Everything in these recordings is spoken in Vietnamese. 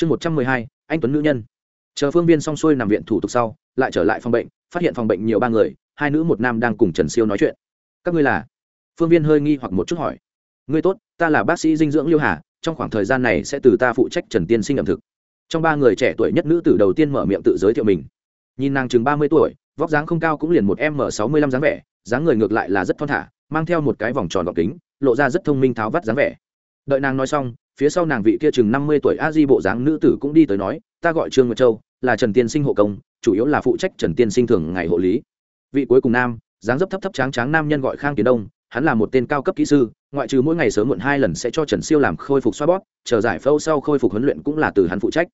chương một trăm mười hai, anh tuấn nữ nhân. Chờ phương viên xong xuôi nằm viện thủ tục sau, lại trở lại phòng bệnh, phát hiện phòng bệnh nhiều ba người, hai nữ một nam đang cùng trần siêu nói chuyện. Các ngươi là? Phương viên hơi nghi hoặc một chút hỏi. Ngươi tốt, ta là bác sĩ dinh dưỡng liêu hà, trong khoảng thời gian này sẽ từ ta phụ trách trần tiên sinh ẩm thực. Trong ba người trẻ tuổi nhất nữ tử đầu tiên mở miệng tự giới thiệu mình. Nhìn nàng chừng ba mươi tuổi, vóc dáng không cao cũng liền một m sáu mươi lăm dáng vẻ, dáng người ngược lại là rất thon thả, mang theo một cái vòng tròn gọc kính, lộ ra rất thông minh tháo vắt dáng vẻ. Đợi nàng nói xong phía sau nàng vị kia chừng năm mươi tuổi a di bộ dáng nữ tử cũng đi tới nói, ta gọi trương nguyệt châu, là trần tiên sinh hộ công, chủ yếu là phụ trách trần tiên sinh thường ngày hộ lý. Vị cuối cùng nam, dáng dấp thấp thấp tráng tráng nam nhân gọi khang tiến đông, hắn là một tên cao cấp kỹ sư, ngoại trừ mỗi ngày sớm muộn hai lần sẽ cho trần siêu làm khôi phục xoa bóp, chờ giải phẫu sau khôi phục huấn luyện cũng là từ hắn phụ trách.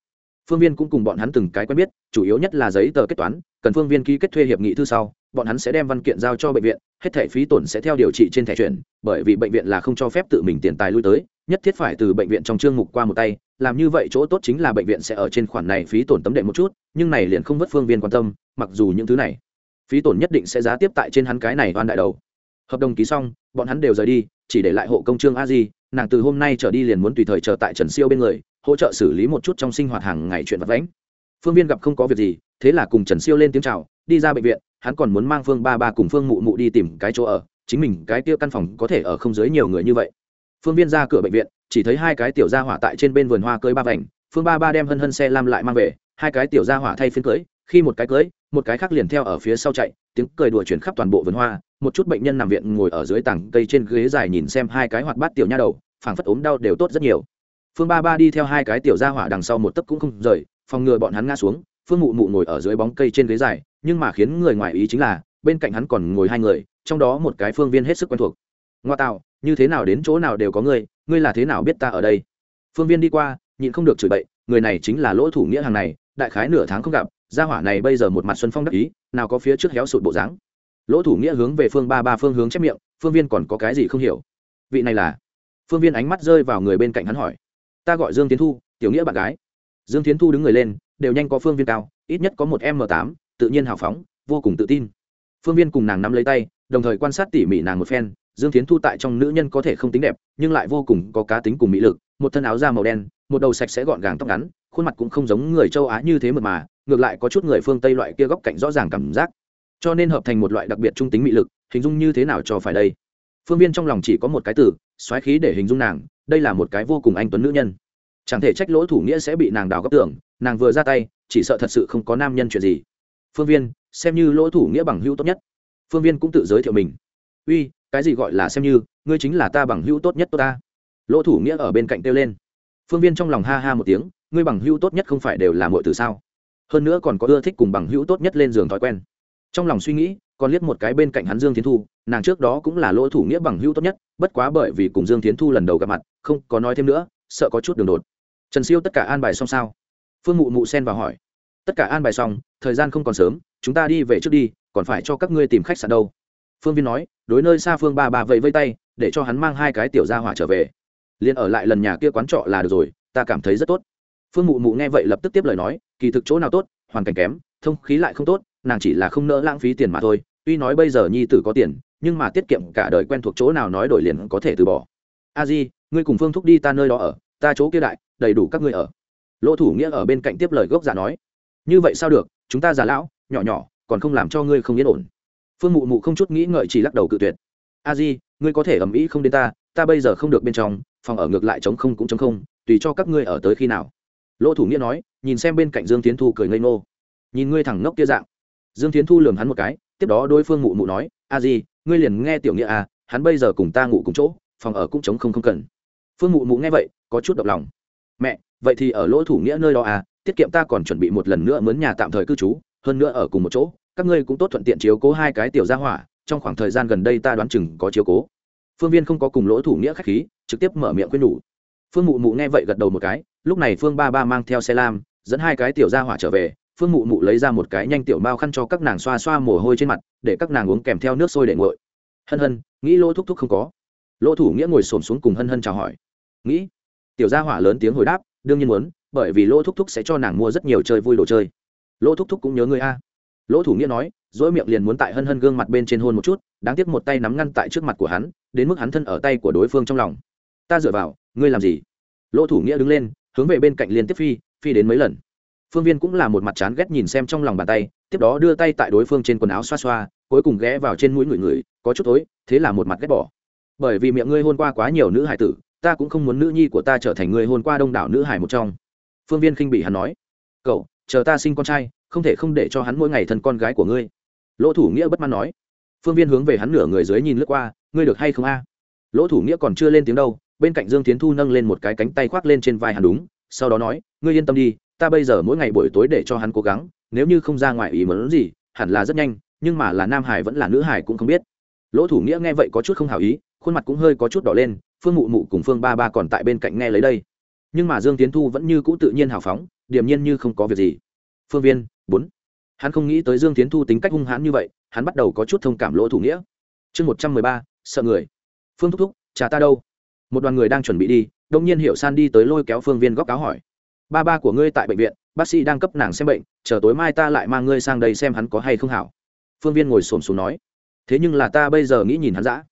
Phương viên cũng cùng bọn hắn từng cái quen biết, chủ yếu nhất là giấy tờ kết toán, cần phương viên ký kết thuê hiệp nghị thư sau, bọn hắn sẽ đem văn kiện giao cho bệnh viện, hết thẻ phí tổn sẽ theo điều trị trên thẻ chuyển, bởi vì bệnh viện là không cho phép tự mình tiền tài lui tới nhất thiết phải từ bệnh viện trong chương mục qua một tay, làm như vậy chỗ tốt chính là bệnh viện sẽ ở trên khoản này phí tổn tấm đệm một chút, nhưng này liền không vất phương viên quan tâm, mặc dù những thứ này phí tổn nhất định sẽ giá tiếp tại trên hắn cái này oan đại đầu. Hợp đồng ký xong, bọn hắn đều rời đi, chỉ để lại hộ công trương a di, nàng từ hôm nay trở đi liền muốn tùy thời chờ tại trần siêu bên người, hỗ trợ xử lý một chút trong sinh hoạt hàng ngày chuyện vật vãnh. Phương viên gặp không có việc gì, thế là cùng trần siêu lên tiếng c h à o đi ra bệnh viện, hắn còn muốn mang phương ba ba cùng phương mụ mụ đi tìm cái chỗ ở, chính mình cái kia căn phòng có thể ở không dưới nhiều người như vậy phương viên ra cửa bệnh viện, chỉ thấy hai cái tiểu gia hỏa tại trên bên vườn hoa cưới ba vành. Phương ba ba đem hân hân xe lam lại mang về, hai cái tiểu gia hỏa thay phiên cưới, khi một cái cưới, một cái khác liền theo ở phía sau chạy, tiếng cười đùa chuyển khắp toàn bộ vườn hoa, một chút bệnh nhân nằm viện ngồi ở dưới tảng cây trên ghế dài nhìn xem hai cái hoạt bát tiểu nha đầu, phảng phất ốm đau đều tốt rất nhiều. Phương ba ba đi theo hai cái tiểu gia hỏa đằng sau một tấc cũng không rời, phòng ngừa bọn hắn ngã xuống, phương mụ mụ ngồi ở dưới bóng cây trên ghế dài, nhưng mà khiến người ngoài ý chính là, bên cạnh hắn còn ngồi hai người, trong đó một cái phương viên hết sức quen thuộc. Ngoa tạo như thế nào đến chỗ nào đều có ngươi ngươi là thế nào biết ta ở đây? Phương viên đi qua, nhịn không được chửi bậy, người này chính là lỗ thủ nghĩa hàng này, đại khái nửa tháng không gặp, gia hỏa này bây giờ một mặt xuân phong đắc ý, nào có phía trước héo sụt bộ dáng. Lỗ thủ nghĩa hướng về phương ba ba phương hướng chép miệng, phương viên còn có cái gì không hiểu? Vị này là? Phương viên ánh mắt rơi vào người bên cạnh hắn hỏi. Ta gọi dương tiến thu, tiểu nghĩa bạn gái. Dương tiến thu đứng người lên, đều nhanh có phương viên cao, ít nhất có một m tám, tự nhiên hào phóng, vô cùng tự tin. Phương viên cùng nàng nắm lấy tay, đồng thời quan sát tỉ mỉ nàng một phen dương tiến thu tại trong nữ nhân có thể không tính đẹp, nhưng lại vô cùng có cá tính cùng mỹ lực, một thân áo da màu đen, một đầu sạch sẽ gọn gàng tóc ngắn, khuôn mặt cũng không giống người châu á như thế mượt mà, ngược lại có chút người phương tây loại kia góc cạnh rõ ràng cảm giác. Cho nên hợp thành một loại đặc biệt trung tính mỹ lực, hình dung như thế nào cho phải đây? Phương viên trong lòng chỉ có một cái từ, xoáy khí để hình dung nàng, đây là một cái vô cùng anh tuấn nữ nhân. Chẳng thể trách lỗ thủ nghĩa sẽ bị nàng đào góc tưởng nàng vừa ra tay, chỉ sợ thật sự không có nam nhân chuyện gì. Phương viên, xem như lỗ thủ nghĩa bằng hữu tốt nhất. Phương viên cũng tự giới thiệu mình. Uy cái gì gọi là xem như, ngươi chính là ta bằng hữu tốt nhất tốt ta. Lỗ thủ nghĩa ở bên cạnh kêu lên. Phương viên trong lòng ha ha một tiếng, ngươi bằng hữu tốt nhất không phải đều là mọi từ sao? Hơn nữa còn có ưa thích cùng bằng hữu tốt nhất lên giường thói quen. Trong lòng suy nghĩ, còn liếc một cái bên cạnh hắn dương tiến thu, nàng trước đó cũng là lỗ thủ nghĩa bằng hữu tốt nhất, bất quá bởi vì cùng dương tiến thu lần đầu gặp mặt, không có nói thêm nữa, sợ có chút đường đột. Trần siêu tất cả an bài xong sao? Phương mụ mụ xen vào hỏi. Tất cả an bài xong, thời gian không còn sớm, chúng ta đi về trước đi, còn phải cho các ngươi tìm khách sạn đâu phương viên nói, đối nơi xa phương ba bà vẫy vây tay, để cho hắn mang hai cái tiểu gia hỏa trở về. Liền ở lại lần nhà kia quán trọ là được rồi, ta cảm thấy rất tốt. Phương mụ mụ nghe vậy lập tức tiếp lời nói, kỳ thực chỗ nào tốt, hoàn cảnh kém, thông khí lại không tốt, nàng chỉ là không nỡ lãng phí tiền mà thôi. Tuy nói bây giờ nhi tử có tiền, nhưng mà tiết kiệm cả đời quen thuộc chỗ nào nói đổi liền có thể từ bỏ. A di, ngươi cùng phương thúc đi ta nơi đó ở, ta chỗ kia đại, đầy đủ các ngươi ở. Lỗ thủ nghĩa ở bên cạnh tiếp lời gốc giả nói. Như vậy sao được, chúng ta già lão, nhỏ nhỏ, còn không làm cho ngươi không yên ổn phương mụ mụ không chút nghĩ ngợi chỉ lắc đầu cự tuyệt. A di, ngươi có thể ầm ĩ không đến ta ta bây giờ không được bên trong, phòng ở ngược lại chống không cũng chống không, tùy cho các ngươi ở tới khi nào. Lỗ thủ nghĩa nói, nhìn xem bên cạnh dương tiến thu cười ngây ngô. Nhìn ngươi thẳng ngốc kia dạng. Dương tiến thu lường hắn một cái, tiếp đó đối phương mụ mụ nói, a di, ngươi liền nghe tiểu nghĩa à hắn bây giờ cùng ta ngủ cùng chỗ, phòng ở cũng chống không không cần. Phương mụ mụ nghe vậy, có chút động lòng. Mẹ, vậy thì ở lỗ thủ nghĩa nơi đó à tiết kiệm ta còn chuẩn bị một lần nữa mướn nhà tạm thời cư trú, hơn nữa ở cùng một chỗ các ngươi cũng tốt thuận tiện chiếu cố hai cái tiểu gia hỏa, trong khoảng thời gian gần đây ta đoán chừng có chiếu cố. Phương viên không có cùng lỗ thủ nghĩa khách khí, trực tiếp mở miệng khuyên nhủ. Phương mụ mụ nghe vậy gật đầu một cái, lúc này phương ba ba mang theo xe lam, dẫn hai cái tiểu gia hỏa trở về. Phương mụ mụ lấy ra một cái nhanh tiểu mao khăn cho các nàng xoa xoa mồ hôi trên mặt, để các nàng uống kèm theo nước sôi để nguội. Hân hân, nghĩ lỗ thúc thúc không có. Lỗ thủ nghĩa ngồi xổm xuống cùng hân hân chào hỏi. Nghĩ. Tiểu gia hỏa lớn tiếng hồi đáp, đương nhiên muốn, bởi vì lỗ thúc thúc sẽ cho nàng mua rất nhiều chơi vui đồ chơi. Lỗ thúc thúc cũng nhớ người a lỗ thủ nghĩa nói, dỗi miệng liền muốn tại hân hân gương mặt bên trên hôn một chút, đáng tiếc một tay nắm ngăn tại trước mặt của hắn, đến mức hắn thân ở tay của đối phương trong lòng. Ta dựa vào, ngươi làm gì? Lỗ thủ nghĩa đứng lên, hướng về bên cạnh liên tiếp phi phi đến mấy lần. Phương viên cũng là một mặt chán ghét nhìn xem trong lòng bàn tay, tiếp đó đưa tay tại đối phương trên quần áo xoa xoa, cuối cùng ghé vào trên mũi người người, có chút tối thế là một mặt ghét bỏ. Bởi vì miệng ngươi hôn qua quá nhiều nữ hải tử, ta cũng không muốn nữ nhi của ta trở thành người hôn qua đông đảo nữ hải một trong. Phương viên khinh bị hắn nói, cậu, chờ ta sinh con trai không thể không để cho hắn mỗi ngày thân con gái của ngươi. Lỗ thủ nghĩa bất mãn nói. Phương viên hướng về hắn nửa người dưới nhìn lướt qua, ngươi được hay không a? Lỗ thủ nghĩa còn chưa lên tiếng đâu, bên cạnh dương tiến thu nâng lên một cái cánh tay khoác lên trên vai hắn đúng, sau đó nói, ngươi yên tâm đi, ta bây giờ mỗi ngày buổi tối để cho hắn cố gắng, nếu như không ra ngoài ý muốn gì, hẳn là rất nhanh, nhưng mà là nam hải vẫn là nữ hải cũng không biết. Lỗ thủ nghĩa nghe vậy có chút không hào ý, khuôn mặt cũng hơi có chút đỏ lên, phương mụ mụ cùng phương ba ba còn tại bên cạnh nghe lấy đây. Nhưng mà dương tiến thu vẫn như cũ tự nhiên hào phóng, điềm nhiên như không có việc gì. Phương viên bốn. Hắn không nghĩ tới dương tiến thu tính cách hung hãn như vậy, hắn bắt đầu có chút thông cảm lỗ thủ nghĩa. Chương một trăm mười ba, sợ người. Phương thúc thúc cha ta đâu? Một đoàn người đang chuẩn bị đi đông nhiên hiểu san đi tới lôi kéo phương viên góc cáo hỏi. Ba ba của ngươi tại bệnh viện, bác sĩ đang cấp nàng xem bệnh, chờ tối mai ta lại mang ngươi sang đây xem hắn có hay không hảo. Phương viên ngồi xổm xuống nói. Thế nhưng là ta bây giờ nghĩ nhìn hắn dã.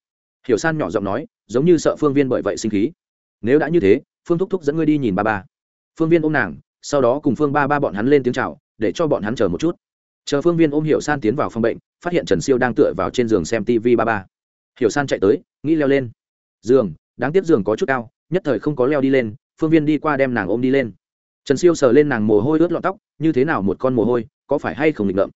Hiểu san nhỏ giọng nói, giống như sợ phương viên bởi vậy sinh khí. Nếu đã như thế, phương thúc thúc dẫn ngươi đi nhìn ba ba. Phương viên ôm nàng, sau đó cùng phương ba ba bọn hắn lên tiếng c h à o để cho bọn hắn chờ một chút. Chờ phương viên ôm hiểu san tiến vào phòng bệnh, phát hiện trần siêu đang tựa vào trên giường xem tv ba ba. Hiểu san chạy tới, nghĩ leo lên. Giường, đáng tiếc giường có chút cao, nhất thời không có leo đi lên, phương viên đi qua đem nàng ôm đi lên. Trần siêu sờ lên nàng mồ hôi ướt lọt tóc, như thế nào một con mồ hôi, có phải hay không nghịch ngợm?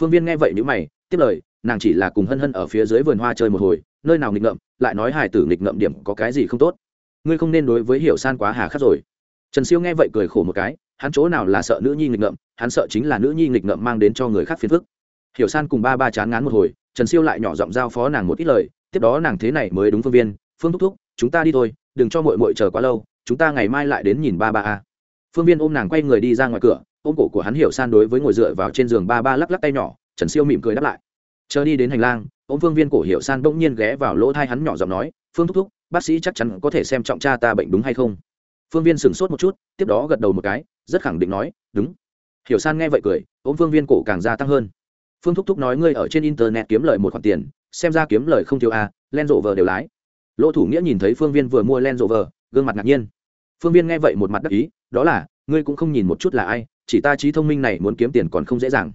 Phương viên nghe vậy n mày, tiếp lời, nàng chỉ là cùng hân hân ở phía dưới vườn hoa chơi một hồi, nơi nào nghịch ngợm, lại nói Hải tử nghịch ngợm điểm có cái gì không tốt. Ngươi không nên đối với hiểu san quá hà khắc rồi. Trần siêu nghe vậy cười khổ một cái hắn chỗ nào là sợ nữ nhi nghịch ngợm, hắn sợ chính là nữ nhi nghịch ngợm mang đến cho người khác phiền phức. Hiểu san cùng ba ba chán ngán một hồi, trần siêu lại nhỏ giọng giao phó nàng một ít lời, tiếp đó nàng thế này mới đúng phương viên, phương thúc thúc, chúng ta đi thôi, đừng cho mội mội chờ quá lâu, chúng ta ngày mai lại đến nhìn ba ba a. Phương viên ôm nàng quay người đi ra ngoài cửa, ôm cổ của hắn hiểu san đối với ngồi dựa vào trên giường ba ba lắc lắc tay nhỏ, trần siêu mỉm cười đáp lại. Chờ đi đến hành lang, ôm phương viên cổ hiểu san bỗng nhiên ghé vào lỗ thai hắn nhỏ giọng nói, phương thúc thúc, bác sĩ chắc chắn có thể xem trọng cha ta bệnh đúng hay không? Phương viên sửng sốt một chút, tiếp đó gật đầu một cái rất khẳng định nói đúng. Hiểu san nghe vậy cười ôm phương viên cổ càng gia tăng hơn. Phương thúc thúc nói ngươi ở trên internet kiếm lời một khoản tiền xem ra kiếm lời không thiếu a à, len rộ vờ đều lái. Lỗ thủ nghĩa nhìn thấy phương viên vừa mua len rộ vờ gương mặt ngạc nhiên. Phương viên nghe vậy một mặt đắc ý đó là ngươi cũng không nhìn một chút là ai chỉ ta trí thông minh này muốn kiếm tiền còn không dễ dàng.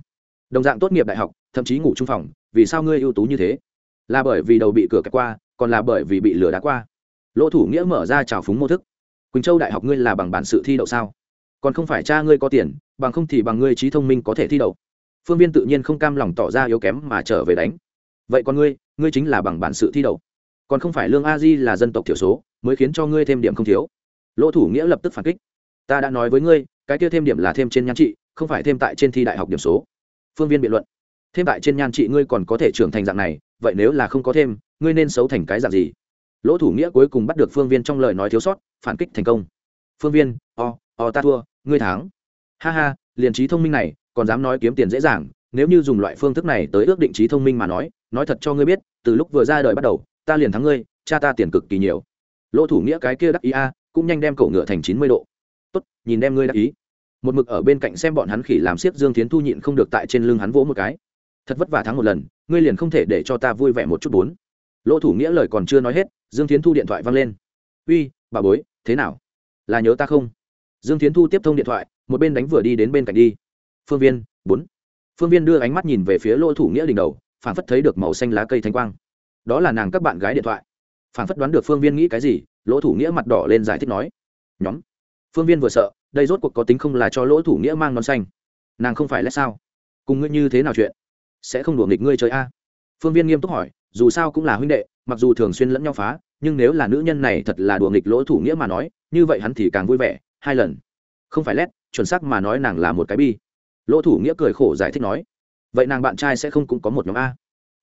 Đồng dạng tốt nghiệp đại học thậm chí ngủ trung phòng vì sao ngươi ưu tú như thế? Là bởi vì đầu bị cửa cắt qua còn là bởi vì bị lừa đá qua? Lỗ thủ nghĩa mở ra trào phúng mô thức. Quỳnh châu đại học ngươi là bằng bản sự thi đậu sao? Còn không phải cha ngươi có tiền bằng không thì bằng ngươi trí thông minh có thể thi đậu. Phương viên tự nhiên không cam lòng tỏ ra yếu kém mà trở về đánh. Vậy còn ngươi ngươi chính là bằng bản sự thi đậu. Còn không phải lương a di là dân tộc thiểu số mới khiến cho ngươi thêm điểm không thiếu. Lỗ thủ nghĩa lập tức phản kích. Ta đã nói với ngươi cái kia thêm điểm là thêm trên nhan trị không phải thêm tại trên thi đại học điểm số. Phương viên biện luận. Thêm tại trên nhan trị ngươi còn có thể trưởng thành dạng này vậy nếu là không có thêm ngươi nên xấu thành cái dạng gì? Lỗ thủ nghĩa cuối cùng bắt được phương viên trong lời nói thiếu sót phản kích thành công. Phương viên o、oh, o、oh, ta thua ngươi thắng. Ha ha, liền trí thông minh này, còn dám nói kiếm tiền dễ dàng, nếu như dùng loại phương thức này tới ước định trí thông minh mà nói nói thật cho ngươi biết, từ lúc vừa ra đời bắt đầu, ta liền thắng ngươi, cha ta tiền cực kỳ nhiều. Lỗ thủ nghĩa cái kia đắc ý a, cũng nhanh đem cậu ngựa thành chín mươi độ. Tốt, nhìn đem ngươi đắc ý. Một mực ở bên cạnh xem bọn hắn khỉ làm siết dương tiến thu nhịn không được tại trên lưng hắn vỗ một cái. Thật vất vả thắng một lần, ngươi liền không thể để cho ta vui vẻ một chút bốn. Lỗ thủ nghĩa lời còn chưa nói hết, dương tiến thu điện thoại văng lên. Uy, bà bối, thế nào? Là nhớ ta không? Dương tiến thu tiếp thông điện thoại, một bên đánh vừa đi đến bên cạnh đi. Phương viên, bốn. Phương viên đưa ánh mắt nhìn về phía lỗ thủ nghĩa đỉnh đầu phản phất thấy được màu xanh lá cây thanh quang. Đó là nàng các bạn gái điện thoại. Phản phất đoán được phương viên nghĩ cái gì, lỗ thủ nghĩa mặt đỏ lên giải thích nói. Nhóm. Phương viên vừa sợ, đây rốt cuộc có tính không là cho lỗ thủ nghĩa mang non xanh. Nàng không phải lẽ sao? Cùng ngươi như thế nào chuyện? Sẽ không đùa nghịch ngươi chơi a? Phương viên nghiêm túc hỏi, dù sao cũng là huynh đệ, mặc dù thường xuyên lẫn nhau phá, nhưng nếu là nữ nhân này thật là đùa nghịch lỗ thủ nghĩa mà nói, như vậy hắn thì càng vui vẻ hai lần. Không phải lét, chuẩn xác mà nói nàng là một cái bi. Lỗ thủ nghĩa cười khổ giải thích nói, vậy nàng bạn trai sẽ không cũng có một nhóm a.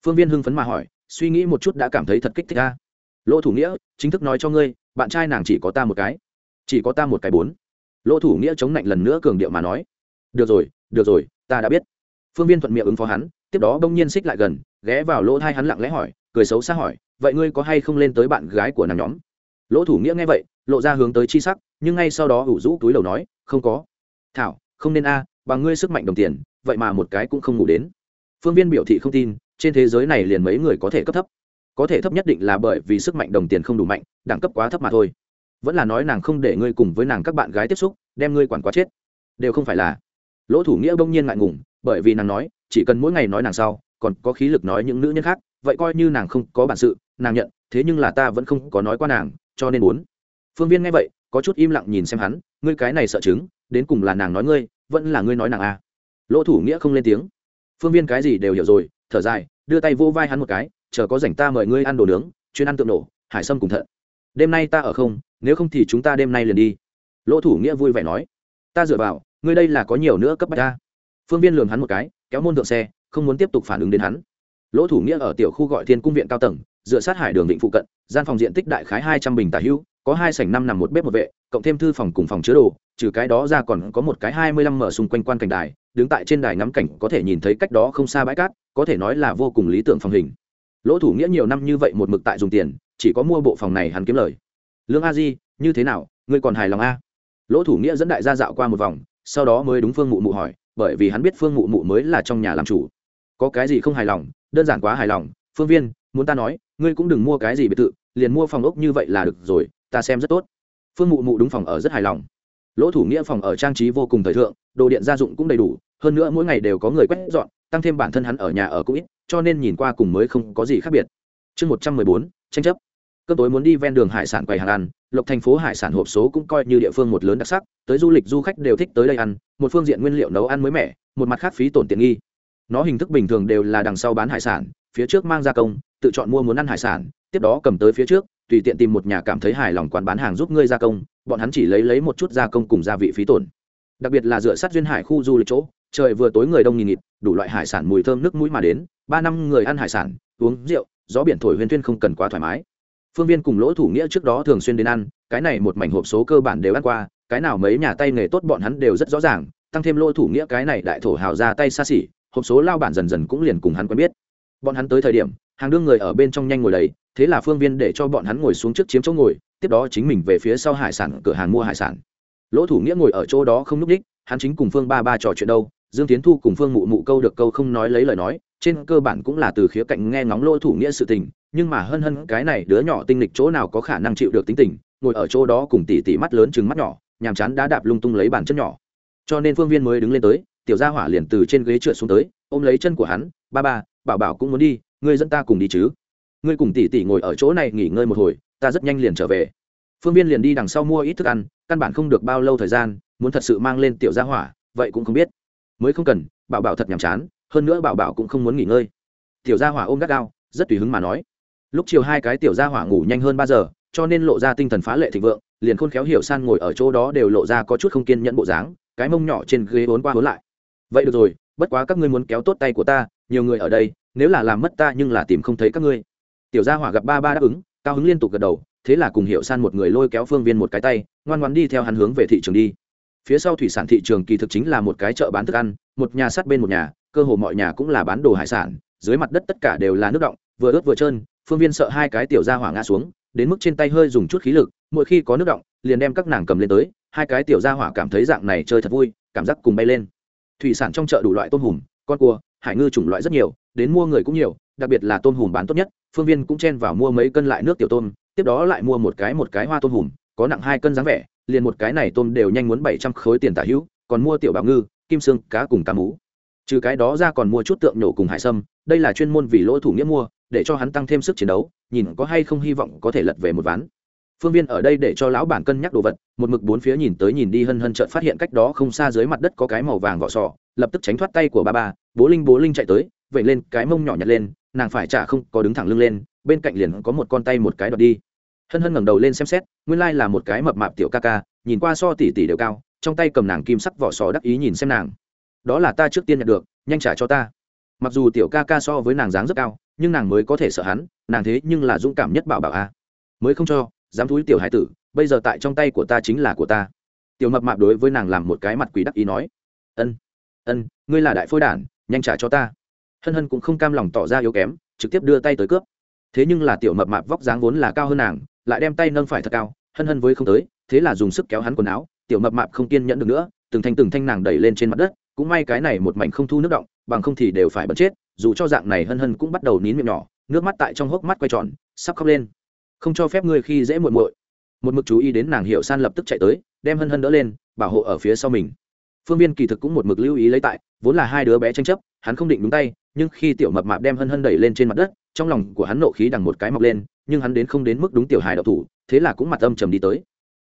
Phương viên hưng phấn mà hỏi, suy nghĩ một chút đã cảm thấy thật kích thích a. Lỗ thủ nghĩa, chính thức nói cho ngươi, bạn trai nàng chỉ có ta một cái, chỉ có ta một cái bốn. Lỗ thủ nghĩa chống lạnh lần nữa cường điệu mà nói, được rồi được rồi, ta đã biết. Phương viên thuận miệng ứng phó hắn, tiếp đó bỗng nhiên xích lại gần, ghé vào lỗ thai hắn lặng lẽ hỏi, cười xấu xa hỏi, vậy ngươi có hay không lên tới bạn gái của nàng nhóm? Lỗ thủ nghĩa nghe vậy lộ ra hướng tới chi sắc, nhưng ngay sau đó ủ rũ túi đầu nói, không có. Thảo, không nên a bằng ngươi sức mạnh đồng tiền, vậy mà một cái cũng không ngủ đến. Phương viên biểu thị không tin, trên thế giới này liền mấy người có thể cấp thấp. Có thể thấp nhất định là bởi vì sức mạnh đồng tiền không đủ mạnh, đẳng cấp quá thấp mà thôi. Vẫn là nói nàng không để ngươi cùng với nàng các bạn gái tiếp xúc, đem ngươi quản quá chết. Đều không phải là. Lỗ thủ nghĩa bỗng nhiên ngại ngùng, bởi vì nàng nói, chỉ cần mỗi ngày nói nàng sau, còn có khí lực nói những nữ nhân khác, vậy coi như nàng không có bản sự, nàng nhận, thế nhưng là ta vẫn không có nói qua nàng, cho nên muốn phương viên nghe vậy, có chút im lặng nhìn xem hắn, ngươi cái này sợ chứng, đến cùng là nàng nói ngươi, vẫn là ngươi nói nàng à. lỗ thủ nghĩa không lên tiếng. Phương viên cái gì đều hiểu rồi, thở dài, đưa tay vô vai hắn một cái, chờ có rảnh ta mời ngươi ăn đồ nướng, chuyên ăn tượng nổ, hải sâm cùng thận. Đêm nay ta ở không, nếu không thì chúng ta đêm nay liền đi. Lỗ thủ nghĩa vui vẻ nói, ta dựa vào, ngươi đây là có nhiều nữa cấp bách ta. Phương viên lường hắn một cái, kéo môn thượng xe, không muốn tiếp tục phản ứng đến hắn. Lỗ thủ nghĩa ở tiểu khu gọi thiên cung viện cao tầng, dựa sát hải đường định phụ cận, gian phòng diện tích đại khái hai trăm bình tả hữu có hai sảnh năm nằm một bếp một vệ, cộng thêm thư phòng cùng phòng chứa đồ, trừ cái đó ra còn có một cái hai mươi lăm mở xung quanh quan cảnh đài, đứng tại trên đài ngắm cảnh có thể nhìn thấy cách đó không xa bãi cát, có thể nói là vô cùng lý tưởng phòng hình. Lỗ thủ nghĩa nhiều năm như vậy một mực tại dùng tiền, chỉ có mua bộ phòng này hắn kiếm lời. Lương a di, như thế nào? Ngươi còn hài lòng a? Lỗ thủ nghĩa dẫn đại gia dạo qua một vòng, sau đó mới đúng phương mụ mụ hỏi, bởi vì hắn biết phương mụ mụ mới là trong nhà làm chủ. Có cái gì không hài lòng? Đơn giản quá hài lòng. Phương viên, muốn ta nói, ngươi cũng đừng mua cái gì biệt thự, liền mua phòng ốc như vậy là được rồi ta xem rất tốt. Phương mụ mụ đúng phòng ở rất hài lòng. Lỗ thủ nghĩa phòng ở trang trí vô cùng thời thượng, đồ điện gia dụng cũng đầy đủ, hơn nữa mỗi ngày đều có người quét dọn, tăng thêm bản thân hắn ở nhà ở cũng ít, cho nên nhìn qua cùng mới không có gì khác biệt. Chương một trăm mười bốn, tranh chấp. Cơn tối muốn đi ven đường hải sản quầy hàng ăn, lộc thành phố hải sản hộp số cũng coi như địa phương một lớn đặc sắc, tới du lịch du khách đều thích tới đây ăn, một phương diện nguyên liệu nấu ăn mới mẻ, một mặt khác phí tổn tiện nghi. Nó hình thức bình thường đều là đằng sau bán hải sản, phía trước mang gia công, tự chọn mua muốn ăn hải sản, tiếp đó cầm tới phía trước tùy tiện tìm một nhà cảm thấy hài lòng quán bán hàng giúp ngươi gia công, bọn hắn chỉ lấy lấy một chút gia công cùng gia vị phí tổn. Đặc biệt là dựa sát duyên hải khu du lịch chỗ, trời vừa tối người đông nghìn nghịt, đủ loại hải sản mùi thơm nước mũi mà đến, ba năm người ăn hải sản, uống rượu, gió biển thổi huyên thuyên không cần quá thoải mái. Phương viên cùng lỗ thủ nghĩa trước đó thường xuyên đến ăn, cái này một mảnh hộp số cơ bản đều ăn qua, cái nào mấy nhà tay nghề tốt bọn hắn đều rất rõ ràng, tăng thêm lỗ thủ nghĩa cái này đại thổ hào ra tay xa xỉ, hộp số lao bản dần dần cũng liền cùng hắn quen biết. Bọn hắn tới thời điểm hàng đương người ở bên trong nhanh ngồi đầy, thế là phương viên để cho bọn hắn ngồi xuống trước chiếm chỗ ngồi, tiếp đó chính mình về phía sau hải sản, cửa hàng mua hải sản. Lỗ thủ nghĩa ngồi ở chỗ đó không núp đích, hắn chính cùng phương ba ba trò chuyện đâu, dương tiến thu cùng phương mụ mụ câu được câu không nói lấy lời nói, trên cơ bản cũng là từ khía cạnh nghe ngóng lỗ thủ nghĩa sự tình, nhưng mà hân hân cái này đứa nhỏ tinh lịch chỗ nào có khả năng chịu được tính tình, ngồi ở chỗ đó cùng tỉ tỉ mắt lớn chừng mắt nhỏ, nhàm chán đã đạp lung tung lấy bàn chân nhỏ. Cho nên phương viên mới đứng lên tới, tiểu gia hỏa liền từ trên ghế trượt xuống tới, ôm lấy chân của hắn, ba ba, bảo bảo cũng muốn đi ngươi dẫn ta cùng đi chứ? Ngươi cùng tỷ tỷ ngồi ở chỗ này nghỉ ngơi một hồi, ta rất nhanh liền trở về. Phương viên liền đi đằng sau mua ít thức ăn, căn bản không được bao lâu thời gian, muốn thật sự mang lên tiểu gia hỏa, vậy cũng không biết. Mới không cần, bảo bảo thật nhàm chán, hơn nữa bảo bảo cũng không muốn nghỉ ngơi. Tiểu gia hỏa ôm gắt gao, rất tùy hứng mà nói. Lúc chiều hai cái tiểu gia hỏa ngủ nhanh hơn ba giờ, cho nên lộ ra tinh thần phá lệ thịnh vượng, liền khôn khéo hiểu san ngồi ở chỗ đó đều lộ ra có chút không kiên nhẫn bộ dáng, cái mông nhỏ trên ghế vốn qua vốn lại. Vậy được rồi, bất quá các ngươi muốn kéo tốt tay của ta nhiều người ở đây, nếu là làm mất ta nhưng là tìm không thấy các ngươi. Tiểu gia hỏa gặp ba ba đáp ứng, cao hứng liên tục gật đầu, thế là cùng hiệu san một người lôi kéo phương viên một cái tay, ngoan ngoan đi theo hắn hướng về thị trường đi. Phía sau thủy sản thị trường kỳ thực chính là một cái chợ bán thức ăn, một nhà sát bên một nhà, cơ hồ mọi nhà cũng là bán đồ hải sản, dưới mặt đất tất cả đều là nước động, vừa ướt vừa trơn, phương viên sợ hai cái tiểu gia hỏa ngã xuống, đến mức trên tay hơi dùng chút khí lực, mỗi khi có nước động, liền đem các nàng cầm lên tới, hai cái tiểu gia hỏa cảm thấy dạng này chơi thật vui, cảm giác cùng bay lên. Thủy sản trong chợ đủ loại tôm hùm con cua, hải ngư chủng loại rất nhiều, đến mua người cũng nhiều, đặc biệt là tôm hùm bán tốt nhất, phương viên cũng chen vào mua mấy cân lại nước tiểu tôm, tiếp đó lại mua một cái một cái hoa tôm hùm, có nặng hai cân dáng vẻ, liền một cái này tôm đều nhanh muốn bảy trăm khối tiền tả hữu, còn mua tiểu bảo ngư, kim sương cá cùng cá mú. Trừ cái đó ra còn mua chút tượng nhổ cùng hải sâm, đây là chuyên môn vì lỗ thủ nghĩa mua, để cho hắn tăng thêm sức chiến đấu, nhìn có hay không hy vọng có thể lật về một ván. Phương viên ở đây để cho lão bản cân nhắc đồ vật, một mực bốn phía nhìn tới nhìn đi hân hân trợn phát hiện cách đó không xa dưới mặt đất có cái màu vàng vỏ sò lập tức tránh thoát tay của ba ba, bố linh bố linh chạy tới vậy lên cái mông nhỏ nhặt lên, nàng phải trả không có đứng thẳng lưng lên, bên cạnh liền có một con tay một cái đọt đi. Hân hân ngẩng đầu lên xem xét, nguyên lai là một cái mập mạp tiểu ca ca, nhìn qua so tỉ tỉ đều cao, trong tay cầm nàng kim sắc vỏ sò đắc ý nhìn xem nàng. Đó là ta trước tiên nhận được, nhanh trả cho ta. Mặc dù tiểu ca ca so với nàng dáng rất cao, nhưng nàng mới có thể sợ hắn, nàng thế nhưng là dũng cảm nhất bảo bảo a. Mới không cho, dám thúi tiểu hải tử, bây giờ tại trong tay của ta chính là của ta. Tiểu mập mạp đối với nàng làm một cái mặt quỷ đắc ý nói. Ân ân, ngươi là đại phôi đản, nhanh trả cho ta. Hân hân cũng không cam lòng tỏ ra yếu kém, trực tiếp đưa tay tới cướp. Thế nhưng là tiểu mập mạp vóc dáng vốn là cao hơn nàng, lại đem tay nâng phải thật cao, hân hân với không tới, thế là dùng sức kéo hắn quần áo, tiểu mập mạp không kiên nhẫn được nữa, từng thanh từng thanh nàng đẩy lên trên mặt đất, cũng may cái này một mảnh không thu nước động, bằng không thì đều phải bật chết, dù cho dạng này hân hân cũng bắt đầu nín miệng nhỏ, nước mắt tại trong hốc mắt quay tròn, sắp khóc lên. Không cho phép ngươi khi dễ muội muội. Một mực chú ý đến nàng hiệu san lập tức chạy tới, đem hân hân đỡ lên, bảo hộ ở phía sau mình phương viên kỳ thực cũng một mực lưu ý lấy tại, vốn là hai đứa bé tranh chấp, hắn không định đúng tay, nhưng khi tiểu mập mạp đem hân hân đẩy lên trên mặt đất, trong lòng của hắn nộ khí đằng một cái mọc lên, nhưng hắn đến không đến mức đúng tiểu hài đậu thủ, thế là cũng mặt âm trầm đi tới.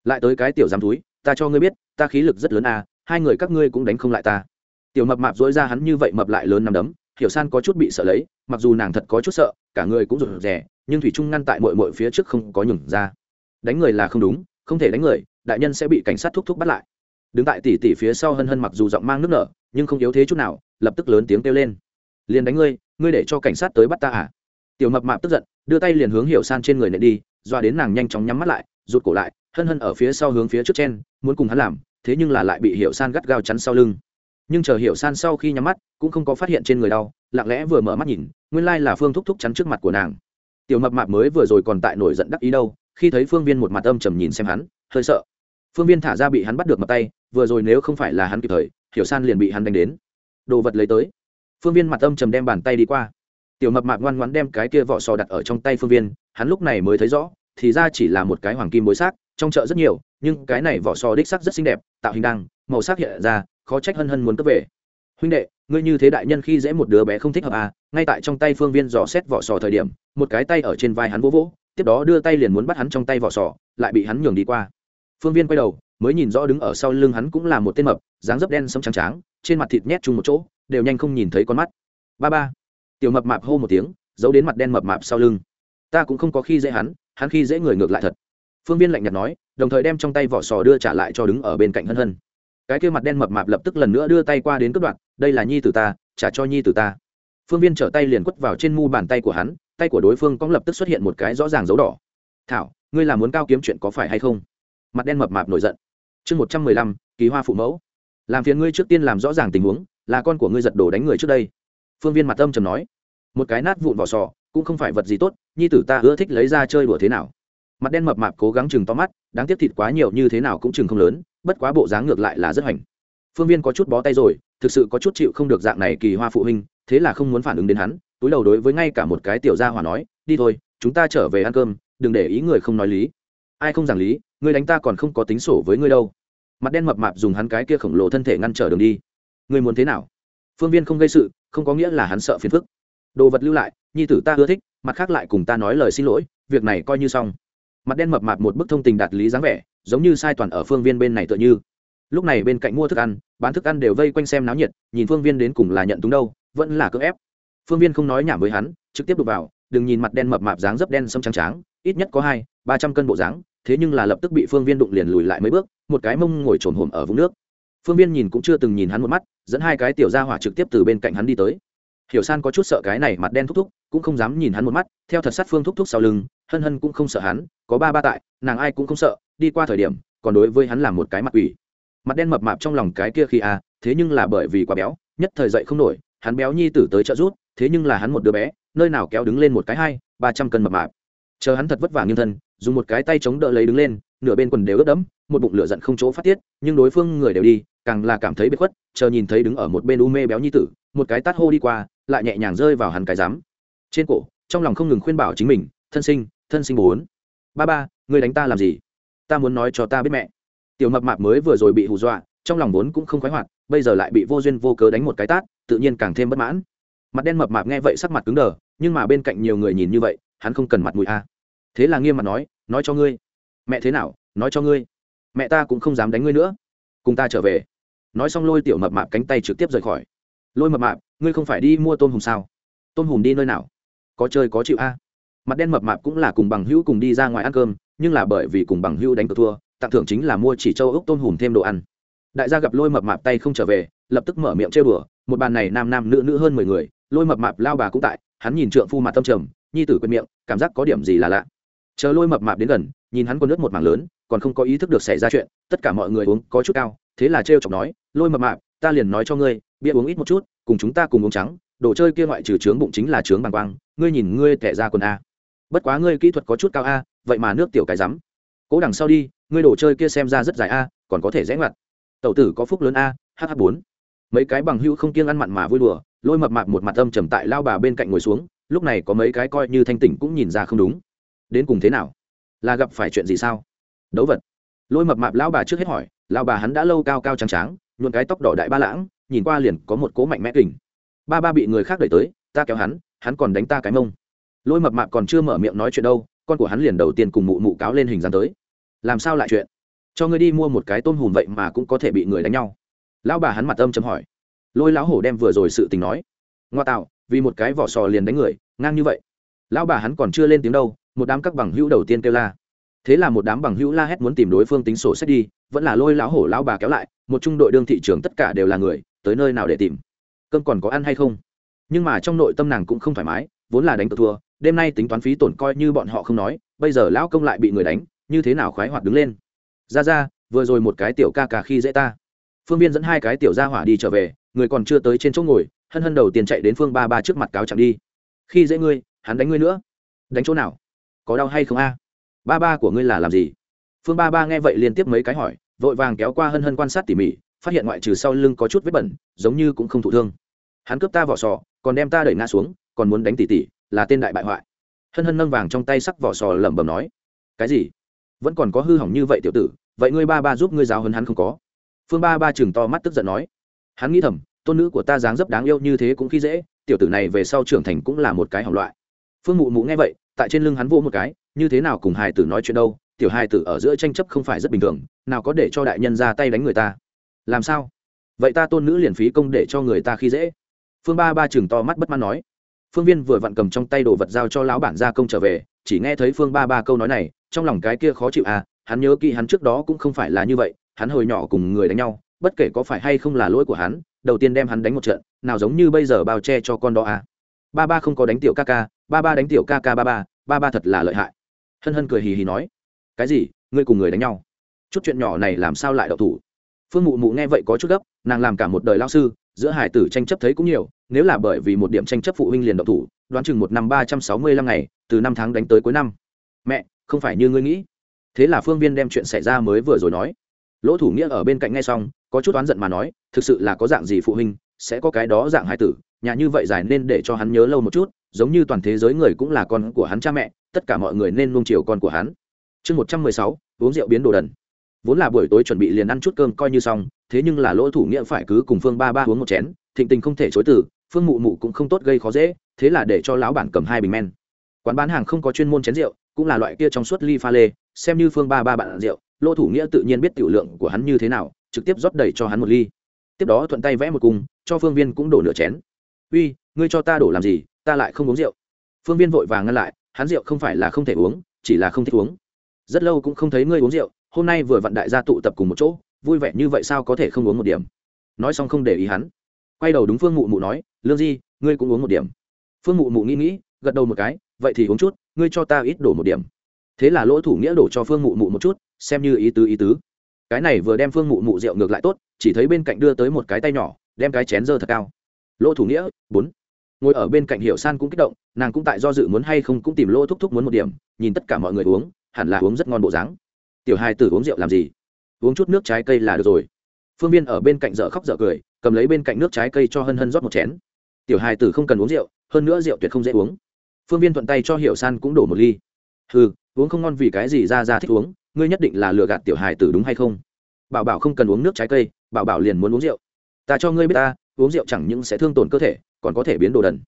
Lại tới cái tiểu giám túi, ta cho ngươi biết, ta khí lực rất lớn à hai người các ngươi cũng đánh không lại ta. Tiểu mập mạp dối ra hắn như vậy mập lại lớn nằm đấm, hiểu san có chút bị sợ lấy, mặc dù nàng thật có chút sợ, cả người cũng rụt rè, nhưng thủy trung ngăn tại mội mội phía trước không có nhường ra. Đánh người là không đúng, không thể đánh người, đại nhân sẽ bị cảnh sát thúc thúc bắt lại đứng tại tỷ tỷ phía sau hân hân mặc dù giọng mang nước nở, nhưng không yếu thế chút nào, lập tức lớn tiếng kêu lên. Liền đánh ngươi ngươi để cho cảnh sát tới bắt ta à? Tiểu mập mạp tức giận, đưa tay liền hướng hiểu san trên người nện đi doa đến nàng nhanh chóng nhắm mắt lại, rụt cổ lại, hân hân ở phía sau hướng phía trước chen, muốn cùng hắn làm, thế nhưng là lại bị hiểu san gắt gao chắn sau lưng. Nhưng chờ hiểu san sau khi nhắm mắt, cũng không có phát hiện trên người đau, lặng lẽ vừa mở mắt nhìn, nguyên lai là phương thúc thúc chắn trước mặt của nàng. Tiểu mập mạp mới vừa rồi còn tại nổi giận đắc ý đâu, khi thấy phương viên một mặt âm trầm nhìn xem hắn, hơi sợ phương viên thả ra bị hắn bắt được mặt tay, vừa rồi nếu không phải là hắn kịp thời, hiểu san liền bị hắn đánh đến. Đồ vật lấy tới. Phương viên mặt âm trầm đem bàn tay đi qua. Tiểu mập mạp ngoan ngoãn đem cái kia vỏ sò đặt ở trong tay phương viên, hắn lúc này mới thấy rõ, thì ra chỉ là một cái hoàng kim bối xác, trong chợ rất nhiều, nhưng cái này vỏ sò đích sắc rất xinh đẹp, tạo hình đăng, màu sắc hiện ra, khó trách hân hân muốn cấp về. Huynh đệ, ngươi như thế đại nhân khi dễ một đứa bé không thích hợp à? Ngay tại trong tay phương viên dò xét vỏ sò thời điểm, một cái tay ở trên vai hắn vỗ vỗ, tiếp đó đưa tay liền muốn bắt hắn trong tay vỏ sò, lại bị hắn nhường đi qua phương viên quay đầu, mới nhìn rõ đứng ở sau lưng hắn cũng là một tên mập, dáng dấp đen sẫm trắng tráng, trên mặt thịt nhét chung một chỗ, đều nhanh không nhìn thấy con mắt. Ba ba. Tiểu mập mạp hô một tiếng, giấu đến mặt đen mập mạp sau lưng. Ta cũng không có khi dễ hắn hắn khi dễ người ngược lại thật. Phương viên lạnh nhạt nói, đồng thời đem trong tay vỏ sò đưa trả lại cho đứng ở bên cạnh hân hân. Cái kia mặt đen mập mạp lập tức lần nữa đưa tay qua đến cất đoạn đây là nhi tử ta, trả cho nhi tử ta. Phương viên trở tay liền quất vào trên mu bàn tay của hắn, tay của đối phương cũng lập tức xuất hiện một cái rõ ràng dấu đỏ. Thảo, ngươi là muốn cao kiếm chuyện có phải hay không? Mặt đen mập mạp nổi giận. Chương một trăm mười lăm ký hoa phụ mẫu. Làm phiền ngươi trước tiên làm rõ ràng tình huống, là con của ngươi giật đổ đánh người trước đây. Phương viên mặt âm trầm nói. Một cái nát vụn vỏ sò, cũng không phải vật gì tốt, nhi tử ta ưa thích lấy ra chơi đùa thế nào. Mặt đen mập mạp cố gắng chừng to mắt, đáng tiếc thịt quá nhiều như thế nào cũng chừng không lớn, bất quá bộ dáng ngược lại là rất hoành. Phương viên có chút bó tay rồi, thực sự có chút chịu không được dạng này kỳ hoa phụ huynh, thế là không muốn phản ứng đến hắn, túi đầu đối với ngay cả một cái tiểu gia hỏa nói, đi thôi, chúng ta trở về ăn cơm, đừng để ý người không nói lý ai không giảng lý người đánh ta còn không có tính sổ với ngươi đâu. Mặt đen mập mạp dùng hắn cái kia khổng lồ thân thể ngăn trở đường đi. Ngươi muốn thế nào? Phương viên không gây sự, không có nghĩa là hắn sợ phiền phức. Đồ vật lưu lại, nhi tử ta ưa thích, mặt khác lại cùng ta nói lời xin lỗi, việc này coi như xong. Mặt đen mập mạp một bức thông tình đạt lý dáng vẻ, giống như sai toàn ở phương viên bên này tựa như. Lúc này bên cạnh mua thức ăn, bán thức ăn đều vây quanh xem náo nhiệt, nhìn phương viên đến cùng là nhận túng đâu, vẫn là cưỡng ép. Phương viên không nói nhảm với hắn, trực tiếp đục vào, đừng nhìn mặt đen mập mạp dáng dấp đen sâm trắng tráng, ít nhất có hai, ba trăm cân bộ dáng thế nhưng là lập tức bị phương viên đụng liền lùi lại mấy bước, một cái mông ngồi trồn hồm ở vũng nước. Phương viên nhìn cũng chưa từng nhìn hắn một mắt, dẫn hai cái tiểu ra hỏa trực tiếp từ bên cạnh hắn đi tới. Hiểu san có chút sợ cái này mặt đen thúc thúc, cũng không dám nhìn hắn một mắt, theo thật sát phương thúc thúc sau lưng, hân hân cũng không sợ hắn, có ba ba tại, nàng ai cũng không sợ, đi qua thời điểm, còn đối với hắn là một cái mặt ủy mặt đen mập mạp trong lòng cái kia khi à thế nhưng là bởi vì quá béo, nhất thời dậy không nổi, hắn béo nhi tử tới trợ rút thế nhưng là hắn một đứa bé, nơi nào kéo đứng lên một cái hai, ba trăm cân mập mạp. Chờ hắn thật vất vả nghiêng thân dùng một cái tay chống đỡ lấy đứng lên, nửa bên quần đều ướt đẫm, một bụng lửa giận không chỗ phát tiết, nhưng đối phương người đều đi, càng là cảm thấy bế khuất, chờ nhìn thấy đứng ở một bên u mê béo nhi tử, một cái tát hô đi qua, lại nhẹ nhàng rơi vào hắn cái giám. Trên cổ, trong lòng không ngừng khuyên bảo chính mình, thân sinh thân sinh bốn. Ba ba người đánh ta làm gì? Ta muốn nói cho ta biết mẹ. Tiểu mập mạp mới vừa rồi bị hù dọa, trong lòng vốn cũng không khoái hoạt, bây giờ lại bị vô duyên vô cớ đánh một cái tát, tự nhiên càng thêm bất mãn. Mặt đen mập mạp nghe vậy sắc mặt cứng đờ, nhưng mà bên cạnh nhiều người nhìn như vậy, hắn không cần mặt mũi a thế là nghiêm mặt nói nói cho ngươi. Mẹ thế nào? Nói cho ngươi. Mẹ ta cũng không dám đánh ngươi nữa. Cùng ta trở về. Nói xong lôi tiểu mập mạp cánh tay trực tiếp rời khỏi. Lôi mập mạp, ngươi không phải đi mua tôm hùm sao? Tôm hùm đi nơi nào? Có chơi có chịu a? Mặt đen mập mạp cũng là cùng bằng hữu cùng đi ra ngoài ăn cơm, nhưng là bởi vì cùng bằng hữu đánh cờ thua, tặng thưởng chính là mua chỉ châu ốc tôm hùm thêm đồ ăn. Đại gia gặp lôi mập mạp tay không trở về, lập tức mở miệng chơi bừa một bàn này nam nam nữ nữ hơn mười người, lôi mập mạp lao bà cũng tại, hắn nhìn trượng phu mặt tâm trầm, nhi tử quên miệng, cảm giác có điểm gì là lạ chờ lôi mập mạp đến gần, nhìn hắn còn nước một mảng lớn, còn không có ý thức được xảy ra chuyện, tất cả mọi người uống có chút cao, thế là trêu chọc nói, lôi mập mạp, ta liền nói cho ngươi, bia uống ít một chút, cùng chúng ta cùng uống trắng, đồ chơi kia ngoại trừ trướng bụng chính là trướng bằng quang, ngươi nhìn ngươi tệ ra quần a. Bất quá ngươi kỹ thuật có chút cao a, vậy mà nước tiểu cái rắm. Cố đằng sau đi, ngươi đồ chơi kia xem ra rất dài a, còn có thể rẽ ngoặt. Tẩu tử có phúc lớn a hh bốn. Mấy cái bằng hữu không kiêng ăn mặn mà vui đùa, lôi mập mạp một mặt âm trầm tại lao bà bên cạnh ngồi xuống, lúc này có mấy cái coi như thanh tỉnh cũng nhìn ra không đúng đến cùng thế nào? Là gặp phải chuyện gì sao? Đấu vật. Lôi mập mạp lao bà trước hết hỏi lao bà hắn đã lâu cao cao trắng tráng nhuộn cái tóc đỏ đại ba lãng, nhìn qua liền có một cố mạnh mẽ kình. Ba ba bị người khác đẩy tới, ta kéo hắn hắn còn đánh ta cái mông. Lôi mập mạp còn chưa mở miệng nói chuyện đâu, con của hắn liền đầu tiên cùng mụ mụ cáo lên hình dáng tới. Làm sao lại chuyện? Cho ngươi đi mua một cái tôm hùm vậy mà cũng có thể bị người đánh nhau. Lão bà hắn mặt âm chấm hỏi. Lôi lão hổ đem vừa rồi sự tình nói. Ngoa tạo, vì một cái vỏ sò liền đánh người, ngang như vậy. Lão bà hắn còn chưa lên tiếng đâu một đám các bằng hữu đầu tiên kêu la. Thế là một đám bằng hữu la hét muốn tìm đối phương tính sổ sách đi, vẫn là lôi lão hổ lão bà kéo lại, một trung đội đương thị trường tất cả đều là người, tới nơi nào để tìm? Cơm còn có ăn hay không? Nhưng mà trong nội tâm nàng cũng không thoải mái, vốn là đánh cược thua, đêm nay tính toán phí tổn coi như bọn họ không nói, bây giờ lão công lại bị người đánh, như thế nào khoái hoạt đứng lên? Ra ra, vừa rồi một cái tiểu ca ca khi dễ ta. Phương viên dẫn hai cái tiểu ra hỏa đi trở về, người còn chưa tới trên chỗ ngồi, hân hân đầu tiên chạy đến phương ba ba trước mặt cáo chẳng đi. Khi dễ ngươi, hắn đánh ngươi nữa. Đánh chỗ nào? Có đau hay không a? Ba ba của ngươi là làm gì? Phương ba ba nghe vậy liên tiếp mấy cái hỏi, vội vàng kéo qua hân hân quan sát tỉ mỉ, phát hiện ngoại trừ sau lưng có chút vết bẩn, giống như cũng không thụ thương. Hắn cướp ta vỏ sò, còn đem ta đẩy ngã xuống, còn muốn đánh tỉ tỉ, là tên đại bại hoại. Hân hân nâng vàng trong tay sắc vỏ sò lẩm bẩm nói, cái gì? Vẫn còn có hư hỏng như vậy tiểu tử, vậy ngươi ba ba giúp ngươi giáo hơn hắn không có? Phương ba ba chừng to mắt tức giận nói, hắn nghĩ thầm, tôn nữ của ta dáng dấp đáng yêu như thế cũng khi dễ, tiểu tử này về sau trưởng thành cũng là một cái hỏng loại. Phương mụ mụ nghe vậy tại trên lưng hắn vỗ một cái, như thế nào cùng hài tử nói chuyện đâu, tiểu hài tử ở giữa tranh chấp không phải rất bình thường, nào có để cho đại nhân ra tay đánh người ta. Làm sao? Vậy ta tôn nữ liền phí công để cho người ta khi dễ. Phương ba ba chừng to mắt bất mãn nói. Phương viên vừa vặn cầm trong tay đồ vật giao cho lão bản gia công trở về, chỉ nghe thấy phương ba ba câu nói này, trong lòng cái kia khó chịu à hắn nhớ kỹ hắn trước đó cũng không phải là như vậy, hắn hồi nhỏ cùng người đánh nhau, bất kể có phải hay không là lỗi của hắn, đầu tiên đem hắn đánh một trận, nào giống như bây giờ bao che cho con đó à. Ba ba không có đánh tiểu ca ca, ba ba đánh tiểu ca ca ba ba ba ba thật là lợi hại. Hân hân cười hì hì nói, cái gì? Ngươi cùng người đánh nhau? Chút chuyện nhỏ này làm sao lại đậu thủ? Phương mụ mụ nghe vậy có chút gấp, nàng làm cả một đời lao sư, giữa hải tử tranh chấp thấy cũng nhiều, nếu là bởi vì một điểm tranh chấp phụ huynh liền đậu thủ, đoán chừng một năm ba trăm sáu mươi lăm ngày, từ năm tháng đánh tới cuối năm. Mẹ, không phải như ngươi nghĩ. Thế là phương viên đem chuyện xảy ra mới vừa rồi nói. Lỗ thủ nghĩa ở bên cạnh nghe xong, có chút oán giận mà nói, thực sự là có dạng gì phụ huynh, sẽ có cái đó dạng hải tử, nhà như vậy dài nên để cho hắn nhớ lâu một chút giống như toàn thế giới người cũng là con của hắn cha mẹ, tất cả mọi người nên nuông chiều con của hắn. Chương một trăm mười sáu, uống rượu biến đồ đần. Vốn là buổi tối chuẩn bị liền ăn chút cơm coi như xong, thế nhưng là lỗ thủ nghĩa phải cứ cùng phương ba ba uống một chén, thịnh tình không thể chối từ, phương mụ mụ cũng không tốt gây khó dễ, thế là để cho lão bản cầm hai bình men. Quán bán hàng không có chuyên môn chén rượu, cũng là loại kia trong suốt ly pha lê, xem như phương ba ba bạn rượu, lỗ thủ nghĩa tự nhiên biết tiểu lượng của hắn như thế nào, trực tiếp rót đầy cho hắn một ly. Tiếp đó thuận tay vẽ một cung, cho phương viên cũng đổ nửa chén. Uy, ngươi cho ta đổ làm gì? Ta lại không uống rượu. Phương viên vội vàng ngăn lại, hắn rượu không phải là không thể uống, chỉ là không thích uống. Rất lâu cũng không thấy ngươi uống rượu, hôm nay vừa vặn đại gia tụ tập cùng một chỗ, vui vẻ như vậy sao có thể không uống một điểm? Nói xong không để ý hắn. Quay đầu đúng phương mụ mụ nói, lương di, ngươi cũng uống một điểm. Phương mụ mụ nghĩ nghĩ, gật đầu một cái, vậy thì uống chút, ngươi cho ta ít đổ một điểm. Thế là lỗ thủ nghĩa đổ cho phương mụ mụ một chút, xem như ý tứ ý tứ. Cái này vừa đem phương mụ mụ rượu ngược lại tốt, chỉ thấy bên cạnh đưa tới một cái tay nhỏ, đem cái chén dơ thật cao. Lỗ thủ nghĩa, bốn ngồi ở bên cạnh hiểu san cũng kích động, nàng cũng tại do dự muốn hay không cũng tìm lỗ thúc thúc muốn một điểm, nhìn tất cả mọi người uống, hẳn là uống rất ngon bộ dáng. Tiểu hai tử uống rượu làm gì? Uống chút nước trái cây là được rồi. Phương viên ở bên cạnh dở khóc dở cười, cầm lấy bên cạnh nước trái cây cho hân hân rót một chén. Tiểu hai tử không cần uống rượu, hơn nữa rượu tuyệt không dễ uống. Phương viên thuận tay cho hiểu san cũng đổ một ly. Ừ uống không ngon vì cái gì ra ra thích uống, ngươi nhất định là lừa gạt tiểu hài tử đúng hay không? Bảo bảo không cần uống nước trái cây, bảo bảo liền muốn uống rượu. Ta cho ngươi biết ta, uống rượu chẳng những sẽ thương tổn cơ thể còn có thể biến đồ đần.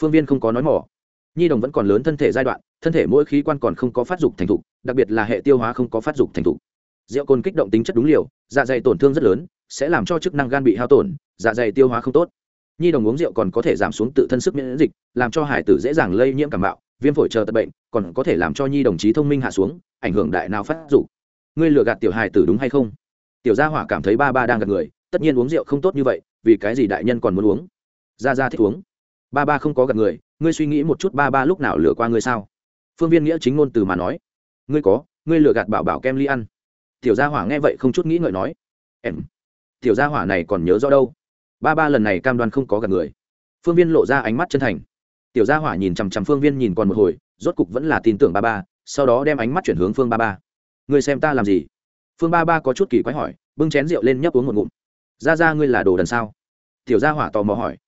Phương viên không có nói mỏ. Nhi đồng vẫn còn lớn thân thể giai đoạn, thân thể mỗi khí quan còn không có phát dục thành thục, đặc biệt là hệ tiêu hóa không có phát dục thành thục. Rượu cồn kích động tính chất đúng liều dạ dày tổn thương rất lớn, sẽ làm cho chức năng gan bị hao tổn dạ dày tiêu hóa không tốt. Nhi đồng uống rượu còn có thể giảm xuống tự thân sức miễn dịch, làm cho hải tử dễ dàng lây nhiễm cảm bạo viêm phổi chờ tật bệnh, còn có thể làm cho nhi đồng chí thông minh hạ xuống, ảnh hưởng đại nào phát dục. Ngươi lừa gạt tiểu hải tử đúng hay không? Tiểu gia hỏa cảm thấy ba ba đang gạt người, tất nhiên uống rượu không tốt như vậy, vì cái gì đại nhân còn muốn uống? Ra ra thích uống. Ba ba không có gặp người, ngươi suy nghĩ một chút ba ba lúc nào lừa qua ngươi sao? Phương viên nghĩa chính ngôn từ mà nói. Ngươi có, ngươi lừa gạt bảo bảo kem ly ăn. Tiểu gia hỏa nghe vậy không chút nghĩ ngợi nói. Em, tiểu gia hỏa này còn nhớ rõ đâu? Ba ba lần này cam đoan không có gặp người. Phương viên lộ ra ánh mắt chân thành. Tiểu gia hỏa nhìn chằm chằm phương viên nhìn còn một hồi, rốt cục vẫn là tin tưởng ba ba, sau đó đem ánh mắt chuyển hướng phương ba ba. Ngươi xem ta làm gì? Phương ba ba có chút kỳ quái hỏi, bưng chén rượu lên nhấp uống một ngụm. Ra ra ngươi là đồ đần sao? Tiểu gia hỏa tò mò hỏi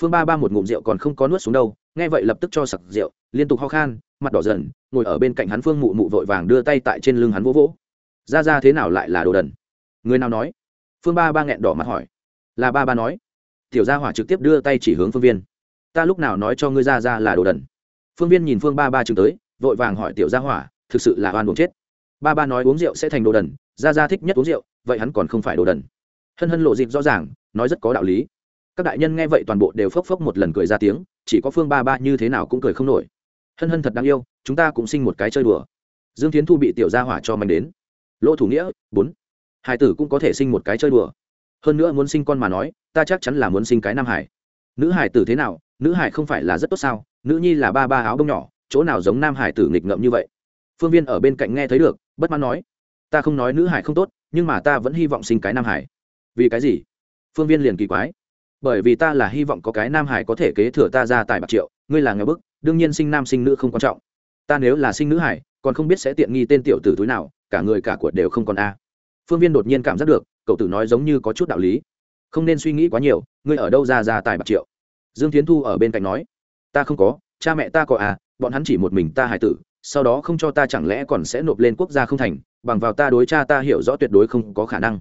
phương ba ba một ngụm rượu còn không có nuốt xuống đâu, nghe vậy lập tức cho sặc rượu, liên tục ho khan, mặt đỏ dần, ngồi ở bên cạnh hắn phương mụ mụ vội vàng đưa tay tại trên lưng hắn vỗ vỗ. Ra ra thế nào lại là đồ đần? Người nào nói? Phương ba ba nghẹn đỏ mặt hỏi. Là ba ba nói. Tiểu gia hỏa trực tiếp đưa tay chỉ hướng phương viên. Ta lúc nào nói cho ngươi ra ra là đồ đần? Phương viên nhìn phương ba ba chừng tới, vội vàng hỏi tiểu gia hỏa, thực sự là oan buồn chết? Ba ba nói uống rượu sẽ thành đồ đần ra ra thích nhất uống rượu, vậy hắn còn không phải đồ đần. Hân hân lộ dịp rõ ràng, nói rất có đạo lý các đại nhân nghe vậy toàn bộ đều phốc phốc một lần cười ra tiếng, chỉ có phương ba ba như thế nào cũng cười không nổi. Hân hân thật đáng yêu, chúng ta cũng sinh một cái chơi đùa. Dương tiến thu bị tiểu gia hỏa cho mạnh đến. Lỗ thủ nghĩa, bốn. Hải tử cũng có thể sinh một cái chơi đùa. Hơn nữa muốn sinh con mà nói, ta chắc chắn là muốn sinh cái nam hải. Nữ hải tử thế nào, nữ hải không phải là rất tốt sao? Nữ nhi là ba ba áo bông nhỏ, chỗ nào giống nam hải tử nghịch ngợm như vậy? Phương viên ở bên cạnh nghe thấy được, bất mãn nói, ta không nói nữ hải không tốt, nhưng mà ta vẫn hy vọng sinh cái nam hải. Vì cái gì? Phương viên liền kỳ quái bởi vì ta là hy vọng có cái nam hải có thể kế thừa ta ra tài bạc triệu, ngươi là nghèo bức, đương nhiên sinh nam sinh nữ không quan trọng. Ta nếu là sinh nữ hải, còn không biết sẽ tiện nghi tên tiểu tử túi nào, cả người cả của đều không còn a. Phương viên đột nhiên cảm giác được, cậu tử nói giống như có chút đạo lý. Không nên suy nghĩ quá nhiều, ngươi ở đâu ra ra tài bạc triệu? Dương tiến thu ở bên cạnh nói, ta không có, cha mẹ ta có à bọn hắn chỉ một mình ta hải tử, sau đó không cho ta chẳng lẽ còn sẽ nộp lên quốc gia không thành, bằng vào ta đối cha ta hiểu rõ tuyệt đối không có khả năng.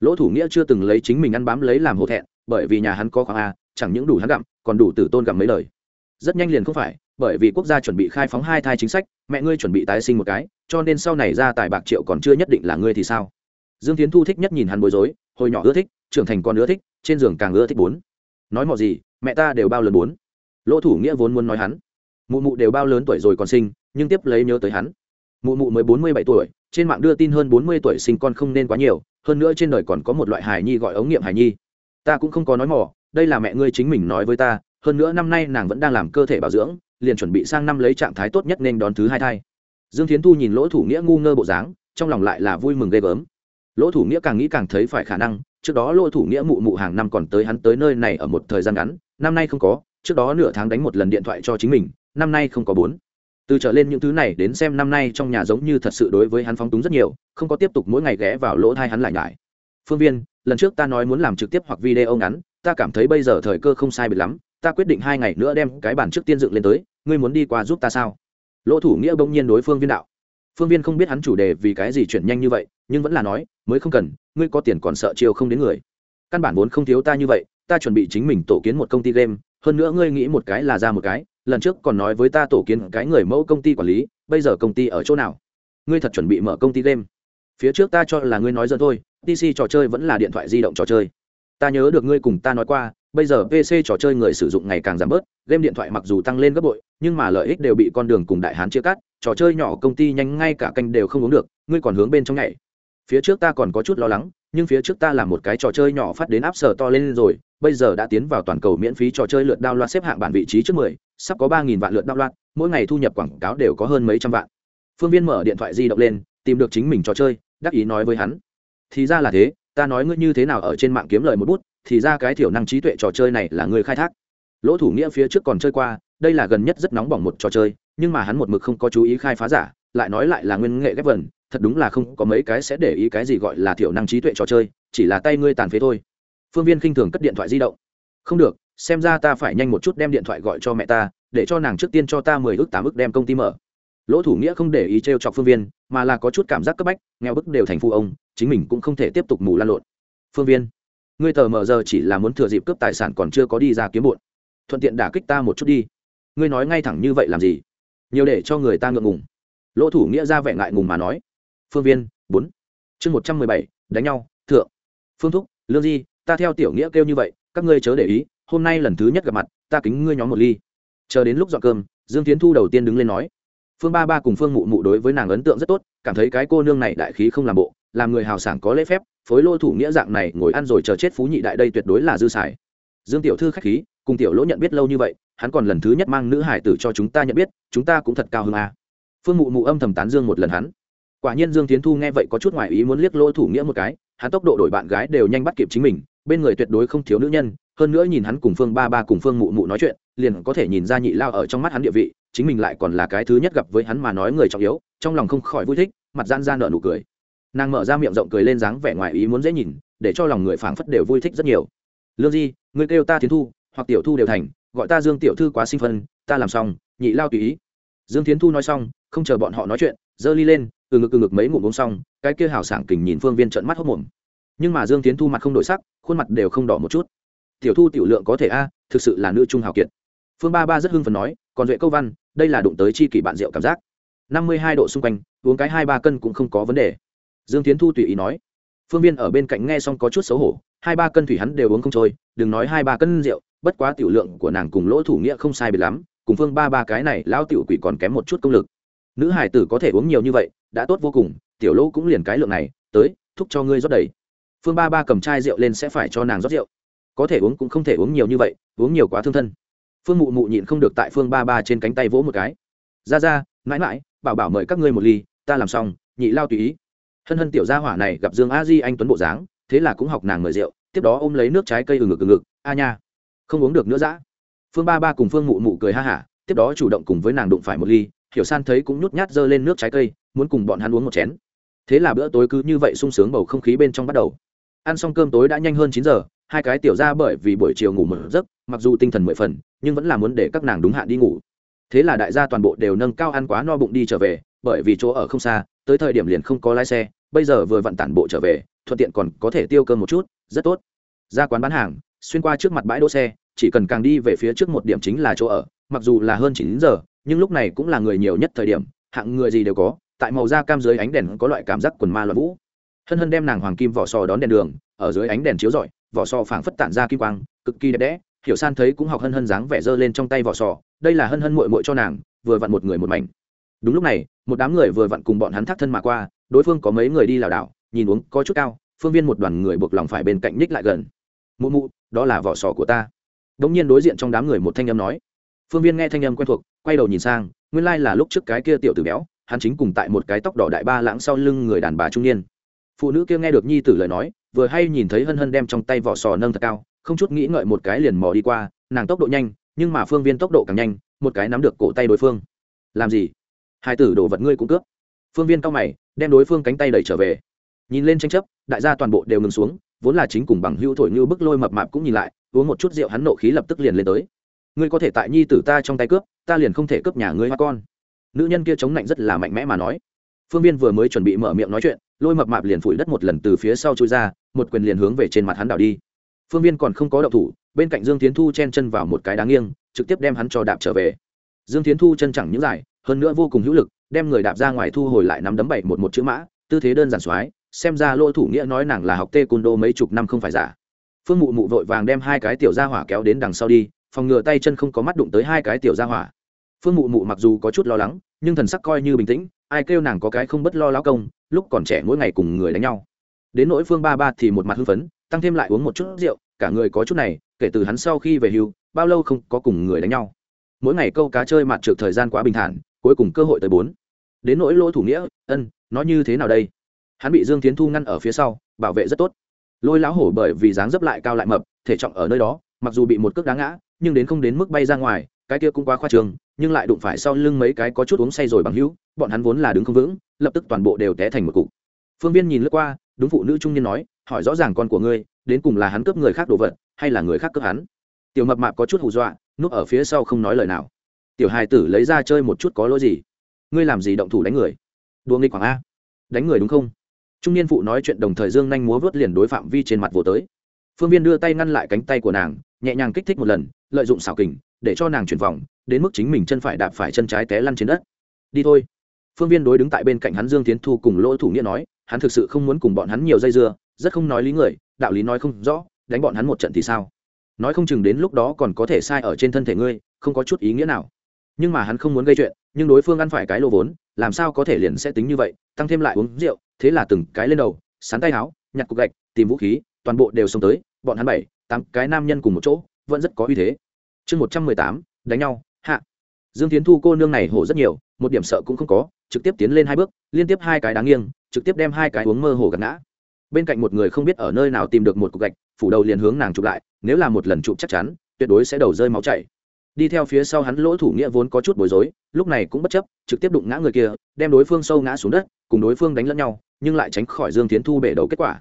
Lỗ thủ nghĩa chưa từng lấy chính mình ăn bám lấy làm hổ thẹn bởi vì nhà hắn có khoảng a, chẳng những đủ hắn gặm, còn đủ tử tôn gặm mấy lời. Rất nhanh liền không phải, bởi vì quốc gia chuẩn bị khai phóng hai thai chính sách, mẹ ngươi chuẩn bị tái sinh một cái, cho nên sau này ra tài bạc triệu còn chưa nhất định là ngươi thì sao? Dương tiến thu thích nhất nhìn hắn bối rối, hồi nhỏ ưa thích, trưởng thành còn ưa thích, trên giường càng ưa thích bốn. Nói mọi gì, mẹ ta đều bao lớn bốn. Lỗ thủ nghĩa vốn muốn nói hắn. Mụ mụ đều bao lớn tuổi rồi còn sinh, nhưng tiếp lấy nhớ tới hắn. Mụ mụ mới bốn mươi bảy tuổi, trên mạng đưa tin hơn bốn mươi tuổi sinh con không nên quá nhiều, hơn nữa trên đời còn có một loại hài nhi gọi ống nghiệm hài nhi ta cũng không có nói mỏ đây là mẹ ngươi chính mình nói với ta, hơn nữa năm nay nàng vẫn đang làm cơ thể bảo dưỡng, liền chuẩn bị sang năm lấy trạng thái tốt nhất nên đón thứ hai thai. Dương thiến thu nhìn lỗ thủ nghĩa ngu ngơ bộ dáng, trong lòng lại là vui mừng ghê gớm. Lỗ thủ nghĩa càng nghĩ càng thấy phải khả năng, trước đó lỗ thủ nghĩa mụ mụ hàng năm còn tới hắn tới nơi này ở một thời gian ngắn, năm nay không có, trước đó nửa tháng đánh một lần điện thoại cho chính mình, năm nay không có bốn. Từ trở lên những thứ này đến xem năm nay trong nhà giống như thật sự đối với hắn phóng túng rất nhiều, không có tiếp tục mỗi ngày ghé vào lỗ thai hắn lại ngại phương viên lần trước ta nói muốn làm trực tiếp hoặc video ngắn, ta cảm thấy bây giờ thời cơ không sai biệt lắm, ta quyết định hai ngày nữa đem cái bản trước tiên dựng lên tới, ngươi muốn đi qua giúp ta sao? Lỗ thủ nghĩa bỗng nhiên đối phương viên đạo. Phương viên không biết hắn chủ đề vì cái gì chuyển nhanh như vậy, nhưng vẫn là nói, mới không cần, ngươi có tiền còn sợ chiều không đến người. Căn bản vốn không thiếu ta như vậy, ta chuẩn bị chính mình tổ kiến một công ty game, hơn nữa ngươi nghĩ một cái là ra một cái, lần trước còn nói với ta tổ kiến cái người mẫu công ty quản lý, bây giờ công ty ở chỗ nào? Ngươi thật chuẩn bị mở công ty game phía trước ta cho là ngươi nói dần thôi pc trò chơi vẫn là điện thoại di động trò chơi. Ta nhớ được ngươi cùng ta nói qua, bây giờ pc trò chơi người sử dụng ngày càng giảm bớt, game điện thoại mặc dù tăng lên gấp bội, nhưng mà lợi ích đều bị con đường cùng đại hán chia cắt, trò chơi nhỏ công ty nhanh ngay cả canh đều không uống được, ngươi còn hướng bên trong nhảy. Phía trước ta còn có chút lo lắng, nhưng phía trước ta làm một cái trò chơi nhỏ phát đến áp sở to lên rồi, bây giờ đã tiến vào toàn cầu miễn phí trò chơi lượt đao loạt xếp hạng bản vị trí trước mười, sắp có ba nghìn vạn lượt đao loạt mỗi ngày thu nhập quảng cáo đều có hơn mấy trăm vạn. Phương viên mở điện thoại di động lên, tìm được chính mình trò chơi đắc ý nói với hắn. Thì ra là thế, ta nói ngươi như thế nào ở trên mạng kiếm lời một bút, thì ra cái thiểu năng trí tuệ trò chơi này là ngươi khai thác. Lỗ thủ nghĩa phía trước còn chơi qua, đây là gần nhất rất nóng bỏng một trò chơi, nhưng mà hắn một mực không có chú ý khai phá giả, lại nói lại là nguyên nghệ ghép vần, thật đúng là không có mấy cái sẽ để ý cái gì gọi là thiểu năng trí tuệ trò chơi, chỉ là tay ngươi tàn phế thôi. Phương viên khinh thường cất điện thoại di động. Không được, xem ra ta phải nhanh một chút đem điện thoại gọi cho mẹ ta, để cho nàng trước tiên cho ta mười ước tám ước đem công ty mở lỗ thủ nghĩa không để ý t r e o chọc phương viên, mà là có chút cảm giác cấp bách, nghèo bức đều thành phu ông, chính mình cũng không thể tiếp tục mù lan lộn. Phương viên, ngươi tờ mờ giờ chỉ là muốn thừa dịp cướp tài sản còn chưa có đi ra kiếm bụn. Thuận tiện đả kích ta một chút đi. Ngươi nói ngay thẳng như vậy làm gì? Nhiều để cho người ta ngượng ngùng. Lỗ thủ nghĩa ra vẻ ngại ngùng mà nói. Phương viên, bốn. Chương một trăm mười bảy, đánh nhau, thượng. Phương thúc, lương di, ta theo tiểu nghĩa kêu như vậy, các ngươi chớ để ý, hôm nay lần thứ nhất gặp mặt, ta kính ngươi nhóm một ly. Chờ đến lúc dọn cơm, dương tiến thu đầu tiên đứng lên nói phương ba ba cùng phương mụ mụ đối với nàng ấn tượng rất tốt, cảm thấy cái cô nương này đại khí không làm bộ, làm người hào sảng có lễ phép, phối lô thủ nghĩa dạng này, ngồi ăn rồi chờ chết phú nhị đại đây tuyệt đối là dư xài. Dương tiểu thư khách khí, cùng tiểu lỗ nhận biết lâu như vậy, hắn còn lần thứ nhất mang nữ hải tử cho chúng ta nhận biết, chúng ta cũng thật cao hơn a à. phương mụ mụ âm thầm tán dương một lần hắn. Quả nhiên dương tiến thu nghe vậy có chút ngoài ý muốn liếc lỗ thủ nghĩa một cái, hắn tốc độ đổi bạn gái đều nhanh bắt kịp chính mình, bên người tuyệt đối không thiếu nữ nhân, hơn nữa nhìn hắn cùng phương ba ba cùng phương mụ mụ nói chuyện, liền có thể nhìn ra nhị lao ở trong mắt hắn địa vị chính mình lại còn là cái thứ nhất gặp với hắn mà nói người trọng yếu, trong lòng không khỏi vui thích, mặt gian ra nở nụ cười. Nàng mở ra miệng rộng cười lên dáng vẻ ngoài ý muốn dễ nhìn, để cho lòng người phảng phất đều vui thích rất nhiều. Lương di người kêu ta tiến thu, hoặc tiểu thu đều thành, gọi ta dương tiểu thư quá sinh phân, ta làm xong, nhị lao tùy ý. Dương tiến thu nói xong, không chờ bọn họ nói chuyện, giơ ly lên, từ ngực từ ngực mấy ngụm uống xong, cái kia hào sảng kình nhìn phương viên trận mắt hốc mồm. Nhưng mà dương tiến thu mặt không đổi sắc, khuôn mặt đều không đỏ một chút. Tiểu thu tiểu lượng có thể a, thực sự là nữ trung hào kiệt. Phương ba ba rất hưng phần nói, còn duệ câu văn đây là đụng tới chi kỷ bạn rượu cảm giác. Năm mươi hai độ xung quanh, uống cái hai ba cân cũng không có vấn đề. Dương tiến thu tùy ý nói. Phương viên ở bên cạnh nghe xong có chút xấu hổ, hai ba cân thủy hắn đều uống không trôi, đừng nói hai ba cân rượu, bất quá tiểu lượng của nàng cùng lỗ thủ nghĩa không sai biệt lắm, cùng phương ba ba cái này lão tiểu quỷ còn kém một chút công lực. Nữ hải tử có thể uống nhiều như vậy, đã tốt vô cùng, tiểu lỗ cũng liền cái lượng này, tới, thúc cho ngươi rót đầy. Phương ba ba cầm chai rượu lên sẽ phải cho nàng rót rượu. Có thể uống cũng không thể uống nhiều như vậy, uống nhiều quá thương thân phương mụ mụ nhịn không được tại phương ba ba trên cánh tay vỗ một cái. Ra ra, mãi mãi, bảo bảo mời các ngươi một ly, ta làm xong, nhị lao tùy ý. Hân hân tiểu gia hỏa này gặp dương a di anh tuấn bộ dáng, thế là cũng học nàng mời rượu, tiếp đó ôm lấy nước trái cây ừng ngực ừng ngực, a nha, không uống được nữa dã. Phương ba ba cùng phương mụ mụ cười ha hả, tiếp đó chủ động cùng với nàng đụng phải một ly, hiểu san thấy cũng nhút nhát giơ lên nước trái cây, muốn cùng bọn hắn uống một chén. Thế là bữa tối cứ như vậy sung sướng bầu không khí bên trong bắt đầu. Ăn xong cơm tối đã nhanh hơn chín giờ, hai cái tiểu ra bởi vì buổi chiều ngủ một giấc, mặc dù tinh thần mười phần nhưng vẫn là muốn để các nàng đúng hạn đi ngủ. Thế là đại gia toàn bộ đều nâng cao ăn quá no bụng đi trở về, bởi vì chỗ ở không xa, tới thời điểm liền không có lái xe, bây giờ vừa vận tản bộ trở về, thuận tiện còn có thể tiêu cơm một chút, rất tốt. Ra quán bán hàng, xuyên qua trước mặt bãi đỗ xe, chỉ cần càng đi về phía trước một điểm chính là chỗ ở, mặc dù là hơn chín giờ, nhưng lúc này cũng là người nhiều nhất thời điểm, hạng người gì đều có, tại màu da cam dưới ánh đèn có loại cảm giác quần ma loạn vũ. Hân hân đem nàng hoàng kim vỏ sò đón đèn đường, ở dưới ánh đèn chiếu rọi, vỏ sò phảng phất tản ra kim quang, cực kỳ đẹp đẽ hiểu san thấy cũng học hân hân dáng vẻ dơ lên trong tay vỏ sò, đây là hân hân mội mội cho nàng, vừa vặn một người một mảnh. Đúng lúc này, một đám người vừa vặn cùng bọn hắn thác thân mà qua, đối phương có mấy người đi lảo đảo, nhìn uống có chút cao, phương viên một đoàn người buộc lòng phải bên cạnh ních lại gần. Mụ mụ, đó là vỏ sò của ta. Đ ỗ n g nhiên đối diện trong đám người một thanh âm nói. Phương viên nghe thanh âm quen thuộc, quay đầu nhìn sang, nguyên lai là lúc trước cái kia tiểu tử béo, hắn chính cùng tại một cái tóc đỏ đại ba lãng sau lưng người đàn bà trung niên. Phụ nữ kia nghe được nhi tử lời nói, vừa hay nhìn thấy hân hân đem trong tay vỏ sò nâng thật cao không chút nghĩ ngợi một cái liền mò đi qua, nàng tốc độ nhanh, nhưng mà phương viên tốc độ càng nhanh, một cái nắm được cổ tay đối phương. Làm gì? Hai tử đổ vật ngươi cũng cướp. Phương viên cao mày, đem đối phương cánh tay đẩy trở về. Nhìn lên tranh chấp, đại gia toàn bộ đều ngừng xuống, vốn là chính cùng bằng hữu thổi như bức lôi mập mạp cũng nhìn lại, uống một chút rượu hắn nộ khí lập tức liền lên tới. Ngươi có thể tại nhi tử ta trong tay cướp, ta liền không thể cướp nhà ngươi hoa con. Nữ nhân kia chống lạnh rất là mạnh mẽ mà nói. Phương viên vừa mới chuẩn bị mở miệng nói chuyện, lôi mập mạp liền phủi đất một lần từ phía sau trôi ra, một quyền liền hướng về trên mặt hắn đảo đi phương viên còn không có động thủ, bên cạnh dương tiến thu chen chân vào một cái đáng nghiêng, trực tiếp đem hắn cho đạp trở về. Dương tiến thu chân chẳng những dài, hơn nữa vô cùng hữu lực, đem người đạp ra ngoài thu hồi lại nắm đấm bảy một một chữ mã, tư thế đơn giản soái, xem ra lỗ thủ nghĩa nói nàng là học tê côn đô mấy chục năm không phải giả. Phương mụ mụ vội vàng đem hai cái tiểu gia hỏa kéo đến đằng sau đi, phòng ngừa tay chân không có mắt đụng tới hai cái tiểu gia hỏa. Phương mụ mụ mặc dù có chút lo lắng, nhưng thần sắc coi như bình tĩnh, ai kêu nàng có cái không bất lo lão công, lúc còn trẻ mỗi ngày cùng người đánh nhau. Đến nỗi phương ba ba thì một mặt hưng phấn tăng thêm lại uống một chút rượu, cả người có chút này, kể từ hắn sau khi về hưu, bao lâu không có cùng người đánh nhau. Mỗi ngày câu cá chơi mặt trượt thời gian quá bình thản, cuối cùng cơ hội tới bốn. Đến nỗi lỗ thủ nghĩa, ân, nó như thế nào đây? Hắn bị dương tiến thu ngăn ở phía sau, bảo vệ rất tốt. Lôi lão hổ bởi vì dáng dấp lại cao lại mập, thể trọng ở nơi đó, mặc dù bị một cước đá ngã, nhưng đến không đến mức bay ra ngoài, cái kia cũng quá khoa trường nhưng lại đụng phải sau lưng mấy cái có chút uống say rồi bằng hữu, bọn hắn vốn là đứng không vững, lập tức toàn bộ đều té thành một cục. Phương viên nhìn lướt qua, đúng phụ nữ trung niên nói hỏi rõ ràng con của ngươi, đến cùng là hắn cướp người khác đồ vật, hay là người khác cướp hắn? Tiểu mập mạp có chút hù dọa núp ở phía sau không nói lời nào. Tiểu hài tử lấy ra chơi một chút có lỗi gì? Ngươi làm gì động thủ đánh người? Đua nghịch quảng a. Đánh người đúng không? Trung niên phụ nói chuyện đồng thời dương nhanh múa vớt liền đối phạm vi trên mặt vô tới. Phương viên đưa tay ngăn lại cánh tay của nàng, nhẹ nhàng kích thích một lần, lợi dụng xảo kình, để cho nàng chuyển vòng, đến mức chính mình chân phải đạp phải chân trái té lăn trên đất. Đi thôi. Phương viên đối đứng tại bên cạnh hắn dương tiến thu cùng lỗ thủ nghĩa nói, hắn thực sự không muốn cùng bọn hắn nhiều dây dưa rất không nói lý người, đạo lý nói không rõ, đánh bọn hắn một trận thì sao? Nói không chừng đến lúc đó còn có thể sai ở trên thân thể ngươi, không có chút ý nghĩa nào. Nhưng mà hắn không muốn gây chuyện, nhưng đối phương ăn phải cái lô vốn, làm sao có thể liền sẽ tính như vậy, tăng thêm lại uống rượu, thế là từng cái lên đầu sán tay áo, nhặt cục gạch, tìm vũ khí, toàn bộ đều xông tới, bọn hắn bảy, tám cái nam nhân cùng một chỗ, vẫn rất có uy thế. Chương một trăm mười tám, đánh nhau, hạ. Dương tiến thu cô nương này hổ rất nhiều, một điểm sợ cũng không có, trực tiếp tiến lên hai bước, liên tiếp hai cái đáng nghiêng, trực tiếp đem hai cái uống mơ hồ gạt ngã bên cạnh một người không biết ở nơi nào tìm được một cục gạch, phủ đầu liền hướng nàng chụp lại, nếu là một lần chụp chắc chắn, tuyệt đối sẽ đầu rơi máu chảy. Đi theo phía sau hắn lỗ thủ nghĩa vốn có chút bối rối, lúc này cũng bất chấp, trực tiếp đụng ngã người kia, đem đối phương sâu ngã xuống đất, cùng đối phương đánh lẫn nhau, nhưng lại tránh khỏi dương tiến thu bể đầu kết quả.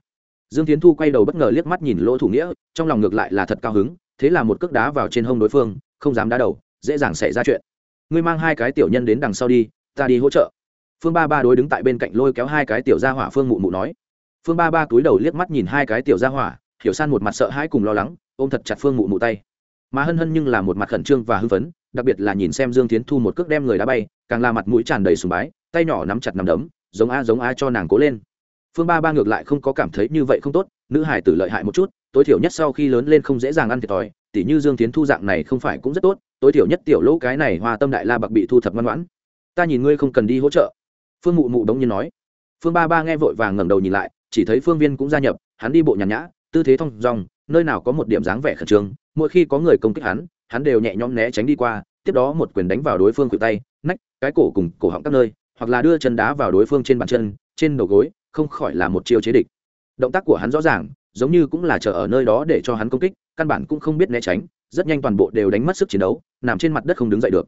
Dương tiến thu quay đầu bất ngờ liếc mắt nhìn lỗ thủ nghĩa, trong lòng ngược lại là thật cao hứng, thế là một cước đá vào trên hông đối phương, không dám đá đầu, dễ dàng xảy ra chuyện. Ngươi mang hai cái tiểu nhân đến đằng sau đi, ta đi hỗ trợ. Phương ba ba đối đứng tại bên cạnh lôi kéo hai cái tiểu ra hỏa phương mụ mụ nói phương ba ba túi đầu liếc mắt nhìn hai cái tiểu ra hỏa, hiểu san một mặt sợ hãi cùng lo lắng, ôm thật chặt phương mụ mụ tay. Mà hân hân nhưng là một mặt khẩn trương và hưng phấn, đặc biệt là nhìn xem dương tiến thu một cước đem người đá bay, càng là mặt mũi tràn đầy sùng bái, tay nhỏ nắm chặt nắm đấm, giống a giống a cho nàng cố lên. Phương ba ba ngược lại không có cảm thấy như vậy không tốt, nữ hải tử lợi hại một chút, tối thiểu nhất sau khi lớn lên không dễ dàng ăn thiệt thòi, tỉ như dương tiến thu dạng này không phải cũng rất tốt, tối thiểu nhất tiểu lỗ cái này hoa tâm đại la bạc bị thu thập ngoan ngoãn. Ta nhìn ngươi không cần đi hỗ trợ. Phương mụ mụ đống nhiên nói. Phương ba ba nghe vội vàng ngẩng đầu nhìn lại chỉ thấy phương viên cũng gia nhập, hắn đi bộ nhàn nhã, tư thế thong dong, nơi nào có một điểm dáng vẻ khẩn trương, mỗi khi có người công kích hắn hắn đều nhẹ nhõm né tránh đi qua, tiếp đó một quyền đánh vào đối phương khuỷu tay, nách, cái cổ cùng cổ họng các nơi, hoặc là đưa chân đá vào đối phương trên bàn chân, trên đầu gối, không khỏi là một chiêu chế địch. Động tác của hắn rõ ràng, giống như cũng là chờ ở nơi đó để cho hắn công kích, căn bản cũng không biết né tránh, rất nhanh toàn bộ đều đánh mất sức chiến đấu, nằm trên mặt đất không đứng dậy được.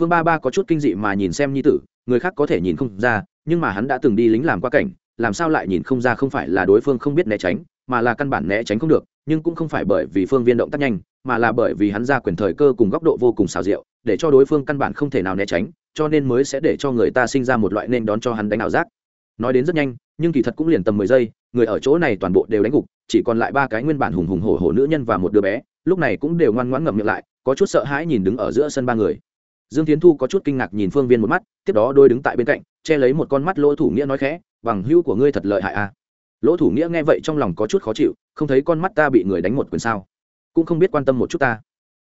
Phương ba ba có chút kinh dị mà nhìn xem nhi tử, người khác có thể nhìn không ra, nhưng mà hắn đã từng đi lính làm qua cảnh làm sao lại nhìn không ra không phải là đối phương không biết né tránh, mà là căn bản né tránh không được, nhưng cũng không phải bởi vì phương viên động tác nhanh, mà là bởi vì hắn ra quyền thời cơ cùng góc độ vô cùng xào rượu để cho đối phương căn bản không thể nào né tránh, cho nên mới sẽ để cho người ta sinh ra một loại nên đón cho hắn đánh ảo giác. Nói đến rất nhanh, nhưng kỳ thật cũng liền tầm mười giây, người ở chỗ này toàn bộ đều đánh gục, chỉ còn lại ba cái nguyên bản hùng hùng hổ hổ nữ nhân và một đứa bé, lúc này cũng đều ngoan ngoãn ngậm miệng lại, có chút sợ hãi nhìn đứng ở giữa sân ba người. Dương tiến thu có chút kinh ngạc nhìn phương viên một mắt, tiếp đó đôi đứng tại bên cạnh che lấy một con mắt lỗ thủ nghĩa nói khẽ, bằng hữu của ngươi thật lợi hại à? Lỗ thủ nghĩa nghe vậy trong lòng có chút khó chịu, không thấy con mắt ta bị người đánh một quyền sao? Cũng không biết quan tâm một chút ta.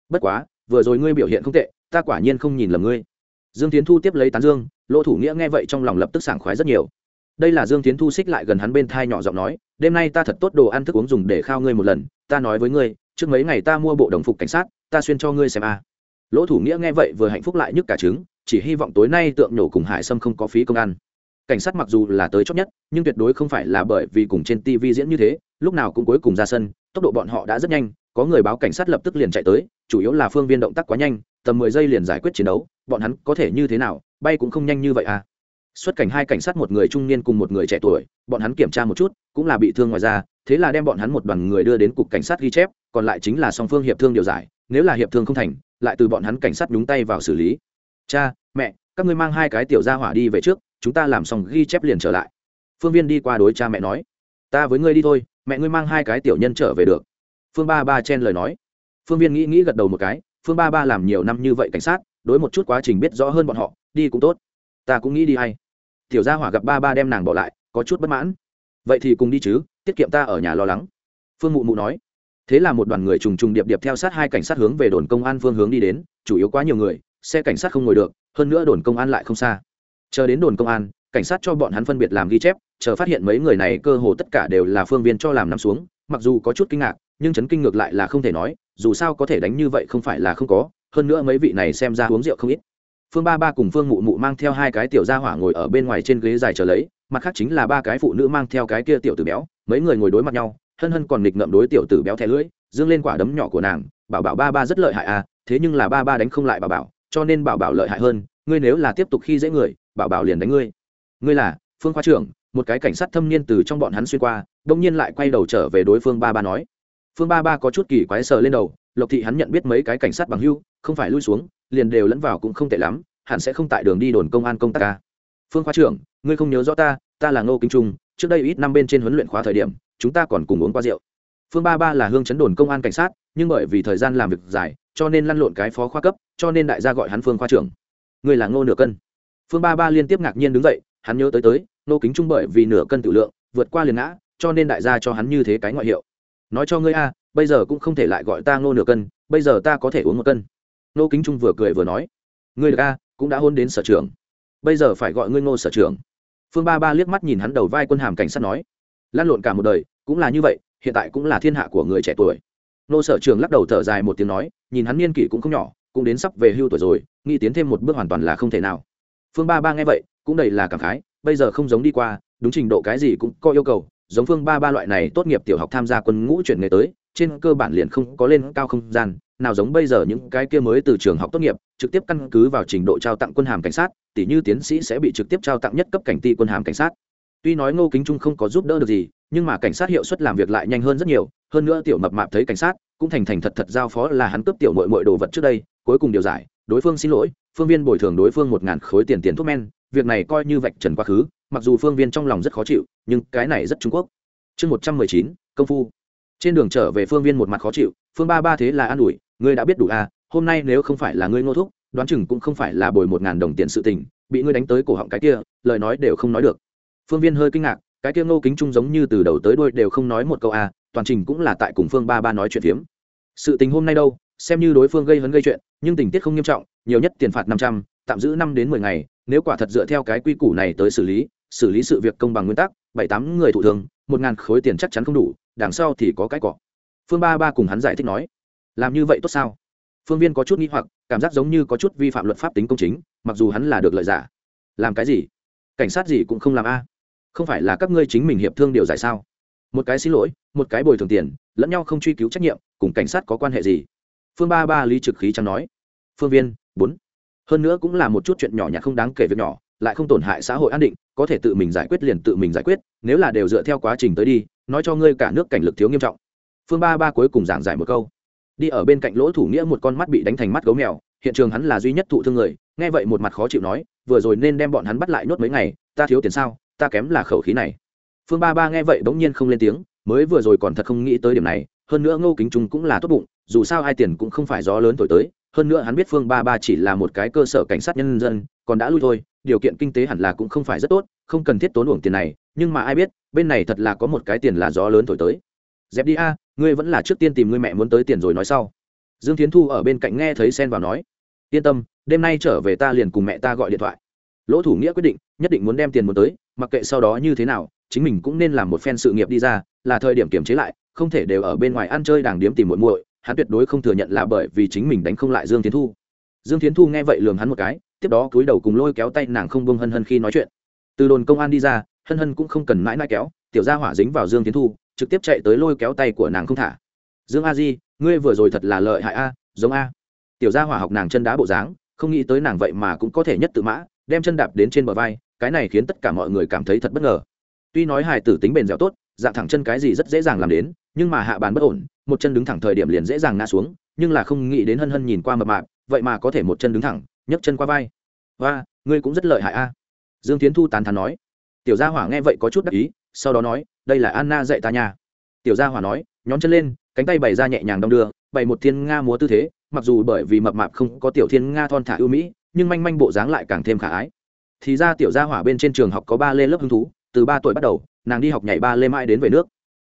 Bất quá, vừa rồi ngươi biểu hiện không tệ, ta quả nhiên không nhìn lầm ngươi. Dương tiến thu tiếp lấy tán dương, lỗ thủ nghĩa nghe vậy trong lòng lập tức sảng khoái rất nhiều. Đây là dương tiến thu xích lại gần hắn bên thai nhỏ giọng nói, đêm nay ta thật tốt đồ ăn thức uống dùng để khao ngươi một lần, ta nói với ngươi, trước mấy ngày ta mua bộ đồng phục cảnh sát, ta xuyên cho ngươi xem a à. lỗ thủ nghĩa nghe vậy vừa hạnh phúc lại nhức cả trứng chỉ hy vọng tối nay tượng nhổ cùng hải sâm không có phí công ăn. Cảnh sát mặc dù là tới chót nhất, nhưng tuyệt đối không phải là bởi vì cùng trên tv diễn như thế, lúc nào cũng cuối cùng ra sân, tốc độ bọn họ đã rất nhanh, có người báo cảnh sát lập tức liền chạy tới, chủ yếu là phương viên động tác quá nhanh, tầm mười giây liền giải quyết chiến đấu, bọn hắn có thể như thế nào, bay cũng không nhanh như vậy à. Xuất cảnh hai cảnh sát một người trung niên cùng một người trẻ tuổi, bọn hắn kiểm tra một chút, cũng là bị thương ngoài ra thế là đem bọn hắn một đoàn người đưa đến cục cảnh sát ghi chép, còn lại chính là song phương hiệp thương điều giải, nếu là hiệp thương không thành, lại từ bọn hắn cảnh sát nhúng tay vào xử lý cha, mẹ, các ngươi mang hai cái tiểu gia hỏa đi về trước, chúng ta làm xong ghi chép liền trở lại. Phương viên đi qua đối cha mẹ nói. Ta với ngươi đi thôi, mẹ ngươi mang hai cái tiểu nhân trở về được. Phương ba ba chen lời nói. Phương viên nghĩ nghĩ gật đầu một cái. Phương ba ba làm nhiều năm như vậy cảnh sát, đối một chút quá trình biết rõ hơn bọn họ, đi cũng tốt. Ta cũng nghĩ đi hay. Tiểu gia hỏa gặp ba ba đem nàng bỏ lại, có chút bất mãn. Vậy thì cùng đi chứ, tiết kiệm ta ở nhà lo lắng. Phương mụ mụ nói. Thế là một đoàn người trùng trùng điệp điệp theo sát hai cảnh sát hướng về đồn công an phương hướng đi đến, chủ yếu quá nhiều người xe cảnh sát không ngồi được, hơn nữa đồn công an lại không xa. Chờ đến đồn công an, cảnh sát cho bọn hắn phân biệt làm ghi chép, chờ phát hiện mấy người này cơ hồ tất cả đều là phương viên cho làm nằm xuống, mặc dù có chút kinh ngạc, nhưng chấn kinh ngược lại là không thể nói, dù sao có thể đánh như vậy không phải là không có, hơn nữa mấy vị này xem ra uống rượu không ít. Phương ba ba cùng phương mụ mụ mang theo hai cái tiểu gia hỏa ngồi ở bên ngoài trên ghế dài chờ lấy, mặt khác chính là ba cái phụ nữ mang theo cái kia tiểu tử béo, mấy người ngồi đối mặt nhau, hân hân còn nghịch ngợm đối tiểu tử béo thẻ lưỡi, dương lên quả đấm nhỏ của nàng, bảo bảo ba ba rất lợi hại à thế nhưng là ba ba đánh không lại bảo bảo cho nên bảo bảo lợi hại hơn, ngươi nếu là tiếp tục khi dễ người, bảo bảo liền đánh ngươi. Ngươi là, phương khoa trưởng, một cái cảnh sát thâm niên từ trong bọn hắn xuyên qua, đông nhiên lại quay đầu trở về đối phương ba ba nói. Phương ba ba có chút kỳ quái sờ lên đầu, lộc thị hắn nhận biết mấy cái cảnh sát bằng hưu, không phải lui xuống, liền đều lẫn vào cũng không tệ lắm, hẳn sẽ không tại đường đi đồn công an công tác ca phương khoa trưởng, ngươi không nhớ rõ ta ta là ngô kinh trung, trước đây ít năm bên trên huấn luyện khóa thời điểm, chúng ta còn cùng uống qua rượu phương ba ba là hương chấn đồn công an cảnh sát, nhưng bởi vì thời gian làm việc dài, cho nên lăn lộn cái phó khoa cấp, cho nên đại gia gọi hắn phương khoa trưởng. Người là ngô nửa cân. Phương ba ba liên tiếp ngạc nhiên đứng dậy, hắn nhớ tới tới, ngô kính trung bởi vì nửa cân tự lượng, vượt qua liền ngã, cho nên đại gia cho hắn như thế cái ngoại hiệu. Nói cho ngươi a, bây giờ cũng không thể lại gọi ta ngô nửa cân, bây giờ ta có thể uống một cân. Ngô kính trung vừa cười vừa nói, ngươi được a, cũng đã hôn đến sở trường bây giờ phải gọi ngươi ngô sở trường phương ba ba liếc mắt nhìn hắn đầu vai quân hàm cảnh sát nói lan lộn cả một đời, cũng là như vậy hiện tại cũng là thiên hạ của người trẻ tuổi. Nô sở trường lắc đầu thở dài một tiếng nói, nhìn hắn niên kỷ cũng không nhỏ, cũng đến sắp về hưu tuổi rồi, nghĩ tiến thêm một bước hoàn toàn là không thể nào. Phương ba ba nghe vậy, cũng đầy là cảm khái, bây giờ không giống đi qua, đúng trình độ cái gì cũng có yêu cầu, giống phương ba ba loại này tốt nghiệp tiểu học tham gia quân ngũ chuyển nghề tới, trên cơ bản liền không có lên cao không gian, nào giống bây giờ những cái kia mới từ trường học tốt nghiệp, trực tiếp căn cứ vào trình độ trao tặng quân hàm cảnh sát tỷ như tiến sĩ sẽ bị trực tiếp trao tặng nhất cấp cảnh ti quân hàm cảnh sát. Tuy nói ngô kính trung không có giúp đỡ được gì nhưng mà cảnh sát hiệu suất làm việc lại nhanh hơn rất nhiều, hơn nữa tiểu mập mạp thấy cảnh sát, cũng thành thành thật thật giao phó là hắn cướp tiểu mội mội đồ vật trước đây, cuối cùng điều giải, đối phương xin lỗi, phương viên bồi thường đối phương một ngàn khối tiền tiền thuốc men, việc này coi như vạch trần quá khứ, mặc dù phương viên trong lòng rất khó chịu, nhưng cái này rất trung quốc. Chương một trăm mười chín, công phu. Trên đường trở về phương viên một mặt khó chịu, phương ba ba thế là an ủi, ngươi đã biết đủ à hôm nay nếu không phải là ngươi ngô thúc, đoán chừng cũng không phải là bồi một ngàn đồng tiền sự tình, bị ngươi đánh tới cổ họng cái kia, lời nói đều không nói được. Phương viên hơi kinh ngạc cái kia ngô kính trung giống như từ đầu tới đuôi đều không nói một câu à toàn trình cũng là tại cùng phương ba ba nói chuyện phiếm. Sự tình hôm nay đâu, xem như đối phương gây hấn gây chuyện, nhưng tình tiết không nghiêm trọng, nhiều nhất tiền phạt năm trăm, tạm giữ năm đến mười ngày, nếu quả thật dựa theo cái quy củ này tới xử lý xử lý sự việc công bằng nguyên tắc, bảy tám người thụ thường, một ngàn khối tiền chắc chắn không đủ, đằng sau thì có cái cỏ. Phương ba ba cùng hắn giải thích nói, làm như vậy tốt sao? Phương viên có chút nghi hoặc, cảm giác giống như có chút vi phạm luật pháp tính công chính, mặc dù hắn là được lợi giả. Làm cái gì? Cảnh sát gì cũng không làm a? Không phải là các ngươi chính mình hiệp thương điều giải sao? Một cái xin lỗi, một cái bồi thường tiền, lẫn nhau không truy cứu trách nhiệm, cùng cảnh sát có quan hệ gì? Phương ba ba lý trực khí chẳng nói. Phương viên, bốn. Hơn nữa cũng là một chút chuyện nhỏ nhặt không đáng kể việc nhỏ, lại không tổn hại xã hội an định, có thể tự mình giải quyết liền tự mình giải quyết, nếu là đều dựa theo quá trình tới đi, nói cho ngươi cả nước cảnh lực thiếu nghiêm trọng. Phương ba ba cuối cùng giảng giải một câu. Đi ở bên cạnh lỗ thủ nghĩa một con mắt bị đánh thành mắt gấu mèo, hiện trường hắn là duy nhất thụ thương người, nghe vậy một mặt khó chịu nói, vừa rồi nên đem bọn hắn bắt lại nhốt mấy ngày, ta thiếu tiền sao? Ta kém là khẩu khí này. Phương ba ba nghe vậy bỗng nhiên không lên tiếng, mới vừa rồi còn thật không nghĩ tới điểm này, hơn nữa ngô kính trung cũng là tốt bụng, dù sao hai tiền cũng không phải gió lớn thổi tới, hơn nữa hắn biết phương ba ba chỉ là một cái cơ sở cảnh sát nhân dân, còn đã lui thôi, điều kiện kinh tế hẳn là cũng không phải rất tốt, không cần thiết tốn uổng tiền này, nhưng mà ai biết, bên này thật là có một cái tiền là gió lớn thổi tới. Dẹp đi a, ngươi vẫn là trước tiên tìm ngươi mẹ muốn tới tiền rồi nói sau. Dương tiến thu ở bên cạnh nghe thấy sen vào nói, yên tâm, đêm nay trở về ta liền cùng mẹ ta gọi điện thoại lỗ thủ nghĩa quyết định, nhất định muốn đem tiền muốn tới, mặc kệ sau đó như thế nào, chính mình cũng nên làm một phen sự nghiệp đi ra, là thời điểm kiềm chế lại, không thể đều ở bên ngoài ăn chơi đàng điếm tìm muội muội, hắn tuyệt đối không thừa nhận là bởi vì chính mình đánh không lại dương tiến thu. Dương tiến thu nghe vậy lườm hắn một cái, tiếp đó cúi đầu cùng lôi kéo tay nàng không bông hân hân khi nói chuyện. Từ đồn công an đi ra, hân hân cũng không cần mãi mãi kéo, tiểu gia hỏa dính vào dương tiến thu, trực tiếp chạy tới lôi kéo tay của nàng không thả. Dương a di, ngươi vừa rồi thật là lợi hại a, giống a. Tiểu gia hỏa học nàng chân đá bộ dáng, không nghĩ tới nàng vậy mà cũng có thể nhất tự mã đem chân đạp đến trên bờ vai, cái này khiến tất cả mọi người cảm thấy thật bất ngờ. Tuy nói Hải tử tính bền dẻo tốt, dạng thẳng chân cái gì rất dễ dàng làm đến, nhưng mà hạ bàn bất ổn, một chân đứng thẳng thời điểm liền dễ dàng ngã xuống, nhưng là không nghĩ đến hân hân nhìn qua mập mạp, vậy mà có thể một chân đứng thẳng, nhấc chân qua vai. Và ngươi cũng rất lợi hại a. Dương tiến thu tán thán nói. Tiểu gia hỏa nghe vậy có chút đắc ý, sau đó nói, đây là anna dạy ta nhà tiểu gia hỏa nói, nhón chân lên, cánh tay bày ra nhẹ nhàng đong đưa, bày một thiên nga múa tư thế, mặc dù bởi vì mập mạp không có tiểu thiên nga thon thả ưu mỹ nhưng manh manh bộ dáng lại càng thêm khả ái. Thì ra tiểu gia hỏa bên trên trường học có ba lê lớp hứng thú, từ ba tuổi bắt đầu, nàng đi học nhảy ba lê mãi đến về nước.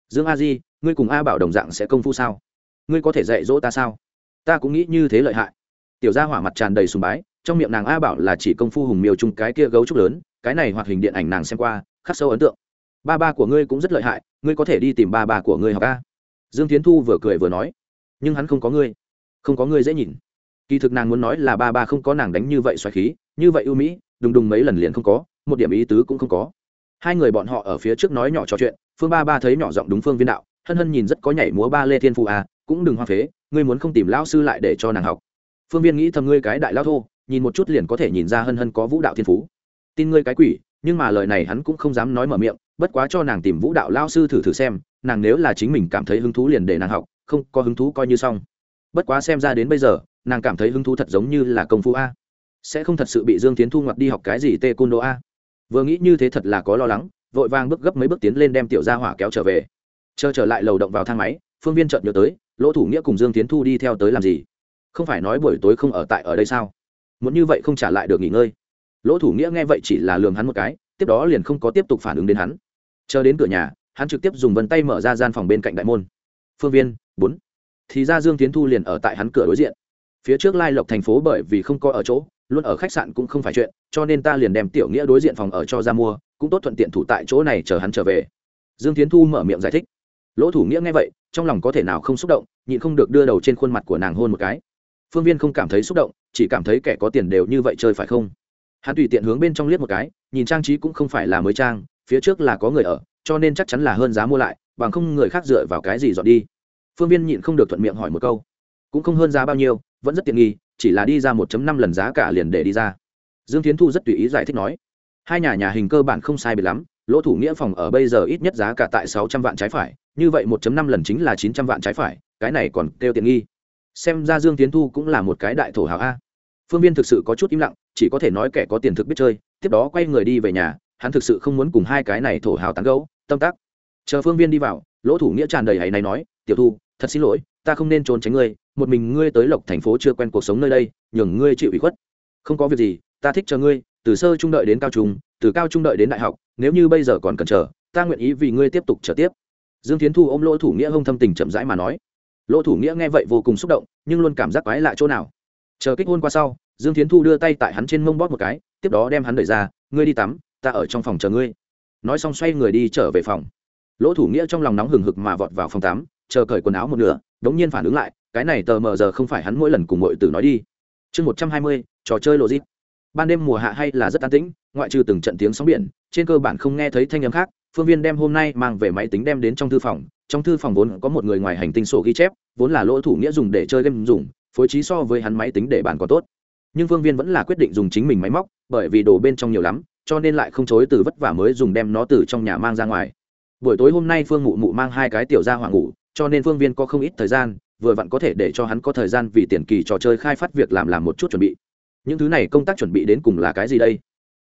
Dương a di, ngươi cùng a bảo đồng dạng sẽ công phu sao? Ngươi có thể dạy dỗ ta sao? Ta cũng nghĩ như thế lợi hại. Tiểu gia hỏa mặt tràn đầy sùng bái, trong miệng nàng a bảo là chỉ công phu hùng miêu chung cái kia gấu trúc lớn, cái này hoạt hình điện ảnh nàng xem qua, khắc sâu ấn tượng. Ba ba của ngươi cũng rất lợi hại, ngươi có thể đi tìm ba ba của ngươi học a. Dương tiến thu vừa cười vừa nói, nhưng hắn không có ngươi, không có ngươi dễ nhìn kỳ thực nàng muốn nói là ba ba không có nàng đánh như vậy xoài khí, như vậy ưu mỹ, đùng đùng mấy lần liền không có, một điểm ý tứ cũng không có. Hai người bọn họ ở phía trước nói nhỏ trò chuyện, phương ba ba thấy nhỏ giọng đúng phương viên đạo, hân hân nhìn rất có nhảy múa ba lê thiên phụ à cũng đừng hoa phế, ngươi muốn không tìm lão sư lại để cho nàng học. Phương viên nghĩ thầm ngươi cái đại lao thô, nhìn một chút liền có thể nhìn ra hân hân có vũ đạo thiên phú. Tin ngươi cái quỷ, nhưng mà lời này hắn cũng không dám nói mở miệng, bất quá cho nàng tìm vũ đạo lao sư thử thử xem, nàng nếu là chính mình cảm thấy hứng thú liền để nàng học, không có hứng thú coi như xong. Bất quá xem ra đến bây giờ nàng cảm thấy hứng thú thật giống như là công phu a. Sẽ không thật sự bị dương tiến thu ngoặt đi học cái gì tê côn đô a. Vừa nghĩ như thế thật là có lo lắng, vội vàng bước gấp mấy bước tiến lên đem tiểu gia hỏa kéo trở về. Chờ trở lại lầu động vào thang máy, phương viên chợt nhớ tới, lỗ thủ nghĩa cùng dương tiến thu đi theo tới làm gì? Không phải nói buổi tối không ở tại ở đây sao? Muốn như vậy không trả lại được nghỉ ngơi. Lỗ thủ nghĩa nghe vậy chỉ là lường hắn một cái, tiếp đó liền không có tiếp tục phản ứng đến hắn. Chờ đến cửa nhà, hắn trực tiếp dùng vân tay mở ra gian phòng bên cạnh đại môn. Phương viên, bốn. Thì ra dương tiến thu liền ở tại hắn cửa đối diện phía trước lai lộc thành phố bởi vì không có ở chỗ, luôn ở khách sạn cũng không phải chuyện, cho nên ta liền đem tiểu nghĩa đối diện phòng ở cho ra mua, cũng tốt thuận tiện thủ tại chỗ này chờ hắn trở về. Dương tiến thu mở miệng giải thích. Lỗ thủ nghĩa nghe vậy, trong lòng có thể nào không xúc động, nhịn không được đưa đầu trên khuôn mặt của nàng hôn một cái. Phương viên không cảm thấy xúc động, chỉ cảm thấy kẻ có tiền đều như vậy chơi phải không? Hắn tùy tiện hướng bên trong liếc một cái, nhìn trang trí cũng không phải là mới trang, phía trước là có người ở, cho nên chắc chắn là hơn giá mua lại, bằng không người khác dựa vào cái gì dọn đi. Phương viên nhịn không được thuận miệng hỏi một câu. Cũng không hơn giá bao nhiêu vẫn rất tiện nghi, chỉ là đi ra 1 năm lần giá cả liền để đi ra. Dương tiến thu rất tùy ý giải thích nói, hai nhà nhà hình cơ bản không sai biệt lắm, lỗ thủ nghĩa phòng ở bây giờ ít nhất giá cả tại sáu trăm vạn trái phải, như vậy 1 năm lần chính là chín trăm vạn trái phải, cái này còn kêu tiện nghi. Xem ra dương tiến thu cũng là một cái đại thổ hào a. Phương viên thực sự có chút im lặng, chỉ có thể nói kẻ có tiền thực biết chơi, tiếp đó quay người đi về nhà, hắn thực sự không muốn cùng hai cái này thổ hào tán gấu tâm tắc. Chờ phương viên đi vào, lỗ thủ nghĩa tràn đầy hãy này nói, tiểu thu thật xin lỗi, ta không nên trốn tránh ngươi, một mình ngươi tới lộc thành phố chưa quen cuộc sống nơi đây, nhường ngươi chịu ủy khuất. Không có việc gì, ta thích chờ ngươi, từ sơ trung đợi đến cao trung, từ cao trung đợi đến đại học, nếu như bây giờ còn cần chờ, ta nguyện ý vì ngươi tiếp tục chờ tiếp. Dương tiến thu ôm lỗ thủ nghĩa hông thâm tình chậm rãi mà nói. Lỗ thủ nghĩa nghe vậy vô cùng xúc động, nhưng luôn cảm giác quái lạ chỗ nào. Chờ kích hôn qua sau, dương tiến thu đưa tay tại hắn trên mông bóp một cái, tiếp đó đem hắn đẩy ra, ngươi đi tắm, ta ở trong phòng chờ ngươi. Nói xong xoay người đi trở về phòng. Lỗ thủ nghĩa trong lòng nóng hừng hực mà vọt vào phòng tắm chờ cởi quần áo một nửa, đống nhiên phản ứng lại, cái này tờ mờ giờ không phải hắn mỗi lần cùng mọi tử nói đi. Chương một trăm hai mươi, trò chơi lộ dịp. Ban đêm mùa hạ hay là rất an tĩnh, ngoại trừ từng trận tiếng sóng biển, trên cơ bản không nghe thấy thanh âm khác, phương viên đem hôm nay mang về máy tính đem đến trong thư phòng. Trong thư phòng vốn có một người ngoài hành tinh sổ ghi chép, vốn là lỗ thủ nghĩa dùng để chơi game dùng, phối trí so với hắn máy tính để bàn có tốt. Nhưng phương viên vẫn là quyết định dùng chính mình máy móc, bởi vì đồ bên trong nhiều lắm, cho nên lại không chối từ vất vả mới dùng đem nó từ trong nhà mang ra ngoài. Buổi tối hôm nay phương mụ mụ mang hai cái tiểu ra hoàng ngủ cho nên phương viên có không ít thời gian, vừa vặn có thể để cho hắn có thời gian vì tiền kỳ trò chơi khai phát việc làm làm một chút chuẩn bị. Những thứ này công tác chuẩn bị đến cùng là cái gì đây?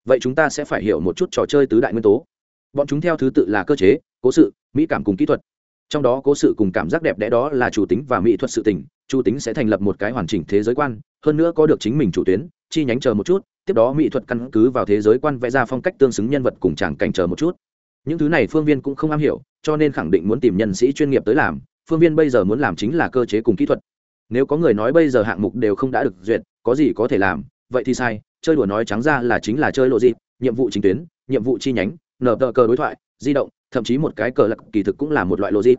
Vậy chúng ta sẽ phải hiểu một chút trò chơi tứ đại nguyên tố. Bọn chúng theo thứ tự là cơ chế, cố sự, mỹ cảm cùng kỹ thuật. Trong đó cố sự cùng cảm giác đẹp đẽ đó là chủ tính và mỹ thuật sự tình, chủ tính sẽ thành lập một cái hoàn chỉnh thế giới quan, hơn nữa có được chính mình chủ tuyến, chi nhánh chờ một chút, tiếp đó mỹ thuật căn cứ vào thế giới quan vẽ ra phong cách tương xứng nhân vật cùng chàng cảnh chờ một chút những thứ này phương viên cũng không am hiểu, cho nên khẳng định muốn tìm nhân sĩ chuyên nghiệp tới làm, phương viên bây giờ muốn làm chính là cơ chế cùng kỹ thuật. Nếu có người nói bây giờ hạng mục đều không đã được duyệt, có gì có thể làm, vậy thì sai, chơi đùa nói trắng ra là chính là chơi lộ gì, nhiệm vụ chính tuyến, nhiệm vụ chi nhánh, nở tờ cờ đối thoại, di động, thậm chí một cái cờ lật kỳ thực cũng là một loại logic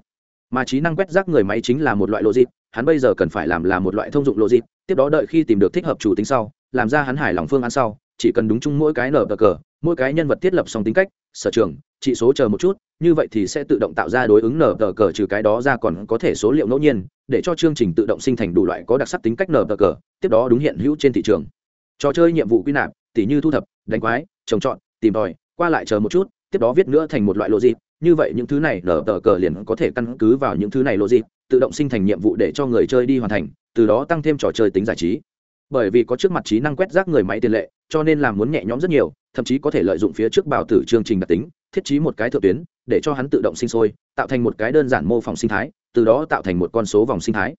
mà trí năng quét rác người máy chính là một loại logic hắn bây giờ cần phải làm là một loại thông dụng logic tiếp đó đợi khi tìm được thích hợp chủ tính sau, làm ra hắn hài lòng phương án sau, chỉ cần đúng chung mỗi cái nở tờ cờ, mỗi cái nhân vật thiết lập xong tính cách, sở trường trị số chờ một chút, như vậy thì sẽ tự động tạo ra đối ứng nở tờ cờ trừ cái đó ra còn có thể số liệu ngẫu nhiên, để cho chương trình tự động sinh thành đủ loại có đặc sắc tính cách nở tờ cờ, tiếp đó đúng hiện hữu trên thị trường. Trò chơi nhiệm vụ quy nạp, tỉ như thu thập, đánh quái, trồng trọt, tìm tòi, qua lại chờ một chút, tiếp đó viết nữa thành một loại lộ dịp như vậy những thứ này nở tờ cờ liền có thể căn cứ vào những thứ này lộ dịp tự động sinh thành nhiệm vụ để cho người chơi đi hoàn thành, từ đó tăng thêm trò chơi tính giải trí. Bởi vì có trước mặt trí năng quét rác người máy tiền lệ, cho nên làm muốn nhẹ nhõm rất nhiều thậm chí có thể lợi dụng phía trước bảo tử chương trình đặc tính, thiết trí một cái thượng tuyến, để cho hắn tự động sinh sôi, tạo thành một cái đơn giản mô phỏng sinh thái, từ đó tạo thành một con số vòng sinh thái.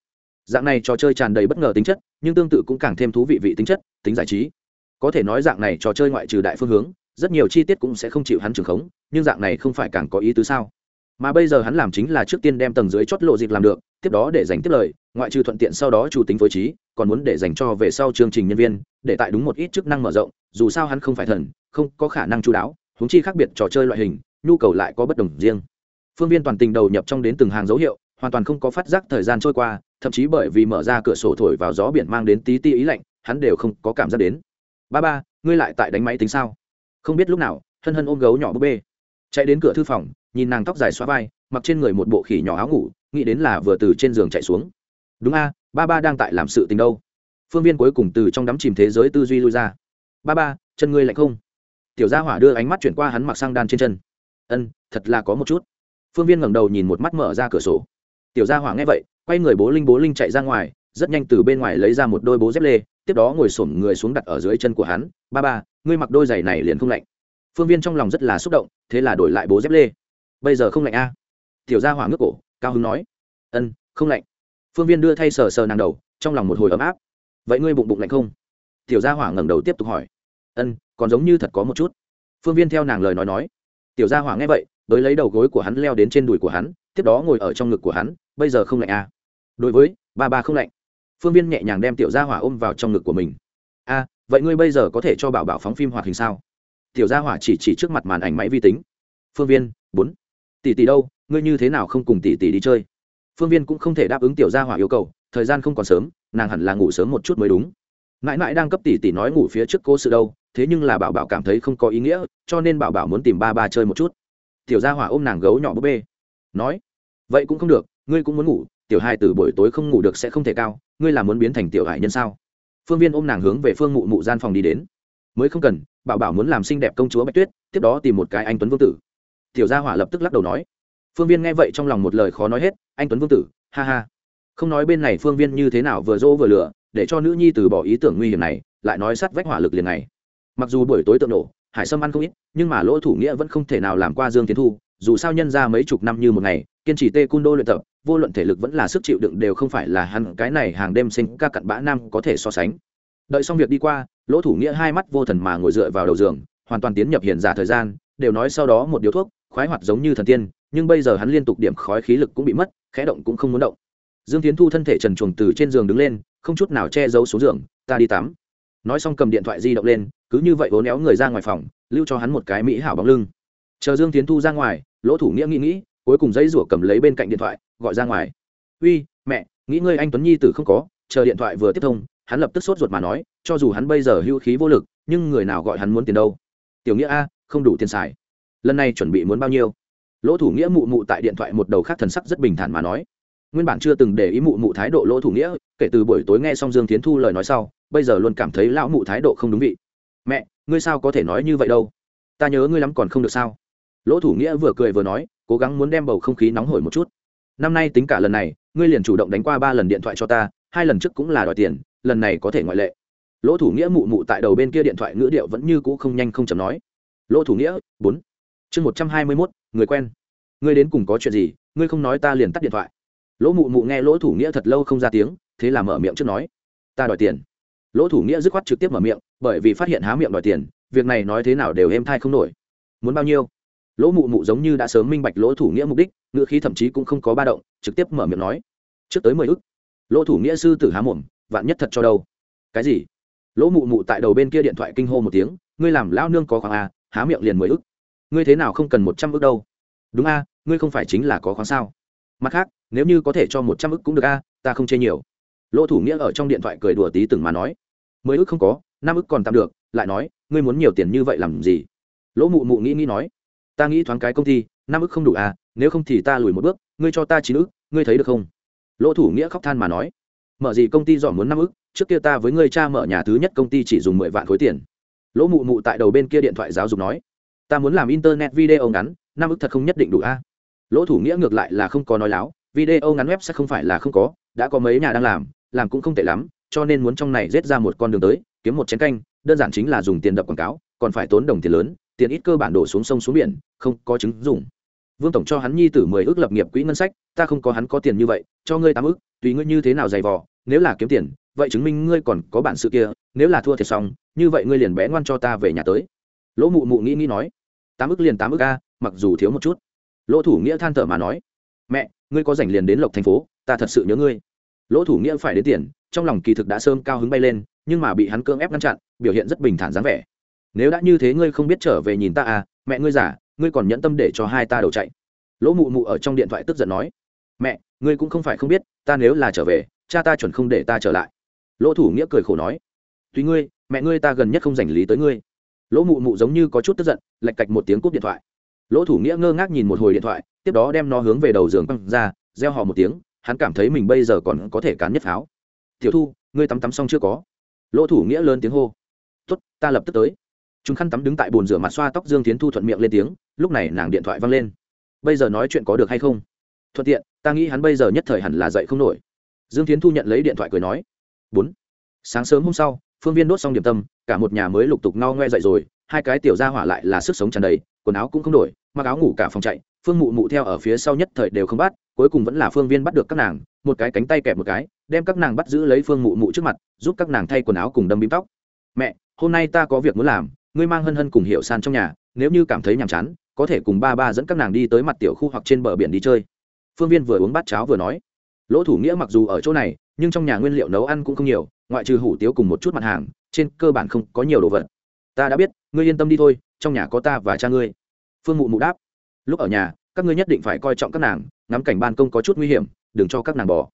Dạng này trò chơi tràn đầy bất ngờ tính chất, nhưng tương tự cũng càng thêm thú vị vị tính chất, tính giải trí. Có thể nói dạng này trò chơi ngoại trừ đại phương hướng, rất nhiều chi tiết cũng sẽ không chịu hắn trường khống, nhưng dạng này không phải càng có ý tứ sao? Mà bây giờ hắn làm chính là trước tiên đem tầng dưới chót lộ dịp làm được, tiếp đó để dành tiếp lời, ngoại trừ thuận tiện sau đó chủ tính phối trí, còn muốn để dành cho về sau chương trình nhân viên, để tại đúng một ít chức năng mở rộng, dù sao hắn không phải thần không có khả năng chú đáo húng chi khác biệt trò chơi loại hình, nhu cầu lại có bất đồng riêng. Phương viên toàn tình đầu nhập trong đến từng hàng dấu hiệu, hoàn toàn không có phát giác thời gian trôi qua, thậm chí bởi vì mở ra cửa sổ thổi vào gió biển mang đến tí ti ý lạnh, hắn đều không có cảm giác đến. Ba ba, ngươi lại tại đánh máy tính sao? Không biết lúc nào, hân hân ôm gấu nhỏ búp bê. Chạy đến cửa thư phòng, nhìn nàng tóc dài xóa vai, mặc trên người một bộ khỉ nhỏ áo ngủ, nghĩ đến là vừa từ trên giường chạy xuống. Đúng a, ba ba đang tại làm sự tình đâu. Phương viên cuối cùng từ trong đắm chìm thế giới tư duy lui ra. Ba ba, chân ngươi lạnh không? Tiểu gia hỏa đưa ánh mắt chuyển qua hắn mặc sang đan trên chân. Ân, thật là có một chút. Phương viên ngẩng đầu nhìn một mắt mở ra cửa sổ. Tiểu gia hỏa nghe vậy, quay người bố linh bố linh chạy ra ngoài, rất nhanh từ bên ngoài lấy ra một đôi bố dép lê, tiếp đó ngồi xổm người xuống đặt ở dưới chân của hắn. Ba ba, ngươi mặc đôi giày này liền không lạnh. Phương viên trong lòng rất là xúc động, thế là đổi lại bố dép lê. Bây giờ không lạnh a? Tiểu gia hỏa ngước cổ, cao hứng nói. Ân, không lạnh. Phương viên đưa thay sờ sờ nàng đầu, trong lòng một hồi ấm áp. Vậy ngươi bụng bụng lạnh không? Tiểu gia hỏa ngẩng đầu tiếp tục hỏi ân còn giống như thật có một chút. Phương viên theo nàng lời nói nói. Tiểu gia hỏa nghe vậy đới lấy đầu gối của hắn leo đến trên đùi của hắn tiếp đó ngồi ở trong ngực của hắn bây giờ không lạnh à. đối với ba ba không lạnh. Phương viên nhẹ nhàng đem tiểu gia hỏa ôm vào trong ngực của mình. A à, vậy ngươi bây giờ có thể cho bảo bảo phóng phim hoạt hình sao? Tiểu gia hỏa chỉ chỉ trước mặt màn ảnh máy vi tính. Phương viên bốn. Tỷ tỷ đâu ngươi như thế nào không cùng tỷ tỷ đi chơi? Phương viên cũng không thể đáp ứng tiểu gia hỏa yêu cầu thời gian không còn sớm nàng hẳn là ngủ sớm một chút mới đúng. Mãi mãi đang cấp tỷ tỷ nói ngủ phía trước cố sự đâu thế nhưng là bảo bảo cảm thấy không có ý nghĩa, cho nên bảo bảo muốn tìm ba ba chơi một chút. Tiểu gia hỏa ôm nàng gấu nhỏ búp bê. Nói, vậy cũng không được, ngươi cũng muốn ngủ, tiểu hai từ buổi tối không ngủ được sẽ không thể cao, ngươi là muốn biến thành tiểu hải nhân sao? Phương viên ôm nàng hướng về phương mụ mụ gian phòng đi đến. Mới không cần, bảo bảo muốn làm xinh đẹp công chúa bạch tuyết, tiếp đó tìm một cái anh tuấn vương tử. Tiểu gia hỏa lập tức lắc đầu nói. Phương viên nghe vậy trong lòng một lời khó nói hết, anh tuấn vương tử, ha ha. Không nói bên này phương viên như thế nào vừa dỗ vừa lựa để cho nữ nhi từ bỏ ý tưởng nguy hiểm này, lại nói sát vách hỏa lực liền này mặc dù buổi tối tượng nổ, hải sâm ăn không ít, nhưng mà lỗ thủ nghĩa vẫn không thể nào làm qua dương tiến thu, dù sao nhân ra mấy chục năm như một ngày, kiên trì tê cung đô luyện tập, vô luận thể lực vẫn là sức chịu đựng đều không phải là hắn, cái này hàng đêm sinh ca cặn bã nam có thể so sánh. Đợi xong việc đi qua, lỗ thủ nghĩa hai mắt vô thần mà ngồi dựa vào đầu giường, hoàn toàn tiến nhập hiện giả thời gian, đều nói sau đó một điếu thuốc, khoái hoạt giống như thần tiên, nhưng bây giờ hắn liên tục điểm khói khí lực cũng bị mất, khẽ động cũng không muốn động. Dương tiến thu thân thể trần chuồng từ trên giường đứng lên, không chút nào che giấu xuống giường, ta đi tắm. Nói xong cầm điện thoại di động lên cứ như vậy vốn éo người ra ngoài phòng, lưu cho hắn một cái mỹ hảo bóng lưng. Chờ dương tiến thu ra ngoài, lỗ thủ nghĩa nghĩ nghĩ, cuối cùng dãy rủa cầm lấy bên cạnh điện thoại, gọi ra ngoài. Uy, mẹ, nghĩ ngươi anh tuấn nhi tử không có, chờ điện thoại vừa tiếp thông, hắn lập tức sốt ruột mà nói, cho dù hắn bây giờ hưu khí vô lực, nhưng người nào gọi hắn muốn tiền đâu. Tiểu nghĩa a, không đủ tiền xài. Lần này chuẩn bị muốn bao nhiêu? Lỗ thủ nghĩa mụ mụ tại điện thoại một đầu khác thần sắc rất bình thản mà nói. Nguyên bản chưa từng để ý mụ mụ thái độ lỗ thủ nghĩa, kể từ buổi tối nghe xong dương tiến thu lời nói sau, bây giờ luôn cảm thấy lão mụ thái độ không đúng vị mẹ, ngươi sao có thể nói như vậy đâu? Ta nhớ ngươi lắm còn không được sao? Lỗ thủ nghĩa vừa cười vừa nói, cố gắng muốn đem bầu không khí nóng hổi một chút. Năm nay tính cả lần này, ngươi liền chủ động đánh qua ba lần điện thoại cho ta, hai lần trước cũng là đòi tiền, lần này có thể ngoại lệ. Lỗ thủ nghĩa mụ mụ tại đầu bên kia điện thoại ngữ điệu vẫn như cũ không nhanh không chậm nói. Lỗ thủ nghĩa, bốn. Chương một trăm hai mươi mốt, người quen. Ngươi đến cùng có chuyện gì? Ngươi không nói ta liền tắt điện thoại. Lỗ mụ mụ nghe lỗ thủ nghĩa thật lâu không ra tiếng, thế là mở miệng trước nói. Ta đòi tiền lỗ thủ nghĩa dứt khoát trực tiếp mở miệng, bởi vì phát hiện há miệng đòi tiền, việc này nói thế nào đều êm thai không nổi. Muốn bao nhiêu? Lỗ mụ mụ giống như đã sớm minh bạch lỗ thủ nghĩa mục đích ngựa khí thậm chí cũng không có ba động, trực tiếp mở miệng nói. Trước tới mười ức. Lỗ thủ nghĩa sư tử há mồm, vạn nhất thật cho đâu? Cái gì? Lỗ mụ mụ tại đầu bên kia điện thoại kinh hô một tiếng, ngươi làm lão nương có khoảng a à, há miệng liền mười ức. Ngươi thế nào không cần một trăm ức đâu? Đúng a ngươi không phải chính là có khoáng sao? Mặt khác, nếu như có thể cho một trăm ức cũng được a ta không chê nhiều. Lỗ thủ nghĩa ở trong điện thoại cười đùa tí từng mà nói mười ức không có, năm ức còn tạm được, lại nói, ngươi muốn nhiều tiền như vậy làm gì? Lỗ mụ mụ nghĩ nghĩ nói, ta nghĩ thoáng cái công ty, năm ức không đủ à nếu không thì ta lùi một bước, ngươi cho ta chín ức ngươi thấy được không? Lỗ thủ nghĩa khóc than mà nói, mở gì công ty dọn muốn năm ức trước kia ta với ngươi cha mở nhà thứ nhất công ty chỉ dùng mười vạn khối tiền. Lỗ mụ mụ tại đầu bên kia điện thoại giáo dục nói, ta muốn làm internet video ngắn, năm ức thật không nhất định đủ a à? lỗ thủ nghĩa ngược lại là không có nói láo, video ngắn web sẽ không phải là không có, đã có mấy nhà đang làm làm cũng không tệ lắm cho nên muốn trong này rết ra một con đường tới, kiếm một chén canh, đơn giản chính là dùng tiền đập quảng cáo, còn phải tốn đồng tiền lớn, tiền ít cơ bản đổ xuống sông xuống biển, không có chứng dùng vương tổng cho hắn nhi tử mười ước lập nghiệp quỹ ngân sách, ta không có hắn có tiền như vậy, cho ngươi tám ước, tùy ngươi như thế nào dày vò, nếu là kiếm tiền, vậy chứng minh ngươi còn có bản sự kia, nếu là thua thiệt xong, như vậy ngươi liền bé ngoan cho ta về nhà tới. Lỗ mụ mụ nghĩ nghĩ nói. Tám ước liền tám ước ca mặc dù thiếu một chút. Lỗ thủ nghĩa than thở mà nói. Mẹ, ngươi có rảnh liền đến lộc thành phố, ta thật sự nhớ ngươi lỗ thủ nghĩa phải đến tiền, trong lòng kỳ thực đã sơm cao hứng bay lên, nhưng mà bị hắn cưỡng ép ngăn chặn, biểu hiện rất bình thản dáng vẻ. Nếu đã như thế ngươi không biết trở về nhìn ta à mẹ ngươi giả ngươi còn nhẫn tâm để cho hai ta đầu chạy. Lỗ mụ mụ ở trong điện thoại tức giận nói, mẹ, ngươi cũng không phải không biết, ta nếu là trở về, cha ta chuẩn không để ta trở lại. Lỗ thủ nghĩa cười khổ nói, tùy ngươi, mẹ ngươi ta gần nhất không dành lý tới ngươi. Lỗ mụ mụ giống như có chút tức giận, lạch cạch một tiếng cúp điện thoại. Lỗ thủ nghĩa ngơ ngác nhìn một hồi điện thoại, tiếp đó đem nó hướng về đầu giường băng ra gieo họ một tiếng hắn cảm thấy mình bây giờ còn có thể cán nhất pháo. Tiểu thu, ngươi tắm tắm xong chưa có? Lỗ thủ nghĩa lớn tiếng hô. Tuất ta lập tức tới. Chúng khăn tắm đứng tại bồn rửa mặt xoa tóc dương tiến thu thuận miệng lên tiếng, lúc này nàng điện thoại văng lên. Bây giờ nói chuyện có được hay không? Thuận tiện, ta nghĩ hắn bây giờ nhất thời hẳn là dậy không nổi. Dương tiến thu nhận lấy điện thoại cười nói. Bốn, sáng sớm hôm sau, phương viên đốt xong điểm tâm, cả một nhà mới lục tục no ngoe dậy rồi, hai cái tiểu ra hỏa lại là sức sống tràn đầy, quần áo cũng không đổi, mặc áo ngủ cả phòng chạy, phương mụ mụ theo ở phía sau nhất thời đều không bắt cuối cùng vẫn là phương viên bắt được các nàng, một cái cánh tay kẹp một cái, đem các nàng bắt giữ lấy phương mụ mụ trước mặt, giúp các nàng thay quần áo cùng đâm bím tóc. Mẹ, hôm nay ta có việc muốn làm, ngươi mang hân hân cùng hiệu san trong nhà, nếu như cảm thấy nhàm chán, có thể cùng ba ba dẫn các nàng đi tới mặt tiểu khu hoặc trên bờ biển đi chơi. Phương viên vừa uống bát cháo vừa nói. Lỗ thủ nghĩa mặc dù ở chỗ này, nhưng trong nhà nguyên liệu nấu ăn cũng không nhiều, ngoại trừ hủ tiếu cùng một chút mặt hàng, trên cơ bản không có nhiều đồ vật. Ta đã biết, ngươi yên tâm đi thôi, trong nhà có ta và cha ngươi. Phương mụ mụ đáp. Lúc ở nhà các ngươi nhất định phải coi trọng các nàng, ngắm cảnh ban công có chút nguy hiểm, đừng cho các nàng bỏ.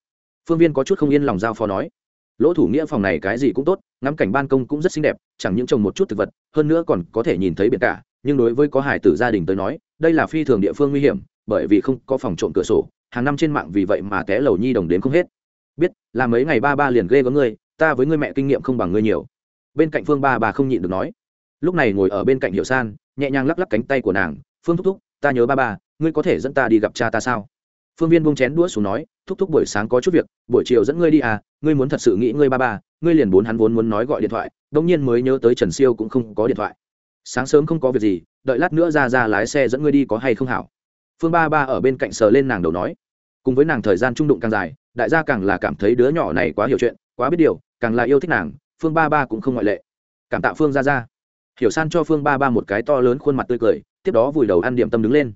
Phương viên có chút không yên lòng giao phó nói. Lỗ thủ nghĩa phòng này cái gì cũng tốt, ngắm cảnh ban công cũng rất xinh đẹp, chẳng những trồng một chút thực vật, hơn nữa còn có thể nhìn thấy biển cả, nhưng đối với có hải tử gia đình tới nói, đây là phi thường địa phương nguy hiểm, bởi vì không có phòng trộm cửa sổ, hàng năm trên mạng vì vậy mà té lầu nhi đồng đến không hết. Biết, là mấy ngày ba ba liền ghê có ngươi, ta với ngươi mẹ kinh nghiệm không bằng ngươi nhiều. Bên cạnh phương ba bà không nhịn được nói. Lúc này ngồi ở bên cạnh hiệu san, nhẹ nhàng lắc lắc cánh tay của nàng, phương thúc thúc, ta nhớ ba ba ngươi có thể dẫn ta đi gặp cha ta sao? Phương viên bung chén đũa xuống nói, thúc thúc buổi sáng có chút việc, buổi chiều dẫn ngươi đi à ngươi muốn thật sự nghĩ ngươi ba ba, ngươi liền bốn hắn vốn muốn nói gọi điện thoại đông nhiên mới nhớ tới trần siêu cũng không có điện thoại. Sáng sớm không có việc gì, đợi lát nữa ra ra lái xe dẫn ngươi đi có hay không hảo. Phương ba ba ở bên cạnh sờ lên nàng đầu nói, cùng với nàng thời gian trung đụng càng dài, đại gia càng là cảm thấy đứa nhỏ này quá hiểu chuyện, quá biết điều, càng là yêu thích nàng, phương ba ba cũng không ngoại lệ. Cảm tạ phương ra ra. Hiểu san cho phương ba ba một cái to lớn khuôn mặt tươi cười, tiếp đó vùi đầu ăn điểm tâm đứng lên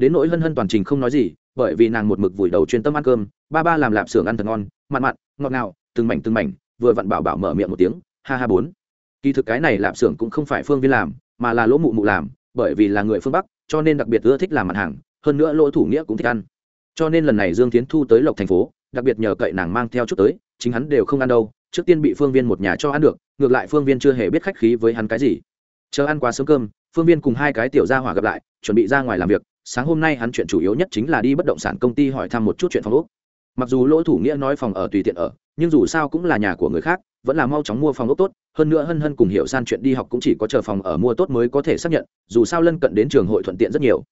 đến nỗi hân hân toàn trình không nói gì, bởi vì nàng một mực vùi đầu chuyên tâm ăn cơm, ba ba làm lạp xưởng ăn thật ngon, mặn mặn, ngọt ngào, từng mảnh từng mảnh, vừa vặn bảo bảo mở miệng một tiếng, ha ha bốn. Kỳ thực cái này lạp xưởng cũng không phải phương viên làm, mà là lỗ mụ mụ làm, bởi vì là người phương bắc, cho nên đặc biệt ưa thích làm mặt hàng, hơn nữa lỗ thủ nghĩa cũng thích ăn. Cho nên lần này dương tiến thu tới lộc thành phố, đặc biệt nhờ cậy nàng mang theo chút tới, chính hắn đều không ăn đâu, trước tiên bị phương viên một nhà cho ăn được, ngược lại phương viên chưa hề biết khách khí với hắn cái gì. Chờ ăn quá sớm cơm, phương viên cùng hai cái tiểu gia hỏa gặp lại, chuẩn bị ra ngoài làm việc sáng hôm nay hắn chuyện chủ yếu nhất chính là đi bất động sản công ty hỏi thăm một chút chuyện phòng ốc. Mặc dù lỗ thủ nghĩa nói phòng ở tùy tiện ở, nhưng dù sao cũng là nhà của người khác, vẫn là mau chóng mua phòng ốc tốt, hơn nữa hân hân cùng hiểu san chuyện đi học cũng chỉ có chờ phòng ở mua tốt mới có thể xác nhận, dù sao lân cận đến trường hội thuận tiện rất nhiều.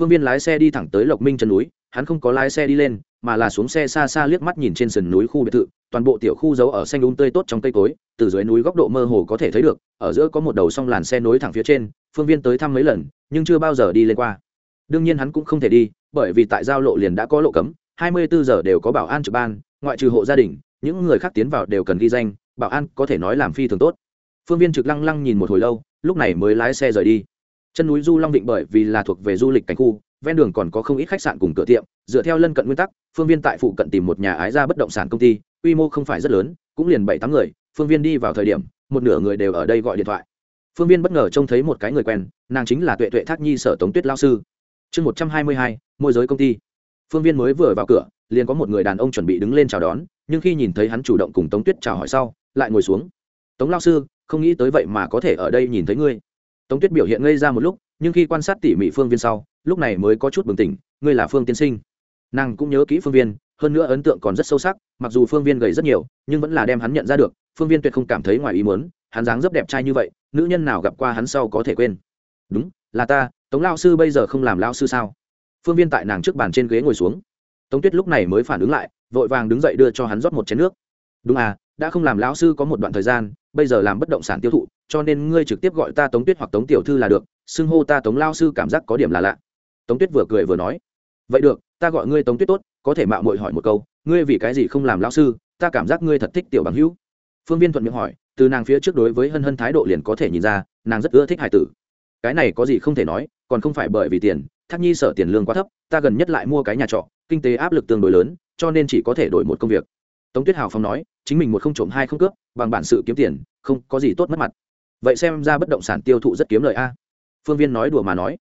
Phương viên lái xe đi thẳng tới lộc minh chân núi, hắn không có lái xe đi lên, mà là xuống xe xa xa liếc mắt nhìn trên sườn núi khu biệt thự, toàn bộ tiểu khu giấu ở xanh đúng um tươi tốt trong cây cối, từ dưới núi góc độ mơ hồ có thể thấy được, ở giữa có một đầu song làn xe nối thẳng phía trên, phương viên tới thăm mấy lần, nhưng chưa bao giờ đi lên qua đương nhiên hắn cũng không thể đi, bởi vì tại giao lộ liền đã có lộ cấm, hai mươi bốn giờ đều có bảo an trực ban, ngoại trừ hộ gia đình, những người khác tiến vào đều cần ghi danh, bảo an có thể nói làm phi thường tốt. Phương viên trực lăng lăng nhìn một hồi lâu, lúc này mới lái xe rời đi. Chân núi du long định bởi vì là thuộc về du lịch cảnh khu, ven đường còn có không ít khách sạn cùng cửa tiệm, dựa theo lân cận nguyên tắc, phương viên tại phụ cận tìm một nhà ái ra bất động sản công ty, quy mô không phải rất lớn, cũng liền bảy tám người, phương viên đi vào thời điểm, một nửa người đều ở đây gọi điện thoại. Phương viên bất ngờ trông thấy một cái người quen, nàng chính là tuệ tuệ thác nhi sở tống tuyết lao sư chương một trăm hai mươi hai, môi giới công ty. Phương viên mới vừa vào cửa, liền có một người đàn ông chuẩn bị đứng lên chào đón, nhưng khi nhìn thấy hắn chủ động cùng tống tuyết chào hỏi sau, lại ngồi xuống. Tống lao sư, không nghĩ tới vậy mà có thể ở đây nhìn thấy ngươi. Tống tuyết biểu hiện ngây ra một lúc, nhưng khi quan sát tỉ mỉ phương viên sau, lúc này mới có chút bừng tỉnh, ngươi là phương tiên sinh. Nàng cũng nhớ kỹ phương viên, hơn nữa ấn tượng còn rất sâu sắc, mặc dù phương viên gầy rất nhiều, nhưng vẫn là đem hắn nhận ra được, phương viên tuyệt không cảm thấy ngoài ý muốn, hắn dáng rất đẹp trai như vậy, nữ nhân nào gặp qua hắn sau có thể quên. Đúng, là ta tống lao sư bây giờ không làm lao sư sao? Phương viên tại nàng trước bàn trên ghế ngồi xuống. Tống tuyết lúc này mới phản ứng lại, vội vàng đứng dậy đưa cho hắn rót một chén nước. Đúng à đã không làm lão sư có một đoạn thời gian, bây giờ làm bất động sản tiêu thụ, cho nên ngươi trực tiếp gọi ta tống tuyết hoặc tống tiểu thư là được, xưng hô ta tống lao sư cảm giác có điểm là lạ. Tống tuyết vừa cười vừa nói, vậy được, ta gọi ngươi tống tuyết tốt, có thể mạo mội hỏi một câu, ngươi vì cái gì không làm lão sư, ta cảm giác ngươi thật thích tiểu bằng hữu. Phương viên thuận miệng hỏi, từ nàng phía trước đối với hân hân thái độ liền có thể nhìn ra, nàng rất ưa thích hải tử cái này có gì không thể nói, còn không phải bởi vì tiền, thác nhi sở tiền lương quá thấp, ta gần nhất lại mua cái nhà trọ, kinh tế áp lực tương đối lớn, cho nên chỉ có thể đổi một công việc. Tống tuyết hào phong nói, chính mình một không trộm hai không cướp, bằng bản sự kiếm tiền, không có gì tốt mất mặt. Vậy xem ra bất động sản tiêu thụ rất kiếm lời a. Phương viên nói đùa mà nói.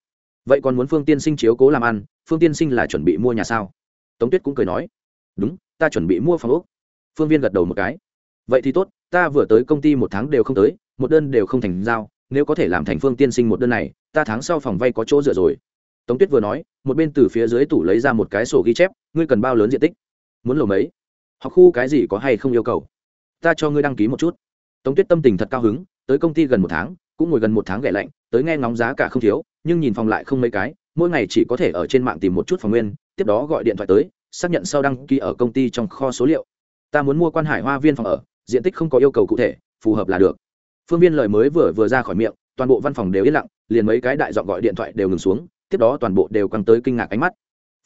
Vậy còn muốn phương tiên sinh chiếu cố làm ăn, phương tiên sinh là chuẩn bị mua nhà sao? Tống tuyết cũng cười nói. Đúng, ta chuẩn bị mua phòng úc phương viên gật đầu một cái. Vậy thì tốt, ta vừa tới công ty một tháng đều không tới, một đơn đều không thành giao nếu có thể làm thành phương tiên sinh một đơn này, ta tháng sau phòng vay có chỗ dựa rồi. Tống tuyết vừa nói, một bên từ phía dưới tủ lấy ra một cái sổ ghi chép, ngươi cần bao lớn diện tích? Muốn lầu mấy học khu cái gì có hay không yêu cầu? Ta cho ngươi đăng ký một chút. Tống tuyết tâm tình thật cao hứng, tới công ty gần một tháng, cũng ngồi gần một tháng ghẻ lạnh, tới nghe ngóng giá cả không thiếu, nhưng nhìn phòng lại không mấy cái, mỗi ngày chỉ có thể ở trên mạng tìm một chút phòng nguyên, tiếp đó gọi điện thoại tới, xác nhận sau đăng ký ở công ty trong kho số liệu. Ta muốn mua quan hải hoa viên phòng ở, diện tích không có yêu cầu cụ thể, phù hợp là được phương viên lời mới vừa vừa ra khỏi miệng, toàn bộ văn phòng đều yên lặng, liền mấy cái đại dọn gọi điện thoại đều ngừng xuống, tiếp đó toàn bộ đều căng tới kinh ngạc ánh mắt.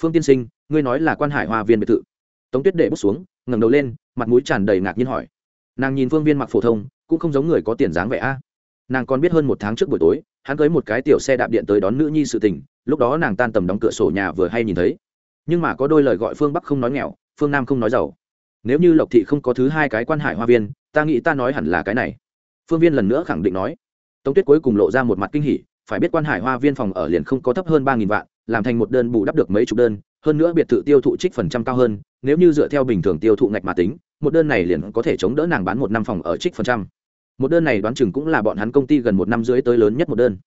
Phương tiên sinh, ngươi nói là quan hải hoa viên biệt thự. Tống tuyết để bước xuống, ngẩng đầu lên, mặt mũi tràn đầy ngạc nhiên hỏi. Nàng nhìn phương viên mặc phổ thông, cũng không giống người có tiền dáng vẻ a. Nàng còn biết hơn một tháng trước buổi tối, hắn cưới một cái tiểu xe đạp điện tới đón nữ nhi sự tình, lúc đó nàng tan tầm đóng cửa sổ nhà vừa hay nhìn thấy. Nhưng mà có đôi lời gọi phương bắc không nói nghèo, phương nam không nói giàu. Nếu như lộc thị không có thứ hai cái quan hải hoa viên, ta nghĩ ta nói hẳn là cái này phương viên lần nữa khẳng định nói. Tống tuyết cuối cùng lộ ra một mặt kinh hỉ, phải biết quan hải hoa viên phòng ở liền không có thấp hơn ba nghìn vạn, làm thành một đơn bù đắp được mấy chục đơn, hơn nữa biệt thự tiêu thụ trích phần trăm cao hơn, nếu như dựa theo bình thường tiêu thụ ngạch mà tính, một đơn này liền có thể chống đỡ nàng bán một năm phòng ở trích phần trăm. Một đơn này đoán chừng cũng là bọn hắn công ty gần một năm dưới tới lớn nhất một đơn.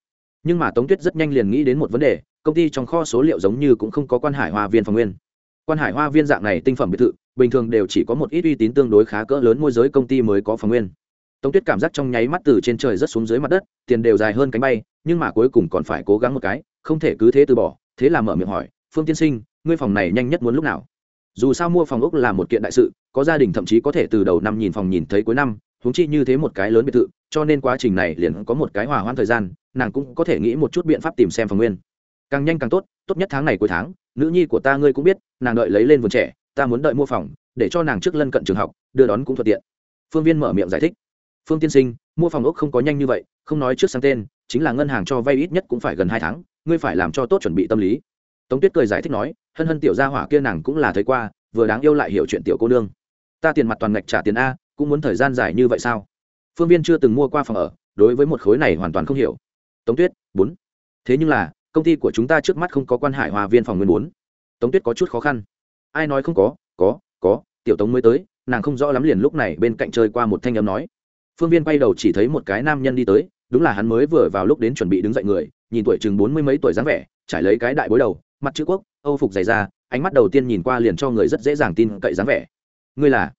Nhưng mà tống tuyết rất nhanh liền nghĩ đến một vấn đề, công ty trong kho số liệu giống như cũng không có quan hải hoa viên phòng nguyên. Quan hải hoa viên dạng này tinh phẩm biệt thự, bình thường đều chỉ có một ít uy tín tương đối khá cỡ lớn môi giới công ty mới có phòng nguyên tống tuyết cảm giác trong nháy mắt từ trên trời rất xuống dưới mặt đất, tiền đều dài hơn cánh bay, nhưng mà cuối cùng còn phải cố gắng một cái, không thể cứ thế từ bỏ, thế là mở miệng hỏi, phương tiên sinh, ngươi phòng này nhanh nhất muốn lúc nào? Dù sao mua phòng ốc là một kiện đại sự, có gia đình thậm chí có thể từ đầu năm nhìn phòng nhìn thấy cuối năm, huống chi như thế một cái lớn biệt thự, cho nên quá trình này liền có một cái hòa hoãn thời gian, nàng cũng có thể nghĩ một chút biện pháp tìm xem phòng nguyên. Càng nhanh càng tốt tốt nhất tháng này cuối tháng, nữ nhi của ta ngươi cũng biết, nàng đợi lấy lên vườn trẻ, ta muốn đợi mua phòng, để cho nàng trước lân cận trường học, đưa đón cũng thuận tiện. Phương viên mở miệng giải thích phương tiên sinh, mua phòng ốc không có nhanh như vậy, không nói trước sang tên, chính là ngân hàng cho vay ít nhất cũng phải gần hai tháng, ngươi phải làm cho tốt chuẩn bị tâm lý. Tống tuyết cười giải thích nói, hân hân tiểu gia hỏa kia nàng cũng là thấy qua, vừa đáng yêu lại hiểu chuyện tiểu cô nương. Ta tiền mặt toàn ngạch trả tiền a, cũng muốn thời gian dài như vậy sao? Phương viên chưa từng mua qua phòng ở, đối với một khối này hoàn toàn không hiểu. Tống tuyết, bốn. Thế nhưng là, công ty của chúng ta trước mắt không có quan hải hòa viên phòng nguyên bốn. Tống tuyết có chút khó khăn. Ai nói không có? Có có, tiểu tống mới tới, nàng không rõ lắm liền lúc này bên cạnh chơi qua một thanh âm nói phương viên bay đầu chỉ thấy một cái nam nhân đi tới, đúng là hắn mới vừa vào lúc đến chuẩn bị đứng dậy người, nhìn tuổi chừng bốn mươi mấy tuổi dáng vẻ, trải lấy cái đại bối đầu, mặt chữ quốc, âu phục dày ra ánh mắt đầu tiên nhìn qua liền cho người rất dễ dàng tin cậy dáng vẻ. Ngươi là?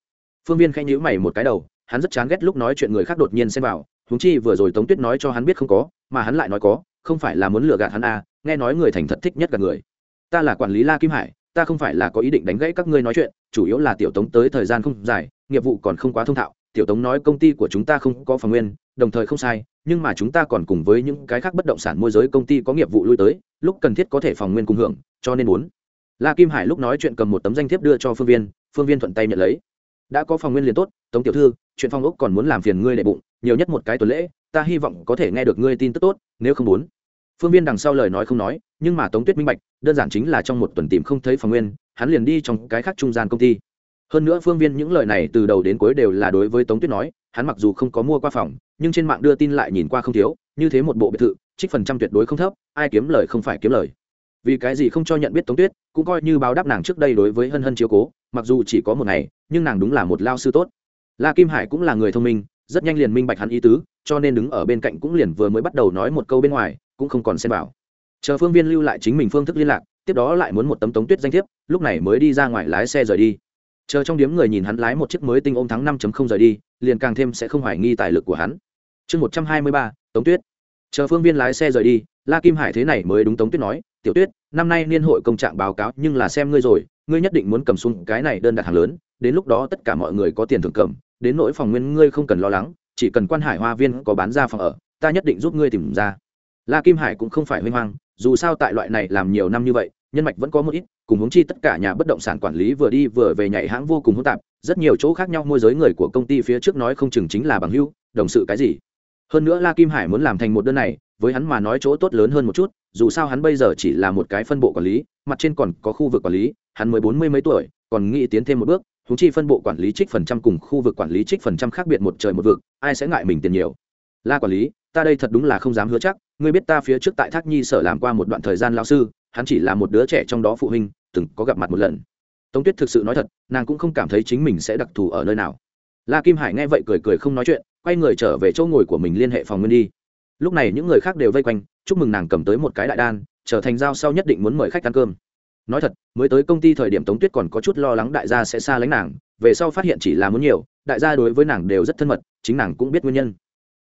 Phương viên khẽ nhíu mày một cái đầu, hắn rất chán ghét lúc nói chuyện người khác đột nhiên xen vào, huống chi vừa rồi tống tuyết nói cho hắn biết không có, mà hắn lại nói có, không phải là muốn lừa gạt hắn à nghe nói người thành thật thích nhất gạt người. Ta là quản lý la kim hải, ta không phải là có ý định đánh gãy các ngươi nói chuyện, chủ yếu là tiểu tống tới thời gian không dài, nghiệp vụ còn không quá thông thạo tiểu tống nói công ty của chúng ta không có phòng nguyên, đồng thời không sai, nhưng mà chúng ta còn cùng với những cái khác bất động sản môi giới công ty có nghiệp vụ lui tới, lúc cần thiết có thể phòng nguyên cùng hưởng, cho nên muốn. La kim hải lúc nói chuyện cầm một tấm danh thiếp đưa cho phương viên phương viên thuận tay nhận lấy. Đã có phòng nguyên liền tốt, tống tiểu thư, chuyện phong ốc còn muốn làm phiền ngươi đệ bụng, nhiều nhất một cái tuần lễ, ta hy vọng có thể nghe được ngươi tin tức tốt, nếu không muốn. Phương viên đằng sau lời nói không nói, nhưng mà tống tuyết minh bạch, đơn giản chính là trong một tuần tìm không thấy phòng nguyên, hắn liền đi trong cái khác trung gian công ty hơn nữa phương viên những lời này từ đầu đến cuối đều là đối với tống tuyết nói, hắn mặc dù không có mua qua phòng, nhưng trên mạng đưa tin lại nhìn qua không thiếu, như thế một bộ biệt thự, trích phần trăm tuyệt đối không thấp, ai kiếm lời không phải kiếm lời. Vì cái gì không cho nhận biết tống tuyết, cũng coi như báo đáp nàng trước đây đối với hân hân chiếu cố, mặc dù chỉ có một ngày, nhưng nàng đúng là một lao sư tốt. La kim hải cũng là người thông minh, rất nhanh liền minh bạch hắn ý tứ, cho nên đứng ở bên cạnh cũng liền vừa mới bắt đầu nói một câu bên ngoài, cũng không còn xem bảo chờ phương viên lưu lại chính mình phương thức liên lạc, tiếp đó lại muốn một tấm tống tuyết danh thiếp, lúc này mới đi ra ngoài lái xe rời đi chờ trong điếm người nhìn hắn lái một chiếc mới tinh ôm thắng năm rời đi, liền càng thêm sẽ không hoài nghi tài lực của hắn. Chương một trăm hai mươi ba, tống tuyết. Chờ phương viên lái xe rời đi, la kim hải thế này mới đúng tống tuyết nói, tiểu tuyết, năm nay niên hội công trạng báo cáo nhưng là xem ngươi rồi, ngươi nhất định muốn cầm xuống cái này đơn đặt hàng lớn, đến lúc đó tất cả mọi người có tiền thưởng cầm, đến nỗi phòng nguyên ngươi không cần lo lắng, chỉ cần quan hải hoa viên có bán ra phòng ở, ta nhất định giúp ngươi tìm ra. La kim hải cũng không phải huy hoang, dù sao tại loại này làm nhiều năm như vậy nhân mạch vẫn có một ít, cùng hướng chi tất cả nhà bất động sản quản lý vừa đi vừa về nhảy hãng vô cùng hỗn tạp, rất nhiều chỗ khác nhau môi giới người của công ty phía trước nói không chừng chính là bằng hưu đồng sự cái gì. Hơn nữa la kim hải muốn làm thành một đơn này, với hắn mà nói chỗ tốt lớn hơn một chút, dù sao hắn bây giờ chỉ là một cái phân bộ quản lý, mặt trên còn có khu vực quản lý, hắn mới bốn mươi mấy tuổi, còn nghĩ tiến thêm một bước húng chi phân bộ quản lý trích phần trăm cùng khu vực quản lý trích phần trăm khác biệt một trời một vực, ai sẽ ngại mình tiền nhiều. La quản lý, ta đây thật đúng là không dám hứa chắc, ngươi biết ta phía trước tại thác nhi sở làm qua một đoạn thời gian lao sư hắn chỉ là một đứa trẻ trong đó phụ huynh, từng có gặp mặt một lần. Tống tuyết thực sự nói thật, nàng cũng không cảm thấy chính mình sẽ đặc thù ở nơi nào. La kim hải nghe vậy cười cười không nói chuyện, quay người trở về chỗ ngồi của mình liên hệ phòng nguyên đi. Lúc này những người khác đều vây quanh, chúc mừng nàng cầm tới một cái đại đan, trở thành giao sau nhất định muốn mời khách ăn cơm. Nói thật, mới tới công ty thời điểm tống tuyết còn có chút lo lắng đại gia sẽ xa lánh nàng, về sau phát hiện chỉ là muốn nhiều, đại gia đối với nàng đều rất thân mật, chính nàng cũng biết nguyên nhân.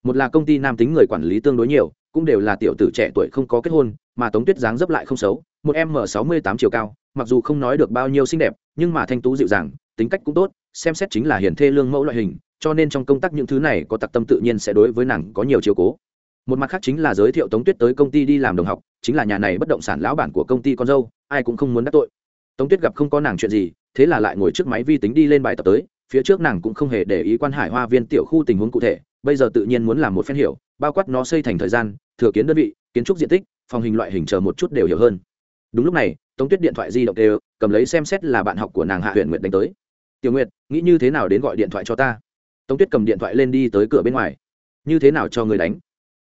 Một là công ty nam tính người quản lý tương đối nhiều, cũng đều là tiểu tử trẻ tuổi không có kết hôn mà tống tuyết dáng dấp lại không xấu, một em m sáu mươi tám chiều cao, mặc dù không nói được bao nhiêu xinh đẹp, nhưng mà thanh tú dịu dàng, tính cách cũng tốt, xem xét chính là hiền thê lương mẫu loại hình, cho nên trong công tác những thứ này có tặc tâm tự nhiên sẽ đối với nàng có nhiều chiều cố. Một mặt khác chính là giới thiệu tống tuyết tới công ty đi làm đồng học, chính là nhà này bất động sản lão bản của công ty con dâu, ai cũng không muốn đắc tội. Tống tuyết gặp không có nàng chuyện gì, thế là lại ngồi trước máy vi tính đi lên bài tập tới, phía trước nàng cũng không hề để ý quan hải hoa viên tiểu khu tình huống cụ thể, bây giờ tự nhiên muốn làm một phen hiểu, bao quát nó xây thành thời gian, thừa kiến đơn vị, kiến trúc diện tích phòng hình loại hình chờ một chút đều hiểu hơn. Đúng lúc này, tống tuyết điện thoại di động đều, cầm lấy xem xét là bạn học của nàng hạ huyện nguyệt đánh tới. Tiểu nguyệt, nghĩ như thế nào đến gọi điện thoại cho ta? Tống tuyết cầm điện thoại lên đi tới cửa bên ngoài. Như thế nào cho người đánh?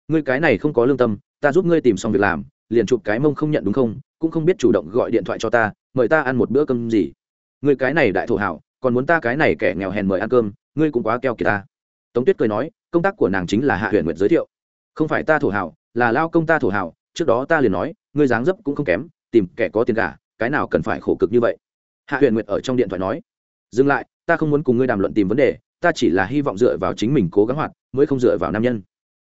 Ngươi cái này không có lương tâm, ta giúp ngươi tìm xong việc làm, liền chụp cái mông không nhận đúng không? Cũng không biết chủ động gọi điện thoại cho ta, mời ta ăn một bữa cơm gì. Ngươi cái này đại thổ hảo, còn muốn ta cái này kẻ nghèo hèn mời ăn cơm, ngươi cũng quá keo kiệt ta. Tống tuyết cười nói, công tác của nàng chính là hạ huyện nguyệt giới thiệu. Không phải ta thổ hảo, là lao công ta thổ hảo trước đó ta liền nói, ngươi dáng dấp cũng không kém, tìm kẻ có tiền cả cái nào cần phải khổ cực như vậy? Hạ huyền nguyệt ở trong điện thoại nói, dừng lại, ta không muốn cùng ngươi đàm luận tìm vấn đề, ta chỉ là hy vọng dựa vào chính mình cố gắng hoạt, mới không dựa vào nam nhân.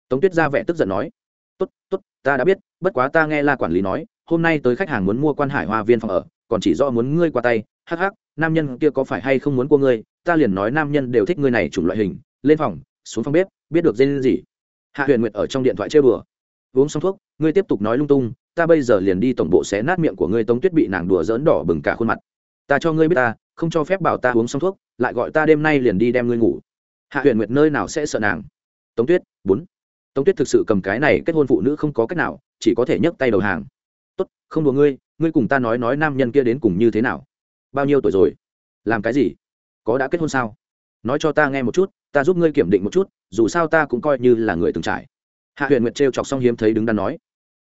Tống tuyết ra vẻ tức giận nói, tốt tốt, ta đã biết, bất quá ta nghe la quản lý nói, hôm nay tới khách hàng muốn mua quan hải hoa viên phòng ở, còn chỉ do muốn ngươi qua tay, hắc hắc, nam nhân kia có phải hay không muốn của ngươi? Ta liền nói nam nhân đều thích ngươi này chủng loại hình, lên phòng, xuống phòng bếp, biết được dên gì. Hạ huyền nguyệt ở trong điện thoại chơi bừa uống xong thuốc ngươi tiếp tục nói lung tung, ta bây giờ liền đi tổng bộ xé nát miệng của ngươi tống tuyết bị nàng đùa dỡn đỏ bừng cả khuôn mặt. Ta cho ngươi biết ta, không cho phép bảo ta uống xong thuốc, lại gọi ta đêm nay liền đi đem ngươi ngủ. Hạ huyền nguyệt nơi nào sẽ sợ nàng? Tống tuyết, bốn. Tống tuyết thực sự cầm cái này kết hôn phụ nữ không có cách nào, chỉ có thể nhấc tay đầu hàng. Tốt, không đùa ngươi ngươi cùng ta nói nói nam nhân kia đến cùng như thế nào? Bao nhiêu tuổi rồi? Làm cái gì? Có đã kết hôn sao? Nói cho ta nghe một chút, ta giúp ngươi kiểm định một chút, dù sao ta cũng coi như là người từng trải. Hạ huyền nguyệt trêu chọc xong hiếm thấy đứng đắn nói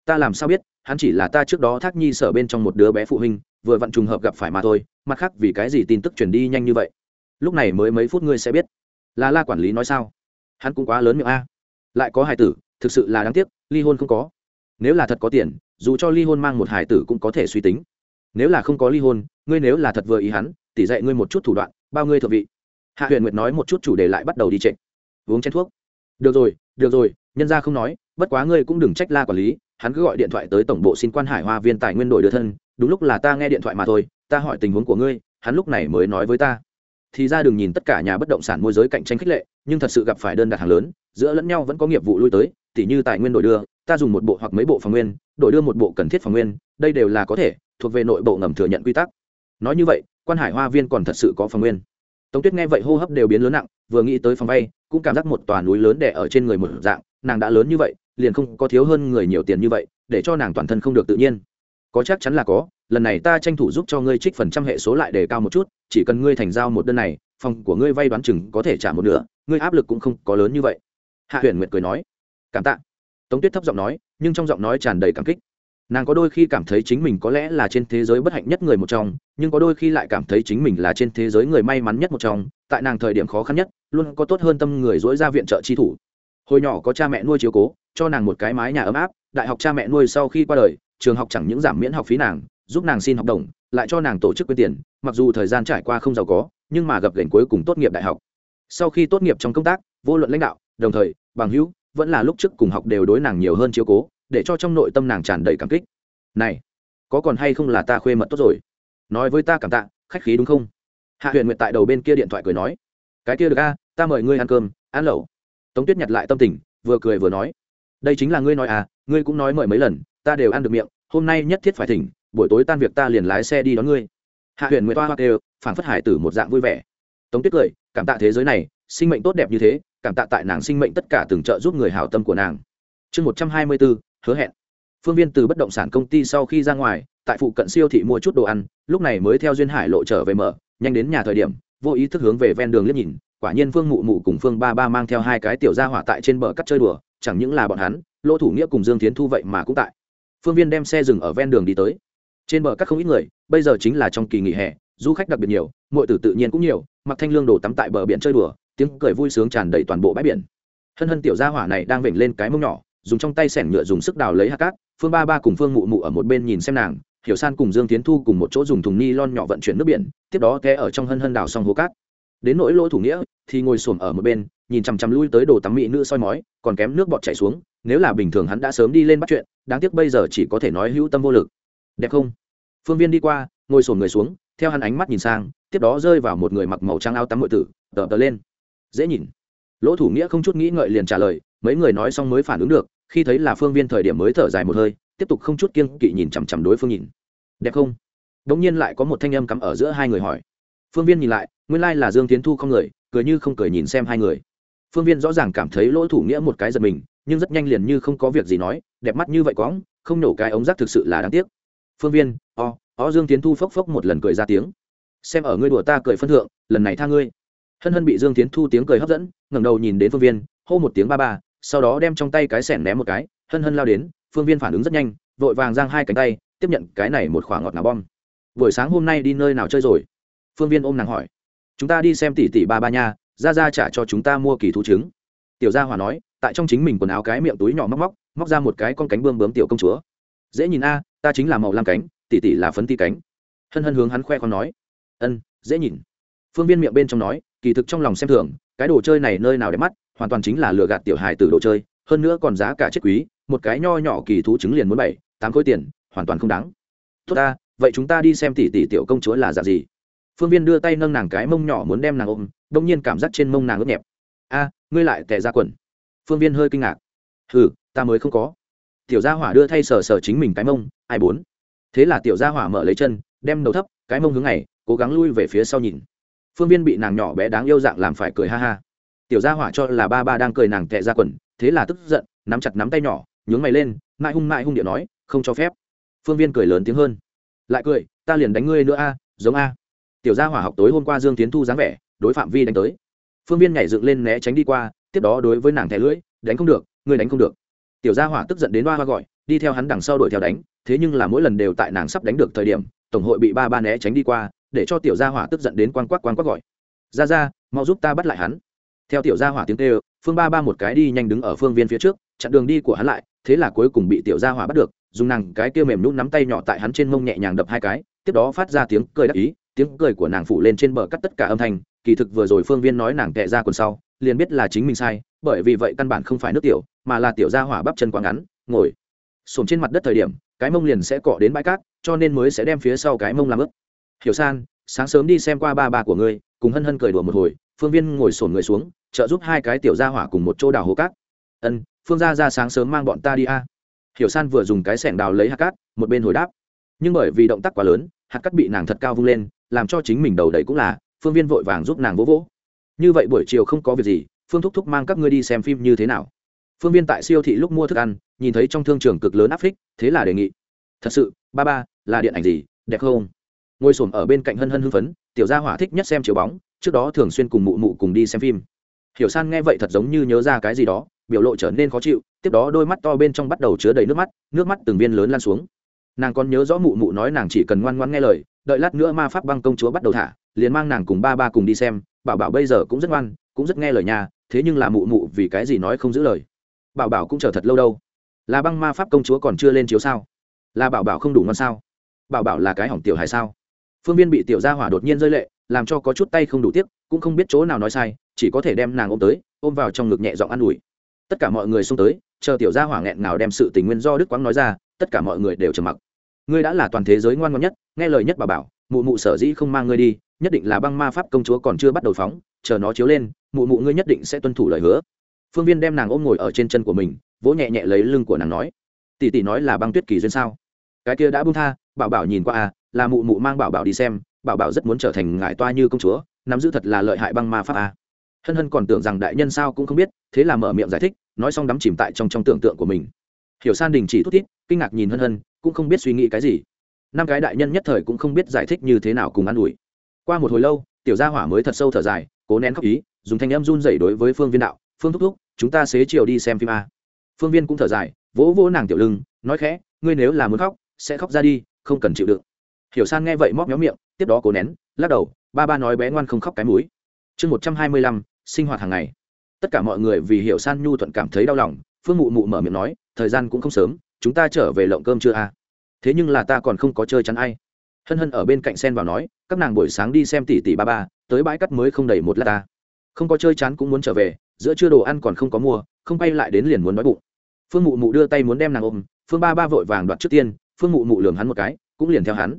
ta làm sao biết, hắn chỉ là ta trước đó thác nhi sở bên trong một đứa bé phụ huynh, vừa vặn trùng hợp gặp phải mà thôi, mặt khác vì cái gì tin tức truyền đi nhanh như vậy? Lúc này mới mấy phút ngươi sẽ biết. Là la quản lý nói sao? Hắn cũng quá lớn miệng a. Lại có hài tử, thực sự là đáng tiếc, ly hôn không có. Nếu là thật có tiền, dù cho ly hôn mang một hài tử cũng có thể suy tính. Nếu là không có ly hôn, ngươi nếu là thật vừa ý hắn, tỉ dạy ngươi một chút thủ đoạn, bao ngươi thợ vị. Hạ huyền nguyệt nói một chút chủ đề lại bắt đầu đi trịnh. Uống chén thuốc. Được rồi được rồi, nhân ra không nói, bất quá ngươi cũng đừng trách la quản lý hắn cứ gọi điện thoại tới tổng bộ xin quan hải hoa viên tài nguyên đổi đưa thân, đúng lúc là ta nghe điện thoại mà thôi, ta hỏi tình huống của ngươi, hắn lúc này mới nói với ta. Thì ra đừng nhìn tất cả nhà bất động sản môi giới cạnh tranh khích lệ, nhưng thật sự gặp phải đơn đặt hàng lớn, giữa lẫn nhau vẫn có nghiệp vụ lui tới, tỉ như tài nguyên đổi đưa, ta dùng một bộ hoặc mấy bộ phòng nguyên, đổi đưa một bộ cần thiết phòng nguyên, đây đều là có thể, thuộc về nội bộ ngầm thừa nhận quy tắc. Nói như vậy, quan hải hoa viên còn thật sự có phòng nguyên. Tống tuyết nghe vậy hô hấp đều biến lớn nặng, vừa nghĩ tới phòng vay, cũng cảm giác một tòa núi lớn đẻ ở trên người một dạng, nàng đã lớn như vậy liền không có thiếu hơn người nhiều tiền như vậy, để cho nàng toàn thân không được tự nhiên. Có chắc chắn là có, lần này ta tranh thủ giúp cho ngươi trích phần trăm hệ số lại đề cao một chút, chỉ cần ngươi thành giao một đơn này, phòng của ngươi vay đoán chừng có thể trả một nửa, ngươi áp lực cũng không có lớn như vậy. Hạ huyền nguyệt cười nói. Cảm tạ. Tống tuyết thấp giọng nói, nhưng trong giọng nói tràn đầy cảm kích. Nàng có đôi khi cảm thấy chính mình có lẽ là trên thế giới bất hạnh nhất người một trong, nhưng có đôi khi lại cảm thấy chính mình là trên thế giới người may mắn nhất một trong, tại nàng thời điểm khó khăn nhất, luôn có tốt hơn tâm người dỗi ra viện trợ chi thủ. Hồi nhỏ có cha mẹ nuôi chiếu cố cho nàng một cái mái nhà ấm áp, đại học cha mẹ nuôi sau khi qua đời, trường học chẳng những giảm miễn học phí nàng, giúp nàng xin học đồng, lại cho nàng tổ chức quyên tiền, mặc dù thời gian trải qua không giàu có, nhưng mà gặp gành cuối cùng tốt nghiệp đại học. Sau khi tốt nghiệp trong công tác, vô luận lãnh đạo, đồng thời, bằng hữu, vẫn là lúc trước cùng học đều đối nàng nhiều hơn chiếu cố, để cho trong nội tâm nàng tràn đầy cảm kích. Này, có còn hay không là ta khuê mật tốt rồi? Nói với ta cảm tạ, khách khí đúng không? Hạ huyền nguyện tại đầu bên kia điện thoại cười nói, cái kia được a, ta mời ngươi ăn cơm, ăn lẩu. Tống tuyết nhặt lại tâm tình, vừa cười vừa nói đây chính là ngươi nói à ngươi cũng nói mời mấy lần, ta đều ăn được miệng, hôm nay nhất thiết phải thỉnh, buổi tối tan việc ta liền lái xe đi đón ngươi. Hạ huyền Nguyệt toa hoa đều phản phất hải tử một dạng vui vẻ. Tống tuyết cười, cảm tạ thế giới này, sinh mệnh tốt đẹp như thế, cảm tạ tại nàng sinh mệnh tất cả từng trợ giúp người hảo tâm của nàng. Chương một trăm hai mươi bốn, hứa hẹn. Phương viên từ bất động sản công ty sau khi ra ngoài, tại phụ cận siêu thị mua chút đồ ăn, lúc này mới theo duyên hải lộ trở về mở, nhanh đến nhà thời điểm, vô ý thức hướng về ven đường liếc nhìn, quả nhiên phương mụ mụ cùng phương ba ba mang theo hai cái tiểu gia hỏa tại trên bờ cắt chơi đùa chẳng những là bọn hắn, lỗ thủ nghĩa cùng dương tiến thu vậy mà cũng tại. Phương viên đem xe dừng ở ven đường đi tới. Trên bờ các không ít người, bây giờ chính là trong kỳ nghỉ hè, du khách đặc biệt nhiều mọi tử tự nhiên cũng nhiều mặc thanh lương đồ tắm tại bờ biển chơi đùa, tiếng cười vui sướng tràn đầy toàn bộ bãi biển. Hân hân tiểu gia hỏa này đang vểnh lên cái mông nhỏ, dùng trong tay sẻng nhựa dùng sức đào lấy hạt cát, phương ba ba cùng phương mụ mụ ở một bên nhìn xem nàng, hiểu san cùng dương tiến thu cùng một chỗ dùng thùng ni lon nhỏ vận chuyển nước biển, tiếp đó té ở trong hân hân đào xong hố cát. Đến nỗi lỗ thủ nghĩa thì ngồi xổm ở một bên nhìn chằm chằm lui tới đồ tắm mỹ nữ soi mói, còn kém nước bọt chảy xuống, nếu là bình thường hắn đã sớm đi lên bắt chuyện, đáng tiếc bây giờ chỉ có thể nói hữu tâm vô lực. Đẹp không? Phương viên đi qua, ngồi sổn người xuống, theo hắn ánh mắt nhìn sang, tiếp đó rơi vào một người mặc màu trắng áo tắm ngụy tử, tờ tờ lên. Dễ nhìn. Lỗ thủ nghĩa không chút nghĩ ngợi liền trả lời, mấy người nói xong mới phản ứng được, khi thấy là phương viên thời điểm mới thở dài một hơi, tiếp tục không chút kiêng kỵ nhìn chằm chằm đối phương nhìn. Đẹp không? Đ ỗ n g nhiên lại có một thanh âm cắm ở giữa hai người hỏi. Phương viên nhìn lại, nguyên lai là dương tiến thu không người, cười như không cười nhìn xem hai người phương viên rõ ràng cảm thấy lỗ thủ nghĩa một cái giật mình nhưng rất nhanh liền như không có việc gì nói đẹp mắt như vậy quõng không nổ cái ống rác thực sự là đáng tiếc. Phương viên o、oh, o dương tiến thu phốc phốc một lần cười ra tiếng. Xem ở ngươi đùa ta cười phân thượng lần này tha ngươi. Hân hân bị dương tiến thu tiếng cười hấp dẫn ngẩng đầu nhìn đến phương viên hô một tiếng ba ba sau đó đem trong tay cái sẻn ném một cái hân hân lao đến phương viên phản ứng rất nhanh vội vàng giang hai cánh tay tiếp nhận cái này một khoảng ngọt nào bom buổi sáng hôm nay đi nơi nào chơi rồi? Phương viên ôm nàng hỏi. Chúng ta đi xem tỷ tỷ ba ba nha ra ra trả cho chúng ta mua kỳ thú trứng. Tiểu gia hòa nói, tại trong chính mình quần áo cái miệng túi nhỏ móc móc móc ra một cái con cánh bươm bướm tiểu công chúa. Dễ nhìn a, ta chính là màu lam cánh, tỷ tỷ là phấn ti cánh. Hân hân hướng hắn khoe con nói, ân, dễ nhìn. Phương viên miệng bên trong nói, kỳ thực trong lòng xem thường, cái đồ chơi này nơi nào đẹp mắt, hoàn toàn chính là lừa gạt tiểu hài từ đồ chơi, hơn nữa còn giá cả chết quý, một cái nho nhỏ kỳ thú trứng liền muốn bảy, tám khối tiền, hoàn toàn không đáng. Tốt ta, vậy chúng ta đi xem tỷ tỷ tiểu công chúa là giả gì? Phương viên đưa tay nâng nàng cái mông nhỏ muốn đem nàng ôm đông nhiên cảm giác trên mông nàng ướt nhẹp. A, ngươi lại tẻ ra quần. Phương viên hơi kinh ngạc. Hừ, ta mới không có. Tiểu gia hỏa đưa thay sờ sờ chính mình cái mông, ai bốn? Thế là tiểu gia hỏa mở lấy chân, đem đầu thấp, cái mông hướng này, cố gắng lui về phía sau nhìn. Phương viên bị nàng nhỏ bé đáng yêu dạng làm phải cười ha ha. Tiểu gia hỏa cho là ba ba đang cười nàng tệ ra quần, thế là tức giận, nắm chặt nắm tay nhỏ, nhướng mày lên mãi hung mãi hung điện nói, không cho phép. Phương viên cười lớn tiếng hơn. Lại cười, ta liền đánh ngươi nữa a, giống a tiểu gia hỏa học tối hôm qua dương tiến thu dáng vẻ, đối phạm vi đánh tới. Phương viên nhảy dựng lên né tránh đi qua, tiếp đó đối với nàng thẻ lưỡi, đánh không được, ngươi đánh không được. Tiểu gia hỏa tức giận đến hoa hoa gọi, đi theo hắn đằng sau đuổi theo đánh. Thế nhưng là mỗi lần đều tại nàng sắp đánh được thời điểm, tổng hội bị ba ba né tránh đi qua, để cho tiểu gia hỏa tức giận đến quang quắc quang quắc gọi. Ra ra, mau giúp ta bắt lại hắn. Theo tiểu gia hỏa tiếng kêu, phương ba ba một cái đi nhanh đứng ở phương viên phía trước, chặn đường đi của hắn lại, thế là cuối cùng bị tiểu gia hỏa bắt được, dùng nàng cái kia mềm nhún nắm tay nhỏ tại hắn trên mông nhẹ nhàng đập hai cái, tiếp đó phát ra tiếng cười đắc ý tiếng cười của nàng phủ lên trên bờ cắt tất cả âm thanh, kỳ thực vừa rồi phương viên nói nàng tệ ra quần sau, liền biết là chính mình sai, bởi vì vậy căn bản không phải nước tiểu, mà là tiểu ra hỏa bắp chân quá ngắn, ngồi sồn trên mặt đất thời điểm, cái mông liền sẽ cọ đến bãi cát, cho nên mới sẽ đem phía sau cái mông làm ướt. Hiểu san, sáng sớm đi xem qua ba bà của ngươi, cùng hân hân cười đùa một hồi. Phương viên ngồi sổn người xuống, trợ giúp hai cái tiểu ra hỏa cùng một chỗ đào hố cát. Ân, phương gia ra sáng sớm mang bọn ta đi a. Hiểu san vừa dùng cái sẻng đào lấy hạt cát, một bên hồi đáp. Nhưng bởi vì động tác quá lớn, hạt cát bị nàng thật cao vung lên làm cho chính mình đầu đầy cũng là, phương viên vội vàng giúp nàng vỗ vỗ. Như vậy buổi chiều không có việc gì, phương thúc thúc mang các ngươi đi xem phim như thế nào. Phương viên tại siêu thị lúc mua thức ăn, nhìn thấy trong thương trường cực lớn áp phích, thế là đề nghị. Thật sự, ba ba, là điện ảnh gì, đẹp không? Ngồi s ở bên cạnh hân hân hưng phấn, tiểu gia hỏa thích nhất xem chiếu bóng, trước đó thường xuyên cùng mụ mụ cùng đi xem phim. Hiểu san nghe vậy thật giống như nhớ ra cái gì đó, biểu lộ trở nên khó chịu, tiếp đó đôi mắt to bên trong bắt đầu chứa đầy nước mắt nước mắt từng viên lớn lan xuống. Nàng còn nhớ rõ mụ mụ nói nàng chỉ cần ngoan ngoan nghe lời đợi lát nữa ma pháp băng công chúa bắt đầu thả, liền mang nàng cùng ba ba cùng đi xem. Bảo bảo bây giờ cũng rất ngoan, cũng rất nghe lời nhà, thế nhưng là mụ mụ vì cái gì nói không giữ lời? Bảo bảo cũng chờ thật lâu đâu. Là băng ma pháp công chúa còn chưa lên chiếu sao? Là bảo bảo không đủ ngon sao? Bảo bảo là cái hỏng tiểu hài sao? Phương viên bị tiểu gia hỏa đột nhiên rơi lệ, làm cho có chút tay không đủ tiếc, cũng không biết chỗ nào nói sai, chỉ có thể đem nàng ôm tới, ôm vào trong ngực nhẹ giọng an ủi. Tất cả mọi người xông tới, chờ tiểu gia hỏa nghẹn nào đem sự tình nguyên do đức quang nói ra, tất cả mọi người đều trầm mặc ngươi đã là toàn thế giới ngoan ngoãn nhất, nghe lời nhất bà bảo, mụ mụ sở dĩ không mang ngươi đi, nhất định là băng ma pháp công chúa còn chưa bắt đầu phóng, chờ nó chiếu lên, mụ mụ ngươi nhất định sẽ tuân thủ lời hứa. Phương viên đem nàng ôm ngồi ở trên chân của mình, vỗ nhẹ nhẹ lấy lưng của nàng nói, tỷ tỷ nói là băng tuyết kỳ duyên sao? Cái kia đã bung tha, bảo bảo nhìn qua à là mụ mụ mang bảo bảo đi xem, bảo bảo rất muốn trở thành ngải toa như công chúa, nắm giữ thật là lợi hại băng ma pháp à. hân hân còn tưởng rằng đại nhân sao cũng không biết, thế là mở miệng giải thích, nói xong đắm chìm tại trong trong tưởng tượng của mình hiểu san đình chỉ thút thít, kinh ngạc nhìn hân hân, cũng không biết suy nghĩ cái gì. Năm cái đại nhân nhất thời cũng không biết giải thích như thế nào cùng an ủi. Qua một hồi lâu, tiểu gia hỏa mới thật sâu thở dài, cố nén khóc ý, dùng thanh em run dậy đối với phương viên đạo, phương thúc thúc, chúng ta xế chiều đi xem phim a. Phương viên cũng thở dài, vỗ vỗ nàng tiểu lưng, nói khẽ, ngươi nếu là muốn khóc, sẽ khóc ra đi, không cần chịu đựng. Hiểu san nghe vậy móc méo miệng, tiếp đó cố nén, lắc đầu, ba ba nói bé ngoan không khóc cái mũi. Chương một trăm hai mươi lăm, sinh hoạt hàng ngày. Tất cả mọi người vì hiểu san nhu thuận cảm thấy đau lòng, phương mụ mụ mở miệng nói thời gian cũng không sớm chúng ta trở về lộng cơm chưa à? thế nhưng là ta còn không có chơi chắn ai. Hân hân ở bên cạnh sen vào nói các nàng buổi sáng đi xem tỷ tỷ ba ba tới bãi cắt mới không đầy một lát ta. Không có chơi chán cũng muốn trở về giữa trưa đồ ăn còn không có mua không bay lại đến liền muốn đói bụng. Phương mụ mụ đưa tay muốn đem nàng ôm phương ba ba vội vàng đoạt trước tiên phương mụ mụ lường hắn một cái cũng liền theo hắn.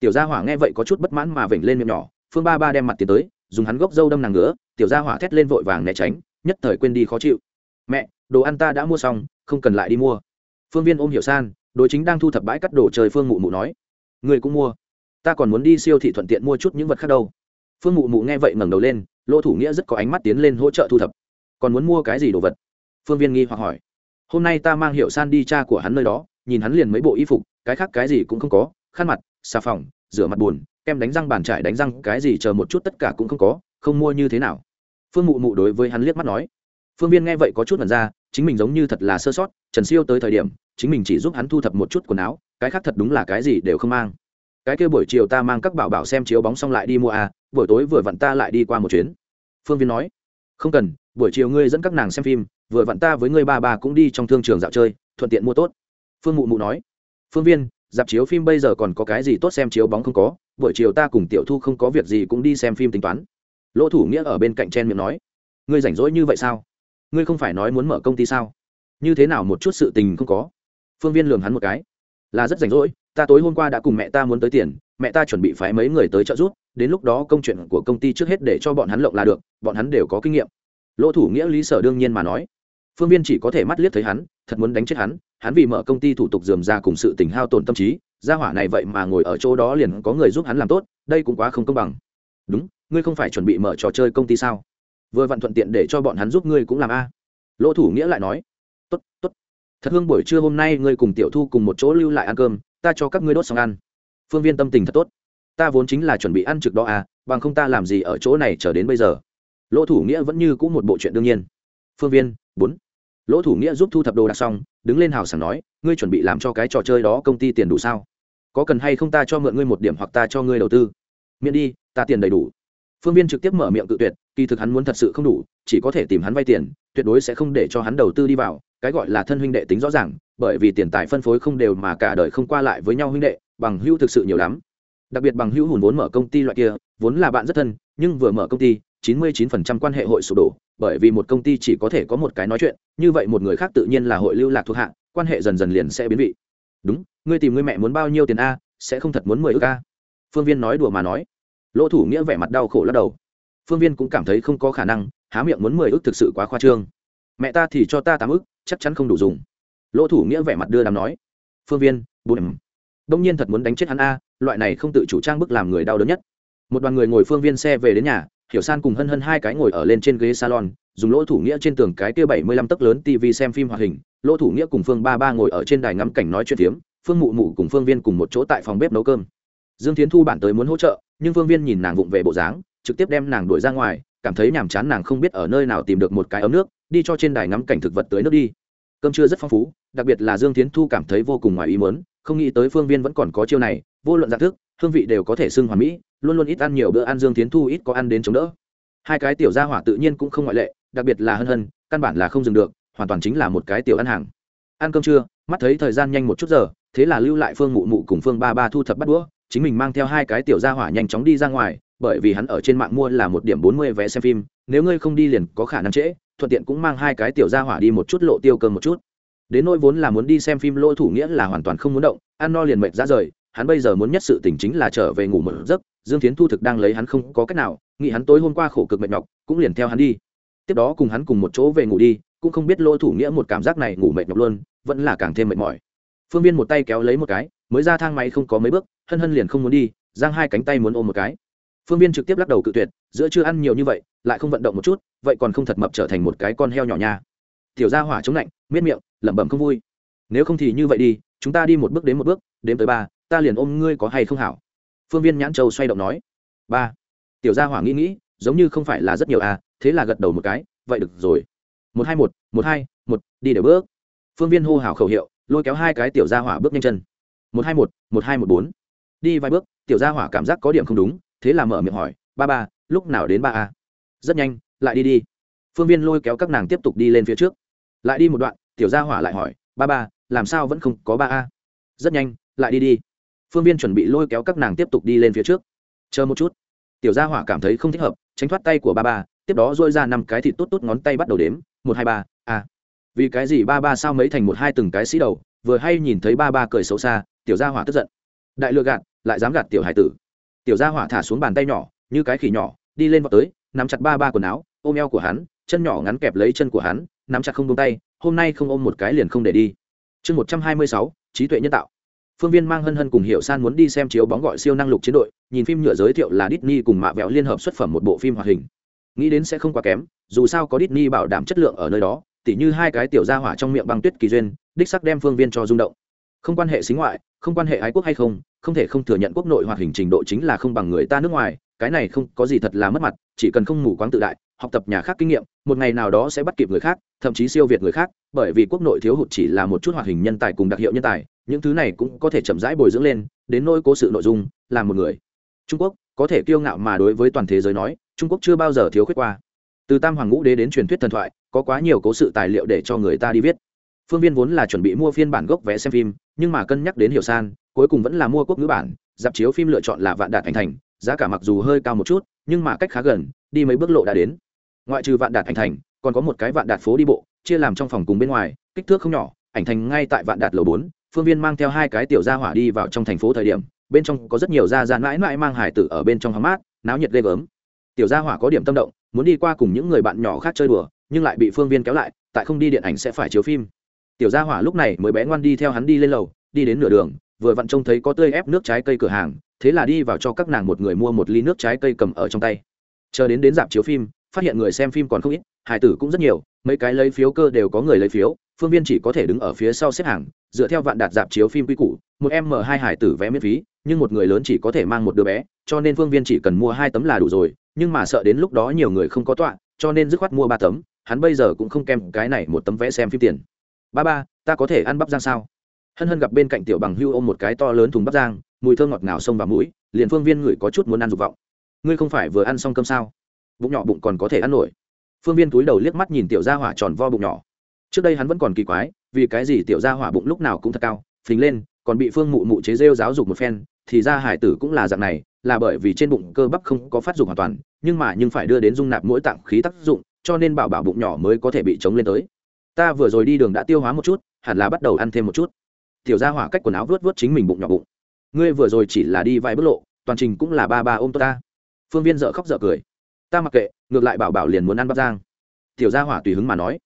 Tiểu gia hỏa nghe vậy có chút bất mãn mà vểnh lên miệng nhỏ phương ba ba đem mặt tiến tới dùng hắn gốc dâu đâm nàng nữa, tiểu gia hỏa thét lên vội vàng né tránh nhất thời quên đi khó chịu. Mẹ đồ ăn ta đã mua xong, không cần lại đi mua. Phương viên ôm hiểu san, đối chính đang thu thập bãi cắt đồ trời phương mụ mụ nói. Người cũng mua. Ta còn muốn đi siêu thị thuận tiện mua chút những vật khác đâu. Phương mụ mụ nghe vậy ngẩng đầu lên, lỗ thủ nghĩa rất có ánh mắt tiến lên hỗ trợ thu thập. Còn muốn mua cái gì đồ vật? Phương viên nghi hoặc hỏi. Hôm nay ta mang hiệu san đi cha của hắn nơi đó, nhìn hắn liền mấy bộ y phục, cái khác cái gì cũng không có, khăn mặt, xà phòng, rửa mặt buồn, kem đánh răng bàn trải đánh răng, cái gì chờ một chút tất cả cũng không có, không mua như thế nào. Phương mụ mụ đối với hắn liếc mắt nói. Phương viên nghe vậy có chút mật ra chính mình giống như thật là sơ sót, trần siêu tới thời điểm, chính mình chỉ giúp hắn thu thập một chút quần áo, cái khác thật đúng là cái gì đều không mang. Cái kia buổi chiều ta mang các bảo bảo xem chiếu bóng xong lại đi mua à buổi tối vừa vặn ta lại đi qua một chuyến. Phương viên nói, không cần, buổi chiều ngươi dẫn các nàng xem phim, vừa vặn ta với ngươi ba bà cũng đi trong thương trường dạo chơi, thuận tiện mua tốt. Phương mụ mụ nói, phương viên, dạp chiếu phim bây giờ còn có cái gì tốt xem chiếu bóng không có, buổi chiều ta cùng tiểu thu không có việc gì cũng đi xem phim tính toán. Lỗ thủ nghĩa ở bên cạnh chen miệng nói, ngươi rảnh rỗi như vậy sao? Ngươi không phải nói muốn mở công ty sao? Như thế nào một chút sự tình không có? Phương viên lường hắn một cái. Là rất rảnh rỗi, ta tối hôm qua đã cùng mẹ ta muốn tới tiền, mẹ ta chuẩn bị phái mấy người tới trợ giúp, đến lúc đó công chuyện của công ty trước hết để cho bọn hắn lộng là được, bọn hắn đều có kinh nghiệm. Lỗ thủ nghĩa lý sở đương nhiên mà nói. Phương viên chỉ có thể mắt liếc thấy hắn, thật muốn đánh chết hắn hắn vì mở công ty thủ tục dườm ra cùng sự tình hao tổn tâm trí, gia hỏa này vậy mà ngồi ở chỗ đó liền có người giúp hắn làm tốt, đây cũng quá không công bằng. Đúng, ngươi không phải chuẩn bị mở trò chơi công ty sao? Vừa vặn thuận tiện để cho bọn hắn giúp ngươi cũng làm a. Lỗ thủ nghĩa lại nói, tốt tốt. Thật hương buổi trưa hôm nay ngươi cùng tiểu thu cùng một chỗ lưu lại ăn cơm, ta cho các ngươi đốt xong ăn. Phương viên tâm tình thật tốt. Ta vốn chính là chuẩn bị ăn trực đó à bằng không ta làm gì ở chỗ này chờ đến bây giờ. Lỗ thủ nghĩa vẫn như c ũ một bộ chuyện đương nhiên. Phương viên, bốn. Lỗ thủ nghĩa giúp thu thập đồ đạc xong, đứng lên hào sảng nói, ngươi chuẩn bị làm cho cái trò chơi đó công ty tiền đủ sao? Có cần hay không ta cho mượn ngươi một điểm hoặc ta cho ngươi đầu tư? Miễn đi, ta tiền đầy đủ phương viên trực tiếp mở miệng tự tuyệt, kỳ thực hắn muốn thật sự không đủ, chỉ có thể tìm hắn vay tiền, tuyệt đối sẽ không để cho hắn đầu tư đi vào, cái gọi là thân huynh đệ tính rõ ràng, bởi vì tiền tài phân phối không đều mà cả đời không qua lại với nhau huynh đệ, bằng hữu thực sự nhiều lắm. Đặc biệt bằng hữu hùn vốn mở công ty loại kia, vốn là bạn rất thân, nhưng vừa mở công ty, chín mươi 99% quan hệ hội sụp đổ, bởi vì một công ty chỉ có thể có một cái nói chuyện, như vậy một người khác tự nhiên là hội lưu lạc thuộc hạ, quan hệ dần dần liền sẽ biến vị. Đúng, ngươi tìm ngươi mẹ muốn bao nhiêu tiền a, sẽ không thật muốn mười ước a? Phương viên nói đùa mà nói lỗ thủ nghĩa vẻ mặt đau khổ lắc đầu. Phương viên cũng cảm thấy không có khả năng, há miệng muốn mười ước thực sự quá khoa trương. Mẹ ta thì cho ta tám ước chắc chắn không đủ dùng. Lỗ thủ nghĩa vẻ mặt đưa đàm nói. Phương viên bốn đông nhiên thật muốn đánh chết hắn a, loại này không tự chủ trang bức làm người đau đớn nhất. Một đoàn người ngồi phương viên xe về đến nhà, hiểu san cùng hân hân hai cái ngồi ở lên trên ghế salon, dùng lỗ thủ nghĩa trên tường cái kia bảy mươi lăm tấc lớn tv xem phim hoạt hình. Lỗ thủ nghĩa cùng phương ba ba ngồi ở trên đài ngắm cảnh nói chuyện phiếm, phương mụ mụ cùng phương viên cùng một chỗ tại phòng bếp nấu cơm dương tiến thu bản tới muốn hỗ trợ, nhưng phương viên nhìn nàng vụng về bộ dáng, trực tiếp đem nàng đuổi ra ngoài, cảm thấy nhàm chán nàng không biết ở nơi nào tìm được một cái ấm nước, đi cho trên đài ngắm cảnh thực vật tới nước đi. Cơm trưa rất phong phú, đặc biệt là dương tiến thu cảm thấy vô cùng ngoài ý mớn không nghĩ tới phương viên vẫn còn có chiêu này, vô luận dạng thức, hương vị đều có thể xưng hoàn mỹ, luôn luôn ít ăn nhiều bữa ăn dương tiến thu ít có ăn đến chống đỡ. Hai cái tiểu gia hỏa tự nhiên cũng không ngoại lệ, đặc biệt là hân hân, căn bản là không dừng được, hoàn toàn chính là một cái tiểu ăn hàng. Ăn cơm trưa, mắt thấy thời gian nhanh một chút giờ, thế là lưu lại phương mụ mụ cùng phương ba ba thu thập bắt đũa chính mình mang theo hai cái tiểu gia hỏa nhanh chóng đi ra ngoài, bởi vì hắn ở trên mạng mua là một điểm bốn mươi vé xem phim, nếu ngươi không đi liền có khả năng trễ, thuận tiện cũng mang hai cái tiểu gia hỏa đi một chút lộ tiêu cơm một chút. Đến nỗi vốn là muốn đi xem phim lỗ thủ nghĩa là hoàn toàn không muốn động, ăn no liền mệt ra rời, hắn bây giờ muốn nhất sự tỉnh chính là trở về ngủ một giấc, dương tiến thu thực đang lấy hắn không có cách nào, nghĩ hắn tối hôm qua khổ cực mệt nhọc, cũng liền theo hắn đi. Tiếp đó cùng hắn cùng một chỗ về ngủ đi, cũng không biết lỗ thủ nghĩa một cảm giác này ngủ mệt nhọc luôn, vẫn là càng thêm mệt mỏi. Phương viên một tay kéo lấy một cái mới ra thang máy không có mấy bước, hân hân liền không muốn đi, giang hai cánh tay muốn ôm một cái. Phương viên trực tiếp lắc đầu cự tuyệt, giữa chưa ăn nhiều như vậy, lại không vận động một chút, vậy còn không thật mập trở thành một cái con heo nhỏ nha. Tiểu ra hỏa chống lạnh, miết miệng, lẩm bẩm không vui. Nếu không thì như vậy đi, chúng ta đi một bước đến một bước đến tới ba, ta liền ôm ngươi có hay không hảo. Phương viên nhãn châu xoay động nói. Ba. Tiểu gia hỏa nghĩ nghĩ, giống như không phải là rất nhiều à thế là gật đầu một cái, vậy được rồi. Một hai một một hai, một, đi để bước. Phương viên hô hào khẩu hiệu, lôi kéo hai cái tiểu gia hỏa bước nhanh chân một hai một một hai một bốn. Đi vài bước, tiểu gia hỏa cảm giác có điểm không đúng, thế là mở miệng hỏi, ba ba, lúc nào đến ba a? Rất nhanh, lại đi đi. Phương viên lôi kéo các nàng tiếp tục đi lên phía trước. Lại đi một đoạn, tiểu gia hỏa lại hỏi, ba ba, làm sao vẫn không có ba a? Rất nhanh, lại đi đi. Phương viên chuẩn bị lôi kéo các nàng tiếp tục đi lên phía trước. Chờ một chút. Tiểu gia hỏa cảm thấy không thích hợp, tránh thoát tay của ba ba, tiếp đó dôi ra năm cái thịt tốt tốt ngón tay bắt đầu đếm, một hai ba, a. Vì cái gì ba ba sao mấy thành một hai từng cái xí đầu, vừa hay nhìn thấy ba ba cười xấu xa tiểu gia hỏa tức giận. Đại lừa gạt, lại dám gạt tiểu hải tử. Tiểu gia hỏa thả xuống bàn tay nhỏ, như cái khỉ nhỏ, đi lên vào tới, nắm chặt ba ba quần áo, ôm eo của hắn, chân nhỏ ngắn kẹp lấy chân của hắn, nắm chặt không buông tay, hôm nay không ôm một cái liền không để đi. Chương một trăm hai mươi sáu, trí tuệ nhân tạo. Phương viên mang hân hân cùng hiệu san muốn đi xem chiếu bóng gọi siêu năng lục chiến đội, nhìn phim nhựa giới thiệu là Disney cùng mạ vẹo liên hợp xuất phẩm một bộ phim hoạt hình. Nghĩ đến sẽ không quá kém, dù sao có Disney bảo đảm chất lượng ở nơi đó, tỉ như hai cái tiểu gia hỏa trong miệng băng tuyết kỳ duyên, đích sắc đem phương viên cho rung động. Không quan hệ xính ngoại không quan hệ ái quốc hay không không thể không thừa nhận quốc nội hoạt hình trình độ chính là không bằng người ta nước ngoài, cái này không có gì thật là mất mặt, chỉ cần không mù quáng tự đại, học tập nhà khác kinh nghiệm, một ngày nào đó sẽ bắt kịp người khác, thậm chí siêu việt người khác, bởi vì quốc nội thiếu hụt chỉ là một chút hoạt hình nhân tài cùng đặc hiệu nhân tài, những thứ này cũng có thể chậm rãi bồi dưỡng lên, đến nỗi cố sự nội dung là một người. Trung quốc, có thể kiêu ngạo mà đối với toàn thế giới nói, trung quốc chưa bao giờ thiếu khuyết qua. Từ tam hoàng ngũ đế đến truyền thuyết thần thoại, có quá nhiều cố sự tài liệu để cho người ta đi viết. Phương viên vốn là chuẩn bị mua phiên bản gốc vé xem phim nhưng mà cân nhắc đến hiểu san, cuối cùng vẫn là mua quốc ngữ bản, dạp chiếu phim lựa chọn là vạn đạt thành thành, giá cả mặc dù hơi cao một chút, nhưng mà cách khá gần, đi mấy bước lộ đã đến. Ngoại trừ vạn đạt thành thành, còn có một cái vạn đạt phố đi bộ, chia làm trong phòng cùng bên ngoài, kích thước không nhỏ ảnh thành ngay tại vạn đạt lầu bốn, phương viên mang theo hai cái tiểu gia hỏa đi vào trong thành phố thời điểm, bên trong có rất nhiều gia gian mãi mãi mang hải tử ở bên trong hóng mát, náo nhiệt ghê gớm. Tiểu gia hỏa có điểm tâm động, muốn đi qua cùng những người bạn nhỏ khác chơi đùa, nhưng lại bị phương viên kéo lại, tại không đi điện ảnh sẽ phải chiếu phim tiểu gia hỏa lúc này mới bé ngoan đi theo hắn đi lên lầu, đi đến nửa đường, vừa vặn trông thấy có tươi ép nước trái cây cửa hàng, thế là đi vào cho các nàng một người mua một ly nước trái cây cầm ở trong tay. Chờ đến đến dạp chiếu phim, phát hiện người xem phim còn không ít hải tử cũng rất nhiều, mấy cái lấy phiếu cơ đều có người lấy phiếu, phương viên chỉ có thể đứng ở phía sau xếp hàng, dựa theo vạn đạt dạp chiếu phim quy củ, một em mở hai hải tử vé miễn phí, nhưng một người lớn chỉ có thể mang một đứa bé, cho nên phương viên chỉ cần mua hai tấm là đủ rồi, nhưng mà sợ đến lúc đó nhiều người không có tọa, cho nên dứt khoát mua ba tấm, hắn bây giờ cũng không kèm cái này một tấm vé xem phim tiền ba ba ta có thể ăn bắp giang sao hân hân gặp bên cạnh tiểu bằng hưu ôm một cái to lớn thùng bắp giang mùi thơm ngọt ngào xông vào mũi liền phương viên ngửi có chút muốn ăn dục vọng ngươi không phải vừa ăn xong cơm sao bụng nhỏ bụng còn có thể ăn nổi phương viên túi đầu liếc mắt nhìn tiểu gia hỏa tròn vo bụng nhỏ trước đây hắn vẫn còn kỳ quái vì cái gì tiểu gia hỏa bụng lúc nào cũng thật cao phình lên còn bị phương mụ mụ chế rêu giáo dục một phen thì ra hải tử cũng là dạng này là bởi vì trên bụng cơ bắp không có phát dục hoàn toàn nhưng mà nhưng phải đưa đến dung nạp mỗi tạng khí tác dụng cho nên bảo bảo bụng nhỏ mới có thể bị chống lên tới ta vừa rồi đi đường đã tiêu hóa một chút, hẳn là bắt đầu ăn thêm một chút. Tiểu gia hỏa cách quần áo vớt vớt chính mình bụng nhỏ bụng. Ngươi vừa rồi chỉ là đi vài bước lộ, toàn trình cũng là ba ba ôm tôi ta. Phương viên dợ khóc dợ cười. Ta mặc kệ, ngược lại bảo bảo liền muốn ăn bắp giang tiểu gia hỏa tùy hứng mà nói.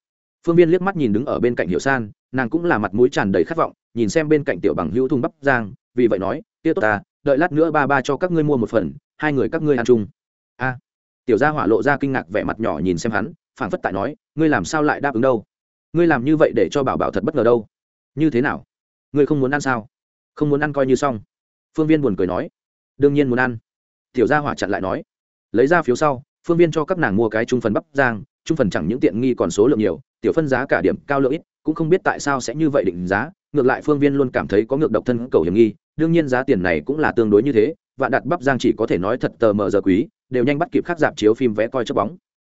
Phương viên liếc mắt nhìn đứng ở bên cạnh hiệu san, nàng cũng là mặt mũi tràn đầy khát vọng, nhìn xem bên cạnh tiểu bằng hữu thùng bắp giang vì vậy nói tiêu tốt ta, đợi lát nữa ba ba cho các ngươi mua một phần, hai người các ngươi ăn chung. A. Tiểu gia hỏa lộ ra kinh ngạc vẻ mặt nhỏ nhìn xem hắn, phảng phất tại nói, ngươi làm sao lại đáp ứng đâu? Ngươi làm như vậy để cho bảo bảo thật bất ngờ đâu. Như thế nào? Ngươi không muốn ăn sao? Không muốn ăn coi như xong. Phương viên buồn cười nói. Đương nhiên muốn ăn. Tiểu gia hỏa chặn lại nói. Lấy ra phiếu sau, phương viên cho các nàng mua cái trung phần bắp giang trung phần chẳng những tiện nghi còn số lượng nhiều, tiểu phân giá cả điểm cao lượng ít, cũng không biết tại sao sẽ như vậy định giá, ngược lại phương viên luôn cảm thấy có ngược độc thân cầu hiểm nghi, đương nhiên giá tiền này cũng là tương đối như thế, vạn đặt bắp giang chỉ có thể nói thật tờ mờ giờ quý, đều nhanh bắt kịp khắc dạp chiếu phim vé coi chấp bóng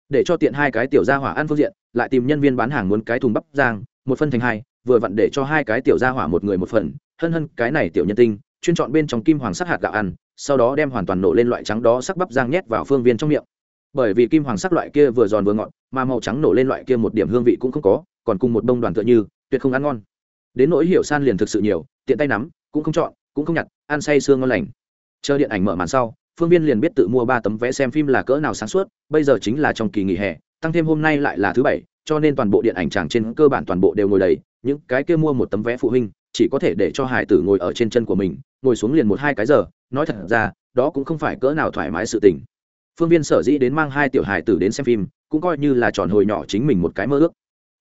để cho tiện hai cái tiểu gia hỏa ăn phương diện, lại tìm nhân viên bán hàng muốn cái thùng bắp giang một phân thành hai, vừa vặn để cho hai cái tiểu gia hỏa một người một phần. Hân hân, cái này tiểu nhân tinh, chuyên chọn bên trong kim hoàng sắc hạt gạo ăn, sau đó đem hoàn toàn nổ lên loại trắng đó sắc bắp giang nhét vào phương viên trong miệng. Bởi vì kim hoàng sắc loại kia vừa giòn vừa ngọt, mà màu trắng nổ lên loại kia một điểm hương vị cũng không có, còn cùng một bông đoàn tựa như, tuyệt không ăn ngon. Đến nỗi hiểu san liền thực sự nhiều, tiện tay nắm, cũng không chọn, cũng không nhặt, ăn say sương ngon lành. Chờ điện ảnh mở màn sau phương viên liền biết tự mua ba tấm vé xem phim là cỡ nào sáng suốt, bây giờ chính là trong kỳ nghỉ hè, tăng thêm hôm nay lại là thứ bảy, cho nên toàn bộ điện ảnh tràng trên cơ bản toàn bộ đều ngồi đầy, những cái kia mua một tấm vé phụ huynh, chỉ có thể để cho hải tử ngồi ở trên chân của mình, ngồi xuống liền một hai cái giờ, nói thật ra, đó cũng không phải cỡ nào thoải mái sự tình. Phương viên sở dĩ đến mang hai tiểu hải tử đến xem phim, cũng coi như là tròn hồi nhỏ chính mình một cái mơ ước.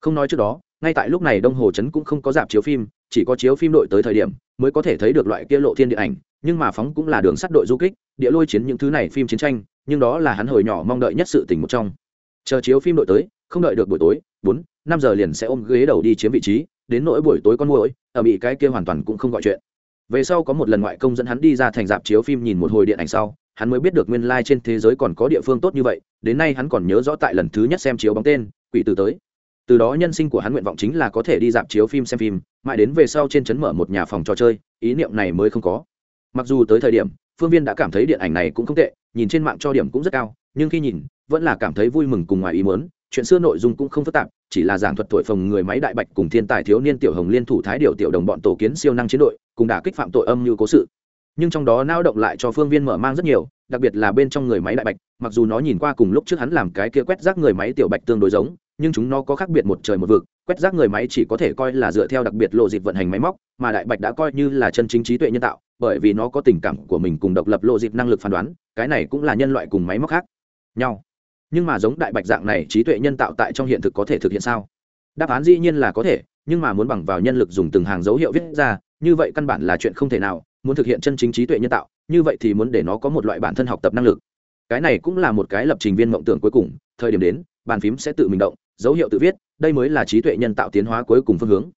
Không nói trước đó, ngay tại lúc này đông hồ trấn cũng không có dạp chiếu phim, chỉ có chiếu phim đội tới thời điểm mới có thể thấy được loại kia lộ thiên điện ảnh, nhưng mà phóng cũng là đường sắt đội du kích, địa lôi chiến những thứ này phim chiến tranh, nhưng đó là hắn hồi nhỏ mong đợi nhất sự tình một trong. Chờ chiếu phim đội tới, không đợi được buổi tối, bốn, năm giờ liền sẽ ôm ghế đầu đi chiếm vị trí, đến nỗi buổi tối con muỗi, ở bị cái kia hoàn toàn cũng không gọi chuyện. Về sau có một lần ngoại công dẫn hắn đi ra thành dạp chiếu phim nhìn một hồi điện ảnh sau, hắn mới biết được nguyên lai trên thế giới còn có địa phương tốt như vậy, đến nay hắn còn nhớ rõ tại lần thứ nhất xem chiếu bóng tên, quỷ tử tới từ đó nhân sinh của hắn nguyện vọng chính là có thể đi dạp chiếu phim xem phim, mãi đến về sau trên trấn mở một nhà phòng trò chơi, ý niệm này mới không có. Mặc dù tới thời điểm, phương viên đã cảm thấy điện ảnh này cũng không tệ, nhìn trên mạng cho điểm cũng rất cao, nhưng khi nhìn, vẫn là cảm thấy vui mừng cùng ngoài ý muốn, chuyện xưa nội dung cũng không phức tạp, chỉ là giảng thuật thổi phồng người máy đại bạch cùng thiên tài thiếu niên tiểu hồng liên thủ thái điều tiểu đồng bọn tổ kiến siêu năng chiến đội, cùng đả kích phạm tội âm như cố sự. Nhưng trong đó nao động lại cho phương viên mở mang rất nhiều, đặc biệt là bên trong người máy đại bạch, mặc dù nó nhìn qua cùng lúc trước hắn làm cái kia quét rác người máy tiểu bạch tương đối giống nhưng chúng nó có khác biệt một trời một vực, quét rác người máy chỉ có thể coi là dựa theo đặc biệt lộ dịp vận hành máy móc, mà đại bạch đã coi như là chân chính trí tuệ nhân tạo, bởi vì nó có tình cảm của mình cùng độc lập lộ dịp năng lực phán đoán, cái này cũng là nhân loại cùng máy móc khác nhau. Nhưng mà giống đại bạch dạng này trí tuệ nhân tạo tại trong hiện thực có thể thực hiện sao? Đáp án dĩ nhiên là có thể, nhưng mà muốn bằng vào nhân lực dùng từng hàng dấu hiệu viết ra, như vậy căn bản là chuyện không thể nào, muốn thực hiện chân chính trí tuệ nhân tạo, như vậy thì muốn để nó có một loại bản thân học tập năng lực. Cái này cũng là một cái lập trình viên mộng tưởng cuối cùng, thời điểm đến, bàn phím sẽ tự mình động dấu hiệu tự viết, đây mới là trí tuệ nhân tạo tiến hóa cuối cùng phương hướng.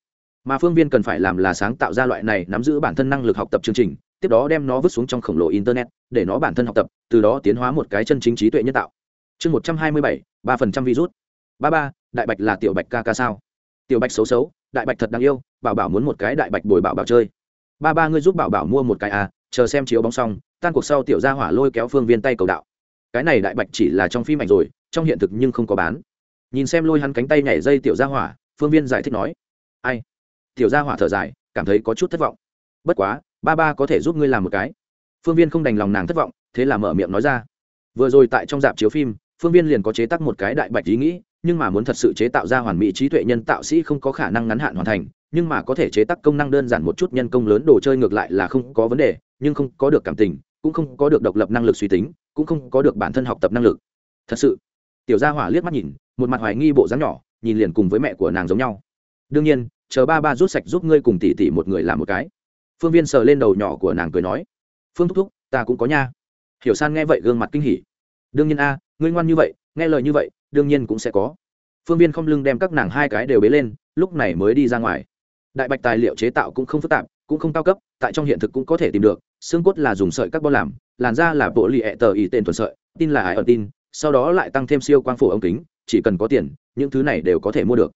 Mà phương viên cần phải làm là sáng tạo ra loại này nắm giữ bản thân năng lực học tập chương trình, tiếp đó đem nó vứt xuống trong khổng lồ internet, để nó bản thân học tập, từ đó tiến hóa một cái chân chính trí tuệ nhân tạo. Chương một trăm hai mươi bảy, ba phần trăm virus. Ba ba, đại bạch là tiểu bạch ca ca sao? Tiểu bạch xấu xấu, đại bạch thật đáng yêu, bảo bảo muốn một cái đại bạch bồi bảo bảo chơi. Ba ba ngươi giúp bảo bảo mua một cái à chờ xem chiếu bóng xong, tan cuộc sau tiểu gia hỏa lôi kéo phương viên tay cầu đạo. Cái này đại bạch chỉ là trong phim ảnh rồi, trong hiện thực nhưng không có bán nhìn xem lôi hắn cánh tay nhảy dây tiểu gia hỏa, phương viên giải thích nói, ai? Tiểu gia hỏa thở dài, cảm thấy có chút thất vọng. Bất quá, ba ba có thể giúp ngươi làm một cái. Phương viên không đành lòng nàng thất vọng, thế là mở miệng nói ra, vừa rồi tại trong dạp chiếu phim, phương viên liền có chế tác một cái đại bạch ý nghĩ, nhưng mà muốn thật sự chế tạo ra hoàn mỹ trí tuệ nhân tạo sĩ không có khả năng ngắn hạn hoàn thành, nhưng mà có thể chế tác công năng đơn giản một chút nhân công lớn đồ chơi ngược lại là không có vấn đề, nhưng không có được cảm tình, cũng không có được độc lập năng lực suy tính, cũng không có được bản thân học tập năng lực. Thật sự? Tiểu gia hỏa liếc mắt nhìn một mặt hoài nghi bộ dáng nhỏ, nhìn liền cùng với mẹ của nàng giống nhau. Đương nhiên, chờ ba ba rút sạch giúp ngươi cùng tỷ tỷ một người làm một cái. Phương viên sờ lên đầu nhỏ của nàng cười nói, phương thúc thúc, ta cũng có nha. Hiểu san nghe vậy gương mặt kinh hỉ. Đương nhiên a, ngươi ngoan như vậy, nghe lời như vậy, đương nhiên cũng sẽ có. Phương viên không lưng đem các nàng hai cái đều bế lên, lúc này mới đi ra ngoài. Đại bạch tài liệu chế tạo cũng không phức tạp, cũng không cao cấp, tại trong hiện thực cũng có thể tìm được, xương cốt là dùng sợi carbon làm, làn da là bộ lì ẹ tờ ý tên thuần sợi, tin là ai ở tin, sau đó lại tăng thêm siêu quang phổ ống kính chỉ cần có tiền, những thứ này đều có thể mua được.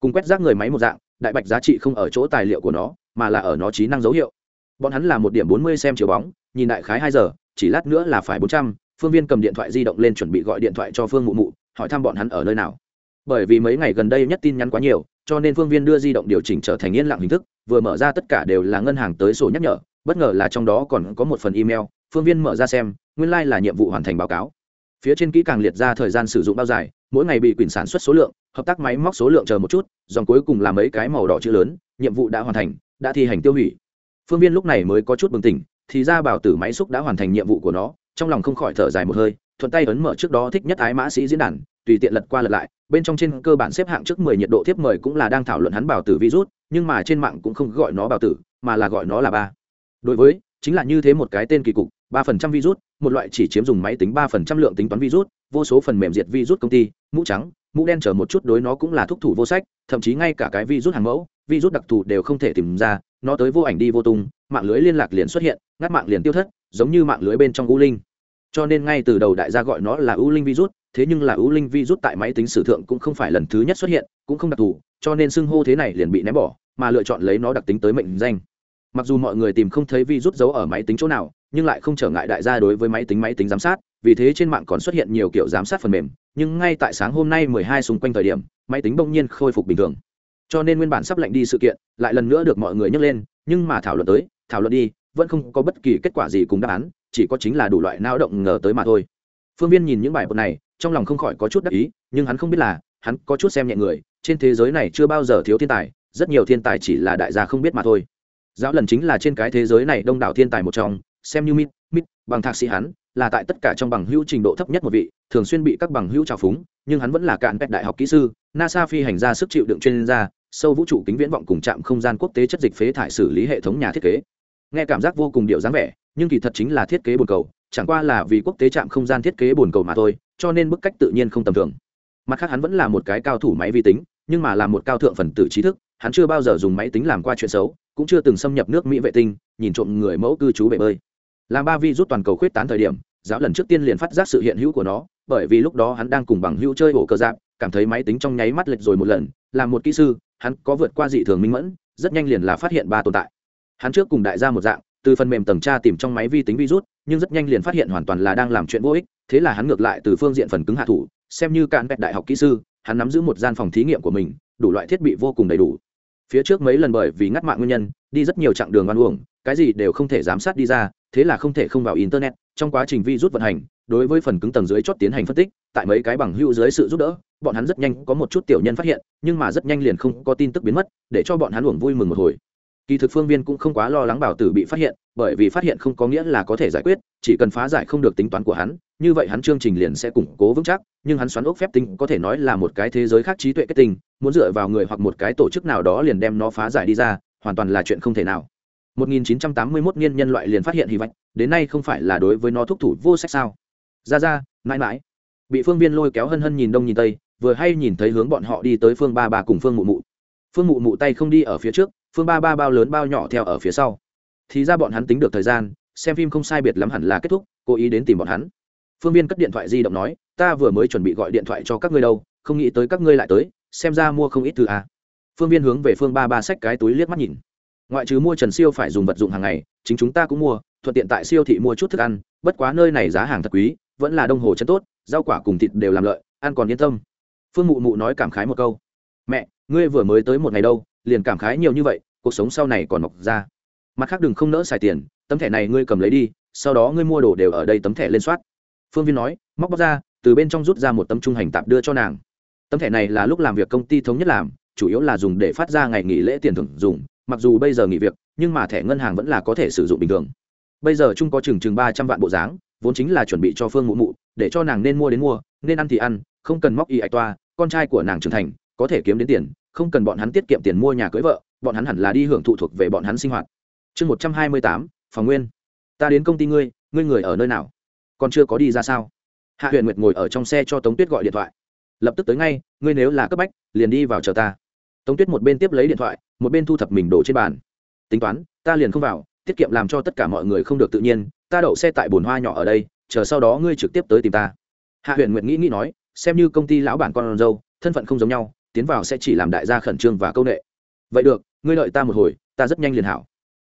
Cùng quét rác người máy một dạng, đại bạch giá trị không ở chỗ tài liệu của nó, mà là ở nó trí năng dấu hiệu. Bọn hắn là một điểm bốn mươi xem chiếu bóng, nhìn đại khái hai giờ, chỉ lát nữa là phải bốn trăm, phương viên cầm điện thoại di động lên chuẩn bị gọi điện thoại cho phương mụ mụ, hỏi thăm bọn hắn ở nơi nào. Bởi vì mấy ngày gần đây nhất tin nhắn quá nhiều, cho nên phương viên đưa di động điều chỉnh trở thành yên lặng hình thức, vừa mở ra tất cả đều là ngân hàng tới sổ nhắc nhở, bất ngờ là trong đó còn có một phần email, phương viên mở ra xem, nguyên lai、like、là nhiệm vụ hoàn thành báo cáo. Phía trên kỹ càng liệt ra thời gian sử dụng bao dài mỗi ngày bị quyền sản xuất số lượng, hợp tác máy móc số lượng chờ một chút, dòng cuối cùng là mấy cái màu đỏ chữ lớn, nhiệm vụ đã hoàn thành, đã thi hành tiêu hủy. Phương viên lúc này mới có chút bừng tỉnh, thì ra bảo tử máy xúc đã hoàn thành nhiệm vụ của nó, trong lòng không khỏi thở dài một hơi, thuận tay ấn mở trước đó thích nhất ái mã sĩ diễn đàn, tùy tiện lật qua lật lại, bên trong trên cơ bản xếp hạng trước mười nhiệt độ tiếp mời cũng là đang thảo luận hắn bảo tử virus, nhưng mà trên mạng cũng không gọi nó bảo tử, mà là gọi nó là ba. Đối với, chính là như thế một cái tên kỳ cục, ba phần trăm virus, một loại chỉ chiếm dùng máy tính ba phần trăm lượng tính toán virus, vô số phần mềm diệt virus công ty mũ trắng, mũ đen chở một chút đối nó cũng là thúc thủ vô sách, thậm chí ngay cả cái virus hàng mẫu, virus đặc thù đều không thể tìm ra, nó tới vô ảnh đi vô tung, mạng lưới liên lạc liền xuất hiện, ngắt mạng liền tiêu thất, giống như mạng lưới bên trong u linh. Cho nên ngay từ đầu đại gia gọi nó là u linh virus, thế nhưng là u linh virus tại máy tính sử thượng cũng không phải lần thứ nhất xuất hiện, cũng không đặc thù, cho nên xưng hô thế này liền bị ném bỏ, mà lựa chọn lấy nó đặc tính tới mệnh danh. Mặc dù mọi người tìm không thấy virus giấu ở máy tính chỗ nào, nhưng lại không trở ngại đại gia đối với máy tính máy tính giám sát vì thế trên mạng còn xuất hiện nhiều kiểu giám sát phần mềm, nhưng ngay tại sáng hôm nay 12 xung quanh thời điểm, máy tính bỗng nhiên khôi phục bình thường. Cho nên nguyên bản sắp lệnh đi sự kiện, lại lần nữa được mọi người nhắc lên, nhưng mà thảo luận tới, thảo luận đi, vẫn không có bất kỳ kết quả gì cùng đáp án, chỉ có chính là đủ loại não động ngờ tới mà thôi. Phương viên nhìn những bài bột này, trong lòng không khỏi có chút đắc ý, nhưng hắn không biết là, hắn có chút xem nhẹ người, trên thế giới này chưa bao giờ thiếu thiên tài, rất nhiều thiên tài chỉ là đại gia không biết mà thôi. Giáo lần chính là trên cái thế giới này đông đảo thiên tài một trong, xem như mít mít, bằng thạc sĩ hắn là tại tất cả trong bằng hữu trình độ thấp nhất một vị, thường xuyên bị các bằng hữu trào phúng, nhưng hắn vẫn là cạn pet đại học kỹ sư, nasa phi hành ra sức chịu đựng chuyên gia, sâu vũ trụ kính viễn vọng cùng trạm không gian quốc tế chất dịch phế thải xử lý hệ thống nhà thiết kế. Nghe cảm giác vô cùng điệu dáng vẻ, nhưng kỳ thật chính là thiết kế bồn cầu, chẳng qua là vì quốc tế trạm không gian thiết kế bồn cầu mà thôi, cho nên bức cách tự nhiên không tầm thường. Mặt khác hắn vẫn là một cái cao thủ máy vi tính, nhưng mà là một cao thượng phần tử trí thức, hắn chưa bao giờ dùng máy tính làm qua chuyện xấu, cũng chưa từng xâm nhập nước mỹ vệ tinh, nhìn trộm người mẫu cư trú bể bơi. Làm ba vi rút toàn cầu khuyết tán thời điểm giáo lần trước tiên liền phát giác sự hiện hữu của nó, bởi vì lúc đó hắn đang cùng bằng hữu chơi ổ cờ dạp cảm thấy máy tính trong nháy mắt lệch rồi một lần làm một kỹ sư, hắn có vượt qua dị thường minh mẫn, rất nhanh liền là phát hiện ba tồn tại. Hắn trước cùng đại gia một dạng, từ phần mềm tầng tra tìm trong máy vi tính virus, nhưng rất nhanh liền phát hiện hoàn toàn là đang làm chuyện vô ích, thế là hắn ngược lại từ phương diện phần cứng hạ thủ, xem như cạn vẹt đại học kỹ sư, hắn nắm giữ một gian phòng thí nghiệm của mình, đủ loại thiết bị vô cùng đầy đủ. Phía trước mấy lần bởi vì ngắt mạng nguyên nhân, đi rất nhiều chặng đường ăn uổng cái gì đều không thể giám sát đi ra, thế là không thể không vào internet, trong quá trình vi rút vận hành, đối với phần cứng tầng dưới chót tiến hành phân tích, tại mấy cái bằng hữu dưới sự giúp đỡ, bọn hắn rất nhanh có một chút tiểu nhân phát hiện, nhưng mà rất nhanh liền không có tin tức biến mất, để cho bọn hắn uổng vui mừng một hồi. Kỳ thực phương viên cũng không quá lo lắng bảo tử bị phát hiện, bởi vì phát hiện không có nghĩa là có thể giải quyết, chỉ cần phá giải không được tính toán của hắn, như vậy hắn chương trình liền sẽ củng cố vững chắc, nhưng hắn xoắn ốc phép tính có thể nói là một cái thế giới khác trí tuệ kết tinh, muốn dựa vào người hoặc một cái tổ chức nào đó liền đem nó phá giải đi ra, hoàn toàn là chuyện không thể nào. 1981 niên nhân loại liền phát hiện hy vọng đến nay không phải là đối với nó thúc thủ vô sách sao? Ra ra, mãi mãi. Bị phương viên lôi kéo hân hân nhìn đông nhìn tây, vừa hay nhìn thấy hướng bọn họ đi tới phương ba Ba cùng phương mụ mụ. Phương mụ mụ tay không đi ở phía trước, phương ba ba bao lớn bao nhỏ theo ở phía sau. Thì ra bọn hắn tính được thời gian, xem phim không sai biệt lắm hẳn là kết thúc, cố ý đến tìm bọn hắn. Phương viên cất điện thoại di động nói, ta vừa mới chuẩn bị gọi điện thoại cho các ngươi đâu, không nghĩ tới các ngươi lại tới, xem ra mua không ít từ à. phương viên hướng về phương ba ba xách cái túi liếc mắt nhìn ngoại trừ mua trần siêu phải dùng vật dụng hàng ngày, chính chúng ta cũng mua, thuận tiện tại siêu thị mua chút thức ăn, bất quá nơi này giá hàng thật quý, vẫn là đông hồ chân tốt, rau quả cùng thịt đều làm lợi, ăn còn yên tâm. Phương mụ mụ nói cảm khái một câu. Mẹ, ngươi vừa mới tới một ngày đâu, liền cảm khái nhiều như vậy, cuộc sống sau này còn mọc ra. Mặt khác đừng không nỡ xài tiền, tấm thẻ này ngươi cầm lấy đi, sau đó ngươi mua đồ đều ở đây tấm thẻ lên soát. Phương viên nói, móc bóc ra, từ bên trong rút ra một tấm trung hành tạp đưa cho nàng. Tấm thẻ này là lúc làm việc công ty thống nhất làm, chủ yếu là dùng để phát ra ngày nghỉ lễ tiền thưởng dùng mặc dù bây giờ nghỉ việc, nhưng mà thẻ ngân hàng vẫn là có thể sử dụng bình thường. Bây giờ trung có chừng chừng ba trăm vạn bộ dáng, vốn chính là chuẩn bị cho phương mụ mụ, để cho nàng nên mua đến mua, nên ăn thì ăn, không cần móc y ạch toa, con trai của nàng trưởng thành, có thể kiếm đến tiền, không cần bọn hắn tiết kiệm tiền mua nhà cưới vợ, bọn hắn hẳn là đi hưởng thụ thuộc về bọn hắn sinh hoạt. Chương một trăm hai mươi tám, phòng nguyên. Ta đến công ty ngươi ngươi người ở nơi nào? Còn chưa có đi ra sao? Hạ huyện nguyệt ngồi ở trong xe cho tống tuyết gọi điện thoại. Lập tức tới ngay, ngươi nếu là cấp bách, liền đi vào chờ ta tống tuyết một bên tiếp lấy điện thoại, một bên thu thập mình đổ trên bàn. Tính toán, ta liền không vào, tiết kiệm làm cho tất cả mọi người không được tự nhiên, ta đậu xe tại bồn hoa nhỏ ở đây, chờ sau đó ngươi trực tiếp tới tìm ta. Hạ huyền nguyệt nghĩ nghĩ nói, xem như công ty lão bản con dâu, thân phận không giống nhau, tiến vào sẽ chỉ làm đại gia khẩn trương và c â u n ệ vậy được, ngươi lợi ta một hồi, ta rất nhanh liền hảo.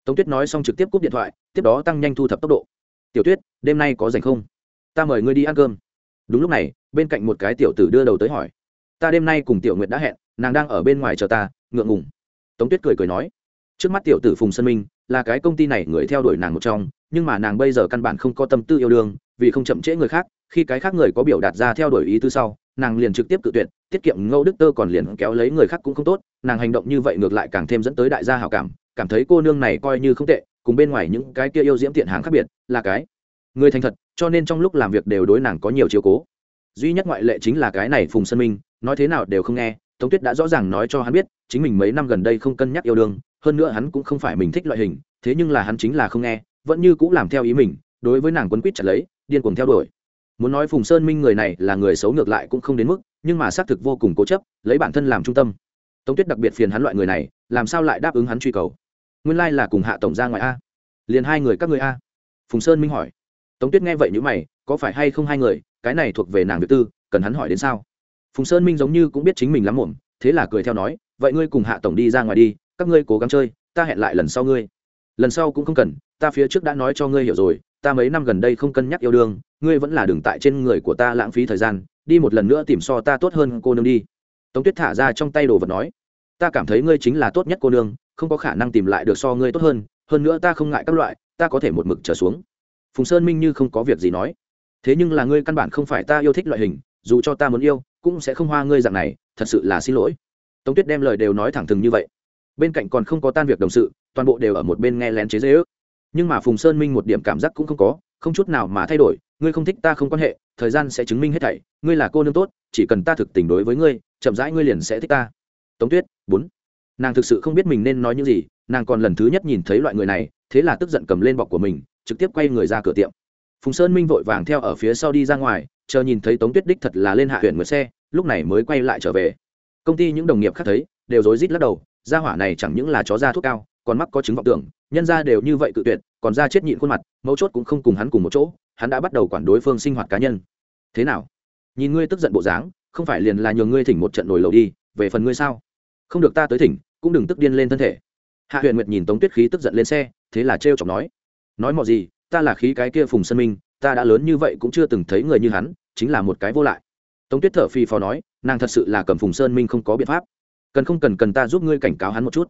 Tống tuyết nói xong trực tiếp cúp điện thoại, tiếp đó tăng nhanh thu thập tốc độ. Tiểu tuyết, đêm nay có dành không? Ta mời ngươi đi ăn cơm. Đúng lúc này, bên cạnh một cái tiểu tử đưa đầu tới hỏi ta đêm nay cùng tiểu nguyệt đã hẹn, nàng đang ở bên ngoài chờ ta, ngượng ngùng. Tống tuyết cười cười nói, trước mắt tiểu tử phùng sơn minh là cái công ty này người theo đuổi nàng một trong, nhưng mà nàng bây giờ căn bản không có tâm tư yêu đương, vì không chậm trễ người khác, khi cái khác người có biểu đạt ra theo đuổi ý tư sau, nàng liền trực tiếp cự tuyệt, tiết kiệm ngâu đức tơ còn liền kéo lấy người khác cũng không tốt, nàng hành động như vậy ngược lại càng thêm dẫn tới đại gia hảo cảm cảm thấy cô nương này coi như không tệ, cùng bên ngoài những cái kia yêu diễm tiện hàng khác biệt, là cái người thành thật, cho nên trong lúc làm việc đều đối nàng có nhiều chiều cố. Duy nhất ngoại lệ chính là cái này phùng sơn minh nói thế nào đều không nghe, tống tuyết đã rõ ràng nói cho hắn biết, chính mình mấy năm gần đây không cân nhắc yêu đương, hơn nữa hắn cũng không phải mình thích loại hình, thế nhưng là hắn chính là không nghe, vẫn như cũng làm theo ý mình, đối với nàng quấn quýt chặt lấy, điên cuồng theo đuổi. Muốn nói phùng sơn minh người này là người xấu ngược lại cũng không đến mức, nhưng mà xác thực vô cùng cố chấp, lấy bản thân làm trung tâm. Tống tuyết đặc biệt phiền hắn loại người này, làm sao lại đáp ứng hắn truy cầu? Nguyên lai là cùng hạ tổng ra ngoài a. Liền hai người các người a. Phùng sơn minh hỏi. Tống tuyết nghe vậy nhữ mày, có phải hay không hai người, cái này thuộc về nàng việt tư, cần hắn hỏi đến sao? Phùng sơn minh giống như cũng biết chính mình lắm muộn, thế là cười theo nói, vậy ngươi cùng hạ tổng đi ra ngoài đi, các ngươi cố gắng chơi, ta hẹn lại lần sau ngươi. Lần sau cũng không cần, ta phía trước đã nói cho ngươi hiểu rồi, ta mấy năm gần đây không cân nhắc yêu đương, ngươi vẫn là đường tại trên người của ta lãng phí thời gian, đi một lần nữa tìm so ta tốt hơn cô nương đi. Tống tuyết thả ra trong tay đồ vật nói, ta cảm thấy ngươi chính là tốt nhất cô nương, không có khả năng tìm lại được so ngươi tốt hơn hơn nữa ta không ngại các loại, ta có thể một mực trở xuống. Phùng sơn minh như không có việc gì nói, thế nhưng là ngươi căn bản không phải ta yêu thích loại hình, dù cho ta muốn yêu cũng sẽ không hoa ngươi dạng này, thật sự là xin lỗi. Tống tuyết đem lời đều nói thẳng thừng như vậy. Bên cạnh còn không có tan việc đồng sự, toàn bộ đều ở một bên nghe lén chế dễ ước nhưng mà phùng sơn minh một điểm cảm giác cũng không có, không chút nào mà thay đổi, ngươi không thích ta không quan hệ, thời gian sẽ chứng minh hết thảy, ngươi là cô nương tốt, chỉ cần ta thực tình đối với ngươi, chậm rãi ngươi liền sẽ thích ta. Tống tuyết, bốn. Nàng thực sự không biết mình nên nói những gì, nàng còn lần thứ nhất nhìn thấy loại người này, thế là tức giận cầm lên bọc của mình, trực tiếp quay người ra cửa tiệm. Phùng sơn minh vội vàng theo ở phía sau đi ra ngoài chờ nhìn thấy tống tuyết đích thật là lên hạ huyện mượn xe, lúc này mới quay lại trở về. Công ty những đồng nghiệp khác thấy, đều rối rít lắc đầu, gia hỏa này chẳng những là chó da thuốc cao, còn mắc có chứng vọng tưởng, nhân ra đều như vậy cự tuyệt, còn ra chết nhịn khuôn mặt, mấu chốt cũng không cùng hắn cùng một chỗ, hắn đã bắt đầu quản đối phương sinh hoạt cá nhân. Thế nào? Nhìn ngươi tức giận bộ dáng, không phải liền là nhường ngươi thỉnh một trận nổi lầu đi, về phần ngươi sao? Không được ta tới thỉnh, cũng đừng tức điên lên thân thể. Hạ huyện nguyệt nhìn tống tuyết khí tức giận lên xe, thế là trêu chọc nói. Nói mọi gì, ta là khí cái kia phùng sân minh ta đã lớn như vậy cũng chưa từng thấy người như hắn, chính là một cái vô lại. Tống tuyết thở phi phò nói, nàng thật sự là cầm phùng sơn minh không có biện pháp. Cần không cần cần ta giúp ngươi cảnh cáo hắn một chút.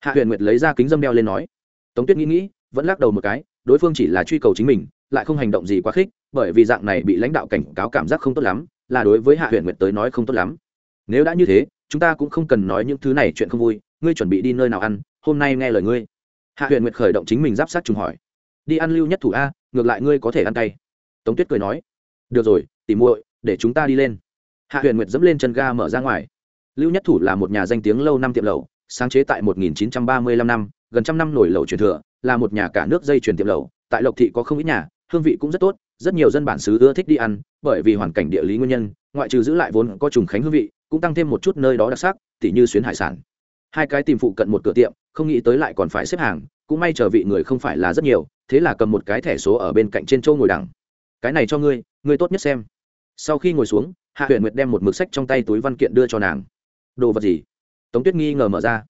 Hạ huyền nguyệt lấy ra kính dâm đeo lên nói. Tống tuyết nghĩ nghĩ, vẫn lắc đầu một cái, đối phương chỉ là truy cầu chính mình, lại không hành động gì quá khích, bởi vì dạng này bị lãnh đạo cảnh cáo cảm giác không tốt lắm, là đối với hạ huyền nguyệt tới nói không tốt lắm. Nếu đã như thế, chúng ta cũng không cần nói những thứ này chuyện không vui, ngươi chuẩn bị đi nơi nào ăn, hôm nay nghe lời ngươi. Hạ huyền nguyệt khởi động chính mình giáp sát trùng hỏi. Đi ăn lưu nhất thủ a ngược lại ngươi có thể ăn tay tống tuyết cười nói, được rồi, tỉ muội, để chúng ta đi lên. Hạ huyền nguyệt dẫm lên chân ga mở ra ngoài. Lưu nhất thủ là một nhà danh tiếng lâu năm tiệm lẩu, sáng chế tại 1935 năm, gần trăm năm nổi lẩu truyền thừa, là một nhà cả nước dây truyền tiệm lẩu. Tại lộc thị có không ít nhà, hương vị cũng rất tốt, rất nhiều dân bản xứ ưa thích đi ăn, bởi vì hoàn cảnh địa lý nguyên nhân, ngoại trừ giữ lại vốn có trùng khánh hương vị, cũng tăng thêm một chút nơi đó đặc sắc, tỉ như xuyến hải sản. Hai cái tìm phụ cận một cửa tiệm, không nghĩ tới lại còn phải xếp hàng cũng may chờ vị người không phải là rất nhiều, thế là cầm một cái thẻ số ở bên cạnh trên châu ngồi đằng. Cái này cho ngươi ngươi tốt nhất xem. Sau khi ngồi xuống, hạ huyền nguyệt đem một mực sách trong tay túi văn kiện đưa cho nàng. Đồ vật gì? Tống tuyết nghi ngờ mở ra.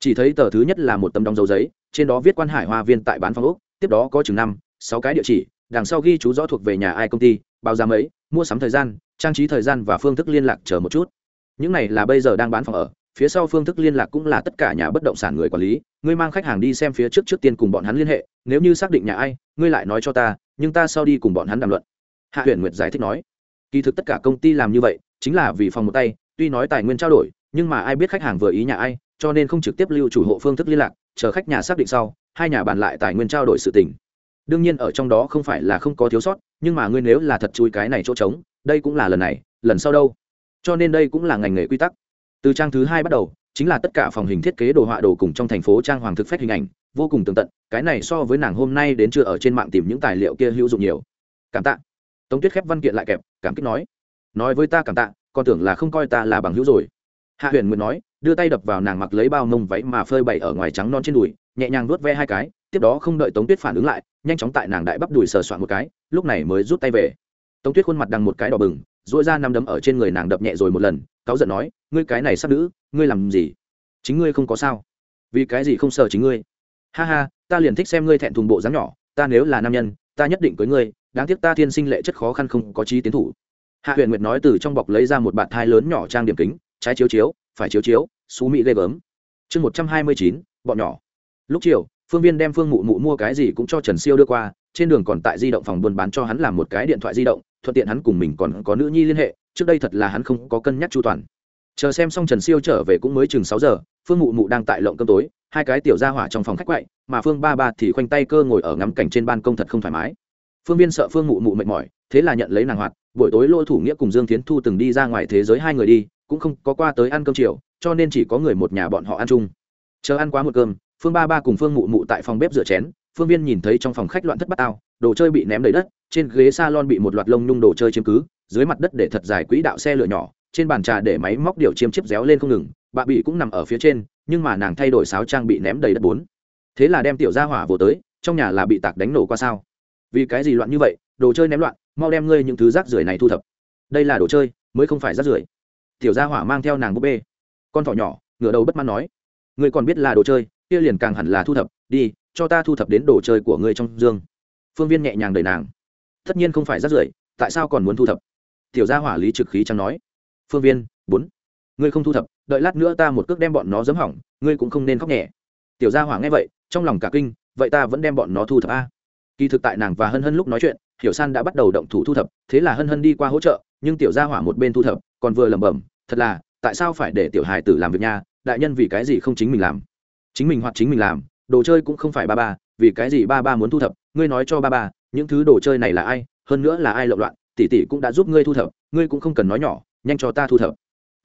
Chỉ thấy tờ thứ nhất là một tấm đóng dấu giấy, trên đó viết quan hải hoa viên tại bán phòng úc tiếp đó có chừng năm, sáu cái địa chỉ, đằng sau ghi chú rõ thuộc về nhà ai công ty bao giá mấy, mua sắm thời gian, trang trí thời gian và phương thức liên lạc chờ một chút. Những này là bây giờ đang bán phòng ở phía sau phương thức liên lạc cũng là tất cả nhà bất động sản người quản lý, ngươi mang khách hàng đi xem phía trước trước tiên cùng bọn hắn liên hệ, nếu như xác định nhà ai, ngươi lại nói cho ta, nhưng ta sau đi cùng bọn hắn đàm luận. Hạ huyền nguyệt giải thích nói. Kỳ thực tất cả công ty làm như vậy, chính là vì phòng một tay, tuy nói tài nguyên trao đổi, nhưng mà ai biết khách hàng vừa ý nhà ai, cho nên không trực tiếp lưu chủ hộ phương thức liên lạc, chờ khách nhà xác định sau, hai nhà bàn lại tài nguyên trao đổi sự tình. Đương nhiên ở trong đó không phải là không có thiếu sót, nhưng mà ngươi nếu là thật chui cái này chỗ trống, đây cũng là lần này, lần sau đâu. Cho nên đây cũng là ngành nghề quy tắc từ trang thứ hai bắt đầu, chính là tất cả phòng hình thiết kế đồ họa đồ cùng trong thành phố trang hoàng thực phép hình ảnh, vô cùng tường tận, cái này so với nàng hôm nay đến chưa ở trên mạng tìm những tài liệu kia hữu dụng nhiều. Cảm tạ. Tống tuyết khép văn kiện lại kẹp, cảm kích nói. Nói với ta cảm tạ còn tưởng là không coi ta là bằng hữu rồi. Hạ huyền nguyện nói, đưa tay đập vào nàng mặc lấy bao mông váy mà phơi bày ở ngoài trắng non trên đùi, nhẹ nhàng nuốt ve hai cái, tiếp đó không đợi tống tuyết phản ứng lại, nhanh chóng tại nàng đại bắp đùi sờ soạn một cái, lúc này mới rút tay về. Tống tuyết khuôn mặt đằng một cái đỏ bừng dội ra năm đấm ở trên người nàng đập nhẹ rồi một lần, cáu giận nói ngươi cái này sắp nữ, ngươi làm gì? Chính ngươi không có sao. Vì cái gì không sợ chính ngươi? Ha ha, ta liền thích xem ngươi thẹn thùng bộ dáng nhỏ, ta nếu là nam nhân, ta nhất định cưới ngươi, đáng tiếc ta thiên sinh lệ chất khó khăn không có trí tiến thủ. Hạ huyền nguyệt nói từ trong bọc lấy ra một bạt thai lớn nhỏ trang điểm kính, trái chiếu chiếu, phải chiếu chiếu, xú mỹ ghê gớm. Chương một trăm hai mươi chín, bọn nhỏ. Lúc chiều, phương viên đem phương mụ mụ mua cái gì cũng cho trần siêu đưa qua, trên đường còn tại di động phòng buôn bán cho hắn làm một cái điện thoại di động, thuận tiện hắn cùng mình còn có nữ nhi liên hệ, trước đây thật là hắn không có cân nhắc chu toàn chờ xem xong trần siêu trở về cũng mới chừng sáu giờ, phương mụ mụ đang tại lộng cơm tối, hai cái tiểu ra hỏa trong phòng khách quậy, mà phương ba ba thì khoanh tay cơ ngồi ở ngắm cảnh trên ban công thật không thoải mái. Phương viên sợ phương mụ mụ mệt mỏi, thế là nhận lấy nàng hoạt, buổi tối lỗ thủ nghĩa cùng dương tiến thu từng đi ra ngoài thế giới hai người đi, cũng không có qua tới ăn cơm chiều, cho nên chỉ có người một nhà bọn họ ăn chung. Chờ ăn quá một cơm, phương ba ba cùng phương mụ mụ tại phòng bếp rửa chén, phương viên nhìn thấy trong phòng khách loạn thất bát ao, đồ chơi bị ném đầy đất, trên ghế s a lon bị một loạt lông nhung đồ chơi chiếm cứ, dưới mặt đất để thật dài quỹ đạo xe lửa nhỏ trên bàn trà để máy móc điều chiêm chiếp réo lên không ngừng, bà bị cũng nằm ở phía trên, nhưng mà nàng thay đổi sáo trang bị ném đầy đất bốn. Thế là đem tiểu ra hỏa vô tới, trong nhà là bị tạc đánh nổ qua sao? Vì cái gì loạn như vậy? Đồ chơi ném loạn, mau đem ngươi những thứ rác rưởi này thu thập. Đây là đồ chơi, mới không phải rác rưởi. Tiểu gia hỏa mang theo nàng búp bê. Con thỏ nhỏ, ngửa đầu bất mãn nói, ngươi còn biết là đồ chơi, kia liền càng hẳn là thu thập, đi, cho ta thu thập đến đồ chơi của ngươi trong dương. Phương viên nhẹ nhàng đẩy nàng, tất nhiên không phải rác rưởi, tại sao còn muốn thu thập? Tiểu gia hỏa lý trực khí chẳng nói phương viên, bốn. Ngươi không thu thập, đợi lát nữa ta một cước đem bọn nó giấm hỏng, ngươi cũng không nên khóc nhẹ. Tiểu gia hỏa nghe vậy, trong lòng cả kinh, vậy ta vẫn đem bọn nó thu thập a? Kỳ thực tại nàng và hân hân lúc nói chuyện, hiểu san đã bắt đầu động thủ thu thập, thế là hân hân đi qua hỗ trợ, nhưng tiểu gia hỏa một bên thu thập, còn vừa lẩm bẩm, thật là, tại sao phải để tiểu hài tử làm việc nha? Đại nhân vì cái gì không chính mình làm? Chính mình hoặc chính mình làm, đồ chơi cũng không phải ba ba, vì cái gì ba ba muốn thu thập? Ngươi nói cho ba ba, những thứ đồ chơi này là ai? Hơn nữa là ai lộn loạn, tỷ tỷ cũng đã giúp ngươi thu thập, ngươi cũng không cần nói nhỏ nhanh cho ta thu thập.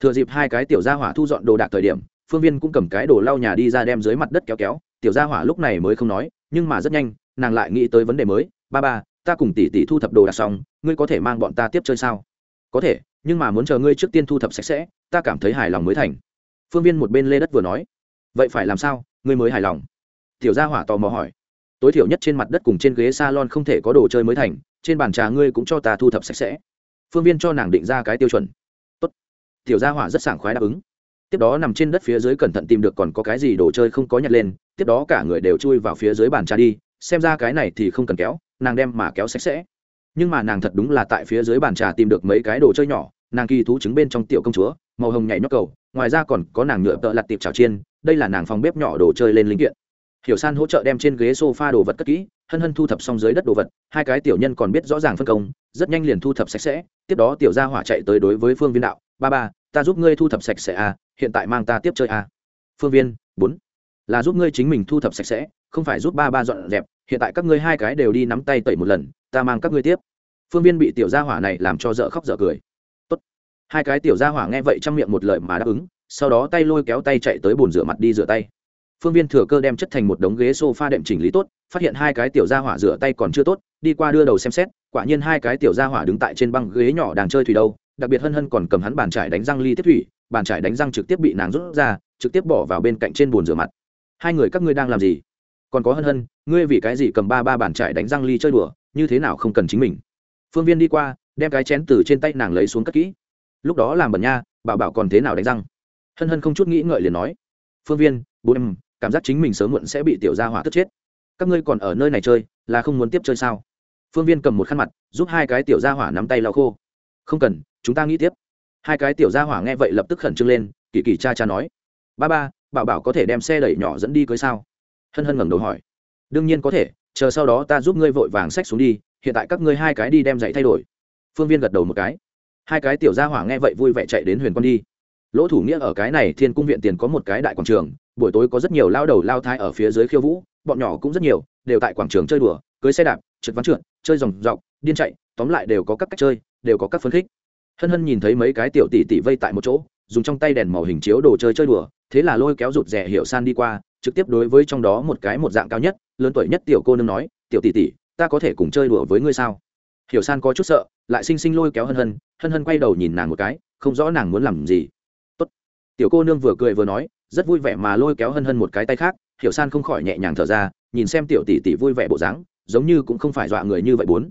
Thừa dịp hai cái tiểu gia hỏa thu dọn đồ đạc thời điểm, phương viên cũng cầm cái đồ lau nhà đi ra đem dưới mặt đất kéo kéo. Tiểu gia hỏa lúc này mới không nói, nhưng mà rất nhanh, nàng lại nghĩ tới vấn đề mới. Ba ba, ta cùng tỷ tỷ thu thập đồ đạc xong, ngươi có thể mang bọn ta tiếp chơi sao? Có thể, nhưng mà muốn chờ ngươi trước tiên thu thập sạch sẽ, ta cảm thấy hài lòng mới thành. Phương viên một bên lê đất vừa nói. Vậy phải làm sao? Ngươi mới hài lòng. Tiểu gia hỏa tò mò hỏi. Tối thiểu nhất trên mặt đất cùng trên ghế s a lon không thể có đồ chơi mới thành, trên bàn trà ngươi cũng cho ta thu thập sạch sẽ. Phương viên cho nàng định ra cái tiêu chuẩn tiểu gia hỏa rất sảng khoái đáp ứng. Tiếp đó nằm trên đất phía dưới cẩn thận tìm được còn có cái gì đồ chơi không có nhặt lên, tiếp đó cả người đều chui vào phía dưới bàn trà đi, xem ra cái này thì không cần kéo, nàng đem mà kéo sạch sẽ. Nhưng mà nàng thật đúng là tại phía dưới bàn trà tìm được mấy cái đồ chơi nhỏ, nàng kỳ thú trứng bên trong tiểu công chúa, màu hồng nhảy nhóc cầu, ngoài ra còn có nàng nhựa tợ lặt tiệp trào chiên, đây là nàng phòng bếp nhỏ đồ chơi lên linh kiện. Hiểu san hỗ trợ đem trên ghế s o f a đồ vật cất kỹ, hân hân thu thập xong dưới đất đồ vật, hai cái tiểu nhân còn biết rõ ràng phân công, rất nhanh liền thu thập sạch sẽ, tiếp đó tiểu gia hỏa chạy tới đối với phương viên đạo ba ba, ta giúp ngươi thu thập sạch sẽ à hiện tại mang ta tiếp chơi à. Phương viên, bốn, là giúp ngươi chính mình thu thập sạch sẽ, không phải giúp ba ba dọn dẹp, hiện tại các ngươi hai cái đều đi nắm tay tẩy một lần, ta mang các ngươi tiếp. Phương viên bị tiểu gia hỏa này làm cho dở khóc dở cười. Tốt. hai cái tiểu gia hỏa nghe vậy trong miệng một lời mà đáp ứng, sau đó tay lôi kéo tay chạy tới bồn rửa mặt đi rửa tay. Phương viên thừa cơ đem chất thành một đống ghế s o f a đệm chỉnh lý tốt, phát hiện hai cái tiểu gia hỏa rửa tay còn chưa tốt, đi qua đưa đầu xem xét, quả nhiên hai cái tiểu gia hỏa đứng tại trên băng ghế nhỏ đang chơi thủy đâu đặc biệt hân hân còn cầm hắn bàn trải đánh răng ly tiếp thủy, bàn trải đánh răng trực tiếp bị nàng rút ra, trực tiếp bỏ vào bên cạnh trên bồn rửa mặt. Hai người các ngươi đang làm gì? Còn có hân hân, ngươi vì cái gì cầm ba ba bàn trải đánh răng ly chơi đùa, như thế nào không cần chính mình? Phương viên đi qua, đem cái chén từ trên tay nàng lấy xuống cất kỹ. Lúc đó làm bẩn nha, bảo bảo còn thế nào đánh răng? Hân hân không chút nghĩ ngợi liền nói. Phương viên, bố em, cảm giác chính mình sớm muộn sẽ bị tiểu gia hỏa tức chết. Các ngươi còn ở nơi này chơi, là không muốn tiếp chơi sao? Phương viên cầm một khăn mặt, giúp hai cái tiểu gia hỏa nắm tay lau khô không cần, chúng ta nghĩ tiếp. Hai cái tiểu gia hỏa nghe vậy lập tức khẩn trương lên, kỳ kỳ cha cha nói. Ba ba, bảo bảo có thể đem xe đẩy nhỏ dẫn đi cưới sao? Hân hân ngẩng đầu hỏi. Đương nhiên có thể, chờ sau đó ta giúp ngươi vội vàng xách xuống đi, hiện tại các ngươi hai cái đi đem giày thay đổi. Phương viên gật đầu một cái. Hai cái tiểu gia hỏa nghe vậy vui vẻ chạy đến huyền con đi. Lỗ thủ nghĩa ở cái này thiên cung viện tiền có một cái đại quảng trường, buổi tối có rất nhiều lao đầu lao thai ở phía dưới khiêu vũ, bọn nhỏ cũng rất nhiều, đều tại quảng trường chơi đùa, cưới xe đạp, trượt ván trượt, chơi dòng dọc, điên chạy, tóm lại đều có các cách chơi đều có các phân khích. Hân hân nhìn thấy mấy cái tiểu tỷ tỷ vây tại một chỗ, dùng trong tay đèn màu hình chiếu đồ chơi chơi đùa, thế là lôi kéo rụt rẻ hiệu san đi qua, trực tiếp đối với trong đó một cái một dạng cao nhất, lớn tuổi nhất tiểu cô nương nói, tiểu tỷ tỷ, ta có thể cùng chơi đùa với ngươi sao? Hiểu san có chút sợ, lại xinh xinh lôi kéo hân hân hân hân quay đầu nhìn nàng một cái, không rõ nàng muốn làm gì. Tốt. tiểu cô nương vừa cười vừa nói, rất vui vẻ mà lôi kéo hân hân một cái tay khác, hiểu san không khỏi nhẹ nhàng thở ra, nhìn xem tiểu tỷ tỷ vui vẻ bộ dáng, giống như cũng không phải dọa người như vậy bốn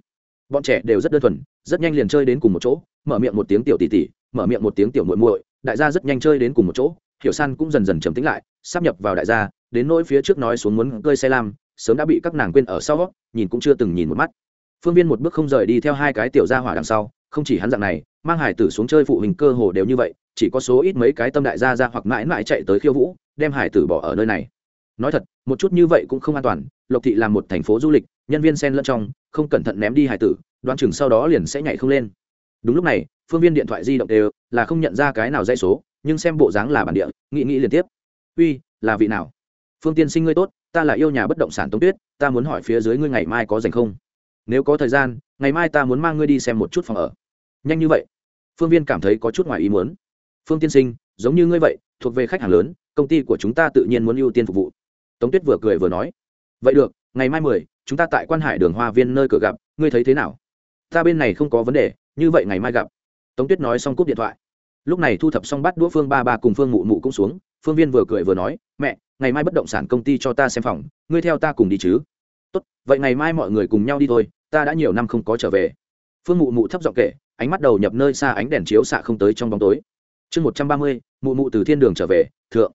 bọn trẻ đều rất đơn thuần rất nhanh liền chơi đến cùng một chỗ mở miệng một tiếng tiểu tỉ tỉ, mở miệng một tiếng tiểu muội muội đại gia rất nhanh chơi đến cùng một chỗ hiểu san cũng dần dần trầm tĩnh lại sắp nhập vào đại gia đến nỗi phía trước nói xuống muốn cơi xe lam sớm đã bị các nàng quên ở sau nhìn cũng chưa từng nhìn một mắt. Phương viên một bước không rời đi theo hai cái tiểu gia hỏa đằng sau không chỉ hắn dạng này mang hải tử xuống chơi phụ hình cơ hồ đều như vậy chỉ có số ít mấy cái tâm đại gia ra hoặc mãi mãi chạy tới khiêu vũ đem hải tử bỏ ở nơi này nói thật, một chút như vậy cũng không an toàn, lộc thị là một thành phố du lịch, nhân viên sen lẫn trong, không cẩn thận ném đi hải tử đoan chừng sau đó liền sẽ nhảy không lên. Đúng lúc này, phương viên điện thoại di động đều là không nhận ra cái nào dây số, nhưng xem bộ dáng là bản địa, nghĩ nghĩ liên tiếp. Uy, là vị nào? Phương tiên sinh ngươi tốt, ta là yêu nhà bất động sản tống tuyết, ta muốn hỏi phía dưới ngươi ngày mai có dành không? Nếu có thời gian, ngày mai ta muốn mang ngươi đi xem một chút phòng ở. Nhanh như vậy? Phương viên cảm thấy có chút ngoài ý muốn. Phương tiên sinh, giống như ngươi vậy, thuộc về khách hàng lớn, công ty của chúng ta tự nhiên muốn ưu tiên phục vụ tống tuyết vừa cười vừa nói, vậy được, ngày mai mười, chúng ta tại quan hải đường hoa viên nơi cửa gặp, ngươi thấy thế nào? Ta bên này không có vấn đề, như vậy ngày mai gặp. Tống tuyết nói xong cúp điện thoại. Lúc này thu thập xong bắt đũa phương ba ba cùng phương mụ mụ cũng xuống, phương viên vừa cười vừa nói, mẹ, ngày mai bất động sản công ty cho ta xem phòng, ngươi theo ta cùng đi chứ. Tốt, vậy ngày mai mọi người cùng nhau đi thôi, ta đã nhiều năm không có trở về. Phương mụ mụ thấp giọng kể, ánh mắt đầu nhập nơi xa ánh đèn chiếu xạ không tới trong bóng tối. Chương một trăm ba mươi, mụ mụ từ thiên đường trở về, thượng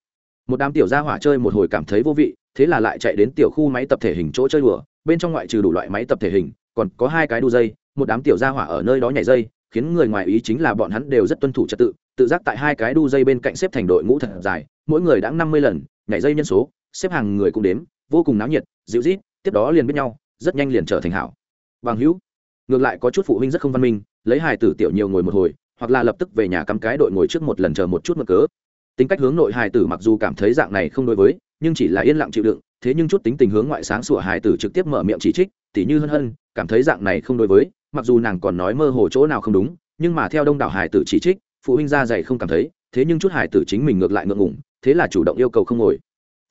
một đám tiểu gia hỏa chơi một hồi cảm thấy vô vị, thế là lại chạy đến tiểu khu máy tập thể hình chỗ chơi đùa. Bên trong ngoại trừ đủ loại máy tập thể hình, còn có hai cái đu dây. Một đám tiểu gia hỏa ở nơi đó nhảy dây, khiến người ngoài ý chính là bọn hắn đều rất tuân thủ trật tự. Tự giác tại hai cái đu dây bên cạnh xếp thành đội ngũ thật dài, mỗi người đã năm mươi lần, nhảy dây nhân số, xếp hàng người cũng đếm, vô cùng náo nhiệt, dịu rít tiếp đó liền biết nhau, rất nhanh liền trở thành hảo. Bằng hữu, ngược lại có chút phụ huynh rất không văn minh, lấy hài tử tiểu nhiều ngồi một hồi, hoặc là lập tức về nhà cắm cái đội ngồi trước một lần chờ một chút mực cớ tính cách hướng nội hài tử mặc dù cảm thấy dạng này không đối với, nhưng chỉ là yên lặng chịu đựng, thế nhưng chút tính tình hướng ngoại sáng sủa hài tử trực tiếp mở miệng chỉ trích, tỉ như hân hân, cảm thấy dạng này không đối với, mặc dù nàng còn nói mơ hồ chỗ nào không đúng, nhưng mà theo đông đảo hài tử chỉ trích, phụ huynh ra dày không cảm thấy, thế nhưng chút hài tử chính mình ngược lại ngượng ngủng thế là chủ động yêu cầu không ngồi.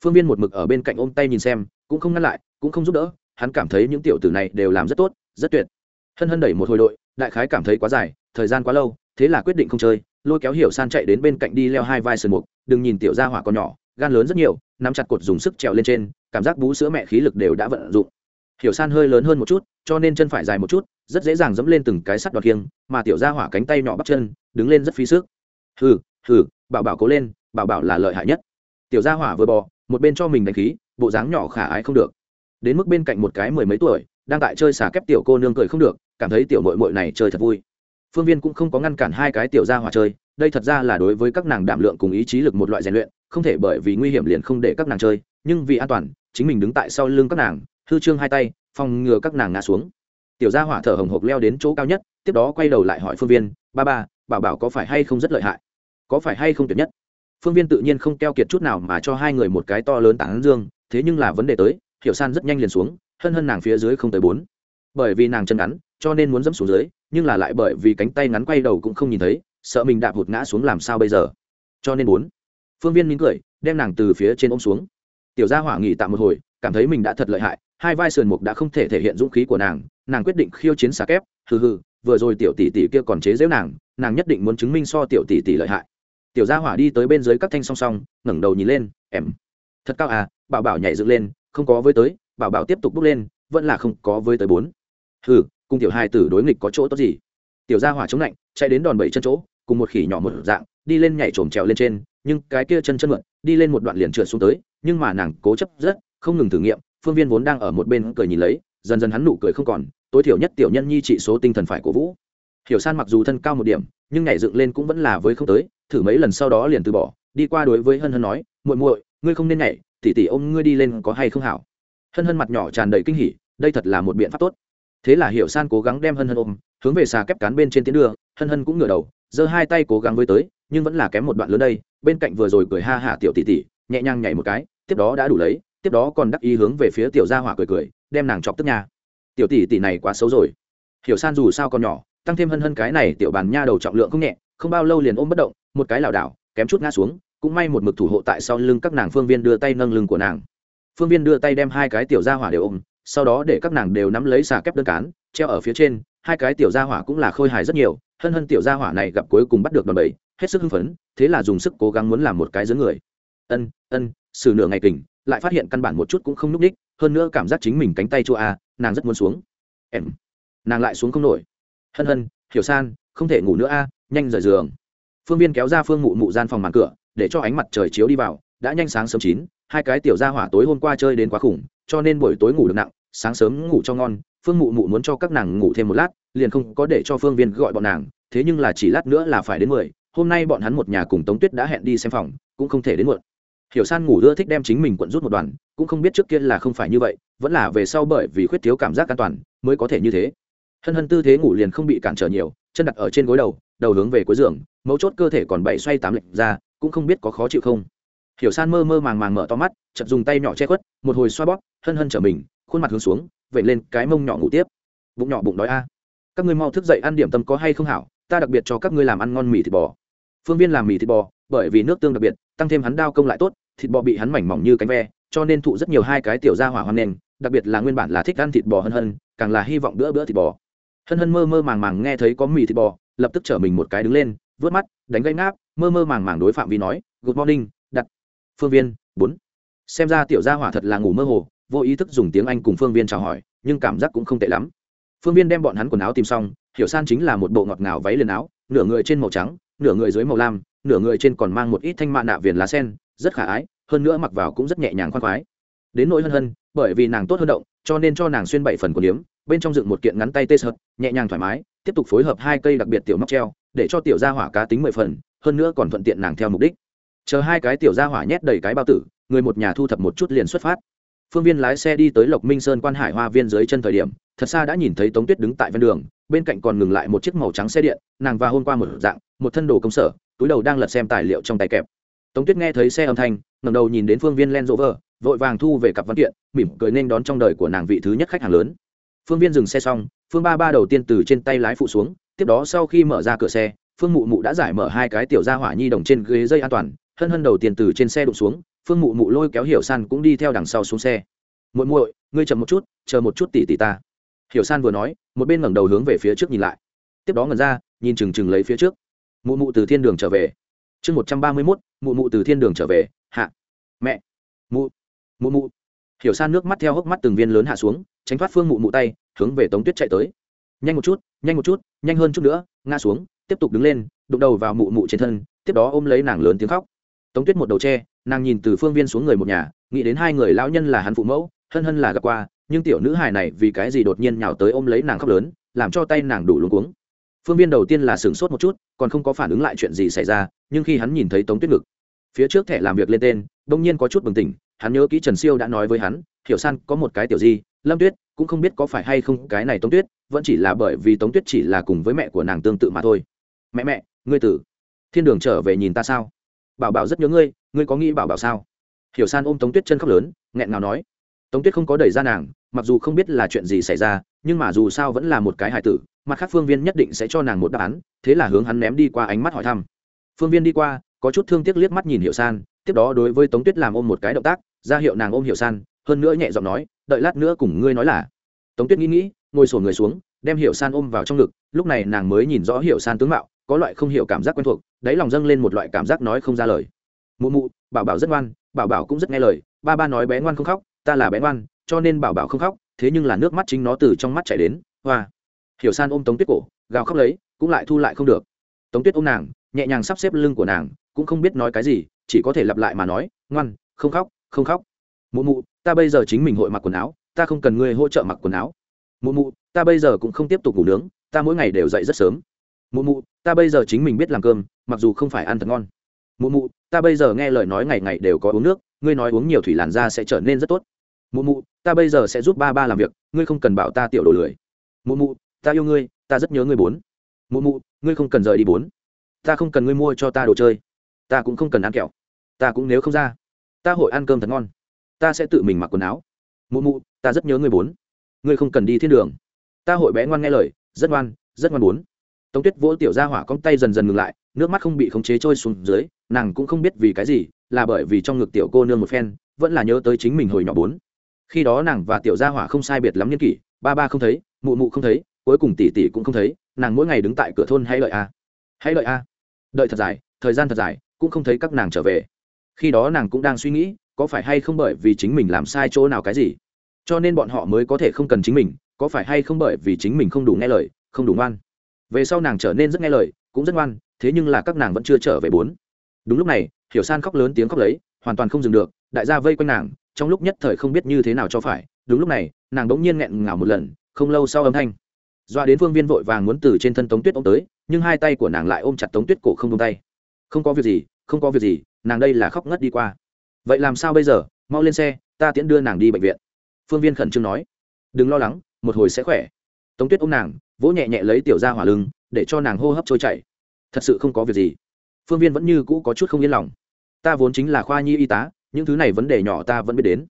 Phương viên một mực ở bên cạnh ôm tay nhìn xem, cũng không ngăn lại, cũng không giúp đỡ, hắn cảm thấy những tiểu tử này đều làm rất tốt, rất tuyệt. Hân hân đẩy một hồi đội, đại khái cảm thấy quá dài, thời gian quá lâu, thế là quyết định không chơi lôi kéo hiểu san chạy đến bên cạnh đi leo hai vai sườn mục, đừng nhìn tiểu gia hỏa con nhỏ, gan lớn rất nhiều, nắm chặt cột dùng sức trèo lên trên, cảm giác bú sữa mẹ khí lực đều đã vận dụng. Hiểu san hơi lớn hơn một chút, cho nên chân phải dài một chút, rất dễ dàng dẫm lên từng cái sắt đoạt kiêng mà tiểu gia hỏa cánh tay nhỏ bắt chân, đứng lên rất phí sức. Hừ hừ, bảo bảo cố lên, bảo bảo là lợi hại nhất. Tiểu gia hỏa vừa bò, một bên cho mình đánh khí, bộ dáng nhỏ khả ái không được. Đến mức bên cạnh một cái mười mấy tuổi, đang tại chơi xả kép tiểu cô nương cười không được, cảm thấy tiểu mội mội này chơi thật vui phương viên cũng không có ngăn cản hai cái tiểu gia hỏa chơi, đây thật ra là đối với các nàng đảm lượng cùng ý chí lực một loại rèn luyện, không thể bởi vì nguy hiểm liền không để các nàng chơi, nhưng vì an toàn, chính mình đứng tại sau lưng các nàng, hư trương hai tay, phòng ngừa các nàng ngã xuống. Tiểu gia hỏa thở hồng hộc leo đến chỗ cao nhất, tiếp đó quay đầu lại hỏi phương viên, ba ba, bảo bảo có phải hay không rất lợi hại? Có phải hay không tuyệt nhất? Phương viên tự nhiên không keo kiệt chút nào mà cho hai người một cái to lớn tảng dương, thế nhưng là vấn đề tới, hiểu san rất nhanh liền xuống, hân hân nàng phía dưới không tới bốn. Bởi vì nàng chân ngắn, cho nên muốn dẫm xuống dưới nhưng là lại bởi vì cánh tay ngắn quay đầu cũng không nhìn thấy, sợ mình đạp hụt ngã xuống làm sao bây giờ? Cho nên bốn, phương viên mỉm cười, đem nàng từ phía trên ôm xuống. Tiểu gia hỏa nghỉ tạm một hồi, cảm thấy mình đã thật lợi hại, hai vai sườn mục đã không thể thể hiện dũng khí của nàng nàng quyết định khiêu chiến xà kép, hừ hừ, vừa rồi tiểu tỷ tỷ kia còn chế giễu nàng nàng nhất định muốn chứng minh so tiểu tỷ tỷ lợi hại. Tiểu gia hỏa đi tới bên dưới các thanh song song, ngẩng đầu nhìn lên, em, thật cao à bảo bảo nhảy dựng lên, không có với tới, bảo bảo tiếp tục bước lên, vẫn là không có với tới bốn. Hừ cùng tiểu hai tử đối nghịch có chỗ tốt gì? Tiểu gia hỏa chống lạnh, chạy đến đòn bẩy chân chỗ, cùng một khỉ nhỏ một dạng, đi lên nhảy trồm trèo lên trên, nhưng cái kia chân chân mượn, đi lên một đoạn liền trượt xuống tới, nhưng mà nàng cố chấp rất, không ngừng thử nghiệm, phương viên vốn đang ở một bên cười nhìn lấy, dần dần hắn nụ cười không còn, tối thiểu nhất tiểu nhân nhi trị số tinh thần phải cổ vũ. Hiểu san mặc dù thân cao một điểm, nhưng nhảy dựng lên cũng vẫn là với không tới, thử mấy lần sau đó liền từ bỏ, đi qua đối với hân hân nói, muội muội, ngươi không nên nhảy tỉ tỉ ôm ngươi đi lên có hay không hảo? Hân hân mặt nhỏ tràn đầy kinh hỉ, đây thật là một biện pháp tốt thế là hiểu san cố gắng đem hân hân ôm, hướng về xà kép cán bên trên tiến đường hân hân cũng ngửa đầu, giơ hai tay cố gắng với tới, nhưng vẫn là kém một đoạn lớn đây, bên cạnh vừa rồi cười ha hả tiểu tỷ tỷ, nhẹ nhàng nhảy một cái, tiếp đó đã đủ lấy, tiếp đó còn đắc ý hướng về phía tiểu gia hỏa cười cười, đem nàng chọc tức nha. Tiểu tỷ tỷ này quá xấu rồi. Hiểu san dù sao còn nhỏ, tăng thêm hân hân cái này tiểu bàn nha đầu trọng lượng không nhẹ, không bao lâu liền ôm bất động, một cái lảo đảo, kém chút ngã xuống, cũng may một mực thủ hộ tại sau lưng các nàng phương viên đưa tay nâng lưng của nàng. Phương viên đưa tay đem hai cái tiểu gia hỏa đều ôm sau đó để các nàng đều nắm lấy xà kép đơn cán treo ở phía trên hai cái tiểu gia hỏa cũng là khôi hài rất nhiều hân hân tiểu gia hỏa này gặp cuối cùng bắt được đòn bẩy hết sức hưng phấn thế là dùng sức cố gắng muốn làm một cái giữa người. Ân ân xử nửa ngày kình lại phát hiện căn bản một chút cũng không núc ních, hơn nữa cảm giác chính mình cánh tay chua a nàng rất muốn xuống. Em nàng lại xuống không nổi. Hân hân hiểu san không thể ngủ nữa a nhanh rời giường. Phương viên kéo ra phương mụ mụ gian phòng màn cửa để cho ánh mặt trời chiếu đi vào đã nhanh sáng sớm chín hai cái tiểu gia hỏa tối hôm qua chơi đến quá khủng cho nên buổi tối ngủ được nặng sáng sớm ngủ cho ngon, phương mụ mụ muốn cho các nàng ngủ thêm một lát, liền không có để cho phương viên gọi bọn nàng, thế nhưng là chỉ lát nữa là phải đến mười, hôm nay bọn hắn một nhà cùng tống tuyết đã hẹn đi xem phòng, cũng không thể đến muộn. Hiểu san ngủ ưa thích đem chính mình quận rút một đoàn, cũng không biết trước kia là không phải như vậy, vẫn là về sau bởi vì khuyết thiếu cảm giác an toàn, mới có thể như thế. Hân hân tư thế ngủ liền không bị cản trở nhiều, chân đặt ở trên gối đầu đầu hướng về cuối giường, mấu chốt cơ thể còn bảy xoay tám lệch ra, cũng không biết có khó chịu không. Hiểu san mơ mơ màng màng mở to mắt chật dùng tay nhỏ che khuất, một hồi xoa bóp, hân hân trở mình khuôn mặt hướng xuống vậy lên cái mông nhỏ ngủ tiếp. Bụng nhỏ bụng đói a. Các ngươi mau thức dậy ăn điểm tâm có hay không hảo, ta đặc biệt cho các ngươi làm ăn ngon mì thịt bò. Phương viên làm mì thịt bò, bởi vì nước tương đặc biệt, tăng thêm hắn đao công lại tốt, thịt bò bị hắn mảnh mỏng như cánh ve, cho nên thụ rất nhiều hai cái tiểu ra hỏa hoang nền đặc biệt là nguyên bản là thích ăn thịt bò hân hân, càng là hy vọng bữa bữa thịt bò. Hân hân mơ mơ màng màng nghe thấy có mì thịt bò, lập tức chở mình một cái đứng lên vớt mắt, đánh gãy ngáp, mơ mơ màng màng đối phạm vi nói, good morning, đặt. Phương viên, bốn. Xem ra tiểu gia hỏa thật là ngủ mơ hồ vô ý thức dùng tiếng anh cùng phương viên chào hỏi, nhưng cảm giác cũng không tệ lắm. Phương viên đem bọn hắn quần áo tìm xong, hiểu san chính là một bộ ngọt ngào váy liền áo, nửa người trên màu trắng, nửa người dưới màu lam, nửa người trên còn mang một ít thanh mạ nạ viền lá sen, rất khả ái, hơn nữa mặc vào cũng rất nhẹ nhàng khoan khoái. Đến nỗi hân hân, bởi vì nàng tốt hơn động, cho nên cho nàng xuyên bảy phần quần điếm bên trong dựng một kiện ngắn tay tê sợt, nhẹ nhàng thoải mái, tiếp tục phối hợp hai cây đặc biệt tiểu móc treo, để cho tiểu gia hỏa cá tính mười phần, hơn nữa còn thuận tiện nàng theo mục đích. Chờ hai cái tiểu gia hỏa nhét đầy cái bao tử, người một nhà thu thập một chút liền xuất phát phương viên lái xe đi tới lộc minh sơn quan hải hoa viên dưới chân thời điểm, thật xa đã nhìn thấy tống tuyết đứng tại ven đường, bên cạnh còn ngừng lại một chiếc màu trắng xe điện, nàng và hôm qua một dạng, một thân đồ công sở, túi đầu đang lật xem tài liệu trong tay kẹp. Tống tuyết nghe thấy xe âm thanh ngầm đầu nhìn đến phương viên len rỗ vờ vội vàng thu về cặp văn kiện, mỉm cười nên đón trong đời của nàng vị thứ nhất khách hàng lớn. Phương viên dừng xe xong, phương ba ba đầu tiên từ trên tay lái phụ xuống, tiếp đó sau khi mở ra cửa xe, phương mụ mụ đã giải mở hai cái tiểu ra hỏa nhi đồng trên ghế dây an toàn, hân hân đầu tiên từ trên xe đụng xuống phương mụ mụ lôi kéo hiểu san cũng đi theo đằng sau xuống xe. Muội muội, ngươi chậm một chút, chờ một chút tỉ tỉ ta. Hiểu san vừa nói, một bên ngẩng đầu hướng về phía trước nhìn lại. Tiếp đó ngẩn ra, nhìn chừng chừng lấy phía trước. Mụ mụ từ thiên đường trở về. Chương một trăm ba mươi mốt, mụ mụ từ thiên đường trở về, hạ. Mẹ. Mụ. Mụ mụ. Hiểu san nước mắt theo hốc mắt từng viên lớn hạ xuống, tránh thoát phương mụ mụ tay, hướng về tống tuyết chạy tới. Nhanh một chút, nhanh một chút, nhanh hơn chút nữa, ngã xuống, tiếp tục đứng lên, đụng đầu vào mụ mụ trên thân, tiếp đó ôm lấy nàng lớn tiếng khóc tống tuyết một đầu tre nàng nhìn từ phương viên xuống người một nhà, nghĩ đến hai người lão nhân là hắn phụ mẫu, hân hân là gặp qua, nhưng tiểu nữ hài này vì cái gì đột nhiên nhào tới ôm lấy nàng khóc lớn, làm cho tay nàng đủ luống cuống. Phương viên đầu tiên là sửng sốt một chút, còn không có phản ứng lại chuyện gì xảy ra, nhưng khi hắn nhìn thấy tống tuyết ngực, phía trước thẻ làm việc lên tên, đông nhiên có chút bừng tỉnh, hắn nhớ kỹ trần siêu đã nói với hắn, hiểu san, có một cái tiểu di, lâm tuyết, cũng không biết có phải hay không cái này tống tuyết, vẫn chỉ là bởi vì tống tuyết chỉ là cùng với mẹ của nàng tương tự mà thôi. Mẹ mẹ, ngươi tử, thiên đường trở về nhìn ta sao? Bảo bảo rất nhớ ngươi ngươi có nghĩ bảo bảo sao? Hiểu san ôm tống tuyết chân khóc lớn, nghẹn ngào nói. Tống tuyết không có đẩy ra nàng, mặc dù không biết là chuyện gì xảy ra, nhưng mà dù sao vẫn là một cái hải tử, mặt khác phương viên nhất định sẽ cho nàng một đáp án, thế là hướng hắn ném đi qua ánh mắt hỏi thăm. Phương viên đi qua, có chút thương tiếc liếc mắt nhìn hiệu san, tiếp đó đối với tống tuyết làm ôm một cái động tác, ra hiệu nàng ôm hiệu san, hơn nữa nhẹ giọng nói, đợi lát nữa cùng ngươi nói là. Tống tuyết nghĩ nghĩ, ngồi sổ người xuống, đem hiệu san ôm vào trong ngực, lúc này nàng mới nhìn rõ hiệu san tướng mạo có loại không hiểu cảm giác quen thuộc, đáy lòng dâng lên một loại cảm giác nói không ra lời. Mụ mụ, bảo bảo rất ngoan, bảo bảo cũng rất nghe lời, ba ba nói bé ngoan không khóc, ta là bé ngoan, cho nên bảo bảo không khóc, thế nhưng là nước mắt chính nó từ trong mắt chảy đến, hoa. Hiểu san ôm tống tuyết cổ, gào khóc lấy, cũng lại thu lại không được. Tống tuyết ôm nàng, nhẹ nhàng sắp xếp lưng của nàng, cũng không biết nói cái gì, chỉ có thể lặp lại mà nói, ngoan, không khóc không khóc. Mụ mụ, ta bây giờ chính mình hội mặc quần áo, ta không cần ngươi hỗ trợ mặc quần áo. Mụ mụ, ta bây giờ cũng không tiếp tục ngủ nướng, ta mỗi ngày đều dậy rất sớm. Mụ mụ ta bây giờ chính mình biết làm cơm, mặc dù không phải ăn thật ngon. Mụ mụ, ta bây giờ nghe lời nói ngày ngày đều có uống nước, ngươi nói uống nhiều thủy làn da sẽ trở nên rất tốt. Mụ mụ, ta bây giờ sẽ giúp ba ba làm việc, ngươi không cần bảo ta tiểu đồ lười. Mụ mụ, ta yêu ngươi, ta rất nhớ ngươi bốn. Mụ mụ, ngươi không cần rời đi bốn. Ta không cần ngươi mua cho ta đồ chơi. Ta cũng không cần ăn kẹo. Ta cũng nếu không ra, ta hội ăn cơm thật ngon. Ta sẽ tự mình mặc quần áo. Mụ mụ, ta rất nhớ ngươi bốn. Ngươi không cần đi thiên đường. Ta hội bé ngoan nghe lời, rất ngoan rất ngoan bốn tống tuyết vỗ tiểu ra hỏa cong tay dần dần ngừng lại, nước mắt không bị khống chế trôi xuống dưới, nàng cũng không biết vì cái gì, là bởi vì trong ngực tiểu cô nương một phen, vẫn là nhớ tới chính mình hồi nhỏ bốn. Khi đó nàng và tiểu gia hỏa không sai biệt lắm n kỷ, ba ba không thấy, mụ mụ không thấy, cuối cùng tỷ tỷ cũng không thấy, nàng mỗi ngày đứng tại cửa thôn hãy lợi a? À? Hãy lợi a? À? Đợi thật dài, thời gian thật dài, cũng không thấy các nàng trở về. Khi đó nàng cũng đang suy nghĩ, có phải hay không bởi vì chính mình làm sai chỗ nào cái gì? Cho nên bọn họ mới có thể không cần chính mình, có phải hay không bởi vì chính mình không đủ nghe lời, không đủ ngoan? Về sau nàng trở nên rất nghe lời, cũng rất ngoan, thế nhưng là các nàng vẫn chưa trở về bốn. Đúng lúc này, hiểu san khóc lớn tiếng khóc lấy, hoàn toàn không dừng được, đại gia vây quanh nàng, trong lúc nhất thời không biết như thế nào cho phải. Đúng lúc này, nàng đ ỗ n g nhiên nghẹn ngào một lần, không lâu sau âm thanh. Doa đến phương viên vội vàng muốn từ trên thân tống tuyết ô m tới, nhưng hai tay của nàng lại ôm chặt tống tuyết cổ không tung tay. Không có việc gì, không có việc gì, nàng đây là khóc ngất đi qua. Vậy làm sao bây giờ? Mau lên xe, ta tiễn đưa nàng đi bệnh viện. Phương viên khẩn trương nói. Đừng lo lắng, một hồi sẽ khỏe. Tống tuyết ôm nàng vỗ nhẹ nhẹ lấy tiểu ra hỏa lưng, để cho nàng hô hấp trôi chảy. Thật sự không có việc gì. Phương viên vẫn như cũ có chút không yên lòng. Ta vốn chính là khoa nhi y tá, những thứ này vấn đề nhỏ ta vẫn biết đến.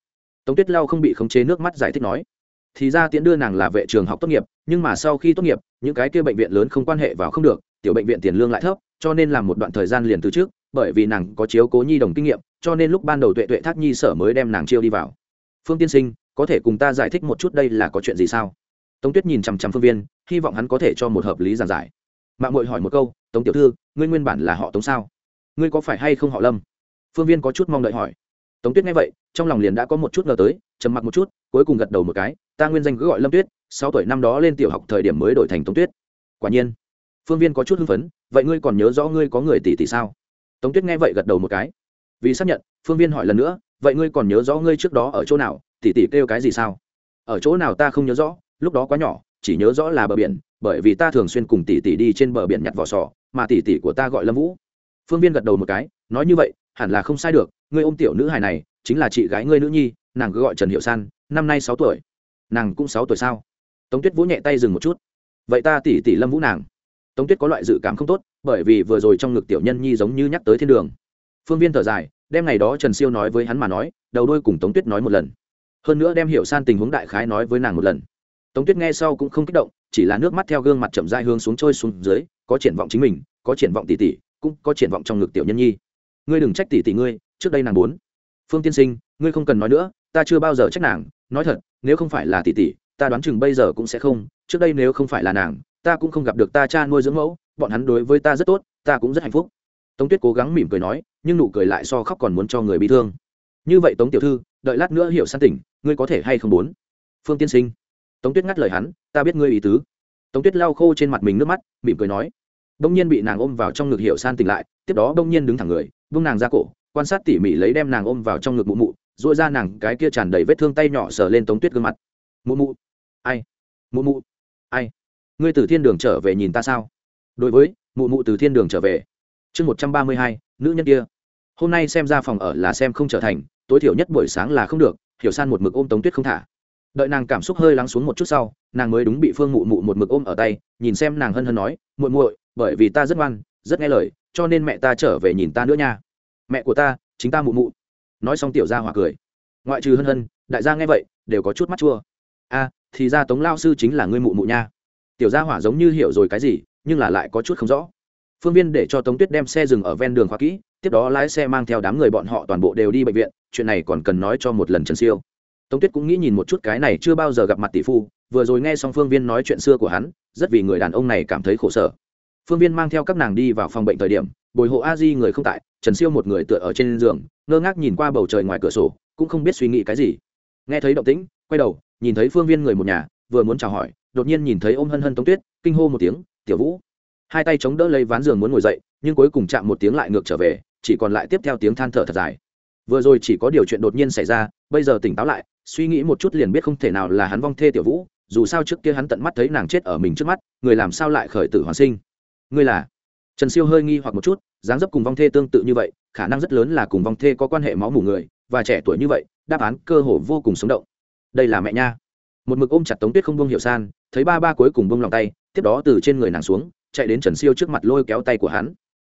Tống tuyết Lao không bị khống chế nước mắt giải thích nói. Thì ra tiễn đưa nàng là vệ trường học tốt nghiệp, nhưng mà sau khi tốt nghiệp, những cái kia bệnh viện lớn không quan hệ vào không được, tiểu bệnh viện tiền lương lại thấp, cho nên làm một đoạn thời gian liền từ trước, bởi vì nàng có chiếu cố nhi đồng kinh nghiệm, cho nên lúc ban đầu tuệ tuệ thác nhi sở mới đem nàng chiêu đi vào. Phương tiên sinh, có thể cùng ta giải thích một chút đây là có chuyện gì sao? Tống tuyết nhìn chằm chằm phương viên, hy vọng hắn có thể cho một hợp lý giảng giải. Mạng mội hỏi một câu, tống tiểu thư, ngươi nguyên bản là họ tống sao? Ngươi có phải hay không họ lâm? Phương viên có chút mong đợi hỏi. Tống tuyết nghe vậy, trong lòng liền đã có một chút ngờ tới, trầm mặc một chút, cuối cùng gật đầu một cái, ta nguyên danh cứ gọi lâm tuyết, sáu tuổi năm đó lên tiểu học thời điểm mới đổi thành tống tuyết. Quả nhiên, phương viên có chút hưng phấn, vậy ngươi còn nhớ rõ ngươi có người tỷ tỷ sao? Tống tuyết nghe vậy gật đầu một cái. Vì xác nhận, phương viên hỏi lần nữa, vậy ngươi còn nhớ rõ ngươi trước đó ở chỗ nào, tỷ tỷ kêu cái gì sao? Ở chỗ nào ta không nhớ rõ lúc đó quá nhỏ, chỉ nhớ rõ là bờ biển, bởi vì ta thường xuyên cùng tỷ tỷ đi trên bờ biển nhặt vỏ sò, mà tỷ tỷ của ta gọi lâm vũ. Phương viên gật đầu một cái, nói như vậy, hẳn là không sai được, ngươi ôm tiểu nữ hài này, chính là chị gái ngươi nữ nhi, nàng cứ gọi trần hiệu san, năm nay sáu tuổi. Nàng cũng sáu tuổi sao? Tống tuyết vũ nhẹ tay dừng một chút. Vậy ta tỷ tỷ lâm vũ nàng. Tống tuyết có loại dự cảm không tốt, bởi vì vừa rồi trong ngực tiểu nhân nhi giống như nhắc tới thiên đường. Phương viên thở dài, đem ngày đó trần siêu nói với hắn mà nói, đầu đôi cùng tống tuyết nói một lần. Hơn nữa đem hiểu san tình huống đại khái nói với nàng một lần tống tuyết nghe sau cũng không kích động, chỉ là nước mắt theo gương mặt chậm dai hướng xuống trôi xuống dưới, có triển vọng chính mình, có triển vọng tỷ tỷ, cũng có triển vọng trong ngực tiểu nhân nhi. Ngươi đừng trách tỷ tỷ ngươi, trước đây nàng bốn phương tiên sinh, ngươi không cần nói nữa, ta chưa bao giờ trách nàng, nói thật, nếu không phải là tỷ tỷ, ta đoán chừng bây giờ cũng sẽ không, trước đây nếu không phải là nàng, ta cũng không gặp được ta cha nuôi dưỡng mẫu, bọn hắn đối với ta rất tốt, ta cũng rất hạnh phúc. Tống tuyết cố gắng mỉm cười nói, nhưng nụ cười lại so khóc còn muốn cho người bị thương. Như vậy tống tiểu thư, đợi lát nữa hiểu san tỉnh, ngươi có thể hay không muốn? Phương tiên sinh tống tuyết ngắt lời hắn, ta biết ngươi ý tứ. Tống tuyết lau khô trên mặt mình nước mắt, mỉm cười nói. Đông nhiên bị nàng ôm vào trong ngực hiểu san tỉnh lại, tiếp đó đông nhiên đứng thẳng người, vung nàng ra cổ, quan sát tỉ mỉ lấy đem nàng ôm vào trong ngực mụ mụ dội ra nàng cái kia tràn đầy vết thương tay nhỏ sờ lên tống tuyết gương mặt. Mụ mụ. Ai? Mụ mụ. Ai? Ngươi từ thiên đường trở về nhìn ta sao? Đối với, mụ mụ từ thiên đường trở về. Chương một trăm ba mươi hai, nữ nhân kia. Hôm nay xem ra phòng ở là xem không trở thành, tối thiểu nhất buổi sáng là không được, hiểu san một mực ôm tống tuyết không thả đợi nàng cảm xúc hơi lắng xuống một chút sau, nàng mới đúng bị phương mụ mụ một mực ôm ở tay, nhìn xem nàng hân hân nói, muội muội, bởi vì ta rất ngoan, rất nghe lời, cho nên mẹ ta trở về nhìn ta nữa nha. Mẹ của ta, chính ta mụ mụ. Nói xong tiểu gia hỏa cười. Ngoại trừ hân hân, đại gia nghe vậy, đều có chút mắt chua. A, thì ra tống lao sư chính là ngươi mụ mụ nha. Tiểu gia hỏa giống như hiểu rồi cái gì, nhưng là lại có chút không rõ. Phương viên để cho tống tuyết đem xe dừng ở ven đường khoa kỹ, tiếp đó lái xe mang theo đám người bọn họ toàn bộ đều đi bệnh viện, chuyện này còn cần nói cho một lần trần siêu tống tuyết cũng nghĩ nhìn một chút cái này chưa bao giờ gặp mặt tỷ phu, vừa rồi nghe xong phương viên nói chuyện xưa của hắn, rất vì người đàn ông này cảm thấy khổ sở. Phương viên mang theo các nàng đi vào phòng bệnh thời điểm, bồi hộ a di người không tại, trần siêu một người tựa ở trên giường, ngơ ngác nhìn qua bầu trời ngoài cửa sổ, cũng không biết suy nghĩ cái gì. Nghe thấy động tĩnh, quay đầu, nhìn thấy phương viên người một nhà, vừa muốn chào hỏi, đột nhiên nhìn thấy ôm hân hân tống tuyết, kinh hô một tiếng, tiểu vũ. Hai tay chống đỡ lấy ván giường muốn ngồi dậy, nhưng cuối cùng chạm một tiếng lại ngược trở về, chỉ còn lại tiếp theo tiếng than thở thật dài vừa rồi chỉ có điều chuyện đột nhiên xảy ra, bây giờ tỉnh táo lại, suy nghĩ một chút liền biết không thể nào là hắn vong thê tiểu vũ, dù sao trước kia hắn tận mắt thấy nàng chết ở mình trước mắt, người làm sao lại khởi tử hoàn sinh? Ngươi là? Trần siêu hơi nghi hoặc một chút, dáng dấp cùng vong thê tương tự như vậy, khả năng rất lớn là cùng vong thê có quan hệ máu mủ người, và trẻ tuổi như vậy, đáp án cơ hồ vô cùng sống động. Đây là mẹ nha. Một mực ôm chặt tống tuyết không buông hiệu san, thấy ba ba cuối cùng buông lòng tay, tiếp đó từ trên người nàng xuống, chạy đến trần siêu trước mặt lôi kéo tay của hắn.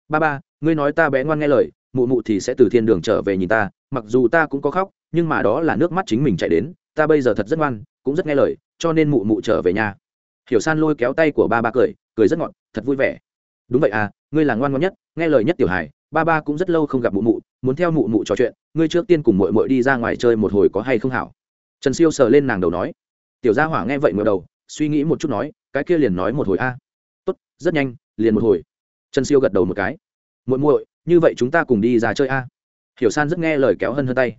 Ba ba, ngươi nói ta bé ngoan nghe lời mụ mụ thì sẽ từ thiên đường trở về nhìn ta, mặc dù ta cũng có khóc, nhưng mà đó là nước mắt chính mình chạy đến, ta bây giờ thật rất ngoan, cũng rất nghe lời, cho nên mụ mụ trở về nhà. Hiểu san lôi kéo tay của ba ba cười cười rất ngọt, thật vui vẻ. Đúng vậy à ngươi là ngoan ngoan nhất, nghe lời nhất tiểu hải ba ba cũng rất lâu không gặp mụ mụ, muốn theo mụ mụ trò chuyện, ngươi trước tiên cùng mội mội đi ra ngoài chơi một hồi có hay không hảo? Trần siêu sờ lên nàng đầu nói. Tiểu gia hỏa nghe vậy ngờ đầu, suy nghĩ một chút nói, cái kia liền nói một hồi a. Tốt, rất nhanh, liền một hồi. Trần siêu gật đầu một cái. Muội muội như vậy chúng ta cùng đi ra chơi a. Hiểu san rất nghe lời kéo hân hơn tay.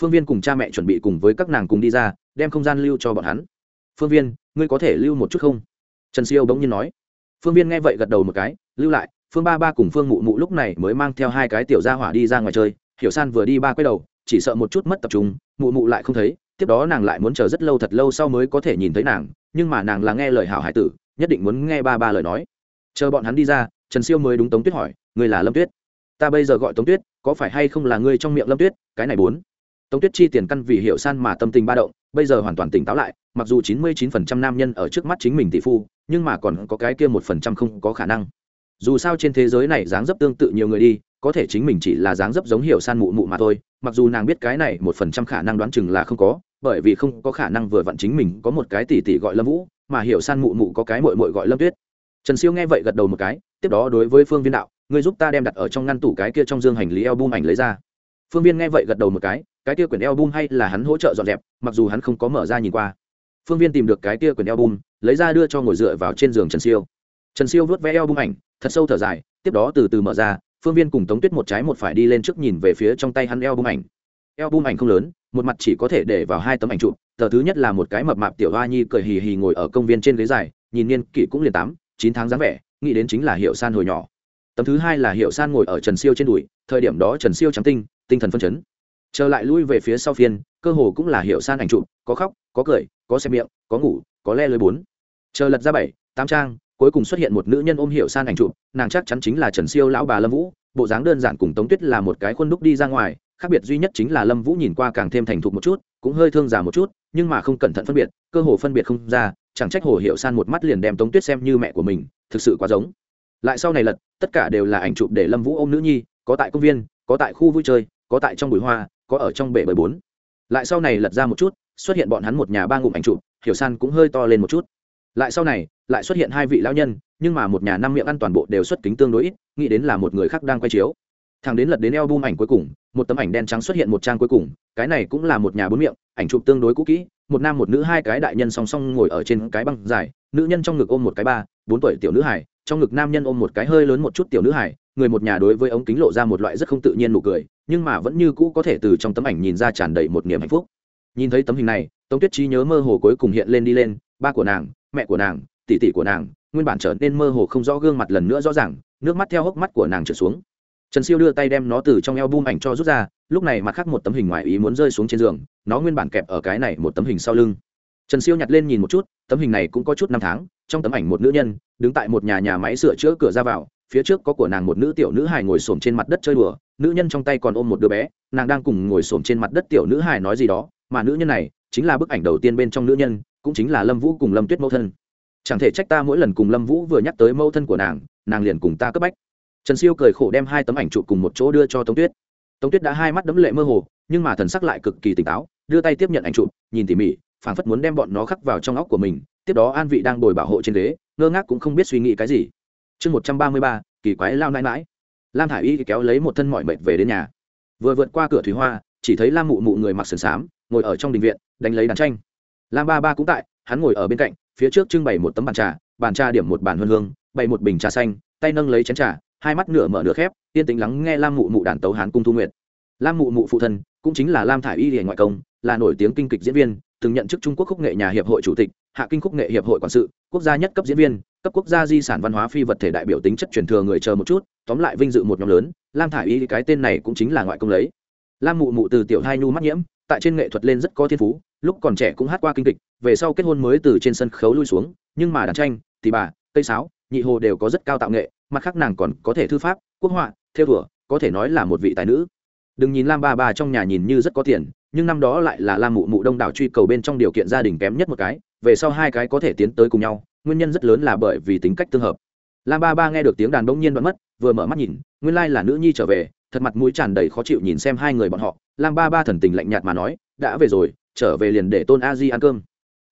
Phương viên cùng cha mẹ chuẩn bị cùng với các nàng cùng đi ra, đem không gian lưu cho bọn hắn. Phương viên, ngươi có thể lưu một chút không? Trần siêu bỗng nhiên nói. Phương viên nghe vậy gật đầu một cái, lưu lại, phương ba ba cùng phương mụ mụ lúc này mới mang theo hai cái tiểu gia hỏa đi ra ngoài chơi. Hiểu san vừa đi ba quay đầu, chỉ sợ một chút mất tập trung, mụ mụ lại không thấy, tiếp đó nàng lại muốn chờ rất lâu thật lâu sau mới có thể nhìn thấy nàng, nhưng mà nàng là nghe lời hảo hải tử, nhất định muốn nghe ba ba lời nói. Chờ bọn hắn đi ra, trần siêu mới đúng tống tuyết hỏi, ngươi là lâm tuyết? Ta bây giờ gọi tống tuyết, có phải hay không là ngươi trong miệng lâm tuyết, cái này bốn. Tống tuyết chi tiền căn vì hiệu san mà tâm tình ba động, bây giờ hoàn toàn tỉnh táo lại, mặc dù chín mươi chín phần trăm nam nhân ở trước mắt chính mình tỷ phu, nhưng mà còn có cái kia một phần trăm không có khả năng. Dù sao trên thế giới này dáng dấp tương tự nhiều người đi, có thể chính mình chỉ là dáng dấp giống hiểu san mụ mụ mà thôi, mặc dù nàng biết cái này một phần trăm khả năng đoán chừng là không có, bởi vì không có khả năng vừa vặn chính mình có một cái tỷ tỷ gọi lâm vũ, mà hiểu san mụ mụ có cái mội mội gọi lâm tuyết. Trần siêu nghe vậy gật đầu một cái, tiếp đó đối với phương viên đạo Ngươi giúp ta đem đặt ở trong ngăn tủ cái kia trong dương hành lý album ảnh lấy ra. Phương viên nghe vậy gật đầu một cái cái kia quyển album hay là hắn hỗ trợ dọn dẹp, mặc dù hắn không có mở ra nhìn qua. Phương viên tìm được cái kia quyển album, lấy ra đưa cho ngồi dựa vào trên giường trần siêu. Trần siêu vớt vẽ album ảnh, thật sâu thở dài, tiếp đó từ từ mở ra, phương viên cùng tống tuyết một trái một phải đi lên trước nhìn về phía trong tay hắn album ảnh. Album ảnh không lớn, một mặt chỉ có thể để vào hai tấm ảnh chụp, tờ thứ nhất là một cái mập mạp tiểu hoa nhi cười hì hì ngồi ở công viên trên ghế dài, nhìn niên kỷ cũng liền tám, chín tháng dáng vẻ, nghĩ đến chính là hiệu san hồi nhỏ tấm thứ hai là hiệu san ngồi ở trần siêu trên đùi, thời điểm đó trần siêu trắng tinh tinh thần phân chấn. Trở lại lui về phía sau phiên, cơ hồ cũng là hiệu san ảnh chụp, có khóc, có cười, có xem miệng, có ngủ, có le lưới bốn. Chờ lật ra bảy, tám trang, cuối cùng xuất hiện một nữ nhân ôm hiệu san ảnh chụp, nàng chắc chắn chính là trần siêu lão bà lâm vũ, bộ dáng đơn giản cùng tống tuyết là một cái khuôn đúc đi ra ngoài, khác biệt duy nhất chính là lâm vũ nhìn qua càng thêm thành thục một chút, cũng hơi thương già một chút, nhưng mà không cẩn thận phân biệt, cơ hồ phân biệt không ra, chẳng trách hồ hiệu san một mắt liền đem tống tuyết xem như mẹ của mình, thực sự quá giống lại sau này lật, tất cả đều là ảnh chụp để lâm vũ ôm nữ nhi, có tại công viên, có tại khu vui chơi, có tại trong bụi hoa, có ở trong bể bơi bốn. Lại sau này lật ra một chút, xuất hiện bọn hắn một nhà ba ngụm ảnh chụp, hiểu san cũng hơi to lên một chút. Lại sau này, lại xuất hiện hai vị lão nhân, nhưng mà một nhà năm miệng ăn toàn bộ đều xuất kính tương đối ít, nghĩ đến là một người khác đang quay chiếu. Thằng đến lật đến eo bum ảnh cuối cùng, một tấm ảnh đen trắng xuất hiện một trang cuối cùng, cái này cũng là một nhà bốn miệng, ảnh chụp tương đối cũ kỹ, một nam một nữ hai cái đại nhân song song ngồi ở trên cái băng dài, nữ nhân trong ngực ôm một cái ba, bốn tuổi tiểu nữ hải trong ngực nam nhân ôm một cái hơi lớn một chút tiểu nữ hải, người một nhà đối với ống kính lộ ra một loại rất không tự nhiên nụ cười, nhưng mà vẫn như cũ có thể từ trong tấm ảnh nhìn ra tràn đầy một niềm hạnh phúc. Nhìn thấy tấm hình này, tống tuyết trí nhớ mơ hồ cuối cùng hiện lên đi lên, ba của nàng, mẹ của nàng, tỷ tỷ của nàng, nguyên bản trở nên mơ hồ không rõ gương mặt lần nữa rõ ràng, nước mắt theo hốc mắt của nàng trở xuống. Trần siêu đưa tay đem nó từ trong eo bum ảnh cho rút ra, lúc này mặt khác một tấm hình ngoài ý muốn rơi xuống trên giường, nó nguyên bản kẹp ở cái này một tấm hình sau lưng trần siêu nhặt lên nhìn một chút, tấm hình này cũng có chút năm tháng, trong tấm ảnh một nữ nhân, đứng tại một nhà nhà máy sửa chữa cửa ra vào, phía trước có của nàng một nữ tiểu nữ hài ngồi xổm trên mặt đất chơi đùa, nữ nhân trong tay còn ôm một đứa bé, nàng đang cùng ngồi xổm trên mặt đất tiểu nữ hài nói gì đó, mà nữ nhân này chính là bức ảnh đầu tiên bên trong nữ nhân, cũng chính là lâm vũ cùng lâm tuyết mẫu thân. Chẳng thể trách ta mỗi lần cùng lâm vũ vừa nhắc tới mẫu thân của nàng nàng liền cùng ta cấp bách. Trần siêu cười khổ đem hai tấm ảnh chụp cùng một chỗ đưa cho tống tuyết. Tống tuyết đã hai mắt đấm lệ mơ hồ, nhưng mà thần sắc lại cực kỳ tỉnh táo, đưa tay tiếp nhận ảnh chụp, nhìn tỉ mỉ phảng phất muốn đem bọn nó khắc vào trong óc của mình, tiếp đó an vị đang bồi bảo hộ trên ghế, ngơ ngác cũng không biết suy nghĩ cái gì. Chương một trăm ba mươi ba, kỳ quái lao nãi mãi lam thả i y kéo lấy một thân mọi mệt về đến nhà. Vừa vượt qua cửa thủy hoa, chỉ thấy lam mụ mụ người mặc sườn xám, ngồi ở trong đình viện, đánh lấy đàn tranh. Lam ba ba cũng tại, hắn ngồi ở bên cạnh, phía trước trưng bày một tấm bàn trà bàn trà điểm một bàn hương hương, bày một bình trà xanh, tay nâng lấy chén trà, hai mắt nửa mở nửa khép, yên tĩnh lắng nghe lam mụ mụ đàn tấu hán cung thu nguyệt. Lam mụ mụ phụ thân, cũng chính là lam thả i y hiền ngoại công, là nổi tiếng kinh kịch diễn viên từng nhận chức trung quốc khúc nghệ nhà hiệp hội chủ tịch hạ kinh khúc nghệ hiệp hội quản sự quốc gia nhất cấp diễn viên cấp quốc gia di sản văn hóa phi vật thể đại biểu tính chất truyền thừa người chờ một chút tóm lại vinh dự một nhóm lớn lam thải y cái tên này cũng chính là ngoại công lấy. Lam mụ mụ từ tiểu hai Nu mắt nhiễm tại trên nghệ thuật lên rất có thiên phú lúc còn trẻ cũng hát qua kinh kịch về sau kết hôn mới từ trên sân khấu lui xuống nhưng mà đàn tranh thì bà cây sáo nhị hồ đều có rất cao tạo nghệ mặt khác nàng còn có thể thư pháp quốc họa theo thùa, có thể nói là một vị tài nữ. Đừng nhìn lam ba ba trong nhà nhìn như rất có tiền nhưng năm đó lại là lam mụ mụ đông đảo truy cầu bên trong điều kiện gia đình kém nhất một cái, về sau hai cái có thể tiến tới cùng nhau, nguyên nhân rất lớn là bởi vì tính cách tương hợp. Lam ba ba nghe được tiếng đàn bỗng nhiên đoạn mất, vừa mở mắt nhìn, nguyên lai là nữ nhi trở về, thật mặt mũi tràn đầy khó chịu nhìn xem hai người bọn họ. Lam ba ba thần tình lạnh nhạt mà nói, đã về rồi, trở về liền để tôn a di ăn cơm.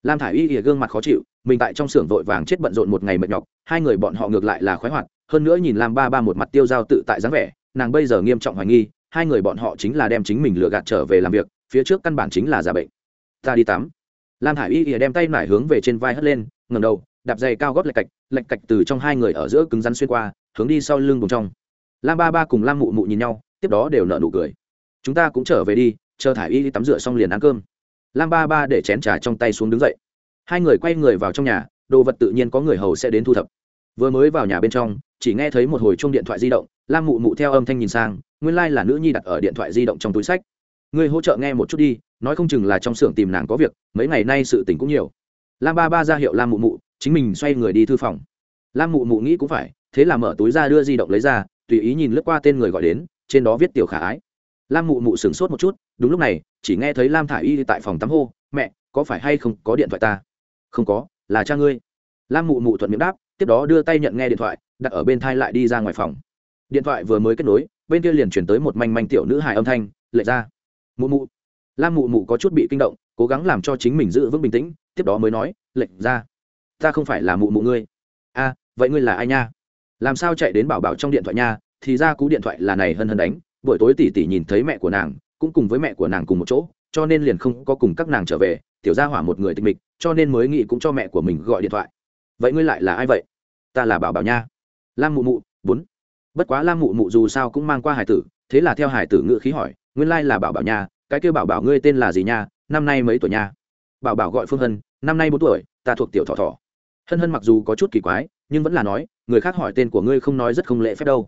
Lam thả i y ỉa gương mặt khó chịu, mình tại trong xưởng vội vàng chết bận rộn một ngày mệt nhọc, hai người bọn họ ngược lại là khoái hoạt, hơn nữa nhìn lam ba ba một mặt tiêu dao tự tại dáng vẻ, nàng bây giờ nghiêm trọng hoài nghi, hai người bọn họ chính là đem chính mình lừa gạt trở về làm việc phía trước căn bản chính là giả bệnh. Ta đi tắm. Lam hải y ỉa đem tay nải hướng về trên vai hất lên ngầm đầu, đạp dày cao gót lạch cạch lạch cạch từ trong hai người ở giữa cứng rắn xuyên qua, hướng đi sau lưng vùng trong. Lam ba ba cùng lam mụ mụ nhìn nhau, tiếp đó đều nợ nụ cười. Chúng ta cũng trở về đi, chờ thả y đi tắm rửa xong liền ăn cơm. Lam ba ba để chén trà trong tay xuống đứng dậy. Hai người quay người vào trong nhà, đồ vật tự nhiên có người hầu sẽ đến thu thập. Vừa mới vào nhà bên trong, chỉ nghe thấy một hồi chuông điện thoại di động, lam mụ mụ theo âm thanh nhìn sang, nguyên lai、like、là nữ nhi đặt ở điện thoại di động trong túi sách. Ngươi hỗ trợ nghe một chút đi, nói không chừng là trong xưởng tìm nàng có việc, mấy ngày nay sự tình cũng nhiều. Lam ba ba ra hiệu lam mụ mụ, chính mình xoay người đi thư phòng. Lam mụ mụ nghĩ cũng phải, thế là mở túi ra đưa di động lấy ra, tùy ý nhìn lướt qua tên người gọi đến, trên đó viết tiểu khả ái. Lam mụ mụ sửng sốt một chút, đúng lúc này, chỉ nghe thấy lam thả i y tại phòng tắm hô, mẹ, có phải hay không có điện thoại ta? Không có, là cha ngươi. Lam mụ mụ thuận miệng đáp, tiếp đó đưa tay nhận nghe điện thoại, đặt ở bên thai lại đi ra ngoài phòng. Điện thoại vừa mới kết nối, bên kia liền chuyển tới một manh manh tiểu nữ hài âm thanh, lệ ra mụ mụ. Lam mụ mụ có chút bị kinh động, cố gắng làm cho chính mình giữ vững bình tĩnh, tiếp đó mới nói, lệnh ra, ta không phải là mụ mụ ngươi. A, vậy ngươi là ai nha? Làm sao chạy đến bảo bảo trong điện thoại nha, thì ra cú điện thoại là này hân hân đánh, buổi tối tỷ tỷ nhìn thấy mẹ của nàng, cũng cùng với mẹ của nàng cùng một chỗ, cho nên liền không có cùng các nàng trở về, tiểu gia hỏa một người tịch mịch, cho nên mới nghĩ cũng cho mẹ của mình gọi điện thoại. Vậy ngươi lại là ai vậy? Ta là bảo bảo nha. Lam mụ mụ, bốn. Bất quá lam mụ mụ dù sao cũng mang qua hải tử, thế là theo hải tử ngự khí hỏi nguyên lai là bảo bảo nha, cái kêu bảo bảo ngươi tên là gì nha, năm nay mấy tuổi nha? Bảo bảo gọi phương hân, năm nay bốn tuổi, ta thuộc tiểu thọ thọ. Hân hân mặc dù có chút kỳ quái, nhưng vẫn là nói, người khác hỏi tên của ngươi không nói rất không lễ phép đâu.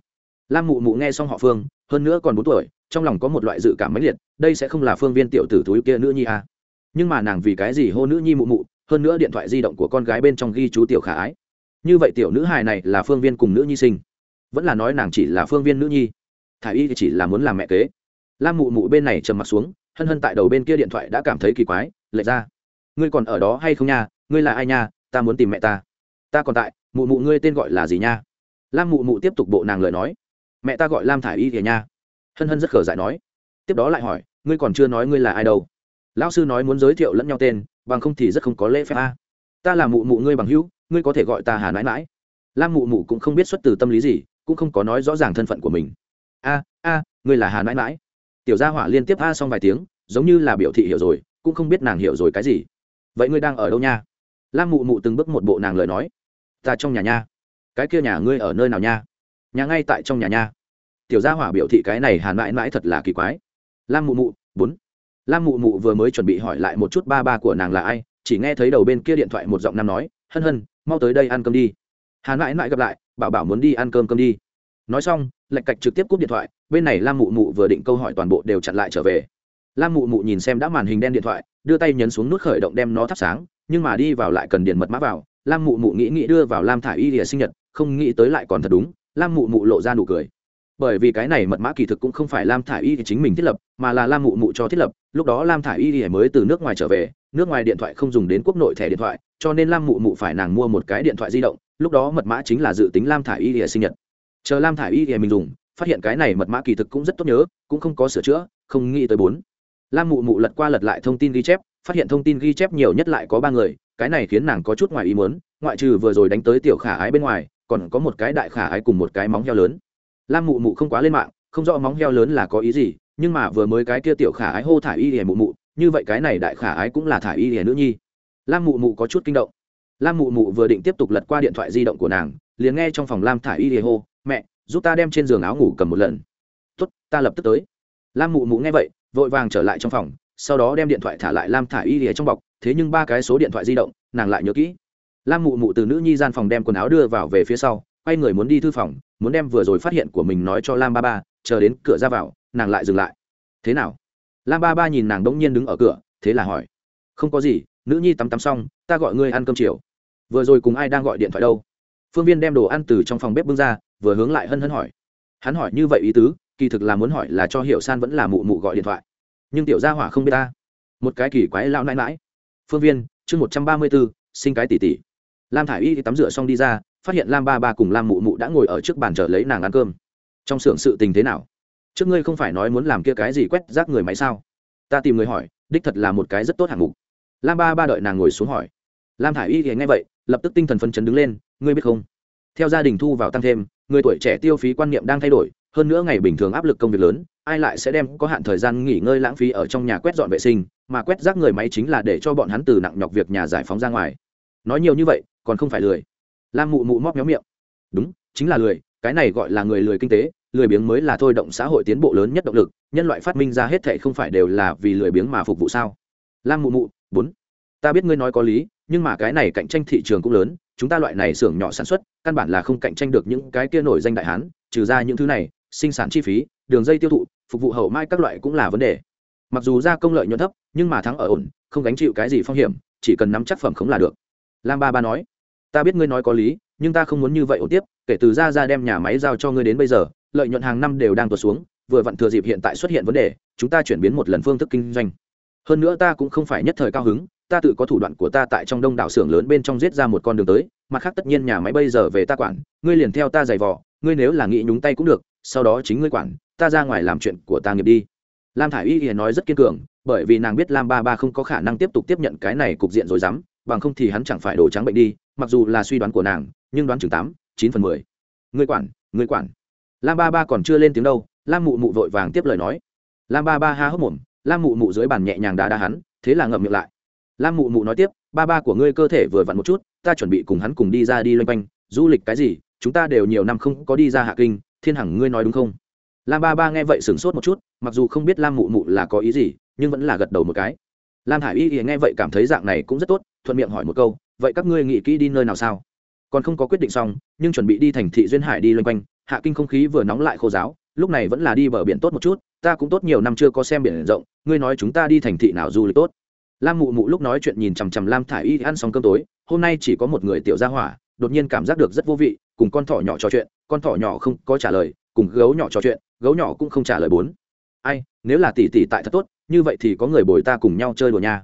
Lam mụ mụ nghe xong họ phương, hơn nữa còn bốn tuổi, trong lòng có một loại dự cảm mãnh liệt, đây sẽ không là phương viên tiểu tử túi kia nữ nhi à. nhưng mà nàng vì cái gì hô nữ nhi mụ mụ, hơn nữa điện thoại di động của con gái bên trong ghi chú tiểu khả ái. Như vậy tiểu nữ hài này là phương viên cùng nữ nhi sinh. Vẫn là nói nàng chỉ là phương viên nữ nhi. Thả y chỉ là muốn làm mẹ kế lam mụ mụ bên này trầm mặt xuống, hân hân tại đầu bên kia điện thoại đã cảm thấy kỳ quái, lệ ra. Ngươi còn ở đó hay không nha? Ngươi là ai nha? Ta muốn tìm mẹ ta. Ta còn tại, mụ mụ ngươi tên gọi là gì nha? Lam mụ mụ tiếp tục bộ nàng lời nói. Mẹ ta gọi lam thả i y kìa nha. Hân hân rất khở dại nói. Tiếp đó lại hỏi, ngươi còn chưa nói ngươi là ai đâu. Lão sư nói muốn giới thiệu lẫn nhau tên, bằng không thì rất không có lễ phép a. Ta là mụ mụ ngươi bằng hữu, ngươi có thể gọi ta hà mãi mãi lam mụ mụ cũng không biết xuất từ tâm lý gì, cũng không có nói rõ ràng thân phận của mình. A a, ngươi là hà mãi mãi tiểu gia hỏa liên tiếp a xong vài tiếng, giống như là biểu thị hiểu rồi, cũng không biết nàng hiểu rồi cái gì. Vậy ngươi đang ở đâu nha? Lam mụ mụ từng bước một bộ nàng lời nói. Ta trong nhà nha. Cái kia nhà ngươi ở nơi nào nha? Nhà ngay tại trong nhà nha. Tiểu gia hỏa biểu thị cái này hàn mãi mãi thật là kỳ quái. Lam mụ mụ, bốn. Lam mụ mụ vừa mới chuẩn bị hỏi lại một chút ba ba của nàng là ai, chỉ nghe thấy đầu bên kia điện thoại một giọng nam nói, hân hân, mau tới đây ăn cơm đi. Hàn mãi mãi gặp lại, bảo bảo muốn đi ăn cơm cơm đi nói xong, lạch cạch trực tiếp cúp điện thoại, bên này lam mụ mụ vừa định câu hỏi toàn bộ đều chặn lại trở về. Lam mụ mụ nhìn xem đã màn hình đen điện thoại, đưa tay nhấn xuống nút khởi động đem nó thắp sáng, nhưng mà đi vào lại cần điền mật mã vào, lam mụ mụ nghĩ nghĩ đưa vào lam thả y lìa sinh nhật, không nghĩ tới lại còn thật đúng, lam mụ mụ lộ ra nụ cười. Bởi vì cái này mật mã kỳ thực cũng không phải lam thả y thì chính mình thiết lập, mà là lam mụ mụ cho thiết lập, lúc đó lam thả y thì mới từ nước ngoài trở về, nước ngoài điện thoại không dùng đến quốc nội thẻ điện thoại, cho nên lam mụ mụ phải nàng mua một cái điện thoại di động, lúc đó mật mã chính là dự tính lam thả y thì sinh nhật chờ lam thả y thì mình dùng, phát hiện cái này mật mã kỳ thực cũng rất tốt nhớ, cũng không có sửa chữa, không nghĩ tới bốn. Lam mụ mụ lật qua lật lại thông tin ghi chép, phát hiện thông tin ghi chép nhiều nhất lại có ba người, cái này khiến nàng có chút ngoài ý muốn, ngoại trừ vừa rồi đánh tới tiểu khả ái bên ngoài, còn có một cái đại khả ái cùng một cái móng heo lớn. Lam mụ mụ không quá lên mạng, không rõ móng heo lớn là có ý gì, nhưng mà vừa mới cái kia tiểu khả ái hô thả y hề mụ mụ, như vậy cái này đại khả ái cũng là thả y hề nữ nhi. Lam mụ mụ có chút kinh động. Lam mụ mụ vừa định tiếp tục lật qua điện thoại di động của nàng, liền nghe trong phòng lam thả y hề hô mẹ, giúp ta đem trên giường áo ngủ cầm một lần. Tốt, ta lập tức tới. Lam mụ mụ nghe vậy, vội vàng trở lại trong phòng, sau đó đem điện thoại thả lại lam thả y lìa trong bọc, thế nhưng ba cái số điện thoại di động, nàng lại nhớ kỹ. Lam mụ mụ từ nữ nhi gian phòng đem quần áo đưa vào về phía sau, quay người muốn đi thư phòng, muốn đem vừa rồi phát hiện của mình nói cho lam ba ba, chờ đến cửa ra vào, nàng lại dừng lại. Thế nào? Lam ba ba nhìn nàng đ ỗ n g nhiên đứng ở cửa, thế là hỏi. Không có gì, nữ nhi tắm tắm xong, ta gọi ngươi ăn cơm chiều. Vừa rồi cùng ai đang gọi điện thoại đâu? Phương viên đem đồ ăn từ trong phòng bếp bưng ra vừa hướng lại hân hân hỏi. Hắn hỏi như vậy ý tứ, kỳ thực là muốn hỏi là cho hiểu san vẫn là mụ mụ gọi điện thoại. Nhưng tiểu gia hỏa không biết ta. Một cái kỳ quái lao nãi mãi phương viên, chương một trăm ba mươi b ố sinh cái tỷ tỷ. Lam thả i y thì tắm rửa xong đi ra, phát hiện lam ba ba cùng lam mụ mụ đã ngồi ở trước bàn chờ lấy nàng ăn cơm. Trong xưởng sự tình thế nào? Trước ngươi không phải nói muốn làm kia cái gì quét rác người máy sao? Ta tìm người hỏi, đích thật là một cái rất tốt hạng mục. Lam ba ba đợi nàng ngồi xuống hỏi. Lam thả i y thì nghe vậy, lập tức tinh thần phân chấn đứng lên, ngươi biết không? Theo gia đình thu vào tăng thêm người tuổi trẻ tiêu phí quan niệm đang thay đổi, hơn nữa ngày bình thường áp lực công việc lớn, ai lại sẽ đem có hạn thời gian nghỉ ngơi lãng phí ở trong nhà quét dọn vệ sinh, mà quét rác người máy chính là để cho bọn hắn từ nặng nhọc việc nhà giải phóng ra ngoài. Nói nhiều như vậy, còn không phải lười. Lam mụ mụ móc méo miệng. Đúng, chính là lười, cái này gọi là người lười kinh tế, lười biếng mới là thôi động xã hội tiến bộ lớn nhất động lực, nhân loại phát minh ra hết thệ không phải đều là vì lười biếng mà phục vụ sao? Lam mụ mụ, bốn. Ta biết ngươi nói có lý, nhưng mà cái này cạnh tranh thị trường cũng lớn chúng ta loại này xưởng nhỏ sản xuất, căn bản là không cạnh tranh được những cái kia nổi danh đại hán, trừ ra những thứ này, sinh sản chi phí, đường dây tiêu thụ, phục vụ hậu mai các loại cũng là vấn đề. Mặc dù ra công lợi nhuận thấp, nhưng mà thắng ở ổn, không gánh chịu cái gì phong hiểm, chỉ cần nắm chắc phẩm khống là được. Lam ba ba nói, ta biết ngươi nói có lý, nhưng ta không muốn như vậy ổn tiếp, kể từ ra ra đem nhà máy giao cho ngươi đến bây giờ, lợi nhuận hàng năm đều đang tuột xuống, vừa vặn thừa dịp hiện tại xuất hiện vấn đề, chúng ta chuyển biến một lần phương thức kinh doanh. Hơn nữa ta cũng không phải nhất thời cao hứng ta tự có thủ đoạn của ta tại trong đông đảo xưởng lớn bên trong giết ra một con đường tới, mặt khác tất nhiên nhà máy bây giờ về ta quản, ngươi liền theo ta giày vò, ngươi nếu là nghĩ nhúng tay cũng được, sau đó chính ngươi quản, ta ra ngoài làm chuyện của ta nghiệp đi. Lam thả i y thì nói rất kiên cường, bởi vì nàng biết lam ba ba không có khả năng tiếp tục tiếp nhận cái này cục diện rồi dám, bằng không thì hắn chẳng phải đổ trắng bệnh đi, mặc dù là suy đoán của nàng, nhưng đoán chừng tám, chín phần mười. Ngươi quản ngươi quản. Lam ba ba còn chưa lên tiếng đâu, lam mụ mụ vội vàng tiếp lời nói. Lam ba ba ha hốc mồm, lam mụ mụ dưới bàn nhẹ nhàng đá đá hắn, thế là ngậm miệng lại lam mụ mụ nói tiếp, ba ba của ngươi cơ thể vừa vặn một chút, ta chuẩn bị cùng hắn cùng đi ra đi loanh quanh, du lịch cái gì, chúng ta đều nhiều năm không có đi ra hạ kinh, thiên hằng ngươi nói đúng không? Lam ba ba nghe vậy sửng sốt một chút, mặc dù không biết lam mụ mụ là có ý gì, nhưng vẫn là gật đầu một cái. Lam hải y thì nghe vậy cảm thấy dạng này cũng rất tốt, thuận miệng hỏi một câu, vậy các ngươi nghĩ kỹ đi nơi nào sao? Còn không có quyết định xong, nhưng chuẩn bị đi thành thị duyên hải đi loanh quanh, hạ kinh không khí vừa nóng lại khô giáo lúc này vẫn là đi bờ biển tốt một chút, ta cũng tốt nhiều năm chưa có xem biển rộng, ngươi nói chúng ta đi thành thị nào du lịch tốt? Lam mụ mụ lúc nói chuyện nhìn chằm chằm lam thả i y ăn xong cơm tối, hôm nay chỉ có một người tiểu gia hỏa, đột nhiên cảm giác được rất vô vị, cùng con thỏ nhỏ trò chuyện, con thỏ nhỏ không có trả lời, cùng gấu nhỏ trò chuyện, gấu nhỏ cũng không trả lời bốn. Ai, nếu là tỷ tỷ tại thật tốt, như vậy thì có người bồi ta cùng nhau chơi đùa nha.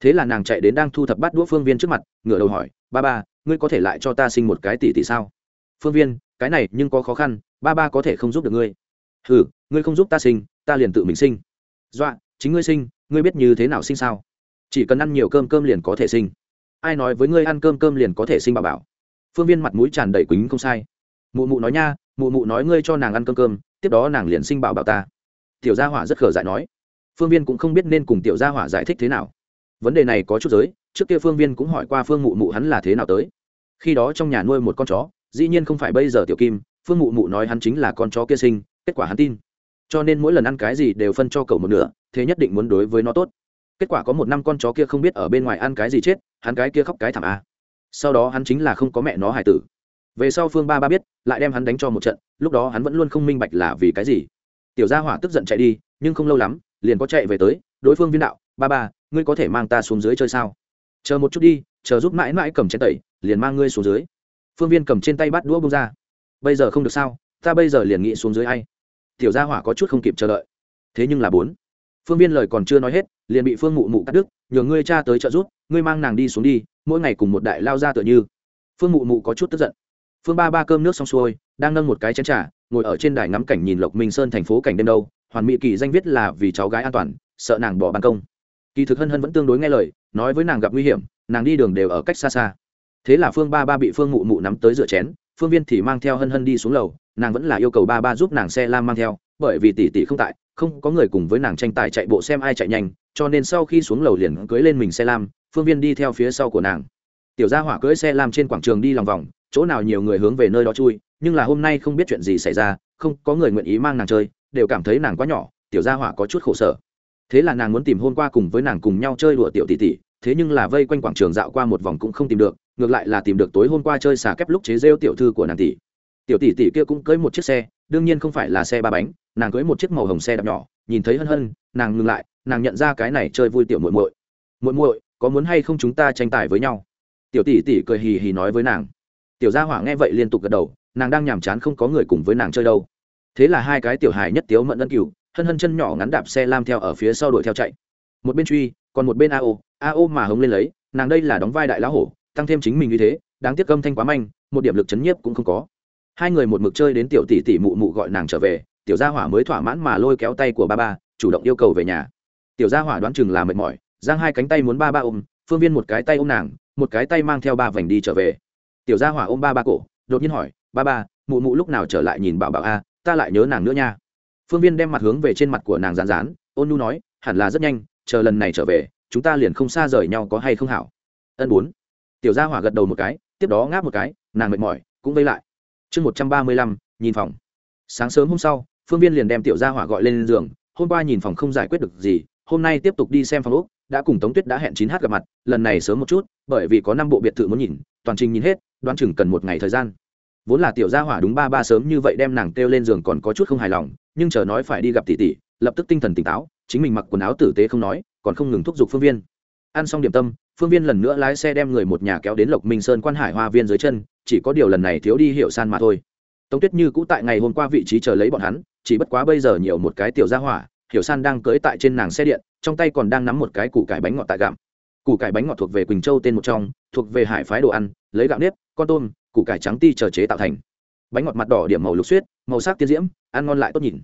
Thế là nàng chạy đến đang thu thập bát đũa phương viên trước mặt, ngửa đầu hỏi, ba ba, ngươi có thể lại cho ta sinh một cái tỷ tỷ sao? Phương viên, cái này nhưng có khó khăn, ba ba có thể không giúp được ngươi. Ừ ngươi không giúp ta sinh, ta liền tự mình sinh. Dọa, chính ngươi sinh, ngươi biết như thế nào sinh sao? Chỉ cần ăn nhiều cơm cơm liền có thể sinh. Ai nói với ngươi ăn cơm cơm liền có thể sinh bà bảo? Phương viên mặt mũi tràn đầy quýnh không sai. Mụ mụ nói nha, mụ mụ nói ngươi cho nàng ăn cơm cơm, tiếp đó nàng liền sinh bảo bảo ta. Tiểu gia hỏa rất khờ dại nói. Phương viên cũng không biết nên cùng tiểu gia hỏa giải thích thế nào. Vấn đề này có chút giới, trước kia phương viên cũng hỏi qua phương mụ mụ hắn là thế nào tới. Khi đó trong nhà nuôi một con chó, dĩ nhiên không phải bây giờ tiểu kim, phương mụ mụ nói hắn chính là con chó kia sinh, kết quả hắn tin. Cho nên mỗi lần ăn cái gì đều phân cho cậu một nửa, thế nhất định muốn đối với nó tốt kết quả có một năm con chó kia không biết ở bên ngoài ăn cái gì chết, hắn cái kia khóc cái thảm a. Sau đó hắn chính là không có mẹ nó hải tử. Về sau phương ba ba biết, lại đem hắn đánh cho một trận, lúc đó hắn vẫn luôn không minh bạch là vì cái gì. Tiểu gia hỏa tức giận chạy đi, nhưng không lâu lắm, liền có chạy về tới, đối phương viên đạo, ba ba, ngươi có thể mang ta xuống dưới chơi sao? Chờ một chút đi, chờ giúp mãi mãi cầm chén tẩy, liền mang ngươi xuống dưới. Phương viên cầm trên tay bắt đũa bông ra. Bây giờ không được sao, ta bây giờ liền nghĩ xuống dưới hay tiểu gia hỏa có chút không kịp chờ đợi. Thế nhưng là bốn phương viên lời còn chưa nói hết, liền bị phương mụ mụ cắt đứt, nhờ ngươi cha tới trợ giúp, ngươi mang nàng đi xuống đi, mỗi ngày cùng một đại lao ra tựa như. Phương mụ mụ có chút tức giận. Phương ba ba cơm nước xong xuôi, đang nâng một cái chén trà, ngồi ở trên đài ngắm cảnh nhìn lộc minh sơn thành phố cảnh đêm đâu, hoàn mỹ kỳ danh viết là vì cháu gái an toàn, sợ nàng bỏ ban công. Kỳ thực hân hân vẫn tương đối nghe lời, nói với nàng gặp nguy hiểm, nàng đi đường đều ở cách xa xa. Thế là phương ba ba bị phương mụ mụ nắm tới rửa chén, phương viên thì mang theo hân hân đi xuống lầu, nàng vẫn là yêu cầu ba ba giúp nàng xe lam mang theo, bởi vì tỷ tỷ không tại không có người cùng với nàng tranh tài chạy bộ xem ai chạy nhanh, cho nên sau khi xuống lầu liền cưới lên mình xe lam, phương viên đi theo phía sau của nàng. Tiểu gia hỏa cưỡi xe lam trên quảng trường đi lòng vòng, chỗ nào nhiều người hướng về nơi đó chui, nhưng là hôm nay không biết chuyện gì xảy ra, không có người nguyện ý mang nàng chơi, đều cảm thấy nàng quá nhỏ, tiểu gia hỏa có chút khổ sở. Thế là nàng muốn tìm hôm qua cùng với nàng cùng nhau chơi đùa tiểu tỷ tỷ, thế nhưng là vây quanh quảng trường dạo qua một vòng cũng không tìm được, ngược lại là tìm được tối hôm qua chơi xà kép lúc chế rêu tiểu thư của nàng tỷ. Tiểu tỷ tỷ kia cũng cưới một chiếc xe, đương nhiên không phải là xe ba bánh nàng cưới một chiếc màu hồng xe đạp nhỏ nhìn thấy hân hân nàng ngừng lại nàng nhận ra cái này chơi vui tiểu muội muội. Muội muội có muốn hay không chúng ta tranh tài với nhau? Tiểu tỷ tỷ cười hì hì nói với nàng. Tiểu gia hỏa nghe vậy liên tục gật đầu nàng đang nhàm chán không có người cùng với nàng chơi đâu. Thế là hai cái tiểu hài nhất tiếu mận ân cửu, hân hân chân nhỏ ngắn đạp xe lam theo ở phía sau đuổi theo chạy. Một bên truy còn một bên a ô a ô mà hống lên lấy nàng đây là đóng vai đại lão hổ tăng thêm chính mình như thế đáng tiếc âm thanh quá manh một điểm lực chấn nhiếp cũng không có. Hai người một mực chơi đến tiểu tỷ tỷ mụ mụ gọi nàng trở về tiểu gia hỏa mới thỏa mãn mà lôi kéo tay của ba ba, chủ động yêu cầu về nhà. Tiểu gia hỏa đoán chừng là mệt mỏi, giang hai cánh tay muốn ba ba ôm, phương viên một cái tay ôm nàng, một cái tay mang theo ba vành đi trở về. Tiểu gia hỏa ôm ba ba cổ, đột nhiên hỏi, ba ba, mụ mụ lúc nào trở lại nhìn bảo bảo a? Ta lại nhớ nàng nữa nha. Phương viên đem mặt hướng về trên mặt của nàng rán rán ôn nu nói, hẳn là rất nhanh, chờ lần này trở về, chúng ta liền không xa rời nhau có hay không hảo? Ân bốn. Tiểu gia hỏa gật đầu một cái, tiếp đó ngáp một cái, nàng mệt mỏi, cũng vây lại. Chương một trăm ba mươi lăm, nhìn phòng. Sáng sớm hôm sau phương viên liền đem tiểu gia hỏa gọi lên giường, hôm qua nhìn phòng không giải quyết được gì, hôm nay tiếp tục đi xem phòng úc đã cùng tống tuyết đã hẹn chín h gặp mặt, lần này sớm một chút, bởi vì có năm bộ biệt thự muốn nhìn, toàn trình nhìn hết, đoán chừng cần một ngày thời gian. Vốn là tiểu gia hỏa đúng ba ba sớm như vậy đem nàng kêu lên giường còn có chút không hài lòng, nhưng chờ nói phải đi gặp tỷ tỷ, lập tức tinh thần tỉnh táo, chính mình mặc quần áo tử tế không nói, còn không ngừng thúc giục phương viên. Ăn xong điểm tâm, phương viên lần nữa lái xe đem người một nhà kéo đến lộc minh sơn quan hải hoa viên dưới chân, chỉ có điều lần này thiếu đi hiệu san mà thôi. Tống tuyết như cũ tại ngày hôm qua vị trí chờ lấy bọn hắn chỉ bất quá bây giờ nhiều một cái tiểu gia hỏa, hiểu san đang cưỡi tại trên nàng xe điện, trong tay còn đang nắm một cái củ cải bánh ngọt tại gặm. Củ cải bánh ngọt thuộc về quỳnh châu tên một trong, thuộc về hải phái đồ ăn, lấy gạo nếp, con tôm, củ cải trắng ti chờ chế tạo thành. Bánh ngọt mặt đỏ điểm màu lục suýt màu sắc tiên diễm, ăn ngon lại tốt nhìn.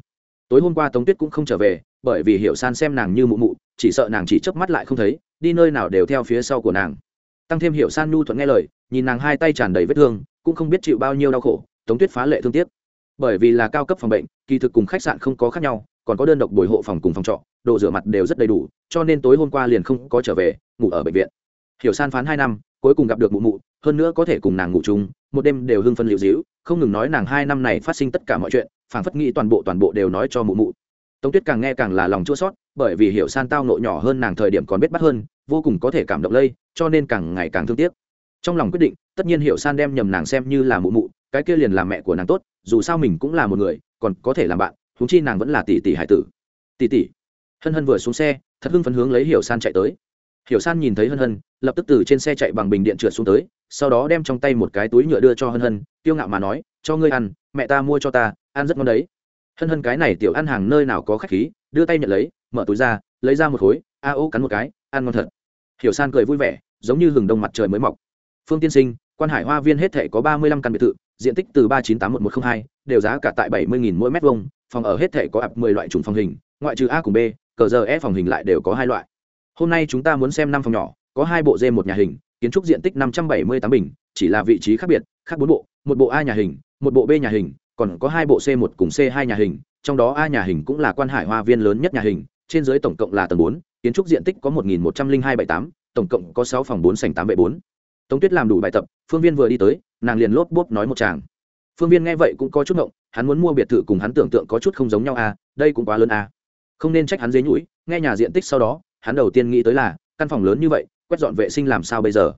Tối hôm qua tống tuyết cũng không trở về, bởi vì hiểu san xem nàng như mụ mụ, chỉ sợ nàng chỉ chớp mắt lại không thấy, đi nơi nào đều theo phía sau của nàng. Tăng thêm hiểu san nhu thuận nghe lời, nhìn nàng hai tay tràn đầy vết thương, cũng không biết chịu bao nhiêu đau khổ, tống tuyết phá lệ thương tiếc bởi vì là cao cấp phòng bệnh, kỳ thực cùng khách sạn không có khác nhau, còn có đơn độc bồi hộ phòng cùng phòng trọ, đồ rửa mặt đều rất đầy đủ, cho nên tối hôm qua liền không có trở về, ngủ ở bệnh viện. Hiểu san phán hai năm, cuối cùng gặp được mụ mụ, hơn nữa có thể cùng nàng ngủ chung, một đêm đều hưng phân liệu dĩu không ngừng nói nàng hai năm này phát sinh tất cả mọi chuyện, phảng phất nghĩ toàn bộ toàn bộ đều nói cho mụ mụ. Tống tuyết càng nghe càng là lòng chua sót bởi vì hiểu san tao nộ nhỏ hơn nàng thời điểm còn biết bắt hơn, vô cùng có thể cảm động lây, cho nên càng ngày càng thương tiếc. Trong lòng quyết định, tất nhiên hiểu san đem nhầm nàng xem như là mụ mụ cái kia liền là mẹ của nàng tốt, dù sao mình cũng là một người, còn có thể làm bạn húng chi nàng vẫn là tỷ tỷ hải tử. Tỷ tỷ. Hân hân vừa xuống xe, thật hưng phấn hướng lấy hiểu san chạy tới. Hiểu san nhìn thấy hân hân, lập tức từ trên xe chạy bằng bình điện trượt xuống tới, sau đó đem trong tay một cái túi nhựa đưa cho hân hân tiêu ngạo mà nói, cho ngươi ăn, mẹ ta mua cho ta, ăn rất ngon đấy. Hân hân cái này tiểu ăn hàng nơi nào có khách khí, đưa tay nhận lấy, mở túi ra, lấy ra một khối, a ô, cắn một cái, ăn ngon thật. Hiểu san cười vui vẻ, giống như hừng đông mặt trời mới mọc. Phương tiên sinh, quan hải hoa viên hết thể có ba mươi lăm căn biệt thự diện tích từ ba chín tám một một t r ă n h hai, đều giá cả tại bảy mươi mỗi mét vuông, phòng ở hết thể có ập mười loại chủng phòng hình, ngoại trừ a cùng b, cờ giờ e phòng hình lại đều có hai loại. Hôm nay chúng ta muốn xem năm phòng nhỏ, có hai bộ d một nhà hình, kiến trúc diện tích năm trăm bảy mươi tám bình, chỉ là vị trí khác biệt, khác bốn bộ, một bộ a nhà hình, một bộ b nhà hình, còn có hai bộ c một cùng c hai nhà hình, trong đó a nhà hình cũng là quan hải hoa viên lớn nhất nhà hình, trên dưới tổng cộng là tầng bốn, kiến trúc diện tích có một nghìn một trăm linh hai bảy tám, tổng cộng có sáu phòng bốn sành tám bệ bốn tống tuyết làm đủ bài tập, phương viên vừa đi tới, nàng liền lốp bốp nói một chàng phương viên nghe vậy cũng có chút ngộng, hắn muốn mua biệt thự cùng hắn tưởng tượng có chút không giống nhau à đây cũng quá lớn à. Không nên trách hắn dế nhũi, nghe nhà diện tích sau đó, hắn đầu tiên nghĩ tới là, căn phòng lớn như vậy, quét dọn vệ sinh làm sao bây giờ?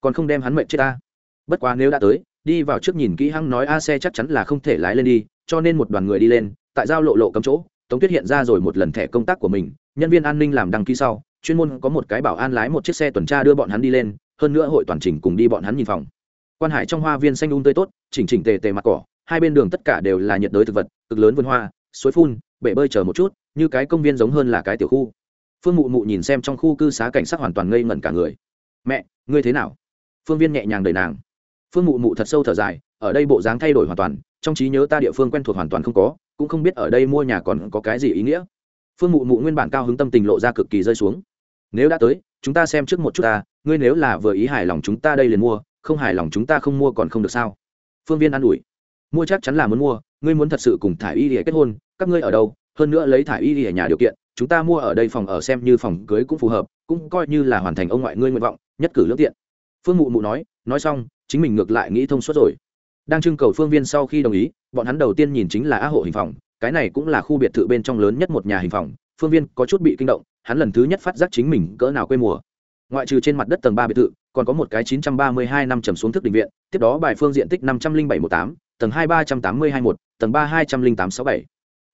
Còn không đem hắn mệnh chết ta bất quá nếu đã tới, đi vào trước nhìn kỹ hăng nói a xe chắc chắn là không thể lái lên đi, cho nên một đoàn người đi lên, tại giao lộ lộ cấm chỗ, tống tuyết hiện ra rồi một lần thẻ công tác của mình, nhân viên an ninh làm đăng ký sau, chuyên môn có một cái bảo an lái một chiếc xe tuần tra đưa bọn hắn đi lên hơn nữa hội toàn trình cùng đi bọn hắn nhìn phòng. Quan hải trong hoa viên xanh un um tươi tốt, chỉnh chỉnh tề tề mặt cỏ, hai bên đường tất cả đều là nhiệt đới thực vật, cực lớn vườn hoa, suối phun, bể bơi chờ một chút, như cái công viên giống hơn là cái tiểu khu. Phương mụ mụ nhìn xem trong khu cư xá cảnh sát hoàn toàn ngây ngẩn cả người. Mẹ, ngươi thế nào? Phương viên nhẹ nhàng đời nàng. Phương mụ mụ thật sâu thở dài, ở đây bộ dáng thay đổi hoàn toàn, trong trí nhớ ta địa phương quen thuộc hoàn toàn không có, cũng không biết ở đây mua nhà còn có cái gì ý nghĩa. Phương mụ mụ nguyên bản cao hứng tâm tình lộ ra cực kỳ rơi xuống. Nếu đã tới chúng ta xem trước một chút ta, ngươi nếu là vừa ý hài lòng chúng ta đây liền mua, không hài lòng chúng ta không mua còn không được sao? Phương viên an ủi. Mua chắc chắn là muốn mua, ngươi muốn thật sự cùng thả y để kết hôn, các ngươi ở đâu? Hơn nữa lấy thả y để nhà điều kiện, chúng ta mua ở đây phòng ở xem như phòng cưới cũng phù hợp, cũng coi như là hoàn thành ông ngoại ngươi nguyện vọng, nhất cử lương tiện. Phương mụ mụ nói nói xong, chính mình ngược lại nghĩ thông suốt rồi. Đang trưng cầu phương viên sau khi đồng ý, bọn hắn đầu tiên nhìn chính là á hộ hình phòng, cái này cũng là khu biệt thự bên trong lớn nhất một nhà hình phòng phương viên có chút bị kinh động, hắn lần thứ nhất phát giác chính mình cỡ nào quê mùa. Ngoại trừ trên mặt đất tầng ba biệt thự, còn có một cái chín trăm ba mươi hai năm trầm xuống thức định viện, tiếp đó bài phương diện tích năm trăm linh bảy một tám, tầng hai ba trăm tám mươi hai một tầng ba hai trăm linh tám sáu bảy.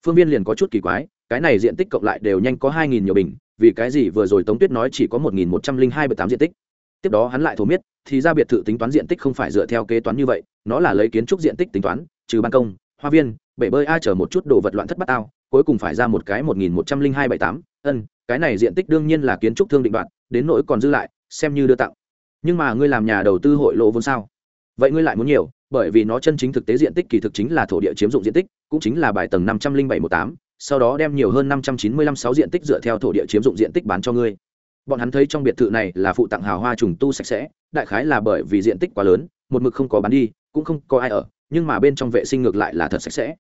Phương viên liền có chút kỳ quái, cái này diện tích cộng lại đều nhanh có hai nghìn nhiều bình, vì cái gì vừa rồi tống tuyết nói chỉ có một nghìn một trăm linh hai bảy tám diện tích. Tiếp đó hắn lại thổ miết, thì ra biệt thự tính toán diện tích không phải dựa theo kế toán như vậy, nó là lấy kiến trúc diện tích tính toán, trừ ban công, hoa viên bể bơi ai chở một chút đồ vật loạn thất bát tao, cuối cùng phải ra một cái một nghìn một trăm linh hai bảy tám. Ân, cái này diện tích đương nhiên là kiến trúc thương định đoạn đến nỗi còn dư lại, xem như đưa tặng. Nhưng mà ngươi làm nhà đầu tư hội lộ vốn sao? Vậy ngươi lại muốn nhiều, bởi vì nó chân chính thực tế diện tích kỳ thực chính là thổ địa chiếm dụng diện tích, cũng chính là bài tầng năm trăm linh bảy một tám, sau đó đem nhiều hơn năm trăm chín mươi lăm sáu diện tích dựa theo thổ địa chiếm dụng diện tích bán cho ngươi. Bọn hắn thấy trong biệt thự này là phụ tặng hào hoa trùng tu sạch sẽ, đại khái là bởi vì diện tích quá lớn, một mực không có bán đi, cũng không có ai ở, nhưng mà bên trong vệ sinh ngược lại là thật sạch sẽ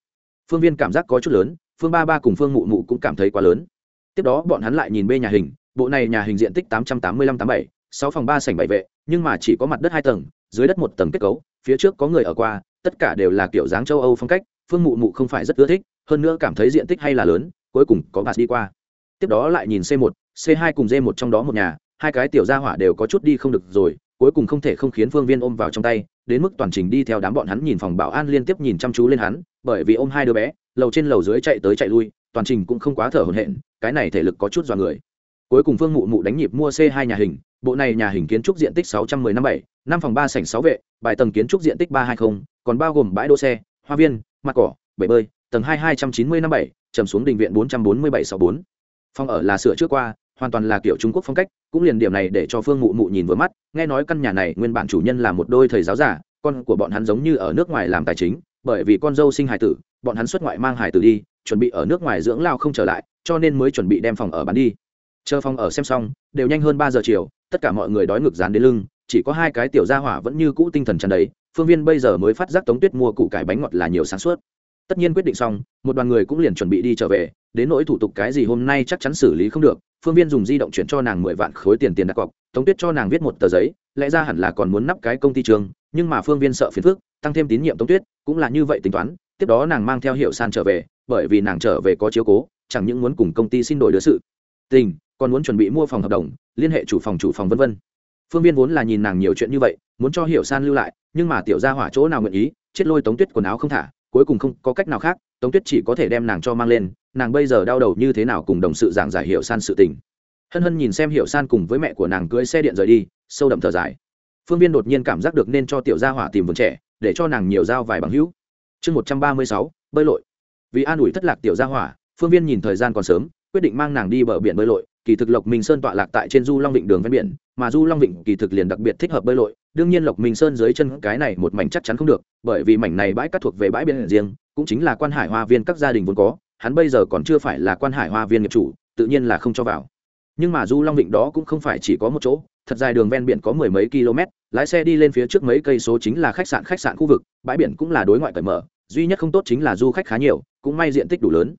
phương viên cảm giác có chút lớn phương ba ba cùng phương mụ mụ cũng cảm thấy quá lớn. Tiếp đó bọn hắn lại nhìn bê nhà hình bộ này nhà hình diện tích tám trăm tám mươi lăm tám bảy sáu phòng ba sảnh bảy vệ nhưng mà chỉ có mặt đất hai tầng dưới đất một tầng kết cấu phía trước có người ở qua tất cả đều là kiểu dáng châu âu phong cách phương mụ mụ không phải rất ưa thích hơn nữa cảm thấy diện tích hay là lớn cuối cùng có bạt đi qua. Tiếp đó lại nhìn c một, c hai cùng d một trong đó một nhà hai cái tiểu gia hỏa đều có chút đi không được rồi cuối cùng không thể không khiến phương viên ôm vào trong tay đến mức toàn trình đi theo đám bọn hắn nhìn phòng bảo an liên tiếp nhìn chăm chú lên hắn, bởi vì ôm hai đứa bé, lầu trên lầu dưới chạy tới chạy lui, toàn trình cũng không quá thở hổn hển, cái này thể lực có chút dọa người. Cuối cùng phương mụ mụ đánh nhịp mua c hai nhà hình, bộ này nhà hình kiến trúc diện tích 610 năm bảy, năm phòng ba sảnh sáu vệ, bài tầng kiến trúc diện tích ba hai mươi còn bao gồm bãi đỗ xe, hoa viên, mặt cỏ, bể bơi, tầng hai hai trăm chín mươi năm bảy, trầm xuống đình viện bốn trăm bốn mươi bảy sáu bốn. Phòng ở là sửa trước qua hoàn toàn là kiểu trung quốc phong cách, cũng liền điểm này để cho phương mụ mụ nhìn vừa mắt, nghe nói căn nhà này nguyên bản chủ nhân là một đôi thầy giáo giả, con của bọn hắn giống như ở nước ngoài làm tài chính, bởi vì con dâu sinh hài tử, bọn hắn xuất ngoại mang hài tử đi, chuẩn bị ở nước ngoài dưỡng lao không trở lại, cho nên mới chuẩn bị đem phòng ở bán đi. Chờ phòng ở xem xong, đều nhanh hơn ba giờ chiều, tất cả mọi người đói ngực dán đến lưng, chỉ có hai cái tiểu gia hỏa vẫn như cũ tinh thần tràn đầy, phương viên bây giờ mới phát giác tống tuyết mua củ cải bánh ngọt là nhiều sáng suốt tất nhiên quyết định xong, một đoàn người cũng liền chuẩn bị đi trở về, đến nỗi thủ tục cái gì hôm nay chắc chắn xử lý không được, phương viên dùng di động chuyển cho nàng mười vạn khối tiền tiền đặt cọc, tống tuyết cho nàng viết một tờ giấy, lẽ ra hẳn là còn muốn nắp cái công ty trường, nhưng mà phương viên sợ phiền phức, tăng thêm tín nhiệm tống tuyết, cũng là như vậy tính toán, tiếp đó nàng mang theo hiệu san trở về, bởi vì nàng trở về có chiếu cố, chẳng những muốn cùng công ty xin đổi đứa sự. Tình, còn muốn chuẩn bị mua phòng hợp đồng, liên hệ chủ phòng chủ phòng v v phương viên vốn là nhìn nàng nhiều chuyện như vậy, muốn cho hiểu san lưu lại, nhưng mà tiểu gia hỏa chỗ nào nguyện ý, chết lôi tống tuyết quần áo không thả cuối cùng không có cách nào khác, tống tuyết chỉ có thể đem nàng cho mang lên, nàng bây giờ đau đầu như thế nào cùng đồng sự giảng giải hiểu san sự tình. Hân hân nhìn xem hiểu san cùng với mẹ của nàng cưới xe điện rời đi, sâu đậm thở dài. Phương viên đột nhiên cảm giác được nên cho tiểu gia hỏa tìm vườn trẻ, để cho nàng nhiều dao vài bằng hữu. Chương một trăm ba mươi sáu, bơi lội. Vì an ủi thất lạc tiểu gia hỏa, phương viên nhìn thời gian còn sớm, quyết định mang nàng đi bờ biển bơi lội kỳ thực lộc minh sơn tọa lạc tại trên du long vịnh đường ven biển, mà du long vịnh kỳ thực liền đặc biệt thích hợp bơi lội. Đương nhiên lộc minh sơn dưới chân cái này một mảnh chắc chắn không được, bởi vì mảnh này bãi cát thuộc về bãi biển riêng, cũng chính là quan hải hoa viên các gia đình vốn có, hắn bây giờ còn chưa phải là quan hải hoa viên nghiệp chủ, tự nhiên là không cho vào. Nhưng mà du long vịnh đó cũng không phải chỉ có một chỗ, thật dài đường ven biển có mười mấy km, lái xe đi lên phía trước mấy cây số chính là khách sạn khách sạn khu vực, bãi biển cũng là đối ngoại cởi mở, duy nhất không tốt chính là du khách khá nhiều, cũng may diện tích đủ lớn.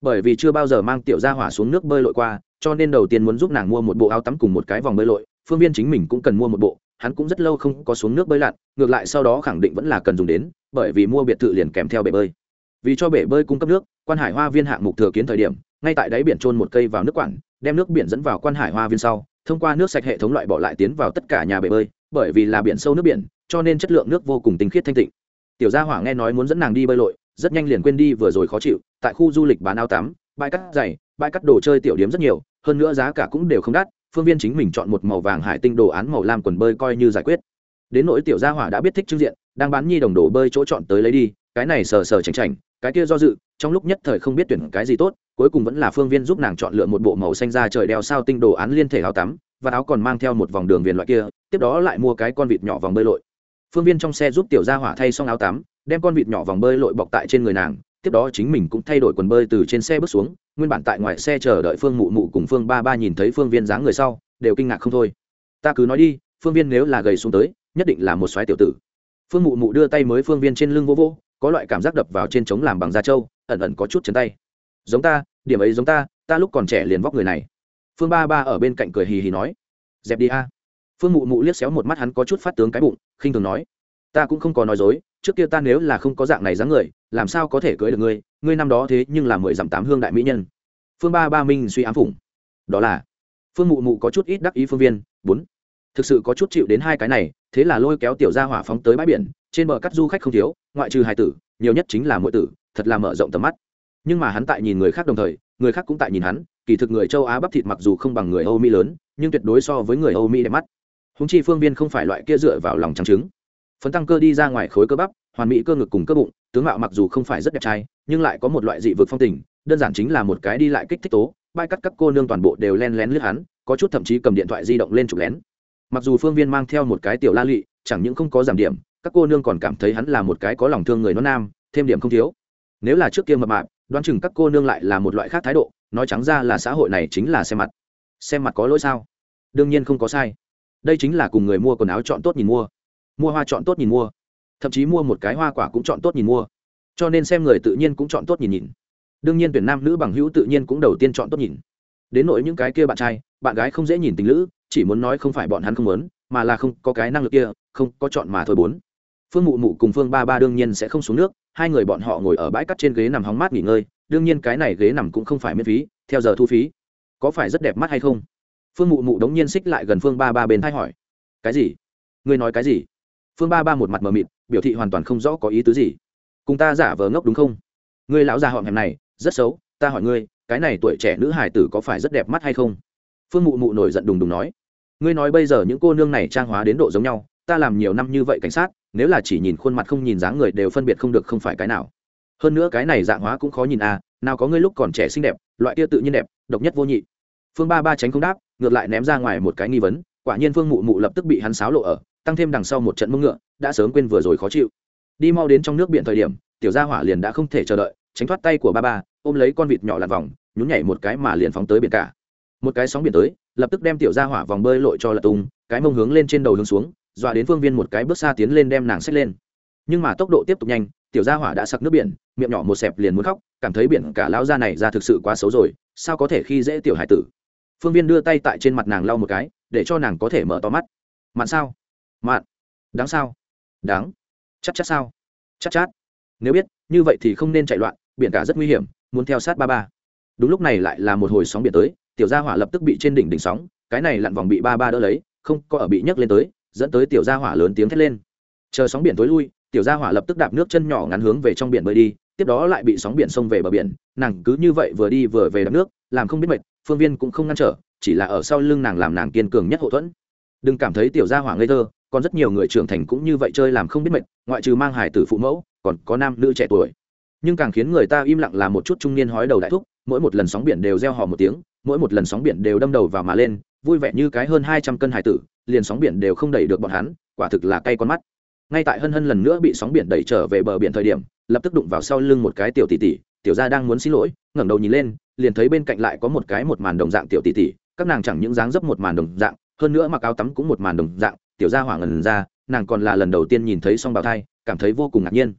Bởi vì chưa bao giờ mang tiểu gia hỏa xuống nước bơi lội qua cho nên đầu tiên muốn giúp nàng mua một bộ áo tắm cùng một cái vòng bơi lội, phương viên chính mình cũng cần mua một bộ, hắn cũng rất lâu không có xuống nước bơi lặn, ngược lại sau đó khẳng định vẫn là cần dùng đến, bởi vì mua biệt thự liền kèm theo bể bơi. Vì cho bể bơi cung cấp nước, quan hải hoa viên hạng mục thừa kiến thời điểm, ngay tại đáy biển trôn một cây vào nước quản, đem nước biển dẫn vào quan hải hoa viên sau, thông qua nước sạch hệ thống loại bỏ lại tiến vào tất cả nhà bể bơi, bởi vì là biển sâu nước biển, cho nên chất lượng nước vô cùng tinh khiết thanh tịnh. Tiểu gia hỏa nghe nói muốn dẫn nàng đi bơi lội, rất nhanh liền quên đi vừa rồi khó chịu, tại khu du lịch bán áo tắm, bãi cắt dày bãi cắt đồ chơi tiểu điểm rất nhiều, hơn nữa giá cả cũng đều không đắt, phương viên chính mình chọn một màu vàng hải tinh đồ án màu lam quần bơi coi như giải quyết. Đến nỗi tiểu gia hỏa đã biết thích trưng diện, đang bán nhi đồng đồ bơi chỗ chọn tới lấy đi, cái này sờ sờ chảnh chảnh, cái kia do dự, trong lúc nhất thời không biết tuyển cái gì tốt, cuối cùng vẫn là phương viên giúp nàng chọn lựa một bộ màu xanh da trời đeo sao tinh đồ án liên thể áo tắm, và áo còn mang theo một vòng đường viền loại kia, tiếp đó lại mua cái con vịt nhỏ vòng bơi lội. Phương viên trong xe giúp tiểu gia hỏa thay xong áo tắm, đem con vịt nhỏ vòng bơi lội bọc tại trên người nàng, tiếp đó chính mình cũng thay đổi quần bơi từ trên xe bước xuống nguyên bản tại ngoài xe chờ đợi phương mụ mụ cùng phương ba ba nhìn thấy phương viên dáng người sau, đều kinh ngạc không thôi. Ta cứ nói đi, phương viên nếu là gầy xuống tới, nhất định là một soái tiểu tử. Phương mụ mụ đưa tay mới phương viên trên lưng vô vô có loại cảm giác đập vào trên trống làm bằng da trâu, ẩn ẩn có chút chân tay. Giống ta, điểm ấy giống ta ta lúc còn trẻ liền vóc người này. Phương ba ba ở bên cạnh cười hì hì nói. Dẹp đi a. Phương mụ mụ liếc xéo một mắt hắn có chút phát tướng cái bụng, khinh thường nói. Ta cũng không có nói dối trước kia ta nếu là không có dạng này dáng người, làm sao có thể cưới được ngươi? Ngươi năm đó thế nhưng là mười dặm tám hương đại mỹ nhân. Phương ba ba minh suy ám phủng. Đó là, phương mụ mụ có chút ít đắc ý phương viên. Bốn, thực sự có chút chịu đến hai cái này, thế là lôi kéo tiểu ra hỏa phóng tới bãi biển, trên bờ cắt du khách không thiếu, ngoại trừ hai tử, nhiều nhất chính là mỗi tử, thật là mở rộng tầm mắt. Nhưng mà hắn tại nhìn người khác đồng thời, người khác cũng tại nhìn hắn, kỳ thực người châu á bắp thịt mặc dù không bằng người âu mỹ lớn, nhưng tuyệt đối so với người âu mỹ đẹp mắt. Húng chi phương viên không phải loại kia dựa vào lòng trắng trứng phấn tăng cơ đi ra ngoài khối cơ bắp, hoàn mỹ cơ ngực cùng cơ bụng, tướng mạo mặc dù không phải rất đẹp trai, nhưng lại có một loại dị vực phong tình, đơn giản chính là một cái đi lại kích thích tố bay cắt các cô nương toàn bộ đều len lén lướt hắn, có chút thậm chí cầm điện thoại di động lên chụp lén. Mặc dù phương viên mang theo một cái tiểu la lụy chẳng những không có giảm điểm, các cô nương còn cảm thấy hắn là một cái có lòng thương người nó nam, thêm điểm không thiếu. Nếu là trước kia mập mạp, đoán chừng các cô nương lại là một loại khác thái độ, nói trắng ra là xã hội này chính là xem mặt. Xem mặt có lỗi sao? Đương nhiên không có sai. Đây chính là cùng người mua quần áo chọn tốt nhìn mua mua hoa chọn tốt nhìn mua. Thậm chí mua một cái hoa quả cũng chọn tốt nhìn mua. Cho nên xem người tự nhiên cũng chọn tốt nhìn nhìn. Đương nhiên tuyển nam nữ bằng hữu tự nhiên cũng đầu tiên chọn tốt nhìn. Đến nỗi những cái kia bạn trai, bạn gái không dễ nhìn tình lữ, chỉ muốn nói không phải bọn hắn không muốn, mà là không có cái năng lực kia, không có chọn mà thôi bốn. Phương mụ mụ cùng phương ba ba đương nhiên sẽ không xuống nước, hai người bọn họ ngồi ở bãi cắt trên ghế nằm hóng mát nghỉ ngơi, đương nhiên cái này ghế nằm cũng không phải miễn phí, theo giờ thu phí. Có phải rất đẹp mắt hay không? Phương mụ mụ đống nhiên xích lại gần phương ba ba bên thay hỏi. Cái gì? Ngươi nói cái gì? Phương ba ba một mặt mờ mịt, biểu thị hoàn toàn không rõ có ý tứ gì. Cùng ta giả vờ ngốc đúng không? Ngươi lão già họm hẹm này, rất xấu, ta hỏi ngươi, cái này tuổi trẻ nữ hải tử có phải rất đẹp mắt hay không? Phương mụ mụ nổi giận đùng đùng nói. Ngươi nói bây giờ những cô nương này trang hóa đến độ giống nhau, ta làm nhiều năm như vậy cảnh sát, nếu là chỉ nhìn khuôn mặt không nhìn dáng người đều phân biệt không được không phải cái nào. Hơn nữa cái này dạng hóa cũng khó nhìn à nào có ngươi lúc còn trẻ xinh đẹp, loại kia tự nhiên đẹp, độc nhất vô nhị. Phương ba ba tránh không đáp, ngược lại ném ra ngoài một cái nghi vấn, quả nhiên phương mụ mụ lập tức bị hắn sáo lộ ở tăng thêm đằng sau một trận mông ngựa, đã sớm quên vừa rồi khó chịu. Đi mau đến trong nước biển thời điểm, tiểu gia hỏa liền đã không thể chờ đợi, tránh thoát tay của ba ba, ôm lấy con vịt nhỏ lặn vòng, nhún nhảy một cái mà liền phóng tới biển cả. Một cái sóng biển tới, lập tức đem tiểu gia hỏa vòng bơi lội cho lật tung cái mông hướng lên trên đầu hướng xuống, dọa đến phương viên một cái bước xa tiến lên đem nàng xách lên. Nhưng mà tốc độ tiếp tục nhanh, tiểu gia hỏa đã sặc nước biển, miệng nhỏ một xẹp liền muốn khóc, cảm thấy biển cả lão gia này ra thực sự quá xấu rồi, sao có thể khi dễ tiểu hải tử. Phương viên đưa tay tại trên mặt nàng lau một cái, để cho nàng có thể mở to mắt. Mặn sao? Mạn, đáng sao? Đáng. Chắc chắc sao? Chắc chát nếu biết như vậy thì không nên chạy loạn biển cả rất nguy hiểm muốn theo sát ba ba. Đúng lúc này lại là một hồi sóng biển tới tiểu gia hỏa lập tức bị trên đỉnh đỉnh sóng cái này lặn vòng bị ba ba đỡ lấy không có ở bị nhấc lên tới dẫn tới tiểu gia hỏa lớn tiếng thét lên. Chờ sóng biển tối lui tiểu gia hỏa lập tức đạp nước chân nhỏ ngắn hướng về trong biển bơi đi tiếp đó lại bị sóng biển xông về bờ biển nàng cứ như vậy vừa đi vừa về đập nước làm không biết mệt phương viên cũng không ngăn trở chỉ là ở sau lưng nàng làm nàng kiên cường nhất hậu thuẫn. Đừng cảm thấy tiểu gia hỏa ngây thơ còn rất nhiều người trưởng thành cũng như vậy chơi làm không biết mệt, ngoại trừ mang hải tử phụ mẫu, còn có nam nữ trẻ tuổi. Nhưng càng khiến người ta im lặng là một chút trung niên hói đầu đại thúc, mỗi một lần sóng biển đều reo hò một tiếng, mỗi một lần sóng biển đều đâm đầu vào mà lên, vui vẻ như cái hơn hai trăm cân hải tử, liền sóng biển đều không đẩy được bọn hắn, quả thực là cay con mắt. Ngay tại hân hân lần nữa bị sóng biển đẩy trở về bờ biển thời điểm, lập tức đụng vào sau lưng một cái tiểu tỷ tỷ, tiểu gia đang muốn xin lỗi, ngẩng đầu nhìn lên, liền thấy bên cạnh lại có một cái một màn đồng dạng tiểu tỷ tỷ, các nàng chẳng những dáng dấp một màn đồng dạng, hơn nữa mặc áo tắm cũng một màn đồng dạng tiểu gia hỏa ngần ra, nàng còn là lần đầu tiên nhìn thấy song bào thai, cảm thấy vô cùng ngạc nhiên.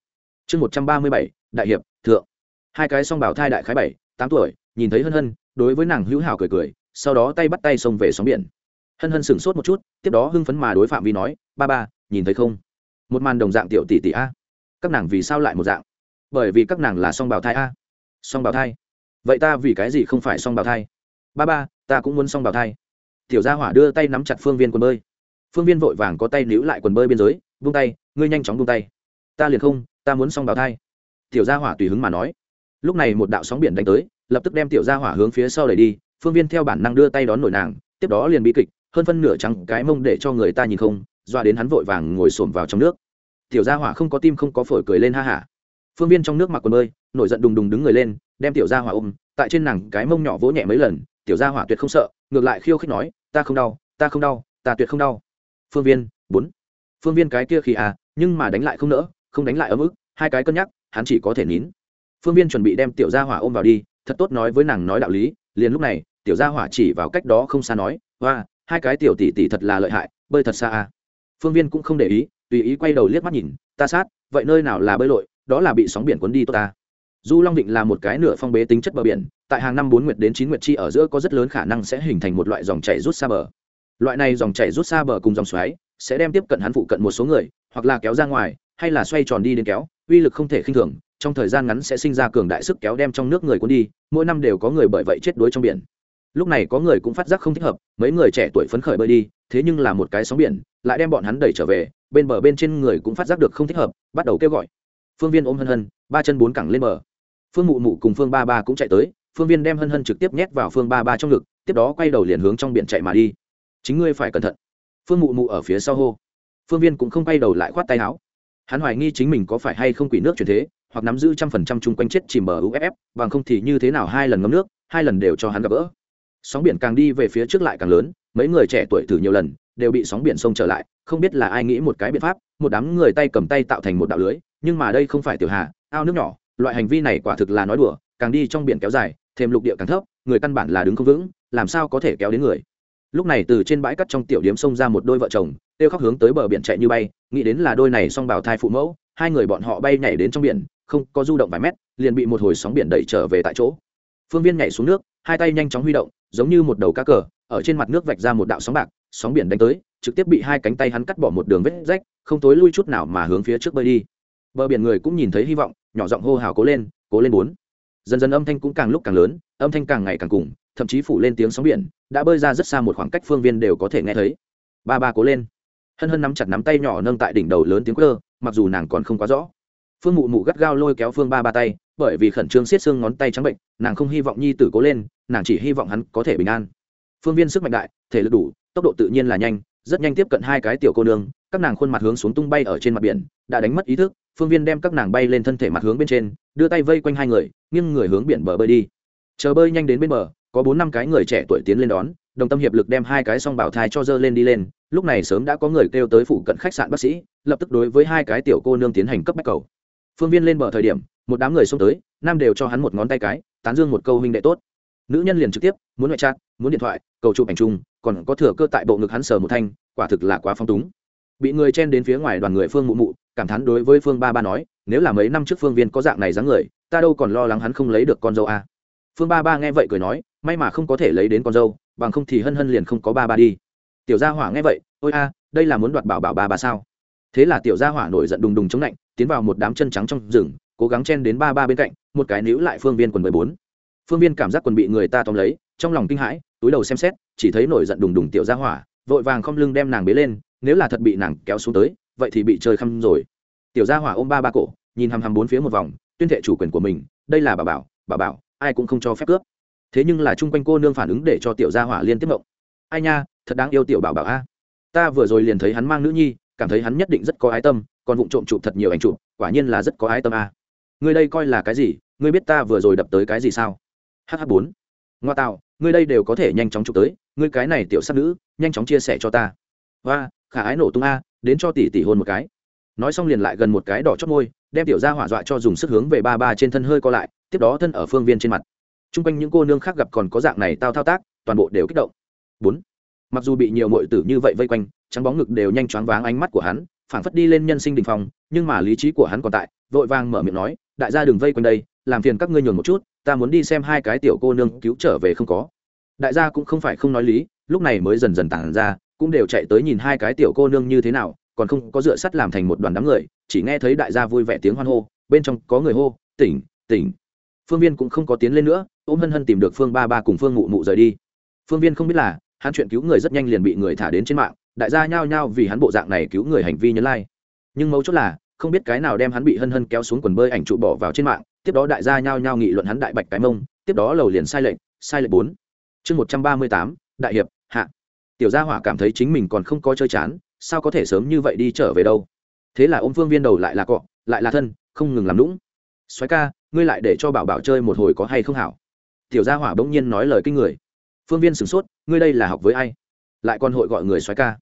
Chương một trăm ba mươi bảy, đại hiệp, thượng. Hai cái song bào thai đại khái bảy, tám tuổi, nhìn thấy hân hân, đối với nàng hữu hảo cười cười, sau đó tay bắt tay xông về sóng biển. Hân hân sửng sốt một chút, tiếp đó hưng phấn mà đối phạm vi nói, ba ba, nhìn thấy không? Một màn đồng dạng tiểu tỷ tỷ a. Các nàng vì sao lại một dạng? Bởi vì các nàng là song bào thai a. Song bào thai? Vậy ta vì cái gì không phải song bào thai? Ba ba, ta cũng muốn song bào thai. Tiểu gia hỏa đưa tay nắm chặt phương viên quần bơi phương viên vội vàng có tay níu lại quần bơi biên giới vung tay, ngươi nhanh chóng vung tay. Ta liền không, ta muốn xong bào thai. Tiểu gia hỏa tùy hứng mà nói. Lúc này một đạo sóng biển đánh tới, lập tức đem tiểu gia hỏa hướng phía sau đẩy đi, phương viên theo bản năng đưa tay đón nổi nàng, tiếp đó liền bị kịch, hơn phân nửa trắng cái mông để cho người ta nhìn không, doa đến hắn vội vàng ngồi xổm vào trong nước. Tiểu gia hỏa không có tim không có phổi cười lên ha hả. Phương viên trong nước mặc quần bơi, nổi giận đùng đùng đứng người lên, đem tiểu gia hỏa ôm, tại trên nàng cái mông nhỏ vỗ nhẹ mấy lần, tiểu gia hỏa tuyệt không sợ, ngược lại khiêu khích nói, ta không đau, ta không đau, ta tuyệt không đau phương viên bốn. Phương viên cái kia khi à nhưng mà đánh lại không nỡ, không đánh lại ở mức hai cái cân nhắc, hắn chỉ có thể nín. Phương viên chuẩn bị đem tiểu gia hỏa ôm vào đi, thật tốt nói với nàng nói đạo lý, liền lúc này, tiểu gia hỏa chỉ vào cách đó không xa nói và hai cái tiểu tỷ tỷ thật là lợi hại, bơi thật xa à. Phương viên cũng không để ý, tùy ý quay đầu liếc mắt nhìn, ta sát, vậy nơi nào là bơi lội, đó là bị sóng biển cuốn đi tốt ta. Du long định là một cái nửa phong bế tính chất bờ biển, tại hàng năm bốn nguyệt đến chín nguyệt chi ở giữa có rất lớn khả năng sẽ hình thành một loại dòng chảy rút xa bờ loại này dòng chảy rút xa bờ cùng dòng xoáy sẽ đem tiếp cận hắn phụ cận một số người, hoặc là kéo ra ngoài, hay là xoay tròn đi đến kéo, uy lực không thể khinh thường, trong thời gian ngắn sẽ sinh ra cường đại sức kéo đem trong nước người cuốn đi, mỗi năm đều có người bởi vậy chết đuối trong biển. Lúc này có người cũng phát giác không thích hợp, mấy người trẻ tuổi phấn khởi bơi đi, thế nhưng là một cái sóng biển, lại đem bọn hắn đẩy trở về, bên bờ bên trên người cũng phát giác được không thích hợp, bắt đầu kêu gọi. Phương viên ôm hân hân, ba chân bốn cẳng lên bờ. Phương mụ mụ cùng phương ba ba cũng chạy tới, phương viên đem hân hân trực tiếp nhét vào phương ba ba trong ngực, tiếp đó quay đầu liền hướng trong biển chạy mà đi chính ngươi phải cẩn thận. Phương mụ mụ ở phía sau hô. Phương viên cũng không quay đầu lại khoát tay áo. Hắn hoài nghi chính mình có phải hay không quỷ nước chuyển thế, hoặc nắm giữ trăm phần trăm chung quanh chết chìm bờ uff bằng không thì như thế nào hai lần ngấm nước, hai lần đều cho hắn gặp gỡ. Sóng biển càng đi về phía trước lại càng lớn, mấy người trẻ tuổi thử nhiều lần, đều bị sóng biển sông trở lại, không biết là ai nghĩ một cái biện pháp, một đám người tay cầm tay tạo thành một đạo lưới, nhưng mà đây không phải tiểu hà, ao nước nhỏ, loại hành vi này quả thực là nói đùa, càng đi trong biển kéo dài, thêm lục địa càng thấp, người căn bản là đứng không vững, làm sao có thể kéo đến người? Lúc này từ trên bãi cắt trong tiểu điếm xông ra một đôi vợ chồng, kêu khóc hướng tới bờ biển chạy như bay, nghĩ đến là đôi này xong bảo thai phụ mẫu, hai người bọn họ bay nhảy đến trong biển, không có du động vài mét, liền bị một hồi sóng biển đẩy trở về tại chỗ. Phương viên nhảy xuống nước, hai tay nhanh chóng huy động, giống như một đầu cá cờ, ở trên mặt nước vạch ra một đạo sóng bạc, sóng biển đánh tới, trực tiếp bị hai cánh tay hắn cắt bỏ một đường vết rách, không tối lui chút nào mà hướng phía trước bơi đi. Bờ biển người cũng nhìn thấy hy vọng, nhỏ giọng hô hào cố lên cố lên bốn dần dần âm thanh cũng càng lúc càng lớn, âm thanh càng ngày càng cùng, thậm chí phủ lên tiếng sóng biển, đã bơi ra rất xa một khoảng cách phương viên đều có thể nghe thấy. Ba ba cố lên. Hân hân nắm chặt nắm tay nhỏ nâng tại đỉnh đầu lớn tiếng cơ mặc dù nàng còn không quá rõ. Phương mụ mụ gắt gao lôi kéo phương ba ba tay, bởi vì khẩn trương xiết xương ngón tay trắng bệnh, nàng không hy vọng nhi tử cố lên, nàng chỉ hy vọng hắn có thể bình an. Phương viên sức mạnh đại, thể lực đủ, tốc độ tự nhiên là nhanh, rất nhanh tiếp cận hai cái tiểu cô nương, các nàng khuôn mặt hướng xuống tung bay ở trên mặt biển, đã đánh mất ý thức, phương viên đem các nàng bay lên thân thể mặt hướng bên trên đưa tay vây quanh hai người, nghiêng người hướng biển bờ bơi đi. Chờ bơi nhanh đến bên bờ, có bốn năm cái người trẻ tuổi tiến lên đón, đồng tâm hiệp lực đem hai cái song bảo thai cho dơ lên đi lên. Lúc này sớm đã có người kêu tới phụ cận khách sạn bác sĩ, lập tức đối với hai cái tiểu cô nương tiến hành cấp bách cầu. Phương viên lên bờ thời điểm, một đám người xông tới, nam đều cho hắn một ngón tay cái, tán dương một câu huynh đệ tốt. Nữ nhân liền trực tiếp, muốn ngoại trát muốn điện thoại, cầu chụp ảnh chung, còn có thừa cơ tại bộ ngực hắn sờ một thanh, quả thực là quá phong túng bị người chen đến phía ngoài đoàn người phương mụ mụ, cảm thán đối với phương ba ba nói, nếu là mấy năm trước phương viên có dạng này dáng người, ta đâu còn lo lắng hắn không lấy được con dâu a à. phương ba ba nghe vậy cười nói, may mà không có thể lấy đến con dâu, bằng không thì hân hân liền không có ba ba đi. Tiểu gia hỏa nghe vậy, ôi a, đây là muốn đoạt bảo bảo ba ba sao? Thế là tiểu gia hỏa nổi giận đùng đùng chống lạnh, tiến vào một đám chân trắng trong rừng, cố gắng chen đến ba ba bên cạnh, một cái níu lại phương viên quần mười bốn. Phương viên cảm giác quần bị người ta tóm lấy, trong lòng kinh hãi, túi đầu xem xét, chỉ thấy nổi giận đùng đùng tiểu gia hỏa, vội vàng không lưng đem nàng bế lên nếu là thật bị nàng kéo xuống tới, vậy thì bị chơi khăm rồi. Tiểu gia hỏa ôm ba ba cổ, nhìn hằm hằm bốn phía một vòng, tuyên thệ chủ quyền của mình, đây là bà bảo bà bảo, ai cũng không cho phép cướp. Thế nhưng là chung quanh cô nương phản ứng để cho tiểu gia hỏa liên tiếp mộng ai nha, thật đáng yêu tiểu bảo bảo a. Ta vừa rồi liền thấy hắn mang nữ nhi, cảm thấy hắn nhất định rất có ái tâm, còn vụng trộm chụp thật nhiều ảnh chụp, quả nhiên là rất có ái tâm a. Ngươi đây coi là cái gì? Ngươi biết ta vừa rồi đập tới cái gì sao? Hh bốn. Ngoa tạo, ngươi đây đều có thể nhanh chóng chụp tới, ngươi cái này tiểu sắc nữ, nhanh chóng chia sẻ cho ta. Và khả ái nổ tung a, đến cho tỷ tỷ hôn một cái. Nói xong liền lại gần một cái đỏ chót môi, đem tiểu ra hỏa dọa cho dùng sức hướng về ba ba trên thân hơi co lại, tiếp đó thân ở phương viên trên mặt. T r u n g quanh những cô nương khác gặp còn có dạng này tao thao tác, toàn bộ đều kích động. Bốn. Mặc dù bị nhiều mội tử như vậy vây quanh, trắng bóng ngực đều nhanh choáng váng ánh mắt của hắn, phảng phất đi lên nhân sinh đình phòng nhưng mà lý trí của hắn còn tại, vội vàng mở miệng nói, đại gia đừng vây quanh đây, làm phiền các ngươi nhường một chút, ta muốn đi xem hai cái tiểu cô nương cứu trở về không có. Đại gia cũng không phải không nói lý, lúc này mới dần dần tản ra cũng đều chạy tới nhìn hai cái tiểu cô nương như thế nào, còn không có dựa sắt làm thành một đoàn đám người, chỉ nghe thấy đại gia vui vẻ tiếng hoan hô, bên trong có người hô, tỉnh tỉnh. Phương viên cũng không có tiến lên nữa, ôm hân hân tìm được phương ba ba cùng phương mụ mụ rời đi. Phương viên không biết là, hắn chuyện cứu người rất nhanh liền bị người thả đến trên mạng, đại gia nhao nhao vì hắn bộ dạng này cứu người hành vi nhấn lai、like. nhưng mấu chốt là, không biết cái nào đem hắn bị hân hân kéo xuống quần bơi ảnh trụ bỏ vào trên mạng, tiếp đó đại gia nhao nhao nghị luận hắn đại bạch cái mông, tiếp đó lầu liền sai lệnh sai lệnh bốn. Chương một trăm ba mươi tám, đại hiệp, hạ tiểu gia hỏa cảm thấy chính mình còn không có chơi chán, sao có thể sớm như vậy đi trở về đâu? Thế là ô m phương viên đầu lại là cọ, lại là thân, không ngừng làm lũng xoáy ca, ngươi lại để cho bảo bảo chơi một hồi có hay không hảo? Tiểu gia hỏa bỗng nhiên nói lời kinh người. Phương viên sửng sốt, ngươi đây là học với ai? Lại còn hội gọi người xoáy ca.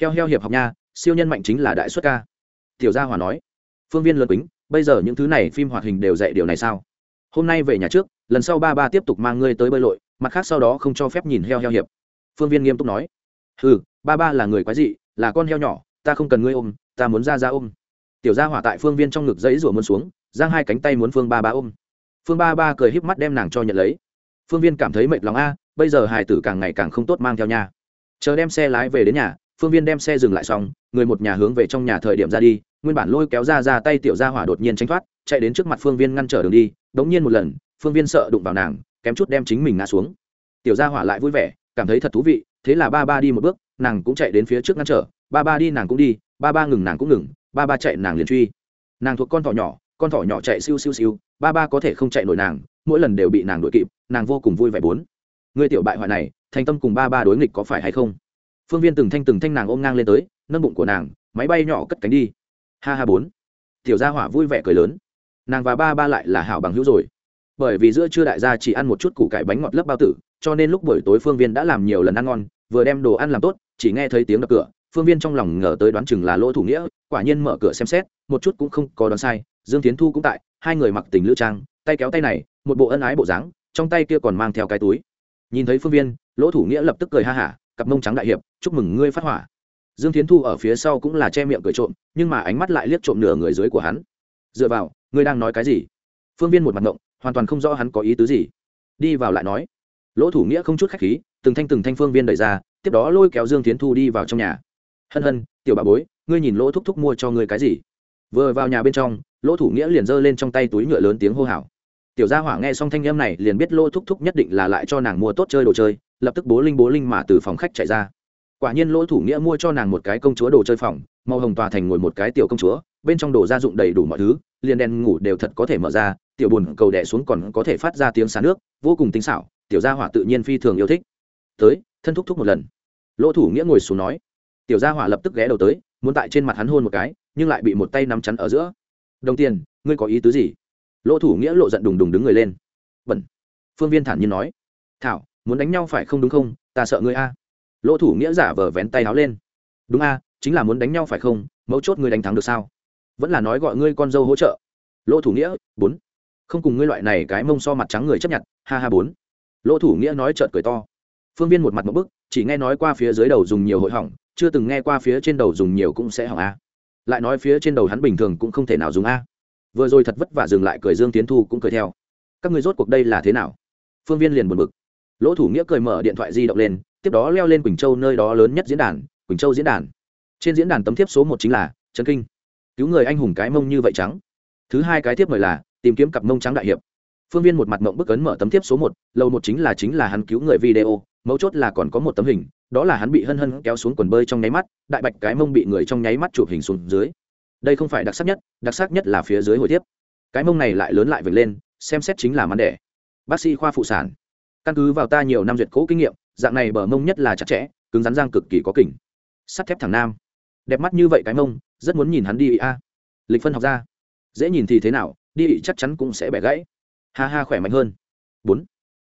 Heo heo hiệp học nha, siêu nhân mạnh chính là đại xuất ca. Tiểu gia hỏa nói. Phương viên lớn quýnh bây giờ những thứ này phim hoạt hình đều dạy điều này sao? Hôm nay về nhà trước, lần sau ba ba tiếp tục mang ngươi tới bơi lội, mặt khác sau đó không cho phép nhìn heo heo hiệp phương viên nghiêm túc nói. Ừ ba ba là người quái dị, là con heo nhỏ, ta không cần ngươi ôm, ta muốn ra ra ôm. Tiểu gia hỏa tại phương viên trong ngực dãy rủa muốn xuống, giang hai cánh tay muốn phương ba ba ôm. Phương ba ba cười híp mắt đem nàng cho nhận lấy. Phương viên cảm thấy mệt lòng a, bây giờ hài tử càng ngày càng không tốt mang theo nhà chờ đem xe lái về đến nhà, phương viên đem xe dừng lại xong, người một nhà hướng về trong nhà thời điểm ra đi, nguyên bản lôi kéo ra ra tay tiểu gia hỏa đột nhiên tránh thoát, chạy đến trước mặt phương viên ngăn trở đường đi, đống nhiên một lần, phương viên sợ đụng vào nàng, kém chút đem chính mình ngã xuống. Tiểu gia hỏa lại vui vẻ cảm thấy thật thú vị, thế là ba ba đi một bước, nàng cũng chạy đến phía trước ngăn trở, ba ba đi nàng cũng đi, ba ba ngừng nàng cũng ngừng, ba ba chạy nàng liền truy. Nàng thuộc con thỏ nhỏ, con thỏ nhỏ chạy siêu siêu siêu, ba ba có thể không chạy nổi nàng, mỗi lần đều bị nàng đuổi kịp, nàng vô cùng vui vẻ bốn. Người tiểu bại hoại này, thành tâm cùng ba ba đối nghịch có phải hay không? Phương viên từng thanh từng thanh nàng ôm ngang lên tới, nâng bụng của nàng, máy bay nhỏ cất cánh đi. Ha ha bốn. Tiểu gia hỏa vui vẻ cười lớn. Nàng và ba ba lại là hảo bằng hữu rồi bởi vì giữa trưa đại gia chỉ ăn một chút củ cải bánh ngọt lớp bao tử, cho nên lúc buổi tối phương viên đã làm nhiều lần ăn ngon, vừa đem đồ ăn làm tốt, chỉ nghe thấy tiếng đập cửa, phương viên trong lòng ngờ tới đoán chừng là lỗ thủ nghĩa, quả nhiên mở cửa xem xét, một chút cũng không có đoán sai, dương tiến thu cũng tại, hai người mặc tình lữ trang, tay kéo tay này, một bộ ân ái bộ dáng, trong tay kia còn mang theo cái túi. Nhìn thấy phương viên, lỗ thủ nghĩa lập tức cười ha hả, cặp mông trắng đại hiệp, chúc mừng ngươi phát hỏa. Dương tiến thu ở phía sau cũng là che miệng cười trộm, nhưng mà ánh mắt lại liếc trộm nửa người dưới của hắn. Dựa vào, ngươi đang nói cái gì? Phương viên một mặt ngộng hoàn toàn không rõ hắn có ý tứ gì. Đi vào lại nói, lỗ thủ nghĩa không chút khách khí, từng thanh từng thanh phương viên đẩy ra, tiếp đó lôi kéo dương tiến thu đi vào trong nhà. Hân hân, tiểu bà bối, ngươi nhìn lỗ thúc thúc mua cho ngươi cái gì? Vừa vào nhà bên trong, lỗ thủ nghĩa liền giơ lên trong tay túi nhựa lớn tiếng hô hào. Tiểu gia hỏa nghe xong thanh âm này liền biết lỗ thúc thúc nhất định là lại cho nàng mua tốt chơi đồ chơi, lập tức bố linh bố linh mà từ phòng khách chạy ra. Quả nhiên lỗ thủ nghĩa mua cho nàng một cái công chúa đồ chơi phòng, màu hồng tòa thành ngồi một cái tiểu công chúa, bên trong đồ gia dụng đầy đủ mọi thứ, liền đèn ngủ đều thật có thể mở ra tiểu bùn cầu đẻ xuống còn có thể phát ra tiếng xả nước, vô cùng tinh xảo, tiểu gia hỏa tự nhiên phi thường yêu thích. Tới, thân thúc thúc một lần. Lỗ thủ nghĩa ngồi xuống nói. Tiểu gia hỏa lập tức ghé đầu tới, muốn tại trên mặt hắn hôn một cái, nhưng lại bị một tay nắm chắn ở giữa. Đồng tiền, ngươi có ý tứ gì? Lỗ thủ nghĩa lộ giận đùng đùng đứng người lên. Bẩn. Phương viên thản nhiên nói. Thảo, muốn đánh nhau phải không đúng không? Ta sợ ngươi a. Lỗ thủ nghĩa giả vờ vén tay áo lên. Đúng a, chính là muốn đánh nhau phải không? Mấu chốt ngươi đánh thắng được sao? Vẫn là nói gọi ngươi con dâu hỗ trợ. Lỗ thủ nghĩa, bốn không cùng ngươi loại này cái mông so mặt trắng người chấp nhận, ha ha bốn. Lỗ thủ nghĩa nói trợn cười to. Phương viên một mặt một bức, chỉ nghe nói qua phía dưới đầu dùng nhiều hội hỏng, chưa từng nghe qua phía trên đầu dùng nhiều cũng sẽ hỏng a. Lại nói phía trên đầu hắn bình thường cũng không thể nào dùng a. Vừa rồi thật vất vả dừng lại cười dương tiến thu cũng cười theo. Các người rốt cuộc đây là thế nào? Phương viên liền buồn bực. Lỗ thủ nghĩa cười mở điện thoại di động lên, tiếp đó leo lên quỳnh châu nơi đó lớn nhất diễn đàn, quỳnh châu diễn đàn. Trên diễn đàn tấm thiếp số một chính là trấn kinh. Cứu người anh hùng cái mông như vậy trắng. Thứ hai cái tiếp mời là tìm kiếm cặp mông trắng đại hiệp. Phương viên một mặt mộng bức ấn mở tấm thiếp số một, lầu một chính là chính là hắn cứu người video, mấu chốt là còn có một tấm hình, đó là hắn bị hân hân kéo xuống quần bơi trong nháy mắt, đại bạch cái mông bị người trong nháy mắt chụp hình xuống dưới. Đây không phải đặc sắc nhất, đặc sắc nhất là phía dưới hồi tiếp. Cái mông này lại lớn lại vệt lên, xem xét chính là mắn đẻ. Bác sĩ khoa phụ sản. Căn cứ vào ta nhiều năm duyệt cố kinh nghiệm, dạng này bờ mông nhất là chặt chẽ, cứng rắn răng cực kỳ có kỉnh sắt thép thẳng nam. Đẹp mắt như vậy cái mông, rất muốn nhìn hắn đi a. Lịch phân học ra. Dễ nhìn thì thế nào đi chắc chắn cũng sẽ bẻ gãy. Ha ha, khỏe mạnh hơn. Bốn.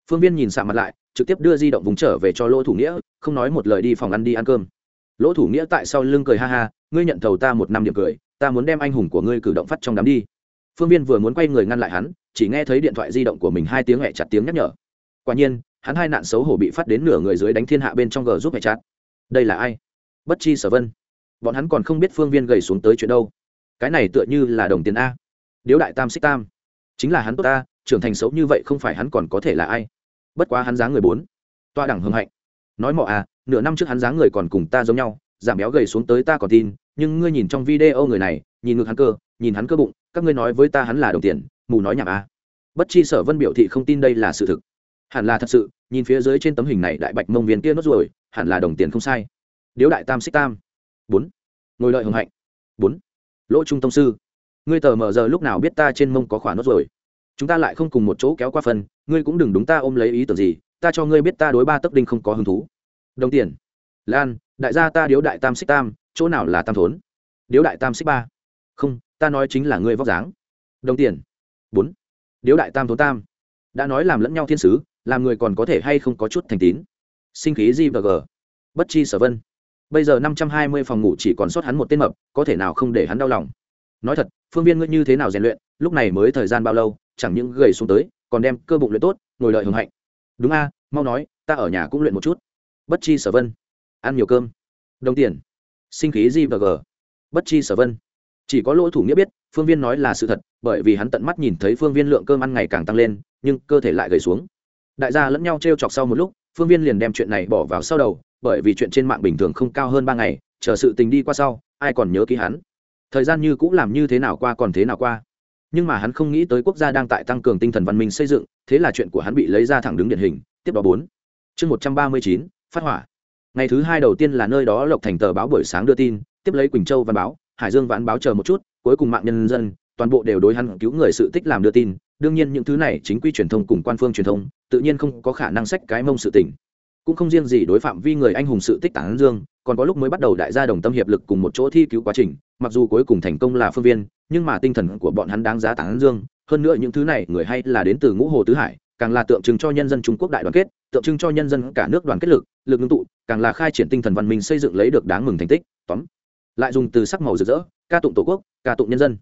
Phương viên nhìn xạ mặt lại, trực tiếp đưa di động vùng trở về cho lỗ thủ nghĩa, không nói một lời đi phòng ăn đi ăn cơm. Lỗ thủ nghĩa tại sau lưng cười ha ha, ngươi nhận thầu ta một năm điểm cười, ta muốn đem anh hùng của ngươi cử động phát trong đám đi. Phương viên vừa muốn quay người ngăn lại hắn, chỉ nghe thấy điện thoại di động của mình hai tiếng hẹ chặt tiếng nhắc nhở. Quả nhiên, hắn hai nạn xấu hổ bị phát đến nửa người dưới đánh thiên hạ bên trong g giúp hẹ chặt. Đây là ai? Bất chi sở vân. Bọn hắn còn không biết phương viên gầy xuống tới chuyện đâu. Cái này tựa như là đồng tiền a điếu đại tam xích tam chính là hắn tốt ta trưởng thành xấu như vậy không phải hắn còn có thể là ai? Bất quá hắn dáng người bốn toa đẳng hưng hạnh. Nói mọ à nửa năm trước hắn dáng người còn cùng ta giống nhau giảm béo gầy xuống tới ta còn tin nhưng ngươi nhìn trong video người này nhìn ngược hắn cơ nhìn hắn cơ bụng các ngươi nói với ta hắn là đồng tiền mù nói nhảm à. bất chi sở vân biểu thị không tin đây là sự thực. Hẳn là thật sự nhìn phía dưới trên tấm hình này đại bạch mông viên kia nốt ruồi, hẳn là đồng tiền không sai. Điếu đại tam xích tam bốn ngồi lợi hồng hạnh. Bốn lỗ trung tông sư ngươi tờ mờ giờ lúc nào biết ta trên mông có khỏa nốt rồi? Chúng ta lại không cùng một chỗ kéo qua phần, ngươi cũng đừng đúng ta ôm lấy ý tưởng gì, ta cho ngươi biết ta đối ba tấc đinh không có hứng thú. Đồng tiền. Lan, đại gia ta điếu đại tam xích tam, chỗ nào là tam thốn? Điếu đại tam xích ba. Không, ta nói chính là ngươi vóc dáng. Đồng tiền. Bốn. Điếu đại tam thốn tam. Đã nói làm lẫn nhau thiên sứ, làm người còn có thể hay không có chút thành tín. Sinh khí gì và g. Bất chi sở vân. Bây giờ năm trăm hai mươi phòng ngủ chỉ còn sót hắn một tên mập, có thể nào không để hắn đau lòng? Nói thật, phương viên ngươi như thế nào rèn luyện, lúc này mới thời gian bao lâu, chẳng những gầy xuống tới, còn đem cơ bụng luyện tốt, ngồi lợi hưởng hạnh. Đúng a, mau nói, ta ở nhà cũng luyện một chút. Bất chi sở vân. Ăn nhiều cơm. Đồng tiền. Sinh khí gì và g. Bất chi sở vân. Chỉ có lỗ thủ nghĩa biết, phương viên nói là sự thật, bởi vì hắn tận mắt nhìn thấy phương viên lượng cơm ăn ngày càng tăng lên, nhưng cơ thể lại gầy xuống. Đại gia lẫn nhau t r e o chọc sau một lúc, phương viên liền đem chuyện này bỏ vào sau đầu, bởi vì chuyện trên mạng bình thường không cao hơn ba ngày, chờ sự tình đi qua sau, ai còn nhớ ký hắn? Thời gian như cũng làm như thế nào qua còn thế nào qua. Nhưng mà hắn không nghĩ tới quốc gia đang tại tăng cường tinh thần văn minh xây dựng, thế là chuyện của hắn bị lấy ra thẳng đứng điển hình. Tiếp đó bốn. Chương một trăm ba mươi chín, phát hỏa. Ngày thứ hai đầu tiên là nơi đó lộc thành tờ báo buổi sáng đưa tin, tiếp lấy quỳnh châu văn báo, hải dương vãn báo chờ một chút, cuối cùng mạng nhân dân, toàn bộ đều đối hắn cứu người sự tích làm đưa tin. Đương nhiên những thứ này chính quy truyền thông cùng quan phương truyền thông, tự nhiên không có khả năng sách cái mông sự tỉnh cũng không riêng gì đối phạm vi người anh hùng sự tích tản dương, còn có lúc mới bắt đầu đại gia đồng tâm hiệp lực cùng một chỗ thi cứu quá trình, mặc dù cuối cùng thành công là phương viên, nhưng mà tinh thần của bọn hắn đáng giá tản dương. Hơn nữa những thứ này, người hay là đến từ ngũ hồ tứ hải, càng là tượng trưng cho nhân dân trung quốc đại đoàn kết, tượng trưng cho nhân dân cả nước đoàn kết lực lực ngưng tụ, càng là khai triển tinh thần văn minh xây dựng lấy được đáng mừng thành tích. Tóm lại dùng từ sắc màu rực rỡ, ca tụng tổ quốc, ca tụng nhân dân.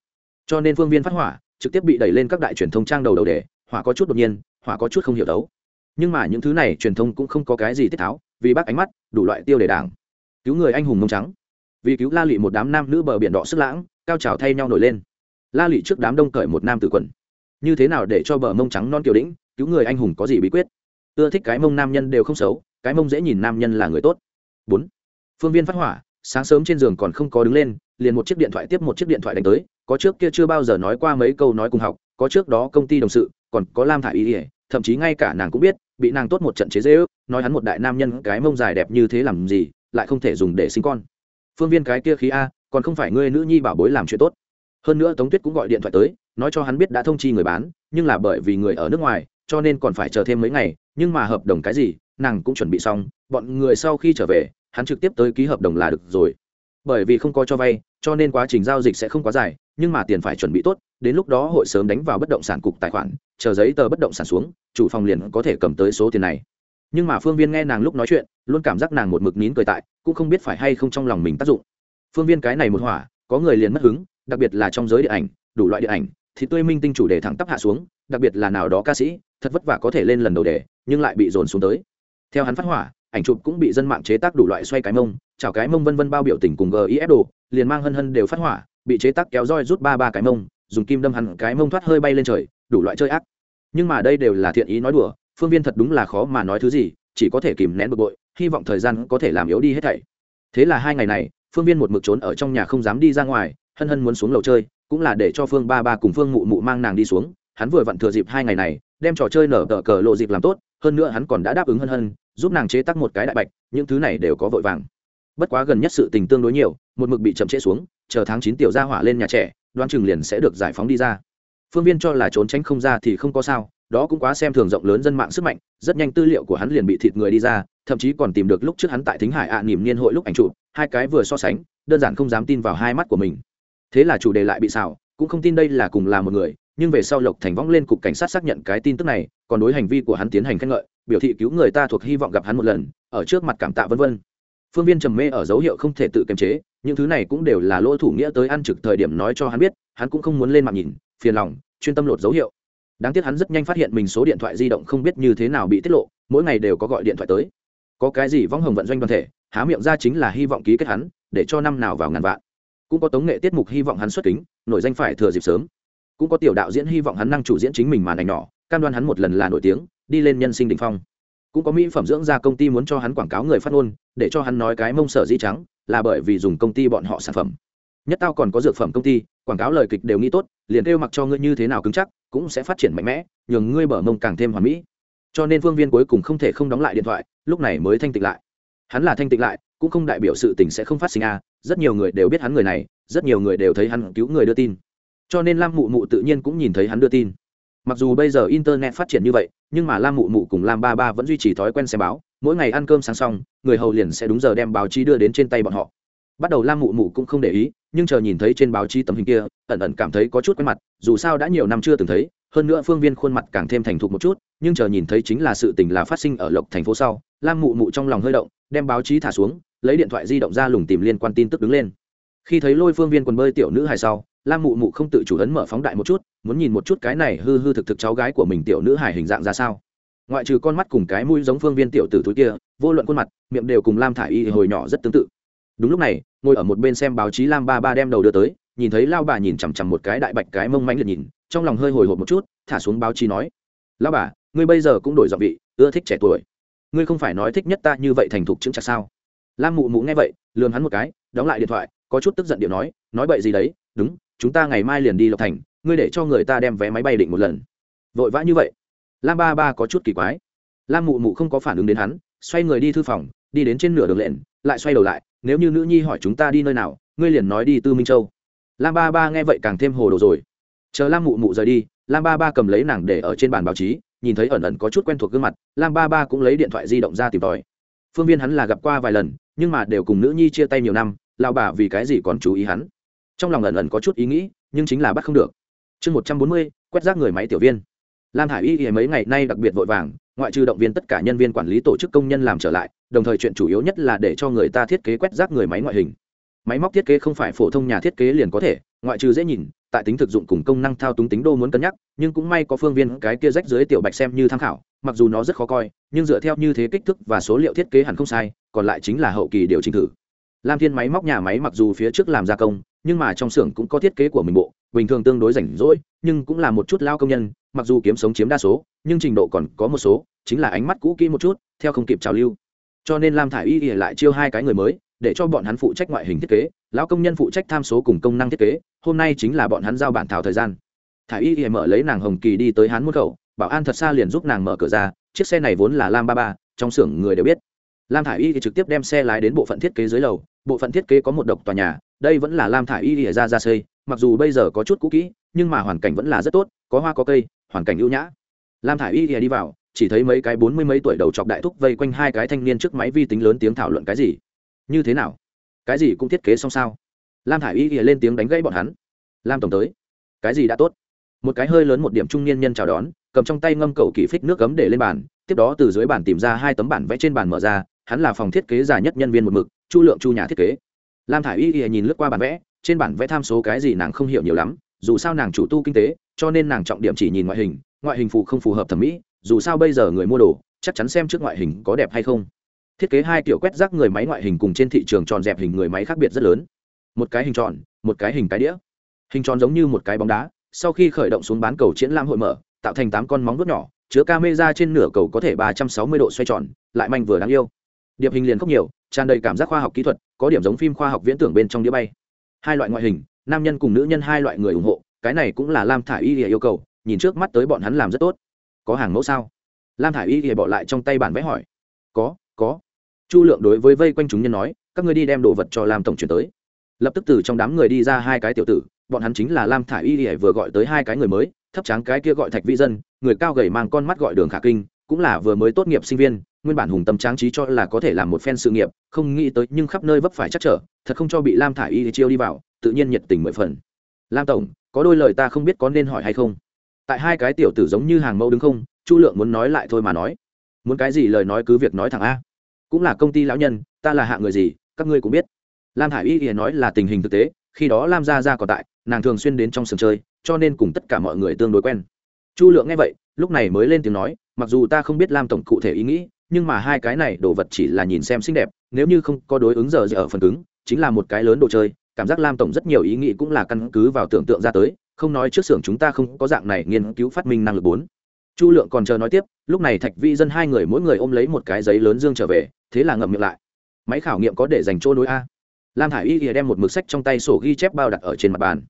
Cho nên phương viên phát hỏa, trực tiếp bị đẩy lên các đại truyền thông trang đầu đầu đề hỏa có chút đột nhiên, hỏa có chút không hiểu đấu nhưng mà những thứ này truyền thông cũng không có cái gì tiết tháo, vì bác ánh mắt, đủ loại tiêu đề đảng. Cứu người anh hùng mông trắng. Vì cứu la lị một đám nam nữ bờ biển đỏ sức lãng, cao trào thay nhau nổi lên. La lị trước đám đông cởi một nam tử quần. Như thế nào để cho bờ mông trắng non kiều đĩnh, cứu người anh hùng có gì bí quyết? Ưa thích cái mông nam nhân đều không xấu, cái mông dễ nhìn nam nhân là người tốt. Bốn. Phương viên phát hỏa, sáng sớm trên giường còn không có đứng lên, liền một chiếc điện thoại tiếp một chiếc điện thoại đánh tới, có trước kia chưa bao giờ nói qua mấy câu nói cùng học, có trước đó công ty đồng sự, còn có lam thả ý ỉa thậm chí ngay cả nàng cũng biết, bị nàng tốt một trận chế dễ ước nói hắn một đại nam nhân cái mông dài đẹp như thế làm gì, lại không thể dùng để sinh con. Phương viên cái kia khí a, còn không phải ngươi nữ nhi bảo bối làm chuyện tốt. Hơn nữa tống tuyết cũng gọi điện thoại tới, nói cho hắn biết đã thông chi người bán, nhưng là bởi vì người ở nước ngoài, cho nên còn phải chờ thêm mấy ngày, nhưng mà hợp đồng cái gì, nàng cũng chuẩn bị xong, bọn người sau khi trở về, hắn trực tiếp tới ký hợp đồng là được rồi. Bởi vì không có cho vay, cho nên quá trình giao dịch sẽ không quá dài, nhưng mà tiền phải chuẩn bị tốt, đến lúc đó hội sớm đánh vào bất động sản cục tài khoản chờ giấy tờ bất động sản xuống, chủ phòng liền có thể cầm tới số tiền này. Nhưng mà phương viên nghe nàng lúc nói chuyện, luôn cảm giác nàng một mực nín cười tại, cũng không biết phải hay không trong lòng mình tác dụng. Phương viên cái này một hỏa, có người liền mất hứng, đặc biệt là trong giới điện ảnh, đủ loại điện ảnh, thì tươi minh tinh chủ đề thẳng tắp hạ xuống, đặc biệt là nào đó ca sĩ, thật vất vả có thể lên lần đầu đề, nhưng lại bị dồn xuống tới. Theo hắn phát hỏa, ảnh chụp cũng bị dân mạng chế tác đủ loại xoay cái mông, chào cái mông vân vân bao biểu tình cùng gif đồ, liền mang hân hân đều phát hỏa, bị chế tác kéo roi rút ba ba cái mông, dùng kim đâm hẳn cái mông thoát hơi bay lên trời đủ loại chơi ác. Nhưng mà đây đều là thiện ý nói đùa, phương viên thật đúng là khó mà nói thứ gì, chỉ có thể kìm nén bực bội, hy vọng thời gian có thể làm yếu đi hết thảy. Thế là hai ngày này, phương viên một mực trốn ở trong nhà không dám đi ra ngoài, hân hân muốn xuống lầu chơi, cũng là để cho phương ba ba cùng phương mụ mụ mang nàng đi xuống. Hắn vừa vặn thừa dịp hai ngày này, đem trò chơi nở tờ cờ lộ dịp làm tốt, hơn nữa hắn còn đã đáp ứng hân hân, giúp nàng chế tác một cái đại bạch, những thứ này đều có vội vàng. Bất quá gần nhất sự tình tương đối nhiều, một mực bị chậm trễ xuống, chờ tháng chín tiểu gia hỏa lên nhà trẻ đoan chừng liền sẽ được giải phóng đi ra phương viên cho là trốn tránh không ra thì không có sao đó cũng quá xem thường rộng lớn dân mạng sức mạnh rất nhanh tư liệu của hắn liền bị thịt người đi ra thậm chí còn tìm được lúc trước hắn tại thính hải ạ à, niềm niên hội lúc ảnh chụp hai cái vừa so sánh đơn giản không dám tin vào hai mắt của mình. Thế là chủ đề lại bị xảo cũng không tin đây là cùng là một người nhưng về sau lộc thành vong lên cục cảnh sát xác nhận cái tin tức này còn đối hành vi của hắn tiến hành khen ngợi biểu thị cứu người ta thuộc hy vọng gặp hắn một lần ở trước mặt cảm tạ vân vân. Phương viên trầm mê ở dấu hiệu không thể tự kiềm chế những thứ này cũng đều là lỗ thủ nghĩa tới ăn trực thời điểm nói cho hắn biết hắn cũng không muốn lên mạng nhìn phiền lòng, chuyên tâm lột dấu hiệu. Đáng tiếc hắn rất nhanh phát hiện mình số điện thoại di động không biết như thế nào bị tiết lộ, mỗi ngày đều có gọi điện thoại tới. Có cái gì võng hồng vận doanh đoàn thể, há miệng ra chính là hy vọng ký kết hắn, để cho năm nào vào ngàn vạn. Cũng có tống nghệ tiết mục hy vọng hắn xuất kính, nổi danh phải thừa dịp sớm. Cũng có tiểu đạo diễn hy vọng hắn năng chủ diễn chính mình màn ảnh nhỏ, cam đoan hắn một lần là nổi tiếng, đi lên nhân sinh đ ỉ n h phong. Cũng có mỹ phẩm dưỡng da công ty muốn cho hắn quảng cáo người phát ngôn, để cho hắn nói cái mông sở di trắng, là bởi vì dùng công ty bọn họ sản phẩm nhất tao còn có dược phẩm công ty, quảng cáo lời kịch đều nghĩ tốt, liền kêu mặc cho ngươi như thế nào cứng chắc, cũng sẽ phát triển mạnh mẽ, nhường ngươi bở mông càng thêm hoàn mỹ. Cho nên phương viên cuối cùng không thể không đóng lại điện thoại, lúc này mới thanh tịnh lại. Hắn là thanh tịnh lại, cũng không đại biểu sự tình sẽ không phát sinh a à. rất nhiều người đều biết hắn người này, rất nhiều người đều thấy hắn cứu người đưa tin. Cho nên lam mụ mụ tự nhiên cũng nhìn thấy hắn đưa tin. Mặc dù bây giờ internet phát triển như vậy, nhưng mà lam mụ mụ cùng lam ba ba vẫn duy trì thói quen xem báo, mỗi ngày ăn cơm sáng xong, người hầu liền sẽ đúng giờ đem báo chí đưa đến trên tay bọn họ bắt đầu lam mụ mụ cũng không để ý, nhưng chờ nhìn thấy trên báo chí tấm hình kia, ẩn ẩn cảm thấy có chút quen mặt, dù sao đã nhiều năm chưa từng thấy, hơn nữa phương viên khuôn mặt càng thêm thành thục một chút, nhưng chờ nhìn thấy chính là sự tình là phát sinh ở lộc thành phố sau, lam mụ mụ trong lòng hơi động, đem báo chí thả xuống, lấy điện thoại di động ra lùng tìm liên quan tin tức đứng lên. Khi thấy lôi phương viên quần bơi tiểu nữ hài sau, lam mụ mụ không tự chủ ấn mở phóng đại một chút, muốn nhìn một chút cái này hư hư thực thực cháu gái của mình tiểu nữ hài hình dạng ra sao. Ngoại trừ con mắt cùng cái mũi giống phương viên tiểu tử túi kia, vô luận khuôn mặt, miệng đều cùng lam thả y hồi nhỏ rất tương tự đúng lúc này, ngồi ở một bên xem báo chí lam ba ba đem đầu đưa tới, nhìn thấy lao bà nhìn chằm chằm một cái đại bạch cái mông mánh liệt nhìn, trong lòng hơi hồi hộp một chút, thả xuống báo chí nói, lao bà, ngươi bây giờ cũng đổi giọng vị, ưa thích trẻ tuổi. Ngươi không phải nói thích nhất ta như vậy thành thục chững chặt sao? Lam mụ mụ nghe vậy, lườm hắn một cái, đóng lại điện thoại, có chút tức giận điệu nói nói bậy gì đấy, đúng, chúng ta ngày mai liền đi lộc thành, ngươi để cho người ta đem vé máy bay định một lần. Vội vã như vậy. Lam ba ba có chút kỳ quái. Lam mụ mụ không có phản ứng đến hắn, xoay người đi thư phòng, đi đến trên nửa đường lện lại xoay đầu lại, nếu như nữ nhi hỏi chúng ta đi nơi nào, ngươi liền nói đi tư minh châu. Lam ba ba nghe vậy càng thêm hồ đồ rồi. Chờ lam mụ mụ rời đi, lam ba ba cầm lấy nàng để ở trên bàn báo chí, nhìn thấy ẩn ẩn có chút quen thuộc gương mặt, lam ba ba cũng lấy điện thoại di động ra tìm tòi. Phương viên hắn là gặp qua vài lần, nhưng mà đều cùng nữ nhi chia tay nhiều năm lao bà vì cái gì còn chú ý hắn? Trong lòng ẩn ẩn có chút ý nghĩ, nhưng chính là bắt không được. Chương một trăm bốn mươi, quét rác người máy tiểu viên. Lam hải y y mấy ngày nay đặc biệt vội vàng ngoại trừ động viên tất cả nhân viên quản lý tổ chức công nhân làm trở lại, đồng thời chuyện chủ yếu nhất là để cho người ta thiết kế quét rác người máy ngoại hình. Máy móc thiết kế không phải phổ thông nhà thiết kế liền có thể, ngoại trừ dễ nhìn, tại tính thực dụng cùng công năng thao túng tính đô muốn cân nhắc, nhưng cũng may có phương viên cái kia rách dưới tiểu bạch xem như tham khảo, mặc dù nó rất khó coi, nhưng dựa theo như thế kích thước và số liệu thiết kế hẳn không sai, còn lại chính là hậu kỳ điều chỉnh thử. Lam thiên máy móc nhà máy mặc dù phía trước làm gia công, nhưng mà trong xưởng cũng có thiết kế của mình bộ, bình thường tương đối rảnh rỗi, nhưng cũng là một chút lao công nhân, mặc dù kiếm sống chiếm đa số nhưng trình độ còn có một số, chính là ánh mắt cũ kỹ một chút, theo không kịp trào lưu. Cho nên lam thả i y lại chiêu hai cái người mới, để cho bọn hắn phụ trách ngoại hình thiết kế, lão công nhân phụ trách tham số cùng công năng thiết kế, hôm nay chính là bọn hắn giao bản thảo thời gian. Thả y ỉa mở lấy nàng hồng kỳ đi tới hắn môn khẩu, bảo an thật xa liền giúp nàng mở cửa ra, chiếc xe này vốn là lam ba ba, trong xưởng người đều biết. Lam thả y thì trực tiếp đem xe lái đến bộ phận thiết kế dưới lầu, bộ phận thiết kế có một độc tòa nhà, đây vẫn là lam thả y ỉa ra ra xây, mặc dù bây giờ có chút cũ kỹ, nhưng mà hoàn cảnh vẫn là rất tốt, có hoa có cây, hoàn cảnh ưu nhã lam thả y ỉa đi vào, chỉ thấy mấy cái bốn mươi mấy tuổi đầu chọc đại thúc vây quanh hai cái thanh niên trước máy vi tính lớn tiếng thảo luận cái gì. Như thế nào? Cái gì cũng thiết kế xong sao? Lam thả y ỉa lên tiếng đánh gãy bọn hắn. Lam tổng tới. Cái gì đã tốt? Một cái hơi lớn một điểm trung niên nhân chào đón, cầm trong tay ngâm cầu kỳ phích nước cấm để lên bàn, tiếp đó từ dưới bàn tìm ra hai tấm bản vẽ trên bàn mở ra, hắn là phòng thiết kế già nhất nhân viên một mực, chu lượng chu nhà thiết kế. Lam thả i y y nhìn lướt qua bản vẽ, trên bản vẽ tham số cái gì nàng không hiểu nhiều lắm, dù sao nàng chủ tu kinh tế, cho nên nàng trọng điểm chỉ nhìn ngoại hình ngoại hình phụ không phù hợp thẩm mỹ, dù sao bây giờ người mua đồ, chắc chắn xem trước ngoại hình có đẹp hay không. Thiết kế hai kiểu quét rác người máy ngoại hình cùng trên thị trường tròn dẹp hình người máy khác biệt rất lớn. Một cái hình tròn, một cái hình cái đĩa. Hình tròn giống như một cái bóng đá, sau khi khởi động xuống bán cầu triển lãm hội mở, tạo thành tám con móng vuốt nhỏ, chứa camera trên nửa cầu có thể ba trăm sáu mươi độ xoay tròn, lại manh vừa đáng yêu. Điệp hình liền không nhiều, tràn đầy cảm giác khoa học kỹ thuật, có điểm giống phim khoa học viễn tưởng bên trong đĩa bay. Hai loại ngoại hình, nam nhân cùng nữ nhân hai loại người ủng hộ, cái này cũng là lam thả y yêu cầu nhìn trước mắt tới bọn hắn làm rất tốt. Có hàng mẫu sao? Lam thả i y bỏ lại trong tay bản vẽ hỏi. Có có. Chu lượng đối với vây quanh chúng nhân nói, các ngươi đi đem đồ vật cho lam tổng chuyển tới. Lập tức từ trong đám người đi ra hai cái tiểu tử, bọn hắn chính là lam thả i y vừa gọi tới hai cái người mới, thấp tráng cái kia gọi thạch vi dân, người cao gầy mang con mắt gọi đường khả kinh, cũng là vừa mới tốt nghiệp sinh viên, nguyên bản hùng tâm tráng trí cho là có thể làm một phen sự nghiệp, không nghĩ tới nhưng khắp nơi vấp phải chắc trở, thật không cho bị lam thả y chiêu đi vào, tự nhiên nhiệt tình mười phần. Lam tổng, có đôi lời ta không biết có nên hỏi hay không? Tại hai cái tiểu tử giống như hàng mẫu đứng không, chu lượng muốn nói lại thôi mà nói. Muốn cái gì lời nói cứ việc nói thẳng a. Cũng là công ty lão nhân, ta là hạ người gì, các ngươi cũng biết. Lam Hải y thì nói là tình hình thực tế, khi đó lam gia gia còn tại, nàng thường xuyên đến trong sân chơi, cho nên cùng tất cả mọi người tương đối quen. Chu lượng nghe vậy, lúc này mới lên tiếng nói, mặc dù ta không biết lam tổng cụ thể ý nghĩ, nhưng mà hai cái này đồ vật chỉ là nhìn xem xinh đẹp, nếu như không có đối ứng giờ giờ ở phần cứng, chính là một cái lớn đồ chơi, cảm giác lam tổng rất nhiều ý nghĩ cũng là căn cứ vào tưởng tượng ra tới không nói trước xưởng chúng ta không có dạng này nghiên cứu phát minh năng lực bốn. Chu lượng còn chờ nói tiếp, lúc này thạch vi dân hai người mỗi người ôm lấy một cái giấy lớn dương trở về, thế là ngậm miệng lại. Máy khảo nghiệm có để dành chỗ nối a. Lam thả i y đem một mực sách trong tay sổ ghi chép bao đặt ở trên mặt bàn.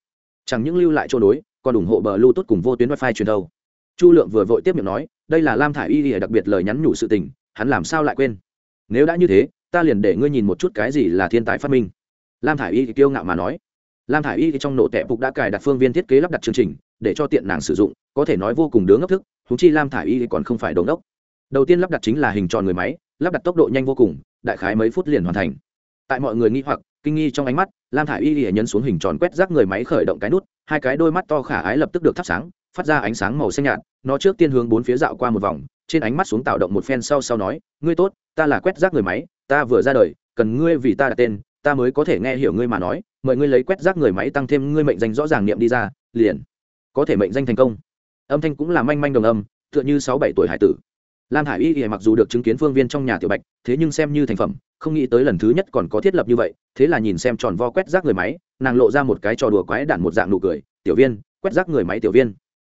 Chẳng những lưu lại chỗ nối, còn ủng hộ bờ lưu tốt cùng vô tuyến wifi truyền thâu chu lượng vừa vội tiếp miệng nói, đây là lam thả i y đặc biệt lời nhắn nhủ sự tình, hắn làm sao lại quên? Nếu đã như thế, ta liền để ngươi nhìn một chút cái gì là thiên tài phát minh. Lam thả i y thì kiêu ngạo mà nói lam thả i y thì trong nổ tẻ phục đã cài đặt phương viên thiết kế lắp đặt chương trình, để cho tiện nàng sử dụng, có thể nói vô cùng đứa ngốc thức thú chi lam thả i y thì còn không phải đống đốc đầu tiên lắp đặt chính là hình tròn người máy, lắp đặt tốc độ nhanh vô cùng, đại khái mấy phút liền hoàn thành. Tại mọi người nghi hoặc, kinh nghi trong ánh mắt, lam thả i y thì nhấn xuống hình tròn quét rác người máy khởi động cái nút, hai cái đôi mắt to khả ái lập tức được thắp sáng, phát ra ánh sáng màu xanh nhạt, nó trước tiên hướng bốn phía dạo qua một vòng, trên ánh mắt xuống tạo động một phen sau sau nói, ngươi tốt, ta là quét rác người máy, ta vừa ra đời, cần ngươi vì ta đặt tên ta mới có thể nghe hiểu ngươi mà nói, mời ngươi lấy quét rác người máy tăng thêm ngươi mệnh danh rõ ràng niệm đi ra, liền có thể mệnh danh thành công. Âm thanh cũng là manh manh đồng âm, tựa như sáu bảy tuổi hải tử. Lam hải y thì mặc dù được chứng kiến phương viên trong nhà tiểu bạch, thế nhưng xem như thành phẩm, không nghĩ tới lần thứ nhất còn có thiết lập như vậy, thế là nhìn xem tròn vo quét rác người máy, nàng lộ ra một cái trò đùa quái đản một dạng nụ cười, tiểu viên, quét rác người máy tiểu viên.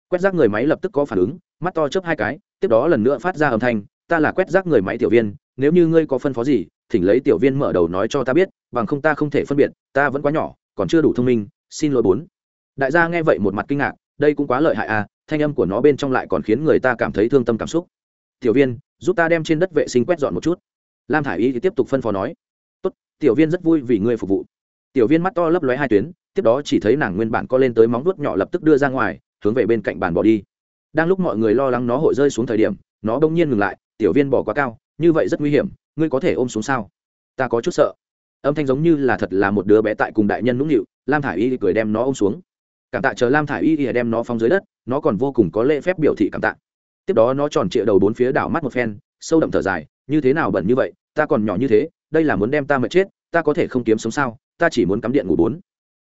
Quét rác người máy lập tức có phản ứng, mắt to chớp hai cái, tiếp đó lần nữa phát ra âm thanh, ta là quét rác người máy tiểu viên nếu như ngươi có phân phó gì, thỉnh lấy tiểu viên mở đầu nói cho ta biết, bằng không ta không thể phân biệt, ta vẫn quá nhỏ, còn chưa đủ thông minh, xin lỗi bốn. Đại gia nghe vậy một mặt kinh ngạc, đây cũng quá lợi hại à thanh âm của nó bên trong lại còn khiến người ta cảm thấy thương tâm cảm xúc. Tiểu viên, giúp ta đem trên đất vệ sinh quét dọn một chút. Lam thả i y thì tiếp tục phân phó nói. Tốt, tiểu viên rất vui vì ngươi phục vụ. Tiểu viên mắt to lấp lóe hai tuyến, tiếp đó chỉ thấy nàng nguyên bản co lên tới móng vuốt nhỏ lập tức đưa ra ngoài, hướng về bên cạnh bàn bỏ đi. Đang lúc mọi người lo lắng nó hội rơi xuống thời điểm, nó bỗng nhiên ngừng lại, tiểu viên bỏ quá cao như vậy rất nguy hiểm, ngươi có thể ôm xuống sao? Ta có chút sợ. Âm thanh giống như là thật là một đứa bé tại cùng đại nhân nũng nịu, lam thả i y cười đem nó ôm xuống. Cảm tạ chờ lam thả i y đem nó phóng dưới đất, nó còn vô cùng có lễ phép biểu thị cảm tạ. Tiếp đó nó tròn trịa đầu bốn phía đảo mắt một phen, sâu đậm thở dài, như thế nào bẩn như vậy, ta còn nhỏ như thế, đây là muốn đem ta mệt chết, ta có thể không kiếm sống sao, ta chỉ muốn cắm điện ngủ bốn.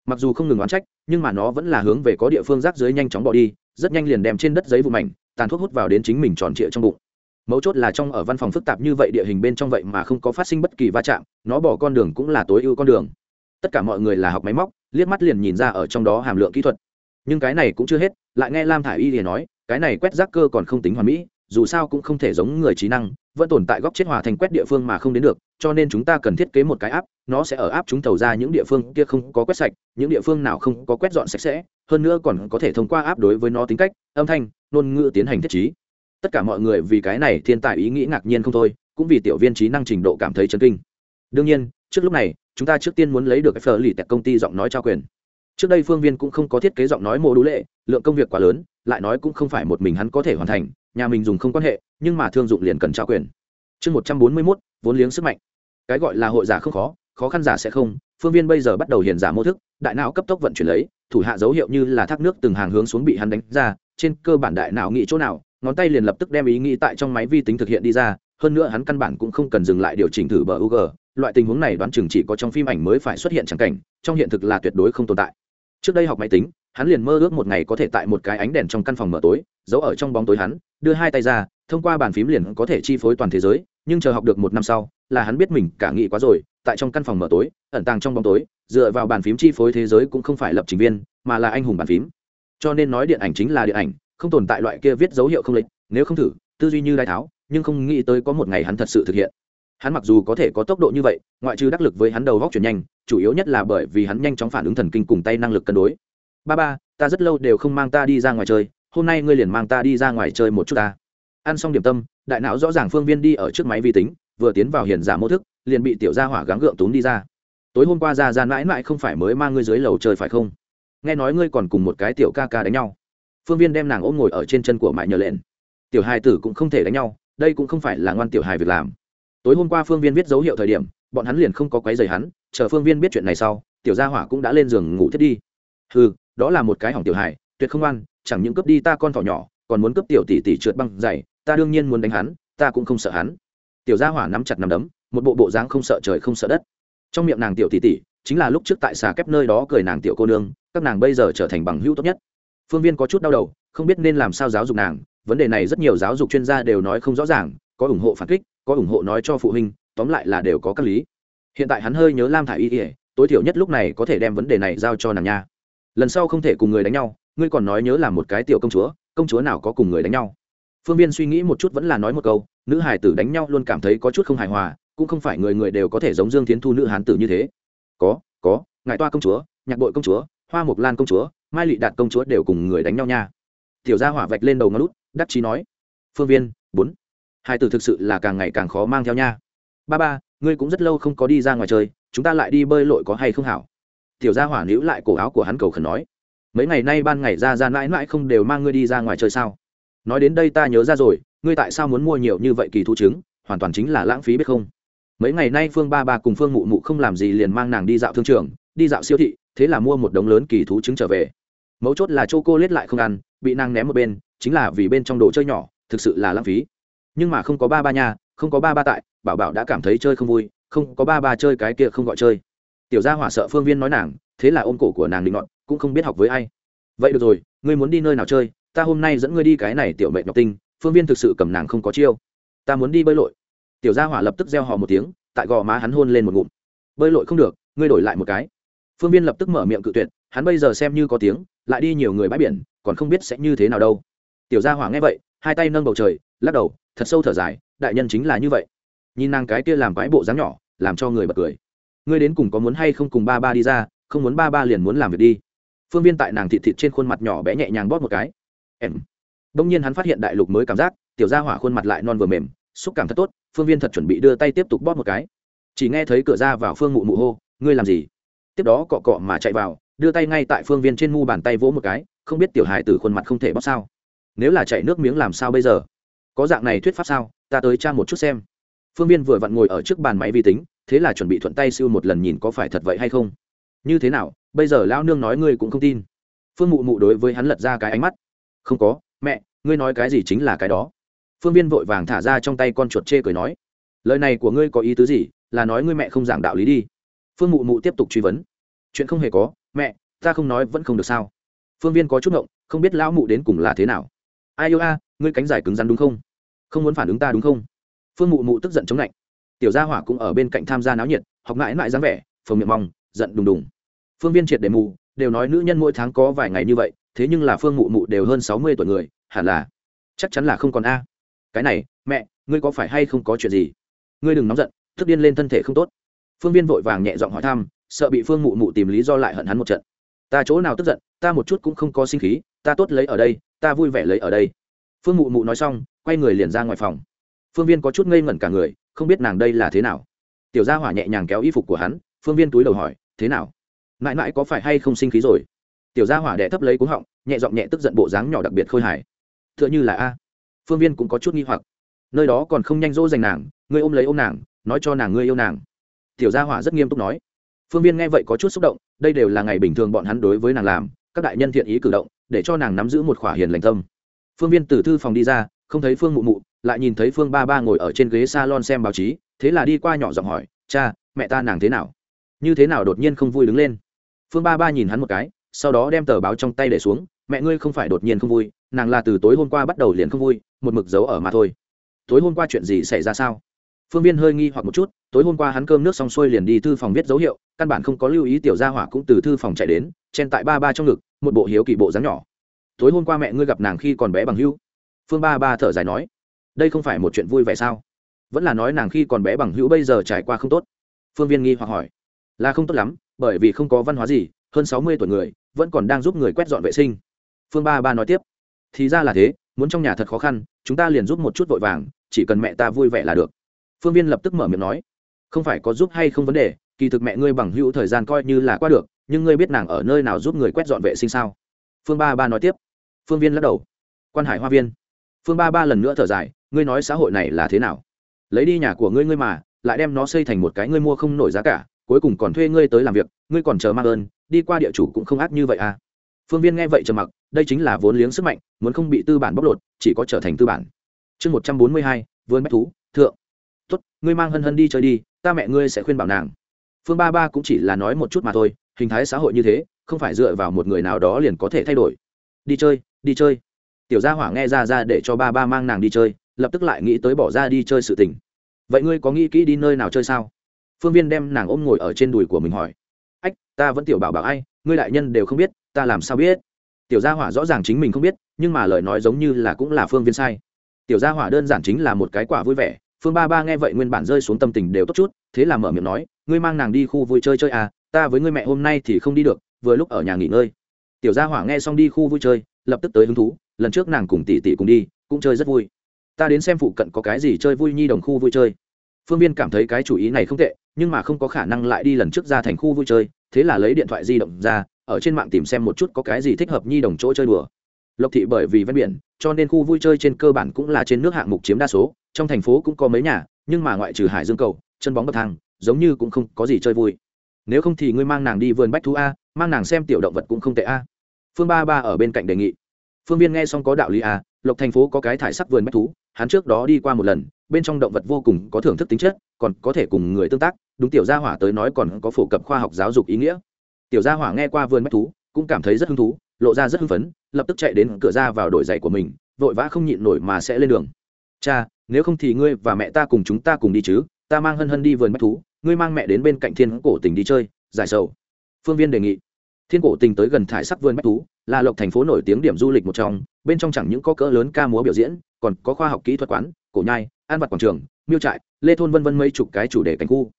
Mặc dù không ngừng oán trách, nhưng mà nó vẫn là hướng về có địa phương rác dưới nhanh chóng bỏ đi, rất nhanh liền đem trên đất giấy vụ mảnh, tàn thuốc hút vào đến chính mình tròn trịa trong bụng mấu chốt là trong ở văn phòng phức tạp như vậy địa hình bên trong vậy mà không có phát sinh bất kỳ va chạm, nó bỏ con đường cũng là tối ưu con đường. Tất cả mọi người là học máy móc, liếc mắt liền nhìn ra ở trong đó hàm lượng kỹ thuật. Nhưng cái này cũng chưa hết, lại nghe lam thả i y thì nói, cái này quét rác cơ còn không tính hoàn mỹ, dù sao cũng không thể giống người trí năng, vẫn tồn tại góc chết hòa thành quét địa phương mà không đến được, cho nên chúng ta cần thiết kế một cái áp nó sẽ ở áp chúng thầu ra những địa phương kia không có quét sạch, những địa phương nào không có quét dọn sạch sẽ, hơn nữa còn có thể thông qua áp đối với nó tính cách, âm thanh, ngôn ngữ tiến hành thiết trí tất cả mọi người vì cái này thiên tài ý nghĩ ngạc nhiên không thôi, cũng vì tiểu viên trí năng trình độ cảm thấy chấn kinh. Đương nhiên, trước lúc này, chúng ta trước tiên muốn lấy được phở lì tẹt công ty giọng nói trao quyền. Trước đây phương viên cũng không có thiết kế giọng nói mô đũ lệ, lượng công việc quá lớn, lại nói cũng không phải một mình hắn có thể hoàn thành, nhà mình dùng không quan hệ, nhưng mà thương dụng liền cần trao quyền. Chương một trăm bốn mươi mốt, vốn liếng sức mạnh. Cái gọi là hội giả không khó khó khăn giả sẽ không, phương viên bây giờ bắt đầu hiện giả mô thức, đại não cấp tốc vận chuyển lấy, thủ hạ dấu hiệu như là thác nước từng hàng hướng xuống bị hắn đánh ra, trên cơ bản đại não nghĩ chỗ nào ngón tay liền lập tức đem ý nghĩ tại trong máy vi tính thực hiện đi ra, hơn nữa hắn căn bản cũng không cần dừng lại điều chỉnh thử bờ u g, loại tình huống này đoán chừng chỉ có trong phim ảnh mới phải xuất hiện chẳng cảnh, trong hiện thực là tuyệt đối không tồn tại. Trước đây học máy tính, hắn liền mơ ước một ngày có thể tại một cái ánh đèn trong căn phòng mở tối, giấu ở trong bóng tối hắn, đưa hai tay ra, thông qua bàn phím liền có thể chi phối toàn thế giới, nhưng chờ học được một năm sau, là hắn biết mình cả nghĩ quá rồi, tại trong căn phòng mở tối, ẩn tàng trong bóng tối, dựa vào bàn phím chi phối thế giới cũng không phải lập trình viên, mà là anh hùng bàn phím. Cho nên nói điện ảnh chính là điện ảnh không tồn tại loại kia viết dấu hiệu không lịch, nếu không thử, tư duy như đai tháo, nhưng không nghĩ tới có một ngày hắn thật sự thực hiện. Hắn mặc dù có thể có tốc độ như vậy, ngoại trừ đắc lực với hắn đầu góc chuyển nhanh, chủ yếu nhất là bởi vì hắn nhanh chóng phản ứng thần kinh cùng tay năng lực cân đối. Ba ba, ta rất lâu đều không mang ta đi ra ngoài chơi, hôm nay ngươi liền mang ta đi ra ngoài chơi một chút ta. Ăn xong điểm tâm, đại não rõ ràng phương viên đi ở trước máy vi tính, vừa tiến vào hiền giả mô thức, liền bị tiểu gia hỏa gắng gượng túm đi ra. Tối hôm qua ra ra mãi mãi không phải mới mang ngươi dưới lầu chơi phải không? Nghe nói ngươi còn cùng một cái tiểu ca ca đánh nhau phương viên đem nàng ôm ngồi ở trên chân của mại nhờ lên tiểu hài tử cũng không thể đánh nhau, đây cũng không phải là ngoan tiểu hài việc làm. Tối hôm qua phương viên viết dấu hiệu thời điểm, bọn hắn liền không có quấy rầy hắn, chờ phương viên biết chuyện này sau, tiểu gia hỏa cũng đã lên giường ngủ thiết đi. Ừ đó là một cái hỏng tiểu hài, tuyệt không ăn chẳng những cướp đi ta con thỏ nhỏ, còn muốn cướp tiểu tỷ tỷ trượt băng dày, ta đương nhiên muốn đánh hắn, ta cũng không sợ hắn. Tiểu gia hỏa nắm chặt nắm đấm, một bộ bộ dáng không sợ trời không sợ đất. Trong miệng nàng tiểu tỷ tỷ, chính là lúc trước tại xà kép nơi đó cười nàng tiểu cô nương, các nàng bây giờ trở thành bằng hữu tốt nhất phương viên có chút đau đầu, không biết nên làm sao giáo dục nàng, vấn đề này rất nhiều giáo dục chuyên gia đều nói không rõ ràng, có ủng hộ phản kích, có ủng hộ nói cho phụ huynh, tóm lại là đều có các lý. Hiện tại hắn hơi nhớ lam thả i y ỉa tối thiểu nhất lúc này có thể đem vấn đề này giao cho nàng nha. Lần sau không thể cùng người đánh nhau, ngươi còn nói nhớ là một cái tiểu công chúa công chúa nào có cùng người đánh nhau? Phương viên suy nghĩ một chút vẫn là nói một câu, nữ hải tử đánh nhau luôn cảm thấy có chút không hài hòa, cũng không phải người người đều có thể giống dương tiến thu nữ hán tử như thế. Có có ngại toa công chúa, nhạc bội công chúa, hoa mộc lan công chúa mai lị đạt công chúa đều cùng người đánh nhau nha. Tiểu gia hỏa vạch lên đầu ngón lút đắc chí nói, phương viên, bốn. Hai từ thực sự là càng ngày càng khó mang theo nha. Ba ba, ngươi cũng rất lâu không có đi ra ngoài chơi, chúng ta lại đi bơi lội có hay không hảo? Tiểu gia hỏa níu lại cổ áo của hắn cầu khẩn nói, mấy ngày nay ban ngày ra ra mãi mãi không đều mang ngươi đi ra ngoài chơi sao? Nói đến đây ta nhớ ra rồi, ngươi tại sao muốn mua nhiều như vậy kỳ thu trứng, hoàn toàn chính là lãng phí biết không? Mấy ngày nay phương ba ba cùng phương mụ mụ không làm gì liền mang nàng đi dạo thương trường, đi dạo siêu thị, thế là mua một đống lớn kỳ thú trứng trở về mấu chốt là c h cô lết lại không ăn bị nàng ném một bên chính là vì bên trong đồ chơi nhỏ thực sự là lãng phí. Nhưng mà không có ba ba nhà, không có ba ba tại bảo bảo đã cảm thấy chơi không vui không có ba ba chơi cái kia không gọi chơi. Tiểu gia hỏa sợ phương viên nói nàng thế là ôm cổ của nàng định luận cũng không biết học với ai. Vậy được rồi ngươi muốn đi nơi nào chơi ta hôm nay dẫn ngươi đi cái này tiểu mệnh ngọc tinh phương viên thực sự cầm nàng không có chiêu. Ta muốn đi bơi lội. Tiểu gia hỏa lập tức gieo họ một tiếng tại gò má hắn hôn lên một ngụm. Bơi lội không được ngươi đổi lại một cái. Phương viên lập tức mở miệng cự tuyệt hắn bây giờ xem như có tiếng lại đi nhiều người bãi biển, còn không biết sẽ như thế nào đâu. Tiểu gia hỏa nghe vậy, hai tay nâng bầu trời, lắc đầu, thật sâu thở dài, đại nhân chính là như vậy. Nhìn nàng cái kia làm quái bộ dáng nhỏ, làm cho người bật cười. Ngươi đến cùng có muốn hay không cùng ba ba đi ra, không muốn ba ba liền muốn làm việc đi. Phương viên tại nàng thịt thịt trên khuôn mặt nhỏ bé nhẹ nhàng bóp một cái. Em. Đông nhiên hắn phát hiện đại lục mới cảm giác, tiểu gia hỏa khuôn mặt lại non vừa mềm, xúc cảm thật tốt, phương viên thật chuẩn bị đưa tay tiếp tục bóp một cái. Chỉ nghe thấy cửa ra vào phương mụ mụ hô, ngươi làm gì? Tiếp đó cọ cọ mà chạy vào đưa tay ngay tại phương viên trên mu bàn tay vỗ một cái, không biết tiểu hài tử khuôn mặt không thể bóc sao. Nếu là chạy nước miếng làm sao bây giờ? Có dạng này thuyết pháp sao? Ta tới tra một chút xem. Phương viên vừa vặn ngồi ở trước bàn máy vi tính, thế là chuẩn bị thuận tay siêu một lần nhìn có phải thật vậy hay không. Như thế nào? Bây giờ lão nương nói ngươi cũng không tin. Phương mụ mụ đối với hắn lật ra cái ánh mắt. Không có, mẹ, ngươi nói cái gì chính là cái đó. Phương viên vội vàng thả ra trong tay con chuột chê cười nói. Lời này của ngươi có ý tứ gì? Là nói ngươi mẹ không giảng đạo lý đi. Phương mụ mụ tiếp tục truy vấn. Chuyện không hề có mẹ, ta không nói vẫn không được sao? Phương viên có chút ngộng, không biết lão mụ đến cùng là thế nào. Ai yêu a, ngươi cánh giải cứng rắn đúng không? Không muốn phản ứng ta đúng không? Phương mụ mụ tức giận chống lạnh. Tiểu gia hỏa cũng ở bên cạnh tham gia náo nhiệt, học mãi mãi dáng vẻ, phồng miệng mong, giận đùng đùng. Phương viên triệt để mù, đều nói nữ nhân mỗi tháng có vài ngày như vậy, thế nhưng là phương mụ mụ đều hơn sáu mươi tuổi người, hẳn là, chắc chắn là không còn a. Cái này, mẹ, ngươi có phải hay không có chuyện gì? Ngươi đừng nóng giận, thức điên lên thân thể không tốt. Phương viên vội vàng nhẹ giọng hỏi thăm sợ bị phương mụ mụ tìm lý do lại hận hắn một trận. Ta chỗ nào tức giận, ta một chút cũng không có sinh khí, ta tốt lấy ở đây, ta vui vẻ lấy ở đây. Phương mụ mụ nói xong, quay người liền ra ngoài phòng. Phương viên có chút ngây ngẩn cả người, không biết nàng đây là thế nào. Tiểu gia hỏa nhẹ nhàng kéo y phục của hắn, phương viên túi đầu hỏi, thế nào? Mãi mãi có phải hay không sinh khí rồi? Tiểu gia hỏa đẻ thấp lấy cúng họng, nhẹ giọng nhẹ tức giận bộ dáng nhỏ đặc biệt khôi hài. T h ư ợ n h ư là a. Phương viên cũng có chút nghi hoặc. Nơi đó còn không nhanh dỗ dành nàng, ngươi ôm lấy ôm nàng, nói cho nàng ngươi yêu nàng. Tiểu gia hỏa rất nghiêm túc nói phương viên nghe vậy có chút xúc động, đây đều là ngày bình thường bọn hắn đối với nàng làm, các đại nhân thiện ý cử động, để cho nàng nắm giữ một khỏa hiền lành tâm. Phương viên từ thư phòng đi ra, không thấy phương mụ mụ, lại nhìn thấy phương ba ba ngồi ở trên ghế s a lon xem báo chí, thế là đi qua nhỏ giọng hỏi, cha, mẹ ta nàng thế nào? Như thế nào? đột nhiên không vui đứng lên. Phương ba ba nhìn hắn một cái, sau đó đem tờ báo trong tay để xuống, mẹ ngươi không phải đột nhiên không vui, nàng là từ tối hôm qua bắt đầu liền không vui, một mực giấu ở mà thôi. Tối hôm qua chuyện gì xảy ra sao? Phương viên hơi nghi hoặc một chút, tối hôm qua hắn cơm nước xong xuôi liền đi thư phòng viết dấu hiệu căn bản không có lưu ý tiểu gia hỏa cũng từ thư phòng chạy đến, chen tại ba ba trong ngực, một bộ hiếu kỳ bộ dáng nhỏ. Tối hôm qua mẹ ngươi gặp nàng khi còn bé bằng hữu. Phương ba ba thở dài nói. Đây không phải một chuyện vui vẻ sao? Vẫn là nói nàng khi còn bé bằng hữu bây giờ trải qua không tốt. Phương viên nghi hoặc hỏi. Là không tốt lắm, bởi vì không có văn hóa gì, hơn sáu mươi tuổi người, vẫn còn đang giúp người quét dọn vệ sinh. Phương ba ba nói tiếp. Thì ra là thế, muốn trong nhà thật khó khăn, chúng ta liền giúp một chút vội vàng, chỉ cần mẹ ta vui vẻ là được. Phương viên lập tức mở miệng nói. Không phải có giúp hay không vấn đề kỳ thực mẹ ngươi bằng hữu thời gian coi như là qua được, nhưng ngươi biết nàng ở nơi nào giúp người quét dọn vệ sinh sao? Phương ba ba nói tiếp. Phương viên lắc đầu. Quan hải hoa viên. Phương ba ba lần nữa thở dài, ngươi nói xã hội này là thế nào? Lấy đi nhà của ngươi ngươi mà, lại đem nó xây thành một cái ngươi mua không nổi giá cả, cuối cùng còn thuê ngươi tới làm việc, ngươi còn chờ mang ơn, đi qua địa chủ cũng không ác như vậy à? Phương viên nghe vậy trầm mặc, đây chính là vốn liếng sức mạnh, muốn không bị tư bản bóc lột, chỉ có trở thành tư bản. Chương một trăm bốn mươi hai, vườn bách thú, thượng. Tốt, ngươi mang hân hân đi chơi đi, ta mẹ ngươi sẽ khuyên bảo nàng phương ba ba cũng chỉ là nói một chút mà thôi, hình thái xã hội như thế, không phải dựa vào một người nào đó liền có thể thay đổi. Đi chơi đi chơi. Tiểu gia hỏa nghe ra ra để cho ba ba mang nàng đi chơi, lập tức lại nghĩ tới bỏ ra đi chơi sự tình. Vậy ngươi có nghĩ kỹ đi nơi nào chơi sao? Phương viên đem nàng ôm ngồi ở trên đùi của mình hỏi. Ách, ta vẫn tiểu bảo bảo ai, ngươi đại nhân đều không biết, ta làm sao biết? Tiểu gia hỏa rõ ràng chính mình không biết, nhưng mà lời nói giống như là cũng là phương viên sai. Tiểu gia hỏa đơn giản chính là một cái quả vui vẻ, phương ba ba nghe vậy nguyên bản rơi xuống tâm tình đều tốt chút, thế là mở miệng nói ngươi mang nàng đi khu vui chơi chơi à ta với ngươi mẹ hôm nay thì không đi được, vừa lúc ở nhà nghỉ ngơi. Tiểu gia hỏa nghe xong đi khu vui chơi, lập tức tới hứng thú, lần trước nàng cùng tỷ tỷ cùng đi, cũng chơi rất vui. Ta đến xem phụ cận có cái gì chơi vui nhi đồng khu vui chơi. Phương viên cảm thấy cái chủ ý này không tệ, nhưng mà không có khả năng lại đi lần trước ra thành khu vui chơi, thế là lấy điện thoại di động ra, ở trên mạng tìm xem một chút có cái gì thích hợp nhi đồng chỗ chơi đùa. Lộc thị bởi vì ven biển, cho nên khu vui chơi trên cơ bản cũng là trên nước hạng mục chiếm đa số, trong thành phố cũng có mấy nhà, nhưng mà ngoại trừ hải dương cầu, chân bóng bậc thang giống như cũng không có gì chơi vui. Nếu không thì ngươi mang nàng đi vườn bách thú a, mang nàng xem tiểu động vật cũng không tệ a. Phương ba ba ở bên cạnh đề nghị. Phương viên nghe xong có đạo lý a, lộc thành phố có cái thải sắc vườn bách thú, hắn trước đó đi qua một lần, bên trong động vật vô cùng có thưởng thức tính chất, còn có thể cùng người tương tác, đúng tiểu gia hỏa tới nói còn có phổ cập khoa học giáo dục ý nghĩa. Tiểu gia hỏa nghe qua vườn bách thú, cũng cảm thấy rất hứng thú, lộ ra rất hưng phấn, lập tức chạy đến cửa ra vào đổi giày của mình, vội vã không nhịn nổi mà sẽ lên đường. Cha, nếu không thì ngươi và mẹ ta cùng chúng ta cùng đi chứ? Ta mang hân hân đi vườn bách thú, ngươi mang mẹ đến bên cạnh thiên cổ tỉnh đi chơi, giải sầu. Phương viên đề nghị. Thiên cổ tỉnh tới gần thải sắc vườn bách thú, là lộc thành phố nổi tiếng điểm du lịch một trong, bên trong chẳng những có cỡ lớn ca múa biểu diễn, còn có khoa học kỹ thuật quán, cổ nhai an vật quảng trường, miêu trại, lê thôn vân vân mấy chục cái chủ đề cảnh khu.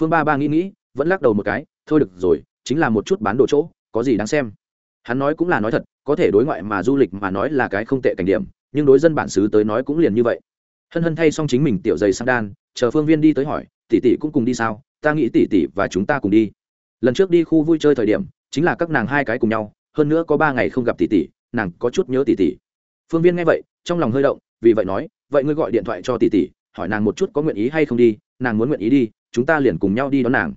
Phương ba ba nghĩ nghĩ, vẫn lắc đầu một cái, thôi được rồi, chính là một chút bán đồ chỗ, có gì đáng xem. Hắn nói cũng là nói thật, có thể đối ngoại mà du lịch mà nói là cái không tệ cảnh điểm, nhưng đối dân bản xứ tới nói cũng liền như vậy hân hân thay xong chính mình tiểu giày sang đan, chờ phương viên đi tới hỏi, tỷ tỷ cũng cùng đi sao? Ta nghĩ tỷ tỷ và chúng ta cùng đi. Lần trước đi khu vui chơi thời điểm, chính là các nàng hai cái cùng nhau, hơn nữa có ba ngày không gặp tỷ tỷ, nàng có chút nhớ tỷ tỷ. Phương viên nghe vậy, trong lòng hơi động, vì vậy nói, vậy ngươi gọi điện thoại cho tỷ tỷ, hỏi nàng một chút có nguyện ý hay không đi, nàng muốn nguyện ý đi, chúng ta liền cùng nhau đi đón nàng.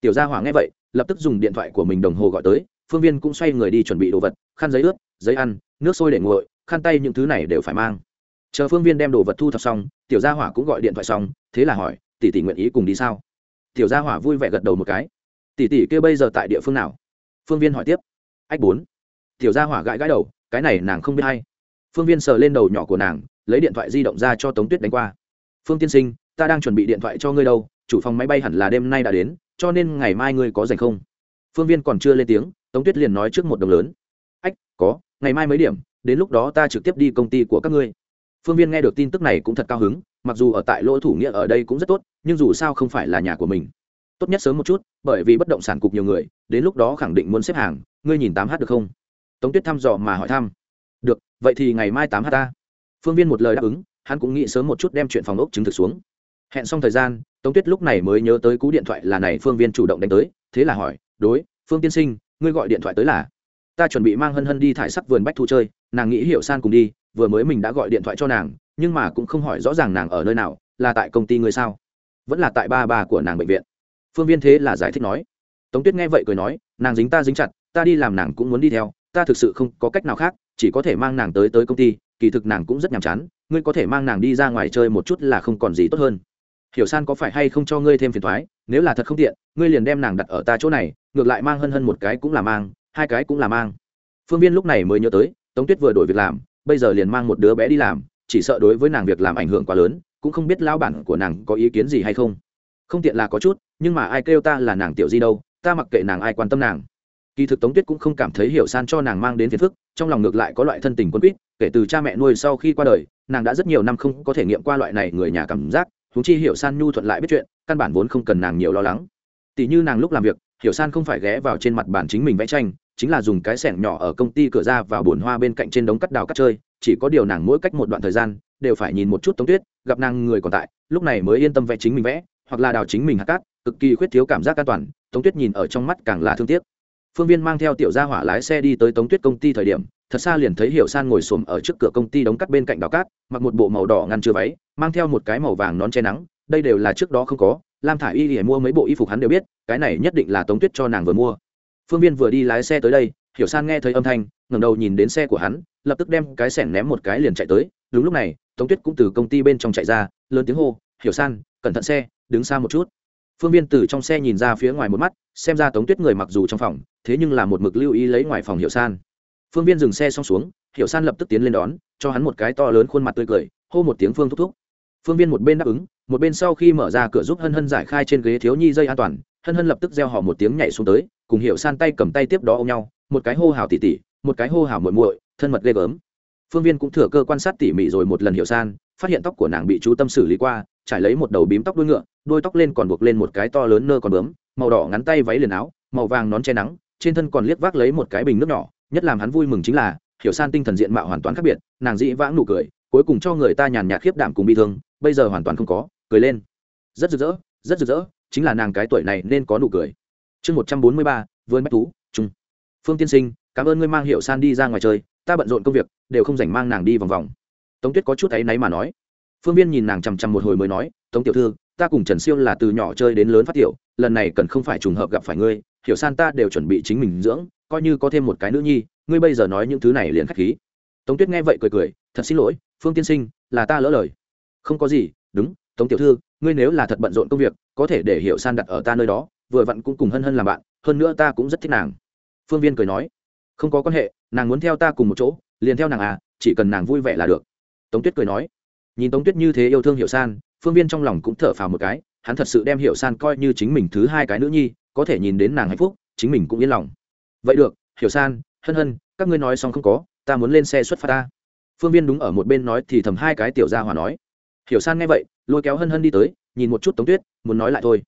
Tiểu gia hỏa nghe vậy, lập tức dùng điện thoại của mình đồng hồ gọi tới, phương viên cũng xoay người đi chuẩn bị đồ vật, khăn giấy ướt, giấy ăn, nước sôi để nguội, khăn tay những thứ này đều phải mang chờ phương viên đem đồ vật thu thập xong, tiểu gia hỏa cũng gọi điện thoại xong, thế là hỏi, tỷ tỷ nguyện ý cùng đi sao? Tiểu gia hỏa vui vẻ gật đầu một cái. Tỷ tỷ kia bây giờ tại địa phương nào? Phương viên hỏi tiếp. Ách bốn. Tiểu gia hỏa gãi gãi đầu, cái này nàng không biết hay. Phương viên sờ lên đầu nhỏ của nàng, lấy điện thoại di động ra cho tống tuyết đánh qua. Phương tiên sinh, ta đang chuẩn bị điện thoại cho ngươi đâu, chủ phòng máy bay hẳn là đêm nay đã đến, cho nên ngày mai ngươi có dành không? Phương viên còn chưa lên tiếng, tống tuyết liền nói trước một đồng lớn. Ách, có, ngày mai mấy điểm, đến lúc đó ta trực tiếp đi công ty của các ngươi phương viên nghe được tin tức này cũng thật cao hứng, mặc dù ở tại lỗ thủ nghĩa ở đây cũng rất tốt, nhưng dù sao không phải là nhà của mình. Tốt nhất sớm một chút, bởi vì bất động sản cục nhiều người, đến lúc đó khẳng định muốn xếp hàng, ngươi nhìn tám h được không? Tống tuyết thăm dò mà hỏi thăm. Được, vậy thì ngày mai tám h ta. Phương viên một lời đáp ứng, hắn cũng nghĩ sớm một chút đem chuyện phòng ốc chứng thực xuống. Hẹn xong thời gian, tống tuyết lúc này mới nhớ tới cú điện thoại là này phương viên chủ động đánh tới, thế là hỏi, đối, phương tiên sinh, ngươi gọi điện thoại tới là? Ta chuẩn bị mang hân hân đi thải sắc vườn bách thu chơi, nàng nghĩ hiểu san cùng đi vừa mới mình đã gọi điện thoại cho nàng, nhưng mà cũng không hỏi rõ ràng nàng ở nơi nào, là tại công ty ngươi sao? Vẫn là tại ba bà của nàng bệnh viện. Phương viên thế là giải thích nói. Tống tuyết nghe vậy cười nói, nàng dính ta dính chặt, ta đi làm nàng cũng muốn đi theo, ta thực sự không có cách nào khác, chỉ có thể mang nàng tới tới công ty, kỳ thực nàng cũng rất nhàm chán, ngươi có thể mang nàng đi ra ngoài chơi một chút là không còn gì tốt hơn. Hiểu san có phải hay không cho ngươi thêm phiền thoái nếu là thật không tiện, ngươi liền đem nàng đặt ở ta chỗ này, ngược lại mang hân hân một cái cũng là mang, hai cái cũng là mang. Phương viên lúc này mới nhớ tới, tống tuyết vừa đổi việc làm bây giờ liền mang một đứa bé đi làm, chỉ sợ đối với nàng việc làm ảnh hưởng quá lớn, cũng không biết lão bản của nàng có ý kiến gì hay không. Không tiện là có chút, nhưng mà ai kêu ta là nàng tiểu di đâu, ta mặc kệ nàng ai quan tâm nàng. Kỳ thực tống tuyết cũng không cảm thấy hiểu san cho nàng mang đến phiền phức, trong lòng ngược lại có loại thân tình quân quýt, kể từ cha mẹ nuôi sau khi qua đời, nàng đã rất nhiều năm không có thể nghiệm qua loại này người nhà cảm giác thú chi hiểu san nhu thuận lại biết chuyện, căn bản vốn không cần nàng nhiều lo lắng. Tỷ như nàng lúc làm việc, hiểu san không phải ghé vào trên mặt bản chính mình vẽ tranh chính là dùng cái sẻng nhỏ ở công ty cửa ra vào bồn hoa bên cạnh trên đống cắt đào cắt chơi, chỉ có điều nàng mỗi cách một đoạn thời gian, đều phải nhìn một chút tống tuyết, gặp nàng người còn tại, lúc này mới yên tâm vẽ chính mình vẽ, hoặc là đào chính mình hạt cát, cực kỳ khuyết thiếu cảm giác an toàn, tống tuyết nhìn ở trong mắt càng là thương tiếc. Phương viên mang theo tiểu gia hỏa lái xe đi tới tống tuyết công ty thời điểm, thật xa liền thấy hiểu san ngồi xổm ở trước cửa công ty đóng cắt bên cạnh đào cát, mặc một bộ màu đỏ ngăn chưa váy, mang theo một cái màu vàng nón che nắng, đây đều là trước đó không có, lam thả i y để mua mấy bộ y phục hắn đều biết, cái này nhất định là tống tuyết cho nàng vừa mua phương viên vừa đi lái xe tới đây, hiểu san nghe thấy âm thanh, ngẩng đầu nhìn đến xe của hắn, lập tức đem cái sẻng ném một cái liền chạy tới. Đúng lúc này, tống tuyết cũng từ công ty bên trong chạy ra, lớn tiếng hô, hiểu san, cẩn thận xe, đứng xa một chút. Phương viên từ trong xe nhìn ra phía ngoài một mắt, xem ra tống tuyết người mặc dù trong phòng, thế nhưng là một mực lưu ý lấy ngoài phòng Hiểu san. Phương viên dừng xe xong xuống, Hiểu san lập tức tiến lên đón, cho hắn một cái to lớn khuôn mặt tươi cười, hô một tiếng phương thúc thúc. Phương viên một bên đáp ứng, một bên sau khi mở ra cửa giúp hân hân giải khai trên ghế thiếu nhi dây an toàn, hân hân lập tức gieo họ một tiếng nhảy xuống tới cùng hiểu san tay cầm tay tiếp đó ôm nhau, một cái hô hào tỉ tỉ, một cái hô hào muội muội, thân mật ghê gớm. Phương viên cũng thừa cơ quan sát tỉ mỉ rồi một lần hiểu san, phát hiện tóc của nàng bị chú tâm xử lý qua, trải lấy một đầu bím tóc đuôi ngựa, đôi tóc lên còn buộc lên một cái to lớn nơ còn bướm, màu đỏ ngắn tay váy liền áo, màu vàng nón che nắng, trên thân còn liếc vác lấy một cái bình nước nhỏ, nhất làm hắn vui mừng chính là, hiểu san tinh thần diện mạo hoàn toàn khác biệt, nàng dĩ vãng nụ cười, cuối cùng cho người ta nhàn nhạt khiếp đảm cùng bị thương, bây giờ hoàn toàn không có, cười lên. Rất rực rỡ, rất rực rỡ, chính là nàng cái tuổi này nên có nụ cười chương một trăm bốn mươi ba, vườn bách thú trung phương tiên sinh, cảm ơn ngươi mang hiệu san đi ra ngoài chơi, ta bận rộn công việc, đều không dành mang nàng đi vòng vòng. Tống tuyết có chút áy náy mà nói. Phương viên nhìn nàng chằm chằm một hồi mới nói, tống tiểu thư, ta cùng trần siêu là từ nhỏ chơi đến lớn phát tiểu, lần này cần không phải trùng hợp gặp phải ngươi hiểu san ta đều chuẩn bị chính mình dưỡng, coi như có thêm một cái nữ nhi, ngươi bây giờ nói những thứ này liền k h á c h khí. Tống tuyết nghe vậy cười cười, thật xin lỗi, phương tiên sinh, là ta lỡ lời. Không có gì, đúng, tống tiểu thư, ngươi nếu là thật bận rộn công việc, có thể để hiểu san đặt ở ta nơi đó vừa vặn cũng cùng hân hân làm bạn, hơn nữa ta cũng rất thích nàng. Phương viên cười nói. Không có quan hệ, nàng muốn theo ta cùng một chỗ, liền theo nàng à chỉ cần nàng vui vẻ là được. Tống tuyết cười nói. Nhìn tống tuyết như thế yêu thương hiểu san, phương viên trong lòng cũng thở phào một cái, hắn thật sự đem hiểu san coi như chính mình thứ hai cái nữ nhi, có thể nhìn đến nàng hạnh phúc, chính mình cũng yên lòng. Vậy được, hiểu san, hân hân, các ngươi nói xong không có, ta muốn lên xe xuất phát ta. Phương viên đúng ở một bên nói thì thầm hai cái tiểu gia hòa nói. Hiểu san nghe vậy, lôi kéo hân hân đi tới, nhìn một chút tống tuyết, muốn nói lại thôi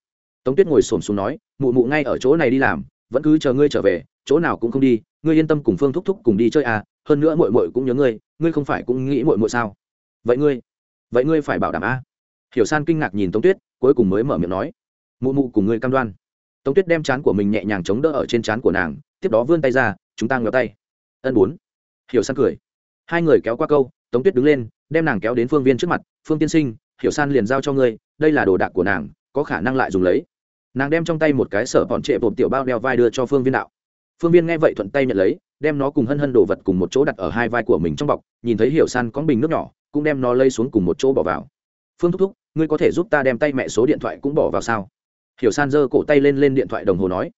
tống tuyết ngồi xổm xuống nói, mụ mụ ngay ở chỗ này đi làm, vẫn cứ chờ ngươi trở về, chỗ nào cũng không đi, ngươi yên tâm cùng phương thúc thúc cùng đi chơi à hơn nữa mội mội cũng nhớ ngươi ngươi không phải cũng nghĩ mội mội sao? Vậy ngươi vậy ngươi phải bảo đảm a. Hiểu san kinh ngạc nhìn tống tuyết, cuối cùng mới mở miệng nói, mụ mụ cùng ngươi cam đoan. Tống tuyết đem chán của mình nhẹ nhàng chống đỡ ở trên chán của nàng, tiếp đó vươn tay ra, chúng ta ngửa tay. Ân bốn. Hiểu san cười. Hai người kéo qua câu, tống tuyết đứng lên, đem nàng kéo đến phương viên trước mặt, phương tiên sinh, hiểu san liền giao cho ngươi, đây là đồ đạc của nàng, có khả năng lại dùng lấy nàng đem trong tay một cái sở bọn trệ bột tiểu bao đeo vai đưa cho phương viên đạo. Phương viên nghe vậy thuận tay nhận lấy, đem nó cùng hân hân đồ vật cùng một chỗ đặt ở hai vai của mình trong bọc, nhìn thấy hiểu san có bình nước nhỏ, cũng đem nó lây xuống cùng một chỗ bỏ vào. Phương thúc thúc, ngươi có thể giúp ta đem tay mẹ số điện thoại cũng bỏ vào sao? Hiểu san giơ cổ tay lên lên điện thoại đồng hồ nói.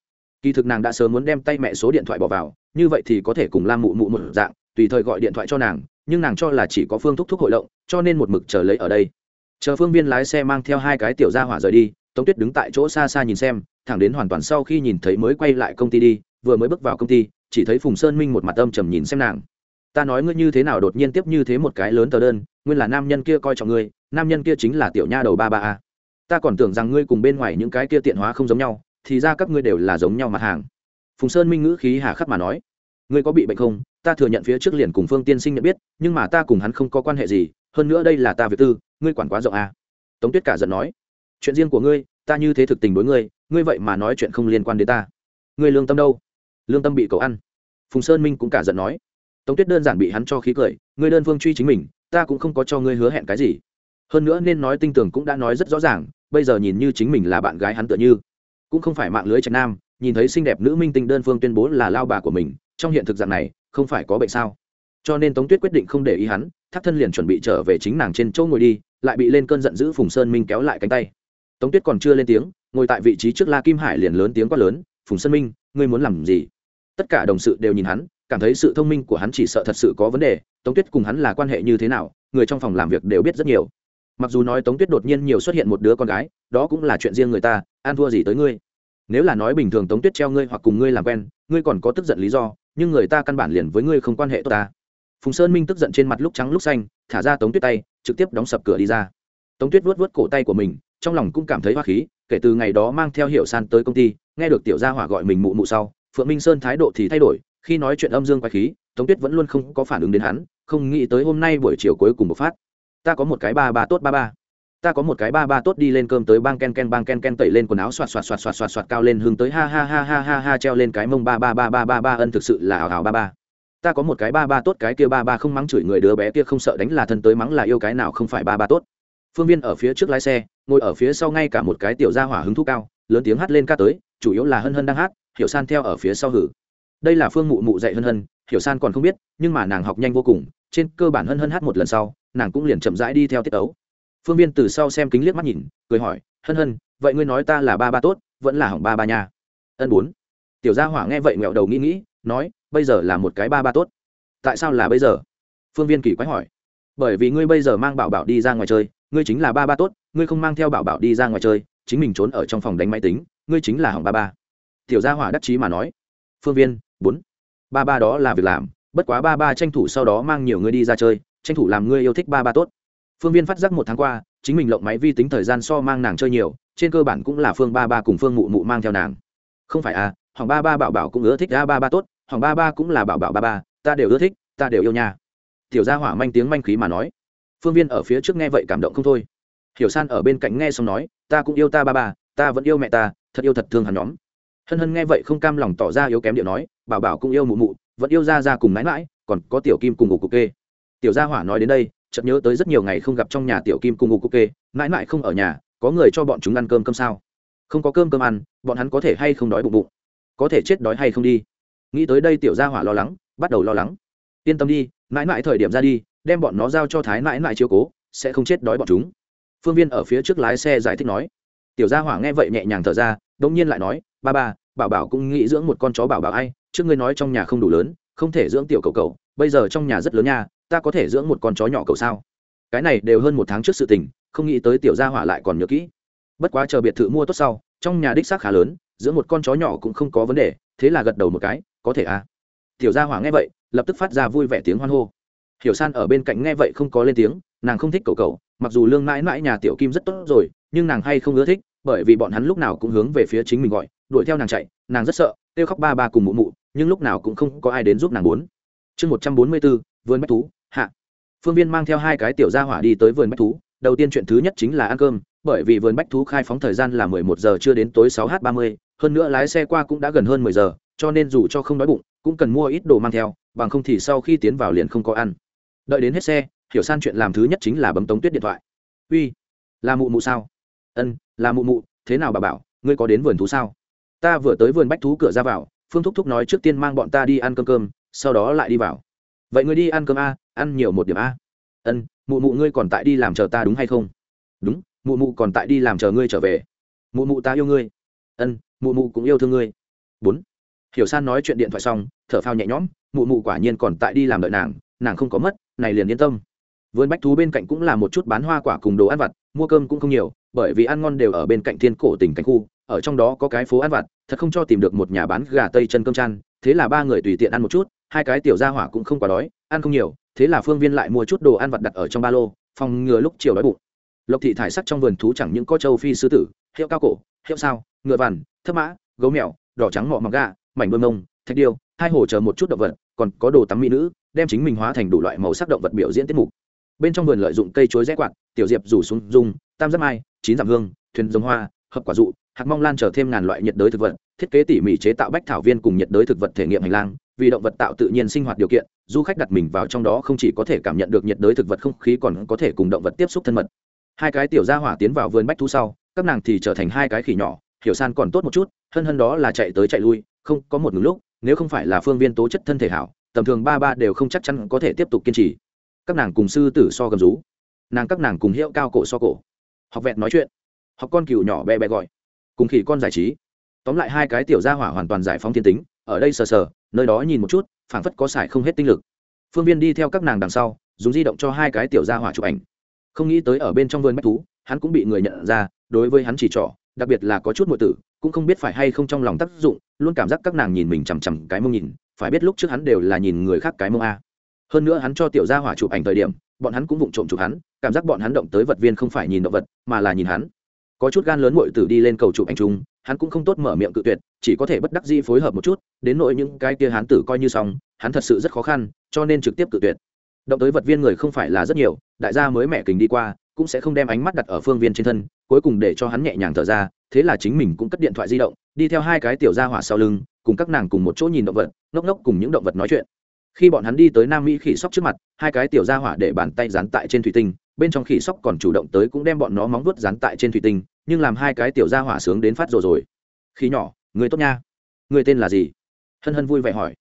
Kỳ thực nàng đã sớm muốn đem tay mẹ số điện thoại bỏ vào, như vậy thì có thể cùng lam mụ mụ một dạng, tùy thời gọi điện thoại cho nàng, nhưng nàng cho là chỉ có phương thúc thúc hội động, cho nên một mực chờ lấy ở đây. Chờ phương viên lái xe mang theo hai cái tiểu gia hỏa rời đi tống tuyết đứng tại chỗ xa xa nhìn xem, thẳng đến hoàn toàn sau khi nhìn thấy mới quay lại công ty đi, vừa mới bước vào công ty, chỉ thấy phùng sơn minh một mặt âm trầm nhìn xem nàng. Ta nói ngươi như thế nào đột nhiên tiếp như thế một cái lớn tờ đơn, nguyên là nam nhân kia coi trọng ngươi, nam nhân kia chính là tiểu nha đầu ba ba a. Ta còn tưởng rằng ngươi cùng bên ngoài những cái kia tiện hóa không giống nhau, thì ra các ngươi đều là giống nhau mặt hàng. Phùng sơn minh ngữ khí hà khắc mà nói. Ngươi có bị bệnh không? Ta thừa nhận phía trước liền cùng phương tiên sinh nhận biết, nhưng mà ta cùng hắn không có quan hệ gì, hơn nữa đây là ta việc tư, ngươi quản quá rộng à. tống tuyết cả giận nói chuyện riêng của ngươi, ta như thế thực tình đối ngươi ngươi vậy mà nói chuyện không liên quan đến ta. Ngươi lương tâm đâu? Lương tâm bị cậu ăn. Phùng sơn minh cũng cả giận nói. Tống tuyết đơn giản bị hắn cho khí cười, ngươi đơn phương truy chính mình, ta cũng không có cho ngươi hứa hẹn cái gì. Hơn nữa nên nói tinh Tưởng cũng đã nói rất rõ ràng, bây giờ nhìn như chính mình là bạn gái hắn tựa như. Cũng không phải mạng lưới trạch nam, nhìn thấy xinh đẹp nữ minh tinh đơn phương tuyên bố là lao bà của mình, trong hiện thực dạng này, không phải có bệnh sao? Cho nên tống tuyết quyết định không để ý hắn thác thân liền chuẩn bị trở về chính nàng trên chỗ ngồi đi, lại bị lên cơn giận dữ phùng sơn minh kéo lại cánh tay tống tuyết còn chưa lên tiếng, ngồi tại vị trí trước la kim hải liền lớn tiếng quát lớn, phùng sơn minh, ngươi muốn làm gì? Tất cả đồng sự đều nhìn hắn, cảm thấy sự thông minh của hắn chỉ sợ thật sự có vấn đề, tống tuyết cùng hắn là quan hệ như thế nào, người trong phòng làm việc đều biết rất nhiều. Mặc dù nói tống tuyết đột nhiên nhiều xuất hiện một đứa con gái, đó cũng là chuyện riêng người ta an thua gì tới ngươi. Nếu là nói bình thường tống tuyết treo ngươi hoặc cùng ngươi làm quen, ngươi còn có tức giận lý do, nhưng người ta căn bản liền với ngươi không quan hệ tốt ta. Phùng sơn minh tức giận trên mặt lúc trắng lúc xanh, thả ra tống tuyết tay, trực tiếp đóng sập cửa đi ra. Tống tuyết vuốt vuốt cổ tay của mình trong lòng cũng cảm thấy hoa khí kể từ ngày đó mang theo hiệu san tới công ty nghe được tiểu gia hỏa gọi mình mụ mụ sau phượng minh sơn thái độ thì thay đổi khi nói chuyện âm dương quái khí tống tuyết vẫn luôn không có phản ứng đến hắn không nghĩ tới hôm nay buổi chiều cuối cùng một phát ta có một cái ba ba tốt ba ba ta có một cái ba ba tốt đi lên cơm tới bang ken ken bang ken ken tẩy lên quần áo xoạt xoạt xoạt xoạt xoạt xoạt cao lên hướng tới ha ha ha ha ha ha treo lên cái mông ba ba ba ba ba ba ân thực sự là hào hào ba ba ta có một cái ba ba tốt cái kia ba ba không mắng chửi người đứa bé kia không sợ đánh là thân tới mắng là yêu cái nào không phải ba ba tốt phương viên ở phía trước lái xe, ngồi ở phía sau ngay cả một cái tiểu gia hỏa hứng thú cao, lớn tiếng hát lên ca tới, chủ yếu là hân hân đang hát, hiểu san theo ở phía sau hử. Đây là phương mụ mụ dạy hân hân, hiểu san còn không biết, nhưng mà nàng học nhanh vô cùng, trên cơ bản hân hân hát một lần sau, nàng cũng liền chậm rãi đi theo tiết tấu. Phương viên từ sau xem kính liếc mắt nhìn, cười hỏi, hân hân, vậy ngươi nói ta là ba ba tốt, vẫn là hỏng ba ba nha? Ân bốn. Tiểu gia hỏa nghe vậy nghẹo đầu nghĩ nghĩ, nói, bây giờ là một cái ba ba tốt. Tại sao là bây giờ? Phương viên kỳ quái hỏi. Bởi vì ngươi bây giờ mang bảo bảo đi ra ngoài chơi ngươi chính là ba ba tốt, ngươi không mang theo bảo bảo đi ra ngoài chơi, chính mình trốn ở trong phòng đánh máy tính, ngươi chính là hỏng ba ba. Tiểu gia hỏa đắc chí mà nói. Phương viên, bốn, ba ba đó là việc làm, bất quá ba ba tranh thủ sau đó mang nhiều người đi ra chơi, tranh thủ làm ngươi yêu thích ba ba tốt. Phương viên phát giác một tháng qua, chính mình lộng máy vi tính thời gian so mang nàng chơi nhiều, trên cơ bản cũng là phương ba ba cùng phương mụ mụ mang theo nàng. Không phải à hoàng ba ba bảo bảo cũng ưa thích a ba ba tốt hoàng ba ba cũng là bảo bảo ba ba, ta đều ưa thích, ta đều yêu nha. Tiểu gia hỏa manh tiếng manh khí mà nói phương viên ở phía trước nghe vậy cảm động không thôi. Hiểu san ở bên cạnh nghe xong nói, ta cũng yêu ta ba ba, ta vẫn yêu mẹ ta, thật yêu thật thương hắn nhóm. Hân hân nghe vậy không cam lòng tỏ ra yếu kém điệu nói, bảo bảo cũng yêu mụ mụ, vẫn yêu ra ra cùng mãi mãi, còn có tiểu kim cùng ngủ cục kê. Tiểu gia hỏa nói đến đây, chợt nhớ tới rất nhiều ngày không gặp trong nhà tiểu kim cùng ngủ cục kê, mãi mãi không ở nhà, có người cho bọn chúng ăn cơm cơm sao? Không có cơm cơm ăn, bọn hắn có thể hay không đói bụng bụng? Có thể chết đói hay không đi? Nghĩ tới đây tiểu gia hỏa lo lắng, bắt đầu lo lắng. Yên tâm đi, mãi mãi thời điểm ra đi đem bọn nó giao cho thái mãi mãi chiếu cố, sẽ không chết đói bọn chúng. Phương viên ở phía trước lái xe giải thích nói. Tiểu gia hỏa nghe vậy nhẹ nhàng thở ra đông nhiên lại nói, ba ba, bảo bảo cũng nghĩ dưỡng một con chó bảo bảo ai, trước ngươi nói trong nhà không đủ lớn, không thể dưỡng tiểu cầu cầu bây giờ trong nhà rất lớn nha, ta có thể dưỡng một con chó nhỏ cầu sao? Cái này đều hơn một tháng trước sự tình, không nghĩ tới tiểu gia hỏa lại còn nhớ kỹ. Bất quá chờ biệt thự mua tốt sau, trong nhà đích xác khá lớn, dưỡng một con chó nhỏ cũng không có vấn đề, thế là gật đầu một cái, có thể à? Tiểu gia hỏa nghe vậy, lập tức phát ra vui vẻ tiếng hoan hô hiểu san ở bên cạnh nghe vậy không có lên tiếng, nàng không thích cầu cầu mặc dù lương mãi mãi nhà tiểu kim rất tốt rồi, nhưng nàng hay không ưa thích, bởi vì bọn hắn lúc nào cũng hướng về phía chính mình gọi, đuổi theo nàng chạy, nàng rất sợ, kêu khóc ba ba cùng mụ mụ, nhưng lúc nào cũng không có ai đến giúp nàng bốn chương một trăm bốn mươi bốn, vườn bách thú, hạ. Phương viên mang theo hai cái tiểu gia hỏa đi tới vườn bách thú, đầu tiên chuyện thứ nhất chính là ăn cơm, bởi vì vườn bách thú khai phóng thời gian là mười một giờ chưa đến tối sáu h ba mươi, hơn nữa lái xe qua cũng đã gần hơn mười giờ, cho nên dù cho không đói bụng, cũng cần mua ít đồ mang theo, bằng không thì sau khi tiến vào liền không có ăn đợi đến hết xe, hiểu san chuyện làm thứ nhất chính là bấm tống tuyết điện thoại. Uy, là mụ mụ sao? Ân, là mụ mụ, thế nào bà bảo, ngươi có đến vườn thú sao? Ta vừa tới vườn bách thú cửa ra vào, phương thúc thúc nói trước tiên mang bọn ta đi ăn cơm cơm, sau đó lại đi vào. Vậy ngươi đi ăn cơm a, ăn nhiều một điểm a. Ân, mụ mụ ngươi còn tại đi làm chờ ta đúng hay không? Đúng, mụ mụ còn tại đi làm chờ ngươi trở về. Mụ mụ ta yêu ngươi. Ân, mụ mụ cũng yêu thương ngươi. Bốn. Hiểu san nói chuyện điện thoại xong, thở phao nhẹ nhõm, mụ mụ quả nhiên còn tại đi làm đợi nàng nàng không có mất này liền yên tâm. Vườn bách thú bên cạnh cũng là một chút bán hoa quả cùng đồ ăn vặt, mua cơm cũng không nhiều, bởi vì ăn ngon đều ở bên cạnh thiên cổ tỉnh cảnh khu, ở trong đó có cái phố ăn vặt, thật không cho tìm được một nhà bán gà tây chân cơm chan, thế là ba người tùy tiện ăn một chút, hai cái tiểu gia hỏa cũng không quá đói, ăn không nhiều, thế là phương viên lại mua chút đồ ăn vặt đặt ở trong ba lô, phòng ngừa lúc chiều đói bụng. Lộc thị thải sắc trong vườn thú chẳng những có châu phi sư tử, hiệu cao cổ, hiệu sao, ngựa vằn thấp mã, gấu mèo, đỏ trắng mọ mọc gà, mảnh bơm mông, thạch điêu, hai hồ chờ một chút động vật, còn có đồ tắm mỹ nữ đem chính mình hóa thành đủ loại màu sắc động vật biểu diễn tiết mục. Bên trong vườn lợi dụng cây chuối rẽ quạt, tiểu diệp rủ xuống dung tam giác mai, chín giảm hương, thuyền giống hoa, hợp quả dụ, hạt mong lan trở thêm ngàn loại nhiệt đới thực vật, thiết kế tỉ mỉ chế tạo bách thảo viên cùng nhiệt đới thực vật thể nghiệm hành lang, vì động vật tạo tự nhiên sinh hoạt điều kiện, du khách đặt mình vào trong đó không chỉ có thể cảm nhận được nhiệt đới thực vật không khí còn có thể cùng động vật tiếp xúc thân mật. Hai cái tiểu gia hỏa tiến vào vườn bách thú sau, các nàng thì trở thành hai cái khỉ nhỏ, hiểu san còn tốt một chút, hân hân đó là chạy tới chạy lui, không có một ngừng lúc, nếu không phải là phương viên tố chất thân thể hảo tầm thường ba ba đều không chắc chắn có thể tiếp tục kiên trì. Các nàng cùng sư tử so gầm rú. Nàng các nàng cùng hiệu cao cổ so cổ. Học vẹn nói chuyện. Học con cừu nhỏ bé bé gọi. Cùng khỉ con giải trí. Tóm lại hai cái tiểu gia hỏa hoàn toàn giải phóng thiên tính, ở đây sờ sờ, nơi đó nhìn một chút, phảng phất có xài không hết tinh lực. Phương viên đi theo các nàng đằng sau, dùng di động cho hai cái tiểu gia hỏa chụp ảnh. Không nghĩ tới ở bên trong vườn bách thú, hắn cũng bị người nhận ra, đối với hắn chỉ trỏ, đặc biệt là có chút muội tử, cũng không biết phải hay không trong lòng tác dụng, luôn cảm giác các nàng nhìn mình chằm chằm cái mông nhìn phải biết lúc trước hắn đều là nhìn người khác cái mông a. Hơn nữa hắn cho tiểu gia hỏa chụp ảnh thời điểm, bọn hắn cũng vụng trộm chụp hắn, cảm giác bọn hắn động tới vật viên không phải nhìn động vật, mà là nhìn hắn. Có chút gan lớn mội tử đi lên cầu chụp ảnh chung, hắn cũng không tốt mở miệng cự tuyệt, chỉ có thể bất đắc dĩ phối hợp một chút, đến nỗi những cái kia hắn tử coi như xong, hắn thật sự rất khó khăn, cho nên trực tiếp cự tuyệt. Động tới vật viên người không phải là rất nhiều, đại gia mới mẹ kình đi qua, cũng sẽ không đem ánh mắt đặt ở phương viên trên thân, cuối cùng để cho hắn nhẹ nhàng thở ra, thế là chính mình cũng cất điện thoại di động, đi theo hai cái tiểu gia hỏa sau lưng, cùng các nàng cùng một chỗ nhìn động vật ngốc ngốc cùng những động vật nói chuyện. Khi bọn hắn đi tới nam mỹ khỉ sóc trước mặt, hai cái tiểu gia hỏa để bàn tay dán tại trên thủy tinh, bên trong khỉ sóc còn chủ động tới cũng đem bọn nó móng vuốt dán tại trên thủy tinh, nhưng làm hai cái tiểu gia hỏa sướng đến phát rồi rồi. Khỉ nhỏ, người tốt nha. Người tên là gì? Hân hân vui vẻ hỏi.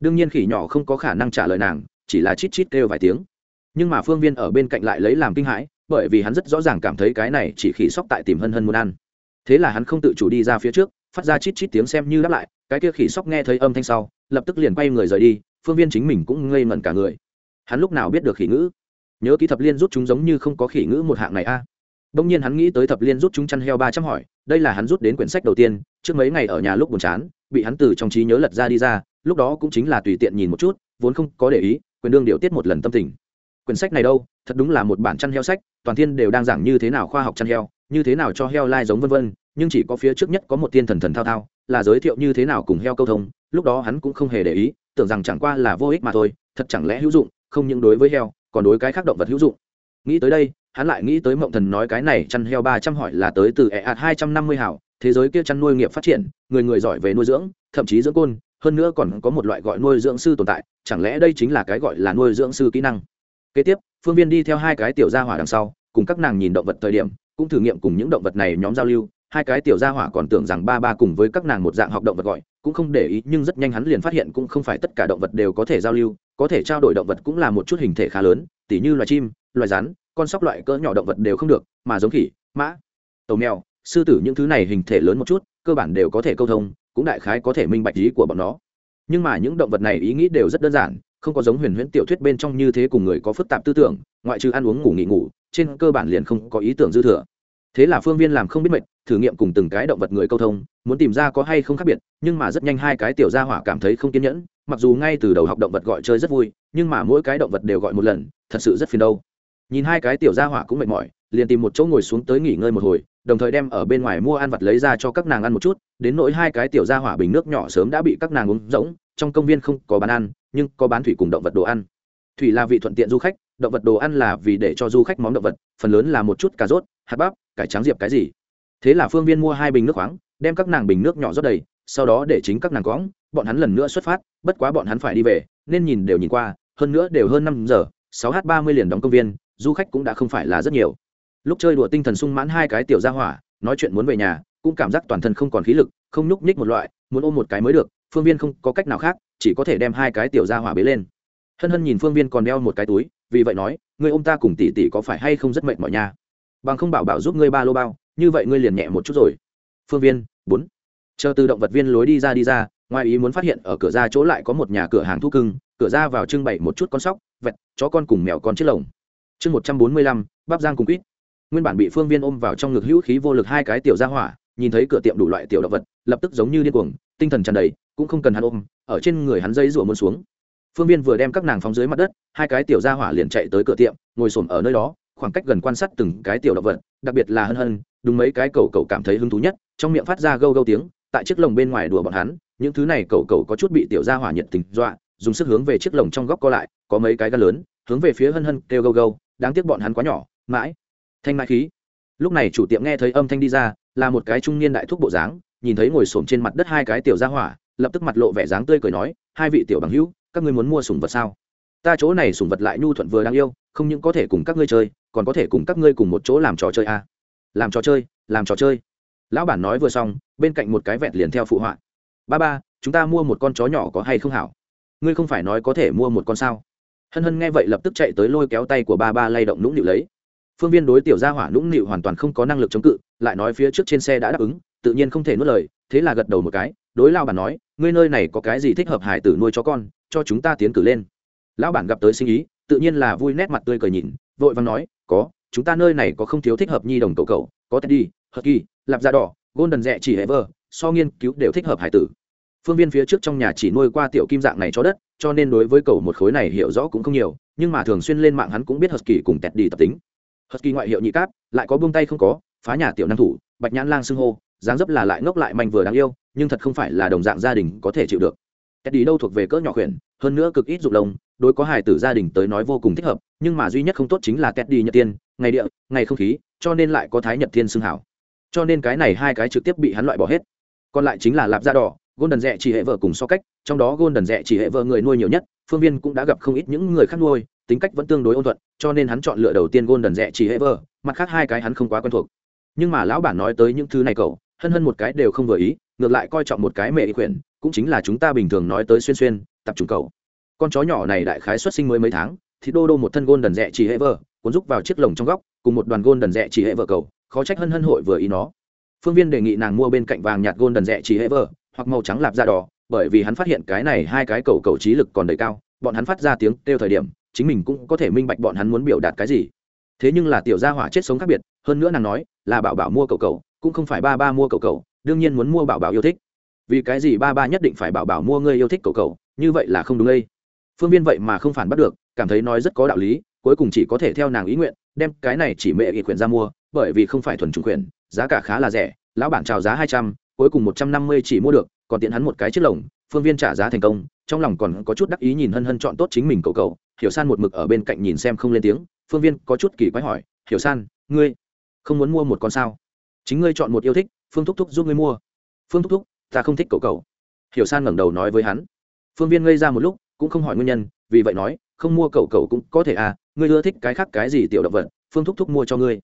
Đương nhiên khỉ nhỏ không có khả năng trả lời nàng, chỉ là chít chít kêu vài tiếng. Nhưng mà phương viên ở bên cạnh lại lấy làm kinh hãi, bởi vì hắn rất rõ ràng cảm thấy cái này chỉ khỉ sóc tại tìm hân hân muốn ăn. Thế là hắn không tự chủ đi ra phía trước phát ra chít chít tiếng xem như đáp lại, cái kia khỉ sóc nghe thấy âm thanh sau, lập tức liền quay người rời đi, phương viên chính mình cũng ngây ngẩn cả người. Hắn lúc nào biết được khỉ ngữ? Nhớ ký thập liên rút chúng giống như không có khỉ ngữ một hạng này a. À. đông nhiên hắn nghĩ tới thập liên rút chúng chăn heo ba trăm hỏi, đây là hắn rút đến quyển sách đầu tiên, trước mấy ngày ở nhà lúc buồn chán, bị hắn từ trong trí nhớ lật ra đi ra, lúc đó cũng chính là tùy tiện nhìn một chút, vốn không có để ý, quyền đương điều tiết một lần tâm tình. Quyển sách này đâu? Thật đúng là một bản chăn heo sách, toàn thiên đều đang giảng như thế nào khoa học chăn heo, như thế nào cho heo lai giống vân vân nhưng chỉ có phía trước nhất có một tiên thần thần thao thao, là giới thiệu như thế nào cùng heo câu thông, lúc đó hắn cũng không hề để ý, tưởng rằng chẳng qua là vô ích mà thôi, thật chẳng lẽ hữu dụng, không những đối với heo, còn đối cái khác động vật hữu dụng. Nghĩ tới đây, hắn lại nghĩ tới mộng thần nói cái này chăn heo ba trăm hỏi là tới từ ẹ ạt hai trăm năm mươi hảo thế giới kia chăn nuôi nghiệp phát triển, người người giỏi về nuôi dưỡng, thậm chí dưỡng côn, hơn nữa còn có một loại gọi nuôi dưỡng sư tồn tại, chẳng lẽ đây chính là cái gọi là nuôi dưỡng sư kỹ năng? Kế tiếp, phương viên đi theo hai cái tiểu gia hỏa đằng sau, cùng các nàng nhìn động vật thời điểm, cũng thử nghiệm cùng những động vật này nhóm giao lưu hai cái tiểu gia hỏa còn tưởng rằng ba ba cùng với các nàng một dạng học động vật gọi, cũng không để ý, nhưng rất nhanh hắn liền phát hiện cũng không phải tất cả động vật đều có thể giao lưu, có thể trao đổi động vật cũng là một chút hình thể khá lớn, tỉ như loài chim, loài rắn, con sóc loại cỡ nhỏ động vật đều không được, mà giống khỉ, mã, tàu mèo, sư tử những thứ này hình thể lớn một chút, cơ bản đều có thể câu thông, cũng đại khái có thể minh bạch ý của bọn nó. Nhưng mà những động vật này ý nghĩ đều rất đơn giản, không có giống huyền huyễn tiểu thuyết bên trong như thế cùng người có phức tạp tư tưởng, ngoại trừ ăn uống ngủ nghỉ ngủ, trên cơ bản liền không có ý tưởng dư thừa thế là phương viên làm không biết mệnh thử nghiệm cùng từng cái động vật người câu thông, muốn tìm ra có hay không khác biệt, nhưng mà rất nhanh hai cái tiểu gia hỏa cảm thấy không kiên nhẫn, mặc dù ngay từ đầu học động vật gọi chơi rất vui, nhưng mà mỗi cái động vật đều gọi một lần, thật sự rất phiền đâu. Nhìn hai cái tiểu gia hỏa cũng mệt mỏi, liền tìm một chỗ ngồi xuống tới nghỉ ngơi một hồi, đồng thời đem ở bên ngoài mua ăn vặt lấy ra cho các nàng ăn một chút, đến nỗi hai cái tiểu gia hỏa bình nước nhỏ sớm đã bị các nàng uống rỗng, trong công viên không có bán ăn, nhưng có bán thủy cùng động vật đồ ăn. Thủy là vị thuận tiện du khách, động vật đồ ăn là vì để cho du khách món động vật, phần lớn là một chút cà rốt, hạt bắp cải trắng diệp cái gì? Thế là phương viên mua hai bình nước khoáng, đem các nàng bình nước nhỏ rót đầy, sau đó để chính các nàng cõng, bọn hắn lần nữa xuất phát, bất quá bọn hắn phải đi về, nên nhìn đều nhìn qua, hơn nữa đều hơn năm giờ, sáu h ba mươi liền đóng công viên, du khách cũng đã không phải là rất nhiều. Lúc chơi đùa tinh thần sung mãn hai cái tiểu ra hỏa, nói chuyện muốn về nhà, cũng cảm giác toàn thân không còn khí lực, không nhúc nhích một loại, muốn ôm một cái mới được, phương viên không có cách nào khác, chỉ có thể đem hai cái tiểu ra hỏa bế lên. Hân hân nhìn phương viên còn đeo một cái túi, vì vậy nói người ô m ta cùng tỷ tỷ có phải hay không rất mệt mỏi nha? Bằng không bảo bảo giúp ngươi ba lô bao, như vậy ngươi liền nhẹ một chút rồi. Phương viên, bốn. Chờ từ động vật viên lối đi ra đi ra, ngoài ý muốn phát hiện ở cửa ra chỗ lại có một nhà cửa hàng thu cưng, cửa ra vào trưng bày một chút con sóc, vẹt, chó con cùng mèo con chiếc lồng. Chương một trăm bốn mươi lăm, bắp giang cùng quýt. Nguyên bản bị phương viên ôm vào trong ngực hữu khí vô lực hai cái tiểu ra hỏa, nhìn thấy cửa tiệm đủ loại tiểu động vật, lập tức giống như điên cuồng, tinh thần tràn đầy, cũng không cần hắn ôm, ở trên người hắn dây rủa muôn xuống. Phương viên vừa đem các nàng phóng dưới mặt đất, hai cái tiểu ra hỏa liền chạy tới cửa tiệm, ngồi xổm ở nơi đó khoảng cách gần quan sát từng cái tiểu động vật, đặc biệt là hân hân, đúng mấy cái cầu cầu cảm thấy hứng thú nhất, trong miệng phát ra gâu gâu tiếng, tại chiếc lồng bên ngoài đùa bọn hắn, những thứ này cầu cầu có chút bị tiểu gia hỏa nhiệt tình dọa, dùng sức hướng về chiếc lồng trong góc co lại, có mấy cái gan lớn, hướng về phía hân hân kêu gâu gâu, đáng tiếc bọn hắn quá nhỏ, mãi, thanh mãi khí. Lúc này chủ tiệm nghe thấy âm thanh đi ra, là một cái trung niên đại thúc bộ dáng, nhìn thấy ngồi xổm trên mặt đất hai cái tiểu gia hỏa, lập tức mặt lộ vẻ dáng tươi cười nói, hai vị tiểu bằng hữu, các ngươi muốn mua sủng vật sao? Ta chỗ này sủng vật lại nhu thuận vừa đáng yêu, không những có thể cùng các ngươi chơi, còn có thể cùng các ngươi cùng một chỗ làm trò chơi à. làm trò chơi, làm trò chơi. Lão bản nói vừa xong, bên cạnh một cái vẹt liền theo phụ họa. Ba ba, chúng ta mua một con chó nhỏ có hay không hảo? Ngươi không phải nói có thể mua một con sao? Hân hân nghe vậy lập tức chạy tới lôi kéo tay của ba ba lay động nũng nịu lấy. Phương viên đối tiểu gia hỏa nũng nịu hoàn toàn không có năng lực chống cự, lại nói phía trước trên xe đã đáp ứng, tự nhiên không thể nuốt lời, thế là gật đầu một cái, đối lao bản nói, ngươi nơi này có cái gì thích hợp hải tử nuôi chó con, cho chúng ta tiến cử lên lão bản gặp tới sinh ý tự nhiên là vui nét mặt tươi cười nhìn vội vàng nói có chúng ta nơi này có không thiếu thích hợp nhi đồng cầu cầu có teddy husky lạp da đỏ golden rẽ chỉ ever, so nghiên cứu đều thích hợp hải tử. Phương viên phía trước trong nhà chỉ nuôi qua tiểu kim dạng này cho đất cho nên đối với cầu một khối này hiểu rõ cũng không nhiều nhưng mà thường xuyên lên mạng hắn cũng biết husky cùng teddy tập tính. Husky ngoại hiệu nhị cáp lại có buông tay không có phá nhà tiểu năng thủ bạch nhãn lang xưng hô dáng dấp là lại ngốc lại manh vừa đáng yêu nhưng thật không phải là đồng dạng gia đình có thể chịu được. Teddy đâu thuộc về cỡ nhỏ khuyển hơn nữa cực ít dụng lông đối có hài tử gia đình tới nói vô cùng thích hợp, nhưng mà duy nhất không tốt chính là teddy nhật tiên, ngày địa, ngày không khí, cho nên lại có thái nhật thiên xưng hảo. Cho nên cái này hai cái trực tiếp bị hắn loại bỏ hết. Còn lại chính là lạp da đỏ, golden rẽ chỉ hệ vợ cùng so cách, trong đó golden rẽ chỉ hệ vợ người nuôi nhiều nhất, phương viên cũng đã gặp không ít những người khác nuôi, tính cách vẫn tương đối ôn thuận, cho nên hắn chọn lựa đầu tiên golden rẽ chỉ hệ vợ, mặt khác hai cái hắn không quá quen thuộc. Nhưng mà lão bản nói tới những thứ này cậu, hân hân một cái đều không vừa ý, ngược lại coi trọng một cái mẹ quyển cũng chính là chúng ta bình thường nói tới xuyên xuyên, tập trung cậu con chó nhỏ này đại khái xuất sinh mới mấy tháng, thì đô đô một thân gôn đần rẽ chỉ hệ vợ, cuốn rúc vào chiếc lồng trong góc, cùng một đoàn gôn đần rẽ chỉ hệ vợ cầu, khó trách hân hân hội vừa ý nó. Phương viên đề nghị nàng mua bên cạnh vàng nhạt gôn đần rẽ chỉ hệ vợ, hoặc màu trắng lạp da đỏ, bởi vì hắn phát hiện cái này hai cái cầu cầu trí lực còn đầy cao, bọn hắn phát ra tiếng kêu thời điểm, chính mình cũng có thể minh bạch bọn hắn muốn biểu đạt cái gì. Thế nhưng là tiểu gia hỏa chết sống khác biệt, hơn nữa nàng nói, là bảo bảo mua cầu cầu, cũng không phải ba ba mua cầu cầu, đương nhiên muốn mua bảo bảo yêu thích. Vì cái gì ba ba nhất định phải bảo bảo mua người yêu thích cầu cầu, như vậy là không đúng đây phương viên vậy mà không phản bắt được, cảm thấy nói rất có đạo lý, cuối cùng chỉ có thể theo nàng ý nguyện, đem cái này chỉ mẹ ý quyền ra mua, bởi vì không phải thuần trùng quyền giá cả khá là rẻ, lão bản trào giá hai trăm, cuối cùng một trăm năm mươi chỉ mua được, còn tiện hắn một cái chiếc lồng, phương viên trả giá thành công, trong lòng còn có chút đắc ý nhìn hân hân chọn tốt chính mình cầu cầu hiểu san một mực ở bên cạnh nhìn xem không lên tiếng, phương viên có chút kỳ quái hỏi, hiểu san, ngươi không muốn mua một con sao? Chính ngươi chọn một yêu thích, phương thúc thúc giúp ngươi mua. Phương thúc thúc, ta không thích cầu cầu hiểu san ngẩng đầu nói với hắn. Phương viên ngây ra một lúc cũng không hỏi nguyên nhân, vì vậy nói, không mua cầu cầu cũng có thể à ngươi ưa thích cái khác cái gì tiểu động vật, phương thúc thúc mua cho ngươi.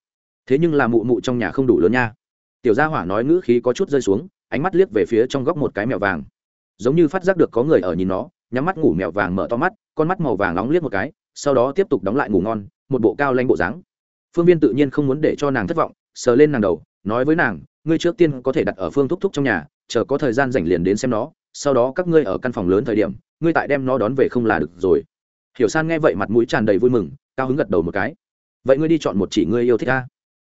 Thế nhưng là mụ mụ trong nhà không đủ lớn nha. Tiểu gia hỏa nói ngữ khí có chút rơi xuống, ánh mắt liếc về phía trong góc một cái mèo vàng. Giống như phát giác được có người ở nhìn nó, nhắm mắt ngủ mèo vàng mở to mắt, con mắt màu vàng nóng liếc một cái, sau đó tiếp tục đóng lại ngủ ngon, một bộ cao lanh bộ dáng. Phương viên tự nhiên không muốn để cho nàng thất vọng, sờ lên nàng đầu, nói với nàng, ngươi trước tiên có thể đặt ở phương thúc thúc trong nhà, chờ có thời gian rảnh liền đến xem nó, sau đó các ngươi ở căn phòng lớn thời điểm ngươi tại đem nó đón về không là được rồi. Hiểu san nghe vậy mặt mũi tràn đầy vui mừng, cao hứng gật đầu một cái. Vậy ngươi đi chọn một chỉ ngươi yêu thích ta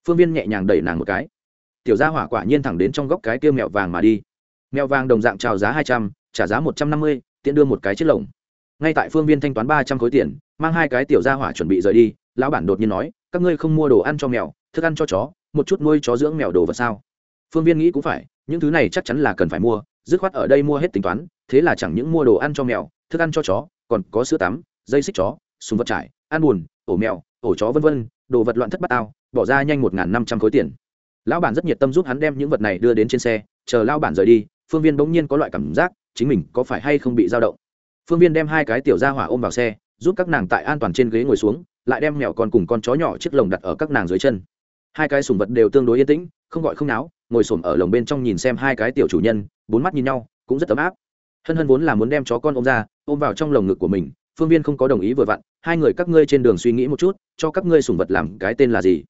phương viên nhẹ nhàng đẩy nàng một cái. Tiểu gia hỏa quả nhiên thẳng đến trong góc cái tiêu mèo vàng mà đi. Mèo vàng đồng dạng trào giá hai trăm, trả giá một trăm năm mươi, tiện đưa một cái chiếc lồng. Ngay tại phương viên thanh toán ba trăm khối tiền, mang hai cái tiểu gia hỏa chuẩn bị rời đi, lão bản đột nhiên nói, các ngươi không mua đồ ăn cho mèo, thức ăn cho chó, một chút nuôi chó dưỡng mèo đồ vật sao? Phương viên nghĩ cũng phải, những thứ này chắc chắn là cần phải mua, dứt khoát ở đây mua hết tính toán thế là chẳng những mua đồ ăn cho mèo, thức ăn cho chó, còn có sữa tắm, dây xích chó, súng vật trải, ăn buồn, ổ mèo, ổ chó vân vân, đồ vật loạn thất bát ao bỏ ra nhanh một năm trăm khối tiền. Lão bản rất nhiệt tâm giúp hắn đem những vật này đưa đến trên xe, chờ lao bản rời đi, phương viên bỗng nhiên có loại cảm giác, chính mình có phải hay không bị dao động. Phương viên đem hai cái tiểu ra hỏa ôm vào xe, giúp các nàng tại an toàn trên ghế ngồi xuống, lại đem mèo con cùng con chó nhỏ chiếc lồng đặt ở các nàng dưới chân. Hai cái sùng vật đều tương đối yên tĩnh, không gọi không náo, ngồi s ổ m ở lồng bên trong nhìn xem hai cái tiểu chủ nhân, bốn mắt nhìn nhau, cũng rất ấm áp hân hân vốn là muốn đem chó con ôm ra, ôm vào trong lồng ngực của mình, phương viên không có đồng ý vừa vặn, hai người các ngươi trên đường suy nghĩ một chút, cho các ngươi sùng vật làm cái tên là gì?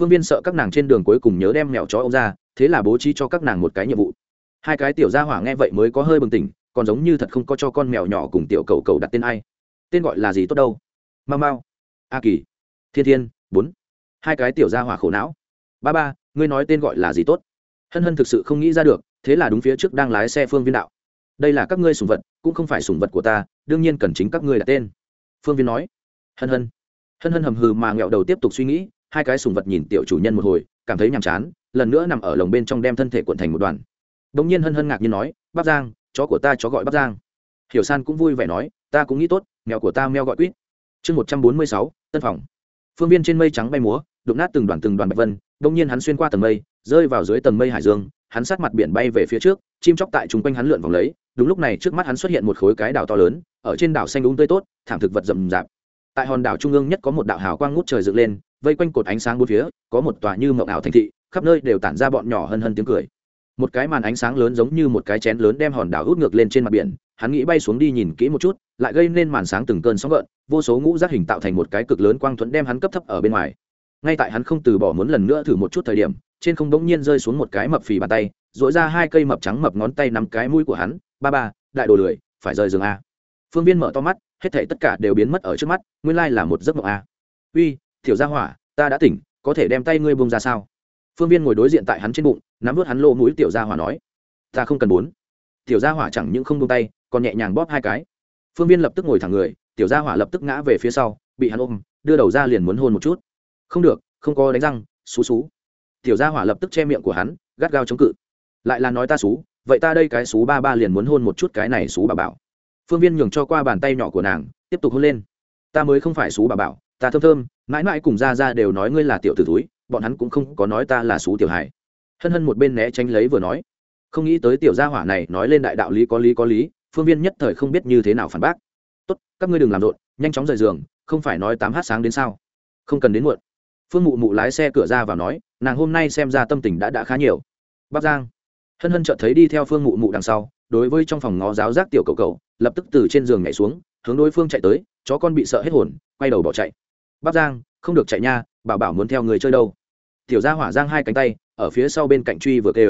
Phương viên sợ các nàng trên đường cuối cùng nhớ đem mèo chó ôm ra, thế là bố trí cho các nàng một cái nhiệm vụ. Hai cái tiểu gia hỏa nghe vậy mới có hơi bừng tỉnh, còn giống như thật không có cho con mèo nhỏ cùng tiểu cầu cầu đặt tên ai. Tên gọi là gì tốt đâu? Mau mau. A kỳ. Thiên thiên. Bốn. Hai cái tiểu gia hỏa khổ não. Ba ba, ngươi nói tên gọi là gì tốt? Hân hân thực sự không nghĩ ra được, thế là đúng phía trước đang lái xe phương viên đạo đây là các ngươi sùng vật, cũng không phải sùng vật của ta, đương nhiên cần chính các ngươi đặt tên. Phương viên nói. Hân hân. Hân hân hầm hừ mà nghẹo đầu tiếp tục suy nghĩ, hai cái sùng vật nhìn tiểu chủ nhân một hồi, cảm thấy nhàm chán, lần nữa nằm ở lồng bên trong đem thân thể cuộn thành một đoàn. Đ ỗ n g nhiên hân hân ngạc nhiên nói, bắp giang, chó của ta chó gọi bắp giang. Hiểu san cũng vui vẻ nói, ta cũng nghĩ tốt, mèo của ta meo gọi quýt. Chương một trăm bốn mươi sáu, tân phòng. Phương viên trên mây trắng bay múa, đụng nát từng đoàn từng đoàn bạch vân đông nhiên hắn xuyên qua tầng mây, rơi vào dưới tầng mây hải dương, hắn sát mặt biển bay về phía trước, chim chóc tại chung quanh hắn lượn vòng lấy đúng lúc này trước mắt hắn xuất hiện một khối cái đảo to lớn, ở trên đảo xanh đúng tươi tốt, thảm thực vật rậm rạp. Tại hòn đảo trung ương nhất có một đạo hào quang ngút trời dựng lên, vây quanh cột ánh sáng bốn phía, có một tòa như mộng ảo thành thị, khắp nơi đều tản ra bọn nhỏ hân hân tiếng cười. Một cái màn ánh sáng lớn giống như một cái chén lớn đem hòn đảo hút ngược lên trên mặt biển, hắn nghĩ bay xuống đi nhìn kỹ một chút, lại gây nên màn sáng từng cơn sóng gợn, vô số ngũ giác hình tạo thành một cái cực lớn quang thuẫn đem hắn cấp thấp ở bên ngoài. Ngay tại hắn không từ bỏ muốn lần nữa thử một chút thời điểm, trên không bỗng nhiên rơi xuống một cái mập phì bàn tay dỗi ra hai cây mập trắng mập ngón tay nắm cái mũi của hắn, ba ba, đại đồ lười, phải rời giường a. Phương viên mở to mắt, hết thảy tất cả đều biến mất ở trước mắt, nguyên lai là một giấc mộng a. Uy thiểu gia hỏa, ta đã tỉnh, có thể đem tay ngươi bông ra sao? Phương viên ngồi đối diện tại hắn trên bụng, nắm vớt hắn lô mũi tiểu gia hỏa nói, ta không cần bốn tiểu gia hỏa chẳng những không bông tay, còn nhẹ nhàng bóp hai cái. Phương viên lập tức ngồi thẳng người, tiểu gia hỏa lập tức ngã về phía sau, bị hắn ôm, đưa đầu ra liền muốn hôn một chút. Không được, không có đánh răng, xú xú. Tiểu gia hỏa lập tức che miệng của hắn, gắt gao chống cự lại là nói ta xú, vậy ta đây cái xú ba ba liền muốn hôn một chút cái này xú bà bảo. Phương viên nhường cho qua bàn tay nhỏ của nàng, tiếp tục hôn lên. Ta mới không phải xú bà bảo, ta thơm thơm, mãi mãi cùng ra ra đều nói ngươi là tiểu t ử túi bọn hắn cũng không có nói ta là xú tiểu hải hân hân một bên né tránh lấy vừa nói. Không nghĩ tới tiểu gia hỏa này nói lên đại đạo lý có lý có lý, phương viên nhất thời không biết như thế nào phản bác. Tốt, các ngươi đừng làm rộn, nhanh chóng rời giường, không phải nói tám h sáng đến sao? Không cần đến muộn. Phương mụ mụ lái xe cửa ra vào nói, nàng hôm nay xem ra tâm tình đã đã khá nhiều. Bắc giang hân hân chợt thấy đi theo phương mụ mụ đằng sau, đối với trong phòng ngó giáo giác tiểu cầu cầu lập tức từ trên giường nhảy xuống, hướng đối phương chạy tới, chó con bị sợ hết hồn, quay đầu bỏ chạy. Bắc giang, không được chạy nha, bảo bảo muốn theo người chơi đâu. Tiểu gia hỏa giang hai cánh tay, ở phía sau bên cạnh truy vừa kề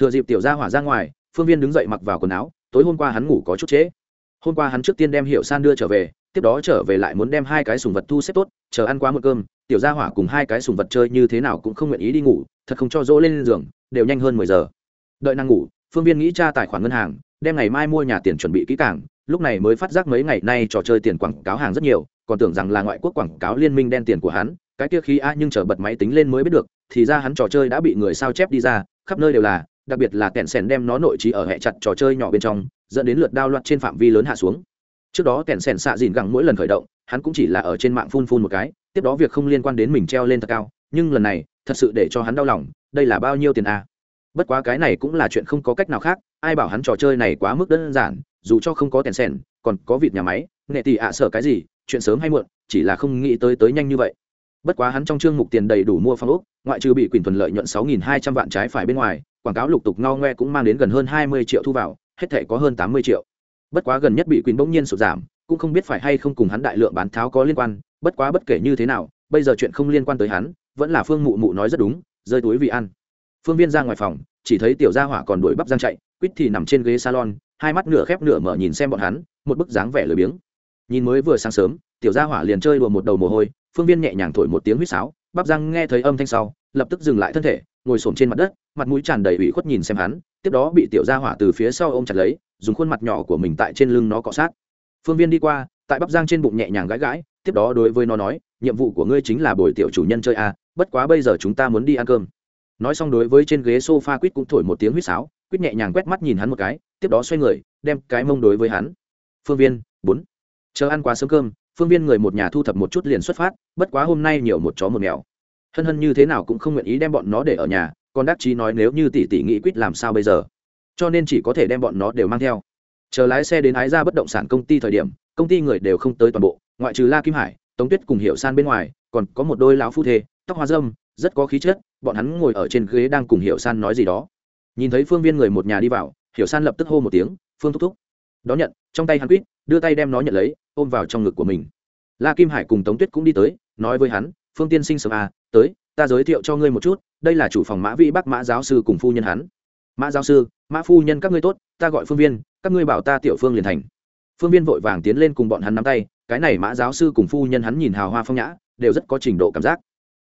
thừa dịp tiểu gia hỏa ra ngoài, phương viên đứng dậy mặc vào quần áo, tối hôm qua hắn ngủ có chút trễ. Hôm qua hắn trước tiên đem hiệu san đưa trở về, tiếp đó trở về lại muốn đem hai cái sùng vật thu xếp tốt, chờ ăn quá một cơm, tiểu gia hỏa cùng hai cái sùng vật chơi như thế nào cũng không nguyện ý đi ngủ, thật không cho dỗ lên giường, đều nhanh hơn mười giờ đợi nàng ngủ, phương viên nghĩ tra tài khoản ngân hàng, đem ngày mai mua nhà tiền chuẩn bị kỹ càng, lúc này mới phát giác mấy ngày nay trò chơi tiền quảng cáo hàng rất nhiều, còn tưởng rằng là ngoại quốc quảng cáo liên minh đen tiền của hắn, cái kia khi a nhưng chờ bật máy tính lên mới biết được, thì ra hắn trò chơi đã bị người sao chép đi ra, khắp nơi đều là, đặc biệt là kẹn sèn đem nó nội trí ở hệ chặt trò chơi nhỏ bên trong, dẫn đến lượt đao loạt trên phạm vi lớn hạ xuống. Trước đó kẹn sèn xạ dìn gẳng mỗi lần khởi động, hắn cũng chỉ là ở trên mạng phun phun một cái, tiếp đó việc không liên quan đến mình treo lên thật cao, nhưng lần này, thật sự để cho hắn đau lòng, đây là bao nhiêu tiền a? Bất quá cái này cũng là chuyện không có cách nào khác, ai bảo hắn trò chơi này quá mức đơn giản, dù cho không có tiền sen còn có vịt nhà máy, nghệ tỷ ạ sợ cái gì, chuyện sớm hay muộn, chỉ là không nghĩ tới tới nhanh như vậy. Bất quá hắn trong chương mục tiền đầy đủ mua phong ốc, ngoại trừ bị quyền thuần lợi nhuận 6.200 vạn trái phải bên ngoài, quảng cáo lục tục ngao ngoe cũng mang đến gần hơn 20 triệu thu vào, hết thể có hơn 80 triệu. Bất quá gần nhất bị quyền bỗng nhiên sụt giảm, cũng không biết phải hay không cùng hắn đại lượng bán tháo có liên quan, bất quá bất kể như thế nào, bây giờ chuyện không liên quan tới hắn, vẫn là phương mụ mụ nói rất đúng, rơi túi vì ăn phương viên ra ngoài phòng, chỉ thấy tiểu gia hỏa còn đuổi bắp giang chạy, quýt thì nằm trên ghế salon, hai mắt nửa khép nửa mở nhìn xem bọn hắn, một bức dáng vẻ lười biếng. Nhìn mới vừa sáng sớm, tiểu gia hỏa liền chơi đùa một đầu mồ hôi, phương viên nhẹ nhàng thổi một tiếng huýt sáo, bắp giang nghe thấy âm thanh sau, lập tức dừng lại thân thể, ngồi xổm trên mặt đất, mặt mũi tràn đầy ủy khuất nhìn xem hắn, tiếp đó bị tiểu gia hỏa từ phía sau ôm chặt lấy, dùng khuôn mặt nhỏ của mình tại trên lưng nó cọ sát. Phương viên đi qua, tại bắp giang trên bụng nhẹ nhàng gãi gãi, tiếp đó đối với nó nói, nhiệm vụ của ngươi chính là bồi tiểu chủ nhân chơi a bất quá bây giờ chúng ta muốn đi ăn cơm nói xong đối với trên ghế sofa quýt cũng thổi một tiếng huýt sáo, quýt nhẹ nhàng quét mắt nhìn hắn một cái, tiếp đó xoay người, đem cái mông đối với hắn. Phương viên, bốn. Chờ ăn quá sớm cơm, phương viên người một nhà thu thập một chút liền xuất phát, bất quá hôm nay nhiều một chó một mèo. Hân hân như thế nào cũng không nguyện ý đem bọn nó để ở nhà, còn đắc chí nói nếu như tỷ tỷ nghĩ quýt làm sao bây giờ. Cho nên chỉ có thể đem bọn nó đều mang theo. Chờ lái xe đến ái ra bất động sản công ty thời điểm, công ty người đều không tới toàn bộ, ngoại trừ la kim hải, tống tuyết cùng hiệu san bên ngoài, còn có một đôi lão phu thê, tóc hoa dâm rất có khí chất, bọn hắn ngồi ở trên ghế đang cùng hiểu san nói gì đó. Nhìn thấy phương viên người một nhà đi vào, hiểu san lập tức hô một tiếng, phương thúc thúc. Đón nhận, trong tay hắn quýt, đưa tay đem nó nhận lấy, ôm vào trong ngực của mình. La kim hải cùng tống tuyết cũng đi tới, nói với hắn, phương tiên sinh sớm à tới, ta giới thiệu cho ngươi một chút, đây là chủ phòng mã vĩ bắc mã giáo sư cùng phu nhân hắn. Mã giáo sư, mã phu nhân các ngươi tốt, ta gọi phương viên, các ngươi bảo ta tiểu phương liền thành. Phương viên vội vàng tiến lên cùng bọn hắn nắm tay, cái này mã giáo sư cùng phu nhân hắn nhìn hào hoa phong nhã, đều rất có trình độ cảm giác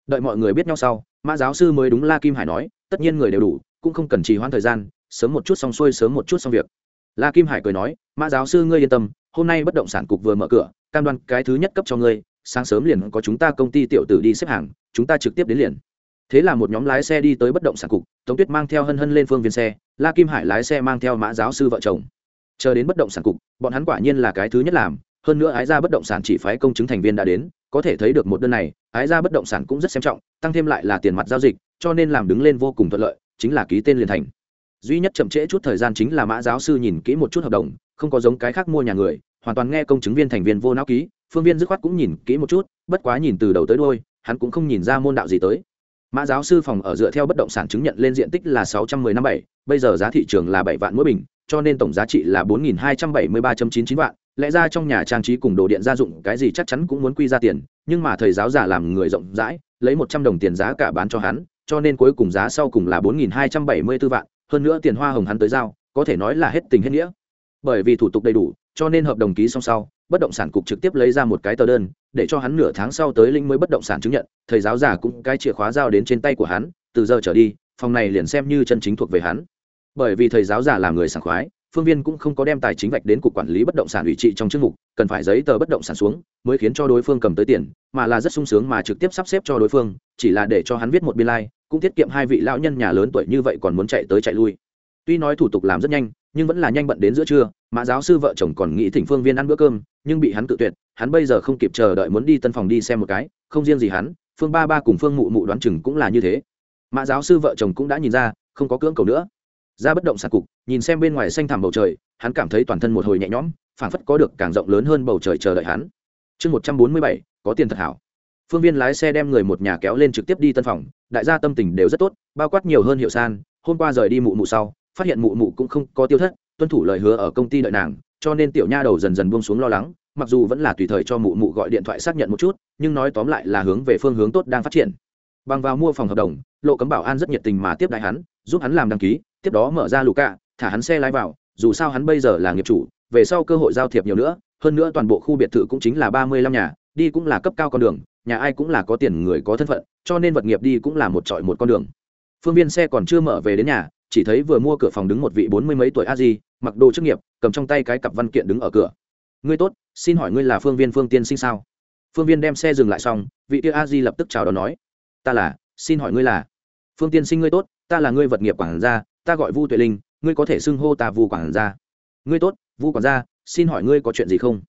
đợi mọi người biết nhau sau, mã giáo sư mới đúng la kim hải nói, tất nhiên người đều đủ, cũng không cần trì hoãn thời gian, sớm một chút xong xuôi, sớm một chút xong việc. La kim hải cười nói, mã giáo sư ngươi yên tâm, hôm nay bất động sản cục vừa mở cửa, cam đoan cái thứ nhất cấp cho ngươi, sáng sớm liền có chúng ta công ty tiểu tử đi xếp hàng, chúng ta trực tiếp đến liền. Thế là một nhóm lái xe đi tới bất động sản cục, tống tuyết mang theo hân hân lên phương viên xe, la kim hải lái xe mang theo mã giáo sư vợ chồng. Chờ đến bất động sản cục, bọn hắn quả nhiên là cái thứ nhất làm hơn nữa ái gia bất động sản chỉ phái công chứng thành viên đã đến, có thể thấy được một đơn này, ái gia bất động sản cũng rất xem trọng, tăng thêm lại là tiền mặt giao dịch, cho nên làm đứng lên vô cùng thuận lợi, chính là ký tên liền thành. Duy nhất chậm trễ chút thời gian chính là mã giáo sư nhìn kỹ một chút hợp đồng, không có giống cái khác mua nhà người, hoàn toàn nghe công chứng viên thành viên vô não ký, phương viên dứt khoát cũng nhìn kỹ một chút, bất quá nhìn từ đầu tới đôi hắn cũng không nhìn ra môn đạo gì tới. Mã giáo sư phòng ở dựa theo bất động sản chứng nhận lên diện tích là sáu trăm mười năm bảy, bây giờ giá thị trường là bảy vạn mỗi bình cho nên tổng giá trị là bốn nghìn hai trăm bảy mươi ba chín chín vạn. Lẽ ra trong nhà trang trí cùng đồ điện gia dụng, cái gì chắc chắn cũng muốn quy ra tiền, nhưng mà thầy giáo giả làm người rộng rãi, lấy một trăm đồng tiền giá cả bán cho hắn, cho nên cuối cùng giá sau cùng là bốn nghìn hai trăm bảy mươi b ố vạn. Hơn nữa tiền hoa hồng hắn tới giao, có thể nói là hết tình hết nghĩa. Bởi vì thủ tục đầy đủ, cho nên hợp đồng ký xong sau, bất động sản cục trực tiếp lấy ra một cái tờ đơn, để cho hắn nửa tháng sau tới linh mới bất động sản chứng nhận. Thầy giáo giả cũng cái chìa khóa giao đến trên tay của hắn, từ giờ trở đi, phòng này liền xem như chân chính thuộc về hắn bởi vì thầy giáo già làm người sảng khoái phương viên cũng không có đem tài chính vạch đến cục quản lý bất động sản ủy trị trong chức mục cần phải giấy tờ bất động sản xuống mới khiến cho đối phương cầm tới tiền mà là rất sung sướng mà trực tiếp sắp xếp cho đối phương chỉ là để cho hắn viết một biên lai、like, cũng tiết kiệm hai vị lão nhân nhà lớn tuổi như vậy còn muốn chạy tới chạy lui. Tuy nói thủ tục làm rất nhanh nhưng vẫn là nhanh bận đến giữa trưa mà giáo sư vợ chồng còn nghĩ thỉnh phương viên ăn bữa cơm nhưng bị hắn tự tuyệt hắn bây giờ không kịp chờ đợi muốn đi tân phòng đi xem một cái không riêng gì hắn phương ba ba cùng phương mụ mụ đoán chừng cũng là như thế. Mã giáo sư vợ chồng cũng đã nhìn ra không có cưỡng cầu nữa ra bất động sạc cục, nhìn xem bên ngoài xanh thẳm bầu trời, hắn cảm thấy toàn thân một hồi nhẹ nhõm, phảng phất có được càng rộng lớn hơn bầu trời chờ đợi hắn. Chương một trăm bốn mươi bảy, có tiền thật hảo. Phương viên lái xe đem người một nhà kéo lên trực tiếp đi tân phòng, đại gia tâm tình đều rất tốt, bao quát nhiều hơn hiệu san, hôm qua rời đi mụ mụ sau, phát hiện mụ mụ cũng không có tiêu thất, tuân thủ lời hứa ở công ty đợi nàng, cho nên tiểu nha đầu dần dần buông xuống lo lắng, mặc dù vẫn là tùy thời cho mụ mụ gọi điện thoại xác nhận một chút, nhưng nói tóm lại là hướng về phương hướng tốt đang phát triển. Bằng vào mua phòng hợp đồng, lộ cấm bảo an rất nhiệt tình mà tiếp đại hắn, giúp hắn làm đăng ký tiếp đó mở ra lù cạ, thả hắn xe lái vào, dù sao hắn bây giờ là nghiệp chủ, về sau cơ hội giao thiệp nhiều nữa, hơn nữa toàn bộ khu biệt thự cũng chính là ba mươi lăm nhà, đi cũng là cấp cao con đường, nhà ai cũng là có tiền người có thân phận, cho nên vật nghiệp đi cũng là một trọi một con đường. Phương viên xe còn chưa mở về đến nhà, chỉ thấy vừa mua cửa phòng đứng một vị bốn mươi mấy tuổi a di, mặc đồ chức nghiệp, cầm trong tay cái cặp văn kiện đứng ở cửa. Ngươi tốt, xin hỏi ngươi là phương viên phương tiên sinh sao? Phương viên đem xe dừng lại xong, vị tia a di lập tức chào đón nói, ta là, xin hỏi ngươi là. Phương tiên sinh ngươi tốt, ta là ngươi vật nghiệp quản gia ta gọi vu tuệ linh, ngươi có thể xưng hô ta vu quản gia. Ngươi tốt, vu quản gia, xin hỏi ngươi có chuyện gì không?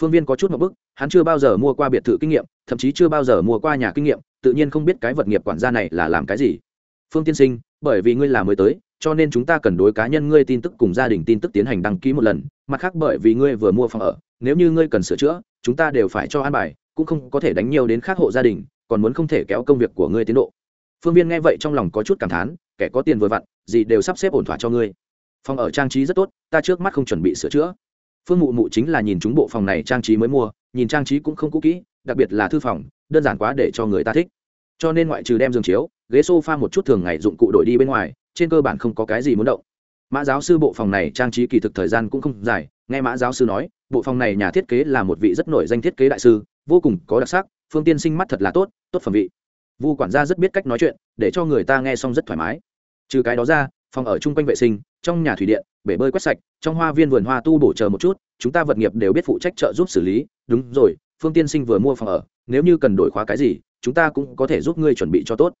Phương viên có chút một bức, hắn chưa bao giờ mua qua biệt thự kinh nghiệm, thậm chí chưa bao giờ mua qua nhà kinh nghiệm, tự nhiên không biết cái vật nghiệp quản gia này là làm cái gì. Phương tiên sinh, bởi vì ngươi là mới tới, cho nên chúng ta cần đối cá nhân ngươi tin tức cùng gia đình tin tức tiến hành đăng ký một lần, mặt khác bởi vì ngươi vừa mua phòng ở, nếu như ngươi cần sửa chữa, chúng ta đều phải cho an bài, cũng không có thể đánh nhiều đến khác hộ gia đình, còn muốn không thể kéo công việc của ngươi tiến độ. Phương viên nghe vậy trong lòng có chút cảm thán, kẻ có tiền vừa vặn gì đều sắp xếp ổn thỏa cho ngươi. Phòng ở trang trí rất tốt, ta trước mắt không chuẩn bị sửa chữa. Phương mụ mụ chính là nhìn chúng bộ phòng này trang trí mới mua, nhìn trang trí cũng không cũ kỹ, đặc biệt là thư phòng, đơn giản quá để cho người ta thích. Cho nên ngoại trừ đem giường chiếu, ghế s o f a một chút thường ngày dụng cụ đổi đi bên ngoài, trên cơ bản không có cái gì muốn động. Mã giáo sư bộ phòng này trang trí kỳ thực thời gian cũng không dài, nghe mã giáo sư nói, bộ phòng này nhà thiết kế là một vị rất nổi danh thiết kế đại sư, vô cùng có đặc sắc, phương tiên sinh mắt thật là tốt tốt phẩm vị. Vu quản gia rất biết cách nói chuyện, để cho người ta nghe xong rất thoải mái trừ cái đó ra, phòng ở chung quanh vệ sinh, trong nhà thủy điện, bể bơi quét sạch, trong hoa viên vườn hoa tu bổ chờ một chút, chúng ta vật nghiệp đều biết phụ trách trợ giúp xử lý. Đúng rồi, phương tiên sinh vừa mua phòng ở, nếu như cần đổi khóa cái gì, chúng ta cũng có thể giúp ngươi chuẩn bị cho tốt.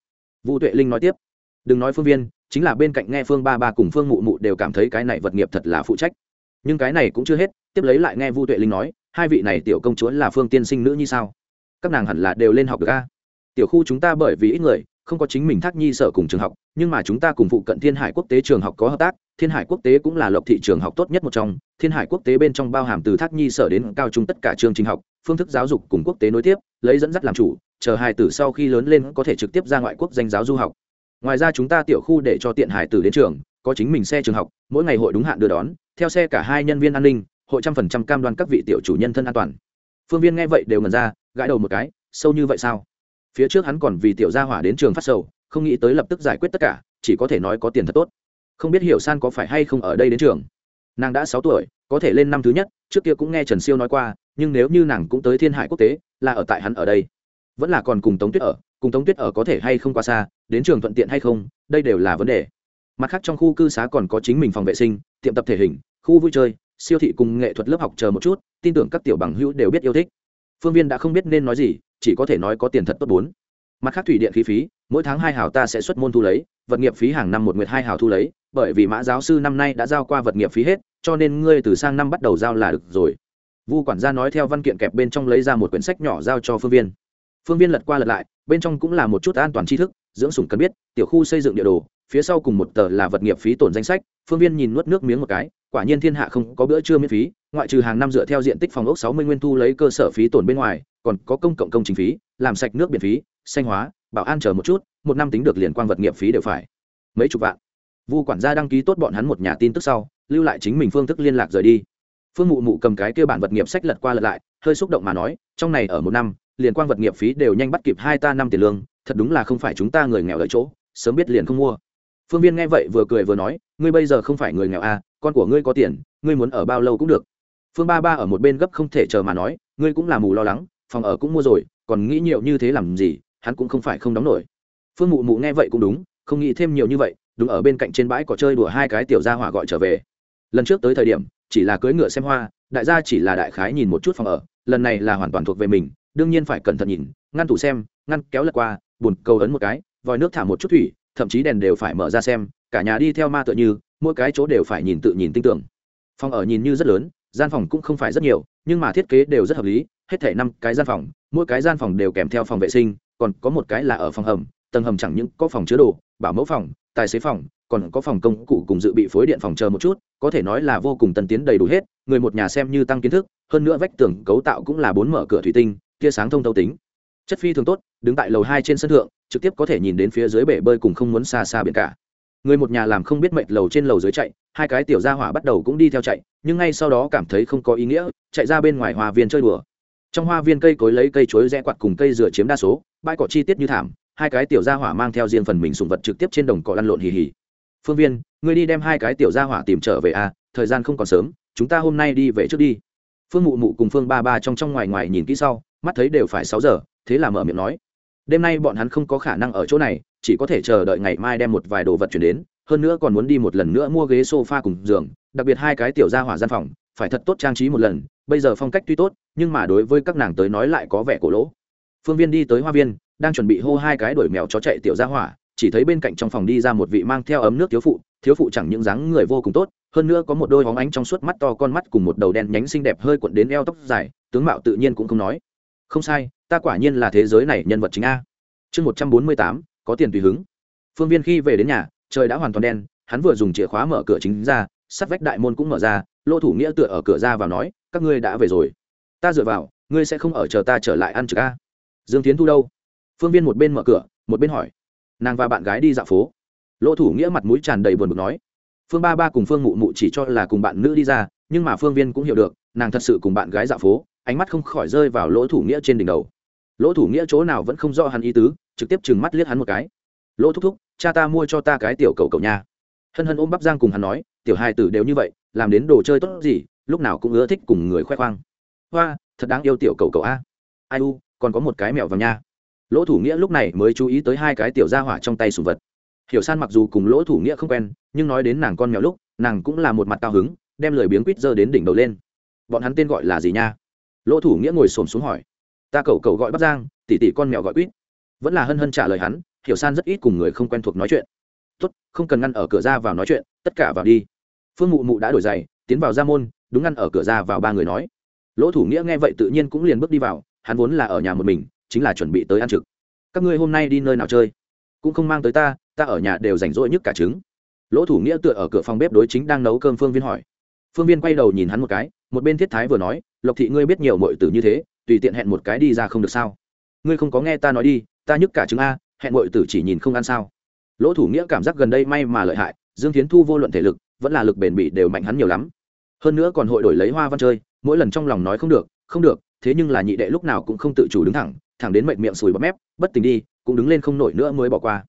Vu tuệ linh nói tiếp. Đừng nói phương viên, chính là bên cạnh nghe phương ba ba cùng phương mụ mụ đều cảm thấy cái này vật nghiệp thật là phụ trách. Nhưng cái này cũng chưa hết, tiếp lấy lại nghe vu tuệ linh nói, hai vị này tiểu công chúa là phương tiên sinh nữ như sao? Các nàng hẳn là đều lên học được a. Tiểu khu chúng ta bởi vì ít người, không có chính mình thác nhi sở cùng trường học nhưng mà chúng ta cùng phụ cận thiên hải quốc tế trường học có hợp tác, thiên hải quốc tế cũng là lộc thị trường học tốt nhất một trong. Thiên hải quốc tế bên trong bao hàm từ thác nhi sở đến cao trung tất cả chương trình học, phương thức giáo dục cùng quốc tế nối tiếp, lấy dẫn dắt làm chủ, chờ hải tử sau khi lớn lên có thể trực tiếp ra ngoại quốc danh giáo du học. Ngoài ra chúng ta tiểu khu để cho tiện hải tử đến trường, có chính mình xe trường học, mỗi ngày hội đúng hạn đưa đón, theo xe cả hai nhân viên an ninh, hội trăm phần trăm cam đoan các vị tiểu chủ nhân thân an toàn. Phương viên nghe vậy đều ngần ra, gãi đầu một cái, sâu như vậy sao? Phía trước hắn còn vì tiểu gia hỏa đến trường phát sầu không nghĩ tới lập tức giải quyết tất cả, chỉ có thể nói có tiền thật tốt. Không biết hiểu san có phải hay không ở đây đến trường. Nàng đã sáu tuổi, có thể lên năm thứ nhất, trước kia cũng nghe trần siêu nói qua, nhưng nếu như nàng cũng tới thiên hải quốc tế, là ở tại hắn ở đây. Vẫn là còn cùng tống tuyết ở, cùng tống tuyết ở có thể hay không qua xa, đến trường thuận tiện hay không, đây đều là vấn đề. Mặt khác trong khu cư xá còn có chính mình phòng vệ sinh, tiệm tập thể hình, khu vui chơi, siêu thị cùng nghệ thuật lớp học chờ một chút, tin tưởng các tiểu bằng hữu đều biết yêu thích. Phương viên đã không biết nên nói gì, chỉ có thể nói có tiền thật tốt bốn mặt khác thủy điện khí phí, mỗi tháng hai hào ta sẽ xuất môn thu lấy, vật nghiệp phí hàng năm một nguyệt hai hào thu lấy, bởi vì mã giáo sư năm nay đã giao qua vật nghiệp phí hết, cho nên ngươi từ sang năm bắt đầu giao là được rồi. Vu quản gia nói theo văn kiện kẹp bên trong lấy ra một quyển sách nhỏ giao cho phương viên. Phương viên lật qua lật lại, bên trong cũng là một chút an toàn tri thức, dưỡng sủng cần biết, tiểu khu xây dựng địa đồ, phía sau cùng một tờ là vật nghiệp phí tổn danh sách, phương viên nhìn nuốt nước miếng một cái, quả nhiên thiên hạ không có bữa trưa miễn phí, ngoại trừ hàng năm dựa theo diện tích phòng ốc sáu mươi nguyên thu lấy cơ sở phí tổn bên ngoài, còn có công cộng công trình phí, làm sạch nước biển phí xanh hóa, bảo an chờ một chút, một năm tính được liền quan vật nghiệp phí đều phải. Mấy chục vạn. Vu quản gia đăng ký tốt bọn hắn một nhà tin tức sau, lưu lại chính mình phương thức liên lạc rời đi. Phương mụ mụ cầm cái kia bản vật nghiệp sách lật qua lật lại, hơi xúc động mà nói, trong này ở một năm, liền quan vật nghiệp phí đều nhanh bắt kịp hai ta năm tiền lương, thật đúng là không phải chúng ta người nghèo ở chỗ, sớm biết liền không mua. Phương viên nghe vậy vừa cười vừa nói, ngươi bây giờ không phải người nghèo à con của ngươi có tiền, ngươi muốn ở bao lâu cũng được. Phương ba ba ở một bên gấp không thể chờ mà nói, ngươi cũng là mù lo lắng, phòng ở cũng mua rồi, còn nghĩ nhiều như thế làm gì hắn cũng không phải không đóng nổi. Phương mụ mụ nghe vậy cũng đúng, không nghĩ thêm nhiều như vậy, đúng ở bên cạnh trên bãi cỏ chơi đùa hai cái tiểu gia hỏa gọi trở về. Lần trước tới thời điểm, chỉ là cưỡi ngựa xem hoa, đại gia chỉ là đại khái nhìn một chút phòng ở, lần này là hoàn toàn thuộc về mình, đương nhiên phải cẩn thận nhìn, ngăn tủ xem, ngăn kéo lật qua bùn cầu ấn một cái, vòi nước thả một chút thủy, thậm chí đèn đều phải mở ra xem, cả nhà đi theo ma tựa như, mỗi cái chỗ đều phải nhìn tự nhìn tinh tưởng. Phòng ở nhìn như rất lớn, gian phòng cũng không phải rất nhiều, nhưng mà thiết kế đều rất hợp lý, hết thể năm cái gian phòng, mỗi cái gian phòng đều kèm theo phòng vệ sinh còn có một cái là ở phòng hầm, tầng hầm chẳng những có phòng chứa đồ, bảo mẫu phòng, tài xế phòng, còn có phòng công cụ cùng dự bị phối điện phòng chờ một chút, có thể nói là vô cùng tân tiến đầy đủ hết, người một nhà xem như tăng kiến thức, hơn nữa vách tường cấu tạo cũng là bốn mở cửa thủy tinh, tia sáng thông thấu tính. Chất phi thường tốt, đứng tại lầu hai trên sân thượng, trực tiếp có thể nhìn đến phía dưới bể bơi cùng không muốn xa xa biển cả. Người một nhà làm không biết mệnh lầu trên lầu dưới chạy, hai cái tiểu gia hỏa bắt đầu cũng đi theo chạy, nhưng ngay sau đó cảm thấy không có ý nghĩa, chạy ra bên ngoài hòa viên chơi đùa trong hoa viên cây cối lấy cây chuối rẽ quạt cùng cây dừa chiếm đa số, bãi cỏ chi tiết như thảm, hai cái tiểu gia hỏa mang theo riêng phần mình sùng vật trực tiếp trên đồng cỏ lăn lộn hì hì. Phương viên người đi đem hai cái tiểu gia hỏa tìm trở về à thời gian không còn sớm, chúng ta hôm nay đi về trước đi. Phương mụ mụ cùng phương ba ba trong trong ngoài ngoài nhìn kỹ sau, mắt thấy đều phải sáu giờ, thế là mở miệng nói. Đêm nay bọn hắn không có khả năng ở chỗ này, chỉ có thể chờ đợi ngày mai đem một vài đồ vật chuyển đến, hơn nữa còn muốn đi một lần nữa mua ghế sofa cùng giường, đặc biệt hai cái tiểu gia hỏa gian phòng phải thật tốt trang trí một lần, bây giờ phong cách tuy tốt, nhưng mà đối với các nàng tới nói lại có vẻ cổ lỗ. Phương viên đi tới hoa viên, đang chuẩn bị hô hai cái đuổi mèo chó chạy tiểu gia hỏa, chỉ thấy bên cạnh trong phòng đi ra một vị mang theo ấm nước thiếu phụ thiếu phụ chẳng những dáng người vô cùng tốt, hơn nữa có một đôi hóng ánh trong suốt mắt to con mắt cùng một đầu đen nhánh xinh đẹp hơi cuộn đến eo tóc dài, tướng mạo tự nhiên cũng không nói. Không sai, ta quả nhiên là thế giới này nhân vật chính a. Chương một trăm bốn mươi tám, có tiền tùy hứng. Phương viên khi về đến nhà, trời đã hoàn toàn đen, hắn vừa dùng chìa khóa mở cửa chính ra, sắt vách đại môn cũng mở ra lô thủ nghĩa tựa ở cửa ra vào nói, các ngươi đã về rồi. Ta dựa vào, ngươi sẽ không ở chờ ta trở lại ăn trực a? Dương tiến thu đâu? Phương viên một bên mở cửa, một bên hỏi. Nàng và bạn gái đi dạo phố. Lỗ thủ nghĩa mặt mũi tràn đầy buồn bực nói. Phương ba ba cùng phương mụ mụ chỉ cho là cùng bạn nữ đi ra, nhưng mà phương viên cũng hiểu được, nàng thật sự cùng bạn gái dạo phố, ánh mắt không khỏi rơi vào lỗ thủ nghĩa trên đỉnh đầu. Lỗ thủ nghĩa chỗ nào vẫn không do hắn ý tứ, trực tiếp trừng mắt liếc hắn một cái. Lỗ thúc thúc, cha ta mua cho ta cái tiểu cầu cầu nha. Hân hân ôm bắp giang cùng hắn nói, tiểu hai tử đều như vậy làm đến đồ chơi tốt gì, lúc nào cũng ưa thích cùng người khoe khoang. Hoa, thật đáng yêu tiểu cầu cầu a. Ai u, còn có một cái mèo vào nha. Lỗ thủ nghĩa lúc này mới chú ý tới hai cái tiểu gia hỏa trong tay sùng vật. Hiểu san mặc dù cùng lỗ thủ nghĩa không quen, nhưng nói đến nàng con mèo lúc, nàng cũng là một mặt cao hứng, đem lời biếng quýt dơ đến đỉnh đầu lên. Bọn hắn tên gọi là gì nha? Lỗ thủ nghĩa ngồi xổm xuống hỏi. Ta cầu cầu gọi bắc giang tỉ tỉ con mèo gọi quýt. Vẫn là hân hân trả lời hắn, hiểu san rất ít cùng người không quen thuộc nói chuyện. Tốt, không cần ngăn ở cửa ra vào nói chuyện, tất cả vào đi phương mụ mụ đã đổi giày, tiến vào ra môn, đúng ngăn ở cửa ra vào ba người nói. Lỗ thủ nghĩa nghe vậy tự nhiên cũng liền bước đi vào, hắn vốn là ở nhà một mình, chính là chuẩn bị tới ăn trực. Các ngươi hôm nay đi nơi nào chơi? Cũng không mang tới ta ta ở nhà đều rảnh rỗi nhất cả trứng. Lỗ thủ nghĩa tựa ở cửa phòng bếp đối chính đang nấu cơm phương viên hỏi. Phương viên quay đầu nhìn hắn một cái, một bên thiết thái vừa nói, lộc thị ngươi biết nhiều mọi tử như thế, tùy tiện hẹn một cái đi ra không được sao? Ngươi không có nghe ta nói đi, ta nhức cả trứng a, hẹn mọi tử chỉ nhìn không ăn sao? Lỗ thủ nghĩa cảm giác gần đây may mà lợi hại, dương tiến thu vô luận thể lực vẫn là lực bền bỉ đều mạnh hắn nhiều lắm. Hơn nữa còn hội đổi lấy hoa văn chơi, mỗi lần trong lòng nói không được không được, thế nhưng là nhị đệ lúc nào cũng không tự chủ đứng thẳng thẳng đến mệnh miệng sùi bọt mép, bất tỉnh đi, cũng đứng lên không nổi nữa mới bỏ qua.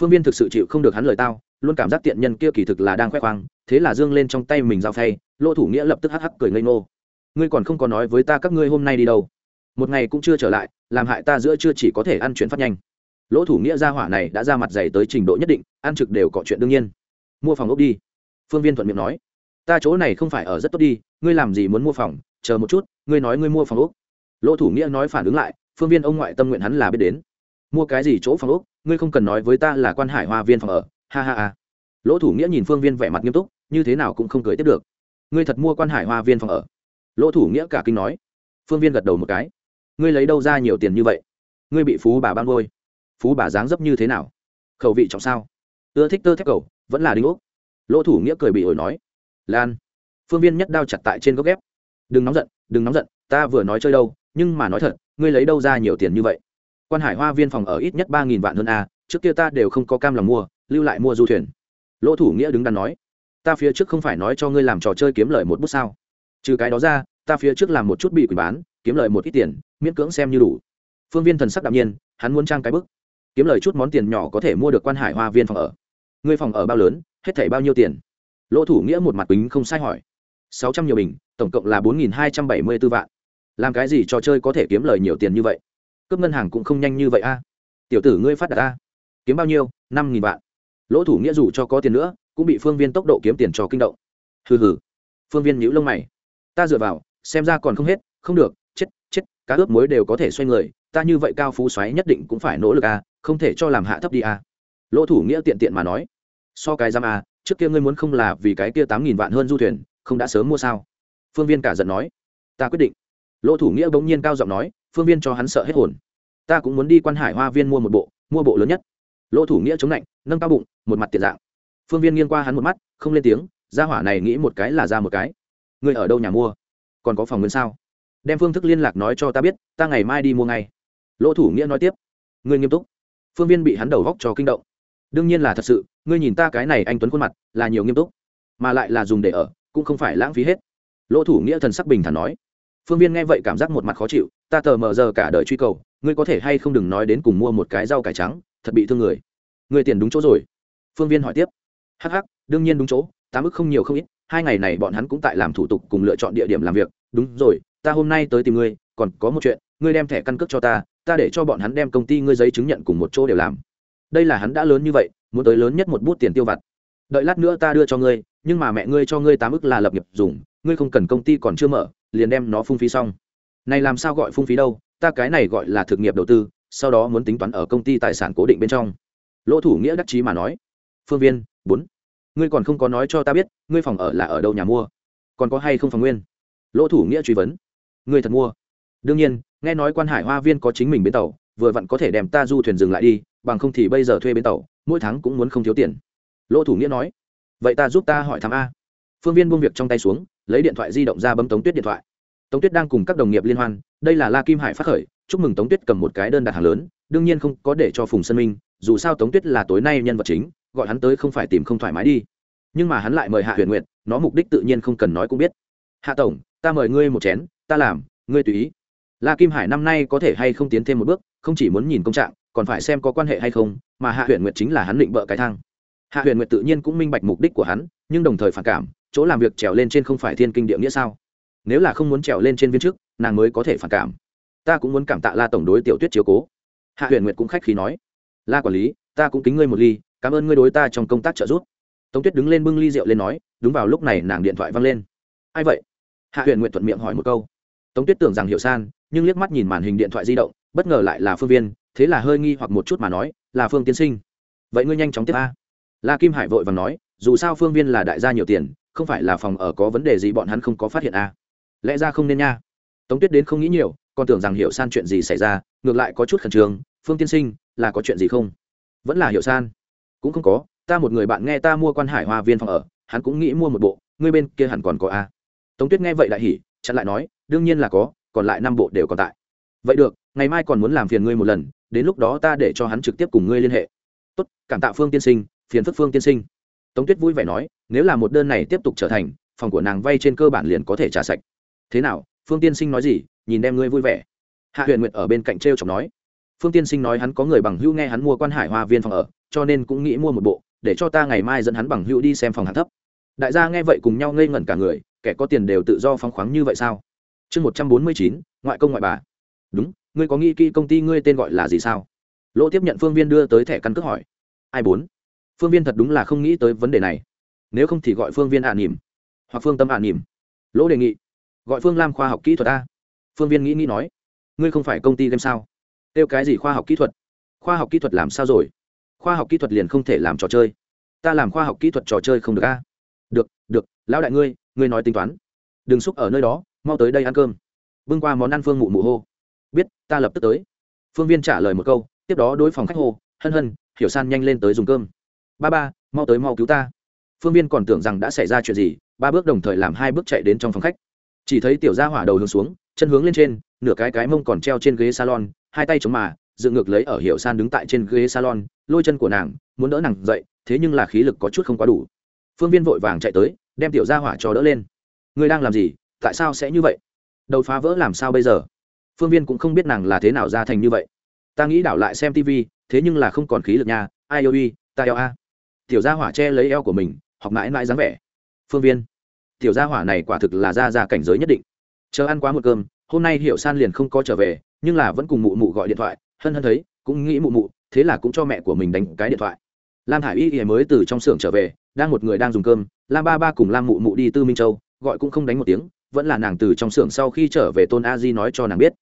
Phương viên thực sự chịu không được hắn lời tao, luôn cảm giác tiện nhân kia kỳ thực là đang khoe khoang, thế là dương lên trong tay mình giao phay, lỗ thủ nghĩa lập tức hắc hắc cười ngây ngô. Ngươi còn không có nói với ta các ngươi hôm nay đi đâu. Một ngày cũng chưa trở lại, làm hại ta giữa chưa chỉ có thể ăn chuyển phát nhanh. Lỗ thủ nghĩa gia hỏa này đã ra mặt dày tới trình độ nhất định, ăn trực đều có chuyện đương nhiên. Mua phòng ốc đi phương viên thuận miệng nói, ta chỗ này không phải ở rất tốt đi, ngươi làm gì muốn mua phòng? Chờ một chút, ngươi nói ngươi mua phòng úc lỗ thủ nghĩa nói phản ứng lại, phương viên ông ngoại tâm nguyện hắn là biết đến. Mua cái gì chỗ phòng úc ngươi không cần nói với ta là quan hải hoa viên phòng ở. Ha ha ha. Lỗ thủ nghĩa nhìn phương viên vẻ mặt nghiêm túc, như thế nào cũng không cười tiếp được. Ngươi thật mua quan hải hoa viên phòng ở? Lỗ thủ nghĩa cả kinh nói. Phương viên gật đầu một cái. Ngươi lấy đâu ra nhiều tiền như vậy? Ngươi bị phú bà ban ngôi phú bà dáng dấp như thế nào? Khẩu vị trọng sao? Ưa thích tơ thép cầu, vẫn là đinh ốc lỗ thủ nghĩa cười bị ổi nói, lan, phương viên nhất đao chặt tại trên gốc ghép. Đừng nóng giận, đừng nóng giận, ta vừa nói chơi đâu, nhưng mà nói thật, ngươi lấy đâu ra nhiều tiền như vậy? Quan hải hoa viên phòng ở ít nhất ba nghìn vạn hơn a, trước kia ta đều không có cam lòng mua, lưu lại mua du thuyền. Lỗ thủ nghĩa đứng đắn nói, ta phía trước không phải nói cho ngươi làm trò chơi kiếm lời một bút sao? Trừ cái đó ra, ta phía trước làm một chút bị quỷ bán, kiếm lời một ít tiền, miễn cưỡng xem như đủ. Phương viên thần sắc đạm nhiên, hắn muốn trang cái bức. Kiếm lời chút món tiền nhỏ có thể mua được quan hải hoa viên phòng ở ngươi phòng ở bao lớn, hết thảy bao nhiêu tiền? Lỗ thủ nghĩa một mặt bính không sai hỏi. Sáu trăm nhiều bình, tổng cộng là bốn nghìn hai trăm bảy mươi b ố vạn. Làm cái gì trò chơi có thể kiếm lời nhiều tiền như vậy? Cướp ngân hàng cũng không nhanh như vậy a. Tiểu tử ngươi phát đạt a. Kiếm bao nhiêu? năm nghìn vạn. Lỗ thủ nghĩa dù cho có tiền nữa, cũng bị phương viên tốc độ kiếm tiền cho kinh động. Hừ hừ. Phương viên nhíu lông mày. Ta dựa vào, xem ra còn không hết, không được, chết chết, cá ướp muối đều có thể xoay người, ta như vậy cao phú xoáy nhất định cũng phải nỗ lực a, không thể cho làm hạ thấp đi a lỗ thủ nghĩa tiện tiện mà nói. So cái giam à, trước kia ngươi muốn không là vì cái kia tám nghìn vạn hơn du thuyền không đã sớm mua sao? Phương viên cả giận nói. Ta quyết định. Lỗ thủ nghĩa bỗng nhiên cao giọng nói phương viên cho hắn sợ hết hồn. Ta cũng muốn đi quan hải hoa viên mua một bộ mua bộ lớn nhất. Lỗ thủ nghĩa chống lạnh nâng cao bụng một mặt tiện dạng. Phương viên nghiêng qua hắn một mắt không lên tiếng ra hỏa này nghĩ một cái là ra một cái. Ngươi ở đâu nhà mua? Còn có phòng nguyên sao? Đem phương thức liên lạc nói cho ta biết ta ngày mai đi mua ngay. Lỗ thủ nghĩa nói tiếp. Ngươi nghiêm túc. Phương viên bị hắn đầu góc cho kinh động đương nhiên là thật sự, ngươi nhìn ta cái này anh tuấn khuôn mặt, là nhiều nghiêm túc, mà lại là dùng để ở, cũng không phải lãng phí hết. Lỗ thủ nghĩa thần sắc bình thản nói. Phương viên nghe vậy cảm giác một mặt khó chịu, ta tờ mờ giờ cả đời truy cầu, ngươi có thể hay không đừng nói đến cùng mua một cái rau cải trắng, thật bị thương người. Người tiền đúng chỗ rồi. Phương viên hỏi tiếp. Hh đương nhiên đúng chỗ, tám ức không nhiều không ít, hai ngày này bọn hắn cũng tại làm thủ tục cùng lựa chọn địa điểm làm việc. Đúng rồi, ta hôm nay tới tìm ngươi, còn có một chuyện, ngươi đem thẻ căn cước cho ta ta để cho bọn hắn đem công ty ngươi giấy chứng nhận cùng một chỗ đều làm đây là hắn đã lớn như vậy, muốn tới lớn nhất một bút tiền tiêu vặt. Đợi lát nữa ta đưa cho ngươi, nhưng mà mẹ ngươi cho ngươi tám ức là lập nghiệp dùng, ngươi không cần công ty còn chưa mở, liền đem nó phung phí xong. Này làm sao gọi phung phí đâu, ta cái này gọi là thực nghiệp đầu tư, sau đó muốn tính toán ở công ty tài sản cố định bên trong. Lỗ thủ nghĩa đắc chí mà nói, phương viên, bốn, ngươi còn không có nói cho ta biết, ngươi phòng ở là ở đâu nhà mua, còn có hay không phòng nguyên? Lỗ thủ nghĩa truy vấn, ngươi thật mua? Đương nhiên, nghe nói quan hải hoa viên có chính mình bến tàu vừa vặn có thể đem ta du thuyền dừng lại đi, bằng không thì bây giờ thuê bến tàu, mỗi tháng cũng muốn không thiếu tiền. Lỗ thủ nghĩa nói. Vậy ta giúp ta hỏi thăm a. Phương viên buông việc trong tay xuống, lấy điện thoại di động ra bấm tống tuyết điện thoại. Tống tuyết đang cùng các đồng nghiệp liên hoan, đây là la kim hải phát khởi, chúc mừng tống tuyết cầm một cái đơn đặt hàng lớn, đương nhiên không có để cho phùng sân minh, dù sao tống tuyết là tối nay nhân vật chính, gọi hắn tới không phải tìm không thoải mái đi. Nhưng mà hắn lại mời hạ huyền nguyện nó mục đích tự nhiên không cần nói cũng biết. Hạ tổng, ta mời ngươi một chén, ta làm, ngươi tùy ý. La kim hải năm nay có thể hay không tiến thêm một bước không chỉ muốn nhìn công trạng, còn phải xem có quan hệ hay không, mà hạ huyền nguyệt chính là hắn định bợ cái thang. Hạ huyền nguyệt tự nhiên cũng minh bạch mục đích của hắn, nhưng đồng thời phản cảm, chỗ làm việc trèo lên trên không phải thiên kinh địa nghĩa sao? Nếu là không muốn trèo lên trên viên chức nàng mới có thể phản cảm. Ta cũng muốn cảm tạ la tổng đối tiểu tuyết chiếu cố. Hạ huyền nguyệt cũng khách khí nói. La quản lý, ta cũng kính ngươi một ly, cảm ơn ngươi đối ta trong công tác trợ giúp. Tống tuyết đứng lên bưng ly rượu lên nói, đúng vào lúc này nàng điện thoại văng lên. Ai vậy? Hạ huyền Nguyệt thuận miệng hỏi một câu. Tống tuyết tưởng rằng hiểu san, nhưng liếc mắt nhìn màn hình điện thoại di động bất ngờ lại là phương viên, thế là hơi nghi hoặc một chút mà nói, là phương tiên sinh. Vậy ngươi nhanh chóng tiếp a. La kim hải vội và nói, dù sao phương viên là đại gia nhiều tiền, không phải là phòng ở có vấn đề gì bọn hắn không có phát hiện a. Lẽ ra không nên nha. Tống tuyết đến không nghĩ nhiều, còn tưởng rằng hiểu san chuyện gì xảy ra, ngược lại có chút khẩn trương, phương tiên sinh, là có chuyện gì không? Vẫn là hiểu san. Cũng không có, ta một người bạn nghe ta mua quan hải hoa viên phòng ở, hắn cũng nghĩ mua một bộ, ngươi bên kia hẳn còn có a. Tống tuyết nghe vậy lại hỉ, chặn lại nói, đương nhiên là có, còn lại năm bộ đều còn tại vậy được, ngày mai còn muốn làm phiền ngươi một lần, đến lúc đó ta để cho hắn trực tiếp cùng ngươi liên hệ. Tốt, cảm tạ phương tiên sinh, phiền phức phương tiên sinh. Tống tuyết vui vẻ nói, nếu là một đơn này tiếp tục trở thành, phòng của nàng vay trên cơ bản liền có thể trả sạch. Thế nào, phương tiên sinh nói gì, nhìn đem ngươi vui vẻ. Hạ huyền nguyệt ở bên cạnh t r e o chọc nói. Phương tiên sinh nói hắn có người bằng hữu nghe hắn mua quan hải hoa viên phòng ở, cho nên cũng nghĩ mua một bộ, để cho ta ngày mai dẫn hắn bằng hữu đi xem phòng hạng thấp. Đại gia nghe vậy cùng nhau ngây ngẩn cả người, kẻ có tiền đều tự do phóng khoáng như vậy sao? Chương một trăm bốn mươi chín, ngoại công ngoại bà đúng, ngươi có nghĩ kỹ công ty ngươi tên gọi là gì sao? Lỗ tiếp nhận phương viên đưa tới thẻ căn cước hỏi. Ai bốn? Phương viên thật đúng là không nghĩ tới vấn đề này. Nếu không thì gọi phương viên ạ nỉm, hoặc phương tâm ạ nỉm. Lỗ đề nghị, gọi phương lam khoa học kỹ thuật a. Phương viên nghĩ nghĩ nói, ngươi không phải công ty game sao? Kêu cái gì khoa học kỹ thuật? Khoa học kỹ thuật làm sao rồi? Khoa học kỹ thuật liền không thể làm trò chơi. Ta làm khoa học kỹ thuật trò chơi không được a. Được được, lão đại ngươi ngươi nói tính toán. Đừng xúc ở nơi đó, mau tới đây ăn cơm. Bưng qua món ăn phương mụ mụ hô biết, ta lập tức tới. Phương viên trả lời một câu, tiếp đó đối phòng khách hô, hân hân, hiểu san nhanh lên tới dùng cơm. Ba ba, mau tới mau cứu ta. Phương viên còn tưởng rằng đã xảy ra chuyện gì, ba bước đồng thời làm hai bước chạy đến trong phòng khách. Chỉ thấy tiểu gia hỏa đầu hướng xuống, chân hướng lên trên, nửa cái cái mông còn treo trên ghế salon, hai tay chống mà, dựng ngược lấy ở hiệu san đứng tại trên ghế salon, lôi chân của nàng, muốn đỡ nàng dậy, thế nhưng là khí lực có chút không quá đủ. Phương viên vội vàng chạy tới, đem tiểu gia hỏa cho đỡ lên. Người đang làm gì? Tại sao sẽ như vậy? Đầu phá vỡ làm sao bây giờ? Phương viên cũng không biết nàng là thế nào ra thành như vậy. Ta nghĩ đảo lại xem tv thế nhưng là không còn khí lực nha. Ai ôi ta eo a. Tiểu gia hỏa che lấy eo của mình, học mãi mãi dáng vẻ. Phương viên, tiểu gia hỏa này quả thực là ra ra cảnh giới nhất định. Chờ ăn quá một cơm, hôm nay hiệu san liền không có trở về, nhưng là vẫn cùng mụ mụ gọi điện thoại. Hân hân thấy, cũng nghĩ mụ mụ, thế là cũng cho mẹ của mình đánh cái điện thoại. Lam hải y y mới từ trong xưởng trở về, đang một người đang dùng cơm, lam ba ba cùng lam mụ mụ đi tư minh châu, gọi cũng không đánh một tiếng vẫn là nàng từ trong xưởng sau khi trở về tôn a di nói cho nàng biết.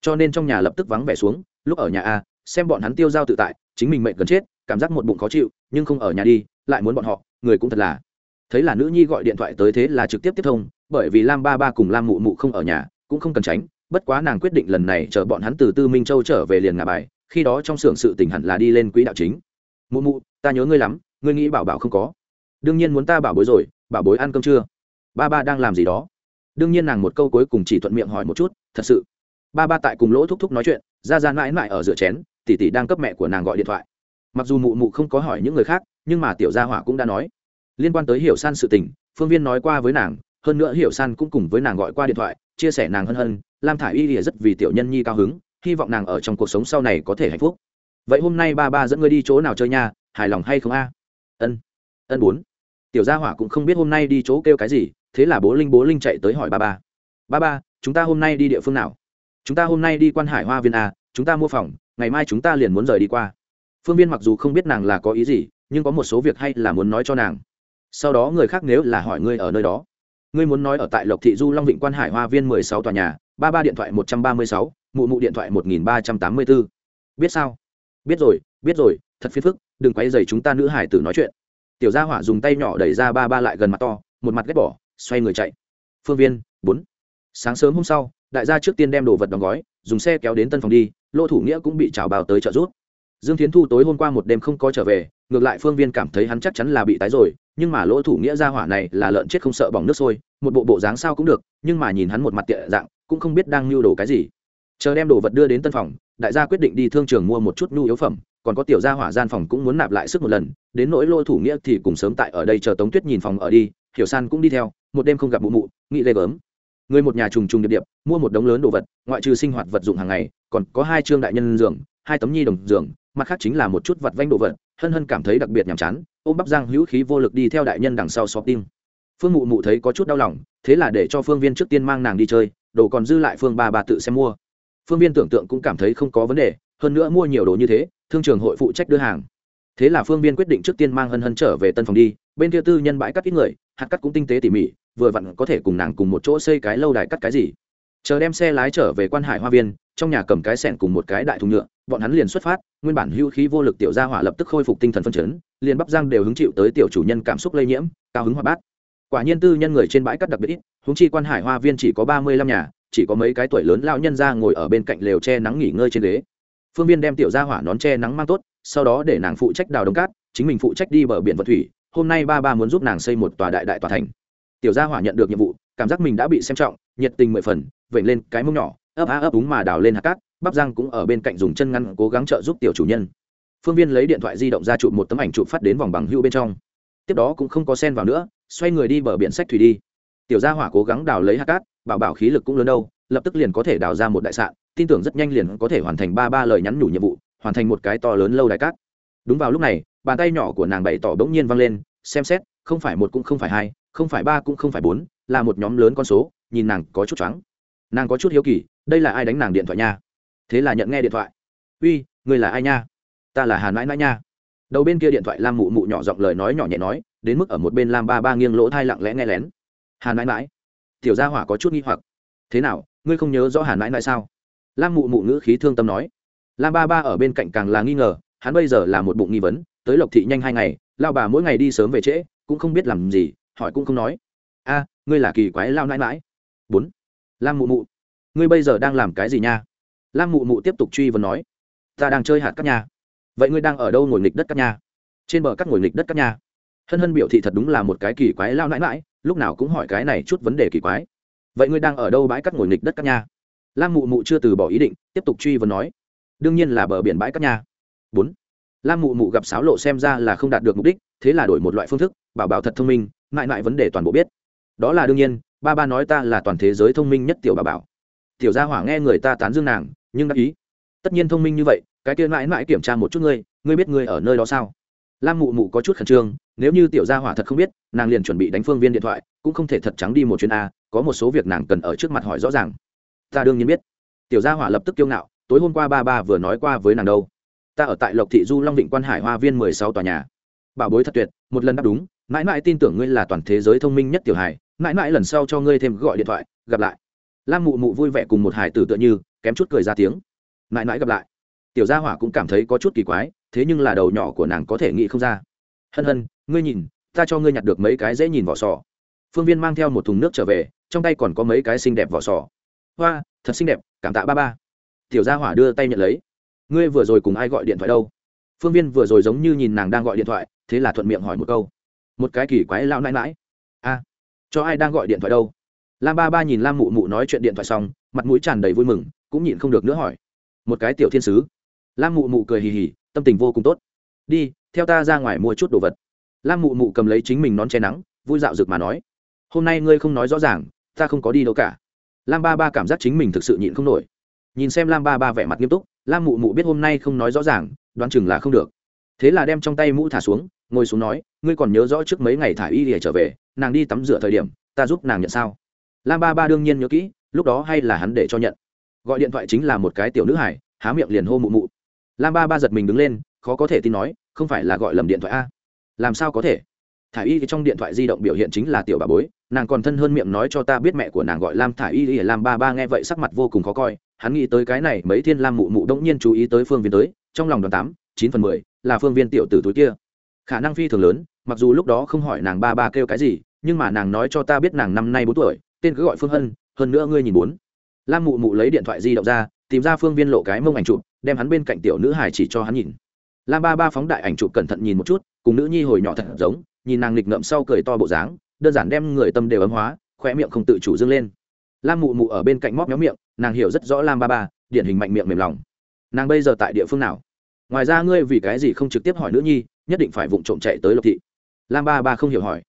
Cho nên trong nhà lập tức vắng vẻ xuống, lúc ở nhà a, xem bọn hắn tiêu dao tự tại, chính mình mệnh gần chết, cảm giác một bụng khó chịu, nhưng không ở nhà đi, lại muốn bọn họ, người cũng thật là. Thấy là nữ nhi gọi điện thoại tới thế là trực tiếp tiếp thông, bởi vì lam ba ba cùng lam mụ mụ không ở nhà, cũng không cần tránh, bất quá nàng quyết định lần này chờ bọn hắn từ tư minh châu trở về liền ngả bài, khi đó trong xưởng sự tình hẳn là đi lên quỹ đạo chính. Mụ mụ, ta nhớ ngươi lắm, ngươi nghĩ bảo bảo không có. Đương nhiên muốn ta bảo bối rồi, bảo bối ăn cơm chưa? Ba ba đang làm gì đó? Đương nhiên nàng một câu cuối cùng chỉ thuận miệng hỏi một chút, thật sự? Ba ba tại cùng lỗ thúc thúc nói chuyện, ra ra mãi mãi ở rửa chén tỷ tỷ đang cấp mẹ của nàng gọi điện thoại. Mặc dù mụ mụ không có hỏi những người khác, nhưng mà tiểu gia hỏa cũng đã nói. Liên quan tới hiểu san sự tình, phương viên nói qua với nàng, hơn nữa hiểu san cũng cùng với nàng gọi qua điện thoại, chia sẻ nàng hân hân, lam thả i y lìa rất vì tiểu nhân nhi cao hứng, hy vọng nàng ở trong cuộc sống sau này có thể hạnh phúc. Vậy hôm nay ba ba dẫn ngươi đi chỗ nào chơi nha, hài lòng hay không a? Ân ân bốn. Tiểu gia hỏa cũng không biết hôm nay đi chỗ kêu cái gì thế là bố linh bố linh chạy tới hỏi ba ba. Ba ba, chúng ta hôm nay đi địa phương nào? Chúng ta hôm nay đi quan hải hoa viên à? chúng ta mua phòng, ngày mai chúng ta liền muốn rời đi qua. Phương viên mặc dù không biết nàng là có ý gì, nhưng có một số việc hay là muốn nói cho nàng. Sau đó người khác nếu là hỏi ngươi ở nơi đó. Ngươi muốn nói ở tại lộc thị du long vịnh quan hải hoa viên mười sáu tòa nhà, ba ba điện thoại một trăm ba mươi sáu, mụ mụ điện thoại một nghìn ba trăm tám mươi b ố biết sao? Biết rồi biết rồi, thật phiền phức, đừng quay dày chúng ta nữ hải tử nói chuyện. Tiểu gia hỏa dùng tay nhỏ đẩy ra ba ba lại gần mặt to, một mặt ghét bỏ xoay người chạy. Phương viên, bốn. Sáng sớm hôm sau, đại gia trước tiên đem đồ vật đóng gói, dùng xe kéo đến tân phòng đi, Lỗ thủ nghĩa cũng bị trào bào tới trợ giúp. Dương tiến thu tối hôm qua một đêm không có trở về, ngược lại phương viên cảm thấy hắn chắc chắn là bị tái rồi, nhưng mà lỗ thủ nghĩa ra hỏa này là lợn chết không sợ bỏng nước sôi, một bộ bộ dáng sao cũng được, nhưng mà nhìn hắn một mặt tiệ dạng, cũng không biết đang mưu đồ cái gì. Chờ đem đồ vật đưa đến tân phòng, đại gia quyết định đi thương trường mua một chút nhu yếu phẩm, còn có tiểu gia hỏa gian phòng cũng muốn nạp lại sức một lần, đến nỗi lỗ thủ nghĩa thì cùng sớm tại ở đây chờ tống tuyết nhìn phòng ở đi, hiểu san cũng đi theo một đêm không gặp mụ mụ, nghĩ lê gớm. Người một nhà trùng trùng điệp điệp, mua một đống lớn đồ vật, ngoại trừ sinh hoạt vật dụng hàng ngày, còn có hai trương đại nhân giường, hai tấm nhi đồng giường, mặt khác chính là một chút vật vanh đồ vật, hân hân cảm thấy đặc biệt nhàm chán, ôm bắp giang hữu khí vô lực đi theo đại nhân đằng sau xóp tim phương mụ mụ thấy có chút đau lòng, thế là để cho phương viên trước tiên mang nàng đi chơi, đồ còn dư lại phương ba bà tự xem mua. Phương viên tưởng tượng cũng cảm thấy không có vấn đề, hơn nữa mua nhiều đồ như thế, thương trường hội phụ trách đưa hàng thế là phương viên quyết định trước tiên mang hân hân trở về tân phòng đi, bên kia tư nhân bãi cắt ít người, hạt cắt cũng tinh tế tỉ mỉ, vừa vặn có thể cùng nàng cùng một chỗ xây cái lâu đài cắt cái gì. Chờ đem xe lái trở về quan hải hoa viên, trong nhà cầm cái sẻn cùng một cái đại thùng nhựa, bọn hắn liền xuất phát, nguyên bản hưu khí vô lực tiểu gia hỏa lập tức khôi phục tinh thần phân chấn, liền bắp giang đều hứng chịu tới tiểu chủ nhân cảm xúc lây nhiễm, cao hứng hoạt bát. Quả nhiên tư nhân người trên bãi cắt đặc biệt ít húng chi quan hải hoa viên chỉ có ba mươi lăm nhà, chỉ có mấy cái tuổi lớn lao nhân ra ngồi ở bên cạnh lều che nắng nghỉ ngơi trên ghế. Phương viên đem tiểu gia hỏa nón che nắng mang tốt sau đó để nàng phụ trách đào đống cát, chính mình phụ trách đi bờ biển vận thủy, hôm nay ba ba muốn giúp nàng xây một tòa đại đại tòa thành. Tiểu gia hỏa nhận được nhiệm vụ, cảm giác mình đã bị xem trọng, nhiệt tình mười phần, vểnh lên cái mông nhỏ, ấp á ấp úng mà đào lên hạt cát, bắp giang cũng ở bên cạnh dùng chân ngăn cố gắng trợ giúp tiểu chủ nhân. Phương viên lấy điện thoại di động ra chụp một tấm ảnh chụp phát đến vòng bằng hưu bên trong. Tiếp đó cũng không có sen vào nữa, xoay người đi bờ biển sách thủy đi. Tiểu gia hỏa cố gắng đào lấy hạt cát, bảo bảo khí lực cũng lớn đâu, lập tức liền có thể đào ra một đại sạn, tin tưởng rất nhanh liền có thể hoàn thành ba ba lời nhắn nhủ nhiệm vụ hoàn thành một cái to lớn lâu đài cát. Đúng vào lúc này, bàn tay nhỏ của nàng bày tỏ bỗng nhiên văng lên, xem xét, không phải một cũng không phải hai, không phải ba cũng không phải bốn, là một nhóm lớn con số, nhìn nàng có chút choáng. Nàng có chút hiếu kỳ, đây là ai đánh nàng điện thoại nha? Thế là nhận nghe điện thoại. Uy, người là ai nha? Ta là Hàn mãi mãi nha. Đầu bên kia điện thoại lam mụ mụ nhỏ giọng lời nói nhỏ nhẹ nói, đến mức ở một bên lam ba ba nghiêng lỗ thai lặng lẽ nghe lén. Hàn mãi mãi tiểu gia hỏa có chút nghi hoặc. Thế nào, ngươi không nhớ rõ Hàn mãi mãi sao? Lam mụ mụ ngữ khí thương tâm nói lam ba ba ở bên cạnh càng là nghi ngờ, hắn bây giờ là một bụng nghi vấn, tới lộc thị nhanh hai ngày lao bà mỗi ngày đi sớm về trễ, cũng không biết làm gì, hỏi cũng không nói. A, ngươi là kỳ quái lao nãi mãi bốn. Lam mụ mụ, ngươi bây giờ đang làm cái gì nha? Lam mụ mụ tiếp tục truy vấn nói. Ta đang chơi hạt các nhà vậy ngươi đang ở đâu ngồi nghịch đất các nhà trên bờ các ngồi nghịch đất các nhà hân hân biểu thị thật đúng là một cái kỳ quái lao nãi mãi lúc nào cũng hỏi cái này chút vấn đề kỳ quái. Vậy ngươi đang ở đâu bãi cắt ngồi nghịch đất các nhà lam mụ mụ chưa từ bỏ ý định, tiếp tục truy vấn nói đương nhiên là bờ biển bãi các nhà bốn, lam mụ mụ gặp sáo lộ xem ra là không đạt được mục đích, thế là đổi một loại phương thức, bảo bảo thật thông minh, mãi mãi vấn đề toàn bộ biết. Đó là đương nhiên, ba ba nói ta là toàn thế giới thông minh nhất tiểu bà bảo. Tiểu gia hỏa nghe người ta tán dương nàng, nhưng đắc ý. Tất nhiên thông minh như vậy, cái kia mãi mãi kiểm tra một chút ngươi ngươi biết ngươi ở nơi đó sao? Lam mụ mụ có chút khẩn trương, nếu như tiểu gia hỏa thật không biết, nàng liền chuẩn bị đánh phương viên điện thoại, cũng không thể thật trắng đi một chuyến a, có một số việc nàng cần ở trước mặt hỏi rõ ràng. Ta đương nhiên biết. Tiểu gia hỏa lập tức kiêu ngạo tối hôm qua ba ba vừa nói qua với nàng đâu. Ta ở tại lộc thị du long Định quan hải hoa viên mười sáu tòa nhà. Bảo bối thật tuyệt, một lần đáp đúng, mãi mãi tin tưởng ngươi là toàn thế giới thông minh nhất tiểu hải mãi mãi lần sau cho ngươi thêm gọi điện thoại, gặp lại. Lam mụ mụ vui vẻ cùng một hải tử tựa như, kém chút cười ra tiếng. Mãi mãi gặp lại. Tiểu gia hỏa cũng cảm thấy có chút kỳ quái, thế nhưng là đầu nhỏ của nàng có thể nghĩ không ra. Hân hân, ngươi nhìn, ta cho ngươi nhặt được mấy cái dễ nhìn vỏ sò. Phương viên mang theo một thùng nước trở về, trong tay còn có mấy cái xinh đẹp vỏ sò. Hoa, thật xinh đẹp, cảm tạ ba ba tiểu gia hỏa đưa tay nhận lấy. Ngươi vừa rồi cùng ai gọi điện thoại đâu? Phương viên vừa rồi giống như nhìn nàng đang gọi điện thoại, thế là thuận miệng hỏi một câu. Một cái kỳ quái lao nãi mãi a, cho ai đang gọi điện thoại đâu? Lam ba ba nhìn lam mụ mụ nói chuyện điện thoại xong, mặt mũi tràn đầy vui mừng, cũng nhịn không được nữa hỏi. Một cái tiểu thiên sứ. Lam mụ mụ cười hì hì, tâm tình vô cùng tốt. Đi, theo ta ra ngoài mua chút đồ vật. Lam mụ mụ cầm lấy chính mình nón che nắng, vui dạo rực mà nói. Hôm nay ngươi không nói rõ ràng, ta không có đi đâu cả. Lam ba ba cảm giác chính mình thực sự nhịn không nổi nhìn xem lam ba ba vẻ mặt nghiêm túc, lam mụ mụ biết hôm nay không nói rõ ràng, đoán chừng là không được. Thế là đem trong tay mũ thả xuống, ngồi xuống nói, ngươi còn nhớ rõ trước mấy ngày thả y để trở về, nàng đi tắm rửa thời điểm, ta giúp nàng nhận sao? Lam ba ba đương nhiên nhớ kỹ, lúc đó hay là hắn để cho nhận. Gọi điện thoại chính là một cái tiểu nữ hải há miệng liền hô mụ mụ. Lam ba ba giật mình đứng lên, khó có thể tin nói, không phải là gọi lầm điện thoại a? Làm sao có thể? Thả y trong điện thoại di động biểu hiện chính là tiểu bà bối, nàng còn thân hơn miệng nói cho ta biết mẹ của nàng gọi lam thả y y lam ba ba nghe vậy sắc mặt vô cùng khó coi hắn nghĩ tới cái này, mấy thiên lam mụ mụ đống nhiên chú ý tới phương viên tới, trong lòng đoàn tám, chín phần mười, là phương viên tiểu tử túi kia. Khả năng phi thường lớn, mặc dù lúc đó không hỏi nàng ba ba kêu cái gì, nhưng mà nàng nói cho ta biết nàng năm nay bốn tuổi, tên cứ gọi phương hân, hơn nữa ngươi nhìn bốn. Lam mụ mụ lấy điện thoại di động ra, tìm ra phương viên lộ cái mông ảnh chụp, đem hắn bên cạnh tiểu nữ hải chỉ cho hắn nhìn. Lam ba ba phóng đại ảnh chụp cẩn thận nhìn một chút, cùng nữ nhi hồi nhỏ thật giống, nhìn nàng nghịch ngợm sau cười to bộ dáng, đơn giản đem người tâm đều ấm hóa khoe miệng không tự chủ dâng lên. Lam mụ mụ ở bên cạnh móc méo miệng nàng hiểu rất rõ lam ba ba, điển hình mạnh miệng mềm lòng. Nàng bây giờ tại địa phương nào? Ngoài ra ngươi vì cái gì không trực tiếp hỏi nữ nhi, nhất định phải vụng trộm chạy tới lộc thị. Lam ba ba không hiểu hỏi.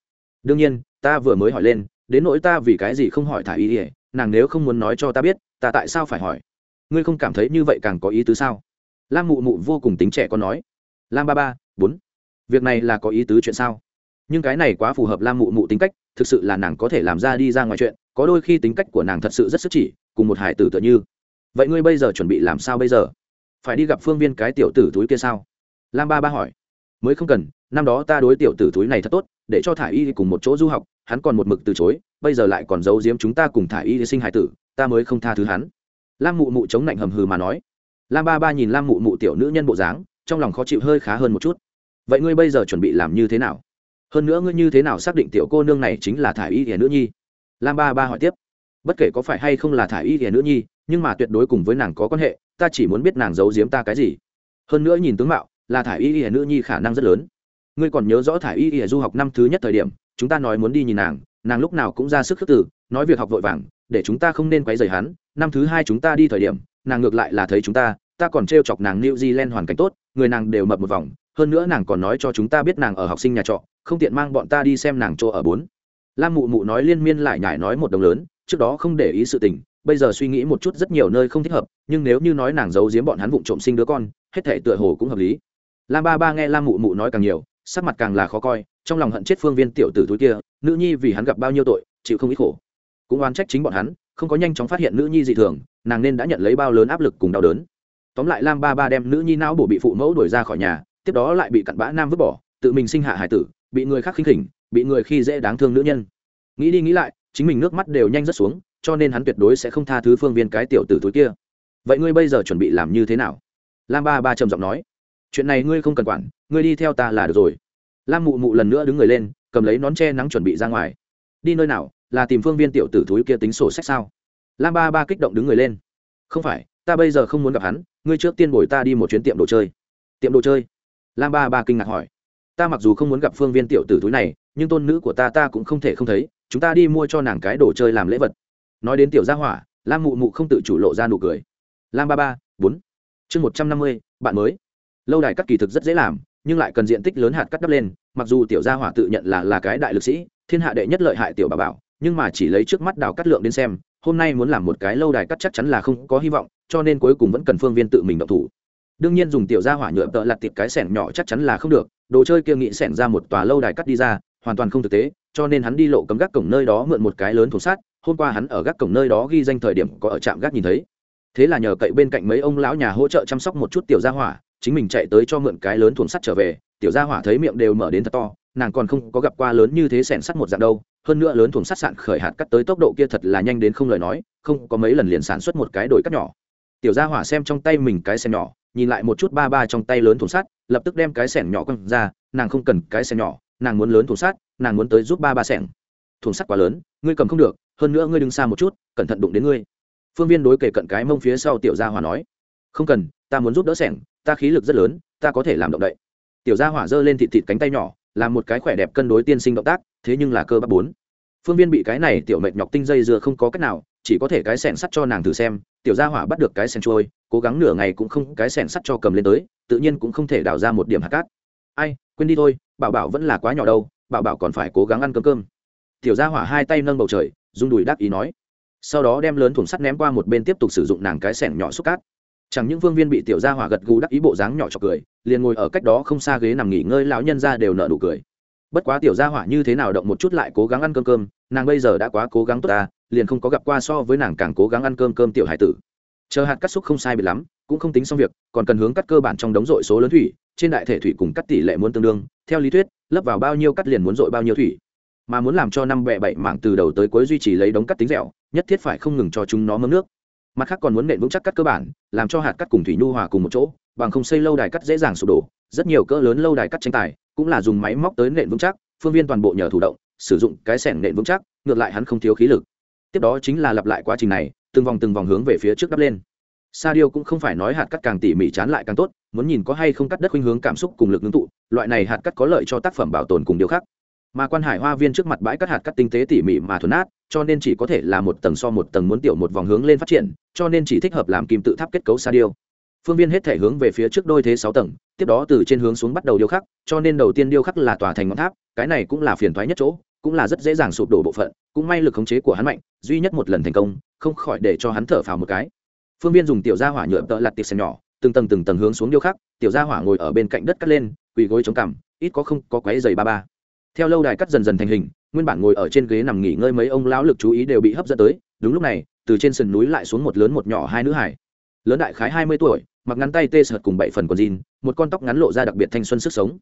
Đương nhiên, ta vừa mới hỏi lên, đến nỗi ta vì cái gì không hỏi thả ý ỉa nàng nếu không muốn nói cho ta biết, ta tại sao phải hỏi? Ngươi không cảm thấy như vậy càng có ý tứ sao? Lam mụ mụ vô cùng tính trẻ con nói. Lam ba ba, bốn. Việc này là có ý tứ chuyện sao? Nhưng cái này quá phù hợp lam mụ mụ tính cách thực sự là nàng có thể làm ra đi ra ngoài chuyện, có đôi khi tính cách của nàng thật sự rất sức chỉ, cùng một hải tử tựa như. Vậy ngươi bây giờ chuẩn bị làm sao bây giờ? Phải đi gặp phương viên cái tiểu tử túi kia sao? Lam ba ba hỏi. Mới không cần, năm đó ta đối tiểu tử túi này thật tốt, để cho thả y cùng một chỗ du học, hắn còn một mực từ chối, bây giờ lại còn giấu giếm chúng ta cùng thả y sinh hải tử, ta mới không tha thứ hắn. Lam mụ mụ chống lạnh hầm hừ mà nói. Lam ba ba nhìn lam mụ mụ tiểu nữ nhân bộ dáng, trong lòng khó chịu hơi khá hơn một chút. Vậy ngươi bây giờ chuẩn bị làm như thế nào? Hơn nữa ngươi như thế nào xác định tiểu cô nương này chính là thả y thìa nữ nhi? Lam ba ba hỏi tiếp. Bất kể có phải hay không là thả y thìa nữ nhi, nhưng mà tuyệt đối cùng với nàng có quan hệ, ta chỉ muốn biết nàng giấu giếm ta cái gì. Hơn nữa nhìn tướng mạo, là thả y thìa nữ nhi khả năng rất lớn. Ngươi còn nhớ rõ thả y thìa du học năm thứ nhất thời điểm, chúng ta nói muốn đi nhìn nàng nàng lúc nào cũng ra sức khước từ, nói việc học vội vàng, để chúng ta không nên quấy rầy hắn, năm thứ hai chúng ta đi thời điểm, nàng ngược lại là thấy chúng ta ta còn trêu chọc nàng new zealand hoàn cảnh tốt, người nàng đều mập một vòng, hơn nữa nàng còn nói cho chúng ta biết nàng ở học sinh nhà trọ không tiện mang bọn ta đi xem nàng chỗ ở bốn. Lam mụ mụ nói liên miên lại nhải nói một đồng lớn, trước đó không để ý sự tình, bây giờ suy nghĩ một chút rất nhiều nơi không thích hợp, nhưng nếu như nói nàng giấu giếm bọn hắn vụng trộm sinh đứa con, hết thể tựa hồ cũng hợp lý. Lam ba ba nghe lam mụ mụ nói càng nhiều, sắc mặt càng là khó coi, trong lòng hận chết phương viên tiểu tử túi kia, nữ nhi vì hắn gặp bao nhiêu tội, chịu không ít khổ. Cũng oán trách chính bọn hắn, không có nhanh chóng phát hiện nữ nhi dị thường, nàng nên đã nhận lấy bao lớn áp lực cùng đau đớn. Tóm lại lam ba ba đem nữ nhi não bổ bị phụ mẫu đuổi ra khỏi nhà, tiếp đó lại bị cặn bã nam vứt bỏ, tự mình sinh hạ hải tử bị người khác khinh khỉnh, bị người khi dễ đáng thương nữ nhân. Nghĩ đi nghĩ lại, chính mình nước mắt đều nhanh rất xuống, cho nên hắn tuyệt đối sẽ không tha thứ phương viên cái tiểu tử túi kia. Vậy ngươi bây giờ chuẩn bị làm như thế nào? Lam ba ba trầm giọng nói. Chuyện này ngươi không cần quản, ngươi đi theo ta là được rồi. Lam mụ mụ lần nữa đứng người lên, cầm lấy nón che nắng chuẩn bị ra ngoài. Đi nơi nào, là tìm phương viên tiểu tử túi kia tính sổ sách sao? Lam ba ba kích động đứng người lên. Không phải, ta bây giờ không muốn gặp hắn, ngươi trước tiên bồi ta đi một chuyến tiệm đồ chơi. Tiệm đồ chơi? Lam ba ba kinh ngạc hỏi ta mặc dù không muốn gặp phương viên tiểu tử túi này, nhưng tôn nữ của ta ta cũng không thể không thấy, chúng ta đi mua cho nàng cái đồ chơi làm lễ vật. Nói đến tiểu gia hỏa, lam mụ mụ không tự chủ lộ ra nụ cười. Lam ba ba, bốn. Chương một trăm năm mươi, bạn mới. Lâu đài cắt kỳ thực rất dễ làm, nhưng lại cần diện tích lớn hạt cắt đắp lên, mặc dù tiểu gia hỏa tự nhận là là cái đại lực sĩ, thiên hạ đệ nhất lợi hại tiểu bà bảo, nhưng mà chỉ lấy trước mắt đào cắt lượng đến xem, hôm nay muốn làm một cái lâu đài cắt chắc chắn là không có hy vọng, cho nên cuối cùng vẫn cần phương viên tự mình động thủ đương nhiên dùng tiểu gia hỏa nhựa tợ lặt tiệp cái sẻng nhỏ chắc chắn là không được, đồ chơi kia nghĩ sẻng ra một tòa lâu đài cắt đi ra, hoàn toàn không thực tế, cho nên hắn đi lộ cấm gác cổng nơi đó mượn một cái lớn thùng sắt, hôm qua hắn ở gác cổng nơi đó ghi danh thời điểm có ở trạm gác nhìn thấy. Thế là nhờ cậy bên cạnh mấy ông lão nhà hỗ trợ chăm sóc một chút tiểu gia hỏa, chính mình chạy tới cho mượn cái lớn thùng sắt trở về, tiểu gia hỏa thấy miệng đều mở đến thật to, nàng còn không có gặp qua lớn như thế sẻn sắt một dạng đâu, hơn nữa lớn thùng sắt sạn khởi hạt cắt tới tốc độ kia thật là nhanh đến không lời nói, không có mấy lần liền sản xuất một cái đổi cắt nhỏ. Tiểu gia hỏa xem trong tay mình cái sẻn nhỏ nhìn lại một chút ba ba trong tay lớn thùng sắt, lập tức đem cái sẻng nhỏ quăng ra, nàng không cần cái sẻng nhỏ, nàng muốn lớn thùng sắt, nàng muốn tới giúp ba ba sẻng. Thùng sắt quá lớn, ngươi cầm không được, hơn nữa ngươi đứng xa một chút, cẩn thận đụng đến ngươi. Phương viên đối kể cận cái mông phía sau tiểu gia Hòa nói, không cần, ta muốn giúp đỡ sẻng, ta khí lực rất lớn, ta có thể làm động đậy. Tiểu gia hỏa giơ lên thịt thịt cánh tay nhỏ, làm một cái khỏe đẹp cân đối tiên sinh động tác, thế nhưng là cơ bắp bốn. Phương viên bị cái này tiểu mệt nhọc tinh dây dưa không có cách nào, chỉ có thể cái sẻng sắt cho nàng thử xem tiểu gia hỏa bắt được cái sèn trôi, cố gắng nửa ngày cũng không cái sèn sắt cho cầm lên tới, tự nhiên cũng không thể đào ra một điểm hạt cát. Ai, quên đi thôi, bảo bảo vẫn là quá nhỏ đâu, bảo bảo còn phải cố gắng ăn cơm cơm. Tiểu gia hỏa hai tay nâng bầu trời, rung đùi đắc ý nói. Sau đó đem lớn thùng sắt ném qua một bên tiếp tục sử dụng nàng cái sẻng nhỏ xúc cát. Chẳng những vương viên bị tiểu gia hỏa gật gù đắc ý bộ dáng nhỏ chọc cười, liền ngồi ở cách đó không xa ghế nằm nghỉ ngơi lão nhân ra đều nợ nụ cười. Bất quá tiểu gia hỏa như thế nào động một chút lại cố gắng ăn cơm cơm, nàng bây giờ đã quá cố gắng tốt ta liền không có gặp qua so với nàng càng cố gắng ăn cơm cơm tiểu hải tử. Chờ hạt cắt xúc không sai biệt lắm, cũng không tính xong việc, còn cần hướng cắt cơ bản trong đống dội số lớn thủy, trên đại thể thủy cùng cắt tỷ lệ muốn tương đương, theo lý thuyết, lấp vào bao nhiêu cắt liền muốn dội bao nhiêu thủy. Mà muốn làm cho năm bẹ bảy mảng từ đầu tới cuối duy trì lấy đống cắt tính dẻo, nhất thiết phải không ngừng cho chúng nó mâm nước. Mặt khác còn muốn nện vững chắc cắt cơ bản, làm cho hạt cắt cùng thủy nhu hòa cùng một chỗ, bằng không xây lâu đài cắt dễ dàng sụp đổ. Rất nhiều cỡ lớn lâu đài cắt tranh tài, cũng là dùng máy móc tới nện vững chắc, phương viên toàn bộ nhờ thủ động, sử dụng cái sẻng nện vững chắc, ngược lại hắn không thiếu khí lực tiếp đó chính là lặp lại quá trình này, từng vòng từng vòng hướng về phía trước đắp lên. Sa điêu cũng không phải nói hạt cắt càng tỉ mỉ chán lại càng tốt, muốn nhìn có hay không cắt đất khuynh hướng cảm xúc cùng lực ngưng tụ, loại này hạt cắt có lợi cho tác phẩm bảo tồn cùng điều khác mà quan hải hoa viên trước mặt bãi cắt hạt cắt tinh tế tỉ mỉ mà thuần át cho nên chỉ có thể là một tầng so một tầng muốn tiểu một vòng hướng lên phát triển, cho nên chỉ thích hợp làm kim tự tháp kết cấu sa điêu phương viên hết thể hướng về phía trước đôi thế sáu tầng, tiếp đó từ trên hướng xuống bắt đầu điêu khắc, cho nên đầu tiên điêu khắc là tòa thành ngọn tháp, cái này cũng là phiền thoái nhất chỗ, cũng là rất dễ dàng sụp đổ bộ phận cũng may lực khống chế của hắn mạnh, duy nhất một lần thành công, không khỏi để cho hắn thở phào một cái. Phương viên dùng tiểu gia hỏa nhựa tợ lặt tiệc xem nhỏ, từng tầng từng tầng hướng xuống điêu khắc, tiểu gia hỏa ngồi ở bên cạnh đất cắt lên, quỳ gối chống cằm, ít có không có quáy dày ba ba. Theo lâu đài cắt dần dần thành hình, nguyên bản ngồi ở trên ghế nằm nghỉ ngơi mấy ông lão lực chú ý đều bị hấp dẫn tới, đúng lúc này, từ trên sườn núi lại xuống một lớn một nhỏ hai nữ hải lớn đại khái hai mươi tuổi, mặc ngắn tay tê sợt cùng bảy phần còn jean, một con tóc ngắn lộ ra đặc biệt thanh xuân sức sống.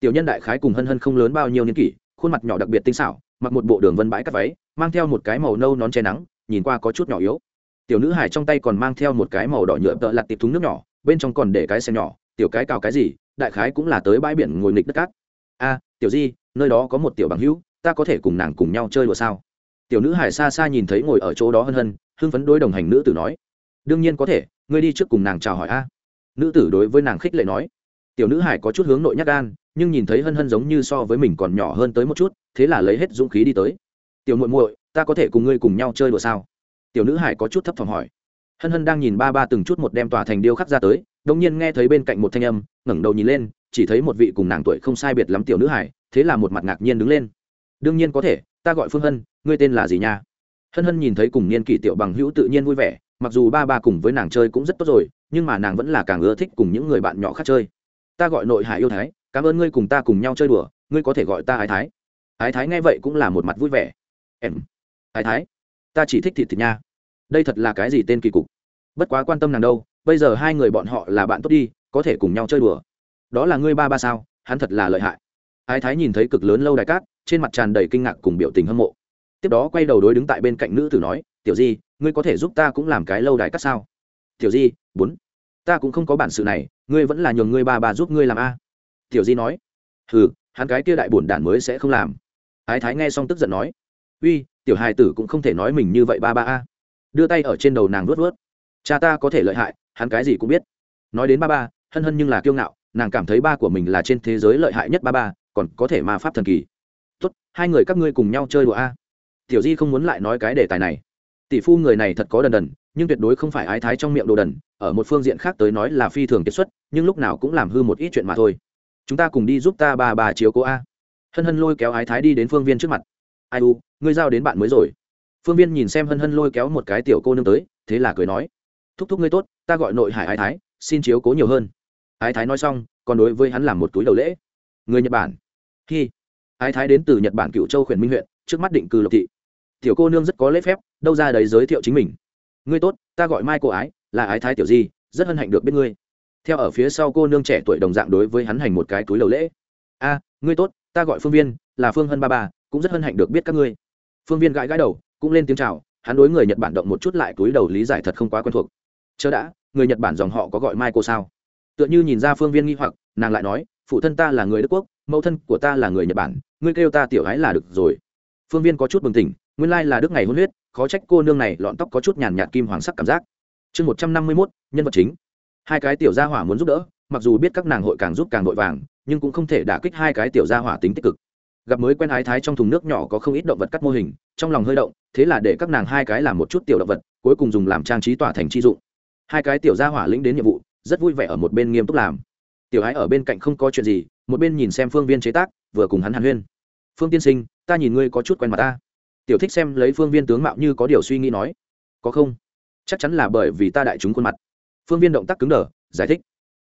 Tiểu nhân đại khái cùng hân hân không lớn bao nhiêu niên kỷ, khuôn mặt nhỏ đặc biệt tinh xảo mặc một bộ đường vân bãi cắt váy, mang theo một cái màu nâu nón che nắng, nhìn qua có chút nhỏ yếu. Tiểu nữ hải trong tay còn mang theo một cái màu đỏ nhựa tợ lặt tiệp thúng nước nhỏ, bên trong còn để cái xe nhỏ, tiểu cái cào cái gì, đại khái cũng là tới bãi biển ngồi nghịch đất cát. A, tiểu di, nơi đó có một tiểu bằng hữu, ta có thể cùng nàng cùng nhau chơi đùa sao? Tiểu nữ hải xa xa nhìn thấy ngồi ở chỗ đó hân hân, hưng phấn đối đồng hành nữ tử nói. Đương nhiên có thể, ngươi đi trước cùng nàng chào hỏi a. Nữ tử đối với nàng khích lệ nói. Tiểu nữ hải có chút hướng nội nhắc gan nhưng nhìn thấy hân hân giống như so với mình còn nhỏ hơn tới một chút, thế là lấy hết dũng khí đi tới. Tiểu muội muội, ta có thể cùng ngươi cùng nhau chơi đùa sao? Tiểu nữ hải có chút thấp thỏm hỏi. Hân hân đang nhìn ba ba từng chút một đem tòa thành điêu khắc ra tới đông nhiên nghe thấy bên cạnh một thanh âm, ngẩng đầu nhìn lên, chỉ thấy một vị cùng nàng tuổi không sai biệt lắm tiểu nữ hải, thế là một mặt ngạc nhiên đứng lên. Đương nhiên có thể, ta gọi phương hân, ngươi tên là gì nha? Hân hân nhìn thấy cùng niên kỷ tiểu bằng hữu tự nhiên vui vẻ, mặc dù ba ba cùng với nàng chơi cũng rất tốt rồi, nhưng mà nàng vẫn là càng ưa thích cùng những người bạn nhỏ khác chơi. Ta gọi nội hải yêu thái cảm ơn ngươi cùng ta cùng nhau chơi đùa, ngươi có thể gọi ta ái thái. Ái thái nghe vậy cũng là một mặt vui vẻ. Em, ái thái, ta chỉ thích thịt thịt nha. Đây thật là cái gì tên kỳ cục? Bất quá quan tâm nàng đâu, bây giờ hai người bọn họ là bạn tốt đi, có thể cùng nhau chơi đùa. Đó là ngươi ba ba sao, hắn thật là lợi hại. Ái thái nhìn thấy cực lớn lâu đài cát, trên mặt tràn đầy kinh ngạc cùng biểu tình hâm mộ. Tiếp đó quay đầu đối đứng tại bên cạnh nữ tử nói, tiểu di, ngươi có thể giúp ta cũng làm cái lâu đài cát sao? Tiểu di bốn ta cũng không có bản sự này, ngươi vẫn là nhường ngươi ba ba giúp ngươi làm a tiểu di nói, hừ, hắn cái kia đại bổn đản mới sẽ không làm. Ái thái nghe xong tức giận nói, uy, tiểu hài tử cũng không thể nói mình như vậy ba ba a. Đưa tay ở trên đầu nàng vớt vớt cha ta có thể lợi hại, hắn cái gì cũng biết. Nói đến ba ba, hân hân nhưng là kiêu ngạo, nàng cảm thấy ba của mình là trên thế giới lợi hại nhất ba ba, còn có thể ma pháp thần kỳ. Tốt, hai người các ngươi cùng nhau chơi đùa a. Tiểu di không muốn lại nói cái đề tài này. Tỷ phu người này thật có đần đần, nhưng tuyệt đối không phải ái thái trong miệng đồ đần, ở một phương diện khác tới nói là phi thường kiệt xuất, nhưng lúc nào cũng làm hư một ít chuyện mà thôi chúng ta cùng đi giúp ta bà bà chiếu cố a. Hân hân lôi kéo ái thái đi đến phương viên trước mặt. Ai u, ngươi giao đến bạn mới rồi. Phương viên nhìn xem hân hân lôi kéo một cái tiểu cô nương tới, thế là cười nói. Thúc thúc ngươi tốt, ta gọi nội hải ái thái, xin chiếu cố nhiều hơn. Ái thái nói xong, còn đối với hắn làm một túi đầu lễ. Người nhật bản. Khi ái thái đến từ nhật bản cựu châu khuyển minh huyện, trước mắt định cư lộc thị. Tiểu cô nương rất có lễ phép, đâu ra đấy giới thiệu chính mình. Ngươi tốt, ta gọi mai cô ái, là ái thái tiểu di, rất hân hạnh được biết ngươi theo ở phía sau cô nương trẻ tuổi đồng dạng đối với hắn hành một cái túi lầu lễ. A, ngươi tốt, ta gọi phương viên, là phương hân ba ba, cũng rất hân hạnh được biết các ngươi. Phương viên gãi gãi đầu, cũng lên tiếng chào, hắn đối người nhật bản động một chút lại túi đầu lý giải thật không quá quen thuộc. Chớ đã, người nhật bản dòng họ có gọi mai cô sao? Tựa như nhìn ra phương viên nghi hoặc, nàng lại nói, phụ thân ta là người đức quốc, mẫu thân của ta là người nhật bản, ngươi kêu ta tiểu ái là được rồi. Phương viên có chút bừng tỉnh, nguyên lai là đức ngày hôn huyết, khó trách cô nương này lọn tóc có chút nhàn nhạt kim hoàng sắc cảm giác. Chương một trăm năm mươi mốt, nhân vật chính hai cái tiểu gia hỏa muốn giúp đỡ, mặc dù biết các nàng hội càng giúp càng vội vàng, nhưng cũng không thể đả kích hai cái tiểu gia hỏa tính tích cực. Gặp mới quen ái thái trong thùng nước nhỏ có không ít động vật cắt mô hình, trong lòng hơi động, thế là để các nàng hai cái làm một chút tiểu động vật, cuối cùng dùng làm trang trí tỏa thành chi dụng. Hai cái tiểu gia hỏa lĩnh đến nhiệm vụ, rất vui vẻ ở một bên nghiêm túc làm. Tiểu ái ở bên cạnh không có chuyện gì, một bên nhìn xem phương viên chế tác, vừa cùng hắn hàn huyên. Phương tiên sinh, ta nhìn ngươi có chút quen mặt ta. Tiểu thích xem lấy phương viên tướng mạo như có điều suy nghĩ nói. Có không? Chắc chắn là bởi vì ta đại chúng khuôn mặt phương viên động tác cứng đờ, giải thích.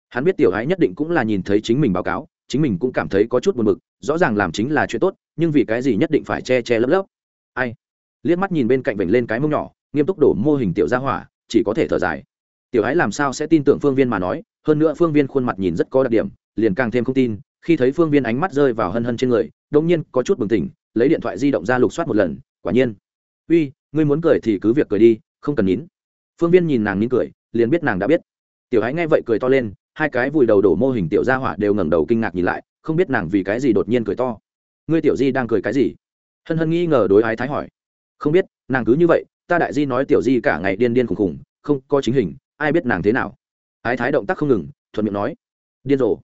Hắn biết tiểu ái nhất định cũng là nhìn thấy chính mình báo cáo, chính mình cũng cảm thấy có chút buồn b ự c rõ ràng làm chính là chuyện tốt, nhưng vì cái gì nhất định phải che che lấp lấp. Ai? Liếc mắt nhìn bên cạnh vểnh lên cái mông nhỏ, nghiêm túc đổ mô hình tiểu gia hỏa, chỉ có thể thở dài. Tiểu ái làm sao sẽ tin tưởng phương viên mà nói, hơn nữa phương viên khuôn mặt nhìn rất có đặc điểm, liền càng thêm không tin, khi thấy phương viên ánh mắt rơi vào hân hân trên người đông nhiên có chút bừng tỉnh, lấy điện thoại di động ra lục soát một lần, quả nhiên. Uy, ngươi muốn cười thì cứ việc cười đi, không cần nín. Phương viên nhìn nàng nín cười liền biết nàng đã biết. Tiểu hãy nghe vậy cười to lên, hai cái vùi đầu đổ mô hình tiểu gia hỏa đều ngẩng đầu kinh ngạc nhìn lại, không biết nàng vì cái gì đột nhiên cười to. Ngươi tiểu di đang cười cái gì? Hân hân nghi ngờ đối ái thái hỏi. Không biết, nàng cứ như vậy, ta đại di nói tiểu di cả ngày điên điên khùng khùng, không có chính hình, ai biết nàng thế nào? Ái thái động tác không ngừng, thuận miệng nói. Điên rồ.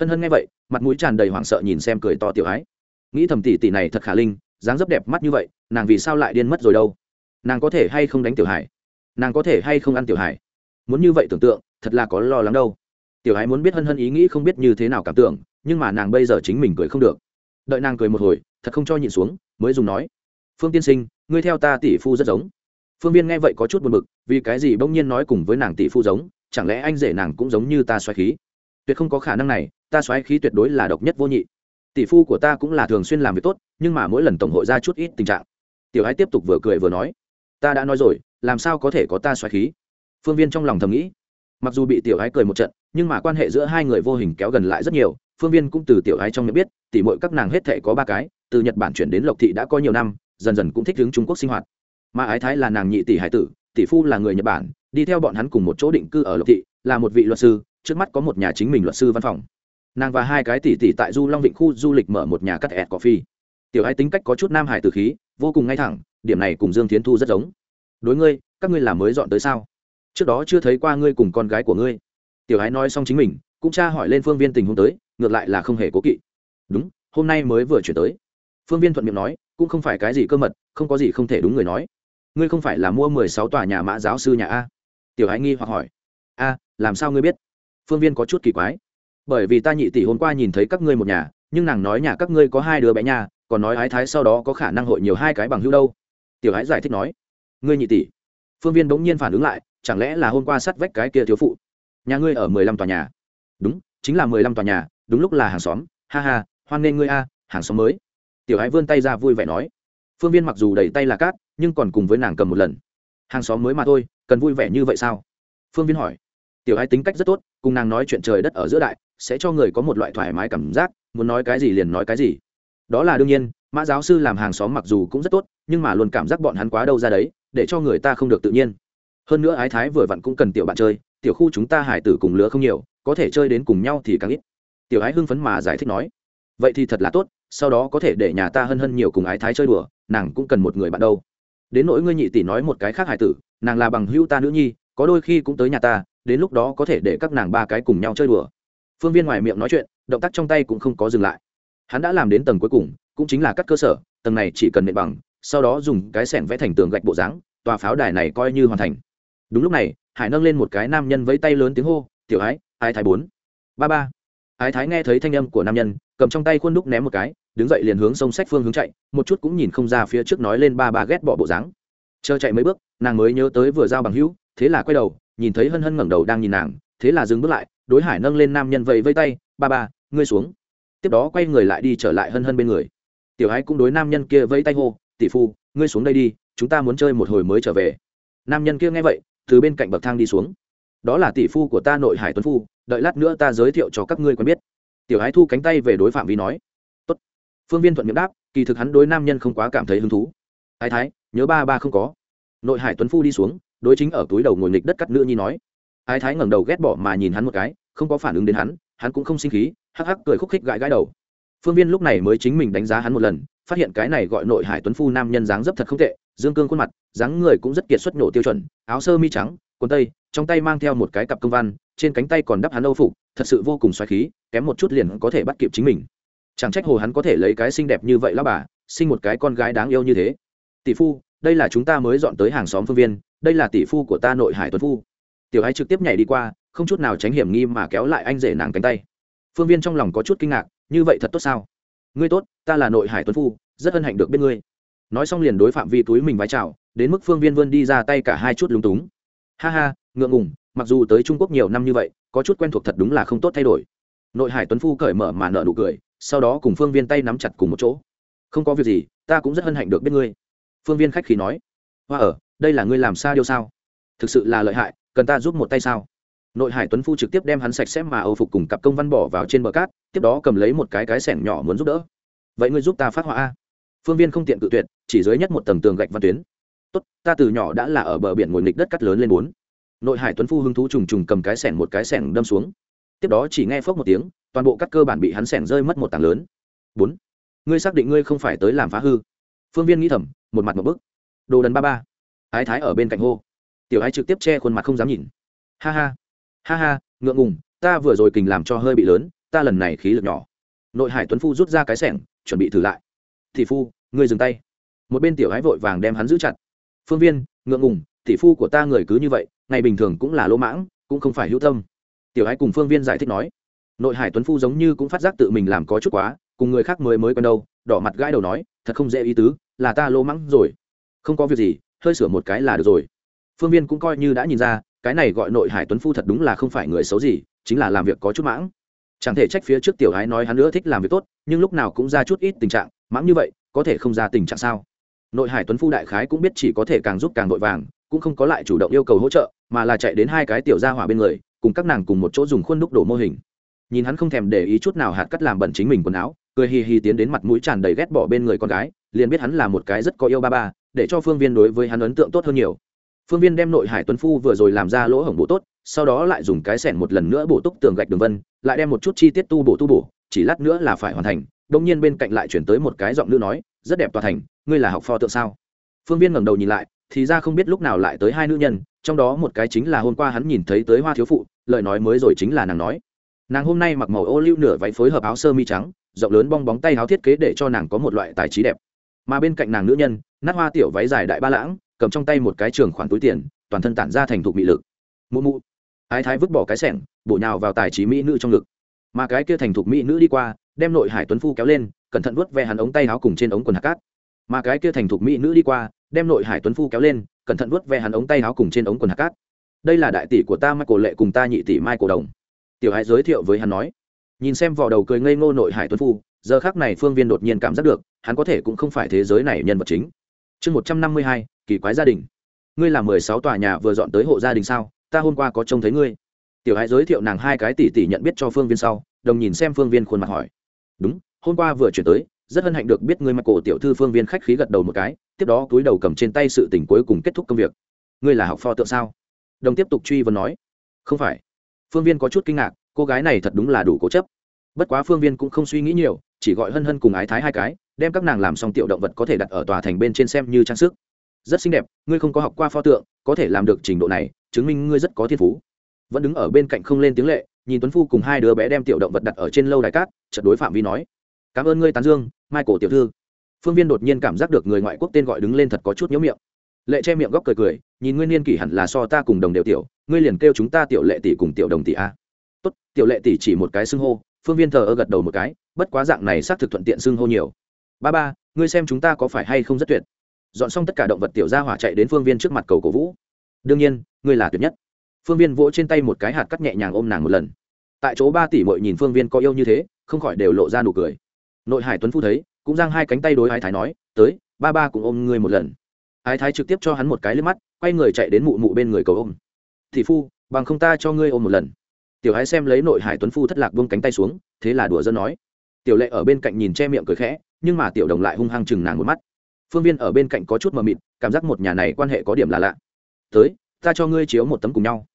Hân hân nghe vậy, mặt mũi tràn đầy hoảng sợ nhìn xem cười to tiểu ái nghĩ thầm tỷ tỷ này thật khả linh, dáng dấp đẹp mắt như vậy, nàng vì sao lại điên mất rồi đâu? Nàng có thể hay không đánh tiểu hải? Nàng có thể hay không ăn tiểu hải? Muốn như vậy tưởng tượng, thật là có lo lắng đâu. Tiểu Ái muốn biết hân hân ý nghĩ không biết như thế nào cảm tưởng, nhưng mà nàng bây giờ chính mình cười không được. Đợi nàng cười một hồi, thật không cho nhịn xuống, mới dùng nói, phương tiên sinh, ngươi theo ta tỷ phu rất giống. Phương viên nghe vậy có chút buồn bực, vì cái gì bỗng nhiên nói cùng với nàng tỷ phu giống, chẳng lẽ anh rể nàng cũng giống như ta xoáy khí? Tuyệt không có khả năng này, ta xoáy khí tuyệt đối là độc nhất vô nhị. Tỷ phu của ta cũng là thường xuyên làm việc tốt, nhưng mà mỗi lần tổng hội ra chút ít tình trạng. Tiểu ái tiếp tục vừa cười vừa nói, ta đã nói rồi, làm sao có thể có ta xoáy khí? Phương viên trong lòng thầm nghĩ. Mặc dù bị tiểu ái cười một trận, nhưng mà quan hệ giữa hai người vô hình kéo gần lại rất nhiều, phương viên cũng từ tiểu ái trong nhận biết tỷ mỗi các nàng hết thể có ba cái, từ nhật bản chuyển đến lộc thị đã có nhiều năm, dần dần cũng thích ứng trung quốc sinh hoạt. Mà ái thái là nàng nhị tỷ hải tử, tỷ phu là người nhật bản, đi theo bọn hắn cùng một chỗ định cư ở lộc thị, là một vị luật sư, trước mắt có một nhà chính mình luật sư văn phòng. Nàng và hai cái tỷ tỷ tại du long vịnh khu du lịch mở một nhà cắt ẹt cỏ phi. tiểu ái tính cách có chút nam hải Tử khí, vô cùng ngay thẳng, điểm này cùng dương tiến thu rất giống. Đối ngươi, các ngươi làm mới dọn tới sao? Trước đó chưa thấy qua ngươi cùng con gái của ngươi. Tiểu ái nói xong chính mình, cũng tra hỏi lên phương viên tình huống tới, ngược lại là không hề cố kỵ. Đúng, hôm nay mới vừa chuyển tới. Phương viên thuận miệng nói, cũng không phải cái gì cơ mật, không có gì không thể đúng người nói. Ngươi không phải là mua mười sáu tòa nhà mã giáo sư nhà a? Tiểu ái nghi hoặc hỏi. A, làm sao ngươi biết? Phương viên có chút kỳ quái. Bởi vì ta nhị tỷ hôm qua nhìn thấy các ngươi một nhà, nhưng nàng nói nhà các ngươi có hai đứa bé nhà, còn nói ái thái sau đó có khả năng hội nhiều hai cái bằng hữu đâu. Tiểu ái giải thích nói. Ngươi nhị tỷ. Phương viên bỗng nhiên phản ứng lại chẳng lẽ là hôm qua sát vách cái kia thiếu phụ? Nhà ngươi ở mười lăm tòa nhà. Đúng, chính là mười lăm tòa nhà, đúng lúc là hàng xóm. Ha ha, hoan nghênh ngươi a, hàng xóm mới. Tiểu hãy vươn tay ra vui vẻ nói. Phương viên mặc dù đầy tay là cát, nhưng còn cùng với nàng cầm một lần. Hàng xóm mới mà thôi, cần vui vẻ như vậy sao? Phương viên hỏi. Tiểu hãy tính cách rất tốt, cùng nàng nói chuyện trời đất ở giữa đại, sẽ cho người có một loại thoải mái cảm giác, muốn nói cái gì liền nói cái gì. Đó là đương nhiên, mã giáo sư làm hàng xóm mặc dù cũng rất tốt, nhưng mà luôn cảm giác bọn hắn quá đâu ra đấy, để cho người ta không được tự nhiên hơn nữa ái thái vừa vặn cũng cần tiểu bạn chơi, tiểu khu chúng ta hải tử cùng lứa không nhiều, có thể chơi đến cùng nhau thì càng ít. Tiểu ái hưng phấn mà giải thích nói, vậy thì thật là tốt, sau đó có thể để nhà ta hân hân nhiều cùng ái thái chơi đùa, nàng cũng cần một người bạn đâu. Đến nỗi ngươi nhị tỷ nói một cái khác hải tử, nàng là bằng hữu ta nữ nhi, có đôi khi cũng tới nhà ta, đến lúc đó có thể để các nàng ba cái cùng nhau chơi đùa. Phương viên ngoài miệng nói chuyện, động tác trong tay cũng không có dừng lại. Hắn đã làm đến tầng cuối cùng, cũng chính là các cơ sở, tầng này chỉ cần nệ bằng, sau đó dùng cái sẻn vẽ thành tường gạch bộ dáng, tòa pháo đài này coi như hoàn thành đúng lúc này, hải nâng lên một cái nam nhân vẫy tay lớn tiếng hô, tiểu ái ái thái bốn. Ba ba. Ái thái nghe thấy thanh âm của nam nhân, cầm trong tay khuôn đúc ném một cái, đứng dậy liền hướng sông sách phương hướng chạy, một chút cũng nhìn không ra phía trước nói lên ba ba ghét bỏ bộ dáng. Chờ chạy mấy bước, nàng mới nhớ tới vừa giao bằng hữu, thế là quay đầu, nhìn thấy hân hân ngẩng đầu đang nhìn nàng, thế là dừng bước lại, đối hải nâng lên nam nhân vẫy vây tay, ba ba, ngươi xuống. Tiếp đó quay người lại đi trở lại hân hân bên người. Tiểu ái cũng đối nam nhân kia vẫy tay hô, tỷ phu, ngươi xuống đây đi, chúng ta muốn chơi một hồi mới trở về. Nam nhân kia nghe vậy từ bên cạnh bậc thang đi xuống. Đó là tỷ phu của ta nội hải tuấn phu, đợi lát nữa ta giới thiệu cho các ngươi quen biết. Tiểu ái thu cánh tay về đối phạm vi nói. Tốt. phương viên thuận miệng đáp, kỳ thực hắn đối nam nhân không quá cảm thấy hứng thú. Thái thái, nhớ ba ba không có. Nội hải tuấn phu đi xuống, đối chính ở túi đầu ngồi nghịch đất cắt nữ nhi nói. Ái thái ngẩng đầu ghét bỏ mà nhìn hắn một cái, không có phản ứng đến hắn hắn cũng không sinh khí, hắc hắc cười khúc khích gãi gãi đầu. Phương viên lúc này mới chính mình đánh giá hắn một lần, phát hiện cái này gọi nội hải tuấn phu nam nhân dáng dấp thật không tệ dương cương khuôn mặt, dáng người cũng rất kiệt xuất nổ tiêu chuẩn, áo sơ mi trắng, quần tây, trong tay mang theo một cái cặp công văn, trên cánh tay còn đắp hắn âu phục, thật sự vô cùng xoáy khí, kém một chút liền có thể bắt kịp chính mình. Chẳng trách hồ hắn có thể lấy cái xinh đẹp như vậy lao bà, sinh một cái con gái đáng yêu như thế. Tỷ phu, đây là chúng ta mới dọn tới hàng xóm phương viên, đây là tỷ phu của ta nội hải tuấn phu. Tiểu ái trực tiếp nhảy đi qua, không chút nào tránh hiểm nghi mà kéo lại anh rể nàng cánh tay. Phương viên trong lòng có chút kinh ngạc, như vậy thật tốt sao? Ngươi tốt, ta là nội hải tuấn phu, rất hân hạnh được biết ngươi nói xong liền đối phạm vi túi mình vái chào, đến mức phương viên vươn đi ra tay cả hai chút lúng túng. Ha ha, ngượng ngùng, mặc dù tới trung quốc nhiều năm như vậy, có chút quen thuộc thật đúng là không tốt thay đổi. Nội hải tuấn phu cởi mở mà nợ nụ cười, sau đó cùng phương viên tay nắm chặt cùng một chỗ. Không có việc gì, ta cũng rất hân hạnh được biết ngươi. Phương viên khách khí nói. Hoa ở, đây là ngươi làm sao điều sao? Thực sự là lợi hại, cần ta giúp một tay sao? Nội hải tuấn phu trực tiếp đem hắn sạch sẽ mà âu phục cùng cặp công văn bỏ vào trên bờ cát, tiếp đó cầm lấy một cái cái sẻng nhỏ muốn giúp đỡ. Vậy ngươi giúp ta phát họa a? Phương viên không tiện cự tuyệt chỉ dưới nhất một tầng tường gạch văn tuyến. Tốt, ta từ nhỏ đã là ở bờ biển ngồi nghịch đất cắt lớn lên bốn. Nội hải tuấn phu hứng thú trùng trùng cầm cái sẻng một cái sẻng đâm xuống. Tiếp đó chỉ nghe phốc một tiếng, toàn bộ cắt cơ bản bị hắn sẻng rơi mất một tảng lớn. Bốn. Ngươi xác định ngươi không phải tới làm phá hư. Phương viên nghĩ thầm, một mặt một bức. Đồ đần ba ba. Ái thái ở bên cạnh hô. Tiểu ái trực tiếp che khuôn mặt không dám nhìn. Ha ha. Ha ha, ngượng ngùng, ta vừa rồi kình làm cho hơi bị lớn, ta lần này khí lực nhỏ. Nội hải tuấn phu rút ra cái sẻng, chuẩn bị thử lại. Thị phu, ngươi dừng tay một bên tiểu ái vội vàng đem hắn giữ chặt. Phương viên, ngượng ngùng, tỷ phu của ta người cứ như vậy, ngày bình thường cũng là lỗ mãng, cũng không phải hữu tâm. Tiểu ái cùng phương viên giải thích nói. Nội hải tuấn phu giống như cũng phát giác tự mình làm có chút quá, cùng người khác mới mới quen đâu, đỏ mặt gãi đầu nói, thật không dễ ý tứ, là ta lỗ mãng rồi. Không có việc gì, hơi sửa một cái là được rồi. Phương viên cũng coi như đã nhìn ra, cái này gọi nội hải tuấn phu thật đúng là không phải người xấu gì, chính là làm việc có chút mãng. Chẳng thể trách phía trước tiểu ái nói hắn nữa thích làm việc tốt, nhưng lúc nào cũng ra chút ít tình trạng, mãng như vậy, có thể không ra tình trạng sao? Nội hải tuấn phu đại khái cũng biết chỉ có thể càng giúp càng vội vàng, cũng không có lại chủ động yêu cầu hỗ trợ, mà là chạy đến hai cái tiểu gia hỏa bên người, cùng các nàng cùng một chỗ dùng khuôn đúc đổ mô hình. Nhìn hắn không thèm để ý chút nào hạt cắt làm bẩn chính mình quần áo, cười hì hì tiến đến mặt mũi tràn đầy ghét bỏ bên người con gái, liền biết hắn là một cái rất có yêu ba ba, để cho phương viên đối với hắn ấn tượng tốt hơn nhiều. Phương viên đem nội hải tuấn phu vừa rồi làm ra lỗ hổng bộ tốt, sau đó lại dùng cái sẻn một lần nữa bổ túc tường gạch đường vân, lại đem một chút chi tiết tu bổ tu bổ chỉ lát nữa là phải hoàn thành đông nhiên bên cạnh lại chuyển tới một cái giọng nữ nói, rất đẹp tòa thành, ngươi là học pho tượng sao? Phương viên ngẩng đầu nhìn lại, thì ra không biết lúc nào lại tới hai nữ nhân, trong đó một cái chính là hôm qua hắn nhìn thấy tới hoa thiếu phụ, lời nói mới rồi chính là nàng nói. Nàng hôm nay mặc màu ô liu nửa váy phối hợp áo sơ mi trắng, rộng lớn bong bóng tay áo thiết kế để cho nàng có một loại tài trí đẹp. Mà bên cạnh nàng nữ nhân, nát hoa tiểu váy dài đại ba lãng, cầm trong tay một cái trường khoản túi tiền, toàn thân tản ra thành thục mị lực. Mụ mụ. Ái thái vứt bỏ cái sẻng, bổ nhào vào tài trí mỹ nữ trong ngực mà cái kia thành thục mỹ nữ đi qua, đem nội hải tuấn phu kéo lên, cẩn thận vớt ve hắn ống tay áo cùng trên ống quần hạt cát. Mà cái kia thành thục mỹ nữ đi qua, đem nội hải tuấn phu kéo lên, cẩn thận vuốt ve hắn ống tay áo cùng trên ống quần hạt cát. Đây là đại tỷ của ta mai cổ lệ cùng ta nhị tỷ mai cổ đồng. Tiểu hải giới thiệu với hắn nói. Nhìn xem vỏ đầu cười ngây ngô nội hải tuấn phu, giờ khác này phương viên đột nhiên cảm giác được, hắn có thể cũng không phải thế giới này nhân vật chính. Chương một trăm năm mươi hai, kỳ quái gia đình. Ngươi là mười sáu tòa nhà vừa dọn tới hộ gia đình sao? Ta hôm qua có trông thấy ngươi tiểu hải giới thiệu nàng hai cái tỷ tỷ nhận biết cho phương viên sau, đồng nhìn xem phương viên khuôn mặt hỏi. Đúng, hôm qua vừa chuyển tới, rất hân hạnh được biết ngươi mặc cổ tiểu thư phương viên khách khí gật đầu một cái, tiếp đó túi đầu cầm trên tay sự tỉnh cuối cùng kết thúc công việc. Ngươi là học pho tượng sao? Đồng tiếp tục truy vấn nói. Không phải. Phương viên có chút kinh ngạc, cô gái này thật đúng là đủ cố chấp. Bất quá phương viên cũng không suy nghĩ nhiều, chỉ gọi hân hân cùng ái thái hai cái, đem các nàng làm xong tiểu động vật có thể đặt ở tòa thành bên trên xem như trang sức. Rất xinh đẹp, ngươi không có học qua pho tượng, có thể làm được trình độ này, chứng minh ngươi rất có thiên phú vẫn đứng ở bên cạnh không lên tiếng lệ, nhìn tuấn phu cùng hai đứa bé đem tiểu động vật đặt ở trên lâu đài cát trận đối phạm vi nói, cảm ơn ngươi tán dương mai cổ tiểu thư. Phương viên đột nhiên cảm giác được người ngoại quốc tên gọi đứng lên thật có chút nhớ miệng. Lệ che miệng góc cười cười, nhìn nguyên niên kỷ hẳn là so ta cùng đồng đều tiểu, ngươi liền kêu chúng ta tiểu lệ tỷ cùng tiểu đồng tỷ a. Tốt, tiểu lệ tỷ chỉ một cái xưng hô. Phương viên thờ ơ gật đầu một cái, bất quá dạng này xác thực thuận tiện xưng hô nhiều. Ba ba, ngươi xem chúng ta có phải hay không rất tuyệt. Dọn xong tất cả động vật tiểu ra hỏa chạy đến phương viên trước mặt cầu cổ vũ. Đương nhiên, ngươi là tuyệt nhất phương viên vỗ trên tay một cái hạt cắt nhẹ nhàng ôm nàng một lần. Tại chỗ ba tỷ mội nhìn phương viên có yêu như thế, không khỏi đều lộ ra nụ cười. Nội hải tuấn phu thấy, cũng giang hai cánh tay đối ái thái nói, tới, ba ba cũng ôm ngươi một lần. Ái thái trực tiếp cho hắn một cái lên mắt, quay người chạy đến mụ mụ bên người cầu ôm. Thì phu, bằng không ta cho ngươi ôm một lần. Tiểu ái xem lấy nội hải tuấn phu thất lạc buông cánh tay xuống, thế là đùa dân nói. Tiểu lệ ở bên cạnh nhìn che miệng cười khẽ, nhưng mà tiểu đồng lại hung hăng chừng nàng một mắt. Phương viên ở bên cạnh có chút mờ mịt, cảm giác một nhà này quan hệ có điểm là lạ. Tới, ta cho ngươi chiếu một tấm cùng nhau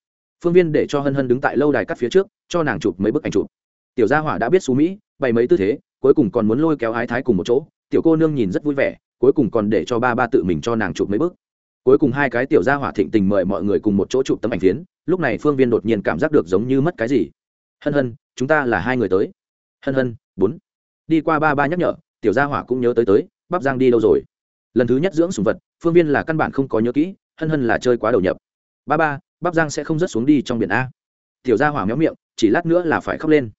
phương viên để cho hân hân đứng tại lâu đài cắt phía trước, cho nàng chụp mấy bức ảnh chụp. Tiểu gia hỏa đã biết xú mỹ, bày mấy tư thế, cuối cùng còn muốn lôi kéo ái thái cùng một chỗ. Tiểu cô nương nhìn rất vui vẻ, cuối cùng còn để cho ba ba tự mình cho nàng chụp mấy bức. Cuối cùng hai cái tiểu gia hỏa thịnh tình mời mọi người cùng một chỗ chụp tấm ảnh phiến, lúc này phương viên đột nhiên cảm giác được giống như mất cái gì. Hân hân, chúng ta là hai người tới. Hân hân, bốn. Đi qua ba ba nhắc nhở, tiểu gia hỏa cũng nhớ tới tới, bắp giang đi đâu rồi? Lần thứ nhất dưỡng sùng vật, phương viên là căn bản không có nhớ kỹ, hân hân là chơi quá đầu nhập. Ba ba bắp giang sẽ không rớt xuống đi trong biển a. Tiểu gia hỏa méo miệng, chỉ lát nữa là phải khóc lên.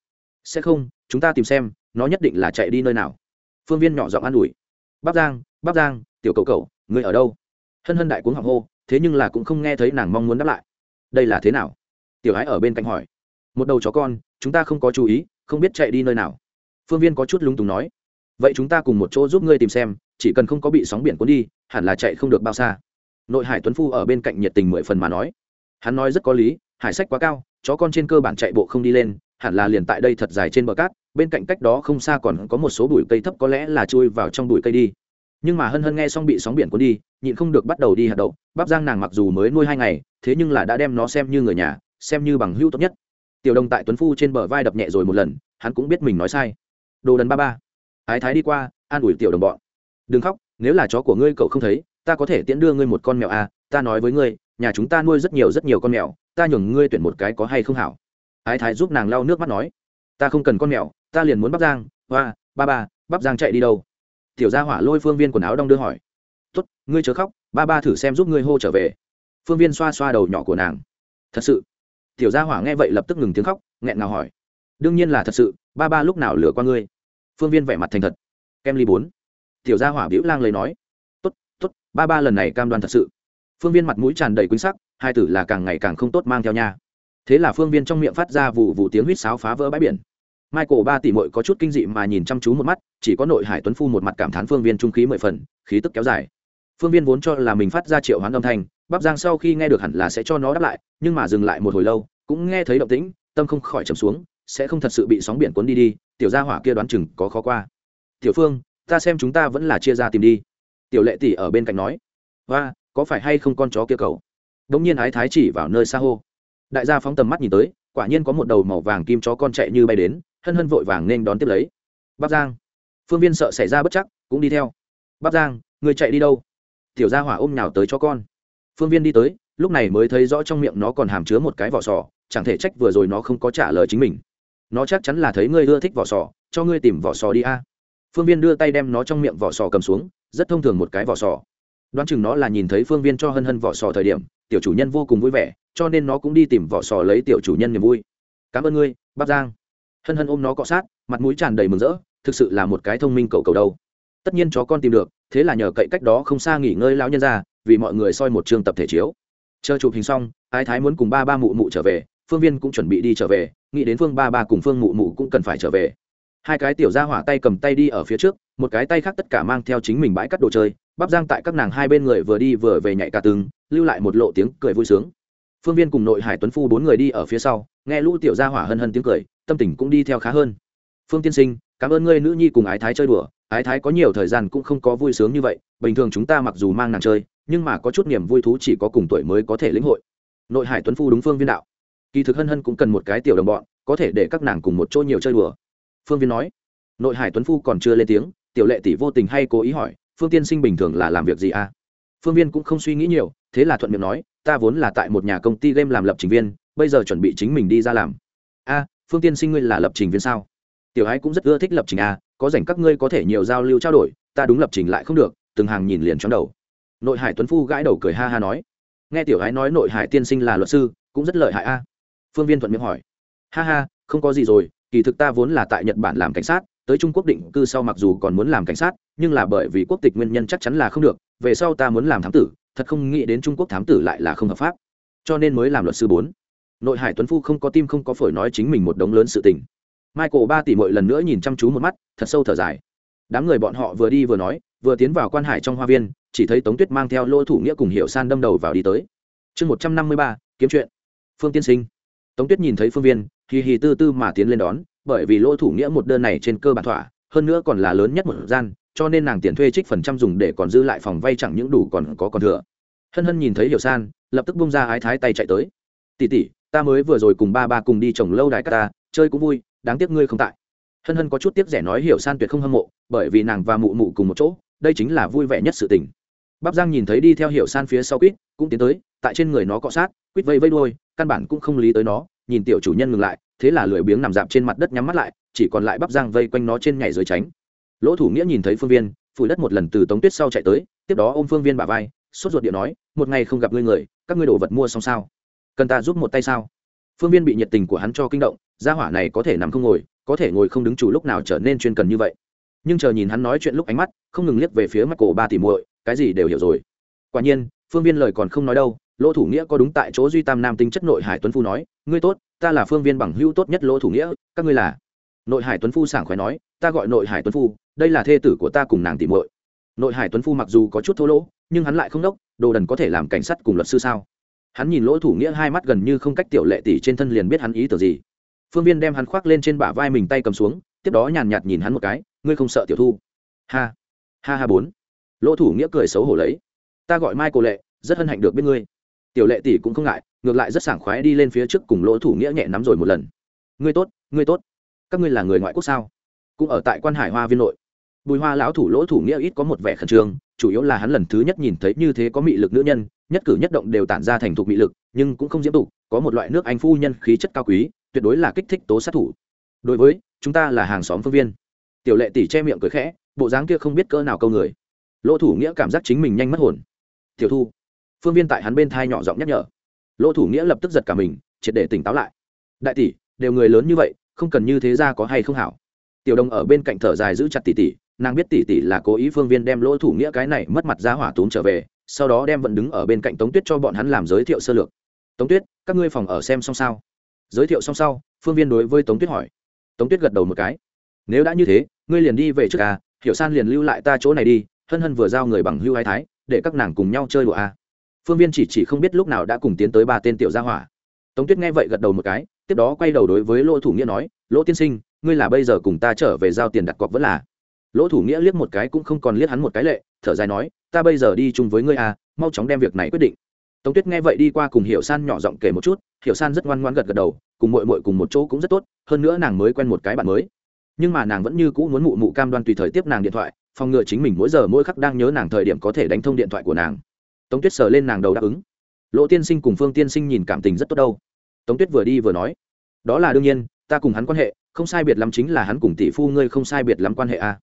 Sẽ không, chúng ta tìm xem, nó nhất định là chạy đi nơi nào. Phương viên nhỏ giọng an ủi. Bắp giang bắp giang tiểu cầu cầu người ở đâu? Hân hân đại cuống hoàng hô, thế nhưng là cũng không nghe thấy nàng mong muốn đáp lại. Đây là thế nào? Tiểu ái ở bên cạnh hỏi. Một đầu chó con, chúng ta không có chú ý, không biết chạy đi nơi nào. Phương viên có chút lúng túng nói. Vậy chúng ta cùng một chỗ giúp ngươi tìm xem, chỉ cần không có bị sóng biển cuốn đi, hẳn là chạy không được bao xa. Nội hải tuấn phu ở bên cạnh nhiệt tình mười phần mà nói hắn nói rất có lý, hải sách quá cao, chó con trên cơ bản chạy bộ không đi lên, hẳn là liền tại đây thật dài trên bờ cát, bên cạnh cách đó không xa còn có một số bụi cây thấp có lẽ là chui vào trong bụi cây đi. Nhưng mà hân hân nghe xong bị sóng biển cuốn đi, nhịn không được bắt đầu đi hạt đậu, bắp giang nàng mặc dù mới nuôi hai ngày, thế nhưng là đã đem nó xem như người nhà, xem như bằng hữu tốt nhất. Tiểu đồng tại tuấn phu trên bờ vai đập nhẹ rồi một lần, hắn cũng biết mình nói sai. Đồ đần ba ba. Ái thái đi qua, an ủi tiểu đồng bọn. Đừng khóc, nếu là chó của ngươi cậu không thấy, ta có thể tiễn đưa ngươi một con mèo à ta nói với ngươi nhà chúng ta nuôi rất nhiều rất nhiều con mèo, ta nhường ngươi tuyển một cái có hay không hảo. Ái thái giúp nàng lau nước mắt nói, ta không cần con mèo, ta liền muốn bắp giang, hoa, ba ba, bắp giang chạy đi đâu? Tiểu gia hỏa lôi phương viên quần áo đong đưa hỏi, tốt, ngươi chớ khóc, ba ba thử xem giúp ngươi hô trở về. Phương viên xoa xoa đầu nhỏ của nàng, thật sự? Tiểu gia hỏa nghe vậy lập tức ngừng tiếng khóc, nghẹn ngào hỏi, đương nhiên là thật sự, ba ba lúc nào lừa qua ngươi? Phương viên vẻ mặt thành thật, kem ly bốn. Tiểu gia hỏa bĩu lang lấy nói, tốt tốt, ba ba lần này cam đoan thật sự phương viên mặt mũi tràn đầy quyến sắc, hai tử là càng ngày càng không tốt mang theo nha. Thế là phương viên trong miệng phát ra vụ vụ tiếng huýt sáo phá vỡ bãi biển. Michael ba tỷ mội có chút kinh dị mà nhìn chăm chú một mắt, chỉ có nội hải tuấn phu một mặt cảm thán phương viên trung khí mười phần, khí tức kéo dài. Phương viên vốn cho là mình phát ra triệu hoán âm thanh, bắp giang sau khi nghe được hẳn là sẽ cho nó đáp lại, nhưng mà dừng lại một hồi lâu, cũng nghe thấy động tĩnh, tâm không khỏi trầm xuống, sẽ không thật sự bị sóng biển cuốn đi đi, tiểu gia hỏa kia đoán chừng có khó qua. Tiểu phương, ta xem chúng ta vẫn là chia ra tìm đi. Tiểu lệ tỷ ở bên cạnh nói. Và có phải hay không con chó kia cầu đ ỗ n g nhiên ái thái chỉ vào nơi xa hô. Đại gia phóng tầm mắt nhìn tới, quả nhiên có một đầu màu vàng kim chó con chạy như bay đến, hân hân vội vàng nên đón tiếp lấy. Bắc giang. Phương viên sợ xảy ra bất chắc, cũng đi theo. Bắc giang, người chạy đi đâu? Tiểu gia hỏa ôm nhào tới cho con. Phương viên đi tới, lúc này mới thấy rõ trong miệng nó còn hàm chứa một cái vỏ sò, chẳng thể trách vừa rồi nó không có trả lời chính mình. Nó chắc chắn là thấy ngươi ưa thích vỏ sò, cho ngươi tìm vỏ sò đi a. Phương viên đưa tay đem nó trong miệng vỏ sò cầm xuống, rất thông thường một cái vỏ sò đoán chừng nó là nhìn thấy phương viên cho hân hân vỏ sò thời điểm, tiểu chủ nhân vô cùng vui vẻ, cho nên nó cũng đi tìm vỏ sò lấy tiểu chủ nhân niềm vui. Cảm ơn ngươi bắp giang. Hân hân ôm nó cọ sát, mặt mũi tràn đầy mừng rỡ, thực sự là một cái thông minh cầu cầu đâu. Tất nhiên chó con tìm được, thế là nhờ cậy cách đó không xa nghỉ ngơi lão nhân ra, vì mọi người soi một chương tập thể chiếu. Chờ chụp hình xong, ái thái muốn cùng ba ba mụ mụ trở về, phương viên cũng chuẩn bị đi trở về, nghĩ đến phương ba ba cùng phương mụ mụ cũng cần phải trở về. Hai cái tiểu ra hỏa tay cầm tay đi ở phía trước, một cái tay khác tất cả mang theo chính mình bãi cắt đồ chơi bắp giang tại các nàng hai bên người vừa đi vừa về nhảy cả từng lưu lại một lộ tiếng cười vui sướng. Phương viên cùng nội hải tuấn phu bốn người đi ở phía sau, nghe lũ tiểu gia hỏa hân hân tiếng cười, tâm tình cũng đi theo khá hơn. Phương tiên sinh, cảm ơn ngươi nữ nhi cùng ái thái chơi đùa, ái thái có nhiều thời gian cũng không có vui sướng như vậy, bình thường chúng ta mặc dù mang nàng chơi, nhưng mà có chút niềm vui thú chỉ có cùng tuổi mới có thể lĩnh hội. Nội hải tuấn phu đúng phương viên đạo. Kỳ thực hân hân cũng cần một cái tiểu đồng bọn, có thể để các nàng cùng một chỗ nhiều chơi đùa. Phương viên nói. Nội hải tuấn phu còn chưa lên tiếng, tiểu lệ tỷ vô tình hay cố ý hỏi phương tiên sinh bình thường là làm việc gì à? Phương viên cũng không suy nghĩ nhiều, thế là thuận miệng nói, ta vốn là tại một nhà công ty game làm lập trình viên, bây giờ chuẩn bị chính mình đi ra làm. A, phương tiên sinh ngươi là lập trình viên sao? Tiểu ái cũng rất ưa thích lập trình a có rảnh các ngươi có thể nhiều giao lưu trao đổi, ta đúng lập trình lại không được. Từng hàng nhìn liền trong đầu. Nội hải tuấn phu gãi đầu cười ha ha nói, nghe tiểu ái nói nội hải tiên sinh là luật sư, cũng rất lợi hại a. Phương viên thuận miệng hỏi, ha ha, không có gì rồi, kỳ thực ta vốn là tại nhật bản làm cảnh sát tới trung quốc định cư sau mặc dù còn muốn làm cảnh sát, nhưng là bởi vì quốc tịch nguyên nhân chắc chắn là không được, về sau ta muốn làm thám tử, thật không nghĩ đến trung quốc thám tử lại là không hợp pháp. Cho nên mới làm luật sư bốn. Nội hải tuấn phu không có tim không có phổi nói chính mình một đống lớn sự tình. Michael ba tỷ mỗi lần nữa nhìn chăm chú một mắt, thật sâu thở dài. Đám người bọn họ vừa đi vừa nói, vừa tiến vào quan hải trong hoa viên, chỉ thấy tống tuyết mang theo lỗ thủ nghĩa cùng hiệu san đâm đầu vào đi tới. Chương một trăm năm mươi ba, kiếm chuyện. Phương tiên sinh. Tống tuyết nhìn thấy phương viên, hì hì tư tư mà tiến lên đón bởi vì lỗ thủ nghĩa một đơn này trên cơ bản thỏa, hơn nữa còn là lớn nhất một gian, cho nên nàng tiền thuê trích phần trăm dùng để còn dư lại phòng vay chẳng những đủ còn có còn thừa. Hân hân nhìn thấy hiểu san, lập tức bung ra ái thái tay chạy tới. Tỉ tỉ ta mới vừa rồi cùng ba ba cùng đi trồng lâu đài ca ta, chơi cũng vui, đáng tiếc ngươi không tại. Hân hân có chút tiếc rẻ nói hiểu san tuyệt không hâm mộ, bởi vì nàng và mụ mụ cùng một chỗ, đây chính là vui vẻ nhất sự tình. Bắp giang nhìn thấy đi theo hiểu san phía sau quýt, cũng tiến tới, tại trên người nó cọ sát, quýt vây vây đuôi, căn bản cũng không lý tới nó nhìn tiểu chủ nhân ngừng lại, thế là lười biếng nằm dạp trên mặt đất nhắm mắt lại, chỉ còn lại bắp giang vây quanh nó trên nhảy dưới tránh. Lỗ thủ nghĩa nhìn thấy phương viên, phủi đất một lần từ tống tuyết sau chạy tới, tiếp đó ôm phương viên bà vai, sốt ruột điện nói, một ngày không gặp ngươi người, các ngươi đồ vật mua xong sao? Cần ta giúp một tay sao? Phương viên bị nhiệt tình của hắn cho kinh động, gia hỏa này có thể nằm không ngồi, có thể ngồi không đứng chủ lúc nào trở nên chuyên cần như vậy. Nhưng chờ nhìn hắn nói chuyện lúc ánh mắt, không ngừng liếc về phía mắt cổ ba tỷ muội, cái gì đều hiểu rồi. Quả nhiên, phương viên lời còn không nói đâu lỗ thủ nghĩa có đúng tại chỗ duy tam nam tinh chất nội hải tuấn phu nói, ngươi tốt, ta là phương viên bằng hữu tốt nhất lỗ thủ nghĩa, các ngươi là. Nội hải tuấn phu sảng khoái nói, ta gọi nội hải tuấn phu, đây là thê tử của ta cùng nàng tìm muội. Nội hải tuấn phu mặc dù có chút thô lỗ, nhưng hắn lại không đốc, đồ đần có thể làm cảnh sát cùng luật sư sao? Hắn nhìn lỗ thủ nghĩa hai mắt gần như không cách tiểu lệ tỷ trên thân liền biết hắn ý tưởng gì. Phương viên đem hắn khoác lên trên bả vai mình tay cầm xuống, tiếp đó nhàn nhạt nhìn hắn một cái, ngươi không sợ tiểu thu? Ha ha ha bốn. Lỗ thủ nghĩa cười xấu hổ lấy, ta gọi mai cô lệ, rất hân hạnh được biết ngươi tiểu lệ tỷ cũng không ngại, ngược lại rất sảng khoái đi lên phía trước cùng lỗ thủ nghĩa nhẹ nắm rồi một lần. Ngươi tốt ngươi tốt. Các ngươi là người ngoại quốc sao? Cũng ở tại quan hải hoa viên nội. Bùi hoa lão thủ lỗ thủ nghĩa ít có một vẻ khẩn trương, chủ yếu là hắn lần thứ nhất nhìn thấy như thế có mị lực nữ nhân, nhất cử nhất động đều tản ra thành thục mị lực, nhưng cũng không diễm tục, có một loại nước anh phu nhân khí chất cao quý, tuyệt đối là kích thích tố sát thủ. Đối với, chúng ta là hàng xóm phương viên. Tiểu lệ tỷ che miệng cười khẽ, bộ dáng kia không biết cỡ nào câu người. Lỗ thủ nghĩa cảm giác chính mình nhanh mất hồn. Tiểu thu phương viên tại hắn bên thai nhỏ giọng nhắc nhở. Lỗ thủ nghĩa lập tức giật cả mình, triệt để tỉnh táo lại. Đại tỷ, đều người lớn như vậy, không cần như thế ra có hay không hảo. Tiểu đồng ở bên cạnh thở dài giữ chặt tỷ tỷ, nàng biết tỷ tỷ là cố ý phương viên đem lỗ thủ nghĩa cái này mất mặt ra hỏa túm trở về, sau đó đem vẫn đứng ở bên cạnh tống tuyết cho bọn hắn làm giới thiệu sơ lược. Tống tuyết, các ngươi phòng ở xem xong sao? Giới thiệu xong sau, phương viên đối với tống tuyết hỏi. Tống tuyết gật đầu một cái. Nếu đã như thế, ngươi liền đi về trước à hiểu san liền lưu lại ta chỗ này đi, hân hân vừa giao người bằng hưu hai thái, để các nàng cùng nhau chơi đùa à phương viên chỉ chỉ không biết lúc nào đã cùng tiến tới ba tên tiểu gia hỏa. Tống tuyết nghe vậy gật đầu một cái, tiếp đó quay đầu đối với lỗ thủ nghĩa nói, lỗ tiên sinh, ngươi là bây giờ cùng ta trở về giao tiền đặt cọc vẫn là? Lỗ thủ nghĩa liếc một cái cũng không còn liếc hắn một cái lệ, thở dài nói, ta bây giờ đi chung với ngươi à mau chóng đem việc này quyết định. Tống tuyết nghe vậy đi qua cùng hiểu san nhỏ giọng kể một chút, hiểu san rất ngoan ngoan gật gật đầu, cùng mội mội cùng một chỗ cũng rất tốt, hơn nữa nàng mới quen một cái bạn mới. Nhưng mà nàng vẫn như cũ muốn mụ mụ cam đoan tùy thời tiếp nàng điện thoại, phòng ngừa chính mình mỗi giờ mỗi khắc đang nhớ nàng thời điểm có thể đánh thông điện thoại của nàng tống tuyết sờ lên nàng đầu đáp ứng. Lỗ tiên sinh cùng phương tiên sinh nhìn cảm tình rất tốt đâu. Tống tuyết vừa đi vừa nói, đó là đương nhiên, ta cùng hắn quan hệ, không sai biệt lắm chính là hắn cùng tỷ phu ngươi không sai biệt lắm quan hệ à.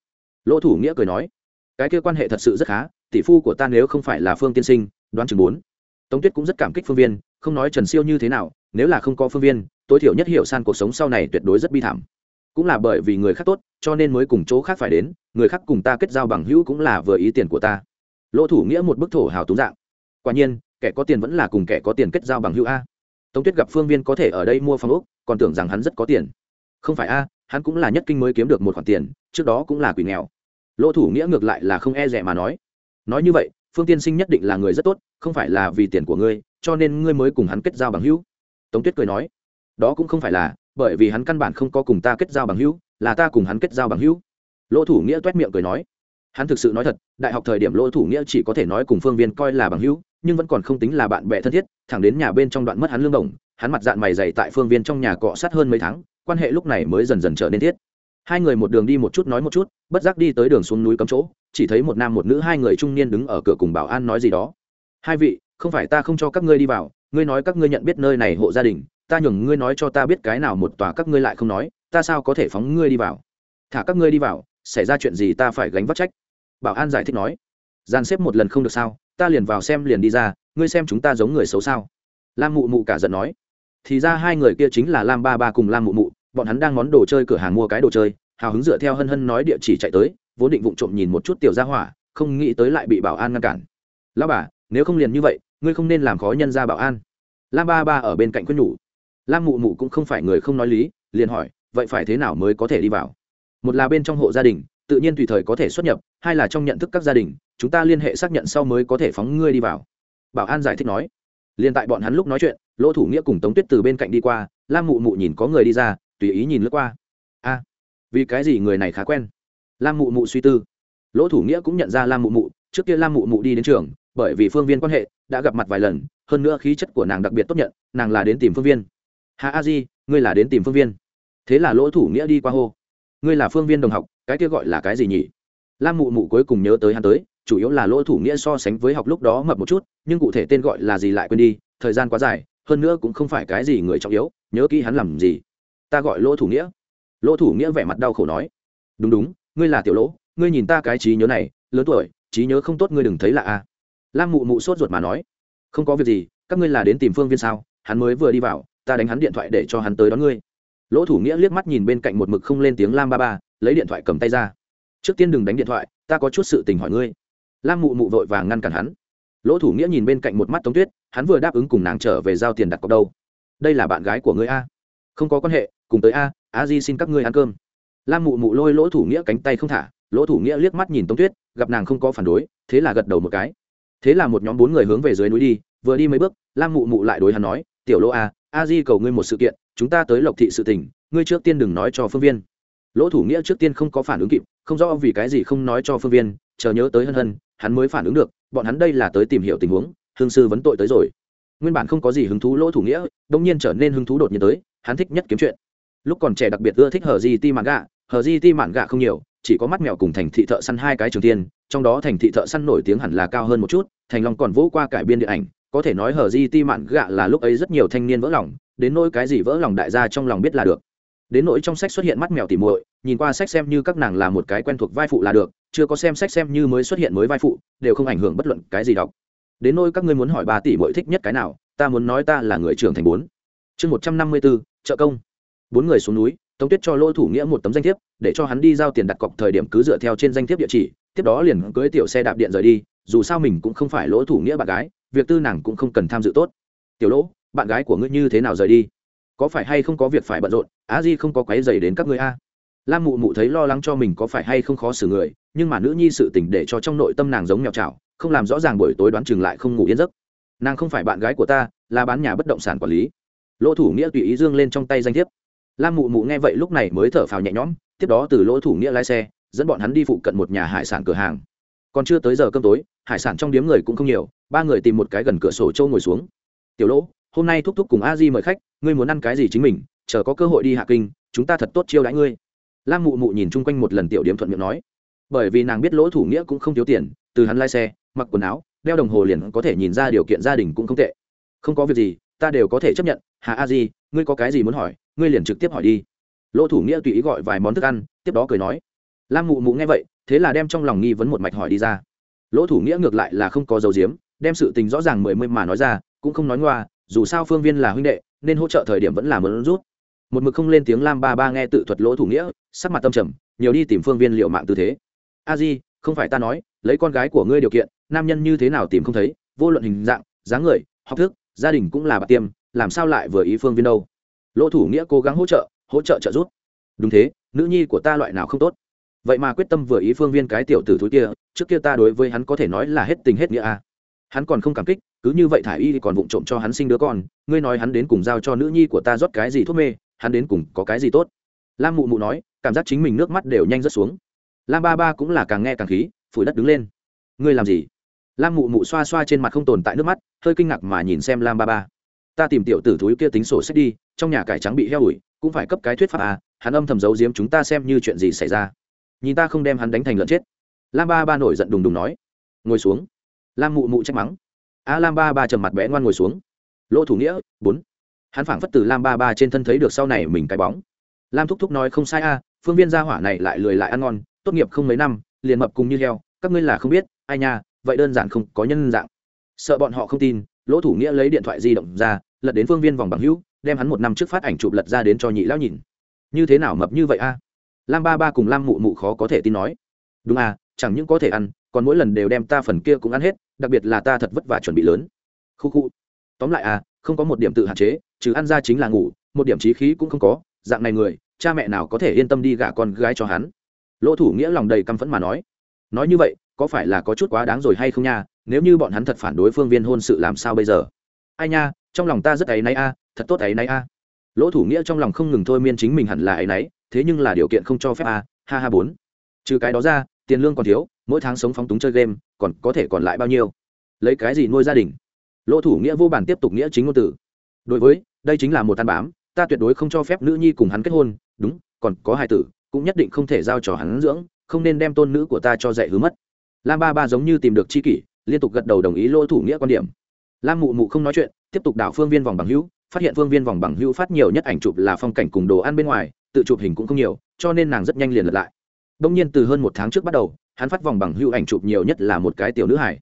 lỗ thủ nghĩa cười nói, cái kia quan hệ thật sự rất khá, tỷ phu của ta nếu không phải là phương tiên sinh, đoán chừng bốn. Tống tuyết cũng rất cảm kích phương viên, không nói trần siêu như thế nào, nếu là không có phương viên, tối thiểu nhất hiểu san cuộc sống sau này tuyệt đối rất bi thảm. Cũng là bởi vì người khác tốt, cho nên mới cùng chỗ khác phải đến, người khác cùng ta kết giao bằng hữu cũng là vừa ý tiền của ta. Lỗ thủ nghĩa một bức thổ hào túng dạng quả nhiên, kẻ có tiền vẫn là cùng kẻ có tiền kết giao bằng hữu a. Tống tuyết gặp phương viên có thể ở đây mua phòng úc còn tưởng rằng hắn rất có tiền. Không phải a, hắn cũng là nhất kinh mới kiếm được một khoản tiền, trước đó cũng là quỷ nghèo. Lỗ thủ nghĩa ngược lại là không e rẻ mà nói. Nói như vậy, phương tiên sinh nhất định là người rất tốt, không phải là vì tiền của ngươi, cho nên ngươi mới cùng hắn kết giao bằng hữu. Tống tuyết cười nói. Đó cũng không phải là, bởi vì hắn căn bản không có cùng ta kết giao bằng hữu, là ta cùng hắn kết giao bằng hữu. Lỗ thủ nghĩa t u é t miệng cười nói. Hắn thực sự nói thật, đại học thời điểm lỗ thủ nghĩa chỉ có thể nói cùng phương viên coi là bằng hữu nhưng vẫn còn không tính là bạn bè thân thiết, thẳng đến nhà bên trong đoạn mất hắn lương đồng, hắn mặt dạng mày dày tại phương viên trong nhà cọ sát hơn mấy tháng, quan hệ lúc này mới dần dần trở nên thiết. Hai người một đường đi một chút nói một chút, bất giác đi tới đường xuống núi cấm chỗ, chỉ thấy một nam một nữ hai người trung niên đứng ở cửa cùng bảo an nói gì đó. Hai vị, không phải ta không cho các ngươi đi vào, ngươi nói các ngươi nhận biết nơi này hộ gia đình, ta nhường ngươi nói cho ta biết cái nào một tòa các ngươi lại không nói, ta sao có thể phóng ngươi đi vào? Thả các ngươi đi vào, xảy ra chuyện gì ta phải gánh vác trách. Bảo an giải thích nói. Gian xếp một lần không được sao? Ta liền vào xem liền đi ra, ngươi xem chúng ta giống người xấu sao? Lam mụ mụ cả giận nói. Thì ra hai người kia chính là lam ba ba cùng lam mụ mụ, bọn hắn đang món đồ chơi cửa hàng mua cái đồ chơi, hào hứng dựa theo hân hân nói địa chỉ chạy tới, vốn định vụng trộm nhìn một chút tiểu gia hỏa, không nghĩ tới lại bị bảo an ngăn cản. Lão bà, nếu không liền như vậy, ngươi không nên làm khó nhân gia bảo an. Lam ba ba ở bên cạnh quyết nhủ. Lam mụ mụ cũng không phải người không nói lý, liền hỏi, vậy phải thế nào mới có thể đi vào? Một là bên trong hộ gia đình, tự nhiên tùy thời có thể xuất nhập, hai là trong nhận thức các gia đình chúng ta liên hệ xác nhận sau mới có thể phóng ngươi đi vào. Bảo an giải thích nói. Liên tại bọn hắn lúc nói chuyện, lỗ thủ nghĩa cùng tống tuyết từ bên cạnh đi qua, lam mụ mụ nhìn có người đi ra, tùy ý nhìn lướt qua. A, vì cái gì người này khá quen? Lam mụ mụ suy tư. Lỗ thủ nghĩa cũng nhận ra lam mụ mụ, trước kia lam mụ mụ đi đến trường, bởi vì phương viên quan hệ, đã gặp mặt vài lần, hơn nữa khí chất của nàng đặc biệt tốt nhận, nàng là đến tìm phương viên. Hà a di, ngươi là đến tìm phương viên. Thế là lỗ thủ nghĩa đi qua hô. Ngươi là phương viên đồng học, cái kia gọi là cái gì nhỉ? Lam mụ mụ cuối cùng nhớ tới hắn tới chủ yếu là lỗ thủ nghĩa so sánh với học lúc đó mập một chút, nhưng cụ thể tên gọi là gì lại quên đi, thời gian quá dài, hơn nữa cũng không phải cái gì người trọng yếu, nhớ kỹ hắn làm gì. Ta gọi lỗ thủ nghĩa. Lỗ thủ nghĩa vẻ mặt đau khổ nói. Đúng đúng, ngươi là tiểu lỗ, ngươi nhìn ta cái trí nhớ này, lớn tuổi, trí nhớ không tốt ngươi đừng thấy là a. Lam mụ mụ sốt ruột mà nói. Không có việc gì, các ngươi là đến tìm phương viên sao? Hắn mới vừa đi vào, ta đánh hắn điện thoại để cho hắn tới đón ngươi. Lỗ thủ nghĩa liếc mắt nhìn bên cạnh một mực không lên tiếng lam ba ba, lấy điện thoại cầm tay ra. Trước tiên đừng đánh điện thoại, ta có chút sự tình hỏi ngươi lam mụ mụ vội vàng ngăn cản hắn. Lỗ thủ nghĩa nhìn bên cạnh một mắt tống tuyết, hắn vừa đáp ứng cùng nàng trở về giao tiền đặt cọc đâu. Đây là bạn gái của ngươi a. Không có quan hệ, cùng tới a a di xin các ngươi ăn cơm. Lam mụ mụ lôi lỗ thủ nghĩa cánh tay không thả, lỗ thủ nghĩa liếc mắt nhìn tống tuyết, gặp nàng không có phản đối, thế là gật đầu một cái. Thế là một nhóm bốn người hướng về dưới núi đi, vừa đi mấy bước, lam mụ mụ lại đối hắn nói, tiểu lỗ a a di cầu ngươi một sự kiện, chúng ta tới lộc thị sự tình, ngươi trước tiên đừng nói cho phương viên. Lỗ thủ nghĩa trước tiên không có phản ứng kịp, không rõ vì cái gì không nói cho phương viên, chờ nhớ tới hân hân hắn mới phản ứng được, bọn hắn đây là tới tìm hiểu tình huống, hương sư vấn tội tới rồi. Nguyên bản không có gì hứng thú lỗ thủ nghĩa đông nhiên trở nên hứng thú đột nhiên tới, hắn thích nhất kiếm chuyện. Lúc còn trẻ đặc biệt ưa thích hờ di ti mạn gạ, hờ di ti mạn gạ không nhiều, chỉ có mắt mèo cùng thành thị thợ săn hai cái trường tiên, trong đó thành thị thợ săn nổi tiếng hẳn là cao hơn một chút, thành long còn vỗ qua cải biên điện ảnh, có thể nói hờ di ti mạn gạ là lúc ấy rất nhiều thanh niên vỡ lòng, đến nỗi cái gì vỡ lòng đại gia trong lòng biết là được. Đến nỗi trong sách xuất hiện mắt mèo tỉ muội, nhìn qua sách xem như các nàng là một cái quen thuộc vai phụ là được chưa có xem sách xem như mới xuất hiện mới vai phụ, đều không ảnh hưởng bất luận cái gì đọc. Đến nỗi các ngươi muốn hỏi ba tỷ muội thích nhất cái nào, ta muốn nói ta là người trưởng thành bốn. Chương một trăm năm mươi bốn trợ công. Bốn người xuống núi, tống tuyết cho lỗ thủ nghĩa một tấm danh thiếp, để cho hắn đi giao tiền đặt cọc thời điểm cứ dựa theo trên danh thiếp địa chỉ, tiếp đó liền cưới tiểu xe đạp điện rời đi, dù sao mình cũng không phải lỗ thủ nghĩa bạn gái, việc tư nàng cũng không cần tham dự tốt. Tiểu lỗ, bạn gái của ngươi như thế nào rời đi? Có phải hay không có việc phải bận rộn? Á di không có quấy dày đến các ngươi a. Lam mụ mụ thấy lo lắng cho mình có phải hay không khó xử người nhưng mà nữ nhi sự tình để cho trong nội tâm nàng giống mèo chảo, không làm rõ ràng buổi tối đoán chừng lại không ngủ yên giấc. Nàng không phải bạn gái của ta, là bán nhà bất động sản quản lý. Lỗ thủ nghĩa tùy ý dương lên trong tay danh thiếp. Lam mụ mụ nghe vậy lúc này mới thở phào nhẹ nhõm, tiếp đó từ lỗ thủ nghĩa lái xe, dẫn bọn hắn đi phụ cận một nhà hải sản cửa hàng. Còn chưa tới giờ cơm tối, hải sản trong điếm người cũng không nhiều, ba người tìm một cái gần cửa sổ châu ngồi xuống. Tiểu lỗ, hôm nay thúc thúc cùng a di mời khách, ngươi muốn ăn cái gì chính mình, chờ có cơ hội đi hạ kinh, chúng ta thật tốt chiêu đãi ngươi. Lam mụ mụ nhìn chung quanh một lần tiểu điếm thuận miệng nói bởi vì nàng biết lỗ thủ nghĩa cũng không thiếu tiền, từ hắn lái xe, mặc quần áo, đeo đồng hồ liền có thể nhìn ra điều kiện gia đình cũng không tệ. Không có việc gì, ta đều có thể chấp nhận. Hà a di, ngươi có cái gì muốn hỏi, ngươi liền trực tiếp hỏi đi. Lỗ thủ nghĩa tùy ý gọi vài món thức ăn, tiếp đó cười nói. Lam mụ mụ nghe vậy, thế là đem trong lòng nghi vấn một mạch hỏi đi ra. Lỗ thủ nghĩa ngược lại là không có dấu diếm đem sự tình rõ ràng mười mươi mà nói ra, cũng không nói ngoa, dù sao phương viên là huynh đệ, nên hỗ trợ thời điểm vẫn là mớn rút. Một mực không lên tiếng lam ba ba nghe tự thuật lỗ thủ nghĩa, sắc mặt tâm trầm, nhiều đi tìm phương viên liệu mạng tư thế a di, không phải ta nói, lấy con gái của ngươi điều kiện, nam nhân như thế nào tìm không thấy, vô luận hình dạng, dáng người, học thức, gia đình cũng là bạc tiêm, làm sao lại vừa ý phương viên đâu? Lỗ thủ nghĩa cố gắng hỗ trợ hỗ trợ trợ giúp. Đúng thế, nữ nhi của ta loại nào không tốt? Vậy mà quyết tâm vừa ý phương viên cái tiểu tử thúi kia, trước kia ta đối với hắn có thể nói là hết tình hết nghĩa a à. hắn còn không cảm kích, cứ như vậy thả y còn vụng trộm cho hắn sinh đứa con, ngươi nói hắn đến cùng giao cho nữ nhi của ta rót cái gì thuốc mê, hắn đến cùng có cái gì tốt? Lam mụ mụ nói, cảm giác chính mình nước mắt đều nhanh rớt xuống lam ba ba cũng là càng nghe càng khí, phủi đất đứng lên. Ngươi làm gì? Lam mụ mụ xoa xoa trên mặt không tồn tại nước mắt, hơi kinh ngạc mà nhìn xem lam ba ba. Ta tìm tiểu tử thúi kia tính sổ sách đi, trong nhà cải trắng bị heo ủi, cũng phải cấp cái thuyết pháp à hắn âm thầm giấu giếm chúng ta xem như chuyện gì xảy ra. Nhìn ta không đem hắn đánh thành lợn chết. Lam ba ba nổi giận đùng đùng nói. Ngồi xuống. Lam mụ mụ trách mắng. A lam ba ba trầm mặt bẽ ngoan ngồi xuống. Lỗ thủ nghĩa, bốn. Hắn phảng phất từ lam ba ba trên thân thấy được sau này mình cái bóng. Lam thúc thúc nói không sai a phương viên gia hỏa này lại lười lại ăn ngon tốt nghiệp không mấy năm, liền mập cùng như heo, các ngươi là không biết, ai nha, vậy đơn giản không có nhân dạng. Sợ bọn họ không tin, lỗ thủ nghĩa lấy điện thoại di động ra, lật đến phương viên vòng bằng hữu, đem hắn một năm trước phát ảnh chụp lật ra đến cho nhị lão nhìn. Như thế nào mập như vậy a? Lam ba ba cùng lam mụ mụ khó có thể tin nói. Đúng à chẳng những có thể ăn, còn mỗi lần đều đem ta phần kia cũng ăn hết, đặc biệt là ta thật vất vả chuẩn bị lớn. Khu khu. Tóm lại à không có một điểm tự hạn chế, trừ ăn ra chính là ngủ, một điểm trí khí cũng không có, dạng này người, cha mẹ nào có thể yên tâm đi gả con gái cho hắn lỗ thủ nghĩa lòng đầy căm phẫn mà nói. Nói như vậy, có phải là có chút quá đáng rồi hay không nha? Nếu như bọn hắn thật phản đối phương viên hôn sự làm sao bây giờ? Ai nha, trong lòng ta rất áy náy a, thật tốt áy náy a. Lỗ thủ nghĩa trong lòng không ngừng thôi miên chính mình hẳn là áy náy, thế nhưng là điều kiện không cho phép a, ha ha bốn. Trừ cái đó ra, tiền lương còn thiếu, mỗi tháng sống phóng túng chơi game, còn có thể còn lại bao nhiêu? Lấy cái gì nuôi gia đình? Lỗ thủ nghĩa vô bản tiếp tục nghĩa chính ngôn từ. Đối với, đây chính là một tan bám, ta tuyệt đối không cho phép nữ nhi cùng hắn kết hôn, đúng, còn có hai tử cũng nhất định không thể giao cho hắn dưỡng, không nên đem tôn nữ của ta cho dạy hứa mất. Lam ba ba giống như tìm được c h i kỷ, liên tục gật đầu đồng ý lỗ thủ nghĩa quan điểm. Lam mụ mụ không nói chuyện, tiếp tục đảo phương viên vòng bằng hữu, phát hiện phương viên vòng bằng hữu phát nhiều nhất ảnh chụp là phong cảnh cùng đồ ăn bên ngoài, tự chụp hình cũng không nhiều, cho nên nàng rất nhanh liền lật lại. Đông nhiên từ hơn một tháng trước bắt đầu, hắn phát vòng bằng hữu ảnh chụp nhiều nhất là một cái tiểu nữ hải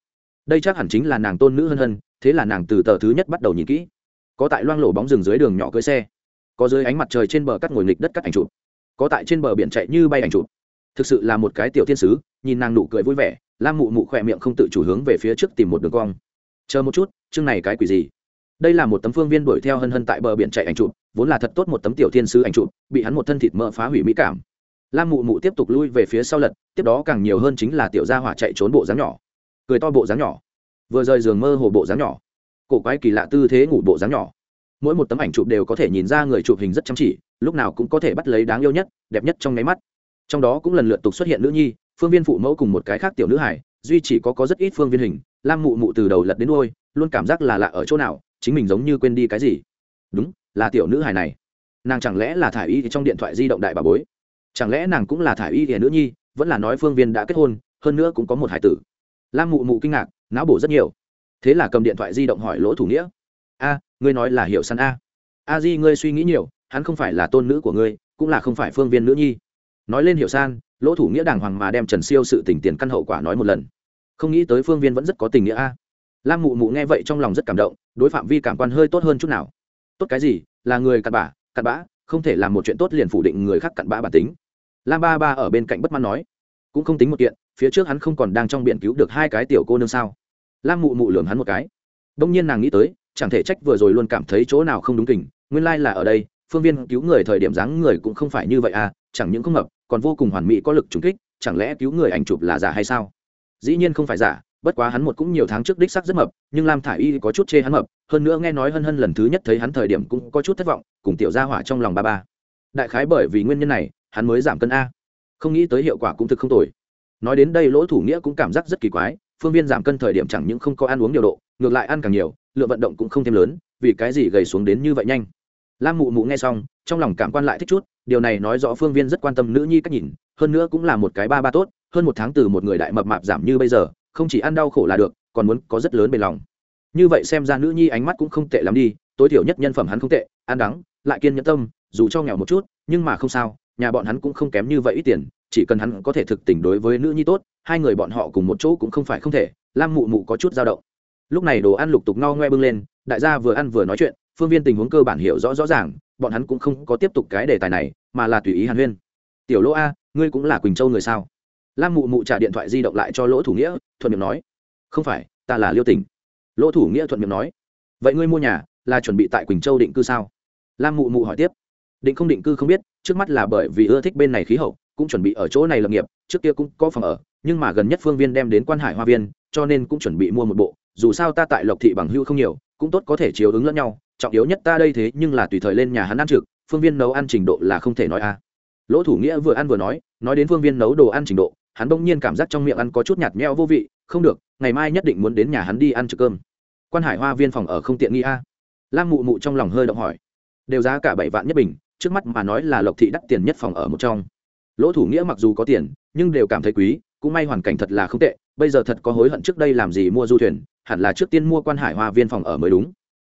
đây chắc hẳn chính là nàng tôn nữ hân hân, thế là nàng từ tờ thứ nhất bắt đầu nhìn kỹ. Có tại loang lổ bóng rừng dưới đường nhỏ cưới xe, có dưới ánh mặt trời trên bờ cắt ngồi nghịch đất cắt ảnh chụp có tại trên bờ biển chạy như bay ảnh chụp. Thực sự là một cái tiểu thiên sứ, nhìn nàng nụ cười vui vẻ, lam mụ mụ khỏe miệng không tự chủ hướng về phía trước tìm một đường cong. Chờ một chút, chương này cái quỷ gì? Đây là một tấm phương viên đuổi theo hân hân tại bờ biển chạy ảnh chụp, vốn là thật tốt một tấm tiểu thiên sứ ảnh chụp, bị hắn một thân thịt mỡ phá hủy mỹ cảm. Lam mụ mụ tiếp tục lui về phía sau lật, tiếp đó càng nhiều hơn chính là tiểu gia hỏa chạy trốn bộ dáng nhỏ. Cười to bộ dáng nhỏ. Vừa rời giường mơ hồ bộ dáng nhỏ. Cổ quái kỳ lạ tư thế ngủ bộ dáng nhỏ. Mỗi một tấm ảnh chụp đều có thể nhìn ra người chụp hình rất chăm chỉ lúc nào cũng có thể bắt lấy đáng yêu nhất, đẹp nhất trong nháy mắt. Trong đó cũng lần lượt tục xuất hiện nữ nhi, phương viên phụ mẫu cùng một cái khác tiểu nữ hải, duy chỉ có có rất ít phương viên hình, lam mụ mụ từ đầu lật đến đôi luôn cảm giác là lạ ở chỗ nào, chính mình giống như quên đi cái gì. Đúng, là tiểu nữ hải này. Nàng chẳng lẽ là thả y trong điện thoại di động đại bà bối? Chẳng lẽ nàng cũng là thả y thì nữ nhi, vẫn là nói phương viên đã kết hôn, hơn nữa cũng có một hải tử. Lam mụ mụ kinh ngạc, não bổ rất nhiều. Thế là cầm điện thoại di động hỏi lỗ thủ nghĩa. A, ngươi nói là hiểu săn a. A di, ngươi suy nghĩ nhiều hắn không phải là tôn nữ của ngươi, cũng là không phải phương viên nữ nhi. Nói lên hiểu san, lỗ thủ nghĩa đàng hoàng mà đem trần siêu sự tình tiền căn hậu quả nói một lần. Không nghĩ tới phương viên vẫn rất có tình nghĩa a. Lam mụ mụ nghe vậy trong lòng rất cảm động, đối phạm vi cảm quan hơi tốt hơn chút nào. Tốt cái gì, là người cặn bã cặn bã, không thể làm một chuyện tốt liền phủ định người khác cặn bã bản tính. Lam ba ba ở bên cạnh bất mãn nói, cũng không tính một kiện, phía trước hắn không còn đang trong biện cứu được hai cái tiểu cô nương sao? Lam mụ mụ lường hắn một cái. Đông nhiên nàng nghĩ tới, chẳng thể trách vừa rồi luôn cảm thấy chỗ nào không đúng kình, nguyên lai là ở đây phương viên cứu người thời điểm dáng người cũng không phải như vậy à chẳng những không hợp còn vô cùng hoàn mỹ có lực trùng kích, chẳng lẽ cứu người ảnh chụp là giả hay sao? Dĩ nhiên không phải giả, bất quá hắn một cũng nhiều tháng trước đích sắc rất mập, nhưng lam thả i y có chút chê hắn mập, hơn nữa nghe nói hân hân lần thứ nhất thấy hắn thời điểm cũng có chút thất vọng, cùng tiểu gia hỏa trong lòng ba ba. Đại khái bởi vì nguyên nhân này, hắn mới giảm cân a. Không nghĩ tới hiệu quả cũng thực không tồi. Nói đến đây lỗ thủ nghĩa cũng cảm giác rất kỳ quái, phương viên giảm cân thời điểm chẳng những không có ăn uống điều độ, ngược lại ăn càng nhiều, lượng vận động cũng không thêm lớn, vì cái gì gầy xuống đến như vậy nhanh? Lam mụ mụ nghe xong, trong lòng cảm quan lại thích chút, điều này nói rõ phương viên rất quan tâm nữ nhi cách nhìn, hơn nữa cũng là một cái ba ba tốt, hơn một tháng từ một người đại mập mạp giảm như bây giờ, không chỉ ăn đau khổ là được, còn muốn có rất lớn bề lòng. Như vậy xem ra nữ nhi ánh mắt cũng không tệ lắm đi, tối thiểu nhất nhân phẩm hắn không tệ, ăn đắng, lại kiên nhẫn tâm, dù cho nghèo một chút, nhưng mà không sao, nhà bọn hắn cũng không kém như vậy ít tiền, chỉ cần hắn có thể thực tình đối với nữ nhi tốt, hai người bọn họ cùng một chỗ cũng không phải không thể, lam mụ mụ có chút dao động. Lúc này đồ ăn lục tục no ngoe bưng lên, đại gia vừa ăn vừa nói chuyện phương viên tình huống cơ bản hiểu rõ rõ ràng, bọn hắn cũng không có tiếp tục cái đề tài này, mà là tùy ý hàn huyên. Tiểu lỗ a, ngươi cũng là quỳnh châu người sao? Lam mụ mụ trả điện thoại di động lại cho lỗ thủ nghĩa, thuận miệng nói, không phải, ta là liêu tỉnh lỗ thủ nghĩa thuận miệng nói, vậy ngươi mua nhà là chuẩn bị tại quỳnh châu định cư sao? Lam mụ mụ hỏi tiếp, định không định cư không biết, trước mắt là bởi vì ưa thích bên này khí hậu, cũng chuẩn bị ở chỗ này lập nghiệp, trước kia cũng có phòng ở, nhưng mà gần nhất phương viên đem đến quan hải hoa viên, cho nên cũng chuẩn bị mua một bộ, dù sao ta tại lộc thị bằng hưu không nhiều, cũng tốt có thể chiếu ứng lẫn nhau trọng yếu nhất ta đây thế nhưng là tùy thời lên nhà hắn ăn trực, phương viên nấu ăn trình độ là không thể nói a. À. Lỗ thủ nghĩa vừa ăn vừa nói nói đến phương viên nấu đồ ăn trình độ, hắn bỗng nhiên cảm giác trong miệng ăn có chút nhạt nhẽo vô vị, không được, ngày mai nhất định muốn đến nhà hắn đi ăn trực cơm. Quan hải hoa viên phòng ở không tiện nghi a. À. Lam mụ mụ trong lòng hơi động hỏi. Đều giá cả bảy vạn nhất bình, trước mắt mà nói là lộc thị đắt tiền nhất phòng ở một trong. Lỗ thủ nghĩa mặc dù có tiền, nhưng đều cảm thấy quý, cũng may hoàn cảnh thật là không tệ, bây giờ thật có hối hận trước đây làm gì mua du thuyền, hẳn là trước tiên mua quan hải hoa viên phòng ở mới đúng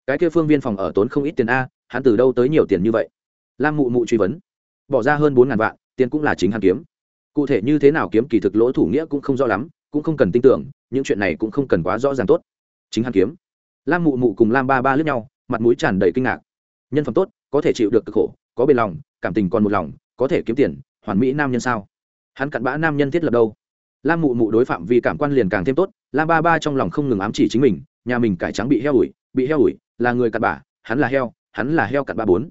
cái kia phương viên phòng ở tốn không ít tiền a, hắn từ đâu tới nhiều tiền như vậy? Lam mụ mụ truy vấn. Bỏ ra hơn bốn ngàn vạn, tiền cũng là chính hắn kiếm. Cụ thể như thế nào kiếm kỳ thực lỗ thủ nghĩa cũng không rõ lắm, cũng không cần tin tưởng, những chuyện này cũng không cần quá rõ ràng tốt. Chính hắn kiếm. Lam mụ mụ cùng lam ba ba lướt nhau, mặt mũi tràn đầy kinh ngạc. Nhân phẩm tốt, có thể chịu được cực khổ, có bền lòng, cảm tình còn một lòng, có thể kiếm tiền, hoàn mỹ nam nhân sao? Hắn cặn bã nam nhân thiết lập đâu? Lam mụ mụ đối phạm vi cảm quan liền càng thêm tốt, lam ba ba trong lòng không ngừng ám chỉ chính mình, nhà mình cải trắng bị heo ủi bị heo ủi, là người cặn bã, hắn là heo, hắn là heo cặn bã bốn.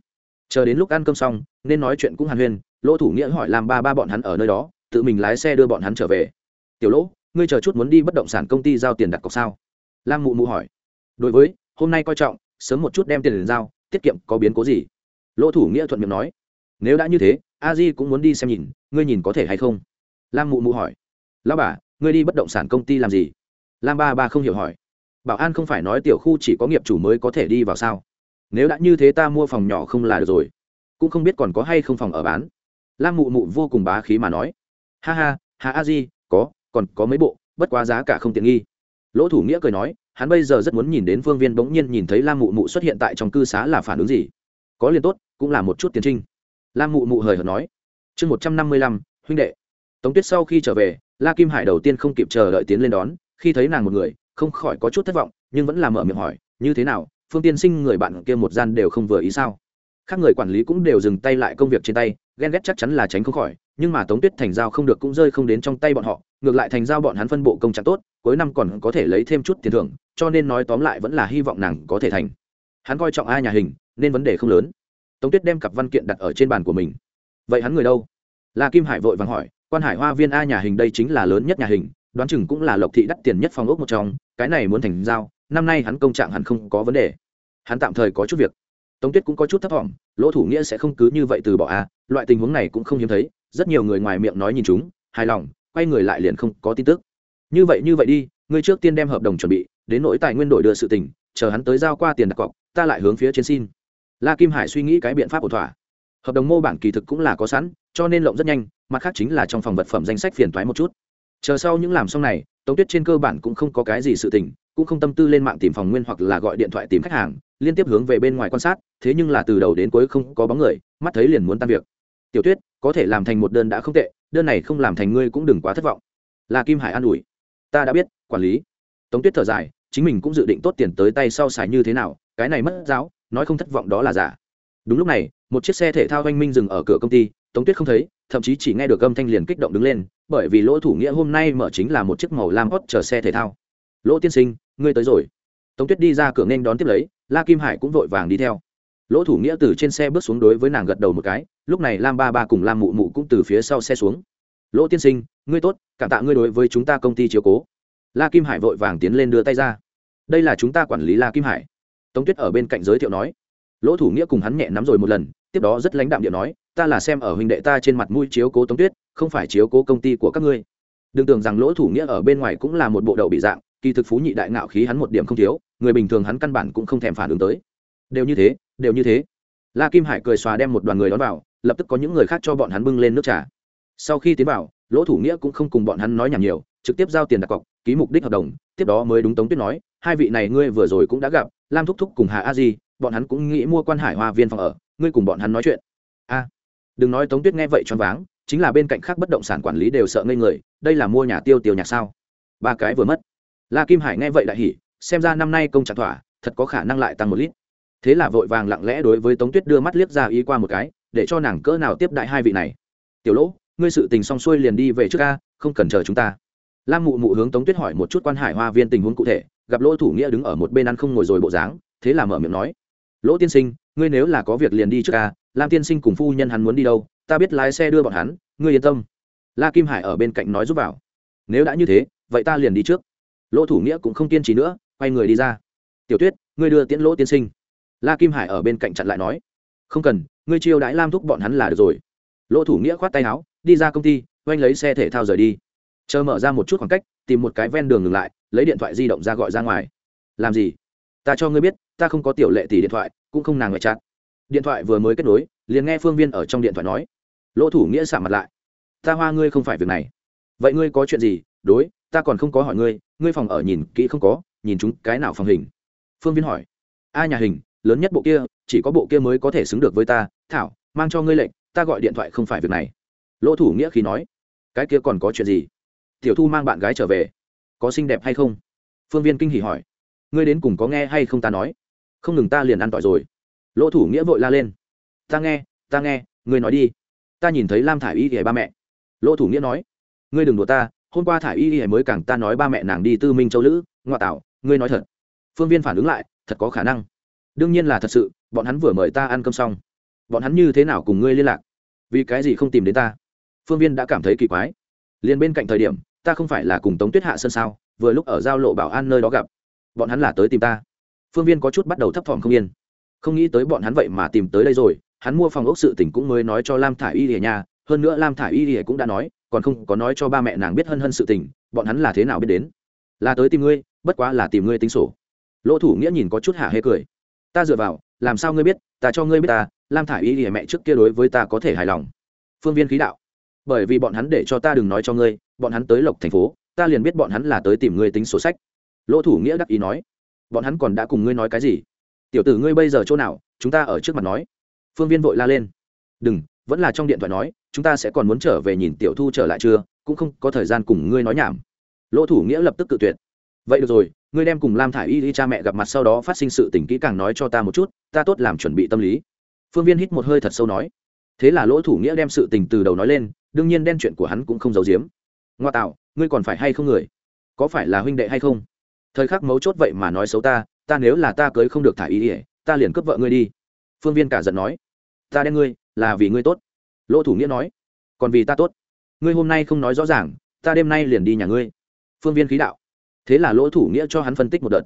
Chờ đến lúc ăn cơm xong, nên nói chuyện cũng hàn huyên, lỗ thủ nghĩa hỏi làm ba ba bọn hắn ở nơi đó, tự mình lái xe đưa bọn hắn trở về. Tiểu lỗ, ngươi chờ chút muốn đi bất động sản công ty giao tiền đặt cọc sao? Lam mụ mụ hỏi. Đối với, hôm nay coi trọng, sớm một chút đem tiền đến giao, tiết kiệm có biến cố gì? Lỗ thủ nghĩa thuận miệng nói. Nếu đã như thế, a di cũng muốn đi xem nhìn, ngươi nhìn có thể hay không? Lam mụ mụ hỏi. Lão bà, ngươi đi bất động sản công ty làm gì? Lam ba ba không hiểu hỏi bảo an không phải nói tiểu khu chỉ có nghiệp chủ mới có thể đi vào sao? Nếu đã như thế ta mua phòng nhỏ không là được rồi. Cũng không biết còn có hay không phòng ở bán. Lam mụ mụ vô cùng bá khí mà nói. Ha ha, hà a di, có, còn có mấy bộ, bất quá giá cả không tiện nghi. Lỗ thủ nghĩa cười nói, hắn bây giờ rất muốn nhìn đến phương viên bỗng nhiên nhìn thấy lam mụ mụ xuất hiện tại trong cư xá là phản ứng gì? Có liền tốt, cũng là một chút tiến trinh. Lam mụ mụ hời hợt nói. Chương một trăm năm mươi lăm, huynh đệ. Tống tuyết sau khi trở về, la kim hải đầu tiên không kịp chờ đợi tiến lên đón, khi thấy nàng một người không khỏi có chút thất vọng, nhưng vẫn làm mở miệng hỏi, như thế nào? Phương tiên sinh người bạn kia một gian đều không vừa ý sao? Khác người quản lý cũng đều dừng tay lại công việc trên tay, ghen ghét chắc chắn là tránh không khỏi, nhưng mà tống tuyết thành giao không được cũng rơi không đến trong tay bọn họ, ngược lại thành giao bọn hắn phân bộ công trạng tốt, cuối năm còn có thể lấy thêm chút tiền thưởng, cho nên nói tóm lại vẫn là hy vọng nàng có thể thành. Hắn coi trọng ai nhà hình, nên vấn đề không lớn. Tống tuyết đem cặp văn kiện đặt ở trên bàn của mình. Vậy hắn người đâu? Là kim hải vội vàng hỏi, quan hải hoa viên a nhà hình đây chính là lớn nhất nhà hình đoán chừng cũng là lộc thị đắt tiền nhất phòng ốc một trong, cái này muốn thành giao, năm nay hắn công trạng hẳn không có vấn đề. Hắn tạm thời có chút việc. Tống tuyết cũng có chút thấp t lỗ thủ nghĩa sẽ không cứ như vậy từ bỏ a loại tình huống này cũng không hiếm thấy, rất nhiều người ngoài miệng nói nhìn chúng, hài lòng, quay người lại liền không có tin tức. Như vậy như vậy đi, ngươi trước tiên đem hợp đồng chuẩn bị, đến nỗi tài nguyên đổi đưa sự tình, chờ hắn tới giao qua tiền đặt cọc, ta lại hướng phía trên xin. La kim hải suy nghĩ cái biện pháp ổn thỏa. Hợp đồng mô bản kỳ thực cũng là có sẵn, cho nên lộng rất nhanh, mặt khác chính là trong phòng vật phẩm danh sách phiền thoái một chút chờ sau những làm xong này, tống tuyết trên cơ bản cũng không có cái gì sự tình, cũng không tâm tư lên mạng tìm phòng nguyên hoặc là gọi điện thoại tìm khách hàng, liên tiếp hướng về bên ngoài quan sát, thế nhưng là từ đầu đến cuối không có bóng người, mắt thấy liền muốn tan việc. Tiểu tuyết, có thể làm thành một đơn đã không tệ, đơn này không làm thành ngươi cũng đừng quá thất vọng. Là kim hải an ủi. Ta đã biết, quản lý. Tống tuyết thở dài, chính mình cũng dự định tốt tiền tới tay sau xài như thế nào, cái này mất giáo, nói không thất vọng đó là giả. Đúng lúc này, một chiếc xe thể thao oanh minh dừng ở cửa công ty, tống tuyết không thấy thậm chí chỉ nghe được âm thanh liền kích động đứng lên, bởi vì lỗ thủ nghĩa hôm nay mở chính là một chiếc màu lam hót chờ xe thể thao. Lỗ tiên sinh, ngươi tới rồi. Tống tuyết đi ra cửa nên đón tiếp lấy, la kim hải cũng vội vàng đi theo. Lỗ thủ nghĩa từ trên xe bước xuống đối với nàng gật đầu một cái, lúc này lam ba ba cùng lam mụ mụ cũng từ phía sau xe xuống. Lỗ tiên sinh, ngươi tốt, cảm tạ ngươi đối với chúng ta công ty chiếu cố. La kim hải vội vàng tiến lên đưa tay ra. Đây là chúng ta quản lý la kim hải. Tống tuyết ở bên cạnh giới thiệu nói. Lỗ thủ nghĩa cùng hắn nhẹ nắm rồi một lần tiếp đó rất lãnh đạm điện nói, ta là xem ở huynh đệ ta trên mặt mũi chiếu cố tống tuyết, không phải chiếu cố công ty của các ngươi. Đừng tưởng rằng lỗ thủ nghĩa ở bên ngoài cũng là một bộ đậu bị dạng, kỳ thực phú nhị đại ngạo khí hắn một điểm không thiếu, người bình thường hắn căn bản cũng không thèm phản ứng tới. Đều như thế, đều như thế. La kim hải cười xòa đem một đoàn người đón vào, lập tức có những người khác cho bọn hắn bưng lên nước trà. Sau khi tiến vào, lỗ thủ nghĩa cũng không cùng bọn hắn nói nhảm nhiều, trực tiếp giao tiền đặt cọc, ký mục đích hợp đồng, tiếp đó mới đúng tống tuyết nói, hai vị này ngươi vừa rồi cũng đã gặp, lam thúc thúc cùng hà a di, bọn hắn cũng nghĩ mua quan hải hoa viên phòng ở ngươi cùng bọn hắn nói chuyện. A, đừng nói tống tuyết nghe vậy choáng váng, chính là bên cạnh khác bất động sản quản lý đều sợ ngây người, đây là mua nhà tiêu tiêu nhạc sao? Ba cái vừa mất. La kim hải nghe vậy đại hỉ, xem ra năm nay công trạng thỏa, thật có khả năng lại tăng một lít. Thế là vội vàng lặng lẽ đối với tống tuyết đưa mắt liếc ra ý qua một cái, để cho nàng cỡ nào tiếp đại hai vị này. Tiểu lỗ, ngươi sự tình xong xuôi liền đi về trước ca không cần chờ chúng ta. Lam mụ mụ hướng tống tuyết hỏi một chút quan hải hoa viên tình huống cụ thể, gặp lỗ thủ nghĩa đứng ở một bên ăn không ngồi rồi bộ dáng, thế là mở miệng nói, lỗ tiên sinh ngươi nếu là có việc liền đi trước ca, lam tiên sinh cùng phu nhân hắn muốn đi đâu, ta biết lái xe đưa bọn hắn, ngươi yên tâm. La kim hải ở bên cạnh nói giúp vào. Nếu đã như thế, vậy ta liền đi trước. Lỗ thủ nghĩa cũng không kiên trì nữa, quay người đi ra. Tiểu tuyết, ngươi đưa tiễn lỗ tiên sinh. La kim hải ở bên cạnh chặn lại nói. Không cần, ngươi chiêu đãi lam thúc bọn hắn là được rồi. Lỗ thủ nghĩa khoát tay áo, đi ra công ty, oanh lấy xe thể thao rời đi. Chờ mở ra một chút khoảng cách, tìm một cái ven đường ngừng lại, lấy điện thoại di động ra gọi ra ngoài. Làm gì? Ta cho ngươi biết, ta không có tiểu lệ tỷ điện thoại cũng không nàng ngoại chặn điện thoại vừa mới kết nối, liền nghe phương viên ở trong điện thoại nói, lỗ thủ nghĩa xả mặt lại. Ta hoa ngươi không phải việc này. Vậy ngươi có chuyện gì? Đối, ta còn không có hỏi ngươi ngươi phòng ở nhìn kỹ không có, nhìn chúng cái nào phòng hình? Phương viên hỏi, a nhà hình, lớn nhất bộ kia, chỉ có bộ kia mới có thể xứng được với ta. Thảo, mang cho ngươi lệnh, ta gọi điện thoại không phải việc này. Lỗ thủ nghĩa khi nói, cái kia còn có chuyện gì? Tiểu thu mang bạn gái trở về, có xinh đẹp hay không? Phương viên kinh hỉ hỏi, ngươi đến cùng có nghe hay không ta nói? Không ngừng ta liền ăn tỏi rồi. Lỗ thủ nghĩa vội la lên. Ta nghe ta nghe, ngươi nói đi. Ta nhìn thấy lam thả i y thì ba mẹ. Lỗ thủ nghĩa nói. Ngươi đừng đùa ta, hôm qua thả i y thì mới càng ta nói ba mẹ nàng đi tư minh châu lữ, ngoại tảo. ngươi nói thật. Phương viên phản ứng lại, thật có khả năng. Đương nhiên là thật sự, bọn hắn vừa mời ta ăn cơm xong. Bọn hắn như thế nào cùng ngươi liên lạc? Vì cái gì không tìm đến ta? Phương viên đã cảm thấy kỳ quái. Liền bên cạnh thời điểm, ta không phải là cùng tống tuyết hạ sân sao, vừa lúc ở giao lộ bảo an nơi đó gặp. Bọn hắn là tới tìm ta phương viên có chút bắt đầu thấp thỏm không yên. Không nghĩ tới bọn hắn vậy mà tìm tới đây rồi, hắn mua phòng ốc sự tỉnh cũng mới nói cho lam thả i y lìa nhà hơn nữa lam thả i y lìa cũng đã nói, còn không có nói cho ba mẹ nàng biết hân hân sự tình, bọn hắn là thế nào biết đến? Là tới tìm ngươi, bất quá là tìm ngươi tính sổ. Lỗ thủ nghĩa nhìn có chút hả hê cười. Ta dựa vào, làm sao ngươi biết, ta cho ngươi biết ta, lam thả i y lìa mẹ trước kia đối với ta có thể hài lòng. Phương viên khí đạo. Bởi vì bọn hắn để cho ta đừng nói cho ngươi, bọn hắn tới lộc thành phố, ta liền biết bọn hắn là tới tìm ngươi tính sổ sách. Lỗ thủ nghĩa đắc ý nói bọn hắn còn đã cùng ngươi nói cái gì? Tiểu tử ngươi bây giờ chỗ nào? Chúng ta ở trước mặt nói. Phương viên vội la lên. Đừng, vẫn là trong điện thoại nói, chúng ta sẽ còn muốn trở về nhìn tiểu thu trở lại chưa? Cũng không có thời gian cùng ngươi nói nhảm. Lỗ thủ nghĩa lập tức cự tuyệt. Vậy được rồi, ngươi đem cùng lam thả i y đi cha mẹ gặp mặt sau đó phát sinh sự tình kỹ càng nói cho ta một chút, ta tốt làm chuẩn bị tâm lý. Phương viên hít một hơi thật sâu nói. Thế là lỗ thủ nghĩa đem sự tình từ đầu nói lên, đương nhiên đen chuyện của hắn cũng không giấu giếm. Ngoa tạo, ngươi còn phải hay không người? Có phải là huynh đệ hay không? Thời khắc mấu chốt vậy mà nói xấu ta ta nếu là ta cưới không được thả ý ỉa ta liền cướp vợ ngươi đi. Phương viên cả giận nói. Ta đen ngươi, là vì ngươi tốt. Lỗ thủ nghĩa nói. Còn vì ta tốt. Ngươi hôm nay không nói rõ ràng, ta đêm nay liền đi nhà ngươi. Phương viên khí đạo. Thế là lỗ thủ nghĩa cho hắn phân tích một đợt.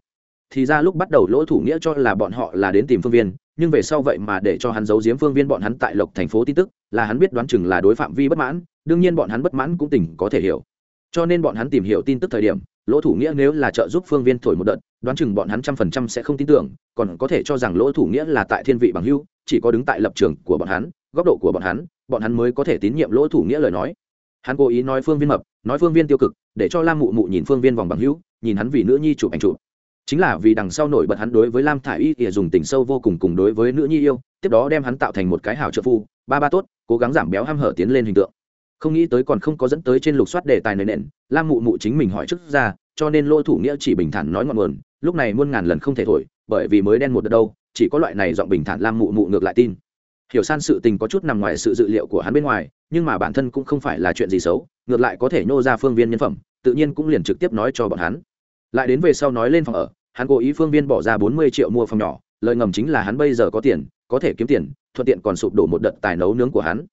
Thì ra lúc bắt đầu lỗ thủ nghĩa cho là bọn họ là đến tìm phương viên, nhưng về sau vậy mà để cho hắn giấu giếm phương viên bọn hắn tại lộc thành phố tin tức, là hắn biết đoán chừng là đối phạm vi bất mãn, đương nhiên bọn hắn bất mãn cũng tỉnh có thể hiểu. Cho nên bọn hắn tìm hiểu tin tức thời điểm lỗ thủ nghĩa nếu là trợ giúp phương viên thổi một đợt, đoán chừng bọn hắn trăm phần trăm sẽ không tin tưởng, còn có thể cho rằng lỗ thủ nghĩa là tại thiên vị bằng hưu chỉ có đứng tại lập trường của bọn hắn, góc độ của bọn hắn bọn hắn mới có thể tín nhiệm lỗ thủ nghĩa lời nói. Hắn cố ý nói phương viên mập, nói phương viên tiêu cực, để cho lam mụ mụ nhìn phương viên vòng bằng hữu, nhìn hắn vì nữ nhi chụp ảnh chụp. Chính là vì đằng sau nổi bật hắn đối với lam thả i y ỉa dùng tình sâu vô cùng cùng đối với nữ nhi yêu, tiếp đó đem hắn tạo thành một cái hảo trợ phu, ba ba tốt, cố gắng giảm béo ham hở tiến lên hình tượng không nghĩ tới còn không có dẫn tới trên lục soát đề tài nền nện, lam mụ mụ chính mình hỏi trước ra, cho nên lỗ thủ nghĩa chỉ bình thản nói ngọn nguồn, lúc này muôn ngàn lần không thể thổi, bởi vì mới đen một đợt đâu, chỉ có loại này giọng bình thản lam mụ mụ ngược lại tin. Hiểu san sự tình có chút nằm ngoài sự dự liệu của hắn bên ngoài, nhưng mà bản thân cũng không phải là chuyện gì xấu, ngược lại có thể nhô ra phương viên nhân phẩm, tự nhiên cũng liền trực tiếp nói cho bọn hắn. Lại đến về sau nói lên phòng ở, hắn cố ý phương viên bỏ ra bốn mươi triệu mua phòng nhỏ lợi ngầm chính là hắn bây giờ có tiền, có thể kiếm tiền, thuận tiện còn sụp đổ một đợt tài nấu nướng của hắn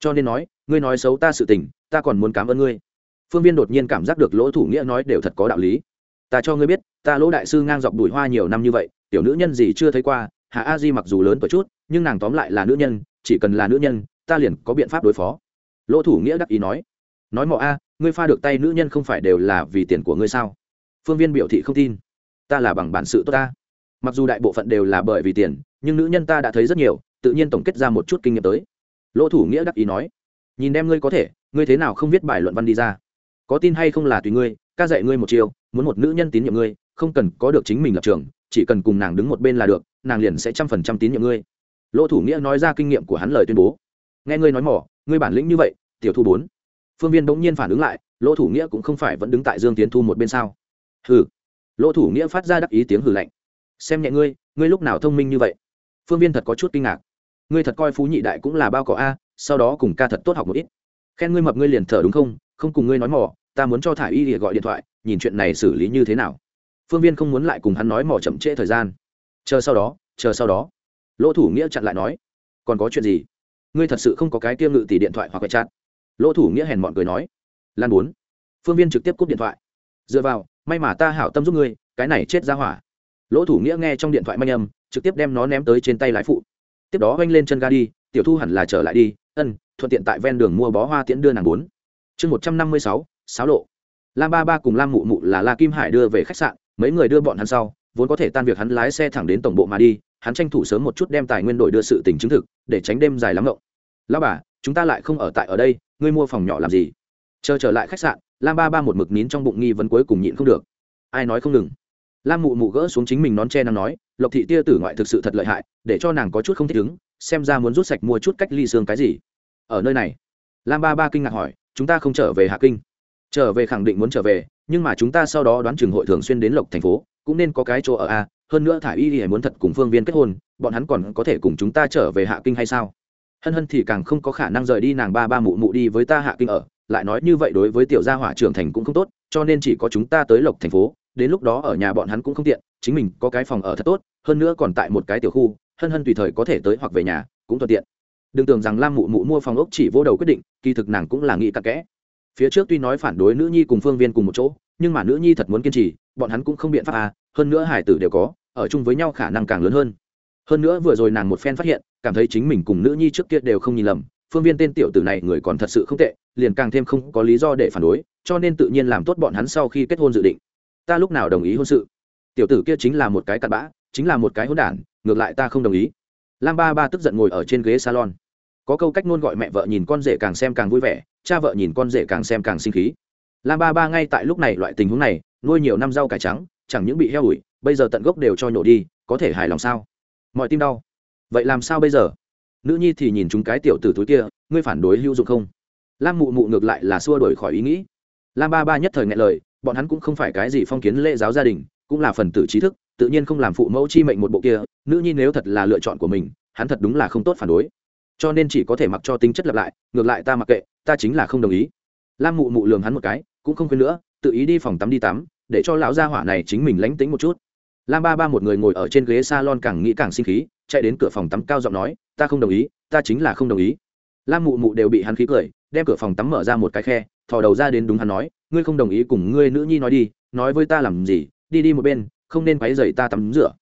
cho nên nói, ngươi nói xấu ta sự tình, ta còn muốn cảm ơn ngươi. Phương viên đột nhiên cảm giác được lỗ thủ nghĩa nói đều thật có đạo lý. Ta cho ngươi biết, ta lỗ đại sư ngang dọc đùi hoa nhiều năm như vậy, tiểu nữ nhân gì chưa thấy qua hạ a di mặc dù lớn tuổi chút, nhưng nàng tóm lại là nữ nhân, chỉ cần là nữ nhân, ta liền có biện pháp đối phó. Lỗ thủ nghĩa đắc ý nói nói mọ a, ngươi pha được tay nữ nhân không phải đều là vì tiền của ngươi sao? Phương viên biểu thị không tin. Ta là bằng bản sự tốt ta. Mặc dù đại bộ phận đều là bởi vì tiền, nhưng nữ nhân ta đã thấy rất nhiều, tự nhiên tổng kết ra một chút kinh nghiệm tới lỗ thủ nghĩa đắc ý nói, nhìn đem ngươi có thể, ngươi thế nào không viết bài luận văn đi ra? Có tin hay không là tùy ngươi, ca dạy ngươi một chiều muốn một nữ nhân tín nhiệm ngươi, không cần có được chính mình lập trường, chỉ cần cùng nàng đứng một bên là được, nàng liền sẽ trăm phần trăm tín nhiệm ngươi. Lỗ thủ nghĩa nói ra kinh nghiệm của hắn lời tuyên bố. Nghe ngươi nói mỏ, ngươi bản lĩnh như vậy, tiểu thu bốn. Phương viên bỗng nhiên phản ứng lại, lỗ thủ nghĩa cũng không phải vẫn đứng tại dương tiến thu một bên sao? Hừ. Lỗ thủ nghĩa phát ra đắc ý tiếng hừ lạnh. Xem nhẹ ngươi ngươi lúc nào thông minh như vậy? Phương viên thật có chút kinh ngạc ngươi thật coi phú nhị đại cũng là bao cỏ a, sau đó cùng ca thật tốt học một ít. Khen ngươi mập ngươi liền thở đúng không? Không cùng ngươi nói mỏ ta muốn cho thả y thì gọi điện thoại, nhìn chuyện này xử lý như thế nào. Phương viên không muốn lại cùng hắn nói mỏ chậm trễ thời gian. Chờ sau đó, chờ sau đó. Lỗ thủ nghĩa chặn lại nói, còn có chuyện gì? Ngươi thật sự không có cái tiêu ngự tỷ điện thoại hoặc quẹt chặn lỗ thủ nghĩa hèn mọn cười nói, lan bốn. Phương viên trực tiếp cúp điện thoại. Dựa vào, may mà ta hảo tâm giúp ngươi, cái này chết ra hỏa. Lỗ thủ nghĩa nghe trong điện thoại manh âm, trực tiếp đem nó ném tới trên tay lái phụ tiếp đó oanh lên chân ga đi, tiểu thu hẳn là trở lại đi, ân, thuận tiện tại ven đường mua bó hoa tiễn đưa nàng bốn. Chương một trăm năm mươi sáu sáo lộ. Lam ba ba cùng lam mụ mụ là la kim hải đưa về khách sạn, mấy người đưa bọn hắn sau, vốn có thể tan việc hắn lái xe thẳng đến tổng bộ mà đi, hắn tranh thủ sớm một chút đem tài nguyên đổi đưa sự tình chứng thực, để tránh đêm dài lắm ngộng. Lao bà, chúng ta lại không ở tại ở đây, ngươi mua phòng nhỏ làm gì? Chờ trở lại khách sạn, lam ba ba một mực nín trong bụng nghi vấn cuối cùng nhịn không được. Ai nói không ngừng? Lam mụ mụ gỡ xuống chính mình nón che năng nói, lộc thị tia tử ngoại thực sự thật lợi hại, để cho nàng có chút không thích ứng, xem ra muốn rút sạch mua chút cách ly xương cái gì. Ở nơi này, lam ba ba kinh ngạc hỏi, chúng ta không trở về hạ kinh? Trở về khẳng định muốn trở về, nhưng mà chúng ta sau đó đoán trường hội thường xuyên đến lộc thành phố, cũng nên có cái chỗ ở a, hơn nữa thả y y muốn thật cùng phương viên kết hôn, bọn hắn còn có thể cùng chúng ta trở về hạ kinh hay sao? Hân hân thì càng không có khả năng rời đi nàng ba ba mụ mụ đi với ta hạ kinh ở, lại nói như vậy đối với tiểu gia hỏa trưởng thành cũng không tốt, cho nên chỉ có chúng ta tới lộc thành phố đến lúc đó ở nhà bọn hắn cũng không tiện, chính mình có cái phòng ở thật tốt, hơn nữa còn tại một cái tiểu khu, hân hân tùy thời có thể tới hoặc về nhà, cũng thuận tiện. Đừng tưởng rằng lam mụ mụ mua phòng ốc chỉ vô đầu quyết định, kỳ thực nàng cũng là nghĩ tắc kẽ. Phía trước tuy nói phản đối nữ nhi cùng phương viên cùng một chỗ, nhưng mà nữ nhi thật muốn kiên trì, bọn hắn cũng không biện pháp à hơn nữa hải tử đều có, ở chung với nhau khả năng càng lớn hơn. Hơn nữa vừa rồi nàng một phen phát hiện, cảm thấy chính mình cùng nữ nhi trước kia đều không nhìn lầm, phương viên tên tiểu tử này người còn thật sự không tệ, liền càng thêm không có lý do để phản đối, cho nên tự nhiên làm tốt bọn hắn sau khi kết hôn dự định ta lúc nào đồng ý hôn sự? Tiểu tử kia chính là một cái cặn bã, chính là một cái hôn đản, ngược lại ta không đồng ý. Lam ba ba tức giận ngồi ở trên ghế salon. Có câu cách ngôn gọi mẹ vợ nhìn con rể càng xem càng vui vẻ, cha vợ nhìn con rể càng xem càng sinh khí. Lam ba ba ngay tại lúc này loại tình huống này, nuôi nhiều năm rau cải trắng, chẳng những bị heo ủi, bây giờ tận gốc đều cho nhổ đi, có thể hài lòng sao? Mọi tim đau. Vậy làm sao bây giờ? Nữ nhi thì nhìn chúng cái tiểu t ử túi kia, ngươi phản đối hữu dụng không? Lam mụ mụ ngược lại là xua đổi khỏi ý nghĩ. Lam ba ba nhất thời ngại lời bọn hắn cũng không phải cái gì phong kiến lễ giáo gia đình, cũng là phần tử trí thức, tự nhiên không làm phụ mẫu chi mệnh một bộ kia, nữ nhi nếu thật là lựa chọn của mình, hắn thật đúng là không tốt phản đối. Cho nên chỉ có thể mặc cho tính chất lặp lại, ngược lại ta mặc kệ, ta chính là không đồng ý. Lam mụ mụ lường hắn một cái, cũng không khuyên nữa, tự ý đi phòng tắm đi tắm, để cho lão gia hỏa này chính mình lánh tính một chút. Lam ba ba một người ngồi ở trên ghế s a lon càng nghĩ càng sinh khí, chạy đến cửa phòng tắm cao giọng nói, ta không đồng ý, ta chính là không đồng ý. Lam mụ mụ đều bị hắn khí cười, đem cửa phòng tắm mở ra một cái khe thò đầu ra đến đúng hắn nói, ngươi không đồng ý cùng ngươi nữ nhi nói đi, nói với ta làm gì, đi đi một bên, không nên quấy dậy ta tắm rửa.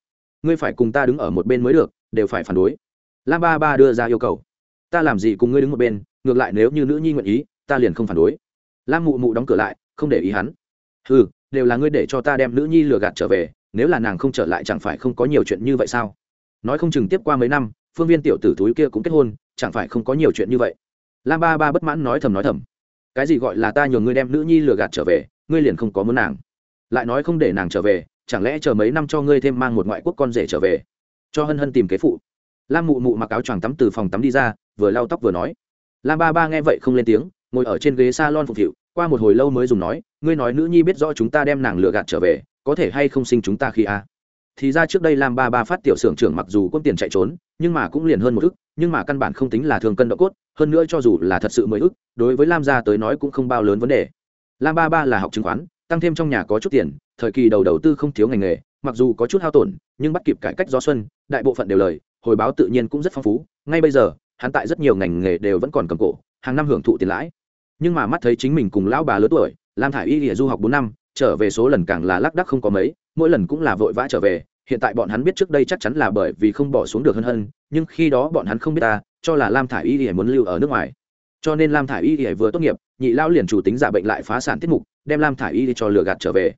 Ngươi phải cùng ta đứng ở một bên mới được, đều phải phản đối. Lam ba ba đưa ra yêu cầu. Ta làm gì cùng ngươi đứng một bên, ngược lại nếu như nữ nhi nguyện ý, ta liền không phản đối. Lam mụ mụ đóng cửa lại, không để ý hắn. Ừ đều là ngươi để cho ta đem nữ nhi lừa gạt trở về, nếu là nàng không trở lại chẳng phải không có nhiều chuyện như vậy sao? Nói không chừng tiếp qua mấy năm, phương viên tiểu tử túi kia cũng kết hôn, chẳng phải không có nhiều chuyện như vậy. Lam ba ba bất mãn nói thầm nói thầm cái gì gọi là ta nhường ngươi đem nữ nhi lừa gạt trở về, ngươi liền không có muốn nàng. Lại nói không để nàng trở về, chẳng lẽ chờ mấy năm cho ngươi thêm mang một ngoại quốc con rể trở về? Cho hân hân tìm kế phụ. Lam mụ mụ mặc áo choàng tắm từ phòng tắm đi ra, vừa lau tóc vừa nói. Lam ba ba nghe vậy không lên tiếng, ngồi ở trên ghế s a lon phục vụ, qua một hồi lâu mới dùng nói, ngươi nói nữ nhi biết rõ chúng ta đem nàng lừa gạt trở về, có thể hay không sinh chúng ta khi a? Thì ra trước đây lam ba ba phát tiểu xưởng trưởng mặc dù quân tiền chạy trốn, nhưng mà cũng liền hơn một ức, nhưng mà căn bản không tính là thường cân độ cốt hơn nữa cho dù là thật sự mới ức, đối với lam gia tới nói cũng không bao lớn vấn đề. Lam ba ba là học chứng khoán, tăng thêm trong nhà có chút tiền, thời kỳ đầu đầu tư không thiếu ngành nghề, mặc dù có chút hao tổn, nhưng bắt kịp cải cách do xuân, đại bộ phận đều lời, hồi báo tự nhiên cũng rất phong phú, ngay bây giờ, hắn tại rất nhiều ngành nghề đều vẫn còn cầm cổ, hàng năm hưởng thụ tiền lãi. Nhưng mà mắt thấy chính mình cùng lão bà lớn tuổi, lam thả y lìa du học bốn năm, trở về số lần càng là lác đắc không có mấy, mỗi lần cũng là vội vã trở về, hiện tại bọn hắn biết trước đây chắc chắn là bởi vì không bỏ xuống được hân hân, nhưng khi đó bọn hắn không biết ta cho là lam thả y lìa muốn lưu ở nước ngoài. Cho nên lam thả y lìa vừa tốt nghiệp, nhị lao liền chủ tính giả bệnh lại phá sản tiết mục, đem lam thả y cho lừa gạt trở về.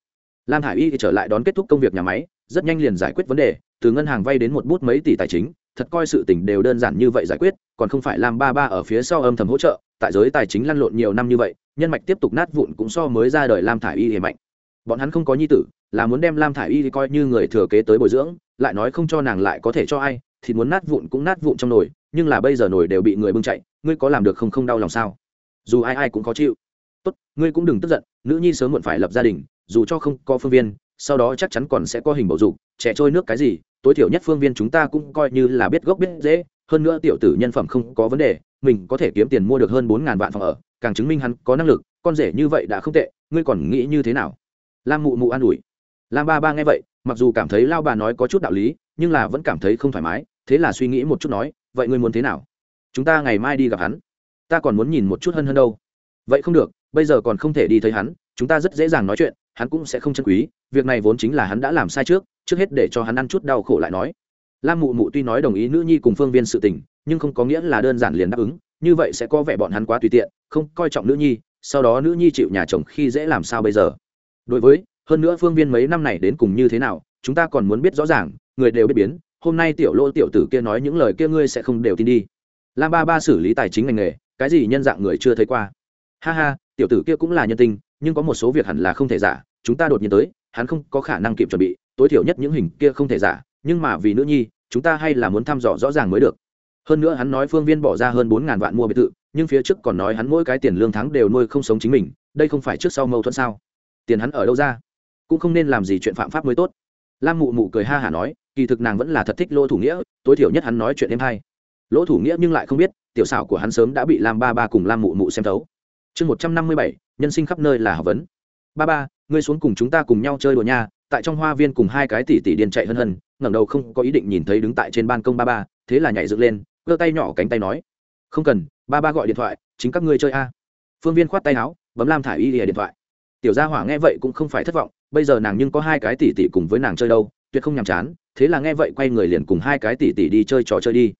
Lam thả y trở lại đón kết thúc công việc nhà máy, rất nhanh liền giải quyết vấn đề, từ ngân hàng vay đến một bút mấy tỷ tài chính, thật coi sự tình đều đơn giản như vậy giải quyết, còn không phải lam ba ba ở phía sau âm thầm hỗ trợ, tại giới tài chính lăn lộn nhiều năm như vậy, nhân mạch tiếp tục nát vụn cũng so mới ra đời lam thả y thì mạnh. Bọn hắn không có nhi tử, là muốn đem lam thả y thì coi như người thừa kế tới bồi dưỡng, lại nói không cho nàng lại có thể cho ai, thì muốn nát vụn cũng nát vụn trong nồi nhưng là bây giờ nổi đều bị người bưng chạy, ngươi có làm được không không đau lòng sao? Dù ai ai cũng khó chịu. Tốt, ngươi cũng đừng tức giận, nữ nhi sớm muộn phải lập gia đình, dù cho không có phương viên, sau đó chắc chắn còn sẽ có hình bầu dục, trẻ trôi nước cái gì, tối thiểu nhất phương viên chúng ta cũng coi như là biết gốc biết dễ hơn nữa tiểu tử nhân phẩm không có vấn đề, mình có thể kiếm tiền mua được hơn bốn ngàn vạn phòng ở, càng chứng minh hắn có năng lực, con rể như vậy đã không tệ, ngươi còn nghĩ như thế nào? Lam mụ mụ an ủi. Lam ba ba nghe vậy, mặc dù cảm thấy lao bà nói có chút đạo lý, nhưng là vẫn cảm thấy không thoải mái, thế là suy nghĩ một chút nói vậy ngươi muốn thế nào? Chúng ta ngày mai đi gặp hắn. Ta còn muốn nhìn một chút hơn hơn đâu. Vậy không được, bây giờ còn không thể đi thấy hắn, chúng ta rất dễ dàng nói chuyện, hắn cũng sẽ không chân quý, việc này vốn chính là hắn đã làm sai trước trước hết để cho hắn ăn chút đau khổ lại nói. Lam mụ mụ tuy nói đồng ý nữ nhi cùng phương viên sự tình, nhưng không có nghĩa là đơn giản liền đáp ứng, như vậy sẽ có vẻ bọn hắn quá tùy tiện, không coi trọng nữ nhi, sau đó nữ nhi chịu nhà chồng khi dễ làm sao bây giờ. Đối với, hơn nữa phương viên mấy năm này đến cùng như thế nào, chúng ta còn muốn biết rõ ràng, người đều biết biến hôm nay tiểu lỗ tiểu tử kia nói những lời kia ngươi sẽ không đều tin đi. Lam ba ba xử lý tài chính ngành nghề, cái gì nhân dạng người chưa thấy qua. Ha ha, tiểu tử kia cũng là nhân tình, nhưng có một số việc hẳn là không thể giả, chúng ta đột nhiên tới, hắn không có khả năng kịp chuẩn bị, tối thiểu nhất những hình kia không thể giả, nhưng mà vì nữ nhi, chúng ta hay là muốn thăm dò rõ ràng mới được. Hơn nữa hắn nói phương viên bỏ ra hơn bốn ngàn vạn mua biệt thự, nhưng phía trước còn nói hắn mỗi cái tiền lương tháng đều nuôi không sống chính mình, đây không phải trước sau mâu thuẫn sao? Tiền hắn ở đâu ra? Cũng không nên làm gì chuyện phạm pháp mới tốt. Lam mụ mụ cười ha hả nói kỳ thực nàng vẫn là thật thích lỗ thủ nghĩa, tối thiểu nhất hắn nói chuyện em hay. Lỗ thủ nghĩa nhưng lại không biết, tiểu xảo của hắn sớm đã bị lam ba ba cùng lam mụ mụ xem thấu. Chương một trăm năm mươi bảy, nhân sinh khắp nơi là học vấn. Ba ba, ngươi xuống cùng chúng ta cùng nhau chơi đùa nha, tại trong hoa viên cùng hai cái tỷ tỷ điên chạy hân hân, ngẩng đầu không có ý định nhìn thấy đứng tại trên ban công ba ba, thế là nhảy dựng lên, giơ tay nhỏ cánh tay nói, không cần, ba ba gọi điện thoại, chính các ngươi chơi a. Phương viên khoát tay áo, bấm lam thả y lìa điện thoại. Tiểu gia hỏa nghe vậy cũng không phải thất vọng, bây giờ nàng nhưng có hai cái tỷ tỷ cùng với nàng chơi đâu, tuyệt không nhàm chán thế là nghe vậy quay người liền cùng hai cái tỷ tỷ đi chơi trò chơi đi.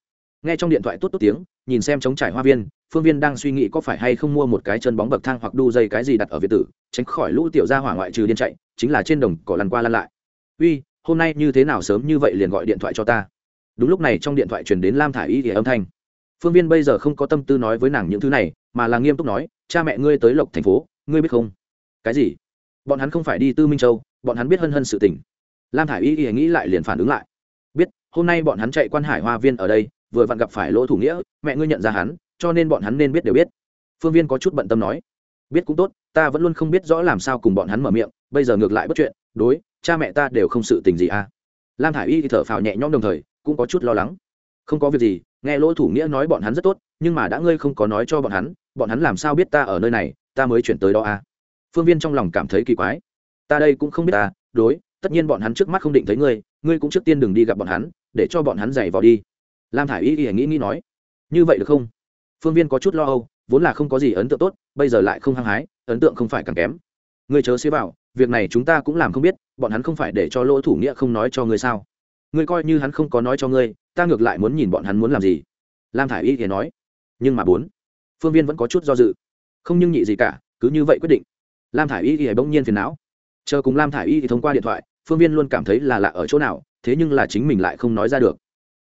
Nghe trong điện thoại tốt tốt tiếng, nhìn xem chống trải hoa viên, phương viên đang suy nghĩ có phải hay không mua một cái chân bóng bậc thang hoặc đu dây cái gì đặt ở việt tử, tránh khỏi lũ tiểu gia hỏa ngoại trừ điên chạy, chính là trên đồng cỏ lăn qua lăn lại. Uy, hôm nay như thế nào sớm như vậy liền gọi điện thoại cho ta? Đúng lúc này trong điện thoại truyền đến lam thả y thì âm thanh. Phương viên bây giờ không có tâm tư nói với nàng những thứ này, mà là nghiêm túc nói, cha mẹ ngươi tới lộc thành phố, ngươi biết không? Cái gì? Bọn hắn không phải đi tư minh châu, bọn hắn biết hân hân sự tình lam thả i y y nghĩ lại liền phản ứng lại. Biết, hôm nay bọn hắn chạy quan hải hoa viên ở đây, vừa vặn gặp phải lỗ thủ nghĩa, mẹ ngươi nhận ra hắn, cho nên bọn hắn nên biết đều biết. Phương viên có chút bận tâm nói. Biết cũng tốt, ta vẫn luôn không biết rõ làm sao cùng bọn hắn mở miệng, bây giờ ngược lại bất chuyện, đối, cha mẹ ta đều không sự tình gì à. Lam thả i y thì thở phào nhẹ nhõm đồng thời, cũng có chút lo lắng. Không có việc gì, nghe lỗ thủ nghĩa nói bọn hắn rất tốt, nhưng mà đã ngươi không có nói cho bọn hắn bọn hắn làm sao biết ta ở nơi này, ta mới chuyển tới đó à. Phương viên trong lòng cảm thấy kỳ quái. Ta đây cũng không biết ta, đối tất nhiên bọn hắn trước mắt không định thấy ngươi ngươi cũng trước tiên đừng đi gặp bọn hắn, để cho bọn hắn giày vào đi. Lam thả i y y nghĩ nghĩ nói. Như vậy được không? Phương viên có chút lo âu, vốn là không có gì ấn tượng tốt, bây giờ lại không hăng hái, ấn tượng không phải càng kém. Ngươi chớ xế vào, việc này chúng ta cũng làm không biết, bọn hắn không phải để cho lỗ thủ nghĩa không nói cho ngươi sao? Ngươi coi như hắn không có nói cho ngươi, ta ngược lại muốn nhìn bọn hắn muốn làm gì? Lam thả i y thì nói. Nhưng mà bốn, phương viên vẫn có chút do dự. Không nhưng nhị gì cả, cứ như vậy quyết định. Lam thả i y thì bỗng nhiên phiền não. Chờ cùng lam thả i y thì thông qua điện thoại phương viên luôn cảm thấy là lạ ở chỗ nào, thế nhưng là chính mình lại không nói ra được.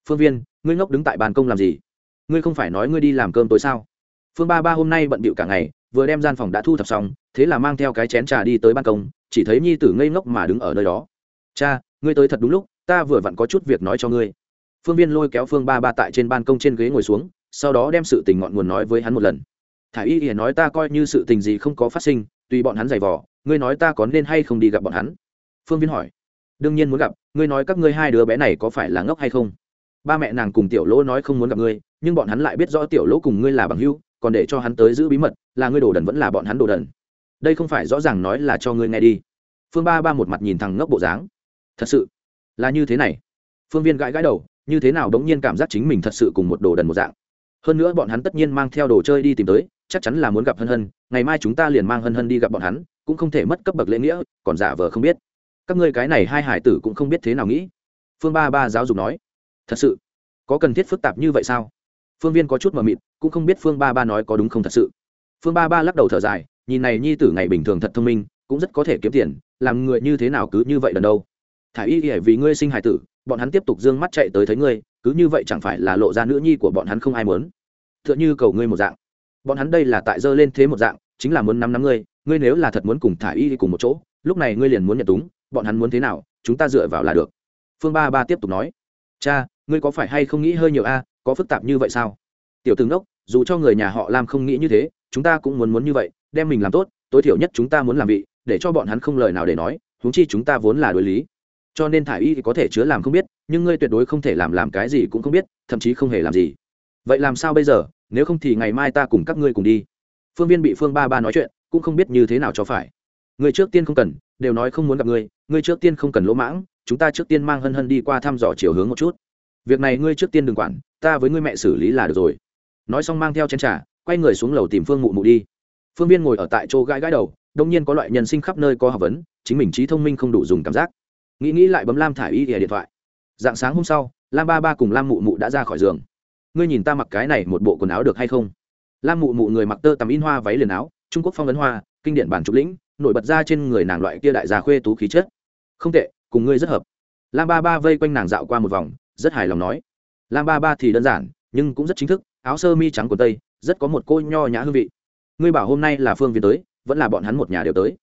Phương viên, ngươi ngốc đứng tại bàn công làm gì? Ngươi không phải nói ngươi đi làm cơm tối sao? Phương ba ba hôm nay bận bịu cả ngày, vừa đem gian phòng đã thu thập xong, thế là mang theo cái chén trà đi tới ban công, chỉ thấy nhi tử ngây ngốc mà đứng ở nơi đó. Cha, ngươi tới thật đúng lúc, ta vừa vặn có chút việc nói cho ngươi. Phương viên lôi kéo phương ba ba tại trên ban công trên ghế ngồi xuống, sau đó đem sự tình ngọn nguồn nói với hắn một lần. Thả y ỉa nói ta coi như sự tình gì không có phát sinh, tùy bọn hắn giày vò, ngươi nói ta có nên hay không đi gặp bọn hắn? Phương viên hỏi. Đương nhiên muốn gặp, ngươi nói các ngươi hai đứa bé này có phải là ngốc hay không? Ba mẹ nàng cùng tiểu lỗ nói không muốn gặp ngươi, nhưng bọn hắn lại biết rõ tiểu lỗ cùng ngươi là bằng hữu, còn để cho hắn tới giữ bí mật, là ngươi đồ đần vẫn là bọn hắn đồ đần. Đây không phải rõ ràng nói là cho ngươi nghe đi. Phương ba ba một mặt nhìn thằng ngốc bộ dáng. Thật sự? Là như thế này? Phương viên gãi gãi đầu, như thế nào đống nhiên cảm giác chính mình thật sự cùng một đồ đần một dạng? Hơn nữa bọn hắn tất nhiên mang theo đồ chơi đi tìm tới, chắc chắn là muốn gặp hân hân, ngày mai chúng ta liền mang hân hân đi gặp bọn hắn, cũng không thể mất cấp bậc lễ nghĩa, còn giả vờ không biết các ngươi cái này hai hải tử cũng không biết thế nào nghĩ. Phương ba ba giáo dục nói, thật sự, có cần thiết phức tạp như vậy sao? Phương viên có chút mờ mịt, cũng không biết phương ba ba nói có đúng không thật sự. Phương ba ba lắc đầu thở dài, nhìn này nhi tử ngày bình thường thật thông minh, cũng rất có thể kiếm tiền, làm người như thế nào cứ như vậy lần đâu. Thả y ỉa vì ngươi sinh hải tử, bọn hắn tiếp tục d ư ơ n g mắt chạy tới thấy ngươi, cứ như vậy chẳng phải là lộ ra nữ nhi của bọn hắn không ai muốn. T h ư ợ n h ư cầu ngươi một dạng. Bọn hắn đây là tại dơ lên thế một dạng, chính là muốn nắm nắm ngươi ngươi nếu là thật muốn cùng thả y cùng một chỗ, lúc này ngươi liền muốn nhận túng bọn hắn muốn thế nào, chúng ta dựa vào là được. Phương ba ba tiếp tục nói, cha, ngươi có phải hay không nghĩ hơi nhiều a, có phức tạp như vậy sao? Tiểu tướng đốc dù cho người nhà họ lam không nghĩ như thế, chúng ta cũng muốn muốn như vậy, đem mình làm tốt, tối thiểu nhất chúng ta muốn làm vị, để cho bọn hắn không lời nào để nói, huống chi chúng ta vốn là đối lý. Cho nên thả y thì có thể chứa làm không biết, nhưng ngươi tuyệt đối không thể làm làm cái gì cũng không biết, thậm chí không hề làm gì. Vậy làm sao bây giờ, nếu không thì ngày mai ta cùng các ngươi cùng đi. Phương viên bị phương ba ba nói chuyện, cũng không biết như thế nào cho phải. Người trước tiên không cần, đều nói không muốn gặp ngươi ngươi trước tiên không cần lỗ mãng, chúng ta trước tiên mang hân hân đi qua thăm dò chiều hướng một chút. Việc này ngươi trước tiên đừng quản, ta với ngươi mẹ xử lý là được rồi. Nói xong mang theo chén trà, quay người xuống lầu tìm phương mụ mụ đi. Phương viên ngồi ở tại chỗ gãi gãi đầu, đông nhiên có loại nhân sinh khắp nơi có học vấn, chính mình trí thông minh không đủ dùng cảm giác. Nghĩ nghĩ lại bấm lam thả y ỉa điện thoại. Dạng sáng hôm sau, lam ba ba cùng lam mụ mụ đã ra khỏi giường. Ngươi nhìn ta mặc cái này một bộ quần áo được hay không? Lam mụ mụ người mặc tơ tằm in hoa váy liền áo, trung quốc phong ấn hoa, kinh điển bản trục lĩnh, nổi bật ra trên người nàng loại kia đại gia khuê tú khí chất không tệ, cùng ngươi rất hợp. Lam ba ba vây quanh nàng dạo qua một vòng, rất hài lòng nói. Lam ba ba thì đơn giản, nhưng cũng rất chính thức, áo sơ mi trắng của tây, rất có một cô nho nhã hương vị. Ngươi bảo hôm nay là phương viên tới, vẫn là bọn hắn một nhà đều tới.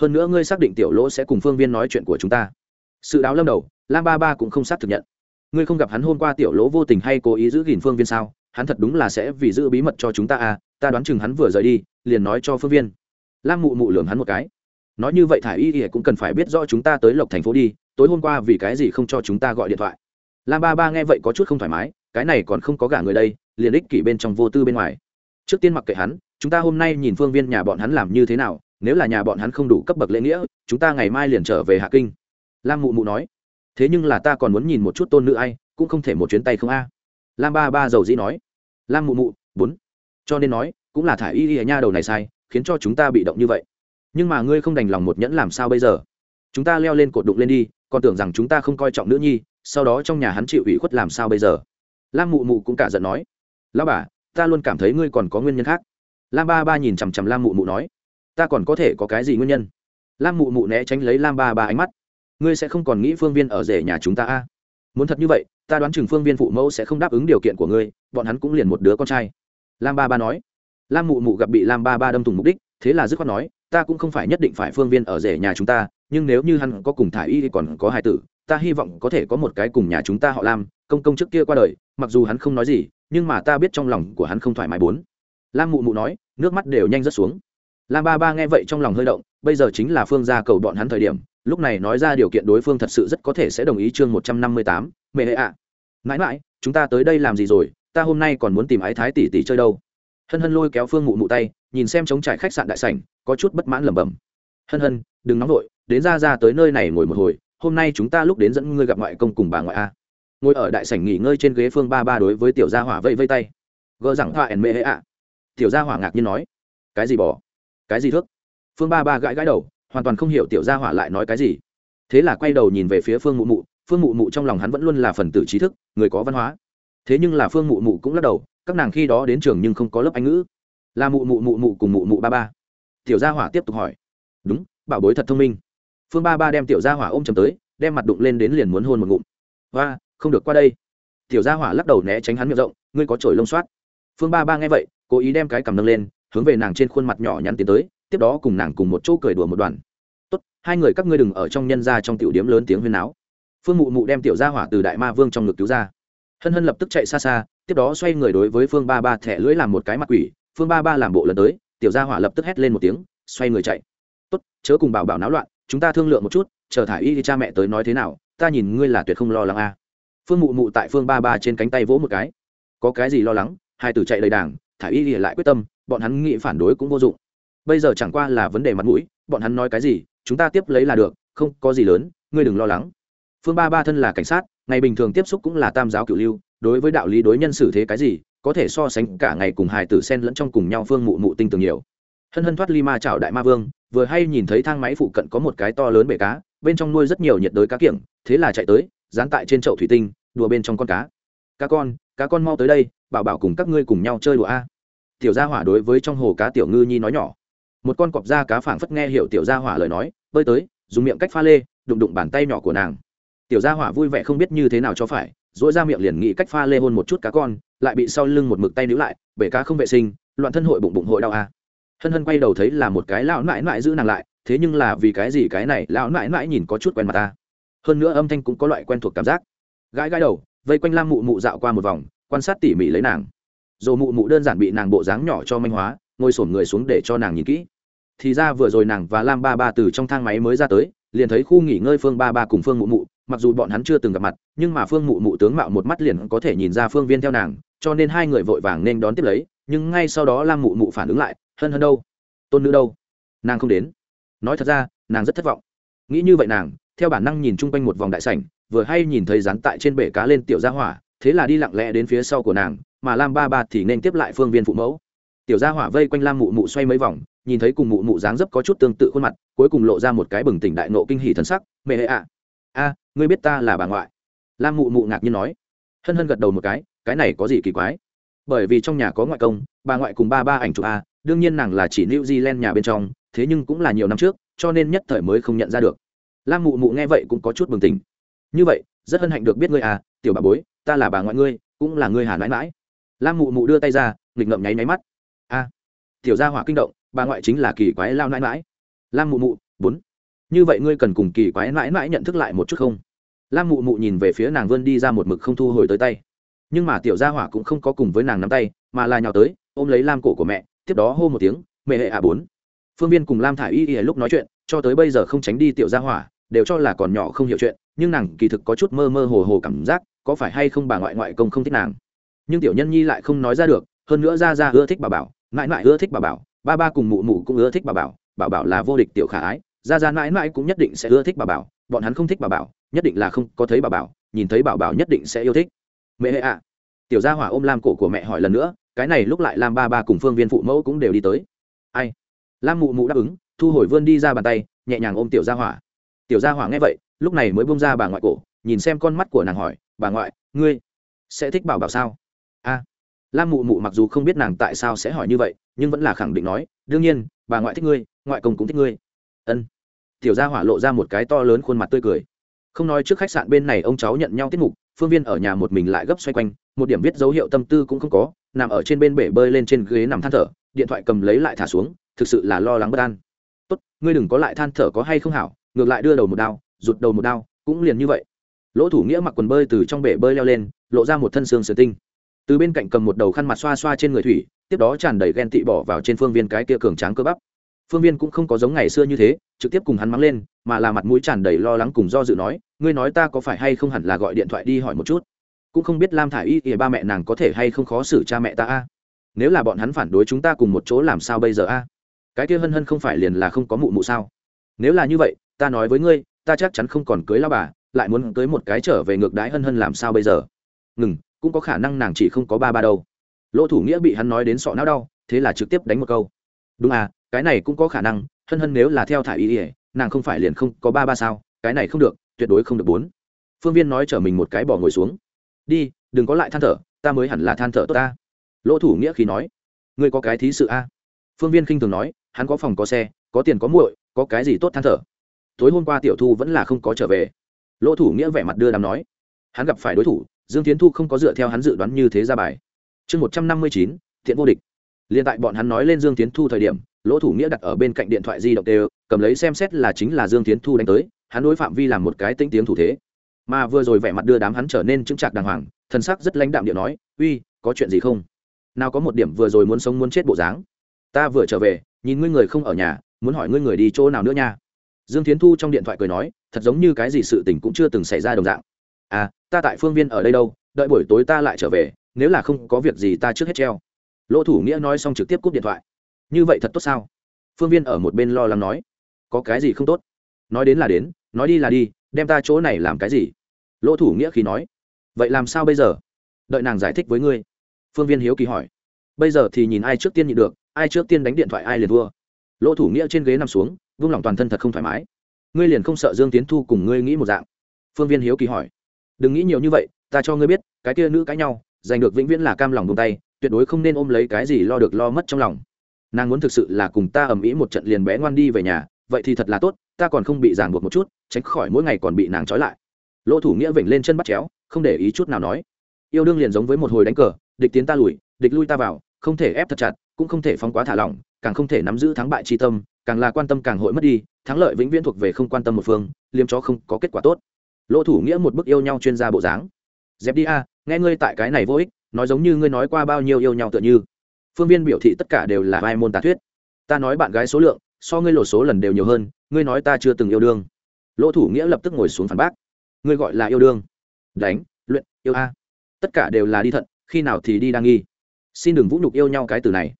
Hơn nữa ngươi xác định tiểu lỗ sẽ cùng phương viên nói chuyện của chúng ta. Sự đáo lâm đầu, lam ba ba cũng không xác thực nhận. Ngươi không gặp hắn hôm qua tiểu lỗ vô tình hay cố ý giữ gìn phương viên sao? Hắn thật đúng là sẽ vì giữ bí mật cho chúng ta à ta đoán chừng hắn vừa rời đi, liền nói cho phương viên. Lam mụ mụ lường hắn một cái nói như vậy thả y y cũng cần phải biết rõ chúng ta tới lộc thành phố đi, tối hôm qua vì cái gì không cho chúng ta gọi điện thoại. Lam ba ba nghe vậy có chút không thoải mái, cái này còn không có gả người đây, liền ích kỷ bên trong vô tư bên ngoài. Trước tiên mặc kệ hắn, chúng ta hôm nay nhìn phương viên nhà bọn hắn làm như thế nào, nếu là nhà bọn hắn không đủ cấp bậc lễ nghĩa, chúng ta ngày mai liền trở về hạ kinh. Lam mụ mụ nói. Thế nhưng là ta còn muốn nhìn một chút tôn nữ ai, cũng không thể một chuyến tay không a. Lam ba ba dầu dĩ nói. Lam mụ mụ, bốn. Cho nên nói, cũng là thả y y nha đầu này sai, khiến cho chúng ta bị động như vậy nhưng mà ngươi không đành lòng một nhẫn làm sao bây giờ? Chúng ta leo lên cột đụng lên đi, còn tưởng rằng chúng ta không coi trọng nữ nhi, sau đó trong nhà hắn chịu ủy khuất làm sao bây giờ? Lam mụ mụ cũng cả giận nói lao bà, ta luôn cảm thấy ngươi còn có nguyên nhân khác. Lam ba ba nhìn chằm chằm lam mụ mụ nói, ta còn có thể có cái gì nguyên nhân? Lam mụ mụ né tránh lấy lam ba ba ánh mắt, ngươi sẽ không còn nghĩ phương viên ở rể nhà chúng ta a? À? muốn thật như vậy, ta đoán chừng phương viên phụ mẫu sẽ không đáp ứng điều kiện của ngươi, bọn hắn cũng liền một đứa con trai. Lam ba ba nói. Lam mụ mụ gặp bị lam ba ba đâm thùng mục đích, thế là dứt khoát nói ta cũng không phải nhất định phải phương viên ở rể nhà chúng ta, nhưng nếu như hắn có cùng thả y thì còn có hai tử, ta hy vọng có thể có một cái cùng nhà chúng ta họ lam, công công trước kia qua đời, mặc dù hắn không nói gì, nhưng mà ta biết trong lòng của hắn không thoải mái bốn. Lam mụ mụ nói, nước mắt đều nhanh rớt xuống. Lam ba ba nghe vậy trong lòng hơi động, bây giờ chính là phương gia cầu bọn hắn thời điểm, lúc này nói ra điều kiện đối phương thật sự rất có thể sẽ đồng ý chương một trăm năm mươi tám, mẹ hệ ạ. Mãi mãi, chúng ta tới đây làm gì rồi, ta hôm nay còn muốn tìm ái thái tỷ tỷ chơi đâu hân hân lôi kéo phương mụ mụ tay, nhìn xem chống trải khách sạn đại sảnh, có chút bất mãn lẩm bẩm. Hân hân, đừng nóng vội, đến ra ra tới nơi này ngồi một hồi, hôm nay chúng ta lúc đến dẫn ngươi gặp ngoại công cùng bà ngoại a. Ngồi ở đại sảnh nghỉ ngơi trên ghế phương ba ba đối với tiểu gia hỏa vây vây tay. Gỡ rằng thoa ẩn mê hễ ạ. Tiểu gia hỏa ngạc nhiên nói, cái gì bỏ cái gì thước? Phương ba ba gãi gãi đầu, hoàn toàn không hiểu tiểu gia hỏa lại nói cái gì. Thế là quay đầu nhìn về phía phương mụ mụ, phương mụ mụ trong lòng hắn vẫn luôn là phần tử trí thức, người có văn hóa. Thế nhưng là phương mụ mụ cũng lắc đầu các nàng khi đó đến trường nhưng không có lớp anh ngữ. Là mụ mụ mụ mụ cùng mụ mụ ba ba. Tiểu gia hỏa tiếp tục hỏi. Đúng, bảo bối thật thông minh. Phương ba ba đem tiểu gia hỏa ôm chầm tới, đem mặt đụng lên đến liền muốn hôn một ngụm. Và không được qua đây. Tiểu gia hỏa lắc đầu né tránh hắn miệng rộng, ngươi có chổi lông soát. Phương ba ba nghe vậy, cố ý đem cái cầm nâng lên, hướng về nàng trên khuôn mặt nhỏ nhắn tiến tới, tiếp đó cùng nàng cùng một chỗ cười đùa một đoàn. Tốt, hai người các ngươi đừng ở trong nhân ra trong tiểu điếm lớn tiếng huyên náo. Phương mụ mụ đem tiểu gia hỏa từ đại ma vương trong ngực cứu ra. Hân hân lập tức chạy xa xa tiếp đó xoay người đối với phương ba ba thẻ lưỡi làm một cái mặt quỷ, phương ba ba làm bộ lần tới, tiểu gia hỏa lập tức hét lên một tiếng, xoay người chạy. Tốt, chớ cùng bảo bảo náo loạn, chúng ta thương lượng một chút, chờ thả y thì cha mẹ tới nói thế nào, ta nhìn ngươi là tuyệt không lo lắng a. À. phương mụ mụ tại phương ba ba trên cánh tay vỗ một cái. Có cái gì lo lắng, hai tử chạy đầy đảng, thả y thì lại quyết tâm, bọn hắn nghĩ phản đối cũng vô dụng. Bây giờ chẳng qua là vấn đề mặt mũi, bọn hắn nói cái gì, chúng ta tiếp lấy là được, không có gì lớn, ngươi đừng lo lắng. Phương ba ba thân là cảnh sát, ngày bình thường tiếp xúc cũng là tam giáo cựu lưu đối với đạo lý đối nhân xử thế cái gì, có thể so sánh cả ngày cùng hài tử sen lẫn trong cùng nhau phương mụ mụ tinh tường nhiều. Hân hân thoát ly ma chảo đại ma vương, vừa hay nhìn thấy thang máy phụ cận có một cái to lớn bể cá, bên trong nuôi rất nhiều nhiệt đới cá kiểng, thế là chạy tới, dán tại trên chậu thủy tinh, đùa bên trong con cá. Cá con cá con mau tới đây, bảo bảo cùng các ngươi cùng nhau chơi đùa a. Tiểu gia hỏa đối với trong hồ cá tiểu ngư nhi nói nhỏ. Một con cọp da cá phảng phất nghe hiểu tiểu gia hỏa lời nói, bơi tới, dùng miệng cách pha lê, đụng đụng bàn tay nhỏ của nàng. Tiểu gia hỏa vui vẻ không biết như thế nào cho phải dỗi ra miệng liền nghĩ cách pha lê hôn một chút cá con, lại bị sau lưng một mực tay níu lại, bể cá không vệ sinh, loạn thân hội bụng bụng hội đau a hân hân quay đầu thấy là một cái lão nãi nãi giữ nàng lại, thế nhưng là vì cái gì cái này lão nãi nãi nhìn có chút quen mặt ta. Hơn nữa âm thanh cũng có loại quen thuộc cảm giác. Gãi gãi đầu, vây quanh lam mụ mụ dạo qua một vòng, quan sát tỉ mỉ lấy nàng. Rồi mụ mụ đơn giản bị nàng bộ dáng nhỏ cho manh hóa, ngồi sổm người xuống để cho nàng nhìn kỹ. Thì ra vừa rồi nàng và lam ba ba từ trong thang máy mới ra tới, liền thấy khu nghỉ ngơi phương ba ba cùng phương mụ mụ mặc dù bọn hắn chưa từng gặp mặt, nhưng mà phương mụ mụ tướng mạo một mắt liền có thể nhìn ra phương viên theo nàng, cho nên hai người vội vàng nên đón tiếp lấy, nhưng ngay sau đó lam mụ mụ phản ứng lại, hân hân đâu? Tôn nữ đâu? Nàng không đến. Nói thật ra, nàng rất thất vọng. Nghĩ như vậy nàng, theo bản năng nhìn chung quanh một vòng đại sảnh, vừa hay nhìn thấy rắn tại trên bể cá lên tiểu gia hỏa, thế là đi lặng lẽ đến phía sau của nàng, mà lam ba ba thì nên tiếp lại phương viên phụ mẫu. Tiểu gia hỏa vây quanh lam mụ mụ xoay mấy vòng, nhìn thấy cùng mụ mụ dáng dấp có chút tương tự khuôn mặt, cuối cùng lộ ra một cái bừng tỉnh đại nộ kinh hỉ thần sắc, mẹ hệ ạ, a ngươi biết ta là bà ngoại. Lam mụ mụ ngạc nhiên nói. Hân hân gật đầu một cái cái này có gì kỳ quái? Bởi vì trong nhà có ngoại công, bà ngoại cùng ba ba ảnh chụp a, đương nhiên nàng là chỉ new zealand nhà bên trong, thế nhưng cũng là nhiều năm trước, cho nên nhất thời mới không nhận ra được. Lam mụ mụ nghe vậy cũng có chút bừng tỉnh. Như vậy, rất hân hạnh được biết ngươi à tiểu bà bối, ta là bà ngoại ngươi, cũng là ngươi hà mãi mãi lam mụ mụ đưa tay ra, nghịch ngậm nháy máy mắt. A, tiểu gia hỏa kinh động, bà ngoại chính là kỳ quái lao nãi mãi lam mụ mụ, bốn. Như vậy ngươi cần cùng kỳ quái mãi mãi nhận thức lại một chút không? Lam mụ mụ nhìn về phía nàng vươn đi ra một mực không thu hồi tới tay. Nhưng mà tiểu gia hỏa cũng không có cùng với nàng nắm tay, mà là nhào tới, ôm lấy lam cổ của mẹ, tiếp đó hô một tiếng, mẹ hệ ạ bốn. Phương viên cùng lam thả i y y lúc nói chuyện, cho tới bây giờ không tránh đi tiểu gia hỏa, đều cho là còn nhỏ không hiểu chuyện, nhưng nàng kỳ thực có chút mơ mơ hồ hồ cảm giác, có phải hay không bà ngoại ngoại công không thích nàng. Nhưng tiểu nhân nhi lại không nói ra được, hơn nữa ra ra ưa thích bà bảo, mãi mãi ưa thích bà bảo, ba ba cùng mụ mụ cũng ưa thích bà bảo bảo bảo là vô địch tiểu khả ái ra ra mãi mãi cũng nhất định sẽ ưa thích bà bảo bọn hắn không thích bà bảo, nhất định là không có thấy bà bảo, nhìn thấy bảo bảo nhất định sẽ yêu thích. Mẹ hệ ạ. Tiểu gia hỏa ôm lam cổ của mẹ hỏi lần nữa, cái này lúc lại lam ba ba cùng phương viên phụ mẫu cũng đều đi tới. Ai? Lam mụ mụ đáp ứng, thu hồi vươn đi ra bàn tay, nhẹ nhàng ôm tiểu gia hỏa. Tiểu gia hỏa nghe vậy, lúc này mới bông ra bà ngoại cổ, nhìn xem con mắt của nàng hỏi, bà ngoại, ngươi sẽ thích bảo bảo sao? A. Lam mụ mụ mặc dù không biết nàng tại sao sẽ hỏi như vậy, nhưng vẫn là khẳng định nói, đương nhiên, bà ngoại thích ngươi, ngoại công cũng thích ngươi. Ân tiểu gia hỏa lộ ra một cái to lớn khuôn mặt tươi cười. Không nói trước khách sạn bên này ông cháu nhận nhau tiết mục, phương viên ở nhà một mình lại gấp xoay quanh, một điểm viết dấu hiệu tâm tư cũng không có, nằm ở trên bên bể bơi lên trên ghế nằm than thở, điện thoại cầm lấy lại thả xuống, thực sự là lo lắng bất an. Tốt, ngươi đừng có lại than thở có hay không hảo, ngược lại đưa đầu một đao, rụt đầu một đao, cũng liền như vậy. Lỗ thủ nghĩa mặc quần bơi từ trong bể bơi leo lên, lộ ra một thân xương sườn tinh. Từ bên cạnh cầm một đầu khăn mặt xoa xoa trên người thủy, tiếp đó tràn đầy ghen tị bỏ vào trên phương viên cái kia cường tráng cơ bắp phương viên cũng không có giống ngày xưa như thế, trực tiếp cùng hắn mắng lên, mà là mặt mũi tràn đầy lo lắng cùng do dự nói, ngươi nói ta có phải hay không hẳn là gọi điện thoại đi hỏi một chút? Cũng không biết lam thả i y thì ba mẹ nàng có thể hay không khó xử cha mẹ ta a. Nếu là bọn hắn phản đối chúng ta cùng một chỗ làm sao bây giờ a? Cái kia hân hân không phải liền là không có mụ mụ sao? Nếu là như vậy, ta nói với ngươi, ta chắc chắn không còn cưới lao bà, lại muốn cưới một cái trở về ngược đái hân hân làm sao bây giờ? Ngừng, cũng có khả năng nàng chỉ không có ba ba đâu. Lỗ thủ nghĩa bị hắn nói đến sọ não đau, thế là trực tiếp đánh một câu. Đúng à cái này cũng có khả năng, hân hân nếu là theo thả ý ỉa nàng không phải liền không có ba ba sao, cái này không được, tuyệt đối không được bốn. Phương viên nói chở mình một cái bỏ ngồi xuống. Đi, đừng có lại than thở, ta mới hẳn là than thở tốt ta. Lỗ thủ nghĩa khi nói. Ngươi có cái thí sự a? Phương viên khinh thường nói, hắn có phòng có xe, có tiền có muội, có cái gì tốt than thở? Tối hôm qua tiểu thu vẫn là không có trở về. Lỗ thủ nghĩa vẻ mặt đưa đàm nói. Hắn gặp phải đối thủ, dương tiến thu không có dựa theo hắn dự đoán như thế ra bài. Chương một trăm năm mươi chín, thiện vô địch. Liền tại bọn hắn nói lên dương tiến thu thời điểm lỗ thủ nghĩa đặt ở bên cạnh điện thoại di động đều, cầm lấy xem xét là chính là dương tiến thu đánh tới, hắn đối phạm vi làm một cái tinh tiếng thủ thế. Mà vừa rồi vẻ mặt đưa đám hắn trở nên chững chạc đàng hoàng, thân sắc rất lãnh đạm điện nói, uy, có chuyện gì không? Nào có một điểm vừa rồi muốn sống muốn chết bộ dáng. Ta vừa trở về, nhìn ngươi người không ở nhà, muốn hỏi ngươi người đi chỗ nào nữa nha. Dương tiến thu trong điện thoại cười nói, thật giống như cái gì sự tình cũng chưa từng xảy ra đồng dạng. À ta tại phương viên ở đây đâu, đợi buổi tối ta lại trở về, nếu là không có việc gì ta trước hết treo. Lỗ thủ nghĩa nói xong trực tiếp cúp điện thoại như vậy thật tốt sao? Phương viên ở một bên lo lắng nói. Có cái gì không tốt? Nói đến là đến, nói đi là đi, đem ta chỗ này làm cái gì? Lỗ thủ nghĩa khi nói. Vậy làm sao bây giờ? Đợi nàng giải thích với ngươi. Phương viên hiếu kỳ hỏi. Bây giờ thì nhìn ai trước tiên nhịn được, ai trước tiên đánh điện thoại ai liền thua. Lỗ thủ nghĩa trên ghế nằm xuống, vung lòng toàn thân thật không thoải mái. Ngươi liền không sợ dương tiến thu cùng ngươi nghĩ một dạng? Phương viên hiếu kỳ hỏi. Đừng nghĩ nhiều như vậy, ta cho ngươi biết, cái kia nữ cãi nhau, giành được vĩnh viễn là cam lòng buông tay, tuyệt đối không nên ôm lấy cái gì lo được lo mất trong lòng nàng muốn thực sự là cùng ta ầm ĩ một trận liền bé ngoan đi về nhà, vậy thì thật là tốt, ta còn không bị ràng buộc một chút, tránh khỏi mỗi ngày còn bị nàng trói lại. Lỗ thủ nghĩa vểnh lên chân bắt chéo, không để ý chút nào nói. Yêu đương liền giống với một hồi đánh cờ, địch tiến ta lùi, địch lui ta vào, không thể ép thật chặt, cũng không thể phóng quá thả lỏng, càng không thể nắm giữ thắng bại chi tâm, càng là quan tâm càng hội mất đi, thắng lợi vĩnh viễn thuộc về không quan tâm một phương, liêm chó không có kết quả tốt. Lỗ thủ nghĩa một bức yêu nhau chuyên gia bộ dáng. Dẹp đi a, nghe ngươi tại cái này vô ích, nói giống như ngươi nói qua bao nhiêu yêu nhau tựa như phương viên biểu thị tất cả đều là vai môn tà thuyết. Ta nói bạn gái số lượng, so ngươi lộ số lần đều nhiều hơn, ngươi nói ta chưa từng yêu đương. Lỗ thủ nghĩa lập tức ngồi xuống phản bác. Ngươi gọi là yêu đương. Đánh, luyện, yêu a. Tất cả đều là đi thận, khi nào thì đi đang nghi. Xin đừng vũ nhục yêu nhau cái từ này.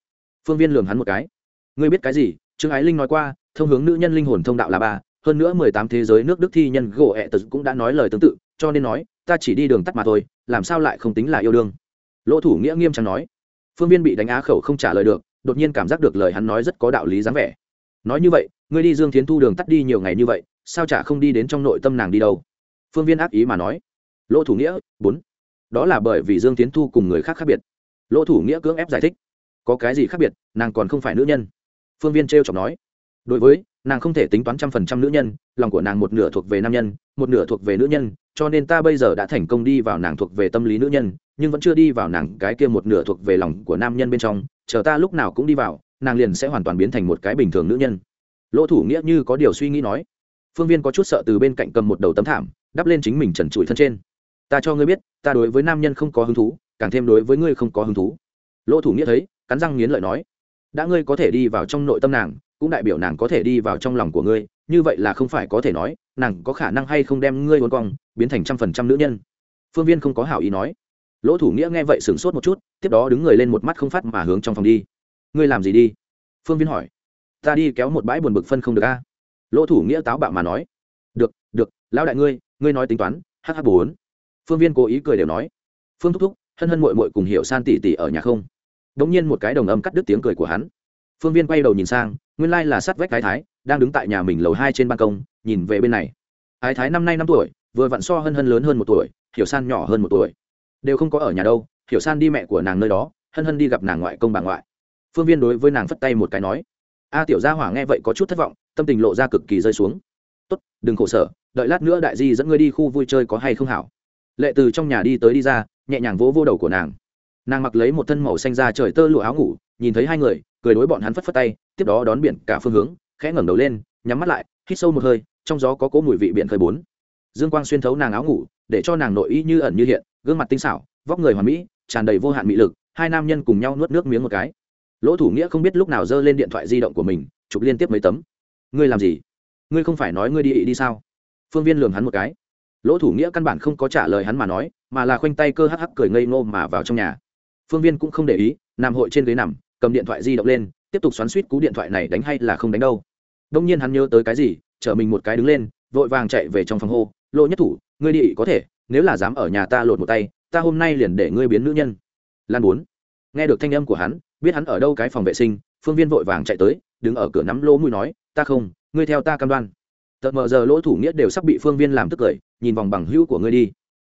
Phương viên lường hắn một cái. Ngươi biết cái gì? Trương ái linh nói qua, thông hướng nữ nhân linh hồn thông đạo là ba. Hơn nữa mười tám thế giới nước đức thi nhân gỗ ẹ tật cũng đã nói lời tương tự, cho nên nói, ta chỉ đi đường tắt mà thôi, làm sao lại không tính là yêu đương? Lỗ thủ nghĩa nghiêm trang nói phương viên bị đánh á khẩu không trả lời được, đột nhiên cảm giác được lời hắn nói rất có đạo lý dáng vẻ. Nói như vậy, ngươi đi dương tiến thu đường tắt đi nhiều ngày như vậy, sao chả không đi đến trong nội tâm nàng đi đâu? Phương viên ác ý mà nói. Lỗ thủ nghĩa, bốn. Đó là bởi vì dương tiến thu cùng người khác khác biệt. Lỗ thủ nghĩa cưỡng ép giải thích. Có cái gì khác biệt, nàng còn không phải nữ nhân. Phương viên t r e o chọc nói. Đối với, nàng không thể tính toán trăm phần trăm nữ nhân, lòng của nàng một nửa thuộc về nam nhân, một nửa thuộc về nữ nhân cho nên ta bây giờ đã thành công đi vào nàng thuộc về tâm lý nữ nhân, nhưng vẫn chưa đi vào nàng cái kia một nửa thuộc về lòng của nam nhân bên trong, chờ ta lúc nào cũng đi vào, nàng liền sẽ hoàn toàn biến thành một cái bình thường nữ nhân. Lỗ thủ nghĩa như có điều suy nghĩ nói. Phương viên có chút sợ từ bên cạnh cầm một đầu tấm thảm, đắp lên chính mình trần trụi thân trên. Ta cho ngươi biết, ta đối với nam nhân không có hứng thú, càng thêm đối với ngươi không có hứng thú. Lỗ thủ nghĩa thấy, cắn răng nghiến lợi nói. Đã ngươi có thể đi vào trong nội tâm nàng, cũng đại biểu nàng có thể đi vào trong lòng của ngươi, như vậy là không phải có thể nói nàng có khả năng hay không đem ngươi uốn cong, biến thành trăm phần trăm nữ nhân. Phương viên không có hảo ý nói. Lỗ thủ nghĩa nghe vậy sửng sốt một chút, tiếp đó đứng người lên một mắt không phát mà hướng trong phòng đi. Ngươi làm gì đi? Phương viên hỏi. Ta đi kéo một bãi buồn bực phân không được a. Lỗ thủ nghĩa táo bạo mà nói. Được được, lão đại ngươi ngươi nói tính toán hh bốn. Phương viên cố ý cười đều nói. Phương thúc thúc, hân hân mội mội cùng hiểu san tỉ tỉ ở nhà không? Đ ỗ n g nhiên một cái đồng âm cắt đứt tiếng cười của hắn. Phương viên quay đầu nhìn sang, nguyên lai là sát vách cái thái, đang đứng tại nhà mình lầu hai trên ban công nhìn về bên này. Ái thái năm nay năm tuổi, vừa vặn so hân hân lớn hơn một tuổi, hiểu san nhỏ hơn một tuổi. Đều không có ở nhà đâu, hiểu san đi mẹ của nàng nơi đó, hân hân đi gặp nàng ngoại công bà ngoại. Phương viên đối với nàng phất tay một cái nói, a tiểu gia hỏa nghe vậy có chút thất vọng, tâm tình lộ ra cực kỳ rơi xuống. Tốt, đừng khổ sở, đợi lát nữa đại di dẫn ngươi đi khu vui chơi có hay không hảo. Lệ từ trong nhà đi tới đi ra, nhẹ nhàng vỗ vô đầu của nàng. Nàng mặc lấy một thân màu xanh ra trời tơ lụa áo ngủ, nhìn thấy hai người, cười đối bọn hắn phất phất tay, tiếp đó đón biển cả phương hướng, khẽ ngẩng đầu lên, nhắm mắt lại, hít sâu một hơi trong gió có cỗ mùi vị biển khơi bốn. Dương quang xuyên thấu nàng áo ngủ, để cho nàng nội y như ẩn như hiện, gương mặt tinh xảo, vóc người hoàn mỹ, tràn đầy vô hạn mỹ lực, hai nam nhân cùng nhau nuốt nước miếng một cái. Lỗ thủ nghĩa không biết lúc nào giơ lên điện thoại di động của mình, chụp liên tiếp mấy tấm. Ngươi làm gì? Ngươi không phải nói ngươi đi ị đi sao? Phương viên lường hắn một cái. Lỗ thủ nghĩa căn bản không có trả lời hắn mà nói, mà là khoanh tay cơ hắc hắc cười ngây ngô mà vào trong nhà. Phương viên cũng không để ý, nằm hội trên ghế nằm, cầm điện thoại di động lên, tiếp tục xoắn suýt cú điện thoại này đánh hay là không đánh đâu. Đông nhiên hắn nhớ tới cái gì chở mình một cái đứng lên, vội vàng chạy về trong phòng hô lộ nhất thủ, ngươi đi, có thể, nếu là dám ở nhà ta lột một tay, ta hôm nay liền để ngươi biến nữ nhân. Lan bốn. Nghe được thanh âm của hắn, biết hắn ở đâu cái phòng vệ sinh, phương viên vội vàng chạy tới, đứng ở cửa nắm lỗ mũi nói, ta không, ngươi theo ta cam đoan. Tợt mờ giờ lỗ thủ nghĩa đều sắp bị phương viên làm tức cười, nhìn vòng bằng hữu của ngươi đi.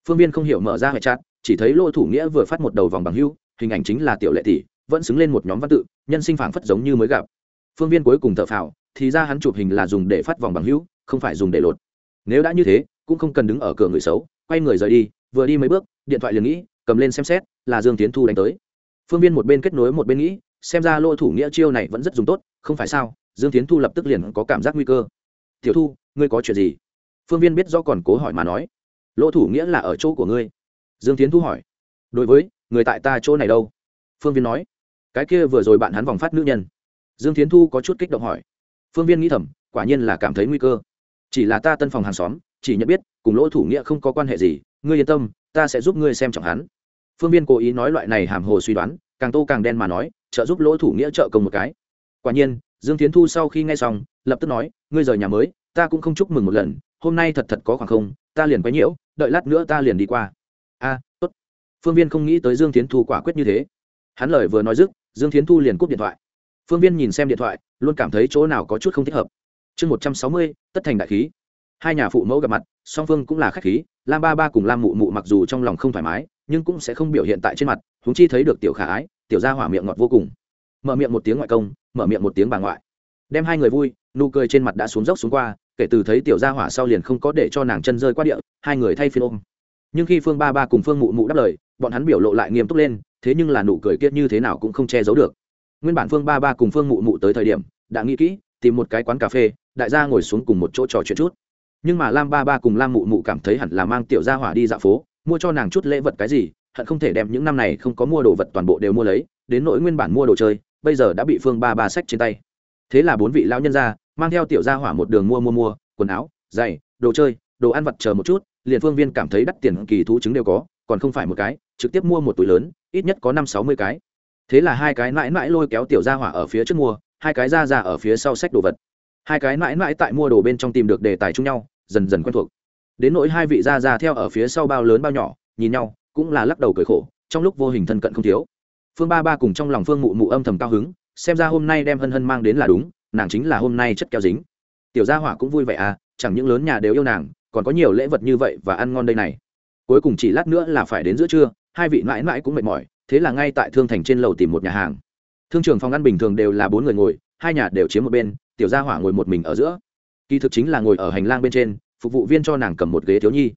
Phương viên không hiểu mở ra hệ chặt chỉ thấy lỗ thủ nghĩa vừa phát một đầu vòng bằng hữu, hình ảnh chính là tiểu lệ tỷ, vẫn xứng lên một nhóm văn tự, nhân sinh phảng phất giống như mới gặp. Phương viên cuối cùng thở phào thì ra hắn chụp hình là dùng để phát vòng bằng hữu, không phải dùng để lột. Nếu đã như thế, cũng không cần đứng ở cửa người xấu, quay người rời đi, vừa đi mấy bước, điện thoại liền nghĩ, cầm lên xem xét, là dương tiến thu đánh tới. Phương viên một bên kết nối một bên nghĩ, xem ra lỗ thủ nghĩa chiêu này vẫn rất dùng tốt, không phải sao, dương tiến thu lập tức liền có cảm giác nguy cơ. Tiểu thu, ngươi có chuyện gì? Phương viên biết do còn cố hỏi mà nói. Lỗ thủ nghĩa là ở chỗ của ngươi? Dương tiến thu hỏi. Đối với, người tại ta chỗ này đâu? Phương viên nói. Cái kia vừa rồi bạn hắn vòng phát nữ nhân. Dương tiến thu có chút kích động hỏi phương viên nghĩ thầm, quả nhiên là cảm thấy nguy cơ. Chỉ là ta tân phòng hàng xóm, chỉ nhận biết, cùng lỗ thủ nghĩa không có quan hệ gì, ngươi yên tâm, ta sẽ giúp ngươi xem trọng hắn. Phương viên cố ý nói loại này hàm hồ suy đoán, càng tô càng đen mà nói, trợ giúp lỗ thủ nghĩa trợ công một cái. Quả nhiên, dương tiến thu sau khi nghe xong, lập tức nói, ngươi rời nhà mới, ta cũng không chúc mừng một lần, hôm nay thật thật có khoảng không, ta liền quấy nhiễu, đợi lát nữa ta liền đi qua. A, tốt. Phương viên không nghĩ tới dương tiến thu quả quyết như thế. Hắn lời vừa nói dứt, dương tiến thu liền cúp điện thoại phương viên nhìn xem điện thoại, luôn cảm thấy chỗ nào có chút không thích hợp. Chương một trăm sáu mươi, tất thành đại khí. Hai nhà phụ mẫu gặp mặt, song phương cũng là khách khí, lam ba ba cùng lam mụ mụ mặc dù trong lòng không thoải mái, nhưng cũng sẽ không biểu hiện tại trên mặt húng chi thấy được tiểu khả ái, tiểu gia hỏa miệng ngọt vô cùng. Mở miệng một tiếng ngoại công, mở miệng một tiếng bà ngoại. Đem hai người vui, nụ cười trên mặt đã xuống dốc xuống qua, kể từ thấy tiểu gia hỏa sau liền không có để cho nàng chân rơi qua địa, hai người thay phiên ôm. Nhưng khi phương ba ba cùng phương mụ mụ đáp lời, bọn hắn biểu lộ lại nghiêm túc lên, thế nhưng là nụ cười kia như thế nào cũng không che giấu được nguyên bản phương ba ba cùng phương mụ mụ tới thời điểm, đã nghĩ kỹ, tìm một cái quán cà phê, đại gia ngồi xuống cùng một chỗ trò chuyện chút. Nhưng mà lam ba ba cùng lam mụ mụ cảm thấy hẳn là mang tiểu gia hỏa đi dạo phố, mua cho nàng chút lễ vật cái gì, hận không thể đem những năm này không có mua đồ vật toàn bộ đều mua lấy, đến nỗi nguyên bản mua đồ chơi, bây giờ đã bị phương ba ba sách trên tay. Thế là bốn vị lão nhân ra mang theo tiểu gia hỏa một đường mua mua mua, quần áo, giày, đồ chơi, đồ ăn vặt chờ một chút, liền phương viên cảm thấy đắt tiền kỳ thú chứng đều có, còn không phải một cái, trực tiếp mua một túi lớn, ít nhất có năm sáu mươi cái thế là hai cái mãi mãi lôi kéo tiểu gia hỏa ở phía trước mua, hai cái ra ra ở phía sau sách đồ vật. Hai cái mãi mãi tại mua đồ bên trong tìm được đề tài chung nhau, dần dần quen thuộc. Đến nỗi hai vị ra ra theo ở phía sau bao lớn bao nhỏ, nhìn nhau, cũng là lắc đầu cười khổ, trong lúc vô hình thân cận không thiếu. Phương ba ba cùng trong lòng phương mụ mụ âm thầm cao hứng, xem ra hôm nay đem hân hân mang đến là đúng, nàng chính là hôm nay chất keo dính. Tiểu gia hỏa cũng vui vẻ à chẳng những lớn nhà đều yêu nàng, còn có nhiều lễ vật như vậy và ăn ngon đây này. Cuối cùng chỉ lát nữa là phải đến giữa trưa, hai vị mãi mãi cũng mệt mỏi thế là ngay tại thương thành trên lầu tìm một nhà hàng. Thương trường phòng ăn bình thường đều là bốn người ngồi, hai nhà đều chiếm một bên, tiểu gia hỏa ngồi một mình ở giữa. Kỳ thực chính là ngồi ở hành lang bên trên, phục vụ viên cho nàng cầm một ghế thiếu nhi.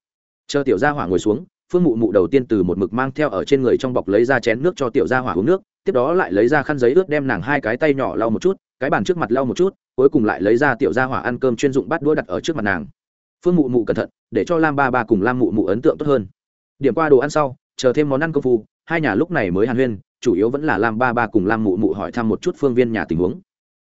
Chờ tiểu gia hỏa ngồi xuống, phương mụ mụ đầu tiên từ một mực mang theo ở trên người trong bọc lấy ra chén nước cho tiểu gia hỏa uống nước, tiếp đó lại lấy ra khăn giấy ướt đem nàng hai cái tay nhỏ lau một chút, cái bàn trước mặt lau một chút, cuối cùng lại lấy ra tiểu gia hỏa ăn cơm chuyên dụng bát đũa đặt ở trước mặt nàng. Phương mụ mụ cẩn thận, để cho lam ba ba cùng lam mụ mụ ấn tượng tốt hơn. Điểm qua đồ ăn sau, chờ thêm món ăn công phu hai nhà lúc này mới hàn huyên, chủ yếu vẫn là lam ba ba cùng lam mụ mụ hỏi thăm một chút phương viên nhà tình huống.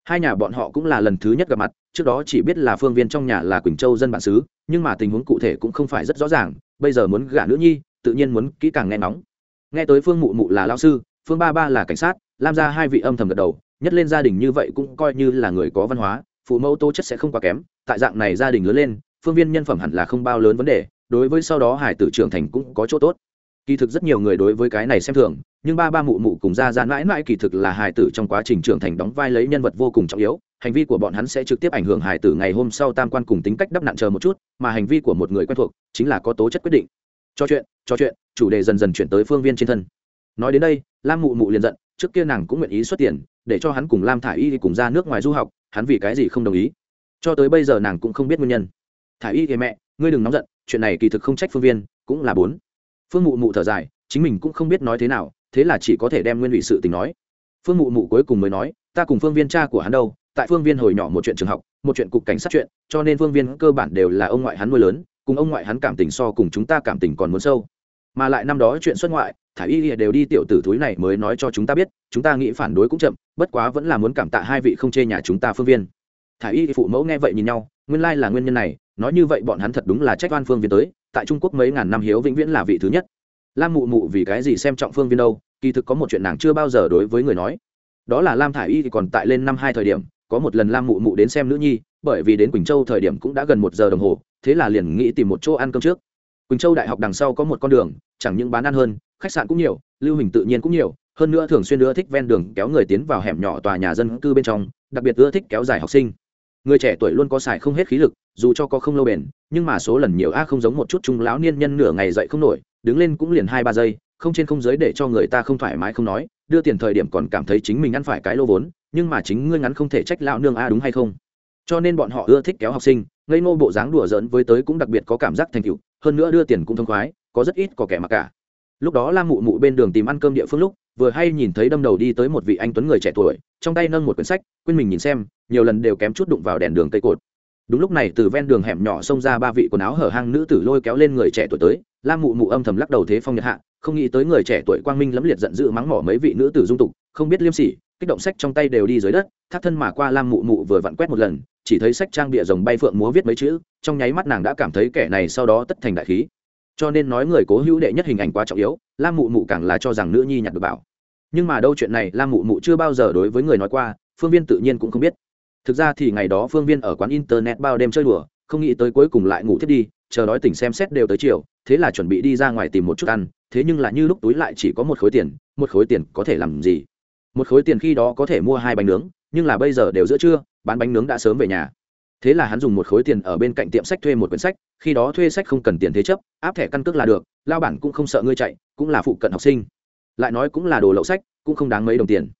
Hai nhà bọn họ cũng là lần thứ nhất gặp mặt, trước đó chỉ biết là phương viên trong nhà là quỳnh châu dân bản xứ, nhưng mà tình huống cụ thể cũng không phải rất rõ ràng, bây giờ muốn gả nữ nhi, tự nhiên muốn kỹ càng nghe nóng nghe tới phương mụ mụ là lao sư, phương ba ba là cảnh sát, lam ra hai vị âm thầm gật đầu, nhất lên gia đình như vậy cũng coi như là người có văn hóa, phụ mẫu tố chất sẽ không quá kém, tại dạng này gia đình lớn lên, phương viên nhân phẩm hẳn là không bao lớn vấn đề, đối với sau đó hải tử trưởng thành cũng có chỗ tốt kỳ thực rất nhiều người đối với cái này xem thường, nhưng ba ba mụ mụ cùng ra ra mãi mãi kỳ thực là hài tử trong quá trình trưởng thành đóng vai lấy nhân vật vô cùng trọng yếu, hành vi của bọn hắn sẽ trực tiếp ảnh hưởng hài tử ngày hôm sau tam quan cùng tính cách đắp nạn chờ một chút, mà hành vi của một người quen thuộc chính là có tố chất quyết định. Cho chuyện cho chuyện, chủ đề dần dần chuyển tới phương viên trên thân. Nói đến đây, lam mụ mụ liền giận, trước kia nàng cũng nguyện ý xuất tiền, để cho hắn cùng lam thả y cùng ra nước ngoài du học, hắn vì cái gì không đồng ý? Cho tới bây giờ nàng cũng không biết nguyên nhân. Thả y thì mẹ, ngươi đừng nóng giận, chuyện này kỳ thực không trách phương viên, cũng là bốn phương mụ mụ thở dài, chính mình cũng không biết nói thế nào, thế là chỉ có thể đem nguyên ủy sự tình nói. Phương mụ mụ cuối cùng mới nói, ta cùng phương viên cha của hắn đâu, tại phương viên hồi nhỏ một chuyện trường học, một chuyện cục cảnh sát chuyện, cho nên phương viên cơ bản đều là ông ngoại hắn nuôi lớn, cùng ông ngoại hắn cảm tình so cùng chúng ta cảm tình còn muốn sâu. Mà lại năm đó chuyện xuất ngoại thả y đều đi tiểu tử thúi này mới nói cho chúng ta biết, chúng ta nghĩ phản đối cũng chậm, bất quá vẫn là muốn cảm tạ hai vị không chê nhà chúng ta phương viên. Thả y phụ mẫu nghe vậy nhìn nhau, nguyên lai là nguyên nhân này nói như vậy bọn hắn thật đúng là trách oan phương viên tới, tại trung quốc mấy ngàn năm hiếu vĩnh viễn là vị thứ nhất. Lam mụ mụ vì cái gì xem trọng phương viên đâu, kỳ thực có một chuyện nàng chưa bao giờ đối với người nói. Đó là lam thả i y thì còn tại lên năm hai thời điểm, có một lần lam mụ mụ đến xem nữ nhi, bởi vì đến quỳnh châu thời điểm cũng đã gần một giờ đồng hồ, thế là liền nghĩ tìm một chỗ ăn cơm trước. Quỳnh châu đại học đằng sau có một con đường, chẳng những bán ăn hơn, khách sạn cũng nhiều, lưu hình tự nhiên cũng nhiều, hơn nữa thường xuyên ưa thích ven đường kéo người tiến vào hẻm nhỏ tòa nhà dân cư bên trong, đặc biệt ưa thích kéo dài học sinh người trẻ tuổi luôn có xài không hết khí lực, dù cho có không lâu bền, nhưng mà số lần nhiều a không giống một chút trung lão niên nhân nửa ngày dậy không nổi, đứng lên cũng liền hai ba giây, không trên không dưới để cho người ta không thoải mái không nói, đưa tiền thời điểm còn cảm thấy chính mình ăn phải cái lô vốn, nhưng mà chính ngươi ngắn không thể trách lão nương a đúng hay không? Cho nên bọn họ ưa thích kéo học sinh, ngây ngô bộ dáng đùa giỡn với tới cũng đặc biệt có cảm giác thành tựu, hơn nữa đưa tiền cũng thông khoái, có rất ít có kẻ mặc cả. Lúc đó lam mụ mụ bên đường tìm ăn cơm địa phương lúc vừa hay nhìn thấy đâm đầu đi tới một vị anh tuấn người trẻ tuổi, trong tay nâng một quyển sách, quên mình nhìn xem, nhiều lần đều kém chút đụng vào đèn đường cây cột. Đúng lúc này từ ven đường hẻm nhỏ xông ra ba vị quần áo hở hang nữ tử lôi kéo lên người trẻ tuổi tới lam mụ mụ âm thầm lắc đầu thế phong nhật hạ, không nghĩ tới người trẻ tuổi quang minh lẫm liệt giận dữ mắng mỏ mấy vị nữ tử dung tục, không biết liêm sỉ, kích động sách trong tay đều đi dưới đất thác thân mà qua lam mụ mụ vừa vặn quét một lần, chỉ thấy sách trang bịa rồng bay phượng múa viết mấy chữ, trong nháy mắt nàng đã cảm thấy kẻ này sau đó tất thành đại khí cho nên nói người cố hữu đệ nhất hình ảnh quá trọng yếu, lam mụ mụ càng là cho rằng nữ nhi nhặt được bảo. Nhưng mà đâu chuyện này, lam mụ mụ chưa bao giờ đối với người nói qua, phương viên tự nhiên cũng không biết. Thực ra thì ngày đó phương viên ở quán internet bao đêm chơi đùa, không nghĩ tới cuối cùng lại ngủ thiết đi, chờ đói tỉnh xem xét đều tới chiều, thế là chuẩn bị đi ra ngoài tìm một chút ăn, thế nhưng là như lúc túi lại chỉ có một khối tiền, một khối tiền có thể làm gì? Một khối tiền khi đó có thể mua hai bánh nướng, nhưng là bây giờ đều giữa trưa, bán bánh nướng đã sớm về nhà thế là hắn dùng một khối tiền ở bên cạnh tiệm sách thuê một quyển sách, khi đó thuê sách không cần tiền thế chấp, áp thẻ căn cước là được, lao bản cũng không sợ ngươi chạy, cũng là phụ cận học sinh. Lại nói cũng là đồ lậu sách, cũng không đáng mấy đồng tiền.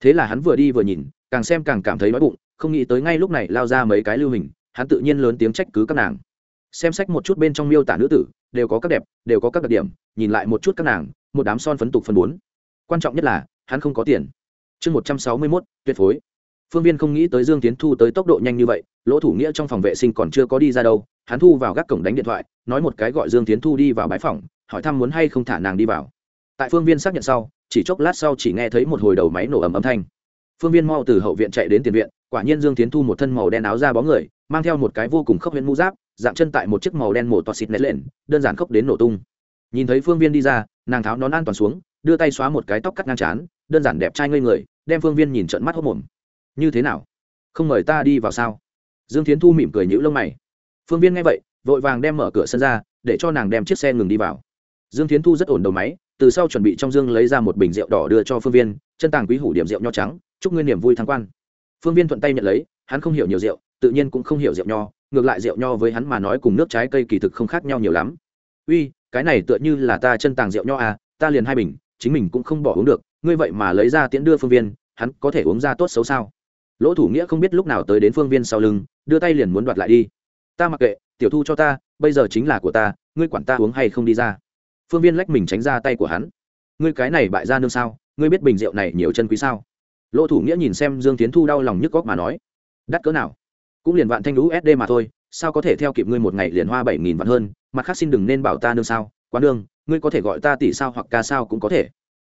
Thế là hắn vừa đi vừa nhìn, càng xem càng cảm thấy đói bụng, không nghĩ tới ngay lúc này lao ra mấy cái lưu hình, hắn tự nhiên lớn tiếng trách cứ các nàng. Xem sách một chút bên trong miêu tả nữ tử, đều có các đẹp, đều có các đặc điểm, nhìn lại một chút các nàng, một đám son phấn tục phân bốn. Quan trọng nhất là, hắn không có tiền. Chương một trăm sáu mươi mốt, tuyệt phối phương viên không nghĩ tới dương tiến thu tới tốc độ nhanh như vậy, lỗ thủ nghĩa trong phòng vệ sinh còn chưa có đi ra đâu, hắn thu vào gác cổng đánh điện thoại, nói một cái gọi dương tiến thu đi vào bãi phòng, hỏi thăm muốn hay không thả nàng đi vào. Tại phương viên xác nhận sau, chỉ chốc lát sau chỉ nghe thấy một hồi đầu máy nổ ầm âm thanh. Phương viên mau từ hậu viện chạy đến tiền viện, quả nhiên dương tiến thu một thân màu đen áo ra bó người, mang theo một cái vô cùng khốc huyễn mũ giáp, dạng chân tại một chiếc màu đen mổ toa xịt nét lên, đơn giản khốc đến nổ tung. Nhìn thấy phương viên đi ra, nàng tháo nón an toàn xuống, đưa tay xóa một cái tóc cắt ngang chán đơn giản đẹp trai ngây người, đem phương viên nhìn trận mắt hốc mồm như thế nào? Không mời ta đi vào sao? Dương tiến thu mỉm cười nhữ lông mày. Phương viên nghe vậy, vội vàng đem mở cửa sân ra, để cho nàng đem chiếc xe ngừng đi vào. Dương tiến thu rất ổn đầu máy, từ sau chuẩn bị trong dương lấy ra một bình rượu đỏ đưa cho phương viên, chân tàng quý hủ điểm rượu nho trắng, chúc ngươi niềm vui thắng quan. Phương viên thuận tay nhận lấy, hắn không hiểu nhiều rượu, tự nhiên cũng không hiểu rượu nho, ngược lại rượu nho với hắn mà nói cùng nước trái cây kỳ thực không khác nhau nhiều lắm. Uy, cái này tựa như là ta chân tàng rượu nho à ta liền hai bình, chính mình cũng không bỏ uống được, ngươi vậy mà lấy ra tiễn đưa phương viên, hắn có thể uống ra tốt xấu sao? Lỗ thủ nghĩa không biết lúc nào tới đến phương viên sau lưng, đưa tay liền muốn đoạt lại đi. Ta mặc kệ, tiểu thu cho ta, bây giờ chính là của ta, ngươi quản ta uống hay không đi ra. Phương viên lách mình tránh ra tay của hắn. Ngươi cái này bại ra nương sao, ngươi biết bình rượu này nhiều chân quý sao? Lỗ thủ nghĩa nhìn xem dương tiến thu đau lòng nhức góc mà nói. Đắt cỡ nào? Cũng liền vạn thanh lũ sd mà thôi, sao có thể theo kịp ngươi một ngày liền hoa bảy nghìn vạn hơn, mặt khác xin đừng nên bảo ta nương sao, quá nương, ngươi có thể gọi ta tỷ sao hoặc ca sao cũng có thể.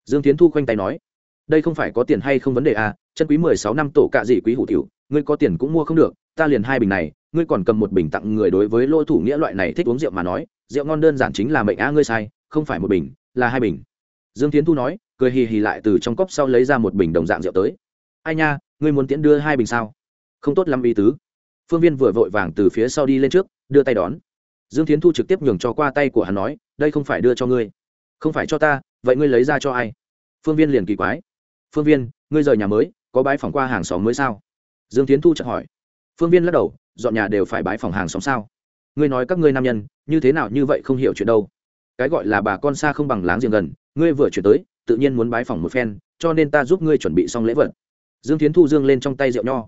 Dương tiến thu khoanh tay nói. Đây không phải có tiền hay không vấn đề à chân quý mười sáu năm tổ cạ dị quý hủ tiểu ngươi có tiền cũng mua không được, ta liền hai bình này, ngươi còn cầm một bình tặng người đối với Lôi thủ nghĩa loại này thích uống rượu mà nói, rượu ngon đơn giản chính là mệnh á ngươi sai, không phải một bình, là hai bình. Dương tiến thu nói, cười hì hì lại từ trong cốc sau lấy ra một bình đồng dạng rượu tới. Ai nha, ngươi muốn tiễn đưa hai bình sao? Không tốt lắm ý tứ. Phương viên vừa vội vàng từ phía sau đi lên trước, đưa tay đón. Dương tiến thu trực tiếp nhường cho qua tay của hắn nói, đây không phải đưa cho ngươi. Không phải cho ta, vậy ngươi lấy ra cho ai? Phương viên liền kỳ quái. Phương viên, ngươi rời nhà mới có bãi phòng qua hàng xóm mới sao? Dương tiến thu chợt hỏi. Phương viên lắc đầu, dọn nhà đều phải bãi phòng hàng xóm sao? Ngươi nói các ngươi nam nhân, như thế nào như vậy không hiểu chuyện đâu. Cái gọi là bà con xa không bằng láng giềng gần, ngươi vừa chuyển tới, tự nhiên muốn bái phòng một phen, cho nên ta giúp ngươi chuẩn bị xong lễ vật. Dương tiến thu dương lên trong tay rượu nho.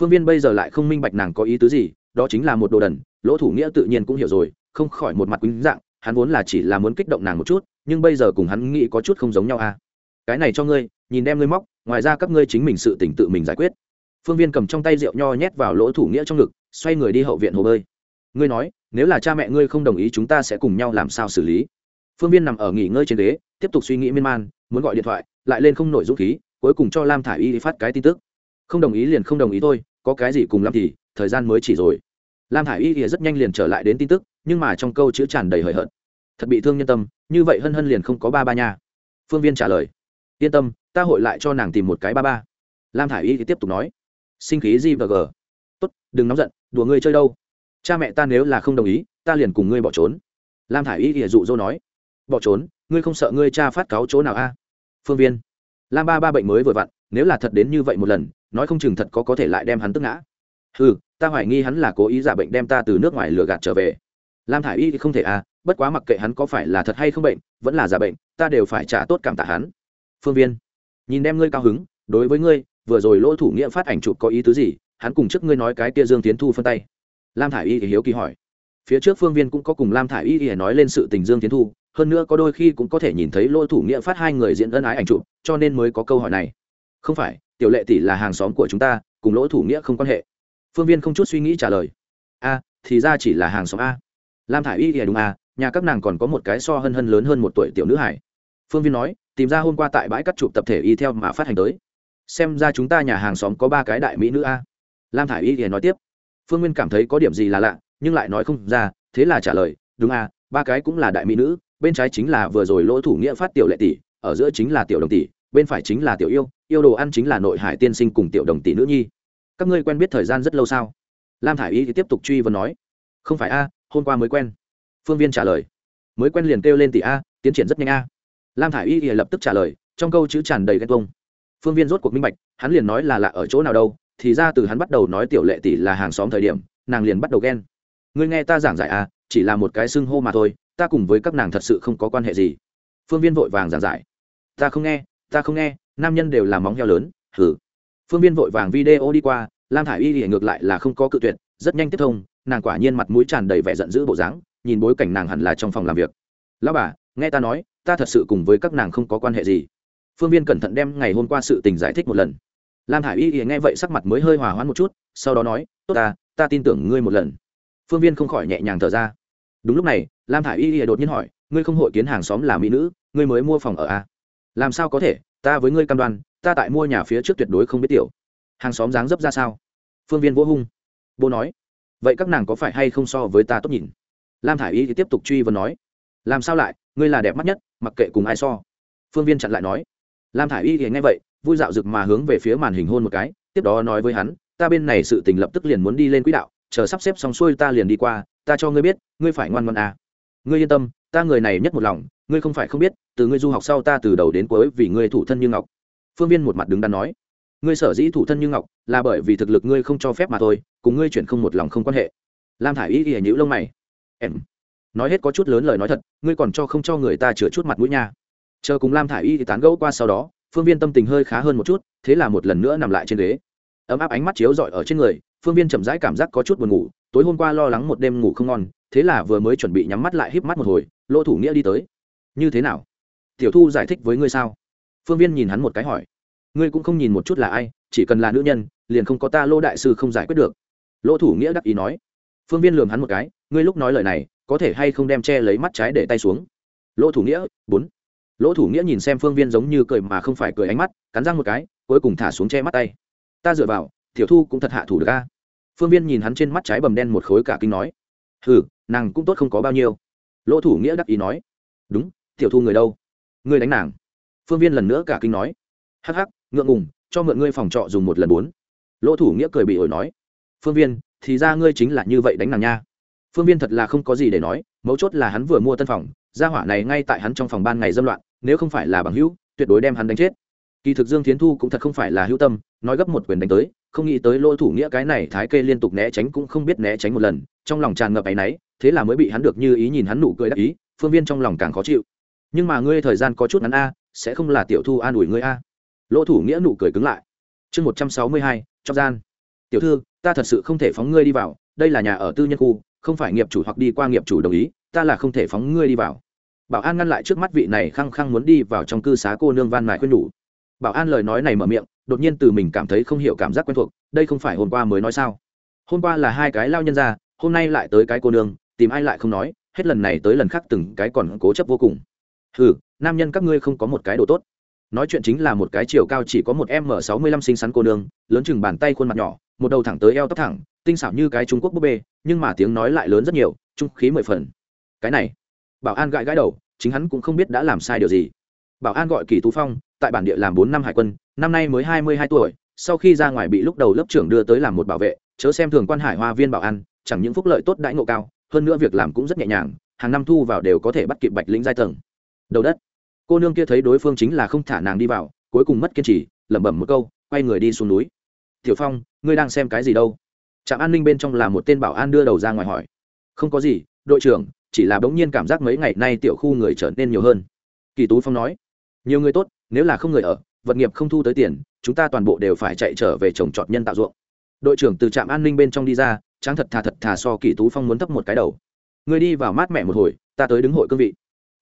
Phương viên bây giờ lại không minh bạch nàng có ý tứ gì, đó chính là một đồ đần, lỗ thủ nghĩa tự nhiên cũng hiểu rồi, không khỏi một mặt quýnh dạng, hắn vốn là chỉ là muốn kích động nàng một chút, nhưng bây giờ cùng hắn nghĩ có chút không giống nhau à. Cái này cho ngươi, nhìn đem ngươi móc ngoài ra các ngươi chính mình sự tỉnh tự mình giải quyết. Phương viên cầm trong tay rượu nho nhét vào lỗ thủ nghĩa trong ngực, xoay người đi hậu viện hồ bơi. Ngươi nói, nếu là cha mẹ ngươi không đồng ý chúng ta sẽ cùng nhau làm sao xử lý? Phương viên nằm ở nghỉ ngơi trên ghế, tiếp tục suy nghĩ miên man, muốn gọi điện thoại, lại lên không nổi dũng khí, cuối cùng cho lam thả i y phát cái tin tức. Không đồng ý liền không đồng ý thôi, có cái gì cùng lam thì, thời gian mới chỉ rồi. Lam thả i y thì rất nhanh liền trở lại đến tin tức, nhưng mà trong câu chữ tràn đầy hời hợt. Thật bị thương nhân tâm, như vậy hân hân liền không có ba ba nha. Phương viên trả lời, yên tâm ta hội lại cho nàng tìm một cái ba ba. Lam thả i y thì tiếp tục nói, sinh khí gì và g tốt, đừng nóng giận, đùa ngươi chơi đâu. Cha mẹ ta nếu là không đồng ý, ta liền cùng ngươi bỏ trốn. Lam thả i y thì dụ dỗ nói, bỏ trốn? Ngươi không sợ ngươi cha phát cáo chỗ nào a? Phương viên, lam ba ba bệnh mới vừa vặn, nếu là thật đến như vậy một lần, nói không chừng thật có có thể lại đem hắn tức ngã. Ừ ta hoài nghi hắn là cố ý giả bệnh đem ta từ nước ngoài lừa gạt trở về. Lam thả i y thì không thể à bất quá mặc kệ hắn có phải là thật hay không bệnh, vẫn là giả bệnh, ta đều phải trả tốt cảm tạ hắn. Phương viên nhìn đem ngươi cao hứng, đối với ngươi, vừa rồi lỗ thủ nghĩa phát ảnh chụp có ý tứ gì, hắn cùng trước ngươi nói cái kia dương tiến thu phân tay. Lam thả i y thì hiếu kỳ hỏi. Phía trước phương viên cũng có cùng lam thả i y thì nói lên sự tình dương tiến thu, hơn nữa có đôi khi cũng có thể nhìn thấy lỗ thủ nghĩa phát hai người diễn ân ái ảnh chụp, cho nên mới có câu hỏi này. Không phải, tiểu lệ tỷ là hàng xóm của chúng ta, cùng lỗ thủ nghĩa không quan hệ. Phương viên không chút suy nghĩ trả lời. A, thì ra chỉ là hàng xóm a. Lam thả i y thì đúng a, nhà các nàng còn có một cái so hân hân lớn hơn một tuổi tiểu nữ hải phương viên nói, tìm ra hôm qua tại bãi cắt chụp tập thể y theo mà phát hành tới. Xem ra chúng ta nhà hàng xóm có ba cái đại mỹ nữ a. Lam thả i y thì nói tiếp. Phương nguyên cảm thấy có điểm gì là lạ, nhưng lại nói không ra, thế là trả lời, đúng a ba cái cũng là đại mỹ nữ, bên trái chính là vừa rồi lỗ thủ nghĩa phát tiểu lệ tỷ, ở giữa chính là tiểu đồng tỷ, bên phải chính là tiểu yêu yêu đồ ăn chính là nội hải tiên sinh cùng tiểu đồng tỷ nữ nhi. Các ngươi quen biết thời gian rất lâu sao? Lam thả i y thì tiếp tục truy vấn nói. Không phải a, hôm qua mới quen. Phương viên trả lời. Mới quen liền kêu lên tỷ a, tiến triển rất nhanh a lam thả i y thì lập tức trả lời trong câu chữ tràn đầy ghen tuông. Phương viên rốt cuộc minh bạch hắn liền nói là lạ ở chỗ nào đâu thì ra từ hắn bắt đầu nói tiểu lệ tỷ là hàng xóm thời điểm nàng liền bắt đầu ghen. Ngươi nghe ta giảng giải a, chỉ là một cái xưng hô mà thôi ta cùng với các nàng thật sự không có quan hệ gì. Phương viên vội vàng giảng giải. Ta không nghe ta không nghe nam nhân đều là móng heo lớn hử phương viên vội vàng video đi qua lam thả i y thì ngược lại là không có cự tuyệt rất nhanh tiếp thông nàng quả nhiên mặt mũi tràn đầy vẻ giận dữ bộ dáng nhìn bối cảnh nàng hẳn là trong phòng làm việc. Lão bà nghe ta nói, ta thật sự cùng với các nàng không có quan hệ gì. Phương viên cẩn thận đem ngày hôm qua sự tình giải thích một lần. Lam Hải y thì nghe vậy sắc mặt mới hơi hòa hoãn một chút, sau đó nói, tốt ta ta tin tưởng ngươi một lần. Phương viên không khỏi nhẹ nhàng thở ra. Đúng lúc này, lam Hải Y y đột nhiên hỏi, ngươi không hội kiến hàng xóm là mỹ nữ, ngươi mới mua phòng ở a à? làm sao có thể, ta với ngươi cam đoan, ta tại mua nhà phía trước tuyệt đối không biết tiểu. Hàng xóm dáng dấp ra sao? Phương viên vô hung. Bố nói, vậy các nàng có phải hay không so với ta tốt nhìn? Lam thả i y thì tiếp tục truy vấn nói, làm sao lại ngươi là đẹp mắt nhất, mặc kệ cùng ai so. Phương viên chặn lại nói. Lam thả i y thì nghe vậy, vui dạo rực mà hướng về phía màn hình hôn một cái, tiếp đó nói với hắn, ta bên này sự tình lập tức liền muốn đi lên quỹ đạo, chờ sắp xếp xong xuôi ta liền đi qua, ta cho ngươi biết, ngươi phải ngoan ngoan à. ngươi yên tâm, ta người này nhất một lòng, ngươi không phải không biết, từ ngươi du học sau ta từ đầu đến cuối vì ngươi thủ thân như ngọc. Phương viên một mặt đứng đắn nói. Ngươi sở dĩ thủ thân như ngọc, là bởi vì thực lực ngươi không cho phép mà thôi, cùng ngươi chuyển không một lòng không quan hệ. Lam thả i y thì nhữ lông mày. Em nói hết có chút lớn lời nói thật, ngươi còn cho không cho người ta chữa chút mặt mũi nha. Chờ cùng lam thả i y thì tán gẫu qua sau đó, phương viên tâm tình hơi khá hơn một chút, thế là một lần nữa nằm lại trên ghế. Ấm áp ánh mắt chiếu rọi ở trên người, phương viên chậm rãi cảm giác có chút buồn ngủ, tối hôm qua lo lắng một đêm ngủ không ngon, thế là vừa mới chuẩn bị nhắm mắt lại híp mắt một hồi, lỗ thủ nghĩa đi tới. Như thế nào? Tiểu thu giải thích với ngươi sao? Phương viên nhìn hắn một cái hỏi. Ngươi cũng không nhìn một chút là ai, chỉ cần là nữ nhân, liền không có ta lô đại sư không giải quyết được. Lỗ thủ nghĩa đắc ý nói. Phương viên lường hắn một cái, ngươi lúc nói lời này có thể hay không đem che lấy mắt trái để tay xuống. Lỗ thủ nghĩa, bốn. Lỗ thủ nghĩa nhìn xem phương viên giống như cười mà không phải cười ánh mắt, cắn răng một cái, cuối cùng thả xuống che mắt tay. Ta dựa vào, tiểu thu cũng thật hạ thủ được ca phương viên nhìn hắn trên mắt trái bầm đen một khối cả kinh nói. Hừ, nàng cũng tốt không có bao nhiêu. Lỗ thủ nghĩa đắc ý nói. Đúng, tiểu thu người đâu? Người đánh nàng. Phương viên lần nữa cả kinh nói. Hắc hắc, ngượng ngùng, cho mượn ngươi phòng trọ dùng một lần bốn. Lỗ thủ nghĩa cười bị ổi nói. Phương viên, thì ra ngươi chính là như vậy đánh nàng nha phương viên thật là không có gì để nói, mấu chốt là hắn vừa mua tân phòng, gia hỏa này ngay tại hắn trong phòng ban ngày dâm loạn, nếu không phải là bằng hữu, tuyệt đối đem hắn đánh chết. Kỳ thực dương tiến thu cũng thật không phải là hữu tâm, nói gấp một quyền đánh tới, không nghĩ tới lỗ thủ nghĩa cái này thái kê liên tục né tránh cũng không biết né tránh một lần, trong lòng tràn ngập áy náy, thế là mới bị hắn được như ý nhìn hắn nụ cười đắc ý, phương viên trong lòng càng khó chịu. Nhưng mà ngươi thời gian có chút ngắn a, sẽ không là tiểu thu an ủi ngươi a. Lỗ thủ nghĩa nụ cười cứng lại. Chương một trăm sáu mươi hai trong gian. Tiểu thư, ta thật sự không thể phóng ngươi đi vào, đây là nhà ở tư nhân khu không phải nghiệp chủ hoặc đi qua nghiệp chủ đồng ý, ta là không thể phóng ngươi đi vào. Bảo an ngăn lại trước mắt vị này khăng khăng muốn đi vào trong cư xá cô nương van mài khuyên nhủ. Bảo an lời nói này mở miệng, đột nhiên từ mình cảm thấy không hiểu cảm giác quen thuộc, đây không phải hôm qua mới nói sao? Hôm qua là hai cái lao nhân ra, hôm nay lại tới cái cô nương, tìm ai lại không nói, hết lần này tới lần khác từng cái còn cố chấp vô cùng. Ừ nam nhân các ngươi không có một cái đồ tốt. Nói chuyện chính là một cái chiều cao chỉ có một m sáu mươi lăm xinh xắn cô nương, lớn chừng bàn tay khuôn mặt nhỏ, một đầu thẳng tới eo tóc thẳng, tinh xảo như cái trung quốc búp bê nhưng mà tiếng nói lại lớn rất nhiều, trung khí mười phần. Cái này, bảo an gãi gãi đầu, chính hắn cũng không biết đã làm sai điều gì. Bảo an gọi kỳ tú phong, tại bản địa làm bốn năm hải quân, năm nay mới hai mươi hai tuổi, sau khi ra ngoài bị lúc đầu lớp trưởng đưa tới làm một bảo vệ, chớ xem thường quan hải hoa viên bảo an, chẳng những phúc lợi tốt đãi ngộ cao, hơn nữa việc làm cũng rất nhẹ nhàng, hàng năm thu vào đều có thể bắt kịp bạch lĩnh giai tầng. Đầu đất, cô nương kia thấy đối phương chính là không thả nàng đi vào, cuối cùng mất kiên trì, lẩm bẩm một câu, quay người đi xuống núi. Tiểu phong, ngươi đang xem cái gì đâu? Trạm an ninh bên trong là một tên bảo an đưa đầu ra ngoài hỏi. Không có gì, đội trưởng, chỉ là bỗng nhiên cảm giác mấy ngày nay tiểu khu người trở nên nhiều hơn. Kỳ tú phong nói, nhiều người tốt, nếu là không người ở, vật nghiệp không thu tới tiền, chúng ta toàn bộ đều phải chạy trở về trồng trọt nhân tạo ruộng. Đội trưởng từ trạm an ninh bên trong đi ra, tráng thật thà thật thà so kỳ tú phong muốn thấp một cái đầu. Người đi vào mát mẹ một hồi, ta tới đứng hội cương vị.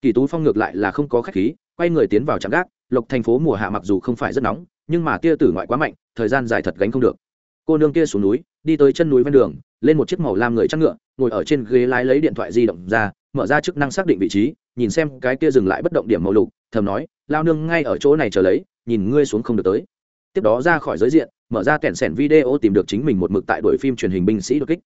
Kỳ tú phong ngược lại là không có khách khí, quay người tiến vào trạm gác, lộc thành phố mùa hạ mặc dù không phải rất nóng, nhưng mà tia tử ngoại quá mạnh, thời gian dài thật gánh không được. Cô nương kia xuống núi đi tới chân núi ven đường, lên một chiếc màu lam người chắc ngựa, ngồi ở trên ghế lái lấy điện thoại di động ra, mở ra chức năng xác định vị trí, nhìn xem cái kia dừng lại bất động điểm màu lục, thầm nói, lao nương ngay ở chỗ này chờ lấy, nhìn ngươi xuống không được tới. Tiếp đó ra khỏi giới diện, mở ra kẹn sẻn video tìm được chính mình một mực tại đội phim truyền hình binh sĩ đột kích.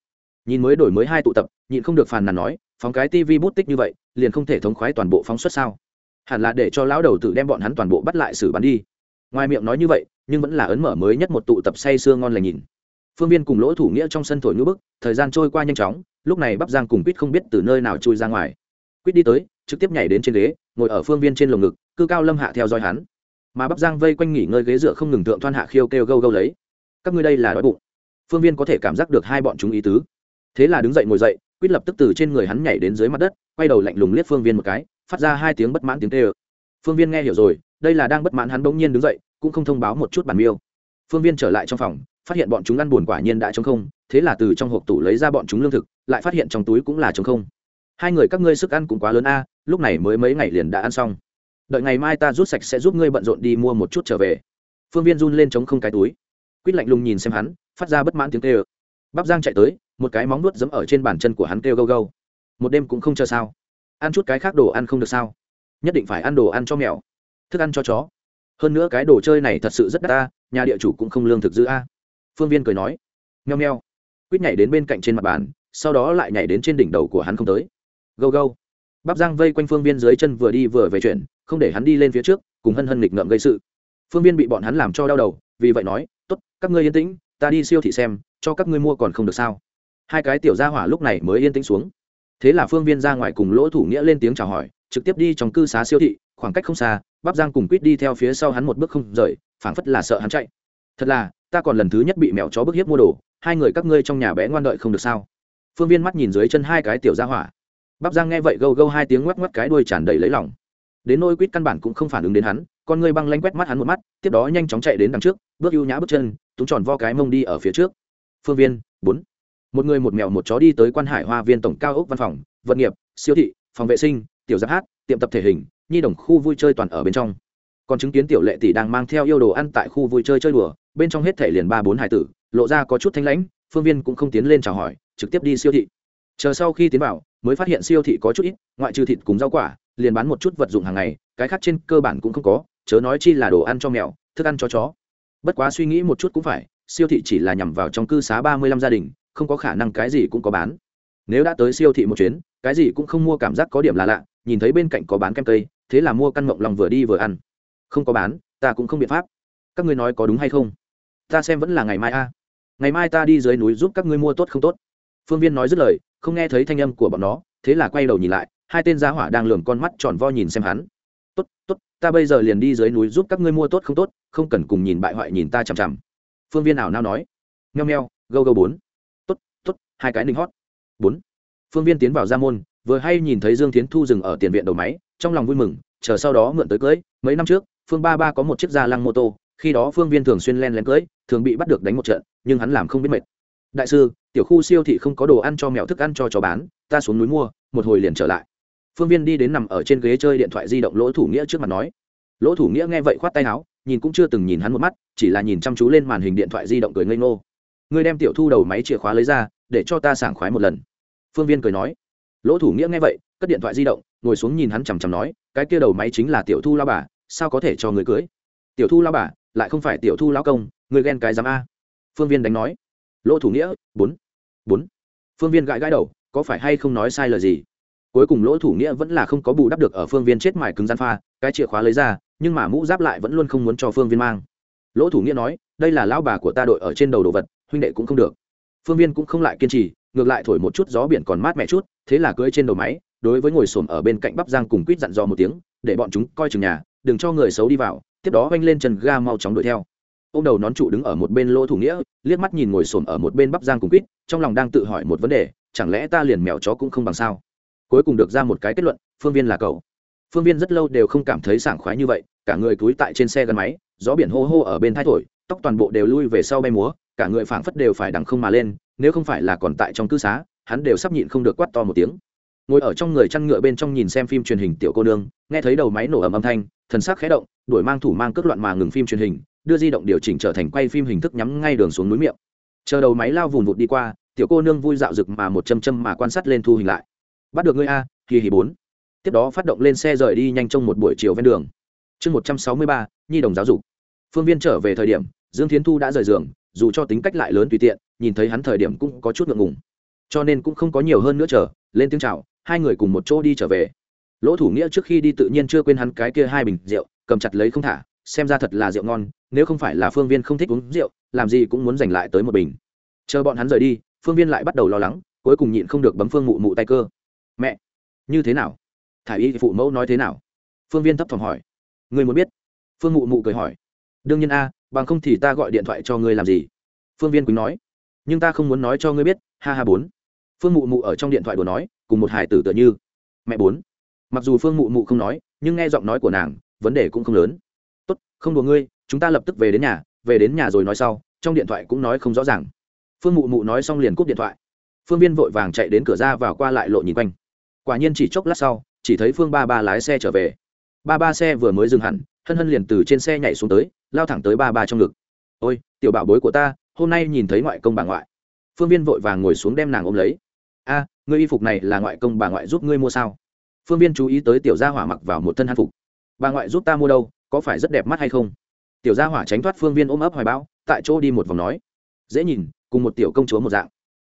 Nhìn mới đổi mới hai tụ tập, nhịn không được phàn nàn nói, phóng cái tv bút tích như vậy, liền không thể thống khoái toàn bộ phóng xuất sao? Hẳn là để cho lão đầu tự đem bọn hắn toàn bộ bắt lại xử bắn đi. Ngoài miệng nói như vậy, nhưng vẫn là ấn mở mới nhất một tụ tập say sưa ngon lành nhìn phương viên cùng lỗ thủ nghĩa trong sân thổi ngữ bức, thời gian trôi qua nhanh chóng, lúc này bắp giang cùng quýt không biết từ nơi nào chui ra ngoài. Quýt đi tới, trực tiếp nhảy đến trên ghế, ngồi ở phương viên trên lồng ngực, cư cao lâm hạ theo dõi hắn. Mà bắp giang vây quanh nghỉ ngơi ghế dựa không ngừng thượng thoan hạ khiêu kêu gâu gâu lấy. Các ngươi đây là đói bụng. Phương viên có thể cảm giác được hai bọn chúng ý tứ. Thế là đứng dậy ngồi dậy, quýt lập tức từ trên người hắn nhảy đến dưới mặt đất, quay đầu lạnh lùng liếc phương viên một cái, phát ra hai tiếng bất mãn tiếng tê ơ phương viên nghe hiểu rồi, đây là đang bất mãn hắn bỗng nhiên đứng dậy, cũng không thông báo một chút bản miêu. Phương viên trở lại trong phòng phát hiện bọn chúng ăn buồn quả nhiên đã chống không, thế là từ trong hộp tủ lấy ra bọn chúng lương thực, lại phát hiện trong túi cũng là chống không. Hai người các ngươi sức ăn cũng quá lớn a, lúc này mới mấy ngày liền đã ăn xong. Đợi ngày mai ta rút sạch sẽ giúp ngươi bận rộn đi mua một chút trở về. Phương viên run lên chống không cái túi. Quýt lạnh lùng nhìn xem hắn, phát ra bất mãn tiếng kêu. Bắp giang chạy tới, một cái móng nuốt giấm ở trên bàn chân của hắn kêu gâu gâu. Một đêm cũng không chờ sao? Ăn chút cái khác đồ ăn không được sao? Nhất định phải ăn đồ ăn cho mèo thức ăn cho chó. Hơn nữa cái đồ chơi này thật sự rất đắt ta nhà địa chủ cũng không lương thực dư a phương viên cười nói nheo nheo quýt nhảy đến bên cạnh trên mặt bàn, sau đó lại nhảy đến trên đỉnh đầu của hắn không tới. Gâu gâu. Bắp giang vây quanh phương viên dưới chân vừa đi vừa về chuyển không để hắn đi lên phía trước, cùng hân hân nghịch ngợm gây sự. Phương viên bị bọn hắn làm cho đau đầu, vì vậy nói, tốt, các ngươi yên tĩnh, ta đi siêu thị xem, cho các ngươi mua còn không được sao? Hai cái tiểu gia hỏa lúc này mới yên tĩnh xuống. Thế là phương viên ra ngoài cùng lỗ thủ nghĩa lên tiếng chào hỏi, trực tiếp đi trong cư xá siêu thị, khoảng cách không xa, bắp giang cùng quýt đi theo phía sau hắn một bước không rời, phảng phất là sợ hắn chạy. Thật là ta còn lần thứ nhất bị mèo chó bức hiếp mua đồ, hai người các ngươi trong nhà bé ngoan đợi không được sao? Phương viên mắt nhìn dưới chân hai cái tiểu gia hỏa. Bắp giang nghe vậy gâu gâu hai tiếng ngoắc ngoắc cái đuôi tràn đầy lấy lòng. Đến nôi quýt căn bản cũng không phản ứng đến hắn, con ngươi băng lanh quét mắt hắn một mắt, tiếp đó nhanh chóng chạy đến đằng trước, bước ưu nhã bước chân, túng tròn vo cái mông đi ở phía trước. Phương viên, bốn. Một người một mèo một chó đi tới quan hải hoa viên tổng cao ốc văn phòng vận nghiệp, siêu thị, phòng vệ sinh, tiểu giáp hát, tiệm tập thể hình, nhi đồng khu vui chơi toàn ở bên trong. Còn chứng kiến tiểu lệ tỷ đang mang theo yêu đồ ăn tại khu vui chơi chơi đùa bên trong hết thể liền ba bốn hải tử, lộ ra có chút thanh lãnh, phương viên cũng không tiến lên chào hỏi, trực tiếp đi siêu thị. Chờ sau khi tiến vào, mới phát hiện siêu thị có chút ít, ngoại trừ thịt cùng rau quả, liền bán một chút vật dụng hàng ngày, cái khác trên cơ bản cũng không có, chớ nói chi là đồ ăn cho mèo, thức ăn cho chó. Bất quá suy nghĩ một chút cũng phải, siêu thị chỉ là nhằm vào trong cư xá ba mươi lăm gia đình, không có khả năng cái gì cũng có bán. Nếu đã tới siêu thị một chuyến, cái gì cũng không mua cảm giác có điểm là lạ, nhìn thấy bên cạnh có bán kem cây, thế là mua căn mộng lòng vừa đi vừa ăn. Không có bán, ta cũng không biện pháp. Các ngươi nói có đúng hay không? Ta xem vẫn là ngày mai a. Ngày mai ta đi dưới núi giúp các ngươi mua tốt không tốt. Phương viên nói dứt lời, không nghe thấy thanh âm của bọn nó, thế là quay đầu nhìn lại, hai tên gia hỏa đang lường con mắt tròn vo nhìn xem hắn. Tốt tốt, ta bây giờ liền đi dưới núi giúp các ngươi mua tốt không tốt, không cần cùng nhìn bại hoại nhìn ta chằm chằm. Phương viên ảo nao nói. Nheo nheo gâu gâu bốn. Tốt tốt, hai cái ninh hót. Bốn. Phương viên tiến vào gia môn, vừa hay nhìn thấy dương tiến thu dừng ở tiền viện đầu máy, trong lòng vui mừng, chờ sau đó mượn tới cưới, mấy năm trước, phương ba ba có một chiếc gia lăng mô tô khi đó phương viên thường xuyên len lén cưới, thường bị bắt được đánh một trận, nhưng hắn làm không biết mệt. Đại sư, tiểu khu siêu thị không có đồ ăn cho mèo thức ăn cho chó bán, ta xuống núi mua, một hồi liền trở lại. Phương viên đi đến nằm ở trên ghế chơi điện thoại di động lỗ thủ nghĩa trước mặt nói. Lỗ thủ nghĩa nghe vậy khoát tay áo, nhìn cũng chưa từng nhìn hắn một mắt, chỉ là nhìn chăm chú lên màn hình điện thoại di động cười ngây ngô. Ngươi đem tiểu thu đầu máy chìa khóa lấy ra, để cho ta sảng khoái một lần. Phương viên cười nói. Lỗ thủ nghĩa nghe vậy, cất điện thoại di động, ngồi xuống nhìn hắn chằm chằm nói, cái kia đầu máy chính là tiểu thu lao bà, sao có thể cho người cưới? Tiểu thu lao bà lại không phải tiểu thu lao công, người ghen cái dám a. Phương viên đánh nói. Lỗ thủ nghĩa, bốn bốn. Phương viên gãi gãi đầu, có phải hay không nói sai lời gì? Cuối cùng lỗ thủ nghĩa vẫn là không có bù đắp được ở phương viên chết mài cứng gian pha, cái chìa khóa lấy ra, nhưng mà mũ giáp lại vẫn luôn không muốn cho phương viên mang. Lỗ thủ nghĩa nói, đây là lão bà của ta đội ở trên đầu đồ vật, huynh đệ cũng không được. Phương viên cũng không lại kiên trì, ngược lại thổi một chút gió biển còn mát mẻ chút, thế là cưỡi trên đầu máy, đối với ngồi xổm ở bên cạnh bắp giang cùng quýt dặn dò một tiếng, để bọn chúng coi chừng nhà, đừng cho người xấu đi vào tiếp đó oanh lên chân ga mau chóng đuổi theo. Ô m đầu nón trụ đứng ở một bên lỗ thủ nghĩa, liếc mắt nhìn ngồi sồn ở một bên bắp giang cùng quýt, trong lòng đang tự hỏi một vấn đề, chẳng lẽ ta liền mèo chó cũng không bằng sao? Cuối cùng được ra một cái kết luận, phương viên là cậu. Phương viên rất lâu đều không cảm thấy sảng khoái như vậy, cả người cúi tại trên xe gắn máy, gió biển hô hô ở bên thái thổi, tóc toàn bộ đều lui về sau bay múa, cả người phảng phất đều phải đằng không mà lên, nếu không phải là còn tại trong cư xá, hắn đều sắp nhịn không được quát to một tiếng ngồi ở trong người chăn ngựa bên trong nhìn xem phim truyền hình tiểu cô nương, nghe thấy đầu máy nổ ầm âm thanh, thần sắc khẽ động, đuổi mang thủ mang cước loạn mà ngừng phim truyền hình, đưa di động điều chỉnh trở thành quay phim hình thức nhắm ngay đường xuống núi miệng. Chờ đầu máy lao vùn vụt đi qua, tiểu cô nương vui dạo rực mà một châm châm mà quan sát lên thu hình lại. Bắt được ngươi a, kỳ hì bốn. Tiếp đó phát động lên xe rời đi nhanh trong một buổi chiều ven đường. Chương một trăm sáu mươi ba, nhi đồng giáo dục. Phương viên trở về thời điểm, dương thiến thu đã rời giường, dù cho tính cách lại lớn tùy tiện, nhìn thấy hắn thời điểm cũng có chút ngượng ngùng. Cho nên cũng không có nhiều hơn nữa chờ, lên tiếng chào hai người cùng một chỗ đi trở về. Lỗ thủ nghĩa trước khi đi tự nhiên chưa quên hắn cái kia hai bình rượu, cầm chặt lấy không thả, xem ra thật là rượu ngon, nếu không phải là phương viên không thích uống rượu, làm gì cũng muốn giành lại tới một bình. Chờ bọn hắn rời đi, phương viên lại bắt đầu lo lắng, cuối cùng nhịn không được bấm phương mụ mụ tay cơ. Mẹ, như thế nào? Thả y phụ mẫu nói thế nào? Phương viên thấp thỏm hỏi. Người muốn biết. Phương mụ mụ cười hỏi. Đương nhiên a, bằng không thì ta gọi điện thoại cho ngươi làm gì? Phương viên quỳnh nói. Nhưng ta không muốn nói cho ngươi biết, ha ha bốn phương mụ mụ ở trong điện thoại đùa nói, cùng một hải tử tựa như. Mẹ bốn. Mặc dù phương mụ mụ không nói, nhưng nghe giọng nói của nàng, vấn đề cũng không lớn. Tốt, không đùa ngươi, chúng ta lập tức về đến nhà, về đến nhà rồi nói sau, trong điện thoại cũng nói không rõ ràng. Phương mụ mụ nói xong liền cúp điện thoại. Phương viên vội vàng chạy đến cửa ra vào qua lại lộ nhìn quanh. Quả nhiên chỉ chốc lát sau, chỉ thấy phương ba ba lái xe trở về. Ba ba xe vừa mới dừng hẳn, hân hân liền từ trên xe nhảy xuống tới, lao thẳng tới ba ba trong ngực. Ôi, tiểu bảo bối của ta, hôm nay nhìn thấy ngoại công bà ngoại. Phương viên vội vàng ngồi xuống đem nàng ôm lấy ngươi y phục này là ngoại công bà ngoại giúp ngươi mua sao? Phương viên chú ý tới tiểu gia hỏa mặc vào một thân hàn phục. Bà ngoại giúp ta mua đâu, có phải rất đẹp mắt hay không? Tiểu gia hỏa tránh thoát phương viên ôm ấp hoài bão, tại chỗ đi một vòng nói. Dễ nhìn, cùng một tiểu công chúa một dạng.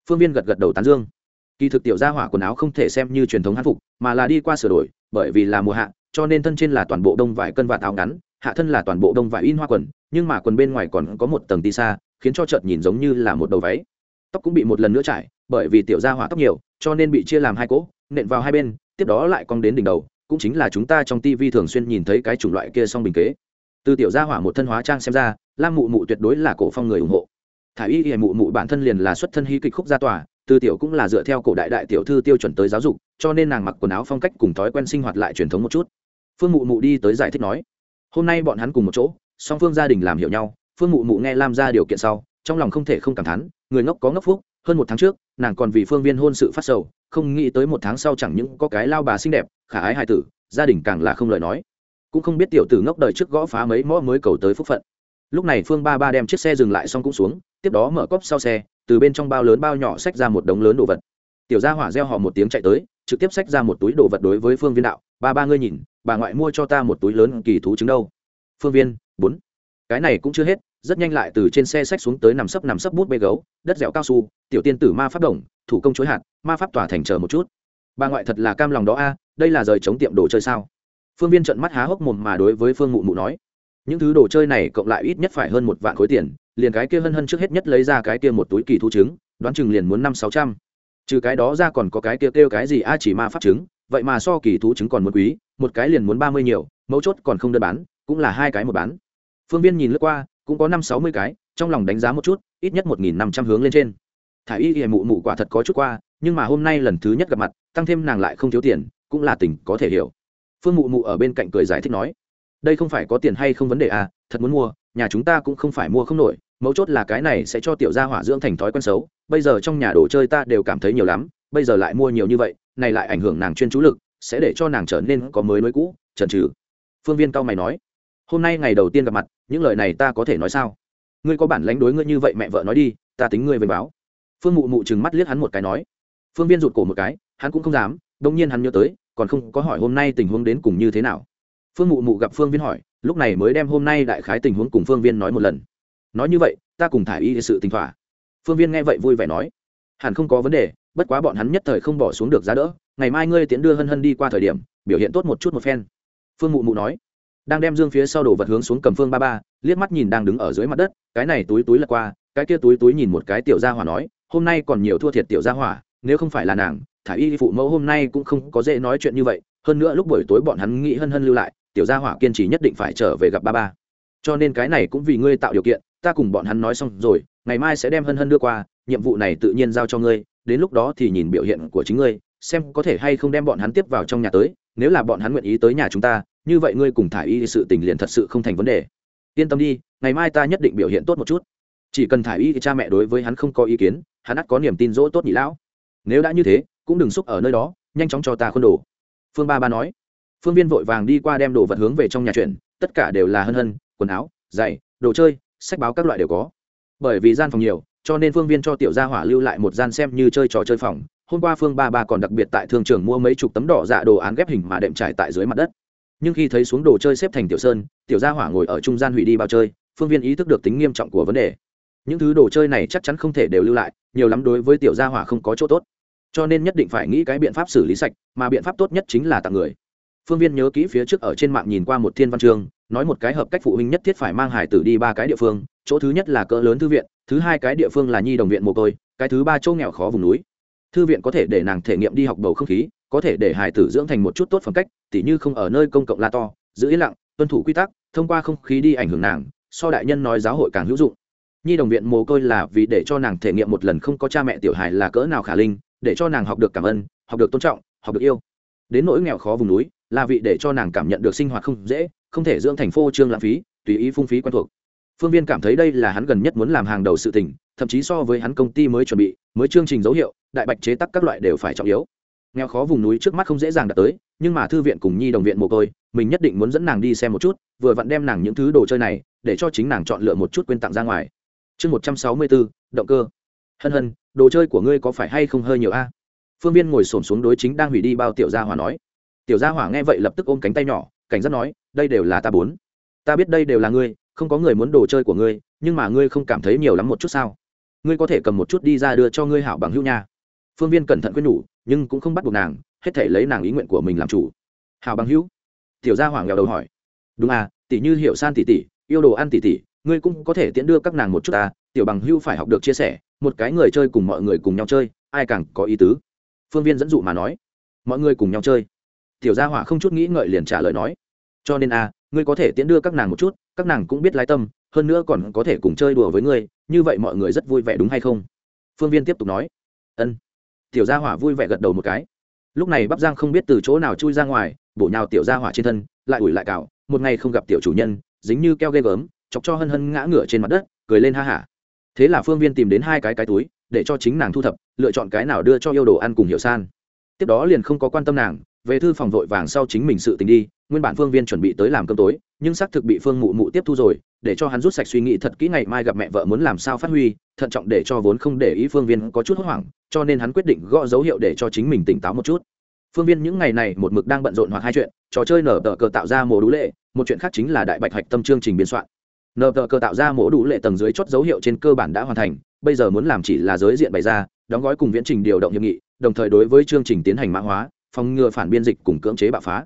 Phương viên gật gật đầu tán dương. Kỳ thực tiểu gia hỏa quần áo không thể xem như truyền thống hán phục, mà là đi qua sửa đổi, bởi vì là mùa hạ, cho nên thân trên là toàn bộ đông vải cân vạt áo ngắn, hạ thân là toàn bộ đông vải in hoa quần, nhưng mà quần bên ngoài còn có một tầng tì xa khiến cho chợt nhìn giống như là một đầu váy tóc cũng bị một lần nữa trải, bởi vì tiểu gia hỏa tóc nhiều, cho nên bị chia làm hai cỗ, nện vào hai bên, tiếp đó lại cong đến đỉnh đầu, cũng chính là chúng ta trong tivi thường xuyên nhìn thấy cái chủng loại kia song bình kế. Từ tiểu gia hỏa một thân hóa trang xem ra, lam mụ mụ tuyệt đối là cổ phong người ủng hộ. Thả y y mụ mụ bản thân liền là xuất thân hy kịch khúc gia tòa, từ tiểu cũng là dựa theo cổ đại đại tiểu thư tiêu chuẩn tới giáo dục, cho nên nàng mặc quần áo phong cách cùng thói quen sinh hoạt lại truyền thống một chút. Phương mụ mụ đi tới giải thích nói, hôm nay bọn hắn cùng một chỗ, song phương gia đình làm hiểu nhau, phương mụ mụ nghe lam ra điều kiện sau, trong lòng không thể không cảm thán người ngốc có ngốc phúc, hơn một tháng trước, nàng còn vì phương viên hôn sự phát sầu, không nghĩ tới một tháng sau chẳng những có cái lao bà xinh đẹp, khả ái hài tử, gia đình càng là không lời nói. Cũng không biết tiểu tử ngốc đời trước gõ phá mấy mõ mới cầu tới phúc phận. Lúc này phương ba ba đem chiếc xe dừng lại xong cũng xuống, tiếp đó mở cốp sau xe, từ bên trong bao lớn bao nhỏ xách ra một đống lớn đồ vật. Tiểu gia hỏa reo họ một tiếng chạy tới, trực tiếp xách ra một túi đồ vật đối với phương viên đạo, ba ba ngươi nhìn, bà ngoại mua cho ta một túi lớn kỳ thú trứng đâu? Phương viên, bốn. Cái này cũng chưa hết rất nhanh lại từ trên xe sách xuống tới nằm sấp nằm sấp bút bê gấu, đất dẻo cao su, tiểu tiên tử ma pháp đồng, thủ công chối hạt, ma pháp tỏa thành chờ một chút. Bà ngoại thật là cam lòng đó a, đây là rời chống tiệm đồ chơi sao? Phương viên trận mắt há hốc mồm mà đối với phương mụ mụ nói, những thứ đồ chơi này cộng lại ít nhất phải hơn một vạn khối tiền, liền cái kia hân hân trước hết nhất lấy ra cái kia một túi kỳ thu trứng, đoán chừng liền muốn năm sáu trăm. Trừ cái đó ra còn có cái kia kêu cái gì a chỉ ma pháp trứng, vậy mà so kỳ thú trứng còn muốn quý, một cái liền muốn ba mươi nhiều, mấu chốt còn không đơn bán, cũng là hai cái một bán. Phương viên nhìn lướt qua cũng có năm sáu mươi cái, trong lòng đánh giá một chút, ít nhất một nghìn năm trăm hướng lên trên. Thả y y mụ mụ quả thật có chút qua, nhưng mà hôm nay lần thứ nhất gặp mặt, tăng thêm nàng lại không thiếu tiền, cũng là tình có thể hiểu. Phương mụ mụ ở bên cạnh cười giải thích nói, đây không phải có tiền hay không vấn đề à thật muốn mua, nhà chúng ta cũng không phải mua không nổi, mấu chốt là cái này sẽ cho tiểu gia hỏa dưỡng thành thói quen xấu. Bây giờ trong nhà đồ chơi ta đều cảm thấy nhiều lắm, bây giờ lại mua nhiều như vậy, này lại ảnh hưởng nàng chuyên chú lực, sẽ để cho nàng trở nên có mới mới cũ trần trừ phương viên cao mày nói hôm nay ngày đầu tiên gặp mặt, những lời này ta có thể nói sao? Ngươi có bản lãnh đối ngươi như vậy mẹ vợ nói đi, ta tính ngươi về báo. Phương mụ mụ chừng mắt liếc hắn một cái nói. Phương viên rụt cổ một cái, hắn cũng không dám đông nhiên hắn nhớ tới, còn không có hỏi hôm nay tình huống đến cùng như thế nào. Phương mụ mụ gặp phương viên hỏi, lúc này mới đem hôm nay đại khái tình huống cùng phương viên nói một lần. Nói như vậy, ta cùng thả y sự tình thỏa. Phương viên nghe vậy vui vẻ nói. Hẳn không có vấn đề, bất quá bọn hắn nhất thời không bỏ xuống được giá đỡ, ngày mai ngươi tiến đưa hân hân đi qua thời điểm, biểu hiện tốt một chút một phen. Phương mụ mụ nói đang đem dương phía sau đổ vật hướng xuống cầm phương ba ba, liếc mắt nhìn đang đứng ở dưới mặt đất, cái này túi túi lật qua, cái kia túi túi nhìn một cái tiểu gia hỏa nói, hôm nay còn nhiều thua thiệt tiểu gia hỏa, nếu không phải là nàng, thả y phụ mẫu hôm nay cũng không có dễ nói chuyện như vậy, hơn nữa lúc buổi tối bọn hắn nghĩ hân hân lưu lại, tiểu gia hỏa kiên trì nhất định phải trở về gặp ba ba. Cho nên cái này cũng vì ngươi tạo điều kiện, ta cùng bọn hắn nói xong rồi, ngày mai sẽ đem hân hân đưa qua, nhiệm vụ này tự nhiên giao cho ngươi, đến lúc đó thì nhìn biểu hiện của chính ngươi, xem có thể hay không đem bọn hắn tiếp vào trong nhà tới, nếu là bọn hắn nguyện ý tới nhà chúng ta như vậy ngươi cùng thả y sự tình liền thật sự không thành vấn đề. Yên tâm đi, ngày mai ta nhất định biểu hiện tốt một chút. Chỉ cần thả y thì cha mẹ đối với hắn không có ý kiến, hắn ắt có niềm tin dỗ tốt nhị lão. Nếu đã như thế, cũng đừng xúc ở nơi đó, nhanh chóng cho ta khuôn đồ. Phương ba ba nói. Phương viên vội vàng đi qua đem đồ vật hướng về trong nhà chuyển, tất cả đều là hân hân, quần áo, giày, đồ chơi, sách báo các loại đều có. Bởi vì gian phòng nhiều, cho nên phương viên cho tiểu gia hỏa lưu lại một gian xem như chơi trò chơi phòng. Hôm qua phương ba ba còn đặc biệt tại thương trường mua mấy chục tấm đỏ dạ đồ án ghép hình mà đệm trải tại dưới mặt đất nhưng khi thấy xuống đồ chơi xếp thành tiểu sơn, tiểu gia hỏa ngồi ở trung gian hủy đi bao chơi, phương viên ý thức được tính nghiêm trọng của vấn đề. Những thứ đồ chơi này chắc chắn không thể đều lưu lại, nhiều lắm đối với tiểu gia hỏa không có chỗ tốt. Cho nên nhất định phải nghĩ cái biện pháp xử lý sạch, mà biện pháp tốt nhất chính là tặng người. Phương viên nhớ kỹ phía trước ở trên mạng nhìn qua một thiên văn chương nói một cái hợp cách phụ huynh nhất thiết phải mang hải tử đi ba cái địa phương, chỗ thứ nhất là cỡ lớn thư viện, thứ hai cái địa phương là nhi đồng viện mồ côi, cái thứ ba chỗ nghèo khó vùng núi. Thư viện có thể để nàng thể nghiệm đi học bầu không khí có thể để hải tử dưỡng thành một chút tốt phẩm cách, tỉ như không ở nơi công cộng la to, giữ yên lặng, tuân thủ quy tắc, thông qua không khí đi ảnh hưởng nàng, so đại nhân nói giáo hội càng hữu dụng. Nhi đồng viện mồ côi là vì để cho nàng thể nghiệm một lần không có cha mẹ tiểu hài là cỡ nào khả linh, để cho nàng học được cảm ơn, học được tôn trọng, học được yêu. Đến nỗi nghèo khó vùng núi, là vị để cho nàng cảm nhận được sinh hoạt không dễ, không thể dưỡng thành phô trương lãng phí, tùy ý phung phí quen thuộc. Phương viên cảm thấy đây là hắn gần nhất muốn làm hàng đầu sự tình, thậm chí so với hắn công ty mới chuẩn bị, mới chương trình dấu hiệu, đại bạch chế tắc các loại đều phải trọng yếu nghèo khó vùng núi trước mắt không dễ dàng đạt tới, nhưng mà thư viện cùng nhi đồng viện mồ côi, mình nhất định muốn dẫn nàng đi xem một chút, vừa vặn đem nàng những thứ đồ chơi này, để cho chính nàng chọn lựa một chút quên tặng ra ngoài. Chương một trăm sáu mươi bốn, động cơ. Hân hân, đồ chơi của ngươi có phải hay không hơi nhiều a? Phương viên ngồi s ổ m xuống đối chính đang hủy đi bao tiểu gia hỏa nói. Tiểu gia hỏa nghe vậy lập tức ôm cánh tay nhỏ, cảnh giác nói, đây đều là ta bốn. Ta biết đây đều là ngươi, không có người muốn đồ chơi của ngươi, nhưng mà ngươi không cảm thấy nhiều lắm một chút sao? Ngươi có thể cầm một chút đi ra đưa cho ngươi hảo bằng hữu nha phương viên cẩn thận quyết nhủ nhưng cũng không bắt buộc nàng hết thể lấy nàng ý nguyện của mình làm chủ. Hào bằng hữu. Tiểu gia hoàng nghèo đầu hỏi. Đúng à tỷ như hiểu san tỷ tỷ yêu đồ ăn tỷ tỷ ngươi cũng có thể tiễn đưa các nàng một chút à tiểu bằng hữu phải học được chia sẻ một cái người chơi cùng mọi người cùng nhau chơi ai càng có ý tứ? Phương viên dẫn dụ mà nói. Mọi người cùng nhau chơi. Tiểu gia hỏa không chút nghĩ ngợi liền trả lời nói. Cho nên à, ngươi có thể tiễn đưa các nàng một chút các nàng cũng biết lái tâm hơn nữa còn có thể cùng chơi đùa với ngươi như vậy mọi người rất vui vẻ đúng hay không? Phương viên tiếp tục nói. Ân tiểu gia hỏa vui vẻ gật đầu một cái. Lúc này bắp giang không biết từ chỗ nào chui ra ngoài, bổ nhào tiểu gia hỏa trên thân, lại ủi lại cào, một ngày không gặp tiểu chủ nhân, dính như keo ghê gớm, chọc cho hân hân ngã ngửa trên mặt đất, cười lên ha hả. Thế là phương viên tìm đến hai cái cái túi, để cho chính nàng thu thập, lựa chọn cái nào đưa cho yêu đồ ăn cùng hiểu san. Tiếp đó liền không có quan tâm nàng, về thư phòng vội vàng sau chính mình sự tình đi, nguyên bản phương viên chuẩn bị tới làm cơm tối, nhưng xác thực bị phương mụ mụ tiếp thu rồi, để cho hắn rút sạch suy nghĩ thật kỹ ngày mai gặp mẹ vợ muốn làm sao phát huy, thận trọng để cho vốn không để ý phương viên có chút hốt hoảng cho nên hắn quyết định gõ dấu hiệu để cho chính mình tỉnh táo một chút. Phương viên những ngày này một mực đang bận rộn hoặc hai chuyện, trò chơi nở tờ cờ tạo ra mổ đủ lệ, một chuyện khác chính là đại bạch hạch tâm chương trình biên soạn. Nở tờ cờ tạo ra mổ đủ lệ tầng dưới chốt dấu hiệu trên cơ bản đã hoàn thành, bây giờ muốn làm chỉ là giới diện bày ra, đóng gói cùng viễn trình điều động hiệp nghị, đồng thời đối với chương trình tiến hành mã hóa, phòng ngừa phản biên dịch cùng cưỡng chế bạo phá.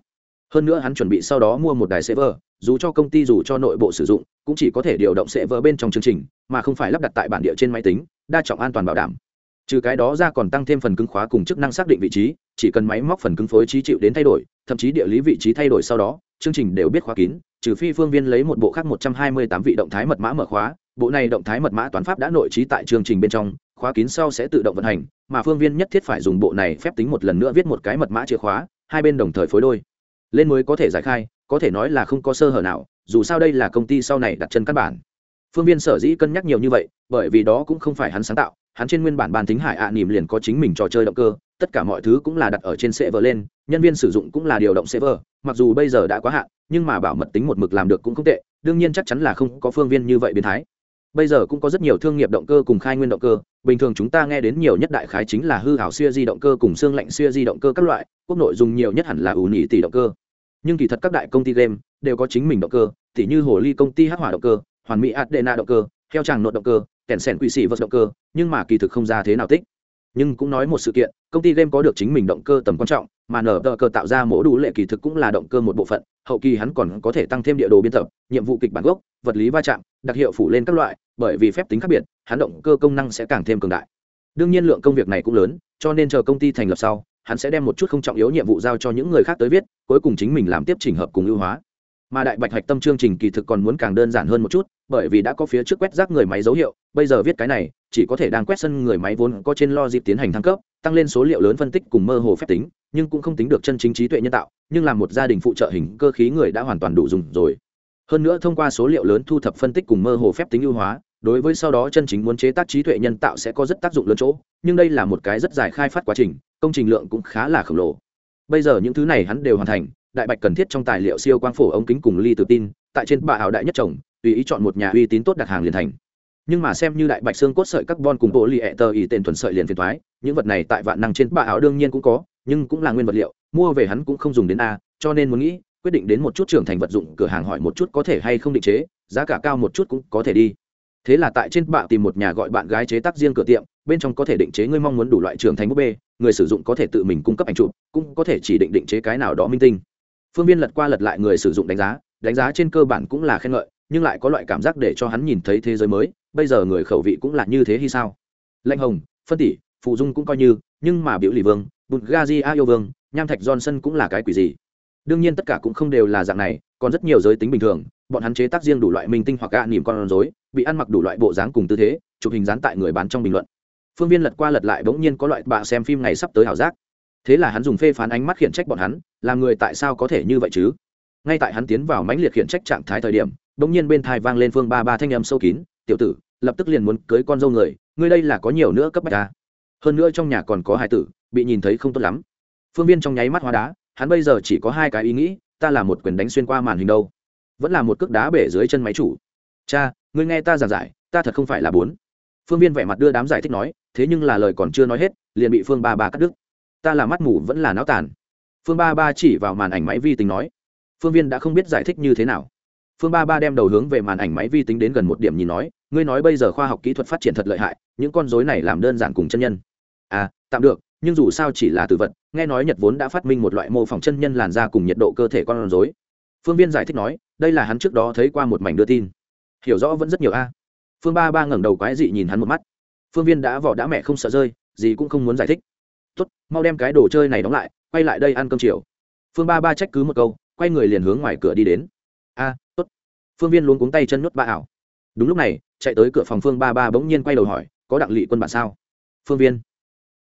Hơn nữa hắn chuẩn bị sau đó mua một đài server, dù cho công ty dù cho nội bộ sử dụng, cũng chỉ có thể điều động server bên trong chương trình, mà không phải lắp đặt tại bản địa trên máy tính, đa trọng an toàn bảo đảm trừ cái đó ra còn tăng thêm phần cứng khóa cùng chức năng xác định vị trí, chỉ cần máy móc phần cứng phối trí chịu đến thay đổi, thậm chí địa lý vị trí thay đổi sau đó, chương trình đều biết khóa kín, trừ phi phương viên lấy một bộ khác một trăm hai mươi tám vị động thái mật mã mở khóa. Bộ này động thái mật mã toán pháp đã nội trí tại chương trình bên trong, khóa kín sau sẽ tự động vận hành, mà phương viên nhất thiết phải dùng bộ này phép tính một lần nữa viết một cái mật mã chìa khóa, hai bên đồng thời phối đôi. Lên mới có thể giải khai, có thể nói là không có sơ hở nào, dù sao đây là công ty sau này đặt chân căn bản. Phương viên sở dĩ cân nhắc nhiều như vậy, bởi vì đó cũng không phải hắn sáng tạo hắn trên nguyên bản ban tính hải ạ à nỉm liền có chính mình trò chơi động cơ, tất cả mọi thứ cũng là đặt ở trên server lên, nhân viên sử dụng cũng là điều động server, mặc dù bây giờ đã quá hạn, nhưng mà bảo mật tính một mực làm được cũng không tệ, đương nhiên chắc chắn là không có phương viên như vậy biến thái. Bây giờ cũng có rất nhiều thương nghiệp động cơ cùng khai nguyên động cơ, bình thường chúng ta nghe đến nhiều nhất đại khái chính là hư hảo xuya di động cơ cùng xương lạnh xuya di động cơ các loại, quốc nội dùng nhiều nhất hẳn là ủ nỉ tỷ động cơ. Nhưng kỳ thật các đại công ty game đều có chính mình động cơ tỷ như hồ ly công ty hắc hỏa động cơ, hoàn mỹ adena động cơ, heo tràng nội động cơ kèn sèn quỷ xỉ vật động cơ, nhưng mà kỳ thực không ra thế nào tích. Nhưng cũng nói một sự kiện, công ty game có được chính mình động cơ tầm quan trọng, mà nở tờ cơ tạo ra mổ đủ lệ kỳ thực cũng là động cơ một bộ phận, hậu kỳ hắn còn có thể tăng thêm địa đồ biên tập, nhiệm vụ kịch bản gốc, vật lý va chạm, đặc hiệu phủ lên các loại, bởi vì phép tính khác biệt, hắn động cơ công năng sẽ càng thêm cường đại. Đương nhiên lượng công việc này cũng lớn, cho nên chờ công ty thành lập sau, hắn sẽ đem một chút không trọng yếu nhiệm vụ giao cho những người khác tới viết, cuối cùng chính mình làm tiếp trình hợp cùng ưu hóa mà đại bạch hạch tâm chương trình kỳ thực còn muốn càng đơn giản hơn một chút, bởi vì đã có phía trước quét rác người máy dấu hiệu, bây giờ viết cái này, chỉ có thể đang quét sân người máy vốn có trên lo dịp tiến hành thăng cấp, tăng lên số liệu lớn phân tích cùng mơ hồ phép tính, nhưng cũng không tính được chân chính trí tuệ nhân tạo, nhưng là một gia đình phụ trợ hình cơ khí người đã hoàn toàn đủ dùng rồi. Hơn nữa thông qua số liệu lớn thu thập phân tích cùng mơ hồ phép tính ưu hóa, đối với sau đó chân chính muốn chế tác trí tuệ nhân tạo sẽ có rất tác dụng lớn chỗ, nhưng đây là một cái rất dài khai phát quá trình, công trình lượng cũng khá là khổng lồ. Bây giờ những thứ này hắn đều hoàn thành đại bạch cần thiết trong tài liệu siêu quang phổ ống kính cùng ly tự tin, tại trên bà ảo đại nhất chồng, tùy ý chọn một nhà uy tín tốt đặt hàng liền thành. Nhưng mà xem như đại bạch xương cốt sợi carbon cùng bộ lì ẹ tờ ý tên thuần sợi liền phiền thoái, những vật này tại vạn năng trên bà ảo đương nhiên cũng có, nhưng cũng là nguyên vật liệu, mua về hắn cũng không dùng đến a, cho nên muốn nghĩ, quyết định đến một chút trưởng thành vật dụng, cửa hàng hỏi một chút có thể hay không định chế, giá cả cao một chút cũng có thể đi. Thế là tại trên bạ tìm một nhà gọi bạn gái chế tác riêng cửa tiệm, bên trong có thể định chế ngươi mong muốn đủ loại trưởng thành búp bê, người sử dụng có thể tự mình cung cấp ảnh chụp, cũng có thể chỉ định định chế cái nào đó minh tinh phương viên lật qua lật lại người sử dụng đánh giá đánh giá trên cơ bản cũng là khen ngợi, nhưng lại có loại cảm giác để cho hắn nhìn thấy thế giới mới, bây giờ người khẩu vị cũng là như thế hay sao? Lệnh hồng, phân tỷ phụ dung cũng coi như, nhưng mà biểu lì vương bụt gazi a yêu vương, nham thạch johnson cũng là cái quỷ gì? Đương nhiên tất cả cũng không đều là dạng này, còn rất nhiều giới tính bình thường, bọn hắn chế tác riêng đủ loại minh tinh hoặc gạ nỉm con rối, bị ăn mặc đủ loại bộ dáng cùng tư thế, chụp hình dán tại người bán trong bình luận. Phương viên lật qua lật lại bỗng nhiên có loại bạ xem phim ngày sắp tới ảo giác thế là hắn dùng phê phán ánh mắt khiển trách bọn hắn, làm người tại sao có thể như vậy chứ? Ngay tại hắn tiến vào mãnh liệt khiển trách trạng thái thời điểm bỗng nhiên bên thai vang lên phương ba ba thanh âm sâu kín, tiểu tử, lập tức liền muốn cưới con dâu người, ngươi đây là có nhiều nữa cấp bách ta hơn nữa trong nhà còn có hai tử, bị nhìn thấy không tốt lắm. Phương viên trong nháy mắt hóa đá, hắn bây giờ chỉ có hai cái ý nghĩ, ta là một quyền đánh xuyên qua màn hình đâu. Vẫn là một cước đá bể dưới chân máy chủ. Cha, ngươi nghe ta giảng giải, ta thật không phải là bốn. Phương viên vẻ mặt đưa đám giải thích nói, thế nhưng là lời còn chưa nói hết, liền bị phương ba ba cắt đứt ta là mắt mù vẫn là náo tàn. Phương ba ba chỉ vào màn ảnh máy vi tính nói. Phương viên đã không biết giải thích như thế nào. Phương ba ba đem đầu hướng về màn ảnh máy vi tính đến gần một điểm nhìn nói, ngươi nói bây giờ khoa học kỹ thuật phát triển thật lợi hại, những con dối này làm đơn giản cùng chân nhân. À tạm được, nhưng dù sao chỉ là từ vật, nghe nói nhật vốn đã phát minh một loại mô phỏng chân nhân làn da cùng nhiệt độ cơ thể con rối. Phương viên giải thích nói, đây là hắn trước đó thấy qua một mảnh đưa tin. Hiểu rõ vẫn rất nhiều a. Phương ba ba ngẩng đầu quái dị nhìn hắn một mắt. Phương viên đã vỏ đã mẹ không sợ rơi, gì cũng không muốn giải thích tốt, mau đem cái đồ chơi này đóng lại, quay lại đây ăn cơm chiều. Phương ba ba trách cứ một câu, quay người liền hướng ngoài cửa đi đến. A, tốt. Phương viên luôn cuống tay chân nuốt ba ảo. Đúng lúc này, chạy tới cửa phòng phương ba ba bỗng nhiên quay đầu hỏi, có đặng lị quân bạn sao? Phương viên.